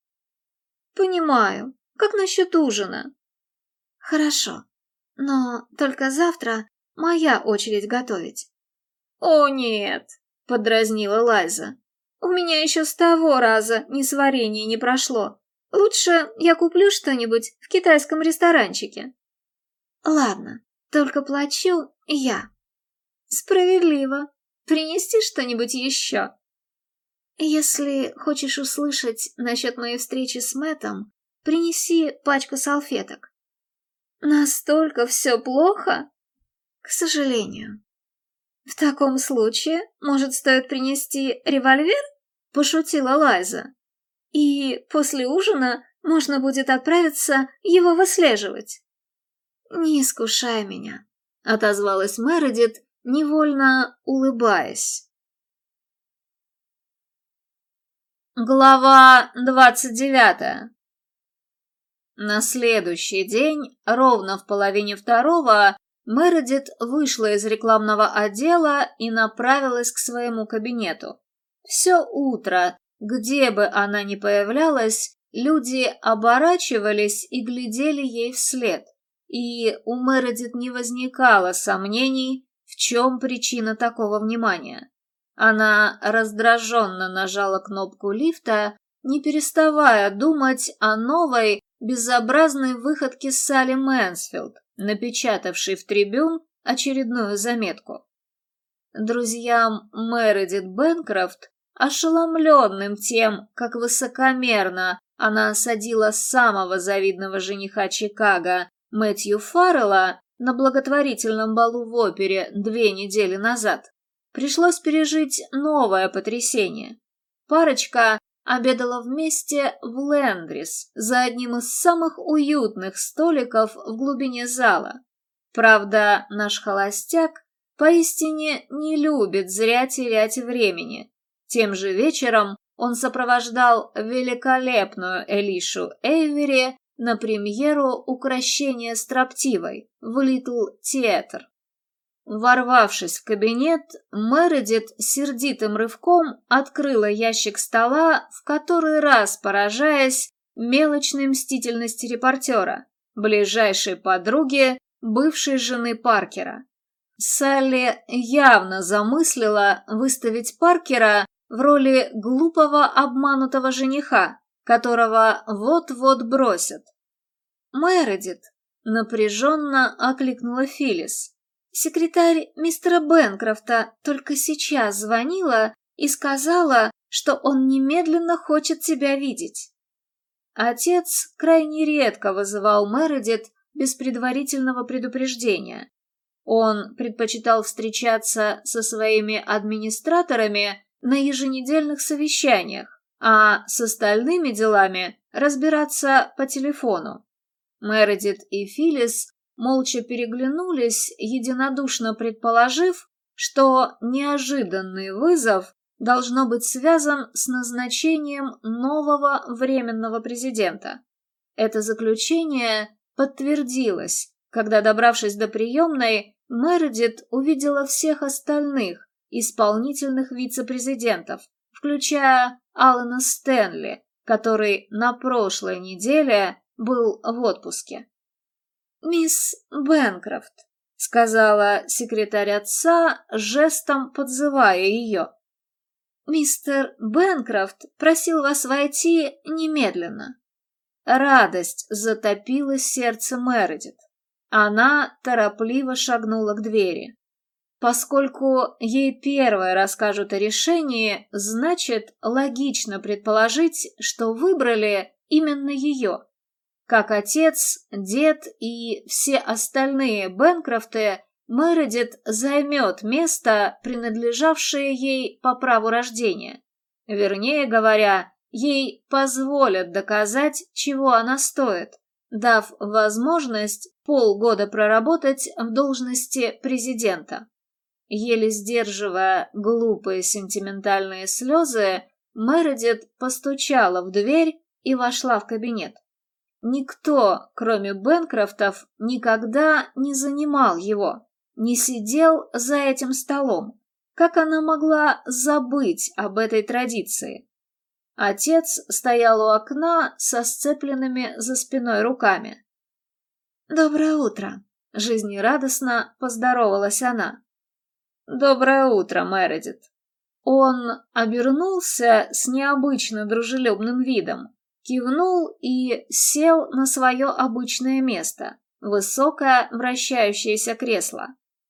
Понимаю. Как насчет ужина? Хорошо. Но только завтра моя очередь готовить. О, нет, подразнила Лайза. У меня еще с того раза несварение не прошло. Лучше я куплю что-нибудь в китайском ресторанчике. Ладно, только плачу я. Справедливо. Принести что-нибудь еще? Если хочешь услышать насчет моей встречи с Мэтом, принеси пачку салфеток. Настолько все плохо? К сожалению. «В таком случае, может, стоит принести револьвер?» — пошутила Лайза. «И после ужина можно будет отправиться его выслеживать». «Не искушай меня», — отозвалась Мередит, невольно улыбаясь. Глава двадцать девятая На следующий день, ровно в половине второго, Мередит вышла из рекламного отдела и направилась к своему кабинету. Все утро, где бы она ни появлялась, люди оборачивались и глядели ей вслед. И у Мередит не возникало сомнений, в чем причина такого внимания. Она раздраженно нажала кнопку лифта, не переставая думать о новой, безобразной выходке Салли Мэнсфилд, напечатавший в трибюн очередную заметку. Друзьям Мередит Бенкрофт, ошеломленным тем, как высокомерно она осадила самого завидного жениха Чикаго, Мэтью Фаррелла, на благотворительном балу в опере две недели назад, пришлось пережить новое потрясение. Парочка обедала вместе в Лендрис за одним из самых уютных столиков в глубине зала. Правда, наш холостяк поистине не любит зря терять времени. Тем же вечером он сопровождал великолепную Элишу Эйвери на премьеру «Укращение строптивой» в Литл Театр. Ворвавшись в кабинет, Мередит сердитым рывком открыла ящик стола, в который раз поражаясь мелочной мстительности репортера, ближайшей подруги, бывшей жены Паркера. Салли явно замыслила выставить Паркера в роли глупого обманутого жениха, которого вот-вот бросят. «Мередит», — напряженно окликнула Филлис. Секретарь мистера Бенкрофта только сейчас звонила и сказала, что он немедленно хочет тебя видеть. Отец крайне редко вызывал Мередит без предварительного предупреждения. Он предпочитал встречаться со своими администраторами на еженедельных совещаниях, а с остальными делами разбираться по телефону. Мередит и Филлис молча переглянулись, единодушно предположив, что неожиданный вызов должно быть связан с назначением нового временного президента. Это заключение подтвердилось, когда, добравшись до приемной, Мередит увидела всех остальных исполнительных вице-президентов, включая Алана Стэнли, который на прошлой неделе был в отпуске. «Мисс Бенкрофт», — сказала секретарь отца, жестом подзывая ее. «Мистер Бенкрофт просил вас войти немедленно». Радость затопила сердце Мередит. Она торопливо шагнула к двери. Поскольку ей первое расскажут о решении, значит, логично предположить, что выбрали именно ее как отец, дед и все остальные Бенкрофты, Мередит займет место, принадлежавшее ей по праву рождения. Вернее говоря, ей позволят доказать, чего она стоит, дав возможность полгода проработать в должности президента. Еле сдерживая глупые сентиментальные слезы, Мередит постучала в дверь и вошла в кабинет. Никто, кроме Бенкрофтов, никогда не занимал его, не сидел за этим столом. Как она могла забыть об этой традиции? Отец стоял у окна со сцепленными за спиной руками. «Доброе утро!» — жизнерадостно поздоровалась она. «Доброе утро, Мередит!» Он обернулся с необычно дружелюбным видом, кивнул и сел на свое обычное место, высокое вращающееся кресло.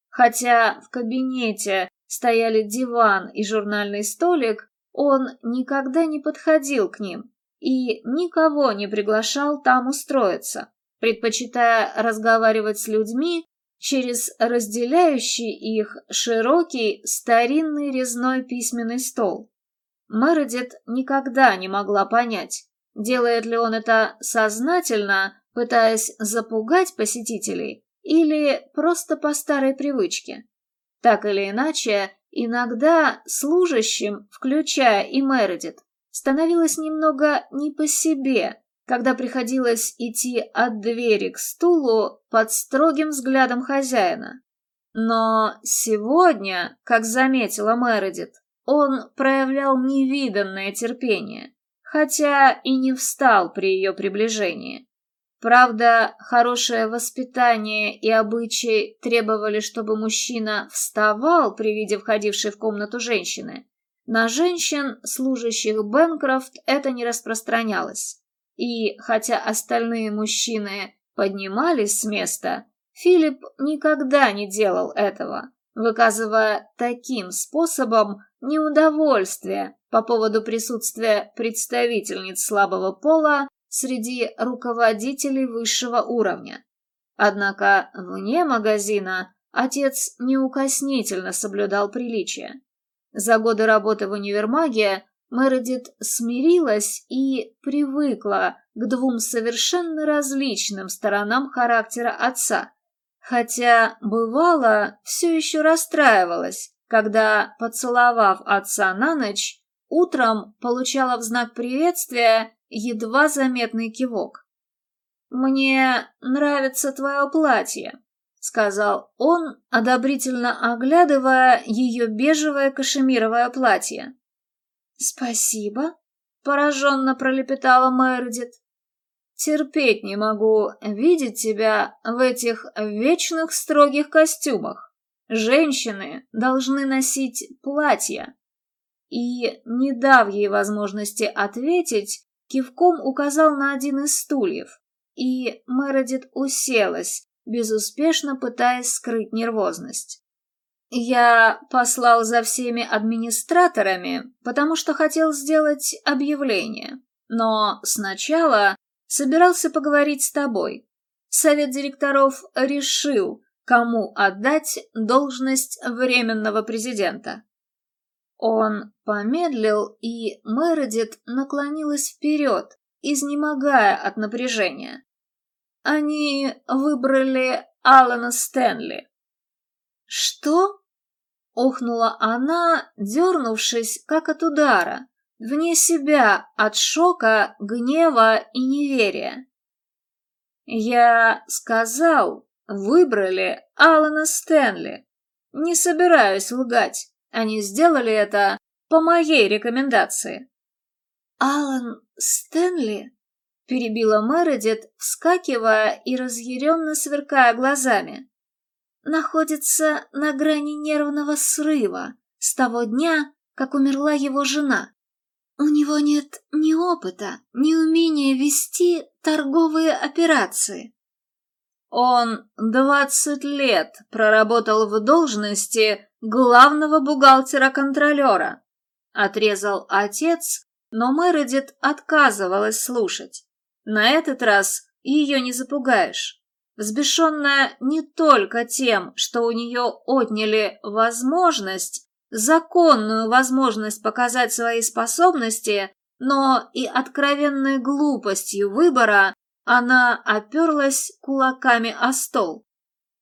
Хотя в кабинете стояли диван и журнальный столик, он никогда не подходил к ним и никого не приглашал там устроиться, предпочитая разговаривать с людьми, через разделяющий их широкий старинный резной письменный стол. Мередит никогда не могла понять, делает ли он это сознательно, пытаясь запугать посетителей, или просто по старой привычке. Так или иначе, иногда служащим, включая и Мередит, становилось немного не по себе, когда приходилось идти от двери к стулу под строгим взглядом хозяина. Но сегодня, как заметила Мередит, он проявлял невиданное терпение, хотя и не встал при ее приближении. Правда, хорошее воспитание и обычаи требовали, чтобы мужчина вставал при виде входившей в комнату женщины. На женщин, служащих Бенкрофт, это не распространялось. И хотя остальные мужчины поднимались с места, Филипп никогда не делал этого, выказывая таким способом неудовольствие по поводу присутствия представительниц слабого пола среди руководителей высшего уровня. Однако вне магазина отец неукоснительно соблюдал приличия. За годы работы в универмаге Мередит смирилась и привыкла к двум совершенно различным сторонам характера отца, хотя, бывало, все еще расстраивалась, когда, поцеловав отца на ночь, утром получала в знак приветствия едва заметный кивок. «Мне нравится твое платье», — сказал он, одобрительно оглядывая ее бежевое кашемировое платье. «Спасибо», — пораженно пролепетала Мередит. «Терпеть не могу видеть тебя в этих вечных строгих костюмах. Женщины должны носить платья». И, не дав ей возможности ответить, кивком указал на один из стульев, и Мередит уселась, безуспешно пытаясь скрыть нервозность. Я послал за всеми администраторами, потому что хотел сделать объявление, но сначала собирался поговорить с тобой. Совет директоров решил, кому отдать должность временного президента. Он помедлил, и Мередит наклонилась вперед, изнемогая от напряжения. Они выбрали Алана Стэнли. «Что?» — охнула она, дернувшись, как от удара, вне себя от шока, гнева и неверия. «Я сказал, выбрали Алана Стэнли. Не собираюсь лгать. Они сделали это по моей рекомендации. «Алан Стэнли?» — перебила Мередит, вскакивая и разъяренно сверкая глазами. «Находится на грани нервного срыва с того дня, как умерла его жена. У него нет ни опыта, ни умения вести торговые операции. Он двадцать лет проработал в должности главного бухгалтера-контролера. Отрезал отец, но Мередит отказывалась слушать. На этот раз ее не запугаешь. Взбешенная не только тем, что у нее отняли возможность, законную возможность показать свои способности, но и откровенной глупостью выбора, она оперлась кулаками о стол.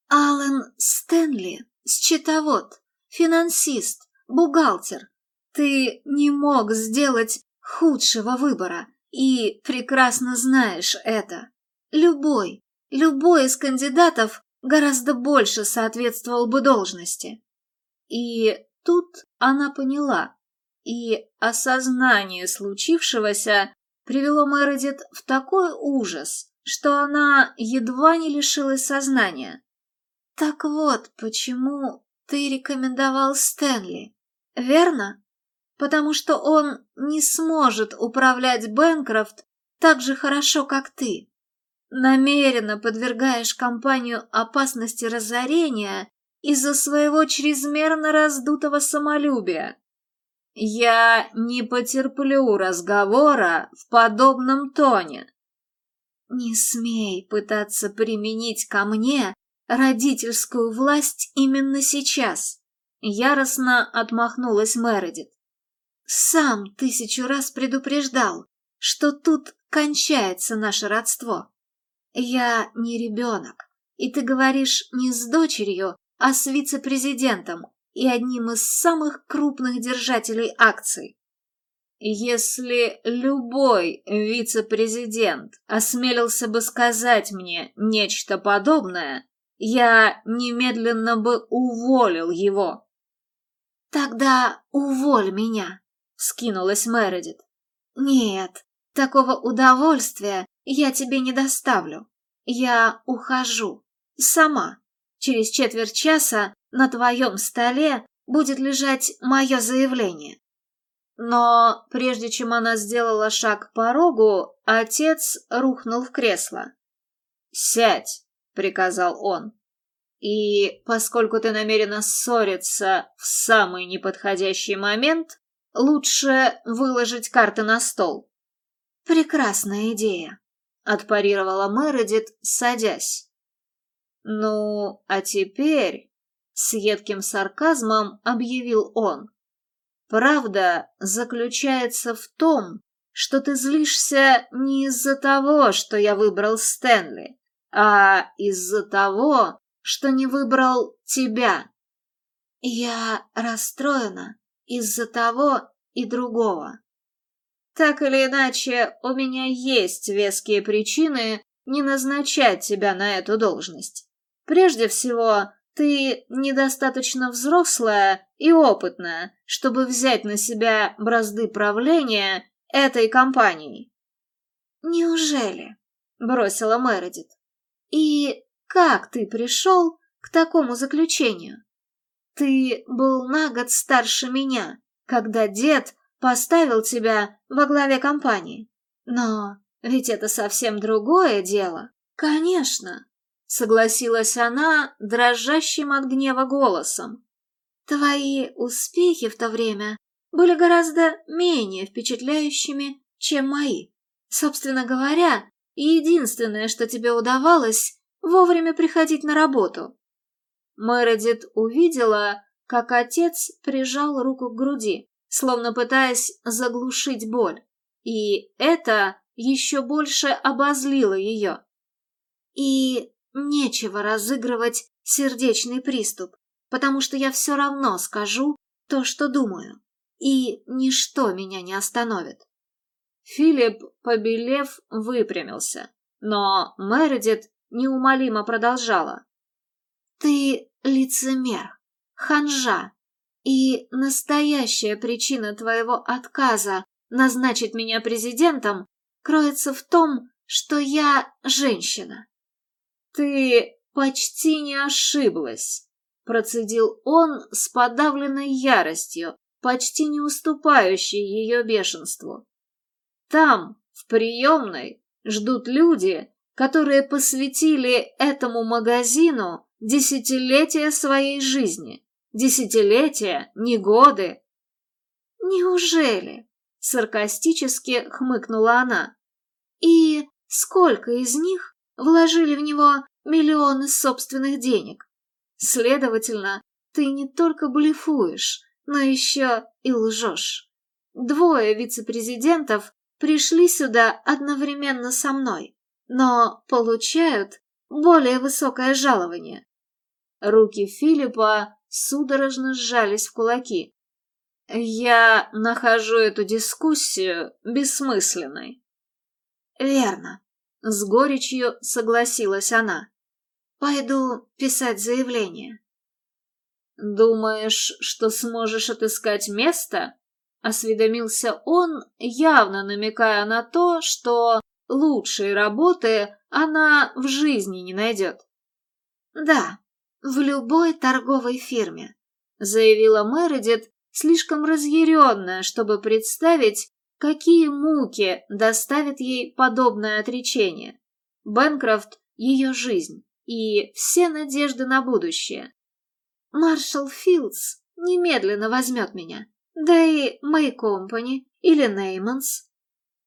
«Аллен Стэнли, счетовод, финансист, бухгалтер. Ты не мог сделать худшего выбора, и прекрасно знаешь это. Любой, любой из кандидатов гораздо больше соответствовал бы должности. И тут она поняла, и осознание случившегося привело Мередит в такой ужас, что она едва не лишилась сознания. Так вот, почему ты рекомендовал Стэнли, верно? Потому что он не сможет управлять Бэнкрофт так же хорошо, как ты. Намеренно подвергаешь компанию опасности разорения из-за своего чрезмерно раздутого самолюбия. Я не потерплю разговора в подобном тоне. Не смей пытаться применить ко мне родительскую власть именно сейчас. Яростно отмахнулась Мередит. Сам тысячу раз предупреждал, что тут кончается наше родство. Я не ребенок, и ты говоришь не с дочерью, а с вице-президентом и одним из самых крупных держателей акций. Если любой вице-президент осмелился бы сказать мне нечто подобное, я немедленно бы уволил его. Тогда уволь меня, скинулась Мередит. Нет, такого удовольствия я тебе не доставлю. Я ухожу. Сама. Через четверть часа на твоем столе будет лежать мое заявление. Но прежде чем она сделала шаг к порогу, отец рухнул в кресло. «Сядь», — приказал он. «И поскольку ты намерена ссориться в самый неподходящий момент, лучше выложить карты на стол». «Прекрасная идея», — отпарировала Мередит, садясь. «Ну, а теперь...» — с едким сарказмом объявил он. Правда заключается в том, что ты злишься не из-за того, что я выбрал Стэнли, а из-за того, что не выбрал тебя. Я расстроена из-за того и другого. Так или иначе, у меня есть веские причины не назначать тебя на эту должность. Прежде всего, ты недостаточно взрослая и опытная, чтобы взять на себя бразды правления этой компанией. Неужели? Бросила Мередит. И как ты пришел к такому заключению? Ты был на год старше меня, когда дед поставил тебя во главе компании. Но ведь это совсем другое дело. Конечно, согласилась она дрожащим от гнева голосом. Твои успехи в то время были гораздо менее впечатляющими, чем мои. Собственно говоря, единственное, что тебе удавалось, вовремя приходить на работу. Мередит увидела, как отец прижал руку к груди, словно пытаясь заглушить боль, и это еще больше обозлило ее. И Нечего разыгрывать сердечный приступ, потому что я все равно скажу то, что думаю, и ничто меня не остановит. Филипп, побелев, выпрямился, но Мередит неумолимо продолжала. «Ты лицемер, ханжа, и настоящая причина твоего отказа назначить меня президентом кроется в том, что я женщина. «Ты почти не ошиблась», — процедил он с подавленной яростью, почти не уступающей ее бешенству. «Там, в приемной, ждут люди, которые посвятили этому магазину десятилетия своей жизни. Десятилетия, не годы». «Неужели?» — саркастически хмыкнула она. «И сколько из них вложили в него миллионы собственных денег. Следовательно, ты не только блефуешь, но еще и лжешь. Двое вице-президентов пришли сюда одновременно со мной, но получают более высокое жалование. Руки Филиппа судорожно сжались в кулаки. Я нахожу эту дискуссию бессмысленной. Верно. С горечью согласилась она. Пойду писать заявление. Думаешь, что сможешь отыскать место? Осведомился он, явно намекая на то, что лучшей работы она в жизни не найдет. Да, в любой торговой фирме, заявила Мередит, слишком разъяренная, чтобы представить, Какие муки доставит ей подобное отречение? Бэнкрофт — ее жизнь и все надежды на будущее. Маршал Филдс немедленно возьмет меня, да и Мэй Компани или Нейманс.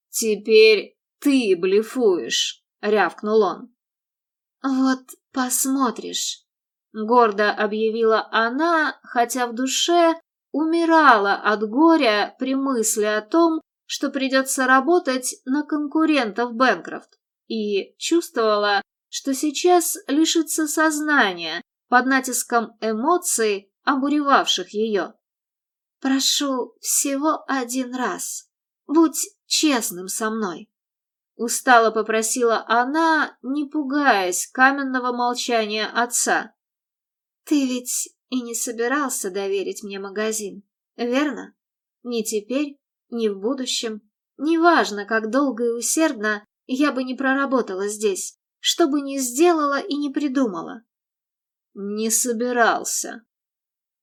«Теперь ты блефуешь», — рявкнул он. «Вот посмотришь», — гордо объявила она, хотя в душе умирала от горя при мысли о том, что придется работать на конкурентов Бэнкрофт, и чувствовала, что сейчас лишится сознания под натиском эмоций, обуревавших ее. «Прошу всего один раз. Будь честным со мной». Устало попросила она, не пугаясь каменного молчания отца. «Ты ведь и не собирался доверить мне магазин, верно? Ни теперь, ни в будущем. Неважно, как долго и усердно я бы не проработала здесь, что бы ни сделала и не придумала. Не собирался.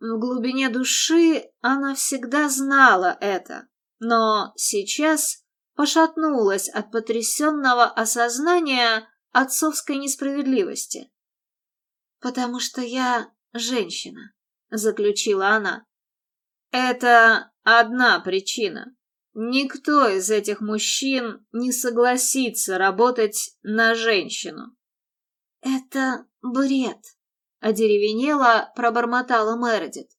В глубине души она всегда знала это, но сейчас пошатнулась от потрясенного осознания отцовской несправедливости. «Потому что я женщина», — заключила она. «Это одна причина. Никто из этих мужчин не согласится работать на женщину». «Это бред», — одеревенела, пробормотала Мередит.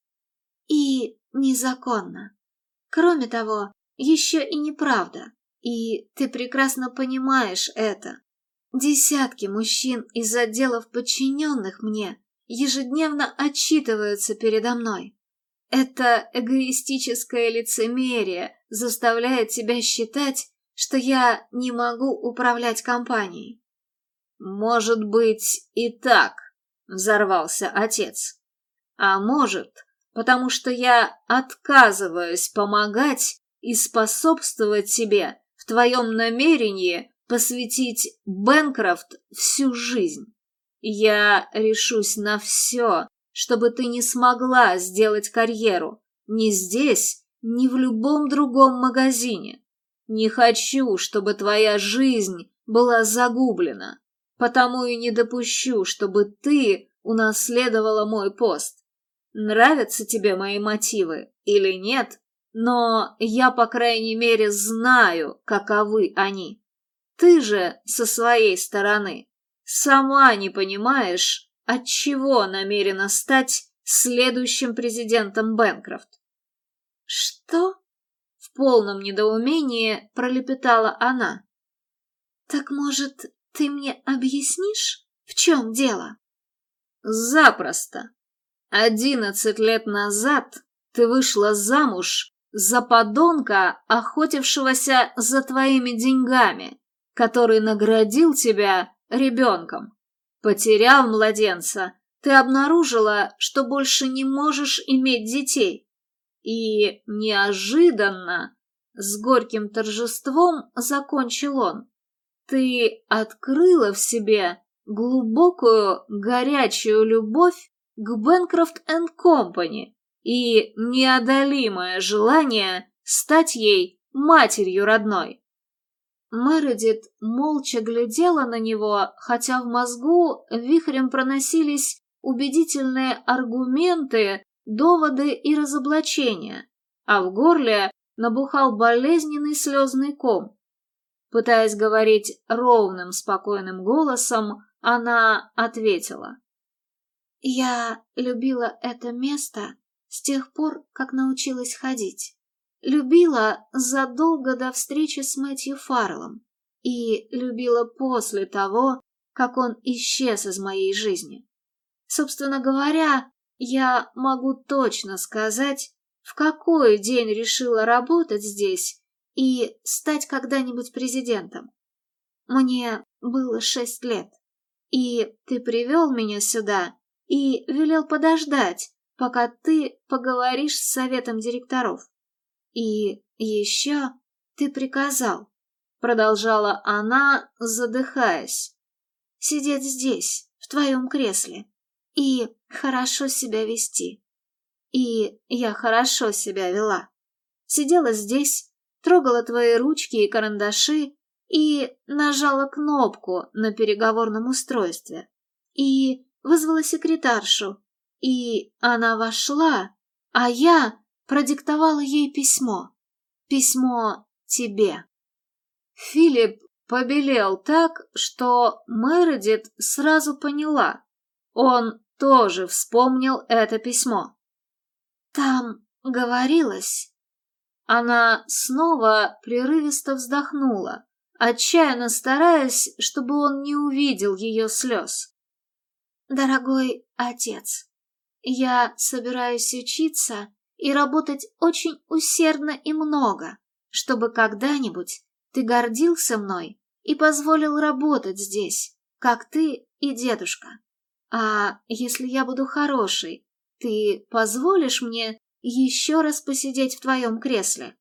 «И незаконно. Кроме того, еще и неправда. И ты прекрасно понимаешь это. Десятки мужчин из отделов подчиненных мне ежедневно отчитываются передо мной. Это эгоистическое лицемерие заставляет тебя считать, что я не могу управлять компанией. Может быть и так, взорвался отец. А может, потому что я отказываюсь помогать и способствовать тебе в твоем намерении посвятить Бэнкрофт всю жизнь. Я решусь на все, чтобы ты не смогла сделать карьеру ни здесь, ни в любом другом магазине. Не хочу, чтобы твоя жизнь была загублена, потому и не допущу, чтобы ты унаследовала мой пост. Нравятся тебе мои мотивы или нет, но я, по крайней мере, знаю, каковы они. Ты же, со своей стороны, сама не понимаешь, от чего намерена стать следующим президентом Бэнкрофт. Что? В полном недоумении пролепетала она. Так, может, ты мне объяснишь, в чем дело? Запросто. Одиннадцать лет назад ты вышла замуж за подонка, охотившегося за твоими деньгами, который наградил тебя ребенком. Потерял младенца, ты обнаружила, что больше не можешь иметь детей. И неожиданно, с горьким торжеством закончил он, ты открыла в себе глубокую горячую любовь к Бэнкрофт энд Компани, и неодолимое желание стать ей матерью родной. Мередит молча глядела на него, хотя в мозгу вихрем проносились убедительные аргументы, доводы и разоблачения, а в горле набухал болезненный слезный ком. Пытаясь говорить ровным, спокойным голосом, она ответила. «Я любила это место с тех пор, как научилась ходить. Любила задолго до встречи с Мэтью Фарреллом и любила после того, как он исчез из моей жизни. Собственно говоря, я могу точно сказать, в какой день решила работать здесь и стать когда-нибудь президентом. Мне было шесть лет, и ты привел меня сюда и велел подождать, пока ты поговоришь с советом директоров. И еще ты приказал, продолжала она, задыхаясь, сидеть здесь, в твоем кресле, и хорошо себя вести. И я хорошо себя вела. Сидела здесь, трогала твои ручки и карандаши и нажала кнопку на переговорном устройстве. И вызвала секретаршу, и она вошла, а я продиктовала ей письмо. Письмо тебе. Филипп побелел так, что Мередит сразу поняла. Он тоже вспомнил это письмо. Там говорилось... Она снова прерывисто вздохнула, отчаянно стараясь, чтобы он не увидел ее слез. «Дорогой отец, я собираюсь учиться и работать очень усердно и много, чтобы когда-нибудь ты гордился мной и позволил работать здесь, как ты и дедушка. А если я буду хороший, ты позволишь мне еще раз посидеть в твоем кресле?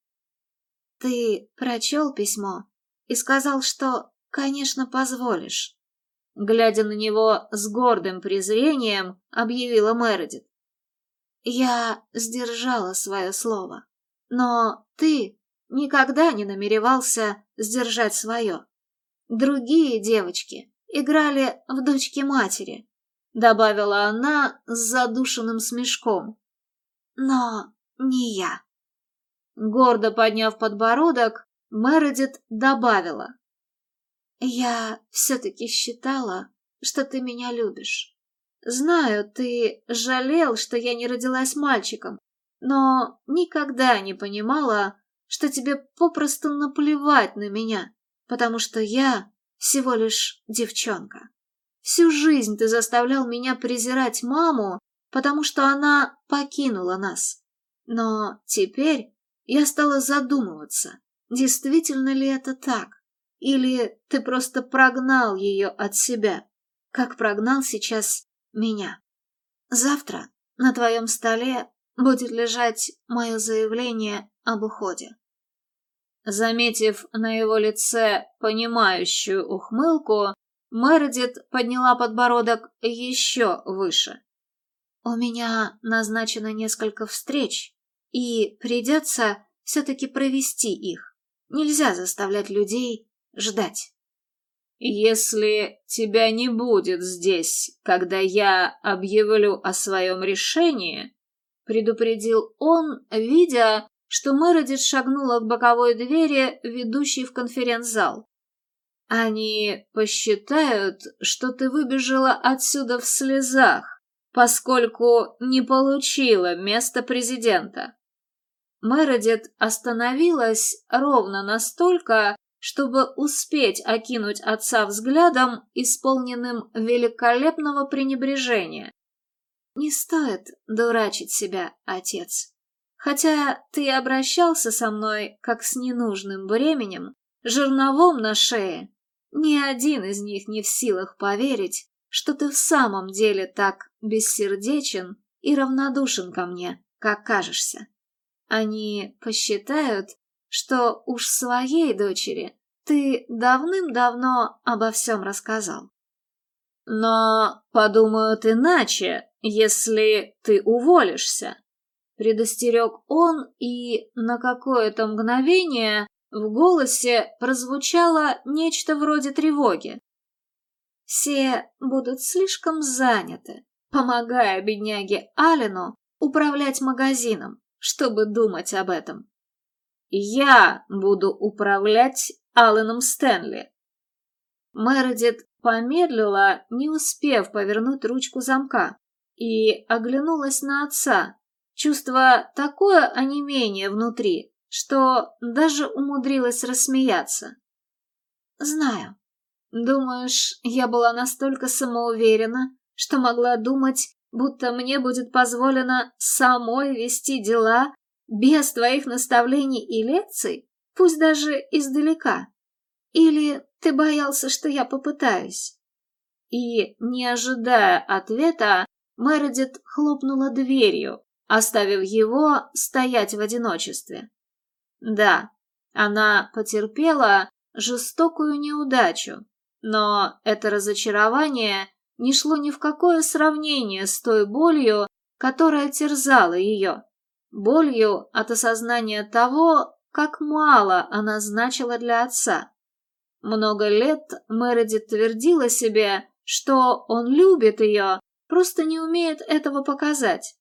Ты прочел письмо и сказал, что, конечно, позволишь. Глядя на него с гордым презрением, объявила Мередит. Я сдержала свое слово, но ты никогда не намеревался сдержать свое. Другие девочки играли в дочки матери, добавила она с задушенным смешком. Но не я. Гордо подняв подбородок, Мередит добавила. Я все-таки считала, что ты меня любишь. Знаю, ты жалел, что я не родилась мальчиком, но никогда не понимала, что тебе попросту наплевать на меня, потому что я всего лишь девчонка. Всю жизнь ты заставлял меня презирать маму, потому что она покинула нас. Но теперь я стала задумываться, действительно ли это так, или ты просто прогнал ее от себя, как прогнал сейчас меня. Завтра на твоем столе будет лежать мое заявление об уходе. Заметив на его лице понимающую ухмылку, Мередит подняла подбородок еще выше. «У меня назначено несколько встреч, и придется все-таки провести их. Нельзя заставлять людей ждать». «Если тебя не будет здесь, когда я объявлю о своем решении», предупредил он, видя, что Мередит шагнула к боковой двери, ведущей в конференц-зал. «Они посчитают, что ты выбежала отсюда в слезах, поскольку не получила место президента». Мередит остановилась ровно настолько, чтобы успеть окинуть отца взглядом, исполненным великолепного пренебрежения. «Не стоит дурачить себя, отец», Хотя ты обращался со мной, как с ненужным бременем, жерновом на шее, ни один из них не в силах поверить, что ты в самом деле так бессердечен и равнодушен ко мне, как кажешься. Они посчитают, что уж своей дочери ты давным-давно обо всем рассказал. Но подумают иначе, если ты уволишься предостерег он, и на какое-то мгновение в голосе прозвучало нечто вроде тревоги. Все будут слишком заняты, помогая бедняге Алину управлять магазином, чтобы думать об этом. Я буду управлять Алленом Стэнли. Мередит помедлила, не успев повернуть ручку замка, и оглянулась на отца, Чувство такое онемение внутри, что даже умудрилась рассмеяться. Знаю. Думаешь, я была настолько самоуверена, что могла думать, будто мне будет позволено самой вести дела без твоих наставлений и лекций, пусть даже издалека? Или ты боялся, что я попытаюсь?» И, не ожидая ответа, Мередит хлопнула дверью, оставив его стоять в одиночестве. Да, она потерпела жестокую неудачу, но это разочарование не шло ни в какое сравнение с той болью, которая терзала ее, болью от осознания того, как мало она значила для отца. Много лет Мередит твердила себе, что он любит ее, просто не умеет этого показать.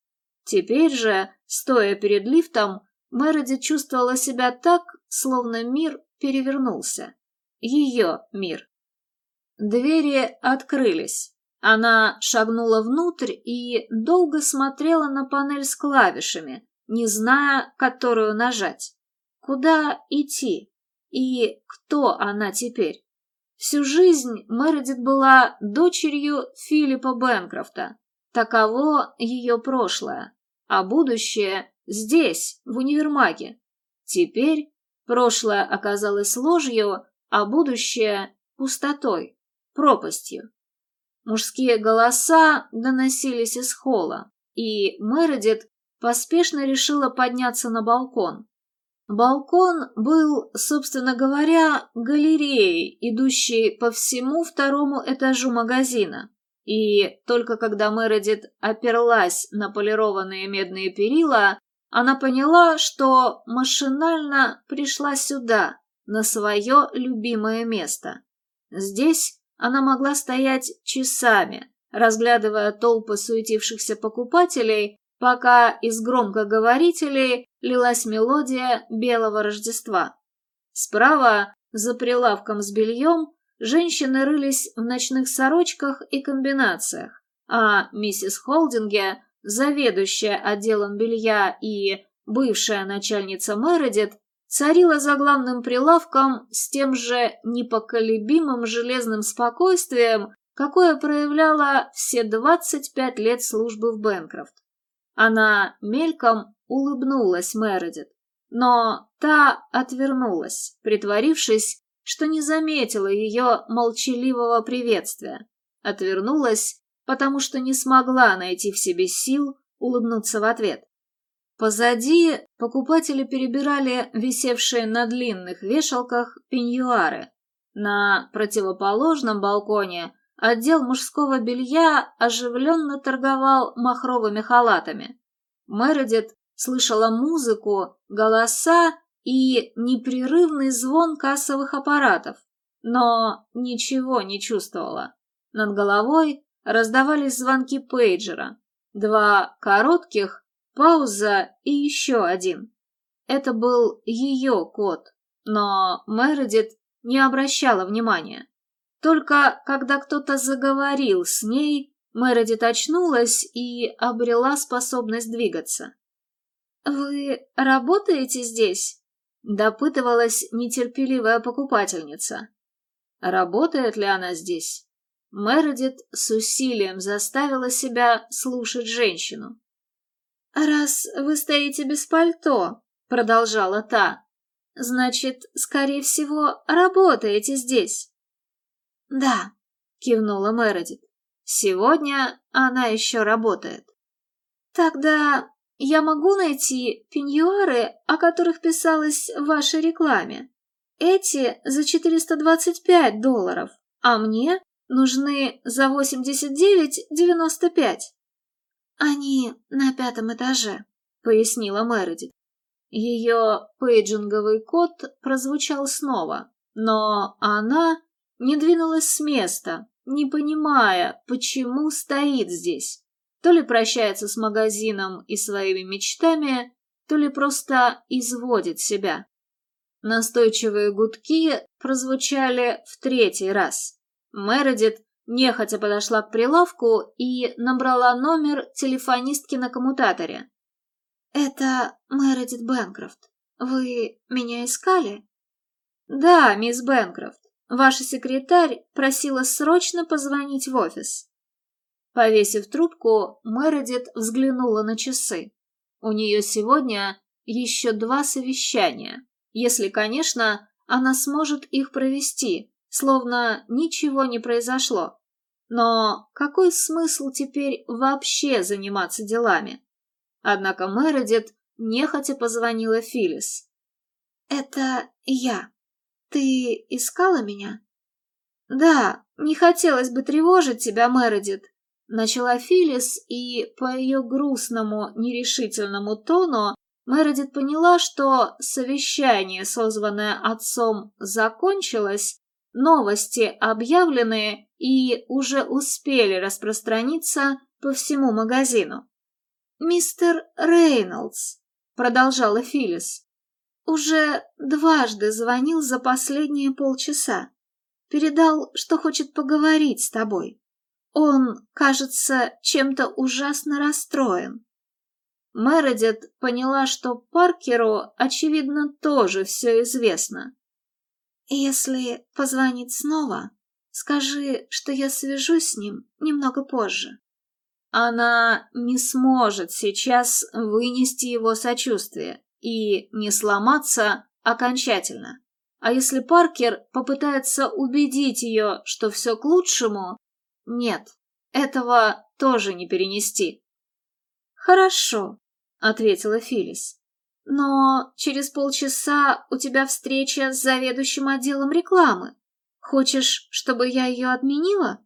Теперь же, стоя перед лифтом, Мередит чувствовала себя так, словно мир перевернулся. ее мир. Двери открылись. Она шагнула внутрь и долго смотрела на панель с клавишами, не зная, которую нажать. Куда идти? И кто она теперь? Всю жизнь Мередит была дочерью Филиппа Бэнкрофта. Таково ее прошлое, а будущее здесь, в универмаге. Теперь прошлое оказалось ложью, а будущее — пустотой, пропастью. Мужские голоса доносились из холла, и Мередит поспешно решила подняться на балкон. Балкон был, собственно говоря, галереей, идущей по всему второму этажу магазина. И только когда Мередит оперлась на полированные медные перила, она поняла, что машинально пришла сюда, на свое любимое место. Здесь она могла стоять часами, разглядывая толпы суетившихся покупателей, пока из громкоговорителей лилась мелодия Белого Рождества. Справа, за прилавком с бельем, женщины рылись в ночных сорочках и комбинациях, а миссис Холдинге, заведующая отделом белья и бывшая начальница Мередит, царила за главным прилавком с тем же непоколебимым железным спокойствием, какое проявляла все 25 лет службы в Бэнкрофт. Она мельком улыбнулась Мередит, но та отвернулась, притворившись, что не заметила ее молчаливого приветствия. Отвернулась, потому что не смогла найти в себе сил улыбнуться в ответ. Позади покупатели перебирали висевшие на длинных вешалках пеньюары. На противоположном балконе отдел мужского белья оживленно торговал махровыми халатами. Мередит слышала музыку, голоса и непрерывный звон кассовых аппаратов, но ничего не чувствовала. Над головой раздавались звонки пейджера. Два коротких Пауза и еще один. Это был ее код, но Мередит не обращала внимания. Только когда кто-то заговорил с ней, Мередит очнулась и обрела способность двигаться. «Вы работаете здесь?» — допытывалась нетерпеливая покупательница. Работает ли она здесь? Мередит с усилием заставила себя слушать женщину. «Раз вы стоите без пальто», — продолжала та, — «значит, скорее всего, работаете здесь». «Да», — кивнула Мередит. «Сегодня она еще работает». «Тогда я могу найти пеньюары, о которых писалось в вашей рекламе. Эти за 425 долларов, а мне нужны за 89,95. «Они на пятом этаже», — пояснила Мередит. Ее пейджинговый код прозвучал снова, но она не двинулась с места, не понимая, почему стоит здесь. То ли прощается с магазином и своими мечтами, то ли просто изводит себя. Настойчивые гудки прозвучали в третий раз. Мередит Нехотя подошла к прилавку и набрала номер телефонистки на коммутаторе. «Это Мередит Бэнкрофт. Вы меня искали?» «Да, мисс Бэнкрофт. Ваша секретарь просила срочно позвонить в офис». Повесив трубку, Мередит взглянула на часы. У нее сегодня еще два совещания, если, конечно, она сможет их провести, словно ничего не произошло. Но какой смысл теперь вообще заниматься делами? Однако Мередит нехотя позвонила Филис. «Это я. Ты искала меня?» «Да, не хотелось бы тревожить тебя, Мередит», — начала Филис, и по ее грустному, нерешительному тону Мередит поняла, что совещание, созванное отцом, закончилось, новости объявленные и уже успели распространиться по всему магазину. «Мистер Рейнольдс», — продолжала Филлис, — уже дважды звонил за последние полчаса. Передал, что хочет поговорить с тобой. Он, кажется, чем-то ужасно расстроен. Мередит поняла, что Паркеру, очевидно, тоже все известно. «Если позвонит снова, скажи, что я свяжусь с ним немного позже». Она не сможет сейчас вынести его сочувствие и не сломаться окончательно. А если Паркер попытается убедить ее, что все к лучшему, нет, этого тоже не перенести. «Хорошо», — ответила Филис. «Но через полчаса у тебя встреча с заведующим отделом рекламы. Хочешь, чтобы я ее отменила?»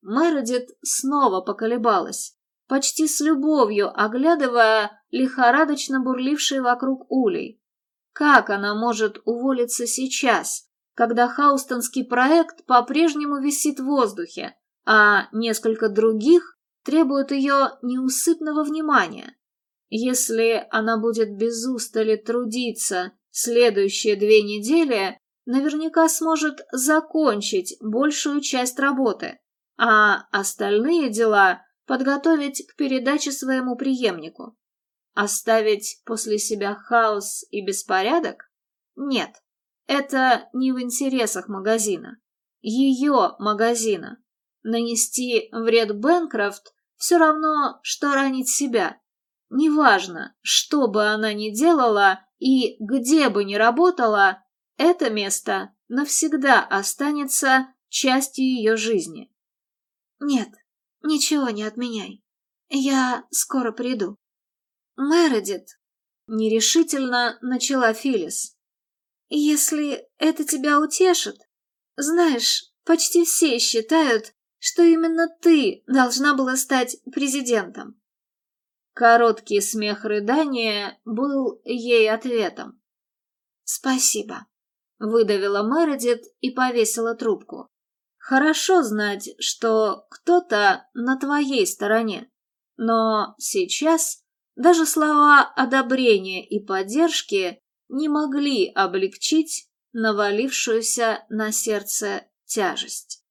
Мередит снова поколебалась, почти с любовью оглядывая лихорадочно бурлившие вокруг улей. Как она может уволиться сейчас, когда хаустонский проект по-прежнему висит в воздухе, а несколько других требуют ее неусыпного внимания? Если она будет без устали трудиться следующие две недели, наверняка сможет закончить большую часть работы, а остальные дела подготовить к передаче своему преемнику. Оставить после себя хаос и беспорядок? Нет, это не в интересах магазина. Ее магазина. Нанести вред Бэнкрофт все равно, что ранить себя. Неважно, что бы она ни делала и где бы ни работала, это место навсегда останется частью ее жизни. Нет, ничего не отменяй. Я скоро приду. Мередит, нерешительно начала Филис. Если это тебя утешит, знаешь, почти все считают, что именно ты должна была стать президентом. Короткий смех рыдания был ей ответом. «Спасибо», — выдавила Мередит и повесила трубку. «Хорошо знать, что кто-то на твоей стороне, но сейчас даже слова одобрения и поддержки не могли облегчить навалившуюся на сердце тяжесть.